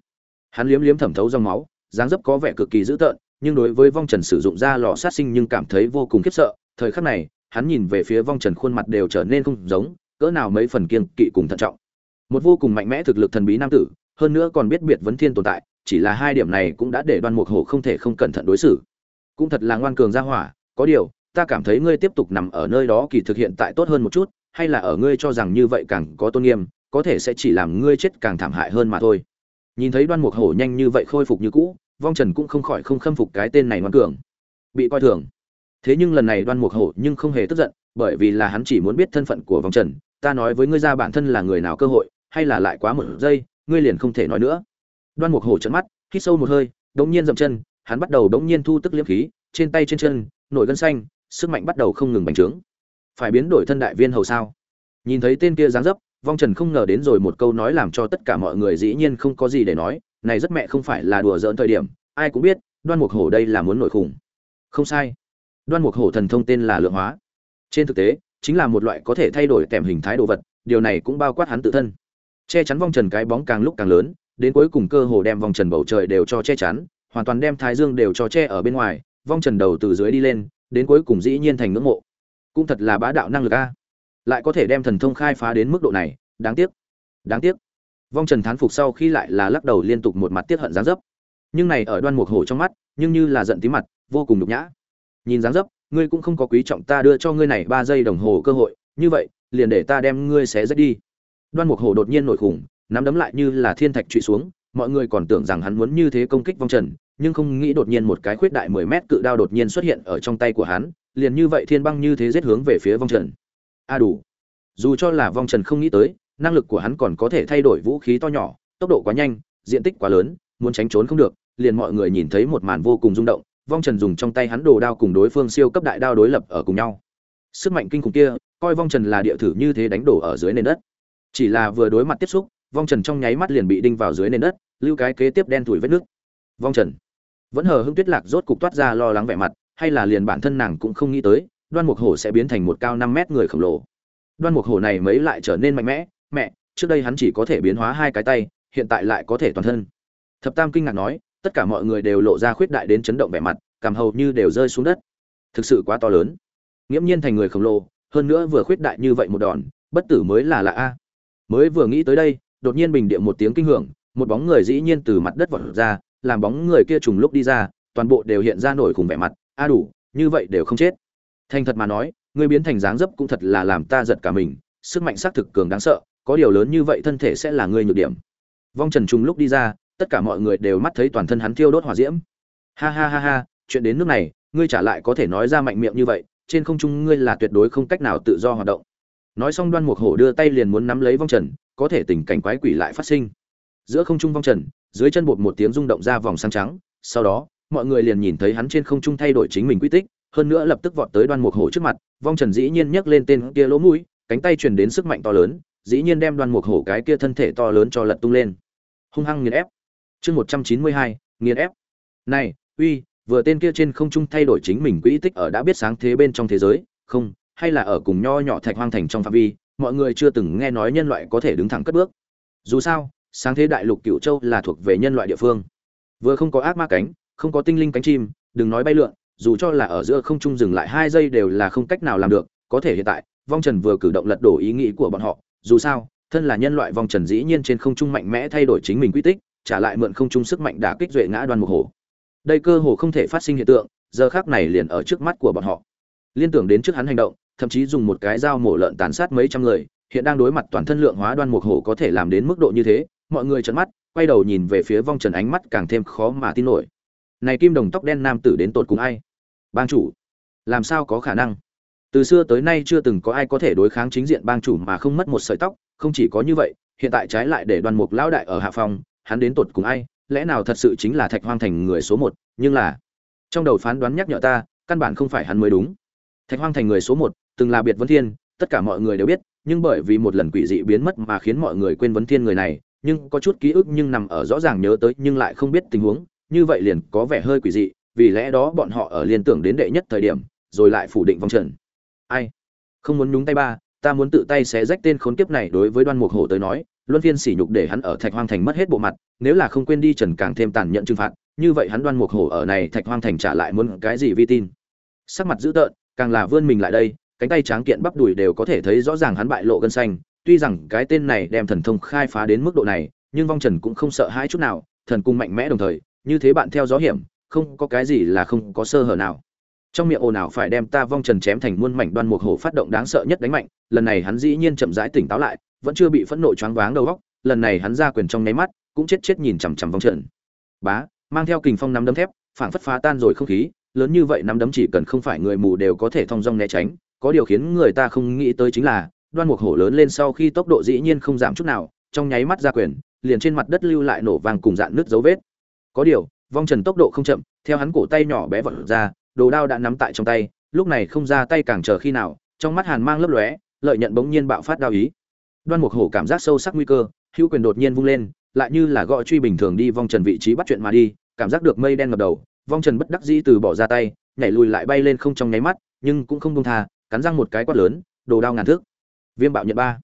Hắn liếm liếm thẩm thấu dòng máu, dáng dấp có vẻ cực kỳ dữ tợn, nhưng đối với vong trần sử dụng ra lò sát sinh nhưng cảm thấy vô cùng khiếp sợ thời khắc này, hắn nhìn về phía vong trần khuôn mặt đều trở nên không giống, cỡ nào mấy phần kiên kỵ cùng thận trọng. Một vô cùng mạnh mẽ thực lực thần bí nam tử, hơn nữa còn biết biệt vấn thiên tồn tại, chỉ là hai điểm này cũng đã để đoan mục hổ không thể không cẩn thận đối xử. Cũng thật là ngoan cường ra hỏa, có điều, ta cảm thấy ngươi tiếp tục nằm ở nơi đó kỳ thực hiện tại tốt hơn một chút, hay là ở ngươi cho rằng như vậy càng có tôn nghiêm, có thể sẽ chỉ làm ngươi chết càng thảm hại hơn mà thôi. Nhìn thấy đoan mục hổ nhanh như vậy khôi phục như cũ, vong trần cũng không khỏi không khâm phục cái tên này ngoan cường. Bị coi thường thế nhưng lần này đoan mục hổ nhưng không hề tức giận, bởi vì là hắn chỉ muốn biết thân phận của vong trần, ta nói với ngươi ra bản thân là người nào cơ hội, hay là lại quá một giây, ngươi liền không thể nói nữa. Đoan mục hổ trận mắt, hít sâu một hơi, đống nhiên dậm chân, hắn bắt đầu đống nhiên thu tức liễm khí, trên tay trên chân nổi gân xanh, sức mạnh bắt đầu không ngừng bành trướng. Phải biến đổi thân đại viên hầu sao? Nhìn thấy tên kia dáng dấp, vong trần không ngờ đến rồi một câu nói làm cho tất cả mọi người dĩ nhiên không có gì để nói, này rất mẹ không phải là đùa giỡn thời điểm, ai cũng biết, đoan mục hổ đây là muốn nổi khủng. Không sai đoan mục hổ thần thông tên là lượng hóa. Trên thực tế, chính là một loại có thể thay đổi tèm hình thái đồ vật, điều này cũng bao quát hắn tự thân. Che chắn vong trần cái bóng càng lúc càng lớn, đến cuối cùng cơ hồ đem vong trần bầu trời đều cho che chắn, hoàn toàn đem thái dương đều cho che ở bên ngoài, vong trần đầu từ dưới đi lên, đến cuối cùng dĩ nhiên thành ngưỡng mộ. Cũng thật là bá đạo năng lực a. Lại có thể đem thần thông khai phá đến mức độ này, đáng tiếc. Đáng tiếc. Vong trần thán phục sau khi lại là lắc đầu liên tục một mặt tiết hận gián dấp. Nhưng này ở đoan mục hổ trong mắt, nhưng như là giận tí mặt, vô cùng nhục nhã nhìn dáng dấp, ngươi cũng không có quý trọng ta đưa cho ngươi này ba giây đồng hồ cơ hội, như vậy, liền để ta đem ngươi xé rách đi. Đoan mục hổ đột nhiên nổi khủng, nắm đấm lại như là thiên thạch trụy xuống, mọi người còn tưởng rằng hắn muốn như thế công kích vong trần, nhưng không nghĩ đột nhiên một cái khuyết đại mười mét cự đao đột nhiên xuất hiện ở trong tay của hắn, liền như vậy thiên băng như thế giết hướng về phía vong trần. A đủ. Dù cho là vong trần không nghĩ tới, năng lực của hắn còn có thể thay đổi vũ khí to nhỏ, tốc độ quá nhanh, diện tích quá lớn, muốn tránh trốn không được, liền mọi người nhìn thấy một màn vô cùng rung động vong trần dùng trong tay hắn đồ đao cùng đối phương siêu cấp đại đao đối lập ở cùng nhau. Sức mạnh kinh khủng kia, coi vong trần là địa thử như thế đánh đổ ở dưới nền đất. Chỉ là vừa đối mặt tiếp xúc, vong trần trong nháy mắt liền bị đinh vào dưới nền đất, lưu cái kế tiếp đen thủi vết nước. Vong trần. Vẫn hờ hưng tuyết lạc rốt cục toát ra lo lắng vẻ mặt, hay là liền bản thân nàng cũng không nghĩ tới, đoan mục hổ sẽ biến thành một cao năm mét người khổng lồ. Đoan mục hổ này mấy lại trở nên mạnh mẽ, mẹ, trước đây hắn chỉ có thể biến hóa hai cái tay, hiện tại lại có thể toàn thân. Thập tam kinh ngạc nói tất cả mọi người đều lộ ra khuyết đại đến chấn động vẻ mặt, cảm hầu như đều rơi xuống đất. Thực sự quá to lớn. Nghiễm nhiên thành người khổng lồ, hơn nữa vừa khuyết đại như vậy một đòn, bất tử mới là lạ a. Mới vừa nghĩ tới đây, đột nhiên bình địa một tiếng kinh hưởng, một bóng người dĩ nhiên từ mặt đất vọt ra, làm bóng người kia trùng lúc đi ra, toàn bộ đều hiện ra nổi khủng vẻ mặt, a đủ, như vậy đều không chết. Thành thật mà nói người biến thành dáng dấp cũng thật là làm ta giật cả mình, sức mạnh xác thực cường đáng sợ, có điều lớn như vậy thân thể sẽ là người nhược điểm. Vong trần trùng lúc đi ra tất cả mọi người đều mắt thấy toàn thân hắn thiêu đốt hỏa diễm. Ha ha ha ha, chuyện đến nước này, ngươi trả lại có thể nói ra mạnh miệng như vậy, trên không trung ngươi là tuyệt đối không cách nào tự do hoạt động. Nói xong đoan mục hổ đưa tay liền muốn nắm lấy vong trần, có thể tình cảnh quái quỷ lại phát sinh. Giữa không trung vong trần, dưới chân bột một tiếng rung động ra vòng sáng trắng, sau đó, mọi người liền nhìn thấy hắn trên không trung thay đổi chính mình quy tích, hơn nữa lập tức vọt tới đoan mục hổ trước mặt, vong trần dĩ nhiên nhấc lên tên kia lỗ mũi, cánh tay truyền đến sức mạnh to lớn, dĩ nhiên đem đoan mục hổ cái kia thân thể to lớn cho lật tung lên. Hung hăng nghiền ép chương một trăm chín mươi hai, nghiền ép. Này, uy, vừa tên kia trên không trung thay đổi chính mình quỹ tích ở đã biết sáng thế bên trong thế giới, không, hay là ở cùng nho nhỏ thạch hoang thành trong phạm vi, mọi người chưa từng nghe nói nhân loại có thể đứng thẳng cất bước. Dù sao, sáng thế đại lục cựu châu là thuộc về nhân loại địa phương. Vừa không có ác ma cánh, không có tinh linh cánh chim, đừng nói bay lượn, dù cho là ở giữa không trung dừng lại hai giây đều là không cách nào làm được, có thể hiện tại, vong trần vừa cử động lật đổ ý nghĩ của bọn họ. Dù sao, thân là nhân loại vong trần dĩ nhiên trên không trung mạnh mẽ thay đổi chính mình quy tích trả lại mượn không trung sức mạnh đả kích duệ ngã đoan mục hổ đây cơ hồ không thể phát sinh hiện tượng, giờ khác này liền ở trước mắt của bọn họ. Liên tưởng đến trước hắn hành động, thậm chí dùng một cái dao mổ lợn tàn sát mấy trăm người, hiện đang đối mặt toàn thân lượng hóa đoan mục hổ có thể làm đến mức độ như thế, mọi người trợn mắt, quay đầu nhìn về phía vong trần ánh mắt càng thêm khó mà tin nổi. Này kim đồng tóc đen nam tử đến tột cùng ai? Bang chủ. Làm sao có khả năng? Từ xưa tới nay chưa từng có ai có thể đối kháng chính diện bang chủ mà không mất một sợi tóc, không chỉ có như vậy, hiện tại trái lại để đoàn mục lão đại ở hạ phòng hắn đến tột cùng ai, lẽ nào thật sự chính là thạch hoang thành người số một? Nhưng là, trong đầu phán đoán nhắc nhở ta, căn bản không phải hắn mới đúng. Thạch hoang thành người số một, từng là biệt vấn thiên, tất cả mọi người đều biết, nhưng bởi vì một lần quỷ dị biến mất mà khiến mọi người quên vấn thiên người này, nhưng có chút ký ức nhưng nằm ở rõ ràng nhớ tới nhưng lại không biết tình huống, như vậy liền có vẻ hơi quỷ dị, vì lẽ đó bọn họ ở liên tưởng đến đệ nhất thời điểm, rồi lại phủ định vòng trần. Ai? Không muốn nhúng tay ba, ta muốn tự tay xé rách tên khốn kiếp này đối với đoan mục hổ tới nói luân phiên sỉ nhục để hắn ở thạch hoang thành mất hết bộ mặt, nếu là không quên đi trần càng thêm tàn nhẫn trừng phạt, như vậy hắn đoan mục hổ ở này thạch hoang thành trả lại muốn cái gì vi tin? Sắc mặt dữ tợn, càng là vươn mình lại đây, cánh tay tráng kiện bắp đùi đều có thể thấy rõ ràng hắn bại lộ gân xanh. Tuy rằng cái tên này đem thần thông khai phá đến mức độ này, nhưng vong trần cũng không sợ hãi chút nào, thần cung mạnh mẽ đồng thời, như thế bạn theo gió hiểm, không có cái gì là không có sơ hở nào. Trong miệng ồn ào phải đem ta vong trần chém thành muôn mảnh đoan mục hổ phát động đáng sợ nhất đánh mạnh, lần này hắn dĩ nhiên chậm rãi tỉnh táo lại vẫn chưa bị phẫn nộ choáng váng đầu óc, lần này hắn ra quyền trong nháy mắt, cũng chết chết nhìn chằm chằm vong trần. Bá, mang theo kình phong nắm đấm thép, phảng phất phá tan rồi không khí, lớn như vậy nắm đấm chỉ cần không phải người mù đều có thể thông dong né tránh, có điều khiến người ta không nghĩ tới chính là, đoan mục hổ lớn lên sau khi tốc độ dĩ nhiên không giảm chút nào, trong nháy mắt ra quyền, liền trên mặt đất lưu lại nổ vàng cùng dạn nước dấu vết. Có điều, vong trần tốc độ không chậm, theo hắn cổ tay nhỏ bé vật ra, đồ đao đã nắm tại trong tay, lúc này không ra tay càng chờ khi nào, trong mắt hàn mang lấp lóe, lợi nhận bỗng nhiên bạo phát đao ý đoan mục hổ cảm giác sâu sắc nguy cơ, hữu quyền đột nhiên vung lên, lại như là gọi truy bình thường đi vong trần vị trí bắt chuyện mà đi, cảm giác được mây đen ngập đầu, vong trần bất đắc dĩ từ bỏ ra tay, nhảy lùi lại bay lên không trong nháy mắt, nhưng cũng không buông tha, cắn răng một cái quát lớn, đồ đao ngàn thước. Viêm bạo nhận ba.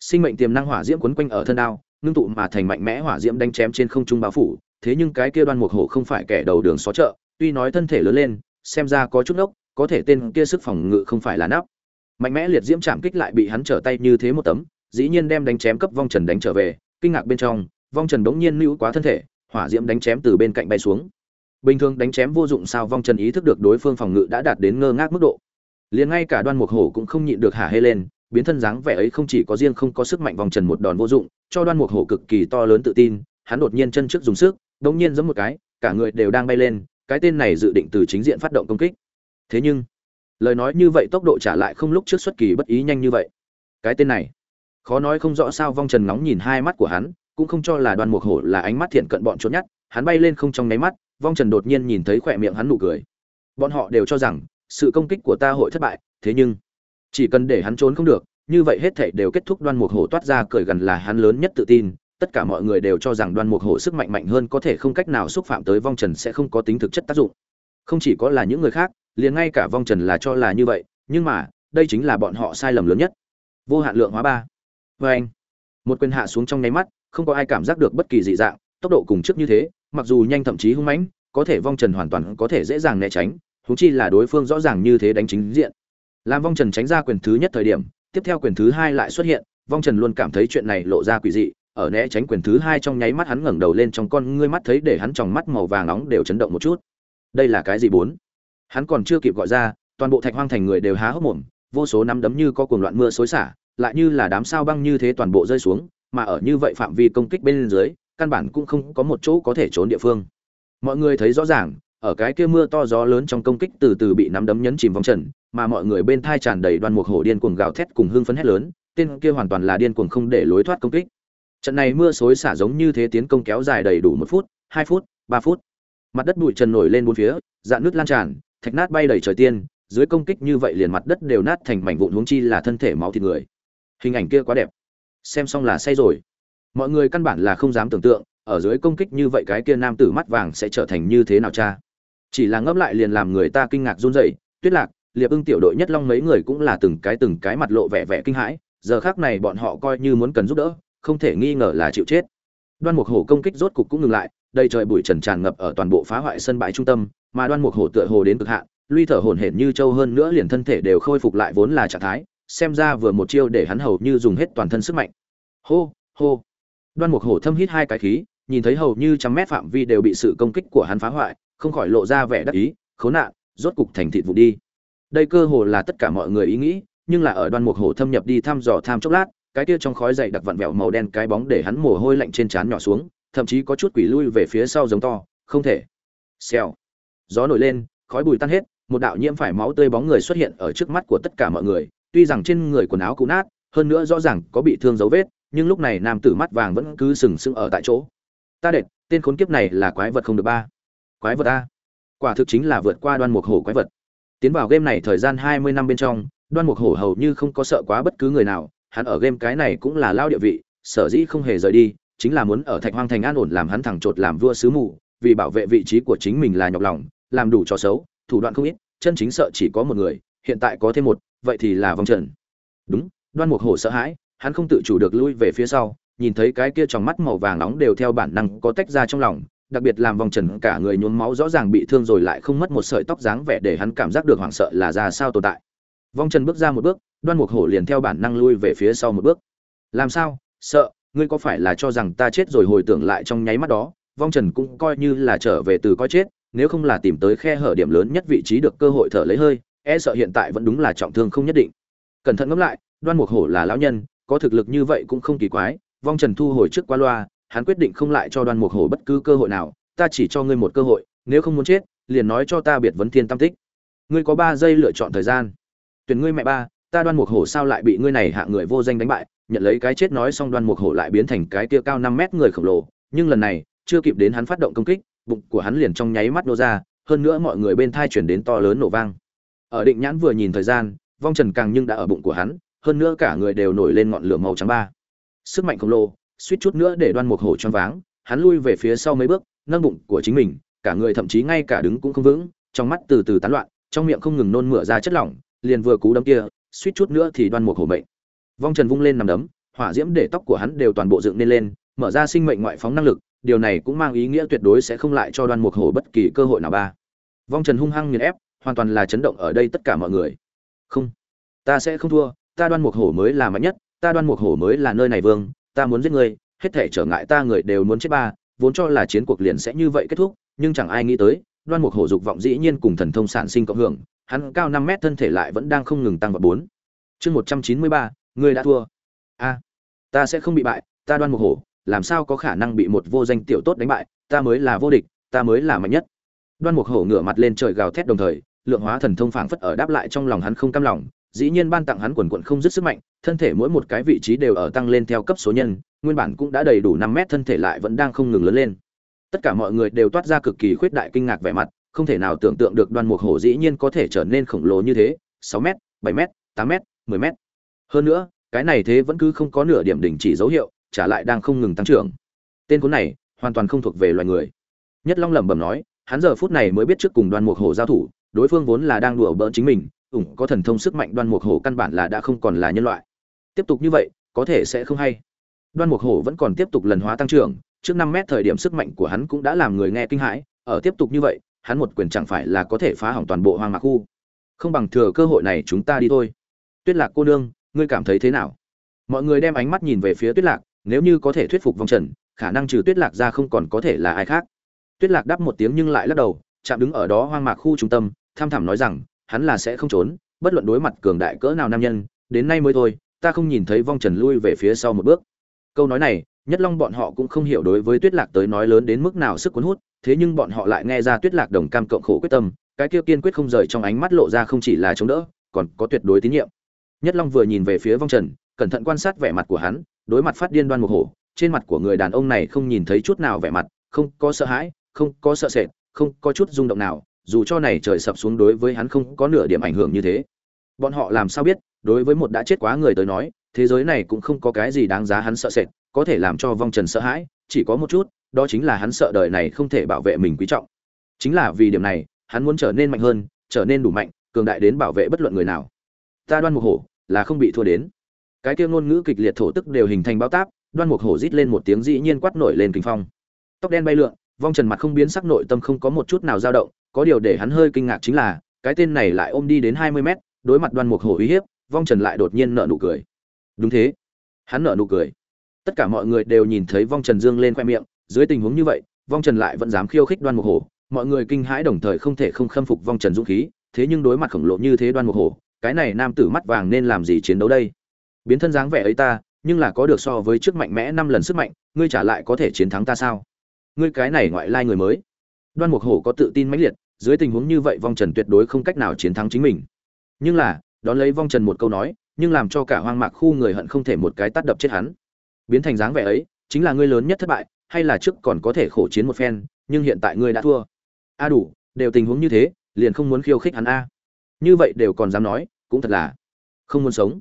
Sinh mệnh tiềm năng hỏa diễm quấn quanh ở thân đao, ngưng tụ mà thành mạnh mẽ hỏa diễm đánh chém trên không trung bao phủ, thế nhưng cái kia đoan mục hổ không phải kẻ đầu đường xó chợ, tuy nói thân thể lớn lên, xem ra có chút nốc có thể tên kia sức phòng ngự không phải là nắp. Mạnh mẽ liệt diễm chạm kích lại bị hắn trở tay như thế một tấm dĩ nhiên đem đánh chém cấp vong trần đánh trở về, kinh ngạc bên trong, vong trần bỗng nhiên lưu quá thân thể, hỏa diễm đánh chém từ bên cạnh bay xuống. Bình thường đánh chém vô dụng sao vong trần ý thức được đối phương phòng ngự đã đạt đến ngơ ngác mức độ. Liền ngay cả đoan mục hổ cũng không nhịn được hả hê lên, biến thân dáng vẻ ấy không chỉ có riêng không có sức mạnh vòng trần một đòn vô dụng, cho đoan mục hổ cực kỳ to lớn tự tin, hắn đột nhiên chân trước dùng sức đống nhiên giống một cái, cả người đều đang bay lên, cái tên này dự định từ chính diện phát động công kích. Thế nhưng, lời nói như vậy tốc độ trả lại không lúc trước xuất kỳ bất ý nhanh như vậy. Cái tên này khó nói không rõ sao vong trần nóng nhìn hai mắt của hắn, cũng không cho là đoan mục hổ là ánh mắt thiện cận bọn trốn nhất, hắn bay lên không trong nháy mắt, vong trần đột nhiên nhìn thấy khỏe miệng hắn nụ cười. Bọn họ đều cho rằng, sự công kích của ta hội thất bại, thế nhưng, chỉ cần để hắn trốn không được, như vậy hết thảy đều kết thúc đoan mục hổ toát ra cười gần là hắn lớn nhất tự tin, tất cả mọi người đều cho rằng đoan mục hổ sức mạnh mạnh hơn có thể không cách nào xúc phạm tới vong trần sẽ không có tính thực chất tác dụng. Không chỉ có là những người khác, liền ngay cả vong trần là cho là như vậy, nhưng mà, đây chính là bọn họ sai lầm lớn nhất. Vô hạn lượng hóa ba vê anh. Một quyền hạ xuống trong nháy mắt, không có ai cảm giác được bất kỳ dị dạng, tốc độ cùng trước như thế, mặc dù nhanh thậm chí hung mãnh, có thể vong trần hoàn toàn có thể dễ dàng né tránh thú chi là đối phương rõ ràng như thế đánh chính diện. Làm vong trần tránh ra quyền thứ nhất thời điểm, tiếp theo quyền thứ hai lại xuất hiện, vong trần luôn cảm thấy chuyện này lộ ra quỷ dị, ở né tránh quyền thứ hai trong nháy mắt hắn ngẩng đầu lên trong con ngươi mắt thấy để hắn trong mắt màu vàng nóng đều chấn động một chút. Đây là cái gì bốn? Hắn còn chưa kịp gọi ra, toàn bộ thạch hoang thành người đều há hốc mồm, vô số nắm đấm như có cuồng loạn mưa xối xả lại như là đám sao băng như thế toàn bộ rơi xuống, mà ở như vậy phạm vi công kích bên dưới, căn bản cũng không có một chỗ có thể trốn địa phương. Mọi người thấy rõ ràng, ở cái kia mưa to gió lớn trong công kích từ từ bị nắm đấm nhấn chìm vòng trần, mà mọi người bên thai tràn đầy đoan mục hổ điên cuồng gào thét cùng hưng phấn hét lớn, tên kia hoàn toàn là điên cuồng không để lối thoát công kích. Trận này mưa xối xả giống như thế tiến công kéo dài đầy đủ một phút, hai phút, ba phút. Mặt đất bụi trần nổi lên bốn phía, dạn nước lan tràn, thạch nát bay đầy trời tiên, dưới công kích như vậy liền mặt đất đều nát thành mảnh vụn huống chi là thân thể máu thịt người hình ảnh kia quá đẹp. Xem xong là say rồi. Mọi người căn bản là không dám tưởng tượng, ở dưới công kích như vậy cái kia nam tử mắt vàng sẽ trở thành như thế nào cha. Chỉ là ngẫm lại liền làm người ta kinh ngạc run rẩy. Tuyết lạc, liệp ưng tiểu đội nhất long mấy người cũng là từng cái từng cái mặt lộ vẻ vẻ kinh hãi, giờ khác này bọn họ coi như muốn cần giúp đỡ, không thể nghi ngờ là chịu chết. Đoan mục hổ công kích rốt cục cũng ngừng lại, đầy trời bụi trần tràn ngập ở toàn bộ phá hoại sân bãi trung tâm, mà đoan mục hổ tựa hồ đến cực hạn, luy thở hổn hển như trâu hơn nữa liền thân thể đều khôi phục lại vốn là trạng thái xem ra vừa một chiêu để hắn hầu như dùng hết toàn thân sức mạnh. Hô hô. Đoan mục hổ thâm hít hai cái khí, nhìn thấy hầu như trăm mét phạm vi đều bị sự công kích của hắn phá hoại, không khỏi lộ ra vẻ đắc ý, khốn nạn, rốt cục thành thịt vụ đi. Đây cơ hồ là tất cả mọi người ý nghĩ, nhưng là ở đoan mục hổ thâm nhập đi thăm dò tham chốc lát, cái kia trong khói dày đặc vặn vẹo màu đen cái bóng để hắn mồ hôi lạnh trên trán nhỏ xuống, thậm chí có chút quỷ lui về phía sau giống to, không thể. Xèo. Gió nổi lên, khói bụi tan hết, một đạo nhiễm phải máu tươi bóng người xuất hiện ở trước mắt của tất cả mọi người tuy rằng trên người quần áo cũ nát, hơn nữa rõ ràng có bị thương dấu vết, nhưng lúc này nam tử mắt vàng vẫn cứ sừng sững ở tại chỗ. Ta đệt, tên khốn kiếp này là quái vật không được ba. Quái vật a. Quả thực chính là vượt qua đoan mục hổ quái vật. Tiến vào game này thời gian hai mươi năm bên trong, đoan mục hổ hầu như không có sợ quá bất cứ người nào, hắn ở game cái này cũng là lao địa vị, sở dĩ không hề rời đi, chính là muốn ở thạch hoang thành an ổn làm hắn thẳng chột làm vua sứ mù, vì bảo vệ vị trí của chính mình là nhọc lòng, làm đủ trò xấu, thủ đoạn không ít, chân chính sợ chỉ có một người, hiện tại có thêm một vậy thì là vòng trần. Đúng, đoan mục hổ sợ hãi, hắn không tự chủ được lui về phía sau, nhìn thấy cái kia trong mắt màu vàng nóng đều theo bản năng có tách ra trong lòng, đặc biệt làm vòng trần cả người nhuốm máu rõ ràng bị thương rồi lại không mất một sợi tóc dáng vẻ để hắn cảm giác được hoảng sợ là ra sao tồn tại. Vong trần bước ra một bước, đoan mục hổ liền theo bản năng lui về phía sau một bước. Làm sao? Sợ, ngươi có phải là cho rằng ta chết rồi hồi tưởng lại trong nháy mắt đó? Vong trần cũng coi như là trở về từ coi chết, nếu không là tìm tới khe hở điểm lớn nhất vị trí được cơ hội thở lấy hơi e sợ hiện tại vẫn đúng là trọng thương không nhất định. Cẩn thận ngẫm lại, đoan mục hổ là lão nhân, có thực lực như vậy cũng không kỳ quái, vong trần thu hồi trước qua loa, hắn quyết định không lại cho đoan mục hổ bất cứ cơ hội nào, ta chỉ cho ngươi một cơ hội, nếu không muốn chết, liền nói cho ta biệt vấn thiên tam tích. Ngươi có ba giây lựa chọn thời gian. Tuyển ngươi mẹ ba, ta đoan mục hổ sao lại bị ngươi này hạ người vô danh đánh bại, nhận lấy cái chết nói xong đoan mục hổ lại biến thành cái kia cao năm mét người khổng lồ, nhưng lần này, chưa kịp đến hắn phát động công kích, bụng của hắn liền trong nháy mắt nô ra, hơn nữa mọi người bên thai chuyển đến to lớn nổ vang ở định nhãn vừa nhìn thời gian, vong trần càng nhưng đã ở bụng của hắn, hơn nữa cả người đều nổi lên ngọn lửa màu trắng ba. Sức mạnh khổng lồ, suýt chút nữa để đoan mục hổ choáng váng, hắn lui về phía sau mấy bước, nâng bụng của chính mình, cả người thậm chí ngay cả đứng cũng không vững, trong mắt từ từ tán loạn, trong miệng không ngừng nôn mửa ra chất lỏng, liền vừa cú đấm kia, suýt chút nữa thì đoan mục hổ mệnh. Vong trần vung lên nằm đấm, hỏa diễm để tóc của hắn đều toàn bộ dựng nên lên, mở ra sinh mệnh ngoại phóng năng lực, điều này cũng mang ý nghĩa tuyệt đối sẽ không lại cho đoan mục hổ bất kỳ cơ hội nào ba. Vong trần hung hăng nghiền ép hoàn toàn là chấn động ở đây tất cả mọi người. Không, ta sẽ không thua, ta đoan mục hổ mới là mạnh nhất, ta đoan mục hổ mới là nơi này vương, ta muốn giết ngươi, hết thể trở ngại ta người đều muốn chết ba, vốn cho là chiến cuộc liền sẽ như vậy kết thúc, nhưng chẳng ai nghĩ tới, đoan mục hổ dục vọng dĩ nhiên cùng thần thông sản sinh cộng hưởng, hắn cao năm mét thân thể lại vẫn đang không ngừng tăng vào bốn. Chương một trăm chín mươi ba, ngươi đã thua. A, ta sẽ không bị bại, ta đoan mục hổ, làm sao có khả năng bị một vô danh tiểu tốt đánh bại, ta mới là vô địch, ta mới là mạnh nhất. Đoan mục hổ ngửa mặt lên trời gào thét đồng thời lượng hóa thần thông phảng phất ở đáp lại trong lòng hắn không cam lòng dĩ nhiên ban tặng hắn quần quần không dứt sức mạnh thân thể mỗi một cái vị trí đều ở tăng lên theo cấp số nhân nguyên bản cũng đã đầy đủ năm mét thân thể lại vẫn đang không ngừng lớn lên. Tất cả mọi người đều toát ra cực kỳ khuyết đại kinh ngạc vẻ mặt không thể nào tưởng tượng được đoan mục hổ dĩ nhiên có thể trở nên khổng lồ như thế sáu mét, bảy mét, tám mét, mười mét, hơn nữa cái này thế vẫn cứ không có nửa điểm đỉnh chỉ dấu hiệu trả lại đang không ngừng tăng trưởng. Tên cuốn này hoàn toàn không thuộc về loài người. Nhất long lẩm bẩm nói hắn giờ phút này mới biết trước cùng đoan mục hổ giao thủ đối phương vốn là đang đùa bỡn chính mình, ủng có thần thông sức mạnh đoan mục hổ căn bản là đã không còn là nhân loại. Tiếp tục như vậy, có thể sẽ không hay. Đoan mục hổ vẫn còn tiếp tục lần hóa tăng trưởng, trước năm mét thời điểm sức mạnh của hắn cũng đã làm người nghe kinh hãi, ở tiếp tục như vậy, hắn một quyền chẳng phải là có thể phá hỏng toàn bộ hoang mạc khu. Không bằng thừa cơ hội này chúng ta đi thôi. Tuyết lạc cô nương, ngươi cảm thấy thế nào? Mọi người đem ánh mắt nhìn về phía tuyết lạc, nếu như có thể thuyết phục vong trần, khả năng trừ tuyết lạc ra không còn có thể là ai khác. Tuyết lạc đáp một tiếng nhưng lại lắc đầu chạm đứng ở đó hoang mạc khu trung tâm, tham thẳm nói rằng, hắn là sẽ không trốn, bất luận đối mặt cường đại cỡ nào nam nhân, đến nay mới thôi, ta không nhìn thấy vong trần lui về phía sau một bước. Câu nói này, nhất long bọn họ cũng không hiểu đối với tuyết lạc tới nói lớn đến mức nào sức cuốn hút, thế nhưng bọn họ lại nghe ra tuyết lạc đồng cam cộng khổ quyết tâm, cái kia kiên quyết không rời trong ánh mắt lộ ra không chỉ là chống đỡ, còn có tuyệt đối tín nhiệm. Nhất long vừa nhìn về phía vong trần, cẩn thận quan sát vẻ mặt của hắn, đối mặt phát điên đoan một hổ, trên mặt của người đàn ông này không nhìn thấy chút nào vẻ mặt, không có sợ hãi, không có sợ sệt không có chút rung động nào, dù cho này trời sập xuống đối với hắn không có nửa điểm ảnh hưởng như thế. Bọn họ làm sao biết, đối với một đã chết quá người tới nói, thế giới này cũng không có cái gì đáng giá hắn sợ sệt, có thể làm cho vong trần sợ hãi, chỉ có một chút, đó chính là hắn sợ đời này không thể bảo vệ mình quý trọng. Chính là vì điểm này, hắn muốn trở nên mạnh hơn, trở nên đủ mạnh, cường đại đến bảo vệ bất luận người nào. Ta đoan mục hổ, là không bị thua đến. Cái kia ngôn ngữ kịch liệt thổ tức đều hình thành bao táp, đoan mục hổ rít lên một tiếng dĩ nhiên quát nổi lên kinh phong. Tóc đen bay lượn vong trần mặt không biến sắc nội tâm không có một chút nào dao động, có điều để hắn hơi kinh ngạc chính là, cái tên này lại ôm đi đến hai mươi mét, đối mặt đoan mục hổ uy hiếp, vong trần lại đột nhiên nợ nụ cười. Đúng thế. Hắn nợ nụ cười. Tất cả mọi người đều nhìn thấy vong trần dương lên khoe miệng, dưới tình huống như vậy, vong trần lại vẫn dám khiêu khích đoan mục hổ. Mọi người kinh hãi đồng thời không thể không khâm phục vong trần dũng khí, thế nhưng đối mặt khổng lồ như thế đoan mục hổ, cái này nam tử mắt vàng nên làm gì chiến đấu đây? Biến thân dáng vẻ ấy ta, nhưng là có được so với trước mạnh mẽ năm lần sức mạnh, ngươi trả lại có thể chiến thắng ta sao? Ngươi cái này ngoại lai người mới. Đoan mục hổ có tự tin mãnh liệt, dưới tình huống như vậy vong trần tuyệt đối không cách nào chiến thắng chính mình. Nhưng là, đón lấy vong trần một câu nói, nhưng làm cho cả hoang mạc khu người hận không thể một cái tắt đập chết hắn. Biến thành dáng vẻ ấy, chính là ngươi lớn nhất thất bại, hay là trước còn có thể khổ chiến một phen, nhưng hiện tại ngươi đã thua. A đủ, đều tình huống như thế, liền không muốn khiêu khích hắn a. Như vậy đều còn dám nói, cũng thật là không muốn sống.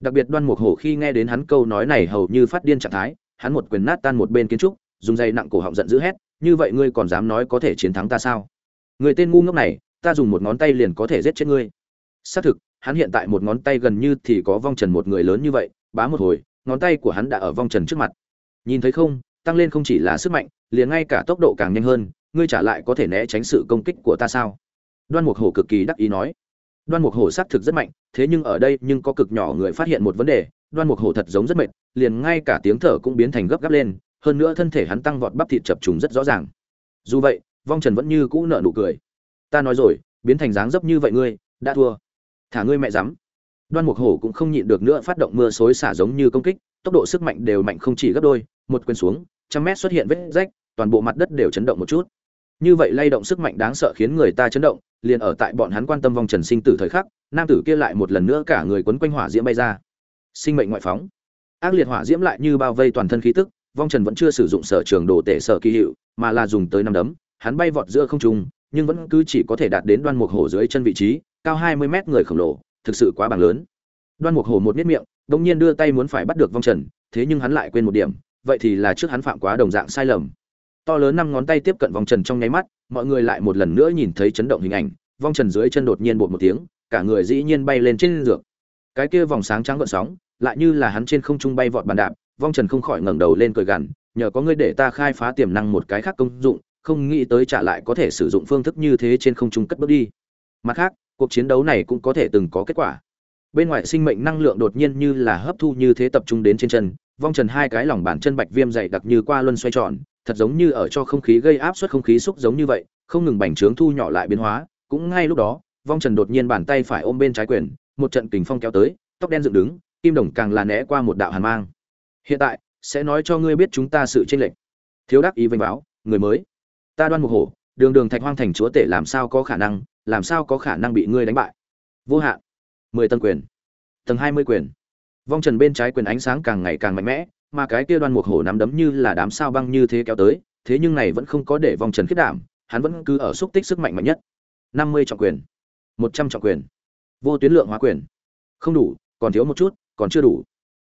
Đặc biệt đoan mục hổ khi nghe đến hắn câu nói này hầu như phát điên trạng thái, hắn một quyền nát tan một bên kiến trúc dùng dây nặng cổ họng giận dữ hét, như vậy ngươi còn dám nói có thể chiến thắng ta sao? Người tên ngu ngốc này, ta dùng một ngón tay liền có thể giết chết ngươi. Xác thực, hắn hiện tại một ngón tay gần như thì có vong trần một người lớn như vậy, bá một hồi, ngón tay của hắn đã ở vong trần trước mặt. Nhìn thấy không, tăng lên không chỉ là sức mạnh, liền ngay cả tốc độ càng nhanh hơn, ngươi trả lại có thể né tránh sự công kích của ta sao? Đoan mục hổ cực kỳ đắc ý nói. Đoan mục hổ xác thực rất mạnh, thế nhưng ở đây nhưng có cực nhỏ người phát hiện một vấn đề, đoan mục hổ thật giống rất mệt, liền ngay cả tiếng thở cũng biến thành gấp gáp lên hơn nữa thân thể hắn tăng vọt bắp thịt chập trùng rất rõ ràng. Dù vậy, vong trần vẫn như cũ nợ nụ cười. Ta nói rồi, biến thành dáng dấp như vậy ngươi, đã thua. Thả ngươi mẹ dám đoan mục hổ cũng không nhịn được nữa phát động mưa xối xả giống như công kích, tốc độ sức mạnh đều mạnh không chỉ gấp đôi, một quyền xuống, trăm mét xuất hiện vết rách, toàn bộ mặt đất đều chấn động một chút. Như vậy lay động sức mạnh đáng sợ khiến người ta chấn động, liền ở tại bọn hắn quan tâm vong trần sinh tử thời khắc, nam tử kia lại một lần nữa cả người quấn quanh hỏa diễm bay ra. Sinh mệnh ngoại phóng. Ác liệt hỏa diễm lại như bao vây toàn thân khí tức vong trần vẫn chưa sử dụng sở trường đồ tể sở kỳ hiệu, mà là dùng tới năm đấm. Hắn bay vọt giữa không trung, nhưng vẫn cứ chỉ có thể đạt đến đoan mục hổ dưới chân vị trí, cao hai mươi mét người khổng lồ, thực sự quá bằng lớn. Đoan mục hổ một miết miệng đ nhiên đưa tay muốn phải bắt được vong trần, thế nhưng hắn lại quên một điểm, vậy thì là trước hắn phạm quá đồng dạng sai lầm. To lớn năm ngón tay tiếp cận vòng trần trong nháy mắt, mọi người lại một lần nữa nhìn thấy chấn động hình ảnh, vong trần dưới chân đột nhiên bột một tiếng, cả người dĩ nhiên bay lên trên dược cái kia vòng sáng trắng gợn sóng, lại như là hắn trên không trung bay vọt bàn đạp vong trần không khỏi ngẩng đầu lên cười gằn, nhờ có ngươi để ta khai phá tiềm năng một cái khác công dụng, không nghĩ tới trả lại có thể sử dụng phương thức như thế trên không trung cất bước đi. Mặt khác, cuộc chiến đấu này cũng có thể từng có kết quả. Bên ngoài sinh mệnh năng lượng đột nhiên như là hấp thu như thế tập trung đến trên chân, vong trần hai cái lòng bàn chân bạch viêm dày đặc như qua luân xoay tròn, thật giống như ở cho không khí gây áp suất không khí xúc giống như vậy, không ngừng bành trướng thu nhỏ lại biến hóa. Cũng ngay lúc đó, vong trần đột nhiên bàn tay phải ôm bên trái quyền, một trận kình phong kéo tới, tóc đen dựng đứng, kim đồng càng là né qua một đạo hàn mang hiện tại, sẽ nói cho ngươi biết chúng ta sự chênh lệch. Thiếu đắc ý vênh báo, người mới. Ta đoan mục hổ, đường đường thạch hoang thành chúa tể làm sao có khả năng, làm sao có khả năng bị ngươi đánh bại? Vô hạn. Mười tầng quyền. Tầng hai mươi quyền. Vong trần bên trái quyền ánh sáng càng ngày càng mạnh mẽ, mà cái kia đoan mục hổ nắm đấm như là đám sao băng như thế kéo tới, thế nhưng này vẫn không có để vong trần khiết đảm, hắn vẫn cứ ở xúc tích sức mạnh mạnh nhất. Năm mươi trọng quyền. Một trăm trọng quyền. Vô tuyến lượng hóa quyền. Không đủ, còn thiếu một chút, còn chưa đủ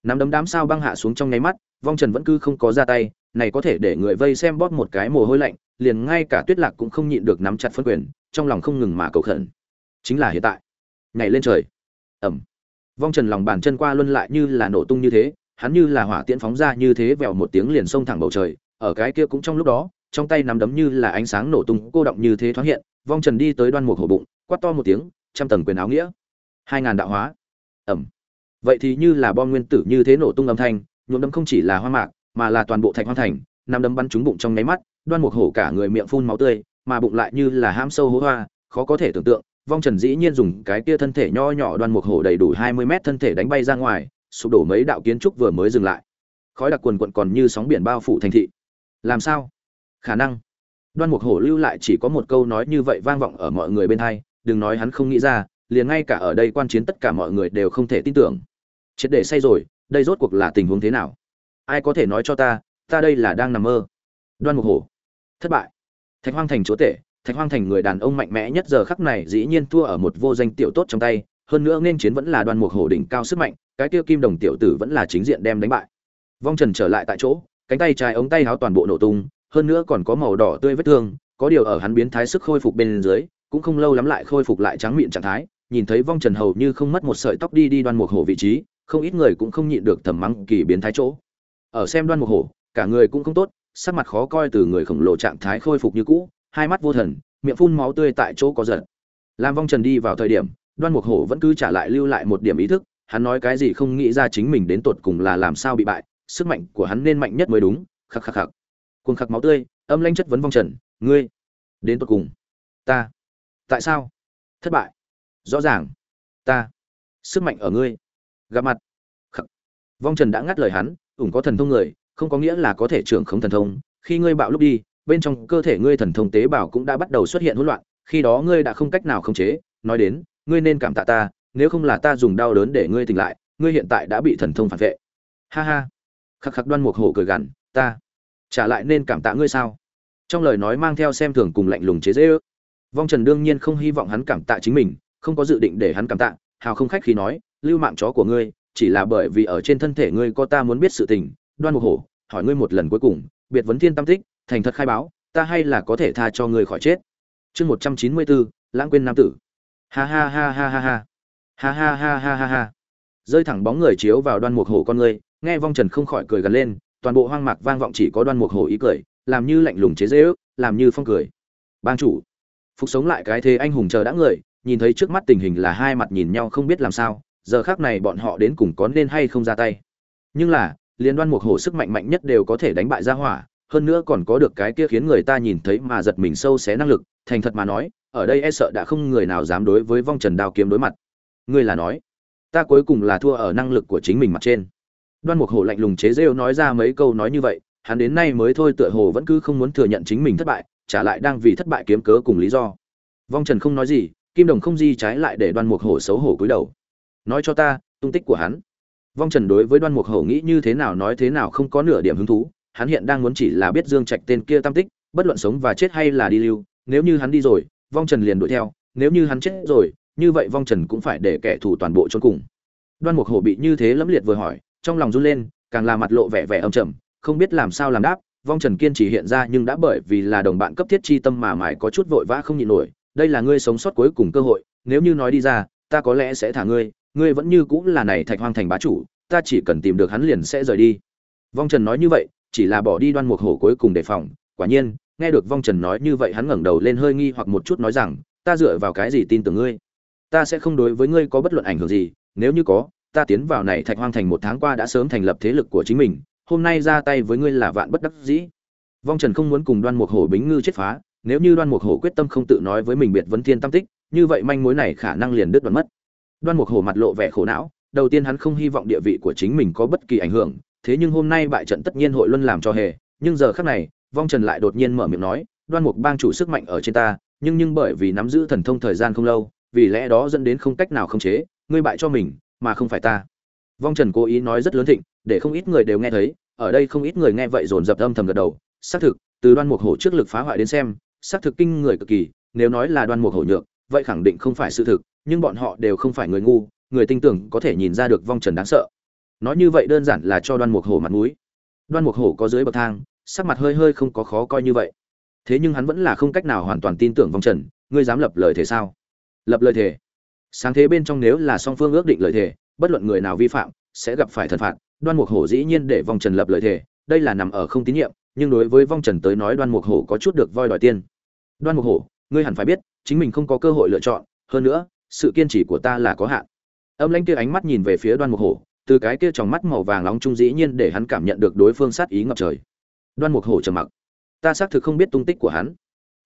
nắm đấm đám sao băng hạ xuống trong nháy mắt, vong trần vẫn cứ không có ra tay, này có thể để người vây xem bóp một cái mồ hôi lạnh, liền ngay cả tuyết lạc cũng không nhịn được nắm chặt phân quyền, trong lòng không ngừng mà cầu khẩn. Chính là hiện tại. Nhảy lên trời. Ẩm vong trần lòng bàn chân qua luân lại như là nổ tung như thế, hắn như là hỏa tiễn phóng ra như thế vèo một tiếng liền xông thẳng bầu trời, ở cái kia cũng trong lúc đó, trong tay nắm đấm như là ánh sáng nổ tung cô động như thế thoáng hiện, vong trần đi tới đoan mục hổ bụng, quát to một tiếng, trăm tầng quyền áo nghĩa. Hai ngàn đạo hóa. Ẩm vậy thì như là bom nguyên tử như thế nổ tung âm thanh, nhuộm đấm không chỉ là hoa mạc, mà là toàn bộ thạch hoang thành, nằm đấm bắn trúng bụng trong nháy mắt, đoan mục hổ cả người miệng phun máu tươi, mà bụng lại như là ham sâu hố hoa, khó có thể tưởng tượng, vong trần dĩ nhiên dùng cái kia thân thể nho nhỏ đoan mục hổ đầy đủ hai mươi mét thân thể đánh bay ra ngoài, sụp đổ mấy đạo kiến trúc vừa mới dừng lại. Khói đặc quần quận còn như sóng biển bao phủ thành thị. Làm sao? Khả năng. Đoan mục hổ lưu lại chỉ có một câu nói như vậy vang vọng ở mọi người bên hai, đừng nói hắn không nghĩ ra, liền ngay cả ở đây quan chiến tất cả mọi người đều không thể tin tưởng triệt để say rồi, đây rốt cuộc là tình huống thế nào? Ai có thể nói cho ta ta đây là đang nằm mơ? Đoan mục hổ. Thất bại. Thạch hoang thành chúa tể, thạch hoang thành người đàn ông mạnh mẽ nhất giờ khắc này dĩ nhiên thua ở một vô danh tiểu tốt trong tay, hơn nữa nên chiến vẫn là đoan mục hổ đỉnh cao sức mạnh, cái tiêu kim đồng tiểu tử vẫn là chính diện đem đánh bại. Vong trần trở lại tại chỗ, cánh tay trái ống tay áo toàn bộ nổ tung, hơn nữa còn có màu đỏ tươi vết thương, có điều ở hắn biến thái sức khôi phục bên dưới, cũng không lâu lắm lại khôi phục lại trắng miệng trạng thái, nhìn thấy vong trần hầu như không mất một sợi tóc đi đi đoan mục hổ vị trí không ít người cũng không nhịn được thầm mắng kỳ biến thái chỗ. Ở xem đoan mục hổ, cả người cũng không tốt, sắc mặt khó coi từ người khổng lồ trạng thái khôi phục như cũ, hai mắt vô thần, miệng phun máu tươi tại chỗ có giật làm vong trần đi vào thời điểm, đoan mục hổ vẫn cứ trả lại lưu lại một điểm ý thức, hắn nói cái gì không nghĩ ra chính mình đến tột cùng là làm sao bị bại, sức mạnh của hắn nên mạnh nhất mới đúng, khắc khắc khắc. Cuồng khắc máu tươi, âm lanh chất vấn vong trần, ngươi, đến tột cùng, ta, tại sao? Thất bại, rõ ràng, ta, sức mạnh ở ngươi gặp mặt. Khắc. Vong trần đã ngắt lời hắn, ủng có thần thông người, không có nghĩa là có thể trưởng không thần thông. Khi ngươi bạo lúc đi, bên trong cơ thể ngươi thần thông tế bào cũng đã bắt đầu xuất hiện hỗn loạn, khi đó ngươi đã không cách nào khống chế. Nói đến, ngươi nên cảm tạ ta, nếu không là ta dùng đau đớn để ngươi tỉnh lại, ngươi hiện tại đã bị thần thông phản vệ. Ha ha. Khắc khắc đoan mục hổ cười gằn, ta trả lại nên cảm tạ ngươi sao? Trong lời nói mang theo xem thường cùng lạnh lùng chế dễ ước. Vong trần đương nhiên không hy vọng hắn cảm tạ chính mình, không có dự định để hắn cảm tạ, hào không khách khi nói lưu mạng chó của ngươi, chỉ là bởi vì ở trên thân thể ngươi có ta muốn biết sự tình, đoan mục hổ, hỏi ngươi một lần cuối cùng, biệt vấn thiên tam tích, thành thật khai báo, ta hay là có thể tha cho ngươi khỏi chết. Chương một trăm chín mươi bốn lãng quên nam tử. Ha ha ha ha ha ha. Ha ha ha ha ha ha. Rơi thẳng bóng người chiếu vào đoan mục hổ con ngươi, nghe vong trần không khỏi cười gần lên, toàn bộ hoang mạc vang vọng chỉ có đoan mục hổ ý cười, làm như lạnh lùng chế dễ ước làm như phong cười. Bang chủ. Phục sống lại cái thế anh hùng chờ đã người, nhìn thấy trước mắt tình hình là hai mặt nhìn nhau không biết làm sao giờ khác này bọn họ đến cùng có nên hay không ra tay. Nhưng là, liên đoan mục hổ sức mạnh mạnh nhất đều có thể đánh bại ra hỏa, hơn nữa còn có được cái kia khiến người ta nhìn thấy mà giật mình sâu xé năng lực, thành thật mà nói, ở đây e sợ đã không người nào dám đối với vong trần đao kiếm đối mặt. Ngươi là nói, ta cuối cùng là thua ở năng lực của chính mình mặt trên. Đoan mục hổ lạnh lùng chế rêu nói ra mấy câu nói như vậy, hắn đến nay mới thôi tựa hồ vẫn cứ không muốn thừa nhận chính mình thất bại, trả lại đang vì thất bại kiếm cớ cùng lý do. Vong trần không nói gì, kim đồng không di trái lại để đoan mục hổ xấu hổ cúi đầu nói cho ta, tung tích của hắn. Vong trần đối với đoan mục hổ nghĩ như thế nào nói thế nào không có nửa điểm hứng thú. Hắn hiện đang muốn chỉ là biết dương trạch tên kia tam tích, bất luận sống và chết hay là đi lưu, nếu như hắn đi rồi, vong trần liền đuổi theo. Nếu như hắn chết rồi, như vậy vong trần cũng phải để kẻ thù toàn bộ trốn cùng. Đoan mục hổ bị như thế lẫm liệt vừa hỏi, trong lòng run lên, càng là mặt lộ vẻ vẻ âm trầm, không biết làm sao làm đáp. Vong trần kiên chỉ hiện ra nhưng đã bởi vì là đồng bạn cấp thiết chi tâm mà mải có chút vội vã không nhịn nổi. Đây là ngươi sống sót cuối cùng cơ hội, nếu như nói đi ra, ta có lẽ sẽ thả ngươi ngươi vẫn như cũng là này thạch hoang thành bá chủ, ta chỉ cần tìm được hắn liền sẽ rời đi. Vong trần nói như vậy, chỉ là bỏ đi đoan mục hổ cuối cùng đề phòng, quả nhiên, nghe được vong trần nói như vậy hắn ngẩng đầu lên hơi nghi hoặc một chút nói rằng, ta dựa vào cái gì tin tưởng ngươi? Ta sẽ không đối với ngươi có bất luận ảnh hưởng gì, nếu như có, ta tiến vào này thạch hoang thành một tháng qua đã sớm thành lập thế lực của chính mình, hôm nay ra tay với ngươi là vạn bất đắc dĩ. Vong trần không muốn cùng đoan mục hổ bính ngư chết phá, nếu như đoan mục hổ quyết tâm không tự nói với mình biệt vấn thiên tam tích, như vậy manh mối này khả năng liền đứt đoạn mất đoan mục hổ mặt lộ vẻ khổ não, đầu tiên hắn không hy vọng địa vị của chính mình có bất kỳ ảnh hưởng, thế nhưng hôm nay bại trận tất nhiên hội luân làm cho hề, nhưng giờ khác này, vong trần lại đột nhiên mở miệng nói, đoan mục bang chủ sức mạnh ở trên ta, nhưng nhưng bởi vì nắm giữ thần thông thời gian không lâu, vì lẽ đó dẫn đến không cách nào khống chế, ngươi bại cho mình, mà không phải ta. Vong trần cố ý nói rất lớn thịnh, để không ít người đều nghe thấy, ở đây không ít người nghe vậy dồn dập âm thầm gật đầu, xác thực, từ đoan mục hổ trước lực phá hoại đến xem, xác thực kinh người cực kỳ, nếu nói là đoan mục hổ nhược, vậy khẳng định không phải sự thực nhưng bọn họ đều không phải người ngu, người tin tưởng có thể nhìn ra được vong trần đáng sợ. Nói như vậy đơn giản là cho đoan mục hổ mặt mũi. Đoan mục hổ có dưới bậc thang, sắc mặt hơi hơi không có khó coi như vậy. Thế nhưng hắn vẫn là không cách nào hoàn toàn tin tưởng vong trần, ngươi dám lập lời thể sao? Lập lời thể sáng thế bên trong nếu là song phương ước định lời thể bất luận người nào vi phạm, sẽ gặp phải thần phạt. Đoan mục hổ dĩ nhiên để vong trần lập lời thể đây là nằm ở không tín nhiệm, nhưng đối với vong trần tới nói đoan mục hổ có chút được voi đòi tiên đoan mục hổ, ngươi hẳn phải biết, chính mình không có cơ hội lựa chọn, hơn nữa sự kiên trì của ta là có hạn. Âm lãnh kia ánh mắt nhìn về phía đoan mục hổ, từ cái kia trong mắt màu vàng nóng trung dĩ nhiên để hắn cảm nhận được đối phương sát ý ngập trời. Đoan mục hổ trầm mặc. Ta xác thực không biết tung tích của hắn.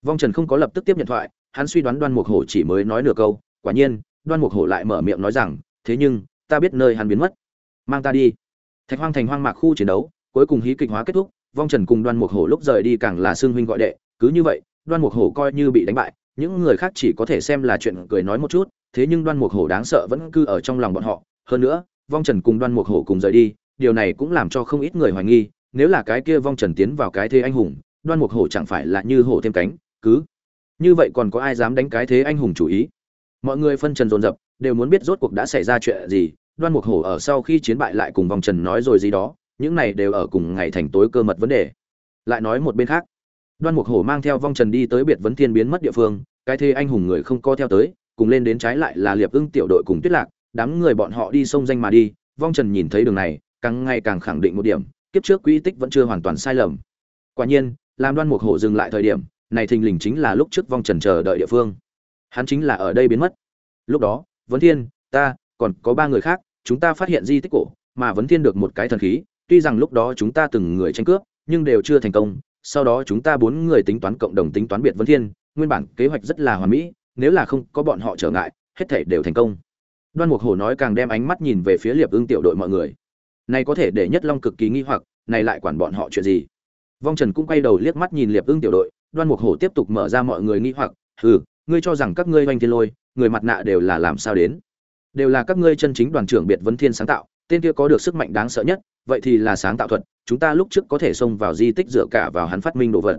Vong trần không có lập tức tiếp nhận thoại, hắn suy đoán đoan mục hổ chỉ mới nói nửa câu, quả nhiên, đoan mục hổ lại mở miệng nói rằng, thế nhưng, ta biết nơi hắn biến mất. Mang ta đi. Thạch hoang thành hoang mạc khu chiến đấu, cuối cùng hí kịch hóa kết thúc, vong trần cùng đoan mục hổ lúc rời đi càng là xương huynh gọi đệ. Cứ như vậy, đoan mục hổ coi như bị đánh bại những người khác chỉ có thể xem là chuyện cười nói một chút, thế nhưng đoan mục hổ đáng sợ vẫn cứ ở trong lòng bọn họ. Hơn nữa, vong trần cùng đoan mục hổ cùng rời đi, điều này cũng làm cho không ít người hoài nghi, nếu là cái kia vong trần tiến vào cái thế anh hùng, đoan mục hổ chẳng phải là như hổ thêm cánh, cứ. Như vậy còn có ai dám đánh cái thế anh hùng chủ ý? Mọi người phân trần dồn dập, đều muốn biết rốt cuộc đã xảy ra chuyện gì. Đoan mục hổ ở sau khi chiến bại lại cùng vong trần nói rồi gì đó, những này đều ở cùng ngày thành tối cơ mật vấn đề. Lại nói một bên khác đoan mục hổ mang theo vong trần đi tới biệt vấn thiên biến mất địa phương, cái thế anh hùng người không co theo tới, cùng lên đến trái lại là liệp ưng tiểu đội cùng tuyết lạc, đám người bọn họ đi sông danh mà đi, vong trần nhìn thấy đường này, càng ngày càng khẳng định một điểm, kiếp trước quỹ tích vẫn chưa hoàn toàn sai lầm. Quả nhiên, làm đoan mục hổ dừng lại thời điểm, này thình lình chính là lúc trước vong trần chờ đợi địa phương. Hắn chính là ở đây biến mất. Lúc đó, vấn thiên, ta, còn có ba người khác, chúng ta phát hiện di tích cổ, mà vấn thiên được một cái thần khí, tuy rằng lúc đó chúng ta từng người tranh cướp, nhưng đều chưa thành công sau đó chúng ta bốn người tính toán cộng đồng tính toán biệt vấn thiên, nguyên bản kế hoạch rất là hoàn mỹ, nếu là không có bọn họ trở ngại, hết thể đều thành công. Đoan mục hổ nói càng đem ánh mắt nhìn về phía liệp ưng tiểu đội mọi người. Này có thể để nhất long cực kỳ nghi hoặc, này lại quản bọn họ chuyện gì? Vong trần cũng quay đầu liếc mắt nhìn liệp ưng tiểu đội, đoan mục hổ tiếp tục mở ra mọi người nghi hoặc, hừ, ngươi cho rằng các ngươi oanh thiên lôi, người mặt nạ đều là làm sao đến? Đều là các ngươi chân chính đoàn trưởng biệt vấn thiên sáng tạo, tên kia có được sức mạnh đáng sợ nhất, vậy thì là sáng tạo thuật chúng ta lúc trước có thể xông vào di tích dựa cả vào hắn phát minh đồ vật.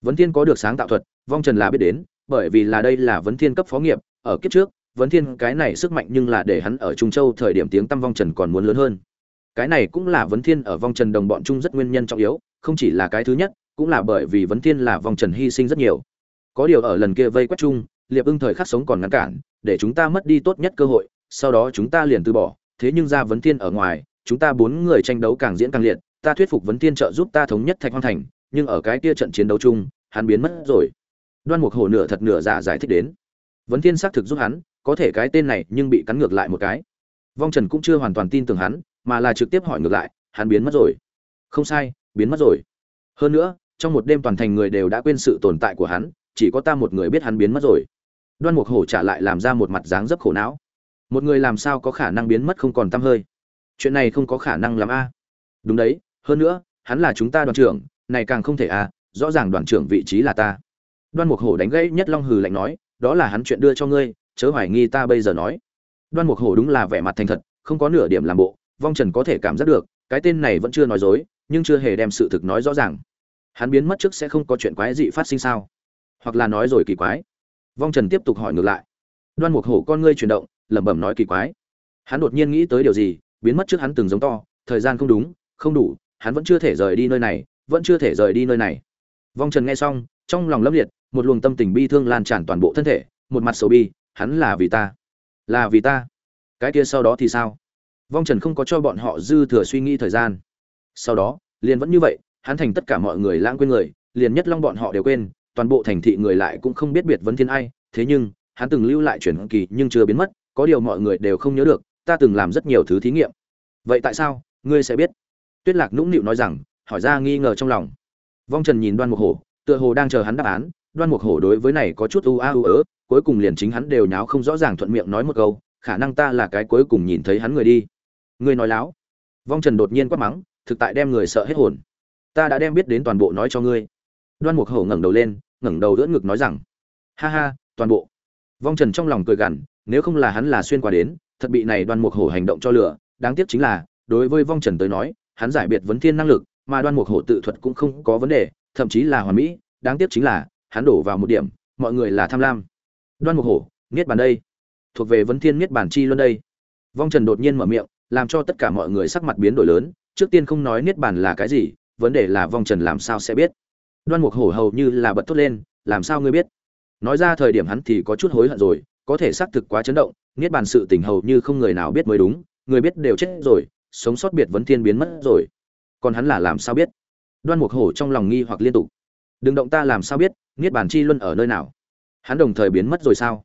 Vấn thiên có được sáng tạo thuật, vong trần là biết đến, bởi vì là đây là vấn thiên cấp phó nghiệp, ở kiếp trước, vấn thiên cái này sức mạnh nhưng là để hắn ở trung châu thời điểm tiếng tăm vong trần còn muốn lớn hơn. Cái này cũng là vấn thiên ở vong trần đồng bọn chung rất nguyên nhân trọng yếu, không chỉ là cái thứ nhất, cũng là bởi vì vấn thiên là vong trần hy sinh rất nhiều. Có điều ở lần kia vây quét chung, liệp ưng thời khắc sống còn ngăn cản, để chúng ta mất đi tốt nhất cơ hội, sau đó chúng ta liền từ bỏ, thế nhưng ra vấn thiên ở ngoài, chúng ta bốn người tranh đấu càng diễn càng liệt ta thuyết phục vấn thiên trợ giúp ta thống nhất thạch hoang thành, nhưng ở cái kia trận chiến đấu chung, hắn biến mất rồi. Đoan mục hổ nửa thật nửa giả giải thích đến. Vấn thiên xác thực giúp hắn, có thể cái tên này nhưng bị cắn ngược lại một cái. Vong trần cũng chưa hoàn toàn tin tưởng hắn, mà là trực tiếp hỏi ngược lại, hắn biến mất rồi. Không sai, biến mất rồi. Hơn nữa, trong một đêm toàn thành người đều đã quên sự tồn tại của hắn, chỉ có ta một người biết hắn biến mất rồi. Đoan mục hổ trả lại làm ra một mặt dáng dấp khổ não. Một người làm sao có khả năng biến mất không còn t hơi? Chuyện này không có khả năng làm a. Đúng đấy hơn nữa, hắn là chúng ta đoàn trưởng, này càng không thể à rõ ràng đoàn trưởng vị trí là ta. Đoan mục hổ đánh gãy nhất long hừ lạnh nói, đó là hắn chuyện đưa cho ngươi, chớ hoài nghi ta bây giờ nói. Đoan mục hổ đúng là vẻ mặt thành thật, không có nửa điểm làm bộ, vong trần có thể cảm giác được, cái tên này vẫn chưa nói dối, nhưng chưa hề đem sự thực nói rõ ràng. Hắn biến mất trước sẽ không có chuyện quái dị phát sinh sao? Hoặc là nói rồi kỳ quái. Vong trần tiếp tục hỏi ngược lại. Đoan mục hổ con ngươi chuyển động, lẩm bẩm nói kỳ quái. Hắn đột nhiên nghĩ tới điều gì, biến mất trước hắn từng giống to, thời gian không đúng, không đủ hắn vẫn chưa thể rời đi nơi này, vẫn chưa thể rời đi nơi này. Vong trần nghe xong, trong lòng lâm liệt, một luồng tâm tình bi thương lan tràn toàn bộ thân thể, một mặt sầu bi, hắn là vì ta. Là vì ta. Cái kia sau đó thì sao? Vong trần không có cho bọn họ dư thừa suy nghĩ thời gian. Sau đó, liền vẫn như vậy, hắn thành tất cả mọi người lãng quên người, liền nhất long bọn họ đều quên, toàn bộ thành thị người lại cũng không biết biệt vấn thiên ai, thế nhưng, hắn từng lưu lại truyền kỳ nhưng chưa biến mất, có điều mọi người đều không nhớ được, ta từng làm rất nhiều thứ thí nghiệm. Vậy tại sao, ngươi sẽ biết? Tuyết lạc nũng nịu nói rằng, hỏi ra nghi ngờ trong lòng. Vong trần nhìn đoan mục hổ, tựa hồ đang chờ hắn đáp án. Đoan mục hổ đối với này có chút u a u ớ, cuối cùng liền chính hắn đều nháo không rõ ràng thuận miệng nói một câu, khả năng ta là cái cuối cùng nhìn thấy hắn người đi. Ngươi nói láo. Vong trần đột nhiên quát mắng, thực tại đem người sợ hết hồn. Ta đã đem biết đến toàn bộ nói cho ngươi. Đoan mục hổ ngẩng đầu lên, ngẩng đầu đỡ ngực nói rằng, ha ha, toàn bộ. Vong trần trong lòng cười gằn, nếu không là hắn là xuyên qua đến, thật bị này đoan mục hổ hành động cho lửa. Đáng tiếc chính là, đối với vong trần tới nói hắn giải biệt vấn thiên năng lực, mà đoan mục hổ tự thuật cũng không có vấn đề, thậm chí là hoàn mỹ, đáng tiếc chính là, hắn đổ vào một điểm, mọi người là tham lam. Đoan mục hổ, niết bàn đây. Thuộc về vấn thiên niết bàn chi luân đây. Vong trần đột nhiên mở miệng, làm cho tất cả mọi người sắc mặt biến đổi lớn, trước tiên không nói niết bàn là cái gì, vấn đề là vong trần làm sao sẽ biết. Đoan mục hổ hầu như là bật thốt lên, làm sao ngươi biết? Nói ra thời điểm hắn thì có chút hối hận rồi, có thể xác thực quá chấn động, niết bàn sự tình hầu như không người nào biết mới đúng, người biết đều chết rồi sống sót biệt vấn thiên biến mất rồi. Còn hắn là làm sao biết? Đoan mục hổ trong lòng nghi hoặc liên tục. Đừng động ta làm sao biết, niết bàn chi luân ở nơi nào? Hắn đồng thời biến mất rồi sao?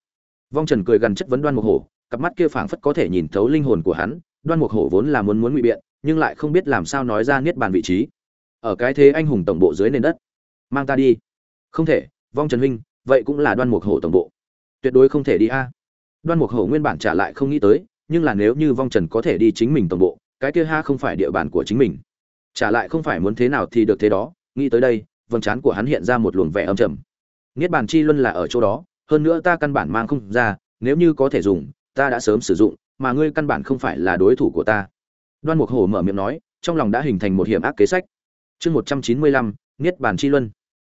Vong trần cười gần chất vấn đoan mục hổ, cặp mắt kia phảng phất có thể nhìn thấu linh hồn của hắn. Đoan mục hổ vốn là muốn muốn ngụy biện, nhưng lại không biết làm sao nói ra niết bàn vị trí. Ở cái thế anh hùng tổng bộ dưới nền đất. Mang ta đi. Không thể, vong trần huynh, vậy cũng là đoan mục hổ tổng bộ. Tuyệt đối không thể đi a. Đoan mục hổ nguyên bản trả lại không nghĩ tới, nhưng là nếu như vong trần có thể đi chính mình tổng bộ cái kia ha không phải địa bàn của chính mình. Trả lại không phải muốn thế nào thì được thế đó, nghĩ tới đây, vầng trán của hắn hiện ra một luồng vẻ âm trầm. Niết bàn chi luân là ở chỗ đó, hơn nữa ta căn bản mang không ra, nếu như có thể dùng, ta đã sớm sử dụng, mà ngươi căn bản không phải là đối thủ của ta. Đoan mục hổ mở miệng nói, trong lòng đã hình thành một hiểm ác kế sách. Chương một trăm chín mươi lăm, niết bàn chi luân.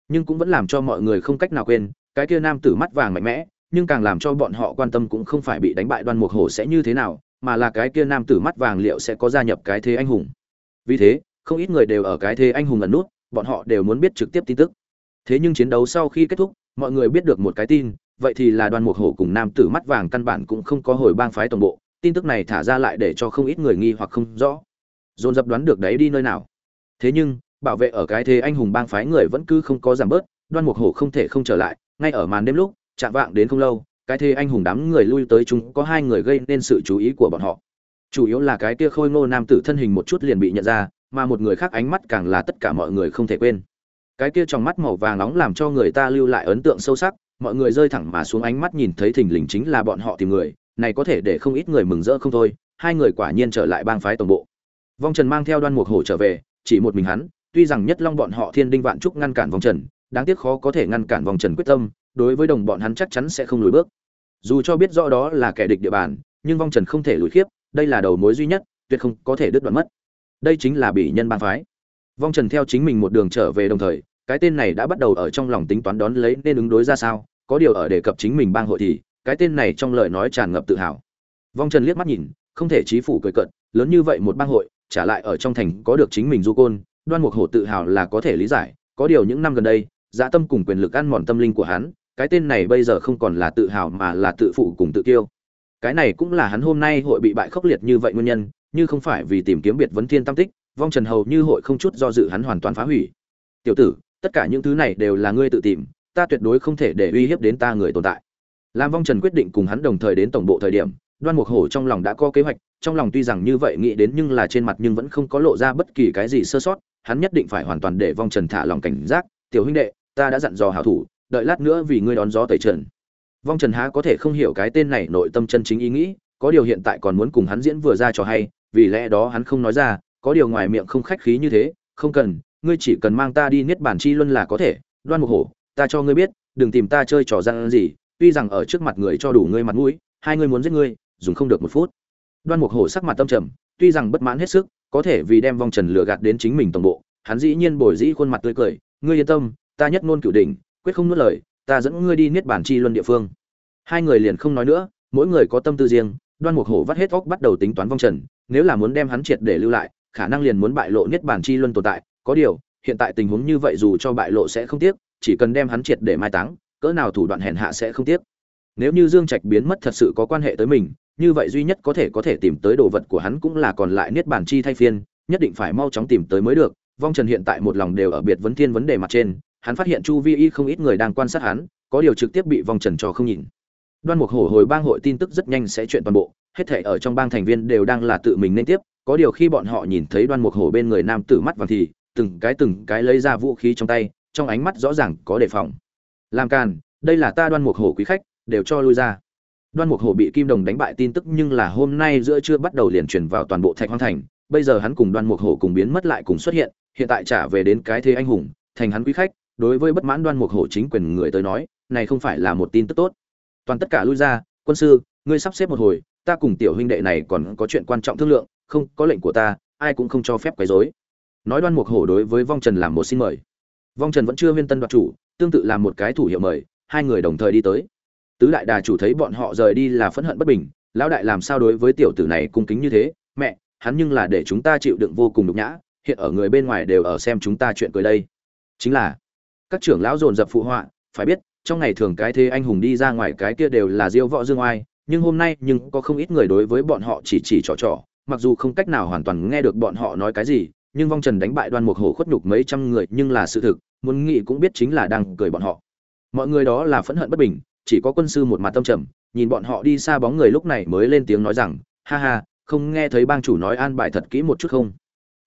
Nhưng cũng vẫn làm cho mọi người không cách nào quên, cái kia nam tử mắt vàng mạnh mẽ, nhưng càng làm cho bọn họ quan tâm cũng không phải bị đánh bại đoan mục hổ sẽ như thế nào mà là cái kia nam tử mắt vàng liệu sẽ có gia nhập cái thế anh hùng. Vì thế, không ít người đều ở cái thế anh hùng ẩn nút, bọn họ đều muốn biết trực tiếp tin tức. Thế nhưng chiến đấu sau khi kết thúc, mọi người biết được một cái tin, vậy thì là đoan mục hổ cùng nam tử mắt vàng căn bản cũng không có hồi bang phái toàn bộ, tin tức này thả ra lại để cho không ít người nghi hoặc không rõ. Dồn dập đoán được đấy đi nơi nào. Thế nhưng, bảo vệ ở cái thế anh hùng bang phái người vẫn cứ không có giảm bớt đoan mục hổ không thể không trở lại, ngay ở màn đêm lúc, chạm vạng đến không lâu cái thế anh hùng đám người lui tới chúng có hai người gây nên sự chú ý của bọn họ. Chủ yếu là cái kia khôi ngô nam tử thân hình một chút liền bị nhận ra, mà một người khác ánh mắt càng là tất cả mọi người không thể quên. Cái kia trong mắt màu vàng nóng làm cho người ta lưu lại ấn tượng sâu sắc, mọi người rơi thẳng mà xuống ánh mắt nhìn thấy thình lình chính là bọn họ tìm người, này có thể để không ít người mừng rỡ không thôi, hai người quả nhiên trở lại bang phái tổng bộ. Vong trần mang theo đoan mục hổ trở về, chỉ một mình hắn, tuy rằng nhất long bọn họ thiên đinh vạn trúc ngăn cản vong trần, đáng tiếc khó có thể ngăn cản vong trần quyết tâm, đối với đồng bọn hắn chắc chắn sẽ không lùi bước dù cho biết rõ đó là kẻ địch địa bàn, nhưng vong trần không thể lùi khiếp, đây là đầu mối duy nhất, tuyệt không có thể đứt đoạn mất. Đây chính là bị nhân bang phái. Vong trần theo chính mình một đường trở về đồng thời, cái tên này đã bắt đầu ở trong lòng tính toán đón lấy nên ứng đối ra sao, có điều ở đề cập chính mình bang hội thì, cái tên này trong lời nói tràn ngập tự hào. Vong trần liếc mắt nhìn, không thể chí phủ cười cận lớn như vậy một bang hội, trả lại ở trong thành có được chính mình du côn, đoan mục hổ tự hào là có thể lý giải, có điều những năm gần đây dạ tâm cùng quyền lực ăn mòn tâm linh của hắn cái tên này bây giờ không còn là tự hào mà là tự phụ cùng tự kiêu. Cái này cũng là hắn hôm nay hội bị bại khốc liệt như vậy nguyên nhân, như không phải vì tìm kiếm biệt vấn thiên tam tích, vong trần hầu như hội không chút do dự hắn hoàn toàn phá hủy. Tiểu tử, tất cả những thứ này đều là ngươi tự tìm, ta tuyệt đối không thể để uy hiếp đến ta người tồn tại. Lam vong trần quyết định cùng hắn đồng thời đến tổng bộ thời điểm, đoan mục hổ trong lòng đã có kế hoạch, trong lòng tuy rằng như vậy nghĩ đến nhưng là trên mặt nhưng vẫn không có lộ ra bất kỳ cái gì sơ sót, hắn nhất định phải hoàn toàn để vong trần thả lòng cảnh giác. Tiểu huynh đệ, ta đã dặn dò hảo thủ đợi lát nữa vì ngươi đón gió tẩy trần. Vong trần há có thể không hiểu cái tên này nội tâm chân chính ý nghĩ, có điều hiện tại còn muốn cùng hắn diễn vừa ra cho hay, vì lẽ đó hắn không nói ra, có điều ngoài miệng không khách khí như thế, không cần, ngươi chỉ cần mang ta đi niết bản chi luân là có thể, đoan mục hổ, ta cho ngươi biết, đừng tìm ta chơi trò gian gì, tuy rằng ở trước mặt người cho đủ ngươi mặt mũi, hai ngươi muốn giết ngươi, dùng không được một phút. Đoan mục hổ sắc mặt tâm trầm, tuy rằng bất mãn hết sức, có thể vì đem vong trần lừa gạt đến chính mình tổng bộ, hắn dĩ nhiên bồi dĩ khuôn mặt tươi cười, ngươi yên tâm, ta nhất ngôn cửu đỉnh quyết không nuốt lời, ta dẫn ngươi đi niết bản chi luân địa phương. Hai người liền không nói nữa, mỗi người có tâm tư riêng, đoan mục hổ vắt hết óc bắt đầu tính toán vong trần, nếu là muốn đem hắn triệt để lưu lại, khả năng liền muốn bại lộ niết bản chi luân tồn tại. Có điều, hiện tại tình huống như vậy dù cho bại lộ sẽ không tiếc, chỉ cần đem hắn triệt để mai táng, cỡ nào thủ đoạn hèn hạ sẽ không tiếc. Nếu như dương trạch biến mất thật sự có quan hệ tới mình, như vậy duy nhất có thể có thể tìm tới đồ vật của hắn cũng là còn lại niết bản chi thay phiên, nhất định phải mau chóng tìm tới mới được. Vong trần hiện tại một lòng đều ở biệt vấn thiên vấn đề mặt trên hắn phát hiện chu vi y không ít người đang quan sát hắn, có điều trực tiếp bị vòng trần trò không nhìn. Đoan mục hổ hồi bang hội tin tức rất nhanh sẽ chuyện toàn bộ, hết thể ở trong bang thành viên đều đang là tự mình nên tiếp, có điều khi bọn họ nhìn thấy đoan mục hổ bên người nam tử mắt vàng thì, từng cái từng cái lấy ra vũ khí trong tay, trong ánh mắt rõ ràng có đề phòng. Làm càn, đây là ta đoan mục hổ quý khách, đều cho lui ra. Đoan mục hổ bị kim đồng đánh bại tin tức nhưng là hôm nay giữa trưa bắt đầu liền truyền vào toàn bộ thạch hoang thành, bây giờ hắn cùng đoan mục hổ cùng biến mất lại cùng xuất hiện hiện tại trả về đến cái thế anh hùng, thành hắn quý khách đối với bất mãn đoan mục hổ chính quyền người tới nói, này không phải là một tin tức tốt. Toàn tất cả lui ra, quân sư, ngươi sắp xếp một hồi, ta cùng tiểu huynh đệ này còn có chuyện quan trọng thương lượng, không, có lệnh của ta, ai cũng không cho phép quấy rối. Nói đoan mục hổ đối với vong trần làm một xin mời. Vong trần vẫn chưa huyên tân đoạt chủ, tương tự làm một cái thủ hiệu mời, hai người đồng thời đi tới. Tứ đại đà chủ thấy bọn họ rời đi là phẫn hận bất bình, lão đại làm sao đối với tiểu tử này cung kính như thế? Mẹ, hắn nhưng là để chúng ta chịu đựng vô cùng nhục nhã, hiện ở người bên ngoài đều ở xem chúng ta chuyện cười đây. Chính là các trưởng lão dồn dập phụ họa, phải biết, trong ngày thường cái thế anh hùng đi ra ngoài cái kia đều là diêu võ dương oai, nhưng hôm nay nhưng có không ít người đối với bọn họ chỉ chỉ trò trò, mặc dù không cách nào hoàn toàn nghe được bọn họ nói cái gì, nhưng vong trần đánh bại đoan mục hổ khuất nhục mấy trăm người nhưng là sự thực, muốn nghĩ cũng biết chính là đang cười bọn họ. Mọi người đó là phẫn hận bất bình, chỉ có quân sư một mặt tâm trầm, nhìn bọn họ đi xa bóng người lúc này mới lên tiếng nói rằng, ha ha, không nghe thấy bang chủ nói an bài thật kỹ một chút không?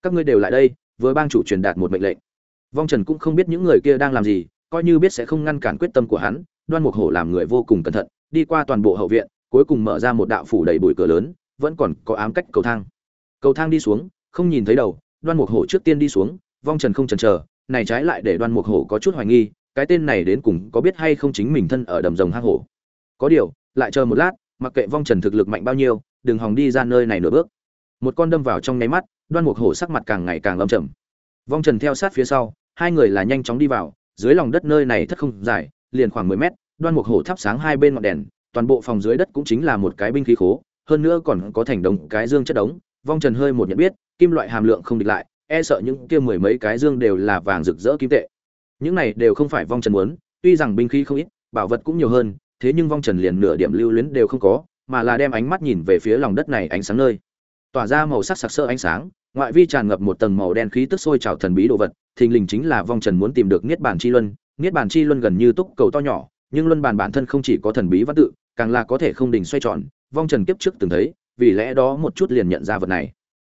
Các ngươi đều lại đây với bang chủ truyền đạt một mệnh lệnh vong trần cũng không biết những người kia đang làm gì, coi như biết sẽ không ngăn cản quyết tâm của hắn, đoan mục hổ làm người vô cùng cẩn thận, đi qua toàn bộ hậu viện, cuối cùng mở ra một đạo phủ đầy bụi cửa lớn, vẫn còn có ám cách cầu thang. Cầu thang đi xuống, không nhìn thấy đầu, đoan mục hổ trước tiên đi xuống, vong trần không chần chờ, này trái lại để đoan mục hổ có chút hoài nghi, cái tên này đến cùng có biết hay không chính mình thân ở đầm rồng hang hổ. Có điều, lại chờ một lát, mặc kệ vong trần thực lực mạnh bao nhiêu, đừng hòng đi ra nơi này nửa bước. Một con đâm vào trong nháy mắt, đoan mục hổ sắc mặt càng ngày càng lâm trầm. Vong trần theo sát phía sau hai người là nhanh chóng đi vào, dưới lòng đất nơi này thất không dài, liền khoảng mười mét, đoan mục hổ thắp sáng hai bên ngọn đèn, toàn bộ phòng dưới đất cũng chính là một cái binh khí khố, hơn nữa còn có thành đồng cái dương chất đống, vong trần hơi một nhận biết, kim loại hàm lượng không địch lại e sợ những kia mười mấy cái dương đều là vàng rực rỡ kim tệ. Những này đều không phải vong trần muốn, tuy rằng binh khí không ít, bảo vật cũng nhiều hơn, thế nhưng vong trần liền nửa điểm lưu luyến đều không có, mà là đem ánh mắt nhìn về phía lòng đất này ánh sáng nơi. Tỏa ra màu sắc sặc sỡ ánh sáng ngoại vi tràn ngập một tầng màu đen khí tức sôi trào thần bí đồ vật, thình lình chính là vong trần muốn tìm được niết bàn chi luân. Niết bàn chi luân gần như túc cầu to nhỏ, nhưng luân bàn bản thân không chỉ có thần bí văn tự, càng là có thể không đình xoay tròn. Vong trần kiếp trước từng thấy, vì lẽ đó một chút liền nhận ra vật này.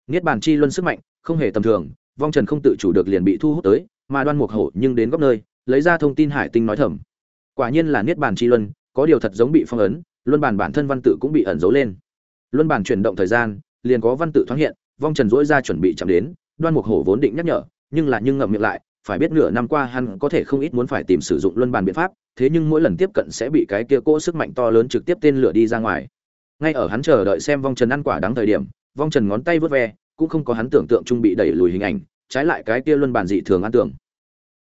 Niết bàn chi luân sức mạnh, không hề tầm thường, vong trần không tự chủ được liền bị thu hút tới, mà đoan mục hổ nhưng đến góc nơi, lấy ra thông tin hải tinh nói thầm. Quả nhiên là niết bàn chi luân, có điều thật giống bị phong ấn, luân bàn bản thân văn tự cũng bị ẩn giấu lên. Luân bàn chuyển động thời gian, liền có văn tự thoáng hiện vong trần dỗi ra chuẩn bị chạm đến, đoan mục hổ vốn định nhắc nhở, nhưng là nhưng ngậm miệng lại, phải biết nửa năm qua hắn có thể không ít muốn phải tìm sử dụng luân bàn biện pháp, thế nhưng mỗi lần tiếp cận sẽ bị cái kia cỗ sức mạnh to lớn trực tiếp tên lửa đi ra ngoài. Ngay ở hắn chờ đợi xem vong trần ăn quả đáng thời điểm, vong trần ngón tay vớt ve, cũng không có hắn tưởng tượng trung bị đẩy lùi hình ảnh, trái lại cái kia luân bàn dị thường ăn tưởng.